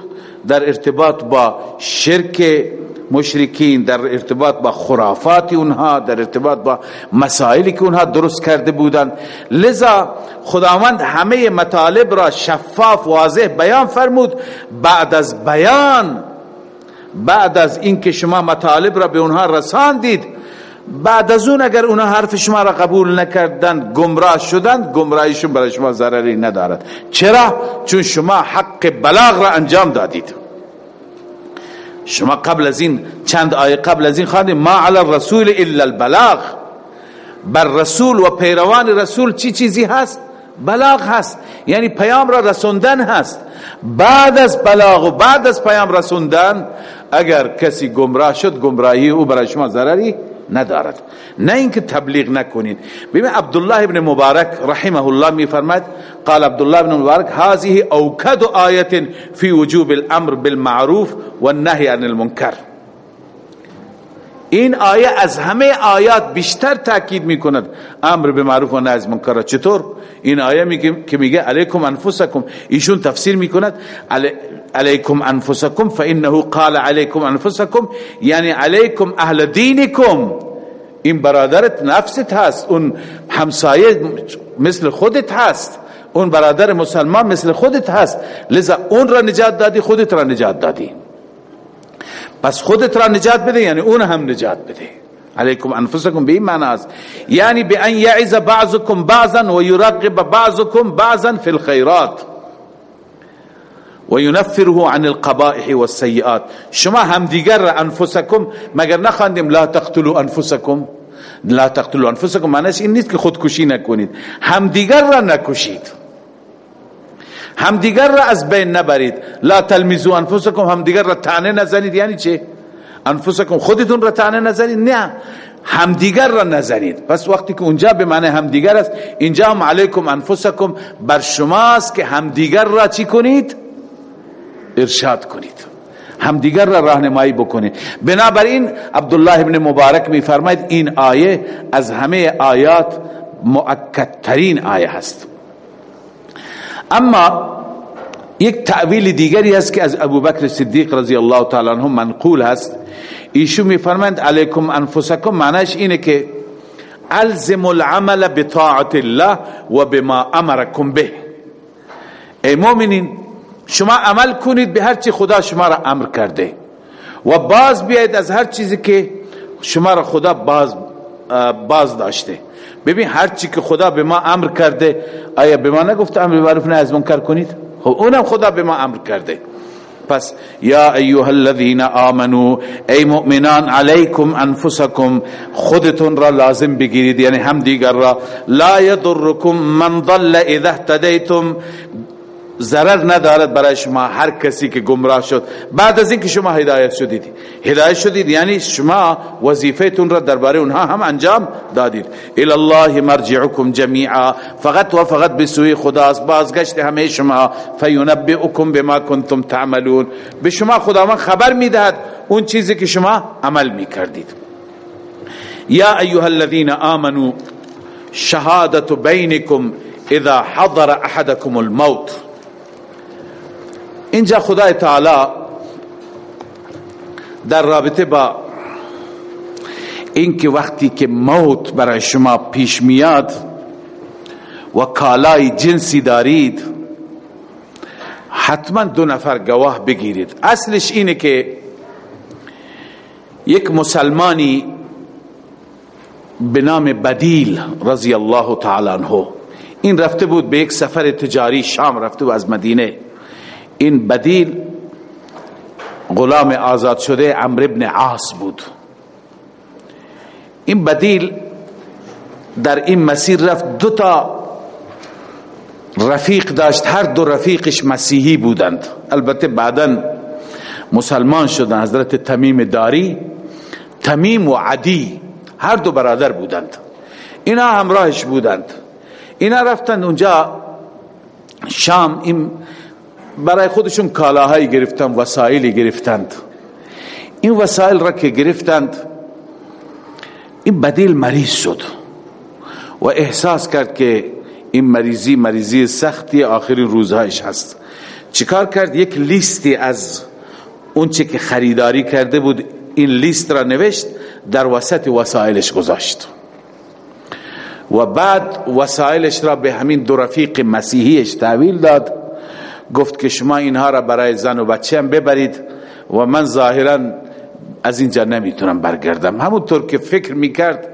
در ارتباط با شرک مشرکین در ارتباط با خرافات اونها در ارتباط با مسائلی که اونها درست کرده بودند. لذا خداوند همه مطالب را شفاف واضح بیان فرمود. بعد از بیان بعد از اینکه شما مطالب را به اونها رساندید بعد از اون اگر اونها حرف شما را قبول نکردند گمراه شدند گمراهیشون برای شما ضرری ندارد. چرا؟ چون شما حق بلاغ را انجام دادید. شما قبل از این چند آیه قبل از این خواندیم ما علی الرسول الا البلاغ. بر رسول و پیروان رسول چی چیزی هست؟ بلاغ هست. یعنی پیام را رسوندن هست. بعد از بلاغ و بعد از پیام رسوندن اگر کسی گمراه شد گمراهی او برای شما ضرری ندارد. نه اینکه تبلیغ نکنید. ببین عبدالله ابن مبارک رحمه الله میفرماید قال عبدالله ابن مبارک هذه اوکد آیت فی وجوب الامر بالمعروف والنهی عن المنکر این آیه از همه آیات بیشتر تاکید می‌کند. امر به معروف و نهی از منکر چطور؟ این آیه میگه که میگه علیکم انفسکم. ایشون تفسیر می‌کند. علیکم انفسکم فانه قال علیکم انفسکم. یعنی علیکم اهل دینکم. این برادرت نفست هست. اون همسایه مثل خودت هست. اون برادر مسلمان مثل خودت هست. لذا اون را نجات دادی خودت را نجات دادی. پس خودت را نجات بده یعنی اون هم نجات بده. علیکم انفسکم به این معنی است. یعنی به ان یعز بعضکم بعضا و یرغب بعضکم بعضا فی الخیرات. و ینفره عن القبائح والسیئات شما هم دیگر را انفسکم مگر نخواندیم لا تقتلوا انفسکم؟ لا تقتلوا انفسکم معنیش این نیست که خودکشی نکنید. هم دیگر را نکشید. همدیگر را از بین نبرید. لا تلمیزو انفسکم همدیگر را تانه نزنید. یعنی چه انفسکم خودتون را تانه نزنید. نه همدیگر را نزنید. پس وقتی که اونجا به معنی همدیگر است اینجا هم علیکم انفسکم. بر شماست که همدیگر را چی کنید؟ ارشاد کنید. همدیگر را راهنمایی بکنید. بنابراین عبدالله ابن مبارک میفرماید این آیه از همه آیات مؤکدترین آیه هست. اما یک تعویل دیگری هست که از ابوبکر صدیق رضی الله تعالی عنه منقول هست. ایشو میفرمند علیکم انفسکم. معنیش اینه که الزم العمل بطاعت الله و بما امرکم به. ای مؤمنین شما عمل کنید به هر چی خدا شما را امر کرده و باز بیاید از هر چیزی که شما را خدا باز باز داشته. ببین هر چی که خدا به ما امر کرده آیا به ما نگفته امر معروف نه از منکر کنید؟ خب اونم خدا به ما امر کرده. پس یا ایها الذين آمنو ای مؤمنان علیکم انفسکم خودتون را لازم بگیرید. یعنی هم دیگر را. لا یضرکم من ضل اذا اهتدیتم. ضرر ندارد برای شما هر کسی که گمراه شد. بعد از اینکه شما هدایت شدید. هدایت شدید یعنی شما وظیفتون را درباره اونها هم انجام دادید. الى الله مرجعکم جمیعا. فقط و فقط به سوی خداست. بازگشت همه شما. فینبئکم بما کنتم تعملون. به شما خداوند خبر می‌دهد اون چیزی که شما عمل می‌کردید. یا ایها الذين آمنوا شهادت بینکم اذا حضر احدكم الموت. اینجا خدای تعالی در رابطه با اینکه وقتی که موت برای شما پیش میاد و کالای جنسی دارید حتما دو نفر گواه بگیرید. اصلش اینه که یک مسلمانی به نام بدیل رضی الله تعالی عنه. این رفته بود به یک سفر تجاری شام رفته بود از مدینه. این بدیل غلام آزاد شده عمرو ابن عاص بود. این بدیل در این مسیر رفت دو تا رفیق داشت هر دو رفیقش مسیحی بودند. البته بعدا مسلمان شدن حضرت تمیم داری تمیم و عدی هر دو برادر بودند. اینا همراهش بودند. اینا رفتند اونجا شام این برای خودشون کالاهایی گرفتن وسایلی گرفتند. این وسایل را که گرفتند این بدیل مریض شد و احساس کرد که این مریضی مریضی سختی آخرین روزهایش هست. چیکار کرد؟ یک لیستی از اون چه که خریداری کرده بود این لیست را نوشت در وسط وسایلش گذاشت. و بعد وسایلش را به همین دو رفیق مسیحیش تحویل داد. گفت که شما اینها را برای زن و بچه هم ببرید و من ظاهرا از اینجا نمی‌تونم برگردم. همونطور که فکر می‌کرد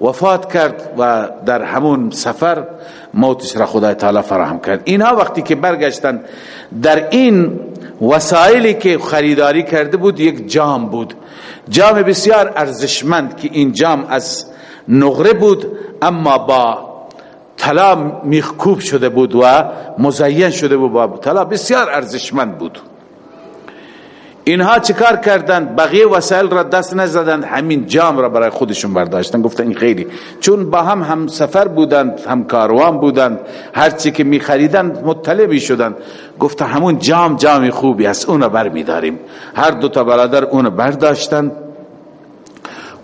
وفات کرد و در همون سفر موتش را خدای تعالی فراهم کرد. اینها وقتی که برگشتن در این وسایلی که خریداری کرده بود یک جام بود. جام بسیار ارزشمند که این جام از نقره بود اما با طلا میخکوب شده بود و مزین شده بود با طلا بسیار ارزشمند بود. اینها چیکار کردند؟ بقیه وسایل را دست نزدند همین جام را برای خودشون برداشتن گفتن این خیلی. چون با هم هم سفر بودند هم کاروان بودند هر چی که می خریدند مطلع می شدند گفتن همون جام جام خوبی است اون بر می هر دو تا برادر اون برداشتند.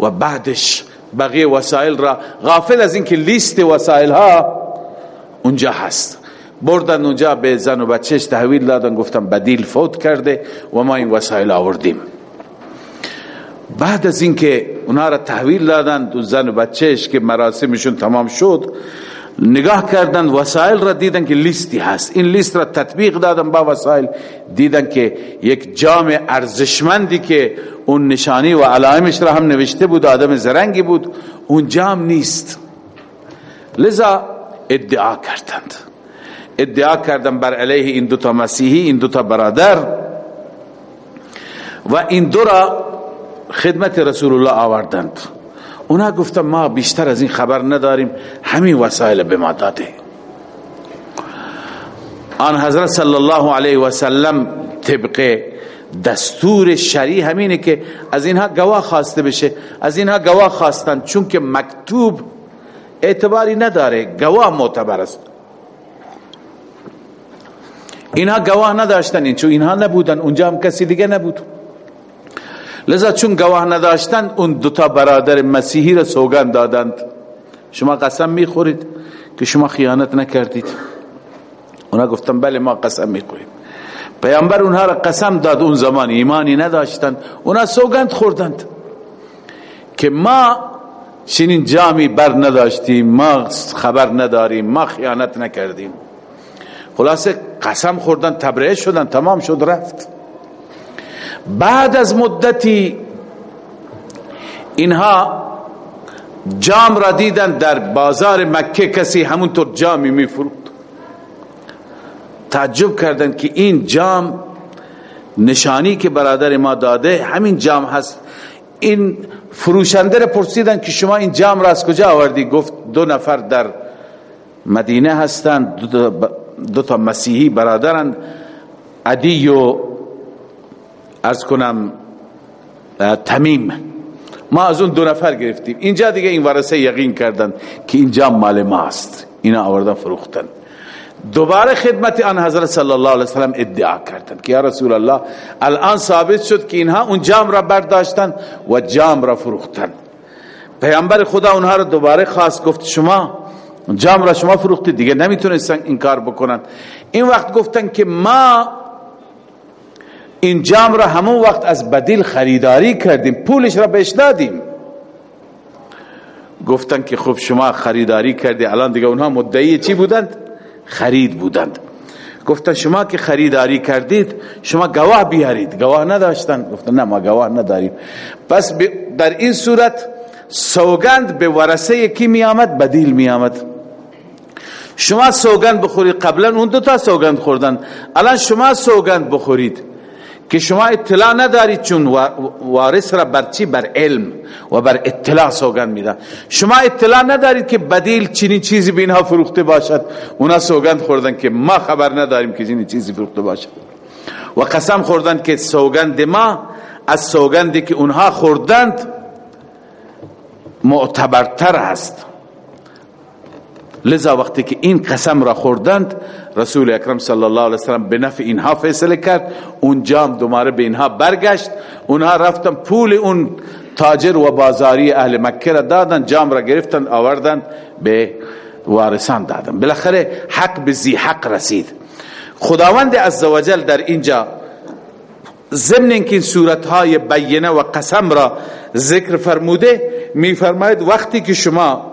و بعدش بقیه وسایل را. غافل از اینکه لیست وسایل ها اونجا هست. بردن اونجا به زن و بچهش تحویل دادن گفتن بدیل فوت کرده و ما این وسایل آوردیم. بعد از اینکه اونها را تحویل دادن دو زن و بچهش که مراسمشون تمام شد نگاه کردن وسایل را دیدن که لیستی هست. این لیست را تطبیق دادن با وسایل. دیدن که یک جام ارزشمندی که اون نشانی و علائمش را هم نوشته بود آدم زرنگی بود. اون جام نیست. لذا ادعا کردند. ادعا کردن بر علیه این دوتا مسیحی این دوتا برادر. و این دو را خدمت رسول الله آوردند. اونا گفتن ما بیشتر از این خبر نداریم همین وسایل به ما داده. آن حضرت صلی الله علیه و سلم طبق دستور شریع همینه که از اینها گواه خواسته بشه. از اینها گواه خواستن چون که مکتوب اعتباری نداره گواه معتبر است. اینها گواه نداشتن این چون اینها نبودن اونجا هم کسی دیگه نبود. لذا چون گواه نداشتن اون دوتا برادر مسیحی را سوگن دادند. شما قسم می‌خورید که شما خیانت نکردید. اونا گفتن بله ما قسم می‌خوریم. پیامبر اونها را قسم داد اون زمان ایمانی نداشتند. اونا سوگند خوردند که ما چنین جامی بر نداشتیم ما خبر نداریم ما خیانت نکردیم. خلاصه قسم خوردن تبرئه شدن تمام شد رفت. بعد از مدتی اینها جام را دیدن در بازار مکه کسی همونطور جامی میفروخت. تعجب کردند که این جام نشانی که برادر ما داده همین جام هست. این فروشنده را پرسیدن که شما این جام را از کجا آوردی؟ گفت دو نفر در مدینه هستند دو تا مسیحی برادرند عدی و ارز کنم تمیم. ما از اون دو نفر گرفتیم. اینجا دیگه این ورسه یقین کردن که اینجا مال ماست. اینا آوردن فروختن. دوباره خدمت آن حضرت صلی الله علیه وسلم ادعا کردند که یا رسول الله الان ثابت شد که اینها اون جام را برداشتن و جام را فروختن. پیامبر خدا اونها را دوباره خواست گفت شما جام را شما فروختید دیگه نمی‌تونستن این کار بکنن. این وقت گفتن که ما این جام را همون وقت از بدیل خریداری کردیم پولش را بهش دادیم. گفتن که خب شما خریداری کردی الان دیگه اونها مدعی چی بودند؟ خرید بودند. گفتن شما که خریداری کردید شما گواه بیارید. گواه نداشتن. گفتن نه ما گواه نداریم. پس در این صورت سوگند به ورسه کی می آمد بدیل می آمد شما سوگند بخورید. قبلا اون دو تا سوگند خوردن. الان شما سوگند بخورید. که شما اطلاع ندارید چون وارث را بر چی؟ بر علم و بر اطلاع سوگند میدن. شما اطلاع ندارید که بدیل چنین چیزی به اینها فروخته باشد. اونا سوگند خوردن که ما خبر نداریم که چنین چیزی فروخته باشد. و قسم خوردن که سوگند ما از سوگندی که اونها خوردند معتبرتر است. لذا وقتی که این قسم را خوردند رسول اکرم صلی الله علیه وسلم به نفع اینها فیصله کرد. اون جام دوباره به اینها برگشت. اونها رفتن پول اون تاجر و بازاری اهل مکه را دادن جام را گرفتن آوردن به وارثان دادن. بالاخره حق به زی حق رسید. خداوند عزوجل در اینجا ضمن اینکه این صورتهای بینه و قسم را ذکر فرموده میفرماید وقتی که شما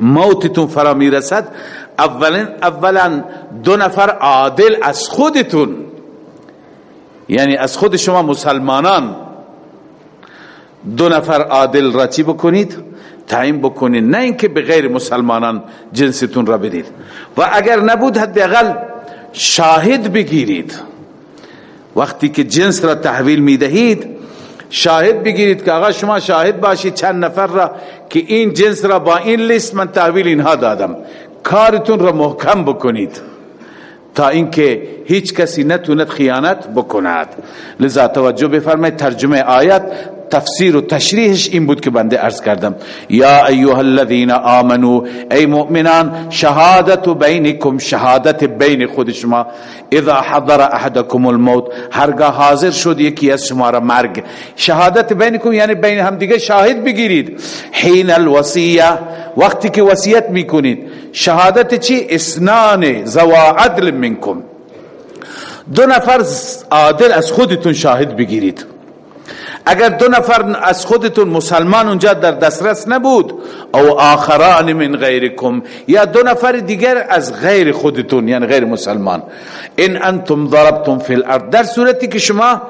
موتتون فرا می‌رسد اولا اولا دو نفر عادل از خودتون. یعنی از خود شما مسلمانان. دو نفر عادل را چی بکنید تعیین بکنید نه اینکه به غیر مسلمانان جنستون را بدید. و اگر نبود حداقل شاهد بگیرید. وقتی که جنس را تحویل می‌دهید شاهد بگیرید که آقا شما شاهد باشید چند نفر را که این جنس را با این لیست من تحویل اینها دادم. کارتون را محکم بکنید تا اینکه هیچ کسی نتوند خیانت بکند. لذا توجه بفرمایید ترجمه آیت تفسیر و تشریحش این بود که بنده عرض کردم. یا ایها الذین آمنو ای مؤمنان شهادت بینکم شهادت بین خود شما. اذا حضر احدکم الموت هرگاه حاضر شد یکی از شما را مرگ. شهادت بینکم یعنی بین هم دیگه شاهد بگیرید. حین الوصیه وقتی که وصیت می‌کنید. شهادت چی؟ اسنان زوا عدل منکم. دو نفر عادل از خودتون شاهد بگیرید. اگر دو نفر از خودتون مسلمان اونجا در دسترس نبود او آخران من غیرکم یا دو نفر دیگر از غیر خودتون یعنی غیر مسلمان. ان انتم ضربتم فی الارض. در صورتی که شما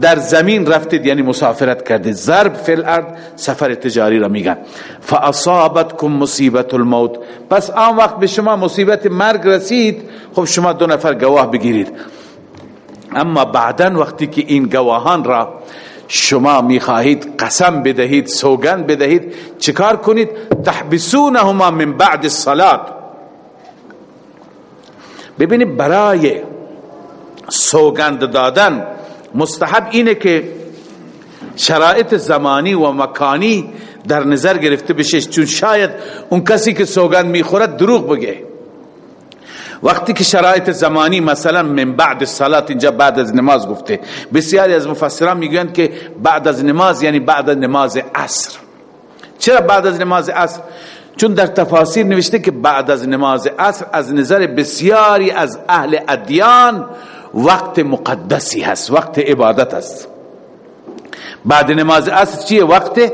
در زمین رفتید یعنی مسافرت کردید. ضرب فی الارض سفر تجاری را میگن. فاصابتکم مصیبت الموت. پس آن وقت به شما مصیبت مرگ رسید خب شما دو نفر گواه بگیرید. اما بعدا وقتی که این گواهان را شما می‌خواهید قسم بدهید سوگند بدهید چیکار کنید؟ تحبسونهما من بعد الصلاه ببینید برای سوگند دادن مستحب اینه که شرایط زمانی و مکانی در نظر گرفته بشه چون شاید اون کسی که سوگند می‌خورد دروغ بگه. وقتی که شرایط زمانی مثلا من بعد صلات اینجا بعد از نماز گفته. بسیاری از مفسران می‌گویند که بعد از نماز یعنی بعد از نماز عصر. چرا بعد از نماز عصر؟ چون در تفاسیر نوشته که بعد از نماز عصر از نظر بسیاری از اهل ادیان وقت مقدسی هست وقت عبادت است. بعد نماز عصر چیه؟ وقت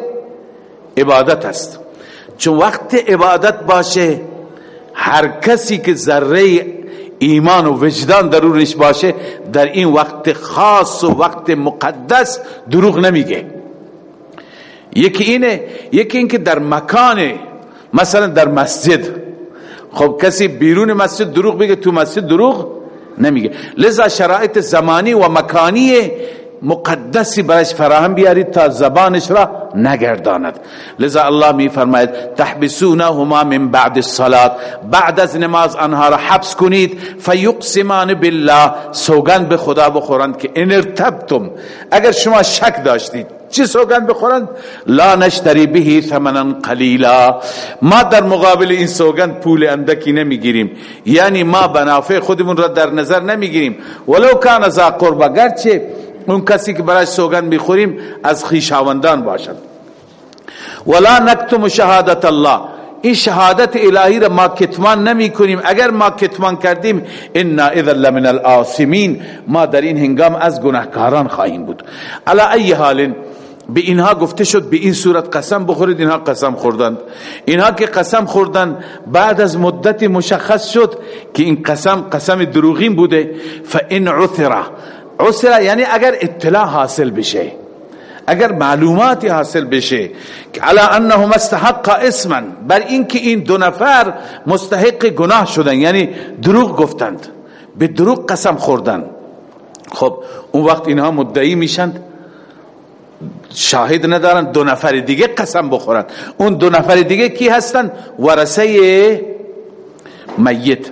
عبادت است. چون وقت عبادت باشه هر کسی که ذره ایمان و وجدان درونش باشه در این وقت خاص و وقت مقدس دروغ نمیگه. یکی اینه یکی اینکه در مکان مثلا در مسجد خب کسی بیرون مسجد دروغ بگه تو مسجد دروغ نمیگه. لذا شرایط زمانی و مکانی مقدسی برش فراهم بیارید تا زبانش را نگرداند. لذا الله می فرماید تحبسونهما من بعد الصلاة بعد از نماز آنها را حبس کنید. فیقسمان بالله. سوگند به خدا بخورند که ان اگر شما شک داشتید چی سوگند بخورند؟ لا نشتری به ثمنا قلیلا. ما در مقابل این سوگند پول اندکی نمی‌گیریم. یعنی ما بنافع خودمون را در نظر نمی‌گیریم. ولو کان ذا قربا گرچه اون کسی که برای سوگند می‌خوریم از خیشاوندان باشد. ولا نکتم شهادت الله. این شهادت الهی را ما کتمان نمی کنیم اگر ما کتمان کردیم انا اذا لمن الآثمین ما در این هنگام از گناهکاران خواهیم بود. علا ای حال به اینها گفته شد به این صورت قسم بخورید اینها قسم خوردند. اینها که قسم خوردند بعد از مدت مشخص شد که این قسم قسم دروغین بوده. فان عثر عثر یعنی اگر اطلاع حاصل بشه اگر معلوماتی حاصل بشه که علی انهم استحق اسما بر اینکه این دو نفر مستحق گناه شدن یعنی دروغ گفتند به دروغ قسم خوردن. خب اون وقت اینها مدعی میشند شاهد ندارن دو نفر دیگه قسم بخورن اون دو نفر دیگه کی هستن ورسه میت.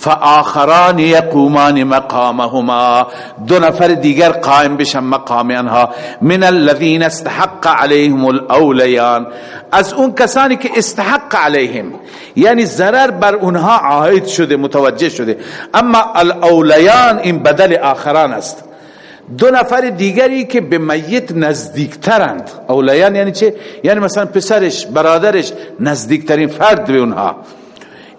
فآخران یقومان مقامهما. دو نفر دیگر قائم بشن مقام انها من الذين استحق عليهم الاولیان. از اون کسانی که استحق علیهم. یعنی ضرر بر اونها عاید شده متوجه شده. اما الاولیان این بدل آخران است. دو نفر دیگری که به میت نزدیکترند. اولیان یعنی چه؟ یعنی مثلا پسرش برادرش نزدیکترین فرد به اونها.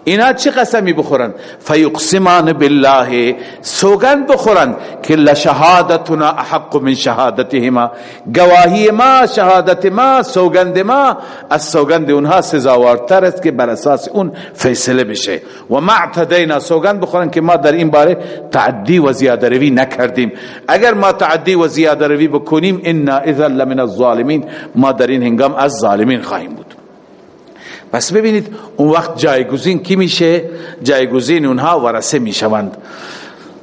اینا چه قسمی بخورن؟ فیقسمان بالله سوگن بخورن که لشهادتنا احق من شهادتهما. گواهی ما شهادت ما سوگند ما از سوگند اونها سزاوارتر است که بر اساس اون فیصله بشه. و ما اعتدینا سوگن بخورن که ما در این باره تعدی و زیاده روی نکردیم. اگر ما تعدی و زیاده روی بکنیم انا اذا لمن الظالمین. ما در این هنگام از ظالمین خواهیم بود. پس ببینید اون وقت جایگزین کی میشه؟ جایگزین اونها ورسه می‌شوند.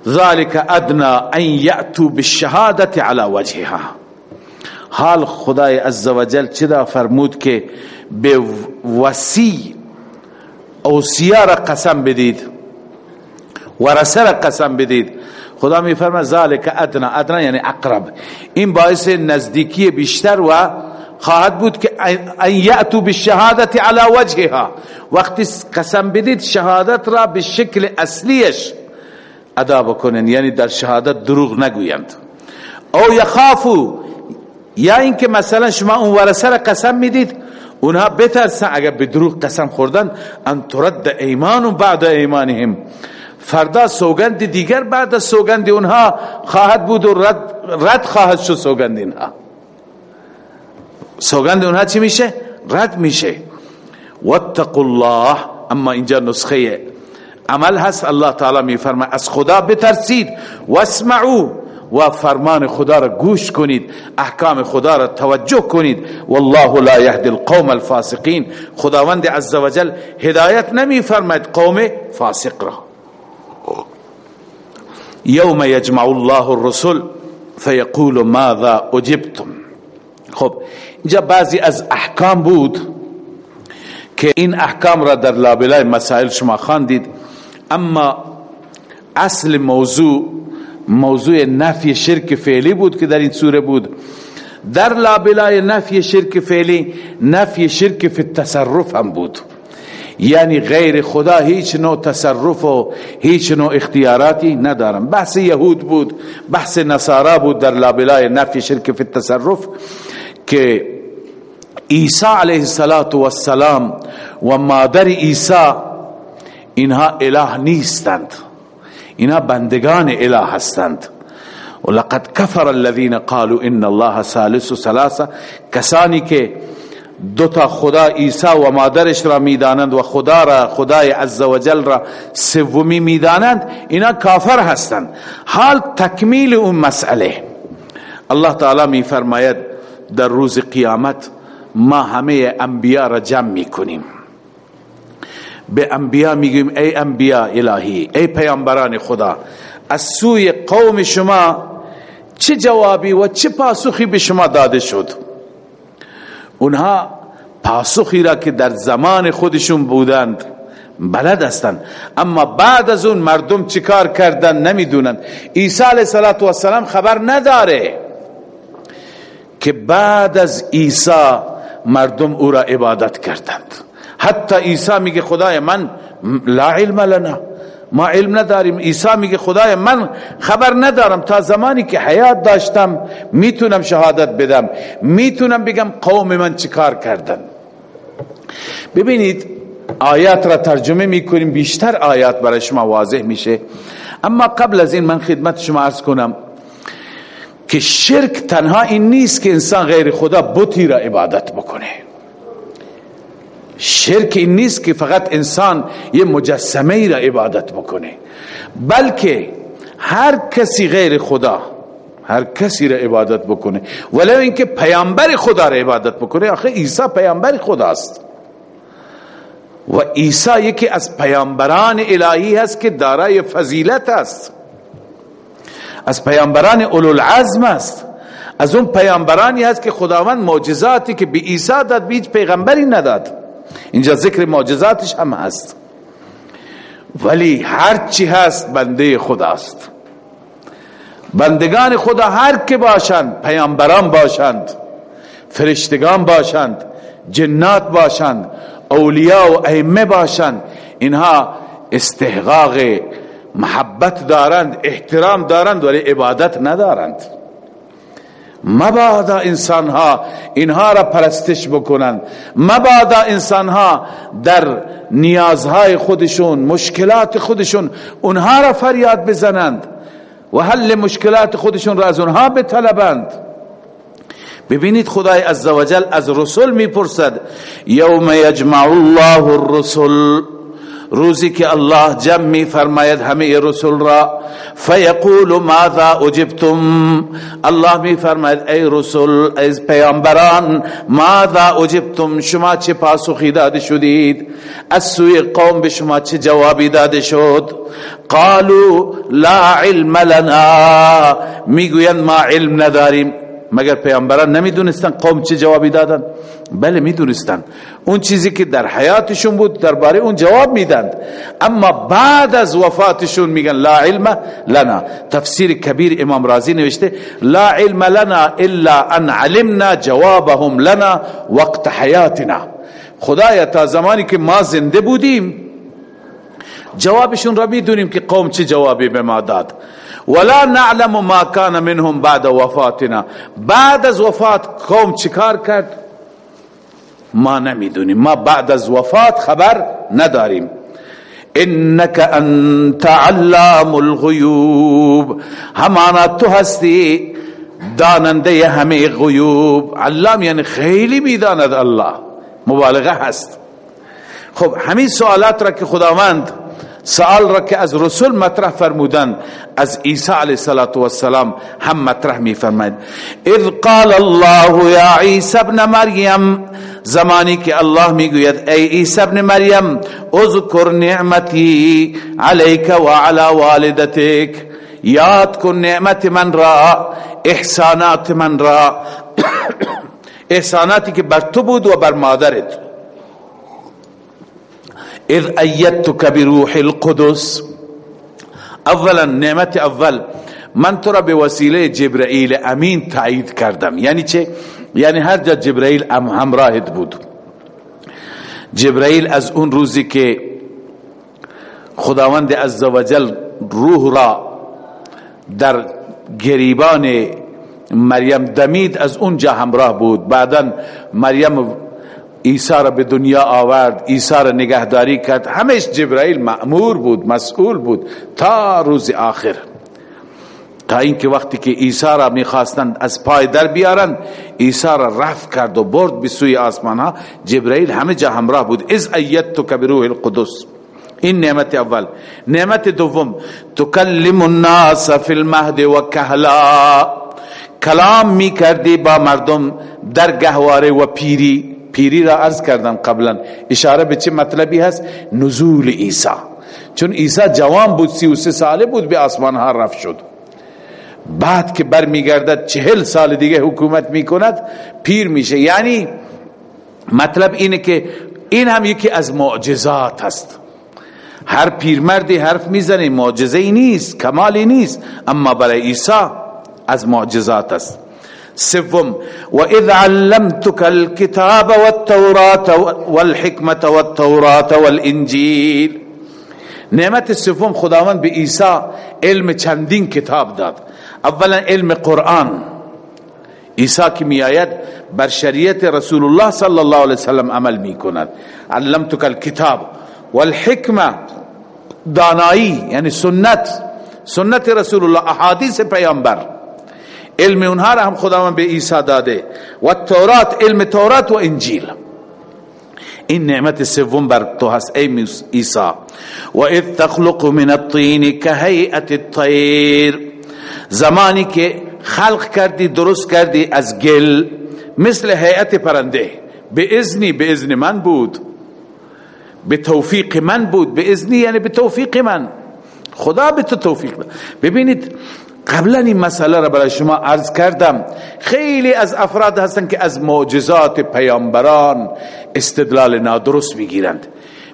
ذالک ادنا ان یاتوا بالشهادت علی وجهها. حال خدای عزوجل چرا فرمود که به وسی اوصیا را قسم بدید؟ ورسه را قسم بدید. خدا میفرما ذالک ادنا ادنا یعنی اقرب. این باعث نزدیکی بیشتر و خواهد بود که ان یأتو بالشهادت علی وجهها. وقتی قسم بدید شهادت را به شکل اصلیش ادا بکنن. یعنی در شهادت دروغ نگویند. او یخافو یا اینکه مثلا شما اون ورسه را قسم می‌دید اونها بترسن اگر به دروغ قسم خوردن ان ترد ایمان بعد ایمانهم. فردا سوگند دیگر بعد از سوگند اونها خواهد بود و رد, رد خواهد شد سوگند اینها. سوگند اونها چی میشه؟ رد میشه. واتقوا الله اما اینجا نسخه عمل هست. الله تعالی میفرما از خدا بترسید. واسمعوا. و فرمان خدا را گوش کنید. احکام خدا را توجه کنید. والله لا يهدي القوم الفاسقين خداوند عزوجل هدایت نمی فرماید قوم فاسق را. یوم یجمع الله الرسل فیقول ماذا اجبتم. خب اینجا بعضی از احکام بود که این احکام را در لابلای مسائل شما خواندید. اما اصل موضوع موضوع نفی شرک فعلی بود که در این سوره بود. در لابلای نفی شرک فعلی نفی شرک فی التصرف هم بود. یعنی غیر خدا هیچ نوع تصرف و هیچ نوع اختیاراتی ندارم. بحث یهود بود بحث نصارا بود در لابلای نفی شرک فی التصرف. که عیسی علیه السلام و مادر عیسی اینها اله نیستند. اینها بندگان اله هستند. ولقد کفر الذين قالوا ان الله ثالث ثلاثه. کسانی که دو تا خدا عیسی و مادرش را می‌دانند و خدا را خدای عزوجل را سومی می‌دانند اینا کافر هستند. حال تکمیل اون مسئله. الله تعالی میفرماید در روز قیامت ما همه انبیا را جمع می‌کنیم. به انبیا میگیم ای انبیا الهی ای پیامبران خدا از سوی قوم شما چه جوابی و چه پاسخی به شما داده شد؟ اونها پاسخی را که در زمان خودشون بودند بلد هستند. اما بعد از اون مردم چیکار کردن؟ نمی‌دونند. عیسی علیه السلام خبر نداره. که بعد از عیسی مردم او را عبادت کردند. حتی عیسی میگه خدای من لا علم لنا. ما علم نداریم. عیسی میگه خدای من خبر ندارم. تا زمانی که حیات داشتم می‌تونم شهادت بدم. می‌تونم بگم قوم من چیکار کردن. ببینید آیات را ترجمه می‌کنیم. بیشتر آیات برای شما واضح میشه. اما قبل از این من خدمت شما عرض کنم. که شرک تنها این نیست که انسان غیر خدا بتی را عبادت بکنه. شرک این نیست که فقط انسان یه مجسمه ای را عبادت بکنه. بلکه هر کسی غیر خدا هر کسی را عبادت بکنه. ولو اینکه پیامبر خدا را عبادت بکنه آخه عیسی پیامبر خداست. و عیسی یکی از پیامبران الهی هست که دارای فضیلت است از پیامبران اولوالعزم است. از اون پیامبرانی هست که خداوند معجزاتی که به عیسی داد به پیغمبری نداد. اینجا ذکر معجزاتش هم هست. ولی هر چی هست بنده خداست. بندگان خدا هر که باشند پیامبران باشند فرشتگان باشند جنات باشند اولیاء و ائمه باشند اینها استحقاق محبت دارند احترام دارند ولی عبادت ندارند. مبادا انسان ها اینها را پرستش بکنند. مبادا انسان ها در نیازهای خودشون مشکلات خودشون اونها را فریاد بزنند و حل مشکلات خودشون را از اونها بطلبند. ببینید خدای عزوجل از رسول می‌پرسد یوم یجمع الله الرسل. روزی که الله جمع می فرماید همه رسول را فیقول ماذا اجبتم؟ الله می فرماید ای رسول ای پیامبران ماذا اجبتم؟ شما چه پاسخی داده شدید؟ از سوی قوم به شما چه جوابی داده شد؟ قالوا لا علم لنا. می‌گویند ما علم نداریم. مگر پیامبران نمی‌دونستن قوم چه جوابی دادن؟ بله می‌دونستن. اون چیزی که در حیاتشون بود درباره اون جواب میدند. اما بعد از وفاتشون میگن لا علم لنا. تفسیر کبیر امام رازی نوشته لا علم لنا الا ان علمنا جوابهم لنا وقت حیاتنا. خدایا تا زمانی که ما زنده بودیم جوابشون را می‌دونیم که قوم چه جوابی به ما داد. ولا نعلم ما كان منهم بعد وفاتنا. بعد از وفات قوم چیکار کرد؟ ما نمی‌دونیم. ما بعد از وفات خبر نداریم. انك انت علام الغیوب. همانا تو هستی داننده همه غیوب. علام یعنی خیلی می‌داند الله. مبالغه هست. خب همین سوالات را که خداوند سوال را که از رسول مطرح فرمودن از عیسی علیه السلام هم مطرح می فرماید اذ قال الله یا عیسی ابن مریم زمانی که الله می‌گوید ای عیسی ابن مریم اذکر نعمتی علیک و علی والدتک. یاد کن نعمت من را احسانات من را. احساناتی که بر تو بود و بر مادرت. اذ ایدتک بروح القدس. اولا نعمت اول من تو را به وسیله جبرائیل امین تایید کردم. یعنی چه؟ یعنی هر جا جبرائیل همراهت بود. جبرائیل از اون روزی که خداوند عزوجل روح را در گریبان مریم دمید از اونجا همراه بود. بعدا مریم عیسی را به دنیا آورد عیسی را نگهداری کرد. همش جبرائیل مأمور بود مسئول بود تا روز آخر. تا اینکه وقتی که عیسی را می‌خواستند از پای در بیارند عیسی را رفت کرد و برد به سوی آسمان ها جبرائیل همه جا همراه بود. از ایت تو بروح القدس. این نعمت اول. نعمت دوم. تکلم الناس فی المهد و کهلا. کلام می کردی با مردم در گهواره و پیری. پیری را عرض کردم قبلا. اشاره به چه مطلبی هست؟ نزول عیسی. چون عیسی جوان بود سی و سه ساله بود به آسمان ها رفت شد. بعد که بر میگردد چهل سال دیگه حکومت می‌کند پیر میشه. یعنی مطلب اینه که این هم یکی از معجزات هست هر پیرمردی حرف می‌زنه معجزه ای نیست کمالی نیست. اما برای عیسی از معجزات است. سوم. و اذ علمتك الكتاب والتوراة والحكمة والتوراة والانجیل نعمت سوم خداوند به عیسی علم چندین کتاب داد. اولا علم قرآن. عیسی که می بر شریعت رسول الله صلی الله علیه وسلم عمل می کند. علمتك الكتاب والحکمة. دانایی یعنی سنت. سنت رسول الله احادیث پیامبر. علم اونها را هم خداوند به عیسی داده. و تورات علم تورات و انجیل. این نعمت سوم بر تو هست ای عیسی. و اذ تخلق من الطین كهيئه الطیر. زمانی که خلق کردی درست کردی از گل مثل هیئت پرنده. به ازنی به ازن من بود. به توفیق من بود به ازنی یعنی به توفیق من. خدا به تو توفیق ببینید قبلا این مسئله را برای شما عرض کردم. خیلی از افراد هستن که از معجزات پیامبران استدلال نادرست می‌گیرند.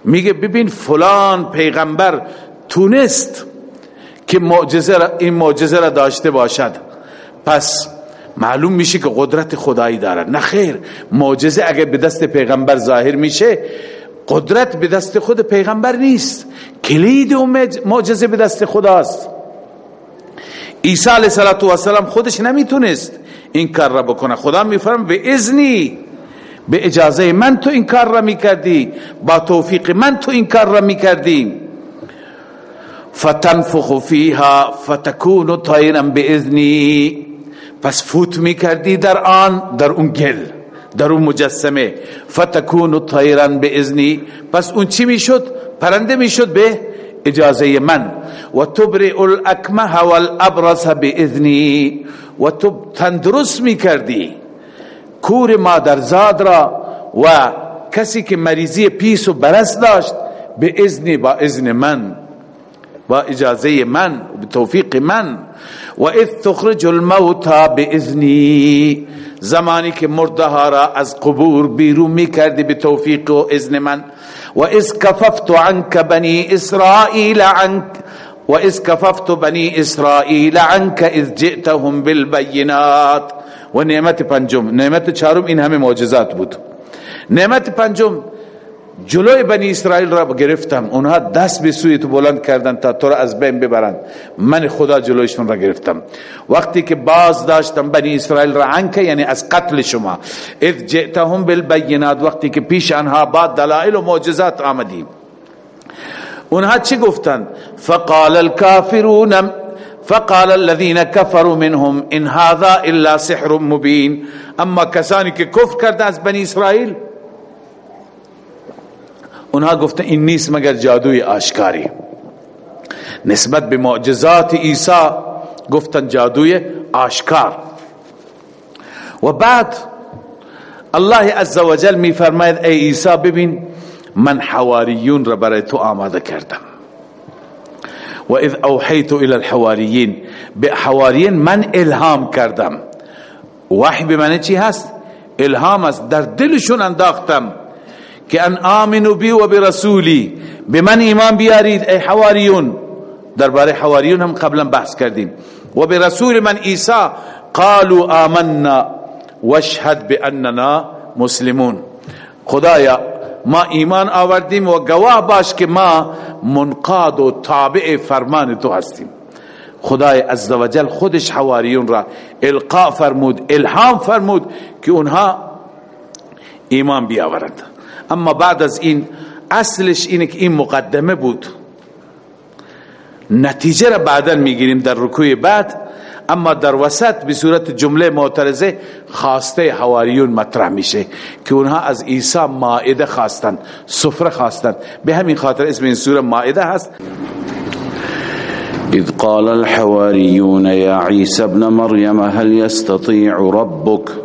میگه ببین فلان پیغمبر تونست که معجزه را این معجزه را داشته باشد. پس معلوم میشه که قدرت خدایی دارد نه خیر معجزه اگر به دست پیغمبر ظاهر میشه قدرت به دست خود پیغمبر نیست. کلید و معجزه به دست خداست. عیسی علیه السلام خودش نمی‌تونست این کار را بکنه. خدا میفرم به اذنی به اجازه من تو این کار را می‌کردی با توفیق من تو این کار را می‌کردی. فتنفخ فیها فتکون طیرا باذنی پس فوت می‌کردی در آن در اون گل در اون مجسمه. فتکون طیرا باذنی پس اون چی می‌شد؟ پرنده می‌شد به اجازه من. و تبرئ الاکمه والابرص باذنی و تو می‌کردی. کور مادرزاد را و کسی که مریضی پیس و برس داشت به اذنی با اذن من. با اجازه من و توفیق من. و اذ تخرج الموتا باذنی زمانی که مرده را از قبور بیرون می‌کردی به توفیق و اذن من. وإذ كففت عنك بني إسرائيل عنك وإذ كففت بني إسرائيل عنك إذ جئتهم بالبينات. ونعمت نعمت پنجم نعمت چهارم این همه معجزات بود. نعمت پنجم جلوی بنی اسرائیل را گرفتم. اونها دست به سوی تو بلند کردن تا تو را از بین ببرند. من خدا جلویشون را گرفتم. وقتی که باز داشتم بنی اسرائیل را عنکه یعنی از قتل شما. اذ جئتهم بالبینات وقتی که پیش انها بعد دلائل و معجزات آمدیم. اونها چی گفتن فقال الكافرون فقال الذين كفروا منهم ان هذا الا سحر مبين اما کسانی که کفر کرده از بنی اسرائیل اونها گفته این نیست مگر جادوی آشکاری. نسبت به معجزات عیسی گفتن جادوی آشکار. و بعد الله عزوجل می فرماید ای عیسی ببین من حواریون را برای تو آماده کردم. و اذ اوحیت الى الحواریین به حواریین من الهام کردم. وحی به معنی چی هست؟ الهام است در دلشون انداختم. که ان آمنو بی و برسولی به من ایمان بیارید ای حواریون. درباره حواریون هم قبلا بحث کردیم. و به رسول من عیسی قالوا آمنا واشهد باننا مسلمون. خدایا ما ایمان آوردیم و گواه باش که ما منقاد و تابع فرمان تو هستیم. خدای عزوجل خودش حواریون را القا فرمود الهام فرمود که اونها ایمان بیاورند. اما بعد از این اصلش اینه که این مقدمه بود. نتیجه را بعدا می‌گیریم در رکوع بعد اما در وسط به صورت جمله معترضه خواسته حواریون مطرح میشه که اونها از عیسی مائده خواستند سفره خواستند. به همین خاطر اسم این سوره مائده هست. اذ قال الحواریون یا عیسی ابن مریم هل يستطيع ربك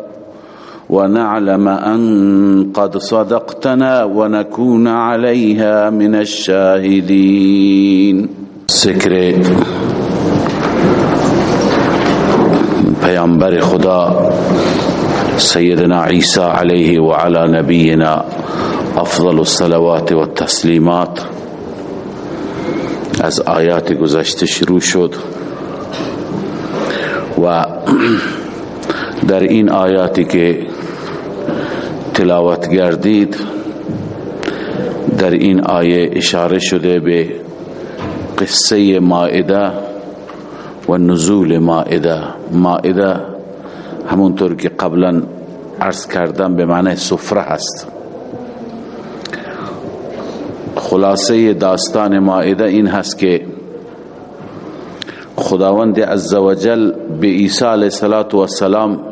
ونعلم أن قد صدقتنا ونكون عليها من الشاهدين. سكر پیامبر خدا سيدنا عيسى عليه وعلى نبينا افضل الصلوات والتسليمات از آیات گذشته شروع شد و در این آیاتی که تلاوت گردید در این آیه اشاره شده به قصه مائده و نزول مائده. مائده همونطور که قبلا عرض کردم به معنی سفره هست خلاصه داستان مائده این هست که خداوند عزوجل به عیسی علیه السلام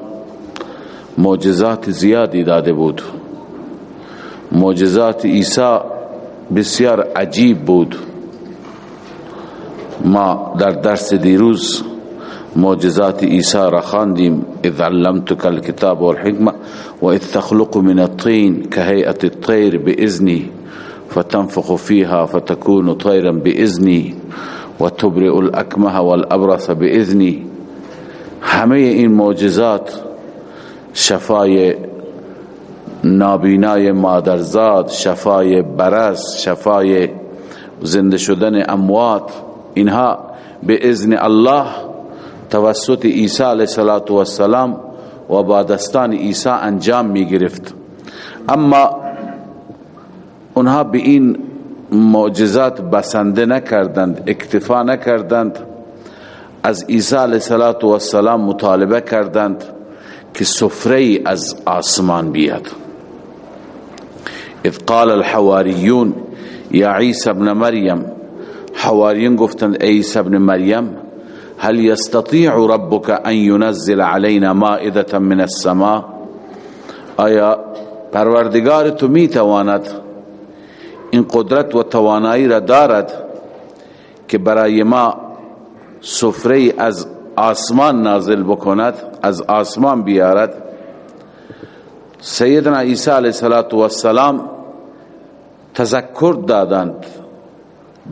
معجزات زیادی داده بود. معجزات عیسی بسیار عجیب بود. ما در درس دیروز معجزات عیسی را خواندیم. اذ علمتك الكتاب والحکمه و اذ تخلق من الطين كهيئه الطير باذني فتنفخ فيها فتكون طيرا باذني وتبرئ الاكمه والابرص باذني همه این معجزات شفای نابینای مادرزاد شفای برس شفای زنده شدن اموات اینها به اذن الله توسط عیسی علیه السلام و بادستان عیسی انجام می گرفت اما اونها به این معجزات بسنده نکردند اکتفا نکردند از عیسی علیه السلام مطالبه کردند. که سفره از آسمان بیاد. اذ قال الحواریون یا عیسی ابن مریم. حواریون گفتند عیسی ابن مریم هل يستطيع ربك ان ينزل علينا مائدة من السماء آیا پروردگار تو می تواند این قدرت و توانایی را دارد که برای ما سفره از آسمان نازل بکند از آسمان بیارد. سیدنا عیسی علیه السلام تذکر دادند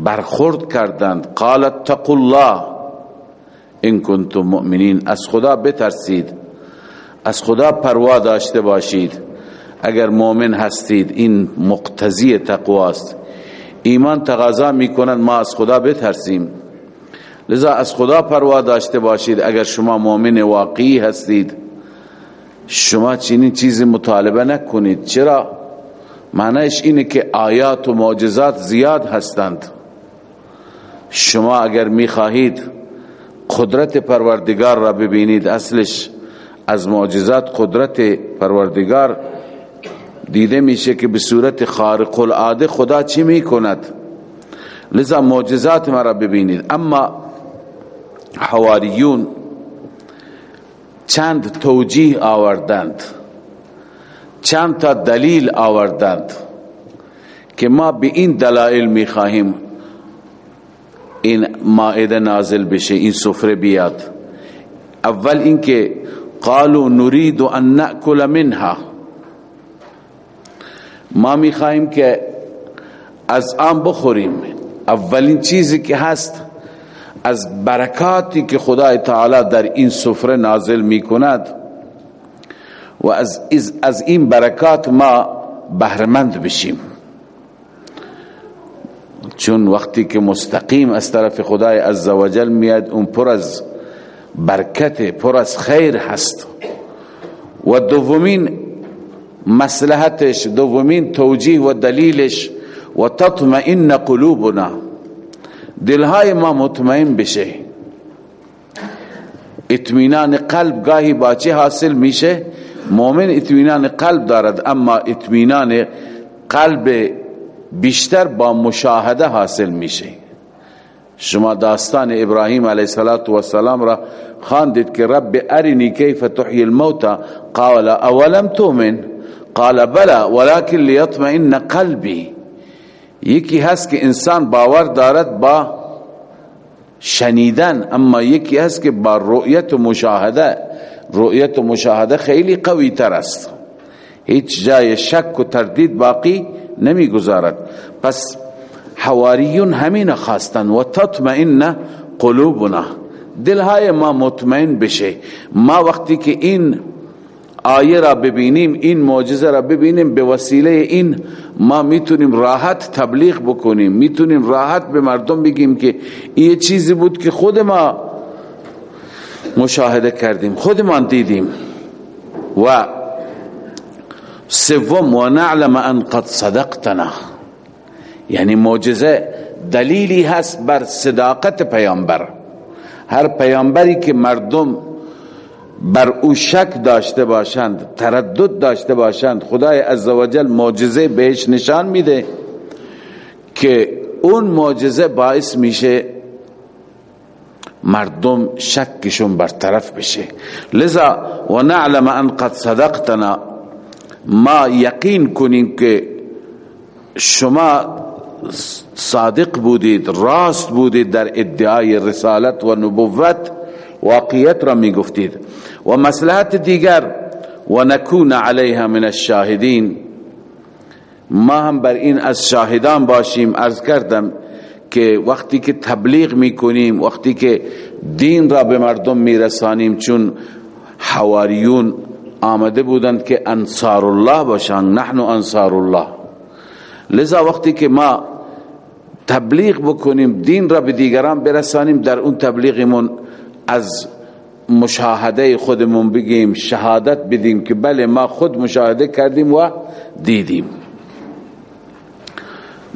برخورد کردند. قالت تقو الله ان کنتم مؤمنین از خدا بترسید از خدا پروا داشته باشید. اگر مؤمن هستید این مقتضی تقواست. ایمان تقاضا می‌کنند ما از خدا بترسیم. لذا از خدا پروا داشته باشید اگر شما مؤمن واقعی هستید. شما چنین چیزی مطالبه نکنید. چرا؟ معنیش اینه که آیات و معجزات زیاد هستند. شما اگر می‌خواهید قدرت پروردگار را ببینید اصلش از معجزات قدرت پروردگار دیده میشه که به صورت خارق العاده خدا چی می‌کند؟ لذا معجزات ما را ببینید. اما حواریون چند توجیه آوردند چند تا دلیل آوردند که ما به این دلائل می خواهیم این مائده نازل بشه این سفره بیاد. اول اینکه قالوا نريد ان ناكل منها. ما می خواهیم که از آن بخوریم. اولین چیزی که هست از برکاتی که خدای تعالی در این سفره نازل می کند و از, از این برکات ما بهرمند بشیم. چون وقتی که مستقیم از طرف خدای عزوجل میاد اون پر از برکت پر از خیر هست. و دومین مسلحتش دومین توجیه و دلیلش و تطمئن قلوبنا. دلهای ما مطمئن بشه. اطمینان قلب گاهی با چه حاصل میشه؟ مؤمن اطمینان قلب دارد اما اطمینان قلب بیشتر با مشاهده حاصل میشه. شما داستان ابراهیم علیه السلام را خواندید که رب ارنی کیف تحیی الموتى قال اولم تؤمن؟ قال بلا ولكن ليطمئن قلبی. یکی هست که انسان باور دارد با شنیدن اما یکی هست که با رؤیت و مشاهده. رؤیت و مشاهده خیلی قوی تر است. هیچ جای شک و تردید باقی نمی گذارد پس حواریون همین خواستن. و تطمئن قلوبنا. دلهای ما مطمئن بشه. ما وقتی که این آیه را ببینیم این معجزه را ببینیم به وسیله این ما می‌تونیم راحت تبلیغ بکنیم. می‌تونیم راحت به مردم بگیم که این چیزی بود که خود ما مشاهده کردیم خودمان دیدیم. و سوم و نعلم ان قد صدقتنا. یعنی معجزه دلیلی هست بر صداقت پیامبر. هر پیامبری که مردم بر او شک داشته باشند تردد داشته باشند. خدای عزوجل معجزه بهش نشان میده که اون معجزه باعث میشه مردم شکشون برطرف بشه. لذا و نعلم ان قد صدقتنا. ما یقین کنیم که شما صادق بودید راست بودید در ادعای رسالت و نبوت. واقعیت را می گفتید و مسلحت دیگر و نکون علیها من الشاهدین. ما هم بر این از شاهدان باشیم. ارز کردم که وقتی که تبلیغ می‌کنیم وقتی که دین را به مردم میرسانیم چون حواریون آمده بودند که انصار الله باشند نحن انصار الله لذا وقتی که ما تبلیغ بکنیم دین را به دیگران برسانیم در اون تبلیغمون از مشاهده خودمون بگیم شهادت بدیم که بله ما خود مشاهده کردیم و دیدیم.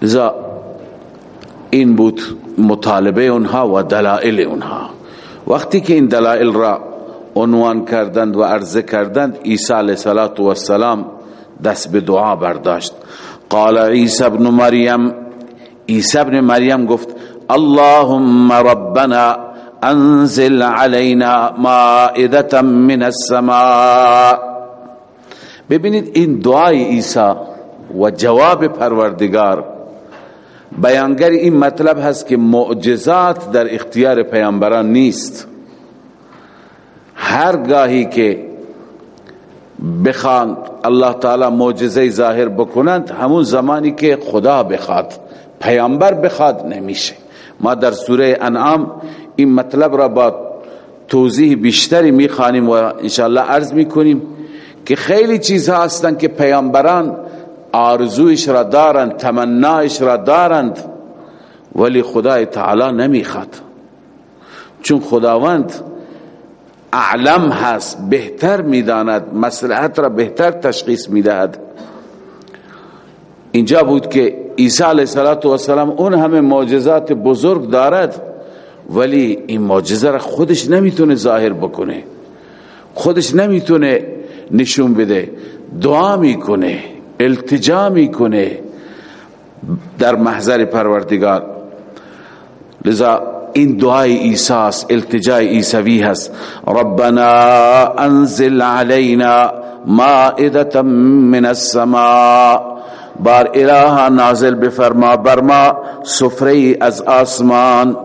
لذا این بود مطالبه اونها و دلائل اونها. وقتی که این دلائل را عنوان کردند و عرضه کردند عیسی علیه السلام دست به دعا برداشت. قال عیسی ابن مریم عیسی ابن مریم گفت اللهم ربنا انزل علينا مائدة من السماء. ببینید این دعای عیسی و جواب پروردگار. بیانگر این مطلب هست که معجزات در اختیار پیامبران نیست. هر گاهی که بخواند الله تعالی معجزه ظاهر بکنند همون زمانی که خدا بخواد پیامبر بخواد نمیشه. ما در سوره انعام این مطلب را با توضیح بیشتری می‌خوانیم و انشاءالله عرض می‌کنیم که خیلی چیزها هستند که پیامبران آرزویش را دارند تمنایش را دارند ولی خدای تعالی نمی‌خواد. چون خداوند اعلم هست بهتر می‌داند مصلحت را بهتر تشخیص می‌دهد. اینجا بود که عیسی علیه السلام اون همه معجزات بزرگ دارد. ولی این معجزه را خودش نمی‌تونه ظاهر بکنه. خودش نمی‌تونه نشون بده. دعا می‌کنه التجا می‌کنه در محضر پروردگار. لذا این دعای ایساس التجای ایسوی هست. ربنا انزل علينا مائدة من السماء. بار اله نازل بفرما برما سفره از آسمان.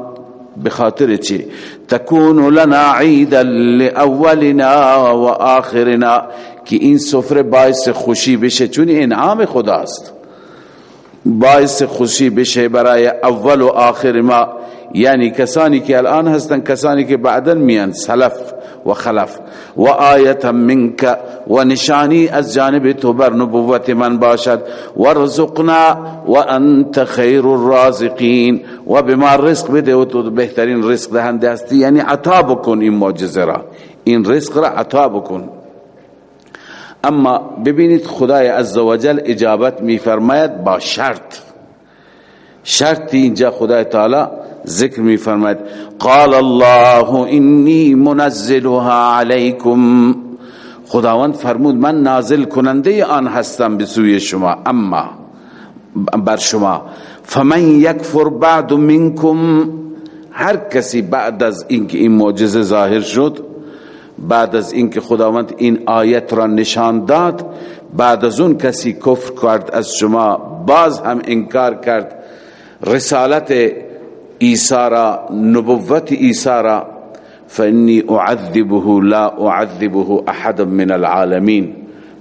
بخاطر چی؟ تكون لنا عیدا لاولنا و آخرنا که این سفره باعث خوشی بشه. چون انعام خداست. باعث خوشی بشه برای اول و آخر ما. یعنی کسانی که الان هستن کسانی که بعدا میان سلف. و خلف و آیتا منک و نشانی از جانب تو بر نبوت من باشد. و رزقنا و انت خیر الرازقین. و بما رزق بده و تو بهترین رزق دهنده هستی. یعنی عطا بکن این معجزه را. این رزق را عطا بکن. اما ببینید خدای عزوجل اجابت میفرماید با شرط. شرطی اینجا خدای تعالی ذکر می فرماید قال الله انی منزلها علیکم. خداوند فرمود من نازل کننده آن هستم به سوی شما اما بر شما. فمن یکفر بعد منکم. هر کسی بعد از اینکه این معجزه ظاهر شد بعد از اینکه خداوند این آیت را نشان داد بعد از اون کسی کفر کرد از شما باز هم انکار کرد. رسالت عیسی را نبوت عیسی فانی اعذبه لا اعذبه احد من العالمین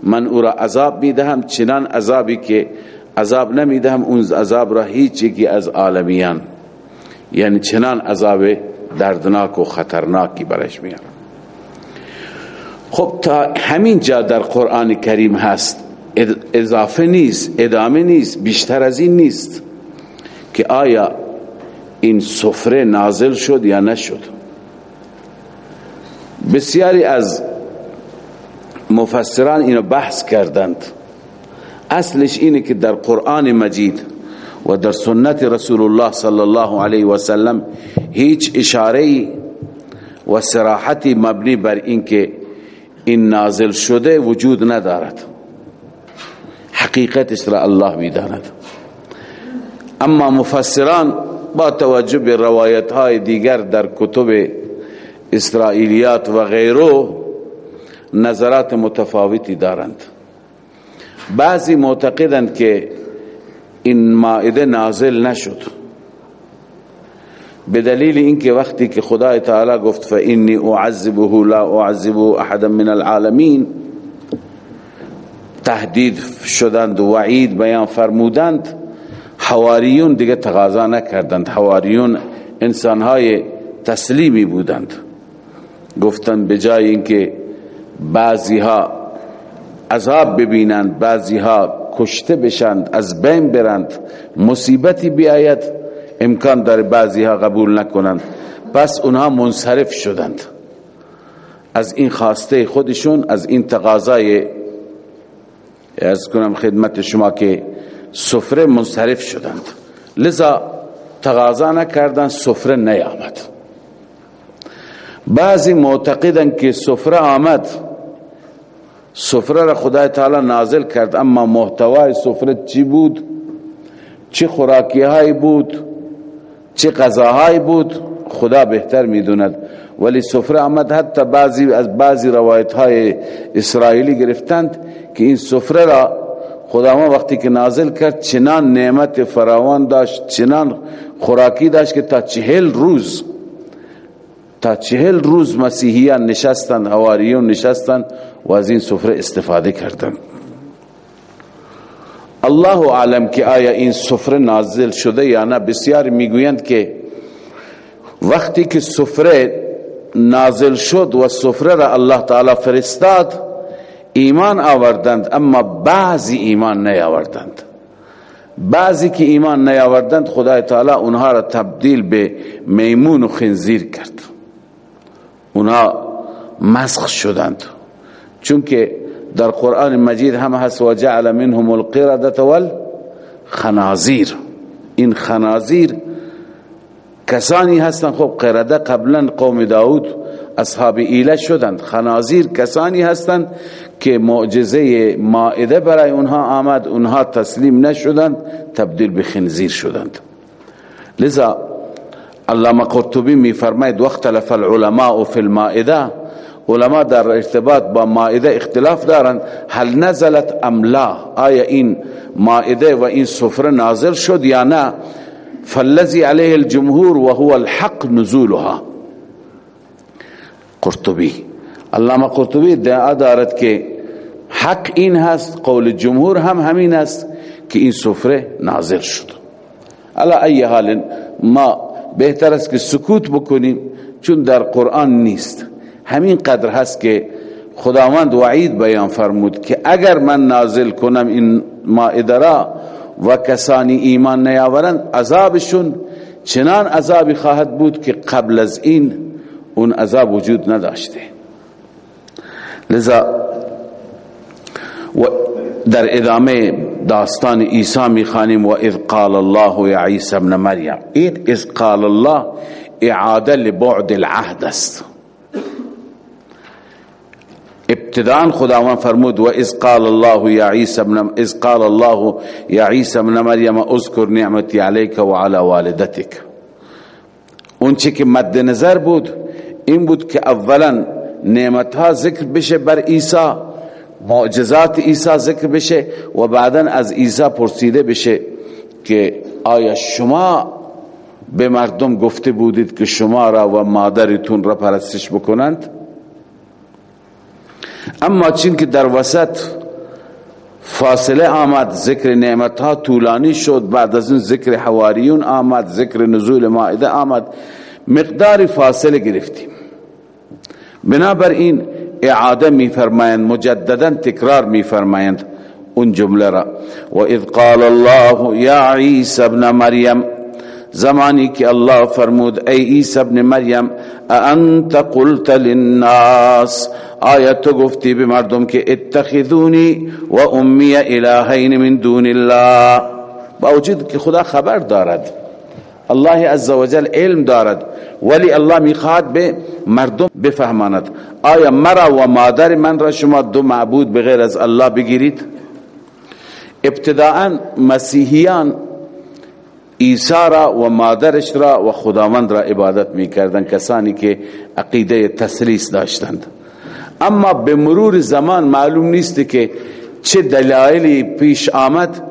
من او را عذاب می‌دهم چنان عذابی که عذاب نمی‌دهم اون عذاب را هیچ که از عالمیان. یعنی چنان عذاب دردناک و خطرناکی برش میارم خب تا همین جا در قرآن کریم هست اضافه نیست ادامه نیست بیشتر از این نیست که آیا این سفره نازل شد یا نشد. بسیاری از مفسران اینو بحث کردند. اصلش اینه که در قرآن مجید و در سنت رسول الله صلی الله علیه و سلم هیچ اشاره و سراحتی مبنی بر اینکه این نازل شده وجود ندارد. حقیقتش را الله می‌داند. اما مفسران با توجه به روایت های دیگر در کتب اسرائیلیات و غیره نظرات متفاوتی دارند. بعضی معتقدند که این مائده نازل نشد. به دلیل اینکه وقتی که خدای تعالی گفت فإني اعذبه لا اعذب احدا من العالمین تهدید شدند و وعید بیان فرمودند حواریون دیگه تقاضا نکردند. حواریون انسانهای تسلیمی بودند. گفتند به جای اینکه بعضی ها عذاب ببینند بعضی ها کشته بشند از بین برند مصیبتی بیاید امکان داره بعضی ها قبول نکنند. پس اونها منصرف شدند. از این خواسته خودشون از این تقاضای از کنم خدمت شما که سفره منصرف شدند. لذا تقاضا نکردند سفره نیامد. بعضی معتقدند که سفره آمد. سفره را خدای تعالی نازل کرد اما محتوای سفره چی بود؟ چه خوراکی های بود؟ چه غذاهای بود؟ خدا بهتر می‌دوند ولی سفره آمد حتی بعضی از بعضی روایت های اسرائیلی گرفتند که این سفره را خداوند وقتی که نازل کرد چنان نعمت فراوان داشت چنان خوراکی داشت که تا چهل روز تا چهل روز مسیحیان نشستن حواریون نشستن و از این سفره استفاده کردن. الله عالم که آیا این سفره نازل شده یا نه. بسیار می‌گویند که وقتی که سفره نازل شد و سفره را الله تعالی فرستاد ایمان آوردند اما بعضی ایمان نیاوردند. بعضی که ایمان نیاوردند خدای تعالی اونها را تبدیل به میمون و خنزیر کرد. اونها مسخ شدند. چون که در قرآن مجید هم هست و جعل منهم القردة والخنازیر. این خنازیر کسانی هستند خب قرده قبلا قوم داود اصحاب ایله شدند. خنازیر کسانی هستند که معجزه مائده برای اونها آمد اونها تسلیم نشدند تبدیل به خنزیر شدند. لذا علامه قرطبی می فرماید وقت تلف العلماء فی المائده. علما در ارتباط با مائده اختلاف دارند. هل نزلت ام لا؟ آیا این مائده و این سفره نازل شد یا نه؟ فالذي عليه الجمهور وهو الحق نزولها. قرطبی علامه قرطبی ادعا دارد که حق این هست قول جمهور هم همین است که این سفره نازل شد. علا ای حال ما بهتر است که سکوت بکنیم چون در قرآن نیست. همین قدر هست که خداوند وعید بیان فرمود که اگر من نازل کنم این مائده را و کسانی ایمان نیاورند عذابشون چنان عذابی خواهد بود که قبل از این اون عذاب وجود نداشته. لذا و در ادامه داستان عیسی میخوانیم و اذ قال الله یا عیسی ابن مریم این اذ قال الله اعاده لبعد العهد است. ابتداء خداوند فرمود و اذ قال الله یا عیسی ابن اذ قال الله یا عیسی ابن مریم اذكر نعمتي عليك وعلى والدتك اون چی که مد نظر بود این بود که اولا نعمت ها ذکر بشه بر عیسی معجزات عیسی ذکر بشه و بعدا از عیسی پرسیده بشه که آیا شما به مردم گفته بودید که شما را و مادرتون را پرستش بکنند؟ اما چون که در وسط فاصله آمد ذکر نعمت ها طولانی شد بعد از اون ذکر حواریون آمد ذکر نزول مائده آمد مقدار فاصله گرفتیم. بنابراین اعاده می فرمایند مجددا تکرار می فرمایند اون جمله را. و اذ قال الله یا عیسی ابن مریم زمانی که الله فرمود ای عیسی ابن مریم انت قلت للناس؟ آیت تو گفتی به مردم که اتخذونی و امی الهین من دون الله؟ با وجود که خدا خبر دارد. الله عزوجل علم دارد. ولی الله می‌خواد به مردم بفهماند. آیا مرا و مادر من را شما دو معبود بغیر از الله بگیرید؟ ابتداعا مسیحیان عیسی را و مادرش را و خداوند را عبادت می‌کردن کسانی که عقیده تسلیس داشتند. اما به مرور زمان معلوم نیست که چه دلایلی پیش آمد.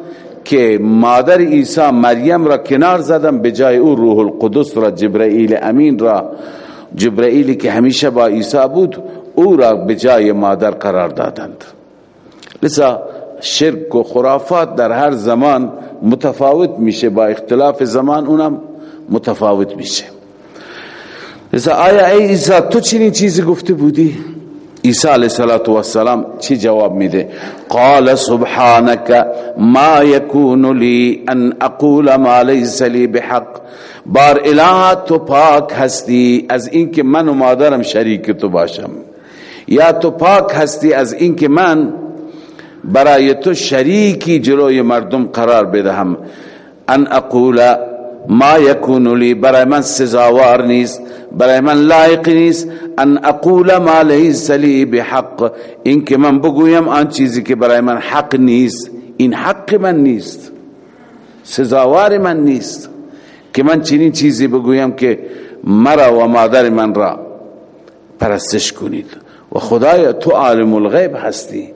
که مادر عیسی مریم را کنار زدن به جای او روح القدس را جبرائیل امین را جبرائیلی که همیشه با عیسی بود او را به جای مادر قرار دادند. لذا شرک و خرافات در هر زمان متفاوت میشه با اختلاف زمان اونم متفاوت میشه. لذا آیا ای عیسی تو چنین چیزی گفته بودی؟ عیسی علیہ الصلوۃ والسلام چی جواب میده؟ قال سبحانك ما يكون لي ان اقول ما ليس لي بحق. بار اله تو پاک هستی از اینکه من و مادرم شریک تو باشم. یا تو پاک هستی از اینکه من برای تو شریکی جلوی مردم قرار بدهم. ان اقول ما یکون لی برای من سزاوار نیست برای من لایق نیست ان اقول ما لیس لی بحق. این که من بگویم آن چیزی که برای من حق نیست این حق من نیست. سزاوار من نیست که من چنین چیزی بگویم که مرا و مادر من را پرستش کنید. و خدای تو عالم الغیب هستی.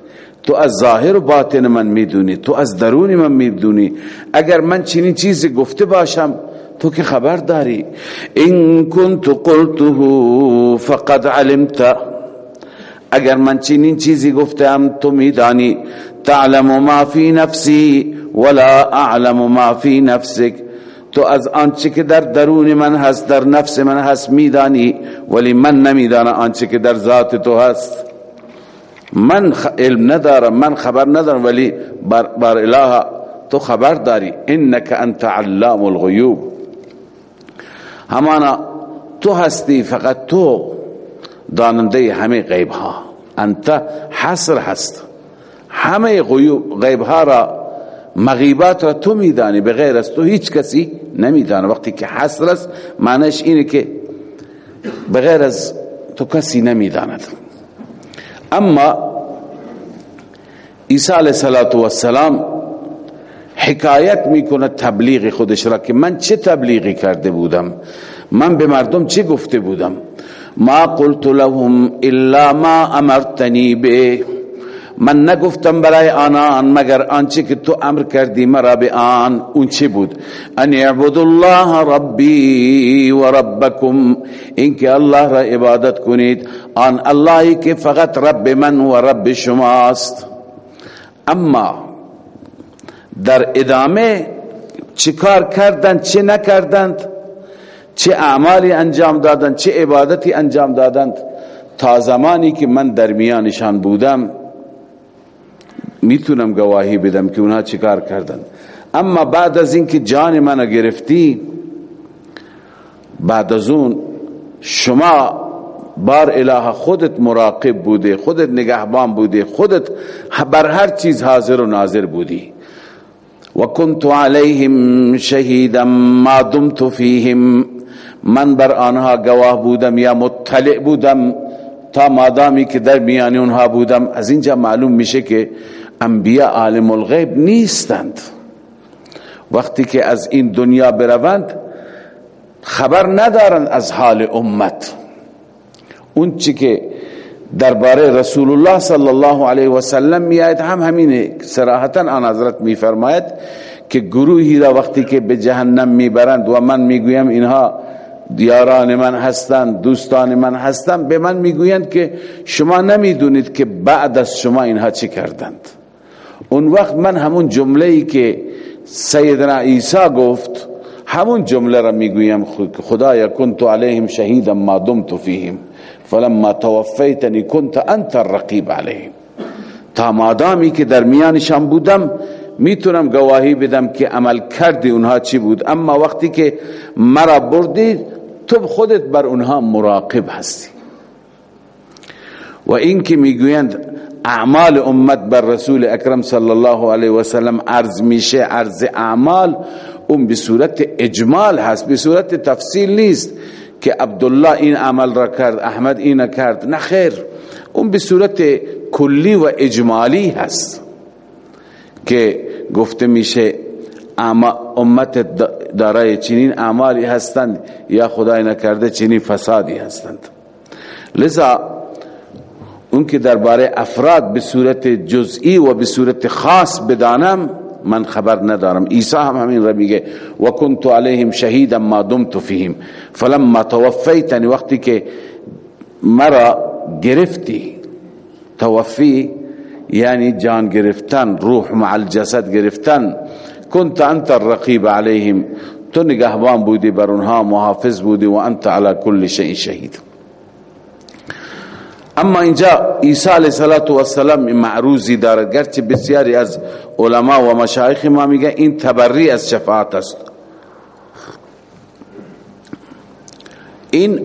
تو از ظاهر و باطن من می‌دونی تو از درون من می‌دونی. اگر من چنین چیزی گفته باشم تو که خبر داری؟ این کنت قلته فقد علمت. اگر من چنین چیزی گفتم تو میدانی تعلم ما فی نفسی ولا اعلم ما فی نفسك تو از آنچه که در درون من هست در نفس من هست میدانی ولی من نمی‌دانم آنچه که در ذات تو هست. من علم ندارم من خبر ندارم ولی بر, بر اله تو خبر داری. انك انت علام الغیوب. همانا تو هستی فقط تو داننده همه غیب ها انت حصر هست. همه غیب ها را مغیبات را تو میدانی بغیر از تو هیچ کسی نمیدانه. وقتی که حصر است معنیش اینه که بغیر از تو کسی نمی‌داند. اما عیسی علیه السلام حکایت می‌کنه تبلیغ خودش را که من چه تبلیغی کرده بودم؟ من به مردم چه گفته بودم؟ ما قلت لهم الا ما امرتنی به. من نگفتم برای آنان مگر آنچه که تو امر کردی مرا به آن اون چه بود؟ ان اعبد الله ربی و ربکم اینکه الله را عبادت کنید. آن اللهی که فقط رب من و رب شماست. اما در ادامه چه کار کردند چه نکردند؟ چه اعمالی انجام دادند چه عبادتی انجام دادند؟ تا زمانی که من در میانشان بودم می‌تونم گواهی بدم که اونها چه کار کردند اما بعد از اینکه جان منو گرفتی بعد از اون شما بار اله خودت مراقب بوده خودت نگهبان بوده خودت بر هر چیز حاضر و ناظر بودی. و کنت علیهم شهیدا ما دمت فیهم. من بر آنها گواه بودم یا مطلع بودم تا مادامی که در میان اونها بودم. از اینجا معلوم میشه که انبیاء عالم الغیب نیستند. وقتی که از این دنیا بروند خبر ندارند از حال امت. اون چی که درباره رسول الله صلی الله علیه و سلم میآید هم همینه. صراحتا آن حضرت میفرماید که گروهی را وقتی که به جهنم می‌برند و من می‌گویم اینها دیاران من هستند دوستان من هستند به من می‌گویند که شما نمی‌دونید که بعد از شما اینها چه کردند. اون وقت من همون جمله ای که سیدنا عیسی گفت همون جمله را می‌گویم خدایا کنت علیهم شهیدا ما دمت فیهم فلما توفیتنی کنت انت الرقیب علیهم. تا مادامی که در میانشان بودم می‌تونم گواهی بدم که عمل کردی اونها چی بود. اما وقتی که مرا بردی تو خودت بر اونها مراقب هستی. و این که می‌گویند اعمال امت بر رسول اکرم صلی الله علیه و سلم عرض میشه عرض اعمال. اون به صورت اجمال هست به صورت تفصیل نیست که عبدالله این عمل را کرد احمد این کرد. نه خیر. اون به صورت کلی و اجمالی هست که گفته میشه امت دارای چنین اعمالی هستند یا خدای نکرده چنین فسادی هستند. لذا اون که درباره افراد به صورت جزئی و به صورت خاص بدانم من خبر ندارم. عیسی هم همین را میگه. و کنت علیهم شهیدا ما دمت فیهم. فلما توفیتنی وقتی که مرا گرفتی توفی یعنی جان گرفتن روح مع الجسد گرفتن. كنت انت الرقیب علیهم. تو نگهبان بودی بر اونها محافظ بودی و انت على كل شيء شهید. اما اینجا عیسی علیه السلام معروضی دارد گرچه بسیاری از علما و مشایخ ما میگه این تبری از شفاعت است. این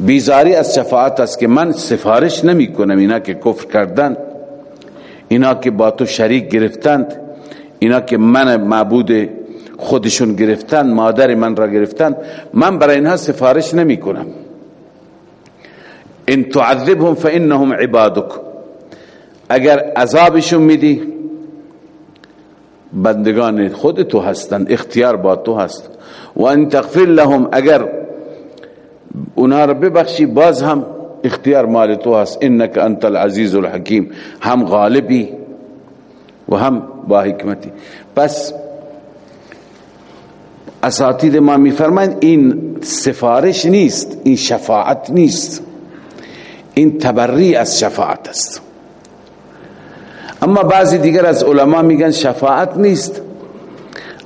بیزاری از شفاعت است که من سفارش نمی کنم اینا که کفر کردن اینا که با تو شریک گرفتند اینا که من معبود خودشون گرفتن مادر من را گرفتن من برای اینها سفارش نمی کنم ان تعذبهم فانهم عبادك. اگر عذابشون میدی بندگان خود تو هستند اختیار با تو هست. و ان تغفر لهم اگر اونا رو ببخشی باز هم اختیار مال تو هست. انك انت العزیز الحکیم هم غالبی و هم با حکمتی. پس اساتید ما میفرمایند این سفارش نیست این شفاعت نیست. این تبری از شفاعت است. اما بعضی دیگر از علما میگن شفاعت نیست.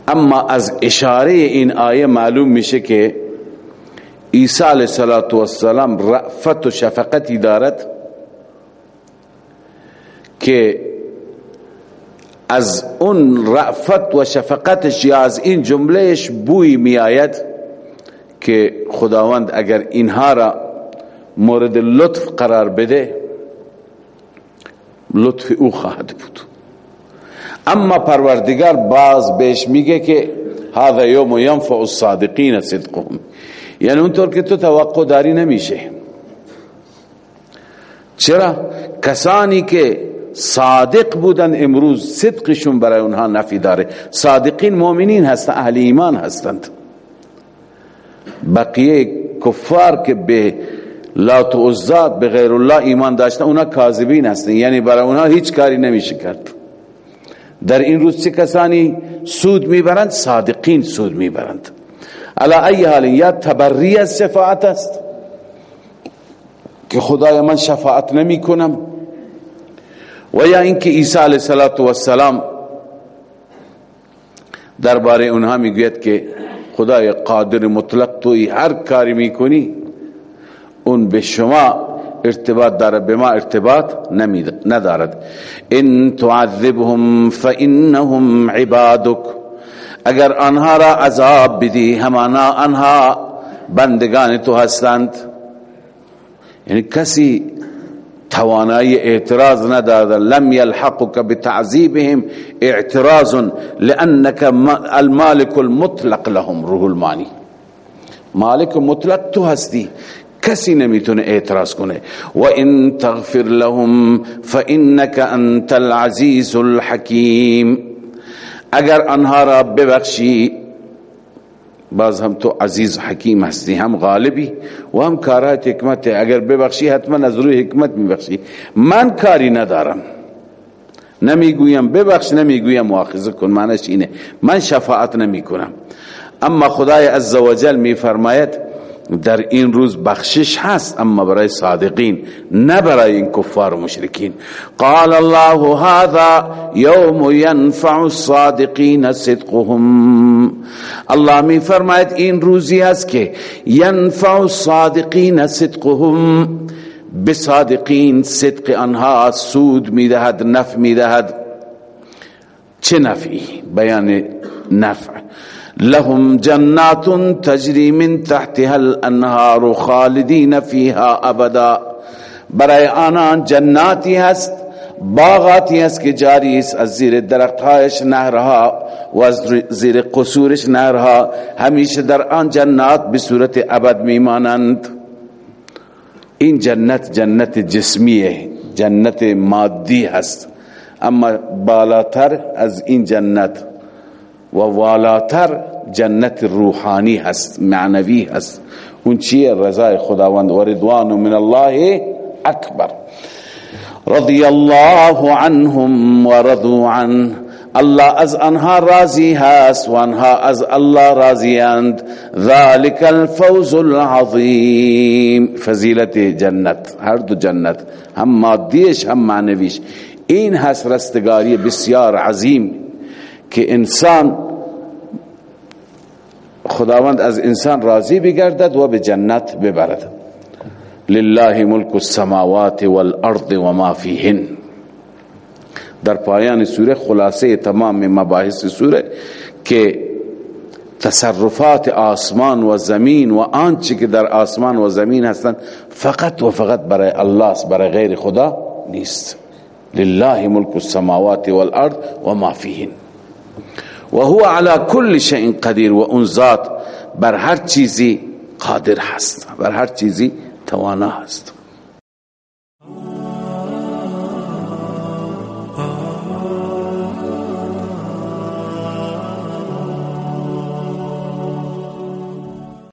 اما از اشاره این آیه معلوم میشه که عیسی علیه السلام رأفت و شفقتی دارد که از اون رأفت و شفقتش یا از این جملهش بوی میآید که خداوند اگر اینها را مورد لطف قرار بده لطف او خواهد بود. اما پروردگار باز بهش میگه که هذا یوم ینفع الصادقین صدقهم. یعنی اونطور که تو توقع داری نمیشه. چرا؟ کسانی که صادق بودن امروز صدقشون برای اونها نفی داره. صادقین مؤمنین هستند اهل ایمان هستند. بقیه کفار که به لا تو به غیر الله ایمان داشتن اونا کاذبین هستن. یعنی برای اونها هیچ کاری نمیشه کرد. در این روز چه کسانی سود می‌برند؟ صادقین سود می‌برند. علا ای حال یا تبری از شفاعت است. که خدای من شفاعت نمی کنم و یا اینکه عیسی علیه السلام درباره اونها می‌گوید که خدای قادر مطلق توی هر کاری می‌کنی اون به شما ارتباط داره به ما ارتباط ندارد. ان تعذبهم فانهم عبادك اگر آنها را عذاب بدی همانا آنها بندگان تو هستند. یعنی کسی توانایی اعتراض ندارد. لم يلحقك بتعذيبهم اعتراض لانك المالك المطلق لهم روح المانی. مالک مطلق تو هستی. کسی نمی‌تونه اعتراض کنه. و ان تغفر لهم فانك انت العزیز الحکیم. اگر آنها را ببخشی باز هم تو عزیز حکیم هستی هم غالبی و هم کارات حکمت اگر ببخشی حتما از روی حکمت میبخشی. من کاری ندارم. نمی‌گویم ببخش نمی‌گویم مؤاخذه کن. معنیش اینه. من شفاعت نمی کنم اما خدای عزوجل میفرماید در این روز بخشش هست اما برای صادقین نه برای این کفار و مشرکین. قال الله هذا یوم ینفع الصادقین صدقهم. الله می فرماید این روزی است که ینفع الصادقین صدقهم. بصادقین صدق آنها سود می‌دهد نفع می‌دهد. چه نفعی؟ بیان نفع. لهم جنات تجری من تحتها الانهار خالدین فیها ابدا برای آنان جناتی هست باغاتی هست که جاری است از زیر درختهایش نهرها و از زیر قصورش نهرها. همیشه در آن جنات به صورت ابد میمانند. این جنت جنت جسمیه جنت مادی هست. اما بالاتر از این جنت و والاتر جنت روحانی هست معنوی هست. اون چیه؟ رضای خداوند. و رضوان من الله اکبر. رضی الله عنهم و رضوا عنه الله از آنها راضی هست و آنها از الله راضیند ذلك الفوز العظیم. فضیلت جنت هر دو جنت هم مادیش هم معنویش. این هست رستگاری بسیار عظیم. که انسان خداوند از انسان راضی بگردد و به جنت ببرد. لله ملک السماوات والارض وما فيهن در پایان سوره خلاصه تمام مباحث سوره که تصرفات آسمان و زمین و آنچه که در آسمان و زمین هستند فقط و فقط برای الله برای غیر خدا نیست. لله ملک السماوات والارض وما فيهن وهو على كل شيء قدیر و اون ذات بر هر چیزی قادر هست بر هر چیزی توانا هست.